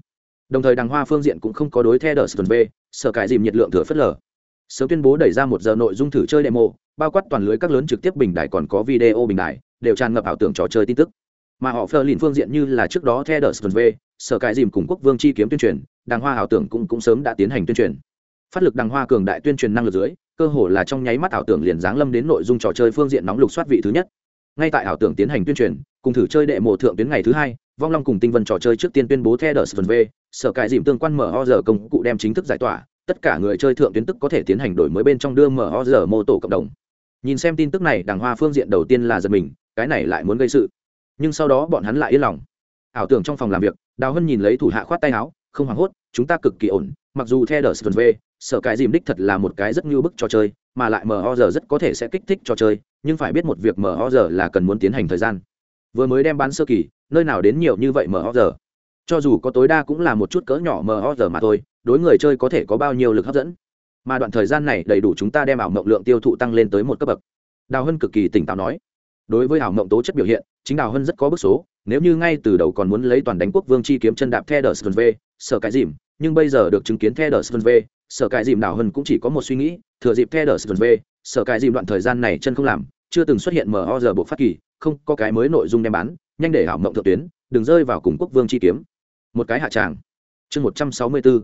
Đồng thời đàng hoa phương diện cũng không có đối theo đờ v sợ cái dìm nhiệt lượng thừa phất lờ. Sớm tuyên bố đẩy ra một giờ nội dung thử chơi demo, bao quát toàn lưới các lớn trực tiếp bình đại còn có video bình đại đều tràn ngập ảo tưởng trò chơi tin tức mà họ phờ lìn phương diện như là trước đó theo đờ v sở cải dìm cùng quốc vương chi kiếm tuyên truyền, đàng hoa ảo tưởng cũng cũng sớm đã tiến hành tuyên truyền. Phát lực đàng hoa cường đại tuyên truyền năng lực dưới, cơ hồ là trong nháy mắt ảo tưởng liền giáng lâm đến nội dung trò chơi phương diện nóng lục soát vị thứ nhất. Ngay tại ảo tưởng tiến hành tuyên truyền, cùng thử chơi đệ mộ thượng tuyến ngày thứ hai, vong long cùng tinh vân trò chơi trước tiên tuyên bố theo đờ v sở cải dìm tương quan mở ho giờ công cụ đem chính thức giải tỏa, tất cả người chơi thượng tuyến tức có thể tiến hành đổi mới bên trong đưa mở ho giờ mô tổ cộng đồng. Nhìn xem tin tức này, đàng hoa phương diện đầu tiên là giật mình, cái này lại muốn gây sự nhưng sau đó bọn hắn lại yên lòng. Ảo tưởng trong phòng làm việc, đào hân nhìn lấy thủ hạ khoát tay áo, không hoảng hốt, chúng ta cực kỳ ổn, mặc dù theo đờ v, sở cái dìm đích thật là một cái rất như bức trò chơi, mà lại mờ ho giờ rất có thể sẽ kích thích trò chơi, nhưng phải biết một việc mờ ho giờ là cần muốn tiến hành thời gian. Vừa mới đem bán sơ kỳ, nơi nào đến nhiều như vậy mờ ho giờ cho dù có tối đa cũng là một chút cỡ nhỏ mờ ho giờ mà thôi, đối người chơi có thể có bao nhiêu lực hấp dẫn. Mà đoạn thời gian này đầy đủ chúng ta đem ảo mộng lượng tiêu thụ tăng lên tới một cấp bậc. Đào hân cực kỳ tỉnh táo nói, đối với ảo mộng tố chất biểu hiện chính đào hân rất có bức số, nếu như ngay từ đầu còn muốn lấy toàn đánh quốc vương chi kiếm chân đạp the đờ v sở cái dìm, nhưng bây giờ được chứng kiến the đờ v sở cái dìm đào hân cũng chỉ có một suy nghĩ, thừa dịp the đờ v sở cái dìm đoạn thời gian này chân không làm, chưa từng xuất hiện mở giờ bộ phát kỳ, không có cái mới nội dung đem bán, nhanh để hảo mộng thượng tuyến, đừng rơi vào cùng quốc vương chi kiếm. Một cái hạ tràng. Chương một trăm sáu mươi bốn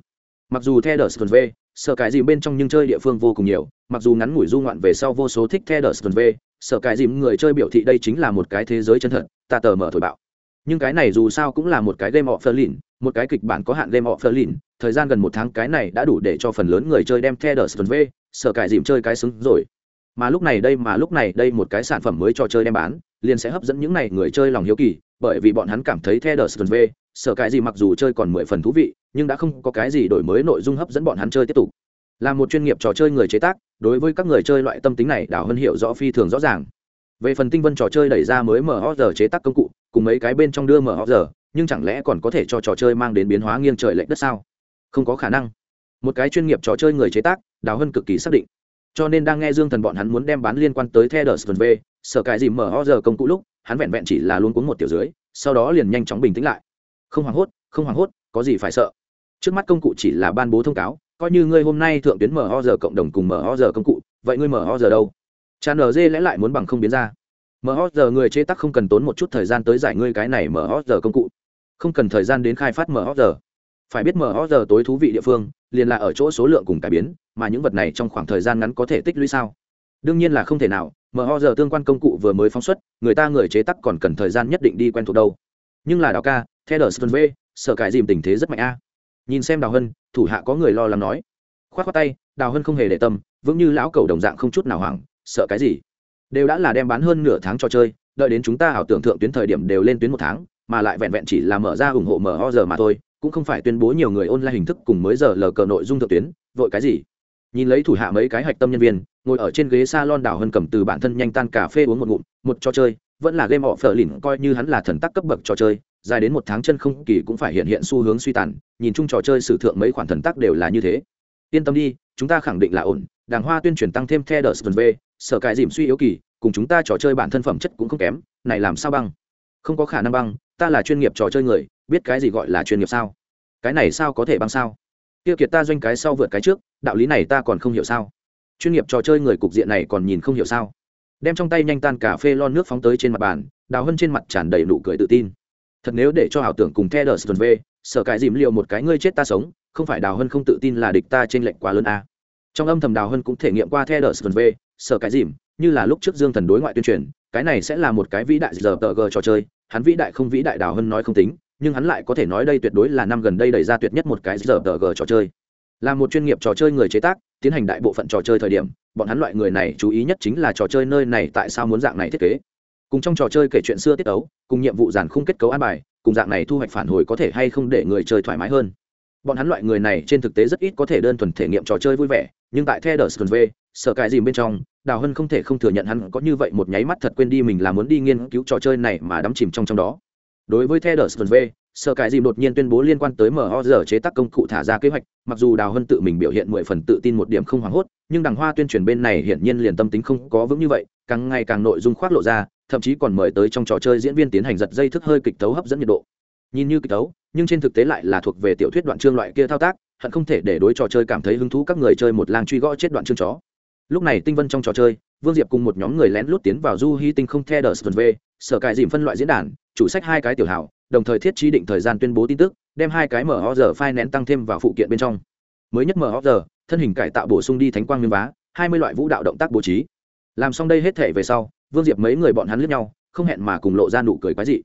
mặc dù the đờ v sở cái dìm bên trong nhưng chơi địa phương vô cùng nhiều, mặc dù ngắn ngủi du ngoạn về sau vô số thích the đờ v sở cài dìm người chơi biểu thị đây chính là một cái thế giới chân thật, ta tờ mở thổi bạo. Nhưng cái này dù sao cũng là một cái game of lìn một cái kịch bản có hạn game of lìn thời gian gần một tháng cái này đã đủ để cho phần lớn người chơi đem theo đờ v, sở cải dìm chơi cái xứng rồi. Mà lúc này đây mà lúc này đây một cái sản phẩm mới trò chơi đem bán, liền sẽ hấp dẫn những này người chơi lòng hiếu kỳ, bởi vì bọn hắn cảm thấy theo đờ v, sở cài gì mặc dù chơi còn mười phần thú vị, nhưng đã không có cái gì đổi mới nội dung hấp dẫn bọn hắn chơi tiếp tục là một chuyên nghiệp trò chơi người chế tác, đối với các người chơi loại tâm tính này đảo hân hiểu rõ phi thường rõ ràng. Về phần tinh vân trò chơi đẩy ra mới mở hot giờ chế tác công cụ, cùng mấy cái bên trong đưa mở hot giờ nhưng chẳng lẽ còn có thể cho trò chơi mang đến biến hóa nghiêng trời lệch đất sao? Không có khả năng. Một cái chuyên nghiệp trò chơi người chế tác, đào hân cực kỳ xác định. Cho nên đang nghe dương thần bọn hắn muốn đem bán liên quan tới theo đờ v, sở cái gì mở hot giờ công cụ lúc, hắn vẹn vẹn chỉ là luôn cuốn một tiểu dưới, sau đó liền nhanh chóng bình tĩnh lại. Không hoảng hốt, không hoảng hốt, có gì phải sợ. Trước mắt công cụ chỉ là ban bố thông cáo coi như ngươi hôm nay thượng tuyến mở ho giờ cộng đồng cùng mở ho giờ công cụ, vậy ngươi mở ho giờ đâu? Cha nở dê lẽ lại muốn bằng không biến ra. Mở ho giờ người chế tác không cần tốn một chút thời gian tới giải ngươi cái này mở ho giờ công cụ. Không cần thời gian đến khai phát mở ho giờ. Phải biết mở ho giờ tối thú vị địa phương, liền là ở chỗ số lượng cùng cải biến, mà những vật này trong khoảng thời gian ngắn có thể tích lũy sao? Đương nhiên là không thể nào, mở ho giờ tương quan công cụ vừa mới phóng xuất, người ta người chế tác còn cần thời gian nhất định đi quen thuộc đâu. Nhưng là đào ca theo đờ sơn v sở cải dìm tình thế rất mạnh a? Nhìn xem đào hân, thủ hạ có người lo lắng nói. K h o á t k tay, đào hân không hề để tâm, vững như lão cầu đồng dạng không chút nào hoảng, sợ cái gì? Đều đã là đem bán hơn nửa tháng cho chơi, đợi đến chúng ta ảo tưởng thượng tuyến thời điểm đều lên tuyến một tháng, mà lại vẹn vẹn chỉ là mở ra ủng hộ mở ho giờ mà thôi, cũng không phải tuyên bố nhiều người ôn lại hình thức cùng mới giờ lờ cờ nội dung thượng tuyến, vội cái gì? Nhìn lấy thủ hạ mấy cái hạch tâm nhân viên, ngồi ở trên ghế s a lon đảo hân cầm từ bản thân nhanh tan cà phê uống một ngụm, một trò chơi, vẫn là game họ phở lìn coi như hắn là thần tắc cấp bậc trò chơi dài đến một tháng chân không kỳ cũng phải hiện hiện xu hướng suy tàn, nhìn chung trò chơi sử thượng mấy khoản thần tắc đều là như thế. Yên tâm đi, chúng ta khẳng định là ổn, đàng hoa tuyên truyền tăng thêm the đờ v sở cải dìm suy yếu kỳ, cùng chúng ta trò chơi bản thân phẩm chất cũng không kém, này làm sao băng? Không có khả năng băng, ta là chuyên nghiệp trò chơi người, biết cái gì gọi là chuyên nghiệp sao? Cái này sao có thể băng sao? Tiêu kiệt ta doanh cái sau vượt cái trước, đạo lý này ta còn không hiểu sao? Chuyên nghiệp trò chơi người cục diện này còn nhìn không hiểu sao? Đem trong tay nhanh tan cà phê lon nước phóng tới trên mặt bàn, đào hân trên mặt tràn đầy nụ cười tự tin thật nếu để cho ảo tưởng cùng theo đờ về, sở cải dìm liệu một cái ngươi chết ta sống không phải đào hân không tự tin là địch ta trên lệnh quá lớn a à. trong âm thầm đào hân cũng thể nghiệm qua theo đờ về, sở cải dìm như là lúc trước dương thần đối ngoại tuyên truyền cái này sẽ là một cái vĩ đại giờ tờ g trò chơi hắn vĩ đại không vĩ đại đào hân nói không tính nhưng hắn lại có thể nói đây tuyệt đối là năm gần đây đẩy ra tuyệt nhất một cái giờ tờ g trò chơi là một chuyên nghiệp trò chơi người chế tác tiến hành đại bộ phận trò chơi thời điểm bọn hắn loại người này chú ý nhất chính là trò chơi nơi này tại sao muốn dạng này thiết kế cùng trong trò chơi kể chuyện xưa tiết ấu, cùng nhiệm vụ giản khung kết cấu an bài, cùng dạng này thu hoạch phản hồi có thể hay không để người chơi thoải mái hơn. Bọn hắn loại người này trên thực tế rất ít có thể đơn thuần thể nghiệm trò chơi vui vẻ, nhưng tại theo đờ v, sợ cái gì bên trong, đào hân không thể không thừa nhận hắn có như vậy một nháy mắt thật quên đi mình là muốn đi nghiên cứu trò chơi này mà đắm chìm trong trong đó. Đối với theo đờ v, sợ cái gì đột nhiên tuyên bố liên quan tới mở giờ chế tác công cụ thả ra kế hoạch, mặc dù đào hân tự mình biểu hiện mười phần tự tin một điểm không hoảng hốt nhưng đằng hoa tuyên truyền bên này hiển nhiên liền tâm tính không có vững như vậy càng ngày càng nội dung khoác lộ ra thậm chí còn mời tới trong trò chơi diễn viên tiến hành giật dây thức hơi kịch tấu hấp dẫn nhiệt độ. Nhìn như kịch tấu nhưng trên thực tế lại là thuộc về tiểu thuyết đoạn chương loại kia thao tác hận không thể để đối trò chơi cảm thấy hứng thú các người chơi một làng truy gõ chết đoạn chương chó. Lúc này tinh vân trong trò chơi vương diệp cùng một nhóm người lén lút tiến vào du hy tinh không the đờ về, sở cài dìm phân loại diễn đàn chủ sách hai cái tiểu hảo đồng thời thiết trí định thời gian tuyên bố tin tức đem hai cái mở ho giờ file nén tăng thêm vào phụ kiện bên trong. Mới nhất mở ho giờ thân hình cải tạo bổ sung đi thánh quang miếng vá, hai mươi loại vũ đạo động tác bố trí. Làm xong đây hết thể về sau, vương diệp mấy người bọn hắn lướt nhau, không hẹn mà cùng lộ ra nụ cười quái dị.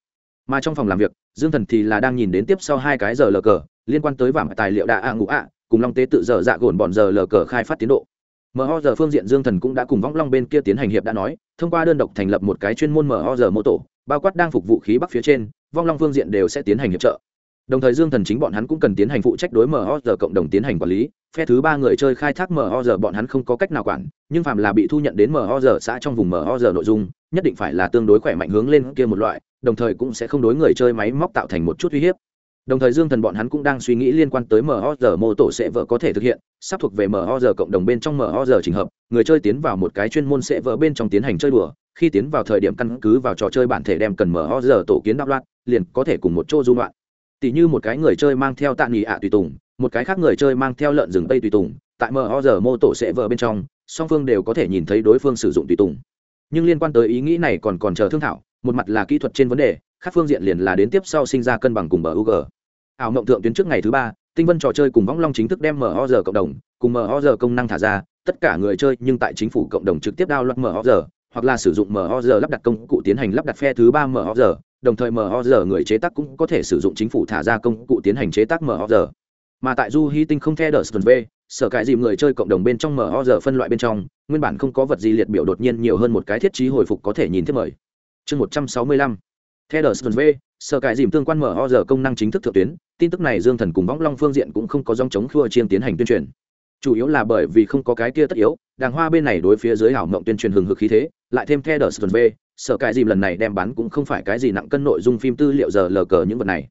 Mà trong phòng làm việc, dương thần thì là đang nhìn đến tiếp sau hai cái giờ lờ cờ, liên quan tới vàng tài liệu đạ ạ ngũ ạ, cùng long tế tự dở dạ gồn bọn giờ lờ cờ khai phát tiến độ. Mở giờ phương diện dương thần cũng đã cùng võng long bên kia tiến hành hiệp đã nói, thông qua đơn độc thành lập một cái chuyên môn mở giờ mô tổ, bao quát đang phục vụ khí bắc phía trên, vong long phương diện đều sẽ tiến hành hiệp trợ đồng thời dương thần chính bọn hắn cũng cần tiến hành phụ trách đối mở giờ cộng đồng tiến hành quản lý. Phe thứ ba người chơi khai thác mở giờ bọn hắn không có cách nào quản, nhưng phạm là bị thu nhận đến mở giờ xã trong vùng mở giờ nội dung, nhất định phải là tương đối khỏe mạnh hướng lên kia một loại, đồng thời cũng sẽ không đối người chơi máy móc tạo thành một chút uy hiếp. Đồng thời dương thần bọn hắn cũng đang suy nghĩ liên quan tới mhoz mô tổ sẽ vợ có thể thực hiện, sắp thuộc về mhoz cộng đồng bên trong mhoz trình hợp, người chơi tiến vào một cái chuyên môn sẽ vợ bên trong tiến hành chơi đùa, khi tiến vào thời điểm căn cứ vào trò chơi bản thể đem cần mhoz tổ kiến đạo loạn liền có thể cùng một chỗ dung loạn tỷ như một cái người chơi mang theo tạ nghỉ ạ tùy tùng một cái khác người chơi mang theo lợn rừng tây tùy tùng tại mhoz mô tổ sẽ vợ bên trong song phương đều có thể nhìn thấy đối phương sử dụng tùy tùng nhưng liên quan tới ý nghĩ này còn còn chờ thương thảo một mặt là kỹ thuật trên vấn đề khác phương diện liền là đến tiếp sau sinh ra cân bằng cùng bờ UG. Ảo mộng thượng tuyến trước ngày thứ ba, Tinh Vân trò chơi cùng Võng Long chính thức đem mở giờ cộng đồng, cùng mở giờ công năng thả ra, tất cả người chơi nhưng tại chính phủ cộng đồng trực tiếp download MOZ, hoặc là sử dụng MOZ lắp đặt công cụ tiến hành lắp đặt phe thứ ba MOZ, đồng thời MOZ người chế tác cũng có thể sử dụng chính phủ thả ra công cụ tiến hành chế tác MOZ. Mà tại Du Hy Tinh không theo sờ V, sở cải dìm người chơi cộng đồng bên trong MOZ phân loại bên trong, nguyên bản không có vật gì liệt biểu đột nhiên nhiều hơn một cái thiết trí hồi phục có thể nhìn thấy mời. Chương 165 theo đờ v sở cải dìm tương quan mở công năng chính thức thượng tuyến tin tức này dương thần cùng võng long phương diện cũng không có dòng chống khua chiên tiến hành tuyên truyền chủ yếu là bởi vì không có cái kia tất yếu đàng hoa bên này đối phía dưới hảo mộng tuyên truyền hừng hực khí thế lại thêm theo đờ v sở cải dìm lần này đem bán cũng không phải cái gì nặng cân nội dung phim tư liệu giờ lờ cờ những vật này.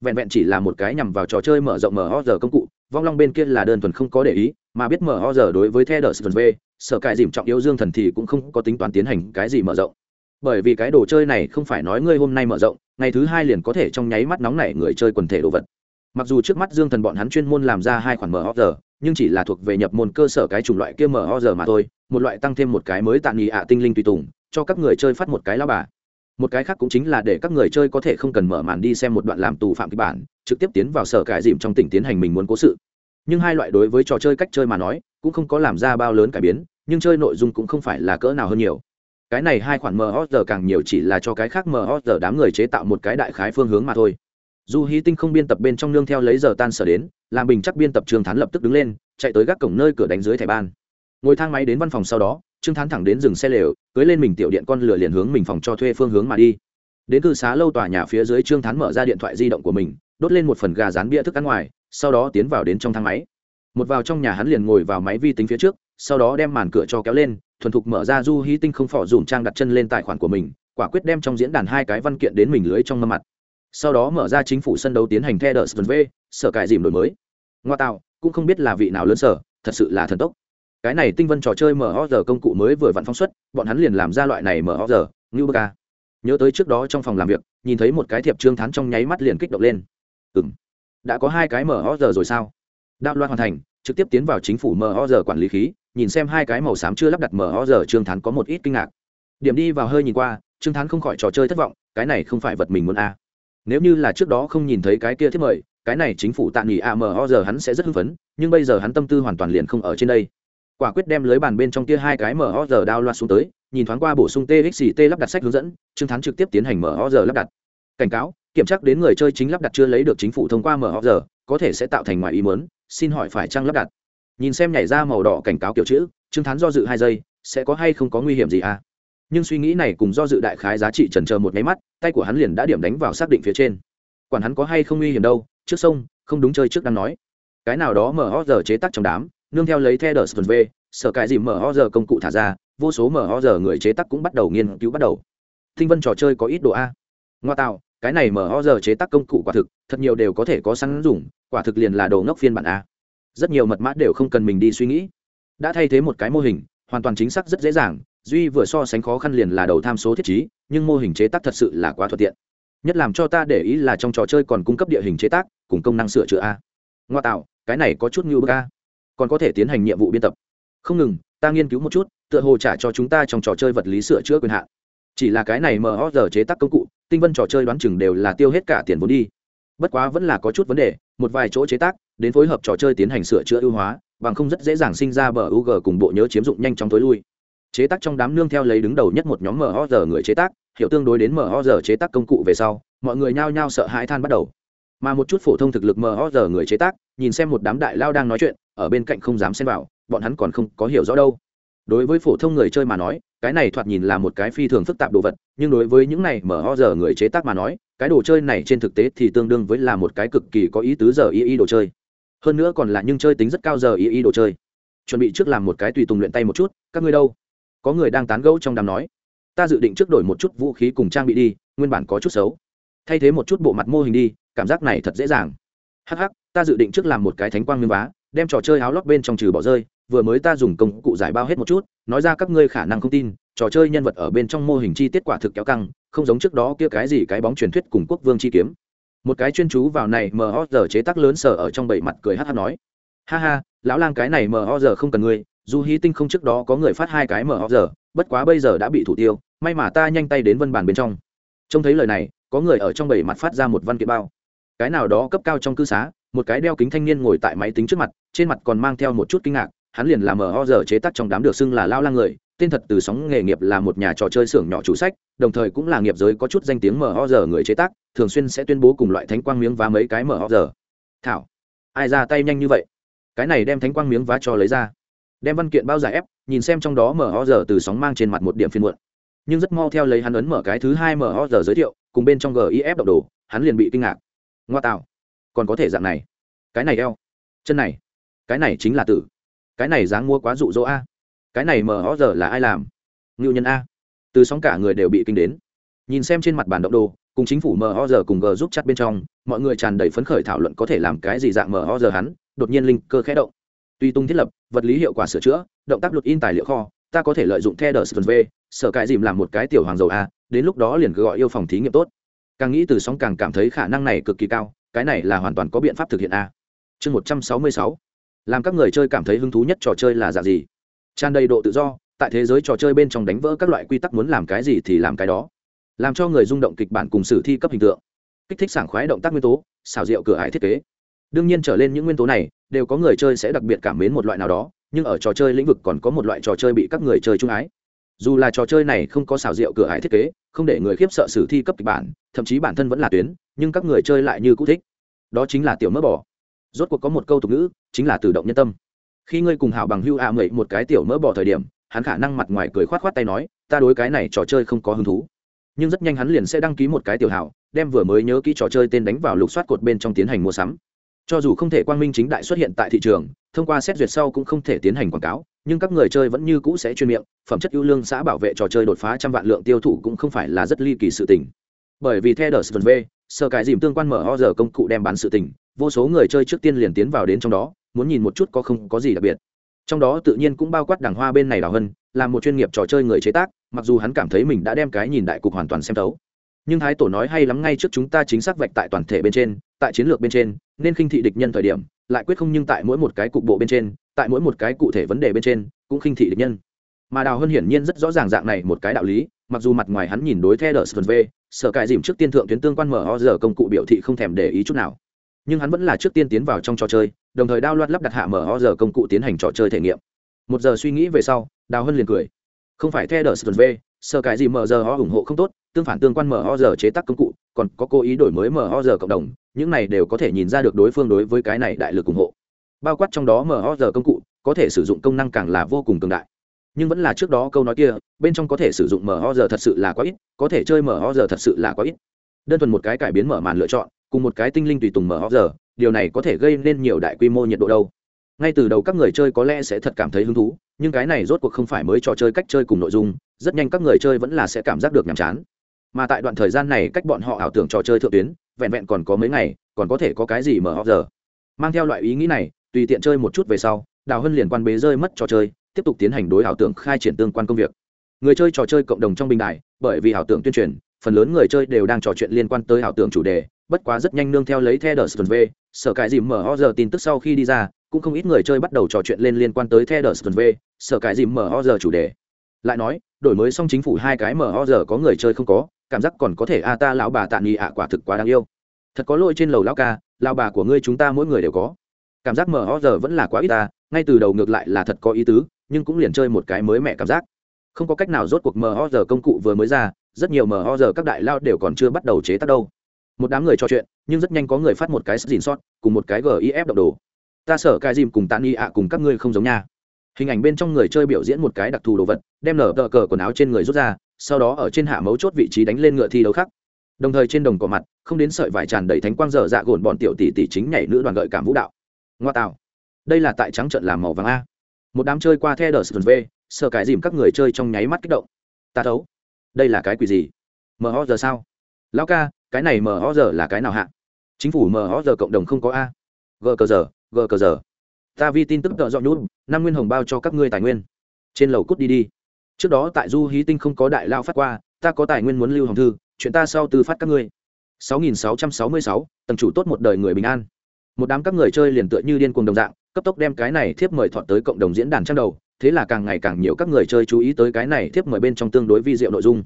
Vẹn vẹn chỉ là một cái nhằm vào trò chơi mở rộng mở ho giờ công cụ, vong long bên kia là đơn thuần không có để ý, mà biết mở ho giờ đối với theo đờ v sở cải dìm trọng yếu dương thần thì cũng không có tính toán tiến hành cái gì mở rộng. Bởi vì cái đồ chơi này không phải nói ngươi hôm nay mở rộng, ngày thứ hai liền có thể trong nháy mắt nóng này người chơi quần thể đồ vật. Mặc dù trước mắt dương thần bọn hắn chuyên môn làm ra hai khoản mở giờ, nhưng chỉ là thuộc về nhập môn cơ sở cái chủng loại kia mở giờ mà thôi, một loại tăng thêm một cái mới tạm nghỉ ạ tinh linh tùy tùng cho các người chơi phát một cái lao bà. Một cái khác cũng chính là để các người chơi có thể không cần mở màn đi xem một đoạn làm tù phạm kịch bản, trực tiếp tiến vào sở cải dìm trong tỉnh tiến hành mình muốn cố sự. Nhưng hai loại đối với trò chơi cách chơi mà nói, cũng không có làm ra bao lớn cải biến, nhưng chơi nội dung cũng không phải là cỡ nào hơn nhiều. Cái này hai khoản mhg càng nhiều chỉ là cho cái khác mhg đám người chế tạo một cái đại khái phương hướng mà thôi. Dù hí tinh không biên tập bên trong nương theo lấy giờ tan sở đến làm bình chắc biên tập trường thán lập tức đứng lên, chạy tới gác cổng nơi cửa đánh dưới thẻ ban. Ngồi thang máy đến văn phòng sau đó trương thán thẳng đến dừng xe lều, cưới lên mình tiểu điện con lửa liền hướng mình phòng cho thuê phương hướng mà đi. Đến cư xá lâu tòa nhà phía dưới trương thán mở ra điện thoại di động của mình, đốt lên một phần gà rán bia thức ăn ngoài, sau đó tiến vào đến trong thang máy. Một vào trong nhà hắn liền ngồi vào máy vi tính phía trước, sau đó đem màn cửa cho kéo lên, thuần thục mở ra du hí tinh không phỏ dùm trang đặt chân lên tài khoản của mình, quả quyết đem trong diễn đàn hai cái văn kiện đến mình lưới trong mâm mặt. Sau đó mở ra chính phủ sân đấu tiến hành theo đờ v sở cải dìm đổi mới. Ngoa tạo, cũng không biết là vị nào lớn sở, thật sự là thần tốc cái này tinh vân trò chơi mở giờ công cụ mới vừa vặn phóng xuất, bọn hắn liền làm ra loại này mở giờ ngưu bơ ca nhớ tới trước đó trong phòng làm việc, nhìn thấy một cái thiệp trương thắn trong nháy mắt liền kích động lên. Ừ m đã có hai cái mở giờ rồi sao? Đạo loan hoàn thành, trực tiếp tiến vào chính phủ mở giờ quản lý khí, nhìn xem hai cái màu xám chưa lắp đặt mở giờ trương thắn có một ít kinh ngạc. Điểm đi vào hơi nhìn qua, trương thắn không khỏi trò chơi thất vọng, cái này không phải vật mình muốn a. À. nếu như là trước đó không nhìn thấy cái kia thiết mời, cái này chính phủ tạm nghỉ a mờ giờ hắn sẽ rất hưng phấn, nhưng bây giờ hắn tâm tư hoàn toàn liền không ở trên đây quả quyết đem lưới bàn bên trong kia hai cái mờ giờ đao loa xuống tới, nhìn thoáng qua bổ sung txt lắp đặt sách hướng dẫn, trương thắng trực tiếp tiến hành mờ giờ lắp đặt. Cảnh cáo, kiểm tra đến người chơi chính lắp đặt chưa lấy được chính phủ thông qua mờ giờ, có thể sẽ tạo thành ngoài ý mớn xin hỏi phải trang lắp đặt? Nhìn xem nhảy ra màu đỏ cảnh cáo kiểu chữ, trương thắng do dự hai giây, sẽ có hay không có nguy hiểm gì à? Nhưng suy nghĩ này cùng do dự đại khái giá trị trần chờ một máy mắt, tay của hắn liền đã điểm đánh vào xác định phía trên. Quản hắn có hay không nguy hiểm đâu, trước sông, không đúng chơi trước đang nói. Cái nào đó mở giờ chế tác trong đám nương theo lấy theo đờ sờ v, sở cải dìm mở giờ công cụ thả ra, vô số mở giờ người chế tác cũng bắt đầu nghiên cứu bắt đầu. Thinh vân trò chơi có ít độ a. Ngoa tạo, cái này mở giờ chế tác công cụ quả thực, thật nhiều đều có thể có sẵn dùng, quả thực liền là đồ ngốc phiên bản a. Rất nhiều mật mã đều không cần mình đi suy nghĩ. Đã thay thế một cái mô hình, hoàn toàn chính xác rất dễ dàng, duy vừa so sánh khó khăn liền là đầu tham số thiết chí nhưng mô hình chế tác thật sự là quá thuận tiện. Nhất làm cho ta để ý là trong trò chơi còn cung cấp địa hình chế tác, cùng công năng sửa chữa a. Ngoa tạo, cái này có chút như bức a còn có thể tiến hành nhiệm vụ biên tập. Không ngừng, ta nghiên cứu một chút, tựa hồ trả cho chúng ta trong trò chơi vật lý sửa chữa quyền hạn. Chỉ là cái này mờ giờ chế tác công cụ, tinh vân trò chơi đoán chừng đều là tiêu hết cả tiền vốn đi. Bất quá vẫn là có chút vấn đề, một vài chỗ chế tác, đến phối hợp trò chơi tiến hành sửa chữa ưu hóa, bằng không rất dễ dàng sinh ra bờ UG cùng bộ nhớ chiếm dụng nhanh chóng tối lui. Chế tác trong đám nương theo lấy đứng đầu nhất một nhóm mờ giờ người chế tác, hiểu tương đối đến mờ giờ chế tác công cụ về sau, mọi người nhao nhao sợ hãi than bắt đầu. Mà một chút phổ thông thực lực mờ giờ người chế tác nhìn xem một đám đại lao đang nói chuyện, ở bên cạnh không dám xen vào, bọn hắn còn không có hiểu rõ đâu. Đối với phổ thông người chơi mà nói, cái này thoạt nhìn là một cái phi thường phức tạp đồ vật, nhưng đối với những này mở ho giờ người chế tác mà nói, cái đồ chơi này trên thực tế thì tương đương với là một cái cực kỳ có ý tứ giờ y y đồ chơi. Hơn nữa còn là nhưng chơi tính rất cao giờ y y đồ chơi. Chuẩn bị trước làm một cái tùy tùng luyện tay một chút, các ngươi đâu? Có người đang tán gẫu trong đám nói. Ta dự định trước đổi một chút vũ khí cùng trang bị đi, nguyên bản có chút xấu. Thay thế một chút bộ mặt mô hình đi, cảm giác này thật dễ dàng. Hắc hắc ta dự định trước làm một cái thánh quang miếng vá, đem trò chơi áo lót bên trong trừ bỏ rơi, vừa mới ta dùng công cụ giải bao hết một chút, nói ra các ngươi khả năng không tin, trò chơi nhân vật ở bên trong mô hình chi tiết quả thực kéo căng, không giống trước đó kia cái gì cái bóng truyền thuyết cùng quốc vương chi kiếm. Một cái chuyên chú vào này mờ ho giờ chế tác lớn sở ở trong bảy mặt cười hát hát nói. Ha ha, lão lang cái này mờ ho giờ không cần ngươi, dù hí tinh không trước đó có người phát hai cái mờ ho giờ, bất quá bây giờ đã bị thủ tiêu, may mà ta nhanh tay đến vân bàn bên trong. Trông thấy lời này, có người ở trong bảy mặt phát ra một văn kiện bao cái nào đó cấp cao trong cư xá, một cái đeo kính thanh niên ngồi tại máy tính trước mặt, trên mặt còn mang theo một chút kinh ngạc, hắn liền làm ở ho giờ chế tác trong đám được xưng là lao lang người, tên thật từ sóng nghề nghiệp là một nhà trò chơi xưởng nhỏ chủ sách, đồng thời cũng là nghiệp giới có chút danh tiếng mở ho giờ người chế tác, thường xuyên sẽ tuyên bố cùng loại thánh quang miếng vá mấy cái mở ho giờ. Thảo, ai ra tay nhanh như vậy? Cái này đem thánh quang miếng vá cho lấy ra. Đem văn kiện bao giải ép, nhìn xem trong đó mở ho giờ từ sóng mang trên mặt một điểm phiên muộn. Nhưng rất mau theo lấy hắn ấn mở cái thứ hai mở ho giờ giới thiệu, cùng bên trong gif độc đồ, hắn liền bị kinh ngạc ngoa tạo còn có thể dạng này. Cái này eo. Chân này. Cái này chính là tử. Cái này dáng mua quá rụ rỗ a. Cái này mờ ó giờ là ai làm? Ngưu nhân a. Từ sóng cả người đều bị kinh đến. Nhìn xem trên mặt bản động đồ, cùng chính phủ mờ ho giờ cùng g giúp chặt bên trong, mọi người tràn đầy phấn khởi thảo luận có thể làm cái gì dạng mờ ho giờ hắn, đột nhiên linh cơ khẽ động. Tuy tung thiết lập, vật lý hiệu quả sửa chữa, động tác luật in tài liệu kho, ta có thể lợi dụng theo đờ v sở cải dìm làm một cái tiểu hoàng dầu a, đến lúc đó liền gọi yêu phòng thí nghiệm tốt càng nghĩ từ sóng càng cảm thấy khả năng này cực kỳ cao, cái này là hoàn toàn có biện pháp thực hiện a. Chương một trăm sáu mươi sáu. Làm các người chơi cảm thấy hứng thú nhất trò chơi là dạng gì? Tràn đầy độ tự do, tại thế giới trò chơi bên trong đánh vỡ các loại quy tắc muốn làm cái gì thì làm cái đó. Làm cho người rung động kịch bản cùng sử thi cấp hình tượng. Kích thích sảng khoái động tác nguyên tố, xảo diệu cửa hải thiết kế. Đương nhiên trở lên những nguyên tố này, đều có người chơi sẽ đặc biệt cảm mến một loại nào đó, nhưng ở trò chơi lĩnh vực còn có một loại trò chơi bị các người chơi trung ái dù là trò chơi này không có xảo diệu cửa hải thiết kế, không để người khiếp sợ sử thi cấp kịch bản, thậm chí bản thân vẫn là tuyến, nhưng các người chơi lại như cũ thích. Đó chính là tiểu mỡ bỏ rốt cuộc có một câu tục ngữ, chính là tự động nhân tâm. Khi ngươi cùng hảo bằng hưu a mậy một cái tiểu mỡ bỏ thời điểm, hắn khả năng mặt ngoài cười khoát khoát tay nói, ta đối cái này trò chơi không có hứng thú. Nhưng rất nhanh hắn liền sẽ đăng ký một cái tiểu hảo, đem vừa mới nhớ kỹ trò chơi tên đánh vào lục soát cột bên trong tiến hành mua sắm. Cho dù không thể quang minh chính đại xuất hiện tại thị trường, thông qua xét duyệt sau cũng không thể tiến hành quảng cáo nhưng các người chơi vẫn như cũ sẽ chuyên miệng, phẩm chất ưu lương xã bảo vệ trò chơi đột phá trăm vạn lượng tiêu thụ cũng không phải là rất ly kỳ sự tình. Bởi vì theo đờ v sơ cái dìm tương quan mở ho giờ công cụ đem bán sự tình, vô số người chơi trước tiên liền tiến vào đến trong đó, muốn nhìn một chút có không có gì đặc biệt. Trong đó tự nhiên cũng bao quát đảng hoa bên này đào hân, là một chuyên nghiệp trò chơi người chế tác, mặc dù hắn cảm thấy mình đã đem cái nhìn đại cục hoàn toàn xem thấu. Nhưng thái tổ nói hay lắm ngay trước chúng ta chính xác vạch tại toàn thể bên trên, tại chiến lược bên trên, nên khinh thị địch nhân thời điểm, lại quyết không nhưng tại mỗi một cái cục bộ bên trên tại mỗi một cái cụ thể vấn đề bên trên, cũng khinh thị địch nhân. Mà đào hân hiển nhiên rất rõ ràng dạng này một cái đạo lý, mặc dù mặt ngoài hắn nhìn đối theo đờ sờ v sở cải dìm trước tiên thượng tuyến tương quan mở ho giờ công cụ biểu thị không thèm để ý chút nào. Nhưng hắn vẫn là trước tiên tiến vào trong trò chơi, đồng thời đao loạt lắp đặt hạ mở ho giờ công cụ tiến hành trò chơi thể nghiệm. Một giờ suy nghĩ về sau, đào hân liền cười. Không phải theo đờ sờ v sở cải dìm mở giờ ho ủng hộ không tốt, tương phản tương quan mở ho giờ chế tác công cụ, còn có cố ý đổi mới mở ho giờ cộng đồng, những này đều có thể nhìn ra được đối phương đối với cái này đại lực ủng hộ bao quát trong đó mở ho giờ công cụ, có thể sử dụng công năng càng là vô cùng cường đại. Nhưng vẫn là trước đó câu nói kia, bên trong có thể sử dụng mở ho giờ thật sự là quá ít, có thể chơi mở ho giờ thật sự là quá ít. Đơn thuần một cái cải biến mở màn lựa chọn, cùng một cái tinh linh tùy tùng mở ho giờ, điều này có thể gây nên nhiều đại quy mô nhiệt độ đâu. Ngay từ đầu các người chơi có lẽ sẽ thật cảm thấy hứng thú, nhưng cái này rốt cuộc không phải mới trò chơi cách chơi cùng nội dung, rất nhanh các người chơi vẫn là sẽ cảm giác được nhàm chán. Mà tại đoạn thời gian này cách bọn họ ảo tưởng trò chơi thượng tuyến, vẹn vẹn còn có mấy ngày, còn có thể có cái gì mở ho giờ. Mang theo loại ý nghĩ này tùy tiện chơi một chút về sau, đào hân liền quan bế rơi mất trò chơi, tiếp tục tiến hành đối ảo tưởng khai triển tương quan công việc. Người chơi trò chơi cộng đồng trong bình đại bởi vì ảo tưởng tuyên truyền, phần lớn người chơi đều đang trò chuyện liên quan tới ảo tưởng chủ đề, bất quá rất nhanh nương theo lấy theo đờ v, sở cải dìm mở ho giờ tin tức sau khi đi ra, cũng không ít người chơi bắt đầu trò chuyện lên liên quan tới theo đờ v, sở cải dìm mở ho giờ chủ đề. Lại nói, đổi mới xong chính phủ hai cái mở ho giờ có người chơi không có, cảm giác còn có thể, a ta lão bà tạ nghị ạ, quả thực quá đáng yêu. Thật có lỗi trên lầu lão ca, lão bà của ngươi chúng ta mỗi người đều có cảm giác mờ giờ vẫn là quá ít ta, ngay từ đầu ngược lại là thật có ý tứ, nhưng cũng liền chơi một cái mới mẹ cảm giác. Không có cách nào rốt cuộc mờ giờ công cụ vừa mới ra, rất nhiều mờ giờ các đại lao đều còn chưa bắt đầu chế tác đâu. Một đám người trò chuyện, nhưng rất nhanh có người phát một cái xin sót cùng một cái gif động đồ. Ta sợ cái dìm cùng tàn y ạ, cùng các ngươi không giống nha. Hình ảnh bên trong người chơi biểu diễn một cái đặc thù đồ vật, đem nở tờ cờ quần áo trên người rút ra, sau đó ở trên hạ mấu chốt vị trí đánh lên ngựa thi đấu khác. Đồng thời trên đồng cỏ mặt, không đến sợi vải tràn đầy thánh quang dở dạ gồn bọn tiểu tỷ tỷ chính nhảy nữ đoàn gợi cảm vũ đạo ngoa tạo đây là tại trắng trận làm màu vàng a. Một đám chơi qua the đờ sờ v sợ cái dìm các người chơi trong nháy mắt kích động. Ta thấu. Đây là cái quỷ gì? Mờ ho giờ sao? Lão ca cái này mờ ho giờ là cái nào hạ? Chính phủ mờ ho giờ cộng đồng không có a. G cờ giờ g cờ giờ. Ta vi tin tức tợ dọn nhút năm nguyên hồng bao cho các ngươi tài nguyên. Trên lầu cút đi đi. Trước đó tại du hí tinh không có đại lao phát qua ta có tài nguyên muốn lưu hồng thư chuyện ta sau tư phát các ngươi. 6666, tầng chủ tốt một đời người bình an một đám các người chơi liền tựa như điên cuồng đồng dạng, cấp tốc đem cái này thiếp mời thọt tới cộng đồng diễn đàn trang đầu, thế là càng ngày càng nhiều các người chơi chú ý tới cái này thiếp mời bên trong tương đối vi diệu nội dung.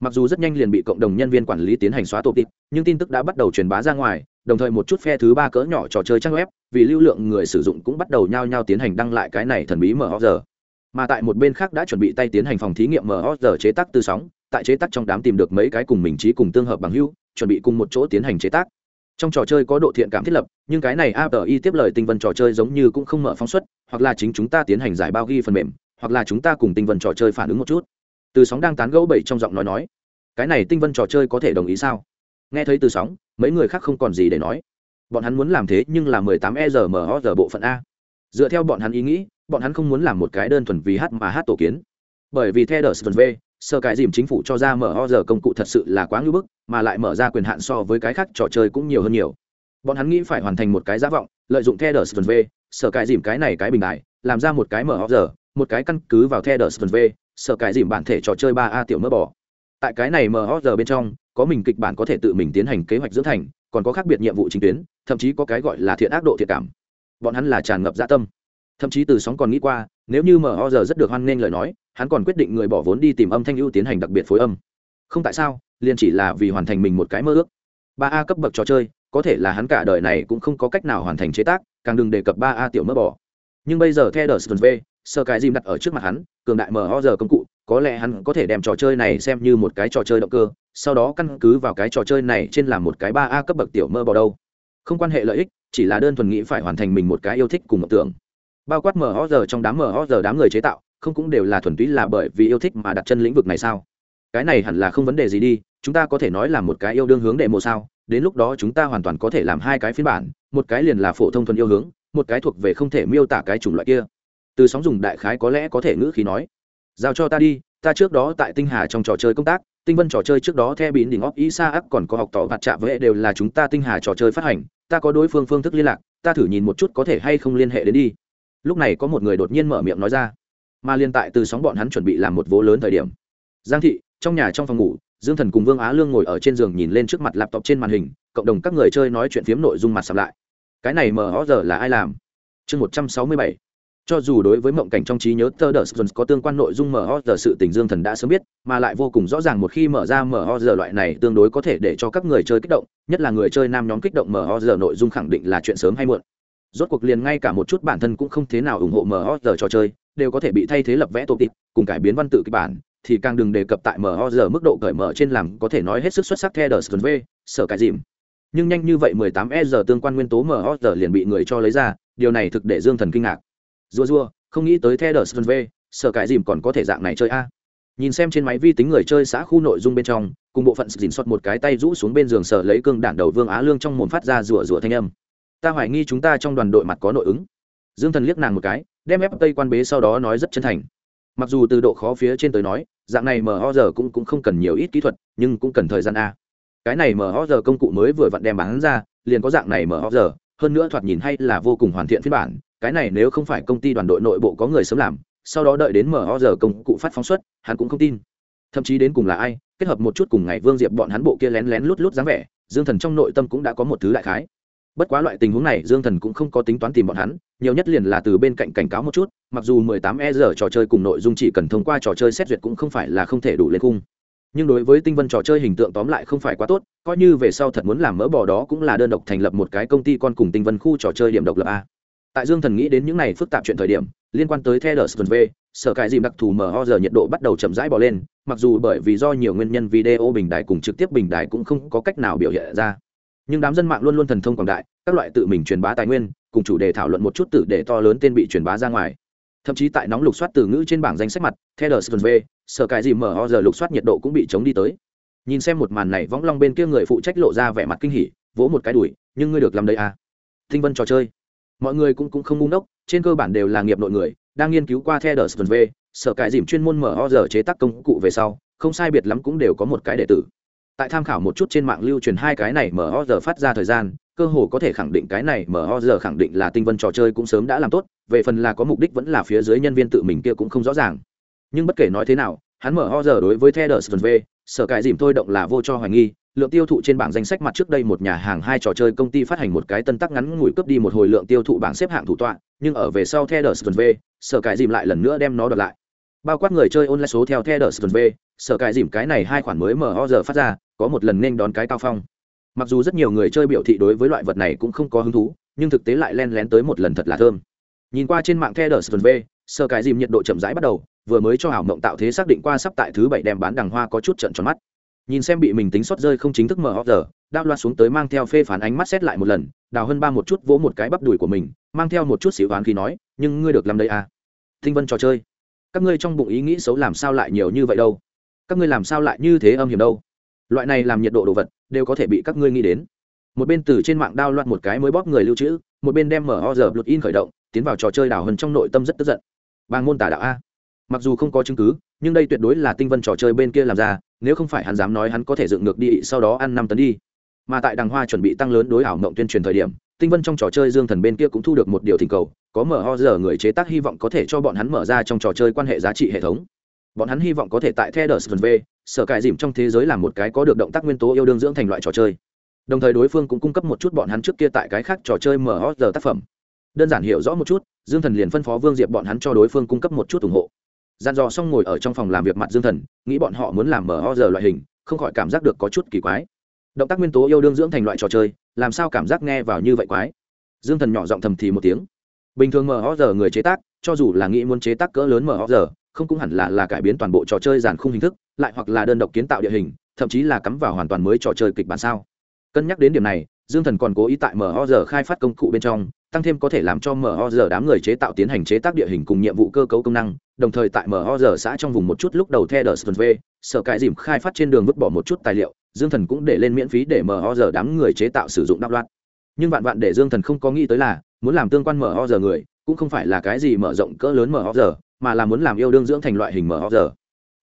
Mặc dù rất nhanh liền bị cộng đồng nhân viên quản lý tiến hành xóa tổ tịp, nhưng tin tức đã bắt đầu truyền bá ra ngoài, đồng thời một chút phe thứ ba cỡ nhỏ trò chơi trang web, vì lưu lượng người sử dụng cũng bắt đầu nhao nhao tiến hành đăng lại cái này thần bí mở giờ. Mà tại một bên khác đã chuẩn bị tay tiến hành phòng thí nghiệm mở giờ chế tác tư sóng, tại chế tác trong đám tìm được mấy cái cùng mình trí cùng tương hợp bằng hưu chuẩn bị cùng một chỗ tiến hành chế tác trong trò chơi có độ thiện cảm thiết lập, nhưng cái này api tiếp lời tinh vân trò chơi giống như cũng không mở phóng xuất, hoặc là chính chúng ta tiến hành giải bao ghi phần mềm, hoặc là chúng ta cùng tinh vân trò chơi phản ứng một chút. Từ sóng đang tán gẫu bảy trong giọng nói nói. Cái này tinh vân trò chơi có thể đồng ý sao? Nghe thấy từ sóng, mấy người khác không còn gì để nói. Bọn hắn muốn làm thế nhưng là mười tám e giờ mho giờ bộ phận a. Dựa theo bọn hắn ý nghĩ, bọn hắn không muốn làm một cái đơn thuần vì hát mà hát tổ kiến. Bởi vì theo đờ v sơ cái dìm chính phủ cho ra mở ho giờ công cụ thật sự là quá ngưỡng bức, mà lại mở ra quyền hạn so với cái khác trò chơi cũng nhiều hơn nhiều. Bọn hắn nghĩ phải hoàn thành một cái giá vọng, lợi dụng theo đờ v, sở cái dìm cái này cái bình đại làm ra một cái mở ho giờ, một cái căn cứ vào theo đờ v, sở cái dìm bản thể trò chơi ba a tiểu mơ bỏ. Tại cái này mở ho giờ bên trong, có mình kịch bản có thể tự mình tiến hành kế hoạch dưỡng thành, còn có khác biệt nhiệm vụ chính tuyến, thậm chí có cái gọi là thiện ác độ thiện cảm. Bọn hắn là tràn ngập dạ tâm. Thậm chí từ sóng còn nghĩ qua, nếu như mở ho giờ rất được hoan nghênh lời nói hắn còn quyết định người bỏ vốn đi tìm âm thanh ưu tiến hành đặc biệt phối âm. Không tại sao, liền chỉ là vì hoàn thành mình một cái mơ ước. Ba a cấp bậc trò chơi, có thể là hắn cả đời này cũng không có cách nào hoàn thành chế tác, càng đừng đề cập ba a tiểu mơ bỏ nhưng bây giờ theo đờ sờ v sơ cái dìm đặt ở trước mặt hắn, cường đại mở ho giờ công cụ, có lẽ hắn có thể đem trò chơi này xem như một cái trò chơi động cơ, sau đó căn cứ vào cái trò chơi này trên làm một cái ba a cấp bậc tiểu mơ bỏ đâu. Không quan hệ lợi ích, chỉ là đơn thuần nghĩ phải hoàn thành mình một cái yêu thích cùng một tưởng. Bao quát mở ho giờ trong đám mở ho giờ đám người chế tạo không cũng đều là thuần túy là bởi vì yêu thích mà đặt chân lĩnh vực này sao? Cái này hẳn là không vấn đề gì đi, chúng ta có thể nói là một cái yêu đương hướng đệ mộ sao? Đến lúc đó chúng ta hoàn toàn có thể làm hai cái phiên bản, một cái liền là phổ thông thuần yêu hướng, một cái thuộc về không thể miêu tả cái chủng loại kia. Từ sóng dùng đại khái có lẽ có thể ngữ khí nói. Giao cho ta đi, ta trước đó tại tinh hà trong trò chơi công tác, tinh vân trò chơi trước đó theo bín đỉnh óc isa ác còn có học tỏ mặt chạm với đều là chúng ta tinh hà trò chơi phát hành, ta có đối phương phương thức liên lạc, ta thử nhìn một chút có thể hay không liên hệ đến đi. Lúc này có một người đột nhiên mở miệng nói ra mà liên tại từ sóng bọn hắn chuẩn bị làm một vố lớn thời điểm. Giang thị, trong nhà trong phòng ngủ, dương thần cùng vương á lương ngồi ở trên giường nhìn lên trước mặt laptop trên màn hình, cộng đồng các người chơi nói chuyện phiếm nội dung mặt sập lại. Cái này mờ ó giờ là ai làm? Chương một trăm sáu mươi bảy. Cho dù đối với mộng cảnh trong trí nhớ tơ đờ jones có tương quan nội dung mở giờ sự tình dương thần đã sớm biết, mà lại vô cùng rõ ràng một khi mở ra mở giờ loại này tương đối có thể để cho các người chơi kích động, nhất là người chơi nam nhóm kích động mở giờ nội dung khẳng định là chuyện sớm hay muộn rốt cuộc liền ngay cả một chút bản thân cũng không thế nào ủng hộ mở trò chơi, đều có thể bị thay thế lập vẽ tổ tịp cùng cải biến văn tự kịch bản, thì càng đừng đề cập tại mở mức độ cởi mở trên làm có thể nói hết sức xuất sắc theo đờ v, sở cải dìm. Nhưng nhanh như vậy 18 e giờ tương quan nguyên tố mở liền bị người cho lấy ra, điều này thực để dương thần kinh ngạc. Rua rua, không nghĩ tới theo đờ v, sở cải dìm còn có thể dạng này chơi a. Nhìn xem trên máy vi tính người chơi xã khu nội dung bên trong, cùng bộ phận dình xót một cái tay rũ xuống bên giường sở lấy cương đạn đầu vương á lương trong mồm phát ra rủa rủa thanh âm ta hoài nghi chúng ta trong đoàn đội mặt có nội ứng. Dương thần liếc nàng một cái, đem ép tây quan bế sau đó nói rất chân thành. Mặc dù từ độ khó phía trên tới nói, dạng này mở giờ cũng cũng không cần nhiều ít kỹ thuật, nhưng cũng cần thời gian a. Cái này mở giờ công cụ mới vừa vặn đem bán ra, liền có dạng này mở giờ, hơn nữa thoạt nhìn hay là vô cùng hoàn thiện phiên bản, cái này nếu không phải công ty đoàn đội nội bộ có người sớm làm, sau đó đợi đến mở giờ công cụ phát phóng xuất, hắn cũng không tin. Thậm chí đến cùng là ai, kết hợp một chút cùng ngày vương diệp bọn hắn bộ kia lén lén lút lút dáng vẻ, dương thần trong nội tâm cũng đã có một thứ đại khái bất quá loại tình huống này, dương thần cũng không có tính toán tìm bọn hắn, nhiều nhất liền là từ bên cạnh cảnh cáo một chút, mặc dù 18 e giờ trò chơi cùng nội dung chỉ cần thông qua trò chơi xét duyệt cũng không phải là không thể đủ lên cung. Nhưng đối với tinh vân trò chơi hình tượng tóm lại không phải quá tốt, coi như về sau thật muốn làm mỡ bò đó cũng là đơn độc thành lập một cái công ty con cùng tinh vân khu trò chơi điểm độc lập a. Tại dương thần nghĩ đến những này phức tạp chuyện thời điểm, liên quan tới theo v sở cải dìm đặc thù mở giờ nhiệt độ bắt đầu chậm rãi bỏ lên, mặc dù bởi vì do nhiều nguyên nhân video bình đại cùng trực tiếp bình đại cũng không có cách nào biểu hiện ra nhưng đám dân mạng luôn luôn thần thông quảng đại, các loại tự mình truyền bá tài nguyên, cùng chủ đề thảo luận một chút tử để to lớn tên bị truyền bá ra ngoài. Thậm chí tại nóng lục soát từ ngữ trên bảng danh sách mặt theo đờ v sở cái gì mở ho giờ lục soát nhiệt độ cũng bị chống đi tới. Nhìn xem một màn này, võng long bên kia người phụ trách lộ ra vẻ mặt kinh hỉ, vỗ một cái đùi nhưng ngươi được làm đây à? Thinh vân trò chơi. Mọi người cũng cũng không ngu ngốc, trên cơ bản đều là nghiệp nội người, đang nghiên cứu qua theo đờ v sở cái dìm chuyên môn mở ho giờ chế tác công cụ về sau, không sai biệt lắm cũng đều có một cái đệ tử tại tham khảo một chút trên mạng lưu truyền hai cái này mở ho giờ phát ra thời gian, cơ hồ có thể khẳng định cái này mở ho giờ khẳng định là tinh vân trò chơi cũng sớm đã làm tốt, về phần là có mục đích vẫn là phía dưới nhân viên tự mình kia cũng không rõ ràng. Nhưng bất kể nói thế nào, hắn mở ho giờ đối với theo đờ v, sở cải dìm thôi động là vô cho hoài nghi, lượng tiêu thụ trên bảng danh sách mặt trước đây một nhà hàng hai trò chơi công ty phát hành một cái tân tắc ngắn ngủi cướp đi một hồi lượng tiêu thụ bảng xếp hạng thủ tọa, nhưng ở về sau theo đờ v, sở cải dìm lại lần nữa đem nó đợt lại. Bao quát người chơi online số theo theo đờ v, sở cải dìm cái này hai khoản mới mở ho giờ phát ra có một lần nên đón cái cao phong. Mặc dù rất nhiều người chơi biểu thị đối với loại vật này cũng không có hứng thú, nhưng thực tế lại len lén tới một lần thật là thơm. Nhìn qua trên mạng the đờ v, sơ cái dìm nhiệt độ chậm rãi bắt đầu, vừa mới cho hảo mộng tạo thế xác định qua sắp tại thứ bảy đem bán đằng hoa có chút trận tròn mắt. Nhìn xem bị mình tính xót rơi không chính thức mở hóc giờ đao loa xuống tới mang theo phê phán ánh mắt xét lại một lần, đào hơn ba một chút vỗ một cái bắp đùi của mình, mang theo một chút xỉu hoán khi nói, nhưng ngươi được làm đây à? Thinh vân trò chơi. Các ngươi trong bụng ý nghĩ xấu làm sao lại nhiều như vậy đâu? Các ngươi làm sao lại như thế âm hiểm đâu? Loại này làm nhiệt độ đồ vật đều có thể bị các ngươi nghĩ đến. Một bên từ trên mạng đao loạn một cái mới bóp người lưu trữ, một bên đem mở o giờ lụt in khởi động, tiến vào trò chơi đảo hần trong nội tâm rất tức giận. Bàng môn tả đạo a. Mặc dù không có chứng cứ, nhưng đây tuyệt đối là tinh vân trò chơi bên kia làm ra, nếu không phải hắn dám nói hắn có thể dựng ngược đi, sau đó ăn năm tấn đi. Mà tại đằng hoa chuẩn bị tăng lớn đối ảo mộng tuyên truyền thời điểm, tinh vân trong trò chơi dương thần bên kia cũng thu được một điều thỉnh cầu, có mở ho giờ người chế tác hy vọng có thể cho bọn hắn mở ra trong trò chơi quan hệ giá trị hệ thống. Bọn hắn hy vọng có thể tại theo đờ sv sở cải dìm trong thế giới làm một cái có được động tác nguyên tố yêu đương dưỡng thành loại trò chơi. Đồng thời đối phương cũng cung cấp một chút bọn hắn trước kia tại cái khác trò chơi mở giờ tác phẩm. Đơn giản hiểu rõ một chút, dương thần liền phân phó vương diệp bọn hắn cho đối phương cung cấp một chút ủng hộ. Dàn dò xong ngồi ở trong phòng làm việc mặt dương thần, nghĩ bọn họ muốn làm mở giờ loại hình, không khỏi cảm giác được có chút kỳ quái. Động tác nguyên tố yêu đương dưỡng thành loại trò chơi, làm sao cảm giác nghe vào như vậy quái? Dương thần nhỏ giọng thầm thì một tiếng. Bình thường mở giờ người chế tác, cho dù là nghĩ muốn chế tác cỡ lớn mở giờ không cũng hẳn là là cải biến toàn bộ trò chơi giàn khung hình thức, lại hoặc là đơn độc kiến tạo địa hình, thậm chí là cắm vào hoàn toàn mới trò chơi kịch bản sao? Cân nhắc đến điểm này, dương thần còn cố ý tại mở giờ khai phát công cụ bên trong, tăng thêm có thể làm cho mở giờ đám người chế tạo tiến hành chế tác địa hình cùng nhiệm vụ cơ cấu công năng, đồng thời tại mở giờ xã trong vùng một chút lúc đầu theo đờ v sở cãi dìm khai phát trên đường vứt bỏ một chút tài liệu, dương thần cũng để lên miễn phí để mở giờ đám người chế tạo sử dụng đắp loạt nhưng vạn vạn để dương thần không có nghĩ tới là, muốn làm tương quan mở giờ người, cũng không phải là cái gì mở rộng cỡ lớn mở giờ mà là muốn làm yêu đương dưỡng thành loại hình mở giờ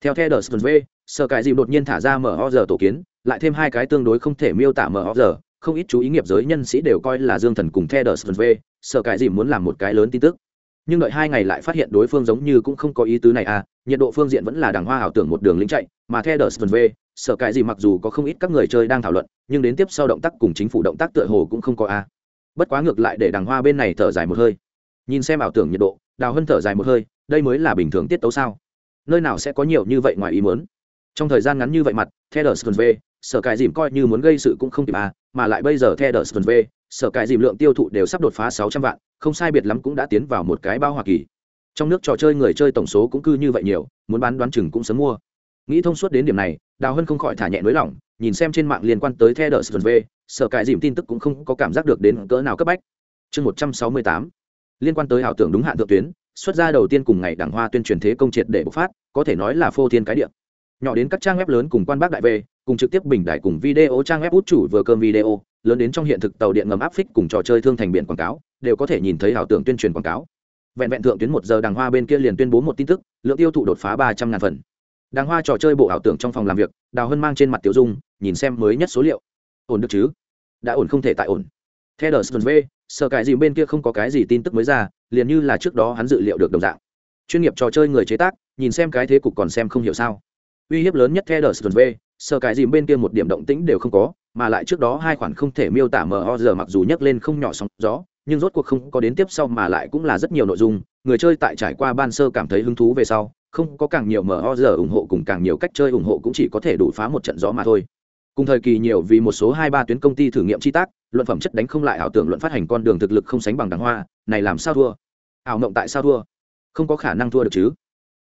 theo theo đờ v sở cải dìm đột nhiên thả ra mở giờ tổ kiến, lại thêm hai cái tương đối không thể miêu tả mở giờ không ít chú ý nghiệp giới nhân sĩ đều coi là dương thần cùng theo đờ v sở cải dìm muốn làm một cái lớn tin tức. Nhưng đợi hai ngày lại phát hiện đối phương giống như cũng không có ý tứ này à nhiệt độ phương diện vẫn là đàng hoa ảo tưởng một đường lính chạy, mà theo đờ v sở cái dìm mặc dù có không ít các người chơi đang thảo luận, nhưng đến tiếp sau động tác cùng chính phủ động tác tựa hồ cũng không có a bất quá ngược lại để đàng hoa bên này thở dài một hơi. Nhìn xem ảo tưởng nhiệt độ, đào hân thở dài một hơi đây mới là bình thường tiết tấu sao? Nơi nào sẽ có nhiều như vậy ngoài ý muốn? Trong thời gian ngắn như vậy mặt theo đờ v sở cải dìm coi như muốn gây sự cũng không kịp à mà lại bây giờ theo đờ v sở cải dìm lượng tiêu thụ đều sắp đột phá sáu trăm vạn, không sai biệt lắm cũng đã tiến vào một cái bao hoa kỳ. Trong nước trò chơi người chơi tổng số cũng cư như vậy nhiều, muốn bán đoán chừng cũng sớm mua. Nghĩ thông suốt đến điểm này, đào hân không khỏi thả nhẹ nới lỏng nhìn xem trên mạng liên quan tới the đờ v sở cải dìm tin tức cũng không có cảm giác được đến cỡ nào cấp bách. Chương một trăm sáu mươi tám, liên quan tới ảo tưởng đúng hạn thượng tuyến xuất ra đầu tiên cùng ngày đảng hoa tuyên truyền thế công triệt để bộc phát, có thể nói là phô thiên cái địa. Nhỏ đến các trang web lớn cùng quan bác đại về, cùng trực tiếp bình đại cùng video trang web út chủ vừa cơm video, lớn đến trong hiện thực tàu điện ngầm áp phích cùng trò chơi thương thành biển quảng cáo, đều có thể nhìn thấy ảo tưởng tuyên truyền quảng cáo. Vẹn vẹn thượng tuyến một giờ đàng hoa bên kia liền tuyên bố một tin tức, lượng tiêu thụ đột phá ba trăm ngàn phần. Đàng hoa trò chơi bộ ảo tưởng trong phòng làm việc, đào hân mang trên mặt tiểu dung, nhìn xem mới nhất số liệu. Ổn được chứ? Đã ổn không thể tại ổn. Theo đờ v sợ cái gì bên kia không có cái gì tin tức mới ra liền như là trước đó hắn dự liệu được đồng dạng. Chuyên nghiệp trò chơi người chế tác, nhìn xem cái thế cục còn xem không hiểu sao. Uy hiếp lớn nhất theo đờ v sơ cái gì bên kia một điểm động tĩnh đều không có, mà lại trước đó hai khoản không thể miêu tả mờ giờ mặc dù nhấc lên không nhỏ sóng gió, nhưng rốt cuộc không có đến tiếp sau mà lại cũng là rất nhiều nội dung. Người chơi tại trải qua ban sơ cảm thấy hứng thú về sau, không có càng nhiều mờ giờ ủng hộ cùng càng nhiều cách chơi ủng hộ cũng chỉ có thể đủ phá một trận gió mà thôi. Cùng thời kỳ nhiều vì một số hai ba tuyến công ty thử nghiệm chi tác, luận phẩm chất đánh không lại ảo tưởng luận phát hành con đường thực lực không sánh bằng đàng hoa, này làm sao thua? Ảo mộng tại sao thua? Không có khả năng thua được chứ.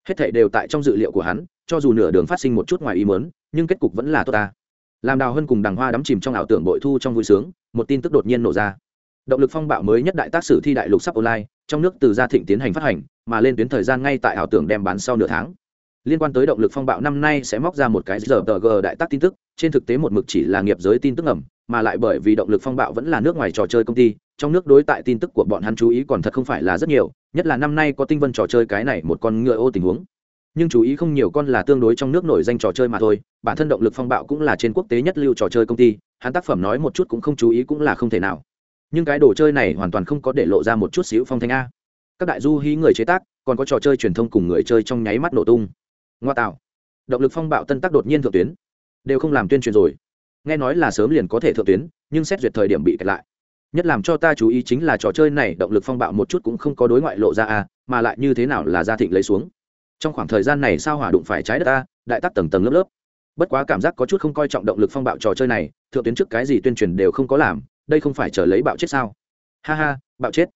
Hết thảy đều tại trong dự liệu của hắn, cho dù nửa đường phát sinh một chút ngoài ý muốn, nhưng kết cục vẫn là tốt ta. Làm đào hơn cùng Đằng hoa đắm chìm trong ảo tưởng bội thu trong vui sướng, một tin tức đột nhiên nổ ra. Động lực phong bạo mới nhất đại tác sử thi đại lục sắp online, trong nước từ gia thịnh tiến hành phát hành, mà lên tuyến thời gian ngay tại ảo tưởng đem bán sau nửa tháng. Liên quan tới động lực phong bạo năm nay sẽ móc ra một cái giờ tờ g đại tác tin tức trên thực tế một mực chỉ là nghiệp giới tin tức ẩm mà lại bởi vì động lực phong bạo vẫn là nước ngoài trò chơi công ty, trong nước đối tại tin tức của bọn hắn chú ý còn thật không phải là rất nhiều, nhất là năm nay có tinh vân trò chơi cái này một con ngựa ô tình huống. Nhưng chú ý không nhiều con là tương đối trong nước nổi danh trò chơi mà thôi, bản thân động lực phong bạo cũng là trên quốc tế nhất lưu trò chơi công ty, hắn tác phẩm nói một chút cũng không chú ý cũng là không thể nào. Nhưng cái đồ chơi này hoàn toàn không có để lộ ra một chút xíu phong thanh a. Các đại du hí người chế tác, còn có trò chơi truyền thông cùng người chơi trong nháy mắt nổ tung. Ngoa tạo. Động lực phong bạo tân tác đột nhiên thượng tuyến đều không làm tuyên truyền rồi. Nghe nói là sớm liền có thể thượng tuyến, nhưng xét duyệt thời điểm bị kẹt lại. Nhất làm cho ta chú ý chính là trò chơi này động lực phong bạo một chút cũng không có đối ngoại lộ ra a mà lại như thế nào là gia thịnh lấy xuống. Trong khoảng thời gian này sao hỏa đụng phải trái đất ta, đại tắc tầng tầng lớp lớp. Bất quá cảm giác có chút không coi trọng động lực phong bạo trò chơi này, thượng tuyến trước cái gì tuyên truyền đều không có làm, đây không phải chờ lấy bạo chết sao? Ha ha, bạo chết.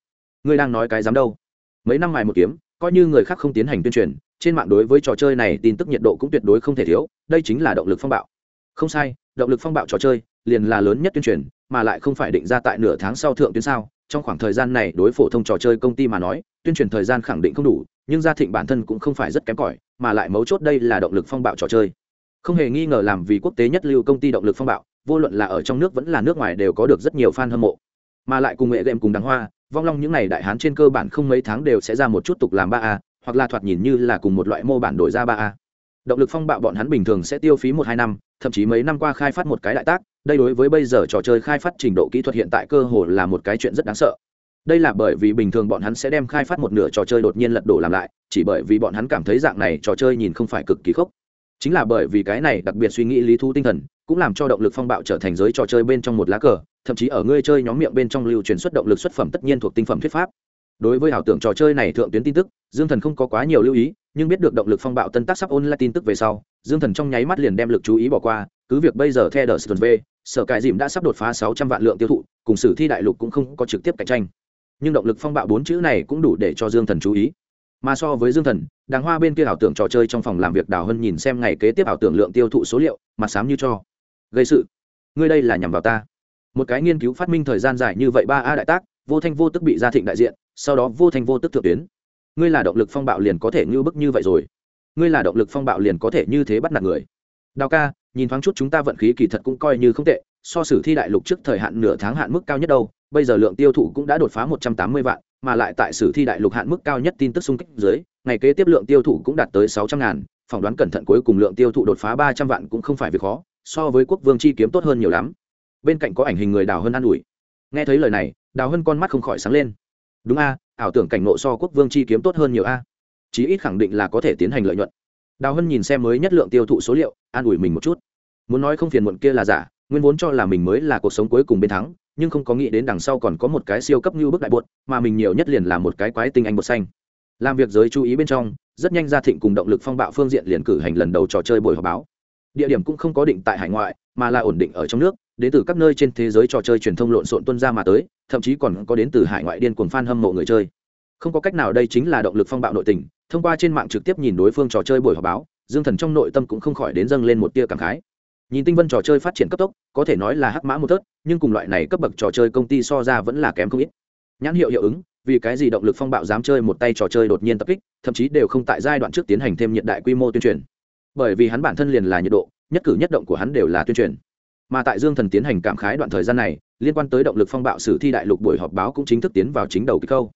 Ngươi đang nói cái dám đâu? Mấy năm mài một kiếm, coi như người khác không tiến hành tuyên truyền, trên mạng đối với trò chơi này tin tức nhiệt độ cũng tuyệt đối không thể thiếu, đây chính là động lực phong bạo không sai, động lực phong bạo trò chơi liền là lớn nhất tuyên truyền, mà lại không phải định ra tại nửa tháng sau thượng tuyến sao? Trong khoảng thời gian này đối phổ thông trò chơi công ty mà nói, tuyên truyền thời gian khẳng định không đủ, nhưng gia thịnh bản thân cũng không phải rất kém cỏi, mà lại mấu chốt đây là động lực phong bạo trò chơi. Không hề nghi ngờ làm vì quốc tế nhất lưu công ty động lực phong bạo, vô luận là ở trong nước vẫn là nước ngoài đều có được rất nhiều fan hâm mộ. Mà lại cùng nghệ game cùng đàng hoa, vong long những n à y đại hán trên cơ bản không mấy tháng đều sẽ ra một chút tục làm ba a, hoặc là thoạt nhìn như là cùng một loại mô bản đổi ra ba a. Động lực phong bạo bọn hắn bình thường sẽ tiêu phí một hai năm thậm chí mấy năm qua khai phát một cái đại tác, đây đối với bây giờ trò chơi khai phát trình độ kỹ thuật hiện tại cơ hồ là một cái chuyện rất đáng sợ. Đây là bởi vì bình thường bọn hắn sẽ đem khai phát một nửa trò chơi đột nhiên lật đổ làm lại, chỉ bởi vì bọn hắn cảm thấy dạng này trò chơi nhìn không phải cực kỳ khốc. Chính là bởi vì cái này đặc biệt suy nghĩ lý thu tinh thần, cũng làm cho động lực phong bạo trở thành giới trò chơi bên trong một lá cờ, thậm chí ở ngươi chơi nhóm miệng bên trong lưu truyền xuất động lực xuất phẩm tất nhiên thuộc tinh phẩm thuyết pháp đối với ảo tưởng trò chơi này thượng tuyến tin tức, dương thần không có quá nhiều lưu ý, nhưng biết được động lực phong bạo tân tác sắp ôn lại tin tức về sau, dương thần trong nháy mắt liền đem lực chú ý bỏ qua, cứ việc bây giờ theo đờ v, sở cải dìm đã sắp đột phá sáu trăm vạn lượng tiêu thụ, cùng sử thi đại lục cũng không có trực tiếp cạnh tranh. Nhưng động lực phong bạo bốn chữ này cũng đủ để cho dương thần chú ý. Mà so với dương thần, đàng hoa bên kia ảo tưởng trò chơi trong phòng làm việc đào hân nhìn xem ngày kế tiếp ảo tưởng lượng tiêu thụ số liệu, mặt sám như cho. Gây sự. Ngươi đây là nhằm vào ta. Một cái nghiên cứu phát minh thời gian dài như vậy ba a đại tác, vô thanh vô tức bị gia thịnh đại diện sau đó vô thanh vô tức thượng tuyến. Ngươi là động lực phong bạo liền có thể như bức như vậy rồi. Ngươi là động lực phong bạo liền có thể như thế bắt nạt người. Đào ca, nhìn thoáng chút chúng ta vận khí kỳ thật cũng coi như không tệ, so sử thi đại lục trước thời hạn nửa tháng hạn mức cao nhất đâu, bây giờ lượng tiêu thụ cũng đã đột phá một trăm tám mươi vạn, mà lại tại sử thi đại lục hạn mức cao nhất tin tức xung kích dưới, ngày kế tiếp lượng tiêu thụ cũng đạt tới sáu trăm ngàn, phỏng đoán cẩn thận cuối cùng lượng tiêu thụ đột phá ba trăm vạn cũng không phải việc khó, so với quốc vương chi kiếm tốt hơn nhiều lắm. Bên cạnh có ảnh hình người đào hơn an ủi. Nghe thấy lời này, đào hơn con mắt không khỏi sáng lên đúng a, ảo tưởng cảnh nộ so quốc vương chi kiếm tốt hơn nhiều a. Chí ít khẳng định là có thể tiến hành lợi nhuận. Đào hân nhìn xem mới nhất lượng tiêu thụ số liệu, an ủi mình một chút. Muốn nói không phiền muộn kia là giả, nguyên vốn cho là mình mới là cuộc sống cuối cùng bên thắng, nhưng không có nghĩ đến đằng sau còn có một cái siêu cấp như bức đại bột, mà mình nhiều nhất liền là một cái quái tinh anh bột xanh. Làm việc giới chú ý bên trong, rất nhanh gia thịnh cùng động lực phong bạo phương diện liền cử hành lần đầu trò chơi buổi họp báo. Địa điểm cũng không có định tại hải ngoại, mà là ổn định ở trong nước đến từ các nơi trên thế giới trò chơi truyền thông lộn xộn tuân ra mà tới, thậm chí còn có đến từ hải ngoại điên cuồng fan hâm mộ người chơi. Không có cách nào đây chính là động lực phong bạo nội tình, thông qua trên mạng trực tiếp nhìn đối phương trò chơi buổi họp báo, dương thần trong nội tâm cũng không khỏi đến dâng lên một tia cảm khái. Nhìn tinh vân trò chơi phát triển cấp tốc, có thể nói là hắc mã một tớt nhưng cùng loại này cấp bậc trò chơi công ty so ra vẫn là kém không ít. Nhãn hiệu hiệu ứng, vì cái gì động lực phong bạo dám chơi một tay trò chơi đột nhiên tập kích, thậm chí đều không tại giai đoạn trước tiến hành thêm nhiệt đại quy mô tuyên truyền. Bởi vì hắn bản thân liền là nhiệt độ, nhất cử nhất động của hắn đều là tuyên truyền mà tại dương thần tiến hành cảm khái đoạn thời gian này, liên quan tới động lực phong bạo sử thi đại lục buổi họp báo cũng chính thức tiến vào chính đầu kỳ câu.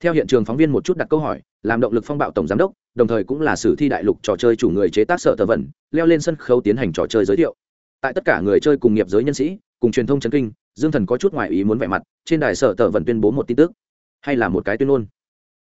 Theo hiện trường phóng viên một chút đặt câu hỏi, làm động lực phong bạo tổng giám đốc, đồng thời cũng là sử thi đại lục trò chơi chủ người chế tác sở tờ vẩn, leo lên sân khấu tiến hành trò chơi giới thiệu. Tại tất cả người chơi cùng nghiệp giới nhân sĩ, cùng truyền thông chấn kinh, dương thần có chút ngoại ý muốn vẻ mặt, trên đài sở tờ vẩn tuyên bố một tin tức. Hay là một cái tuyên ngôn?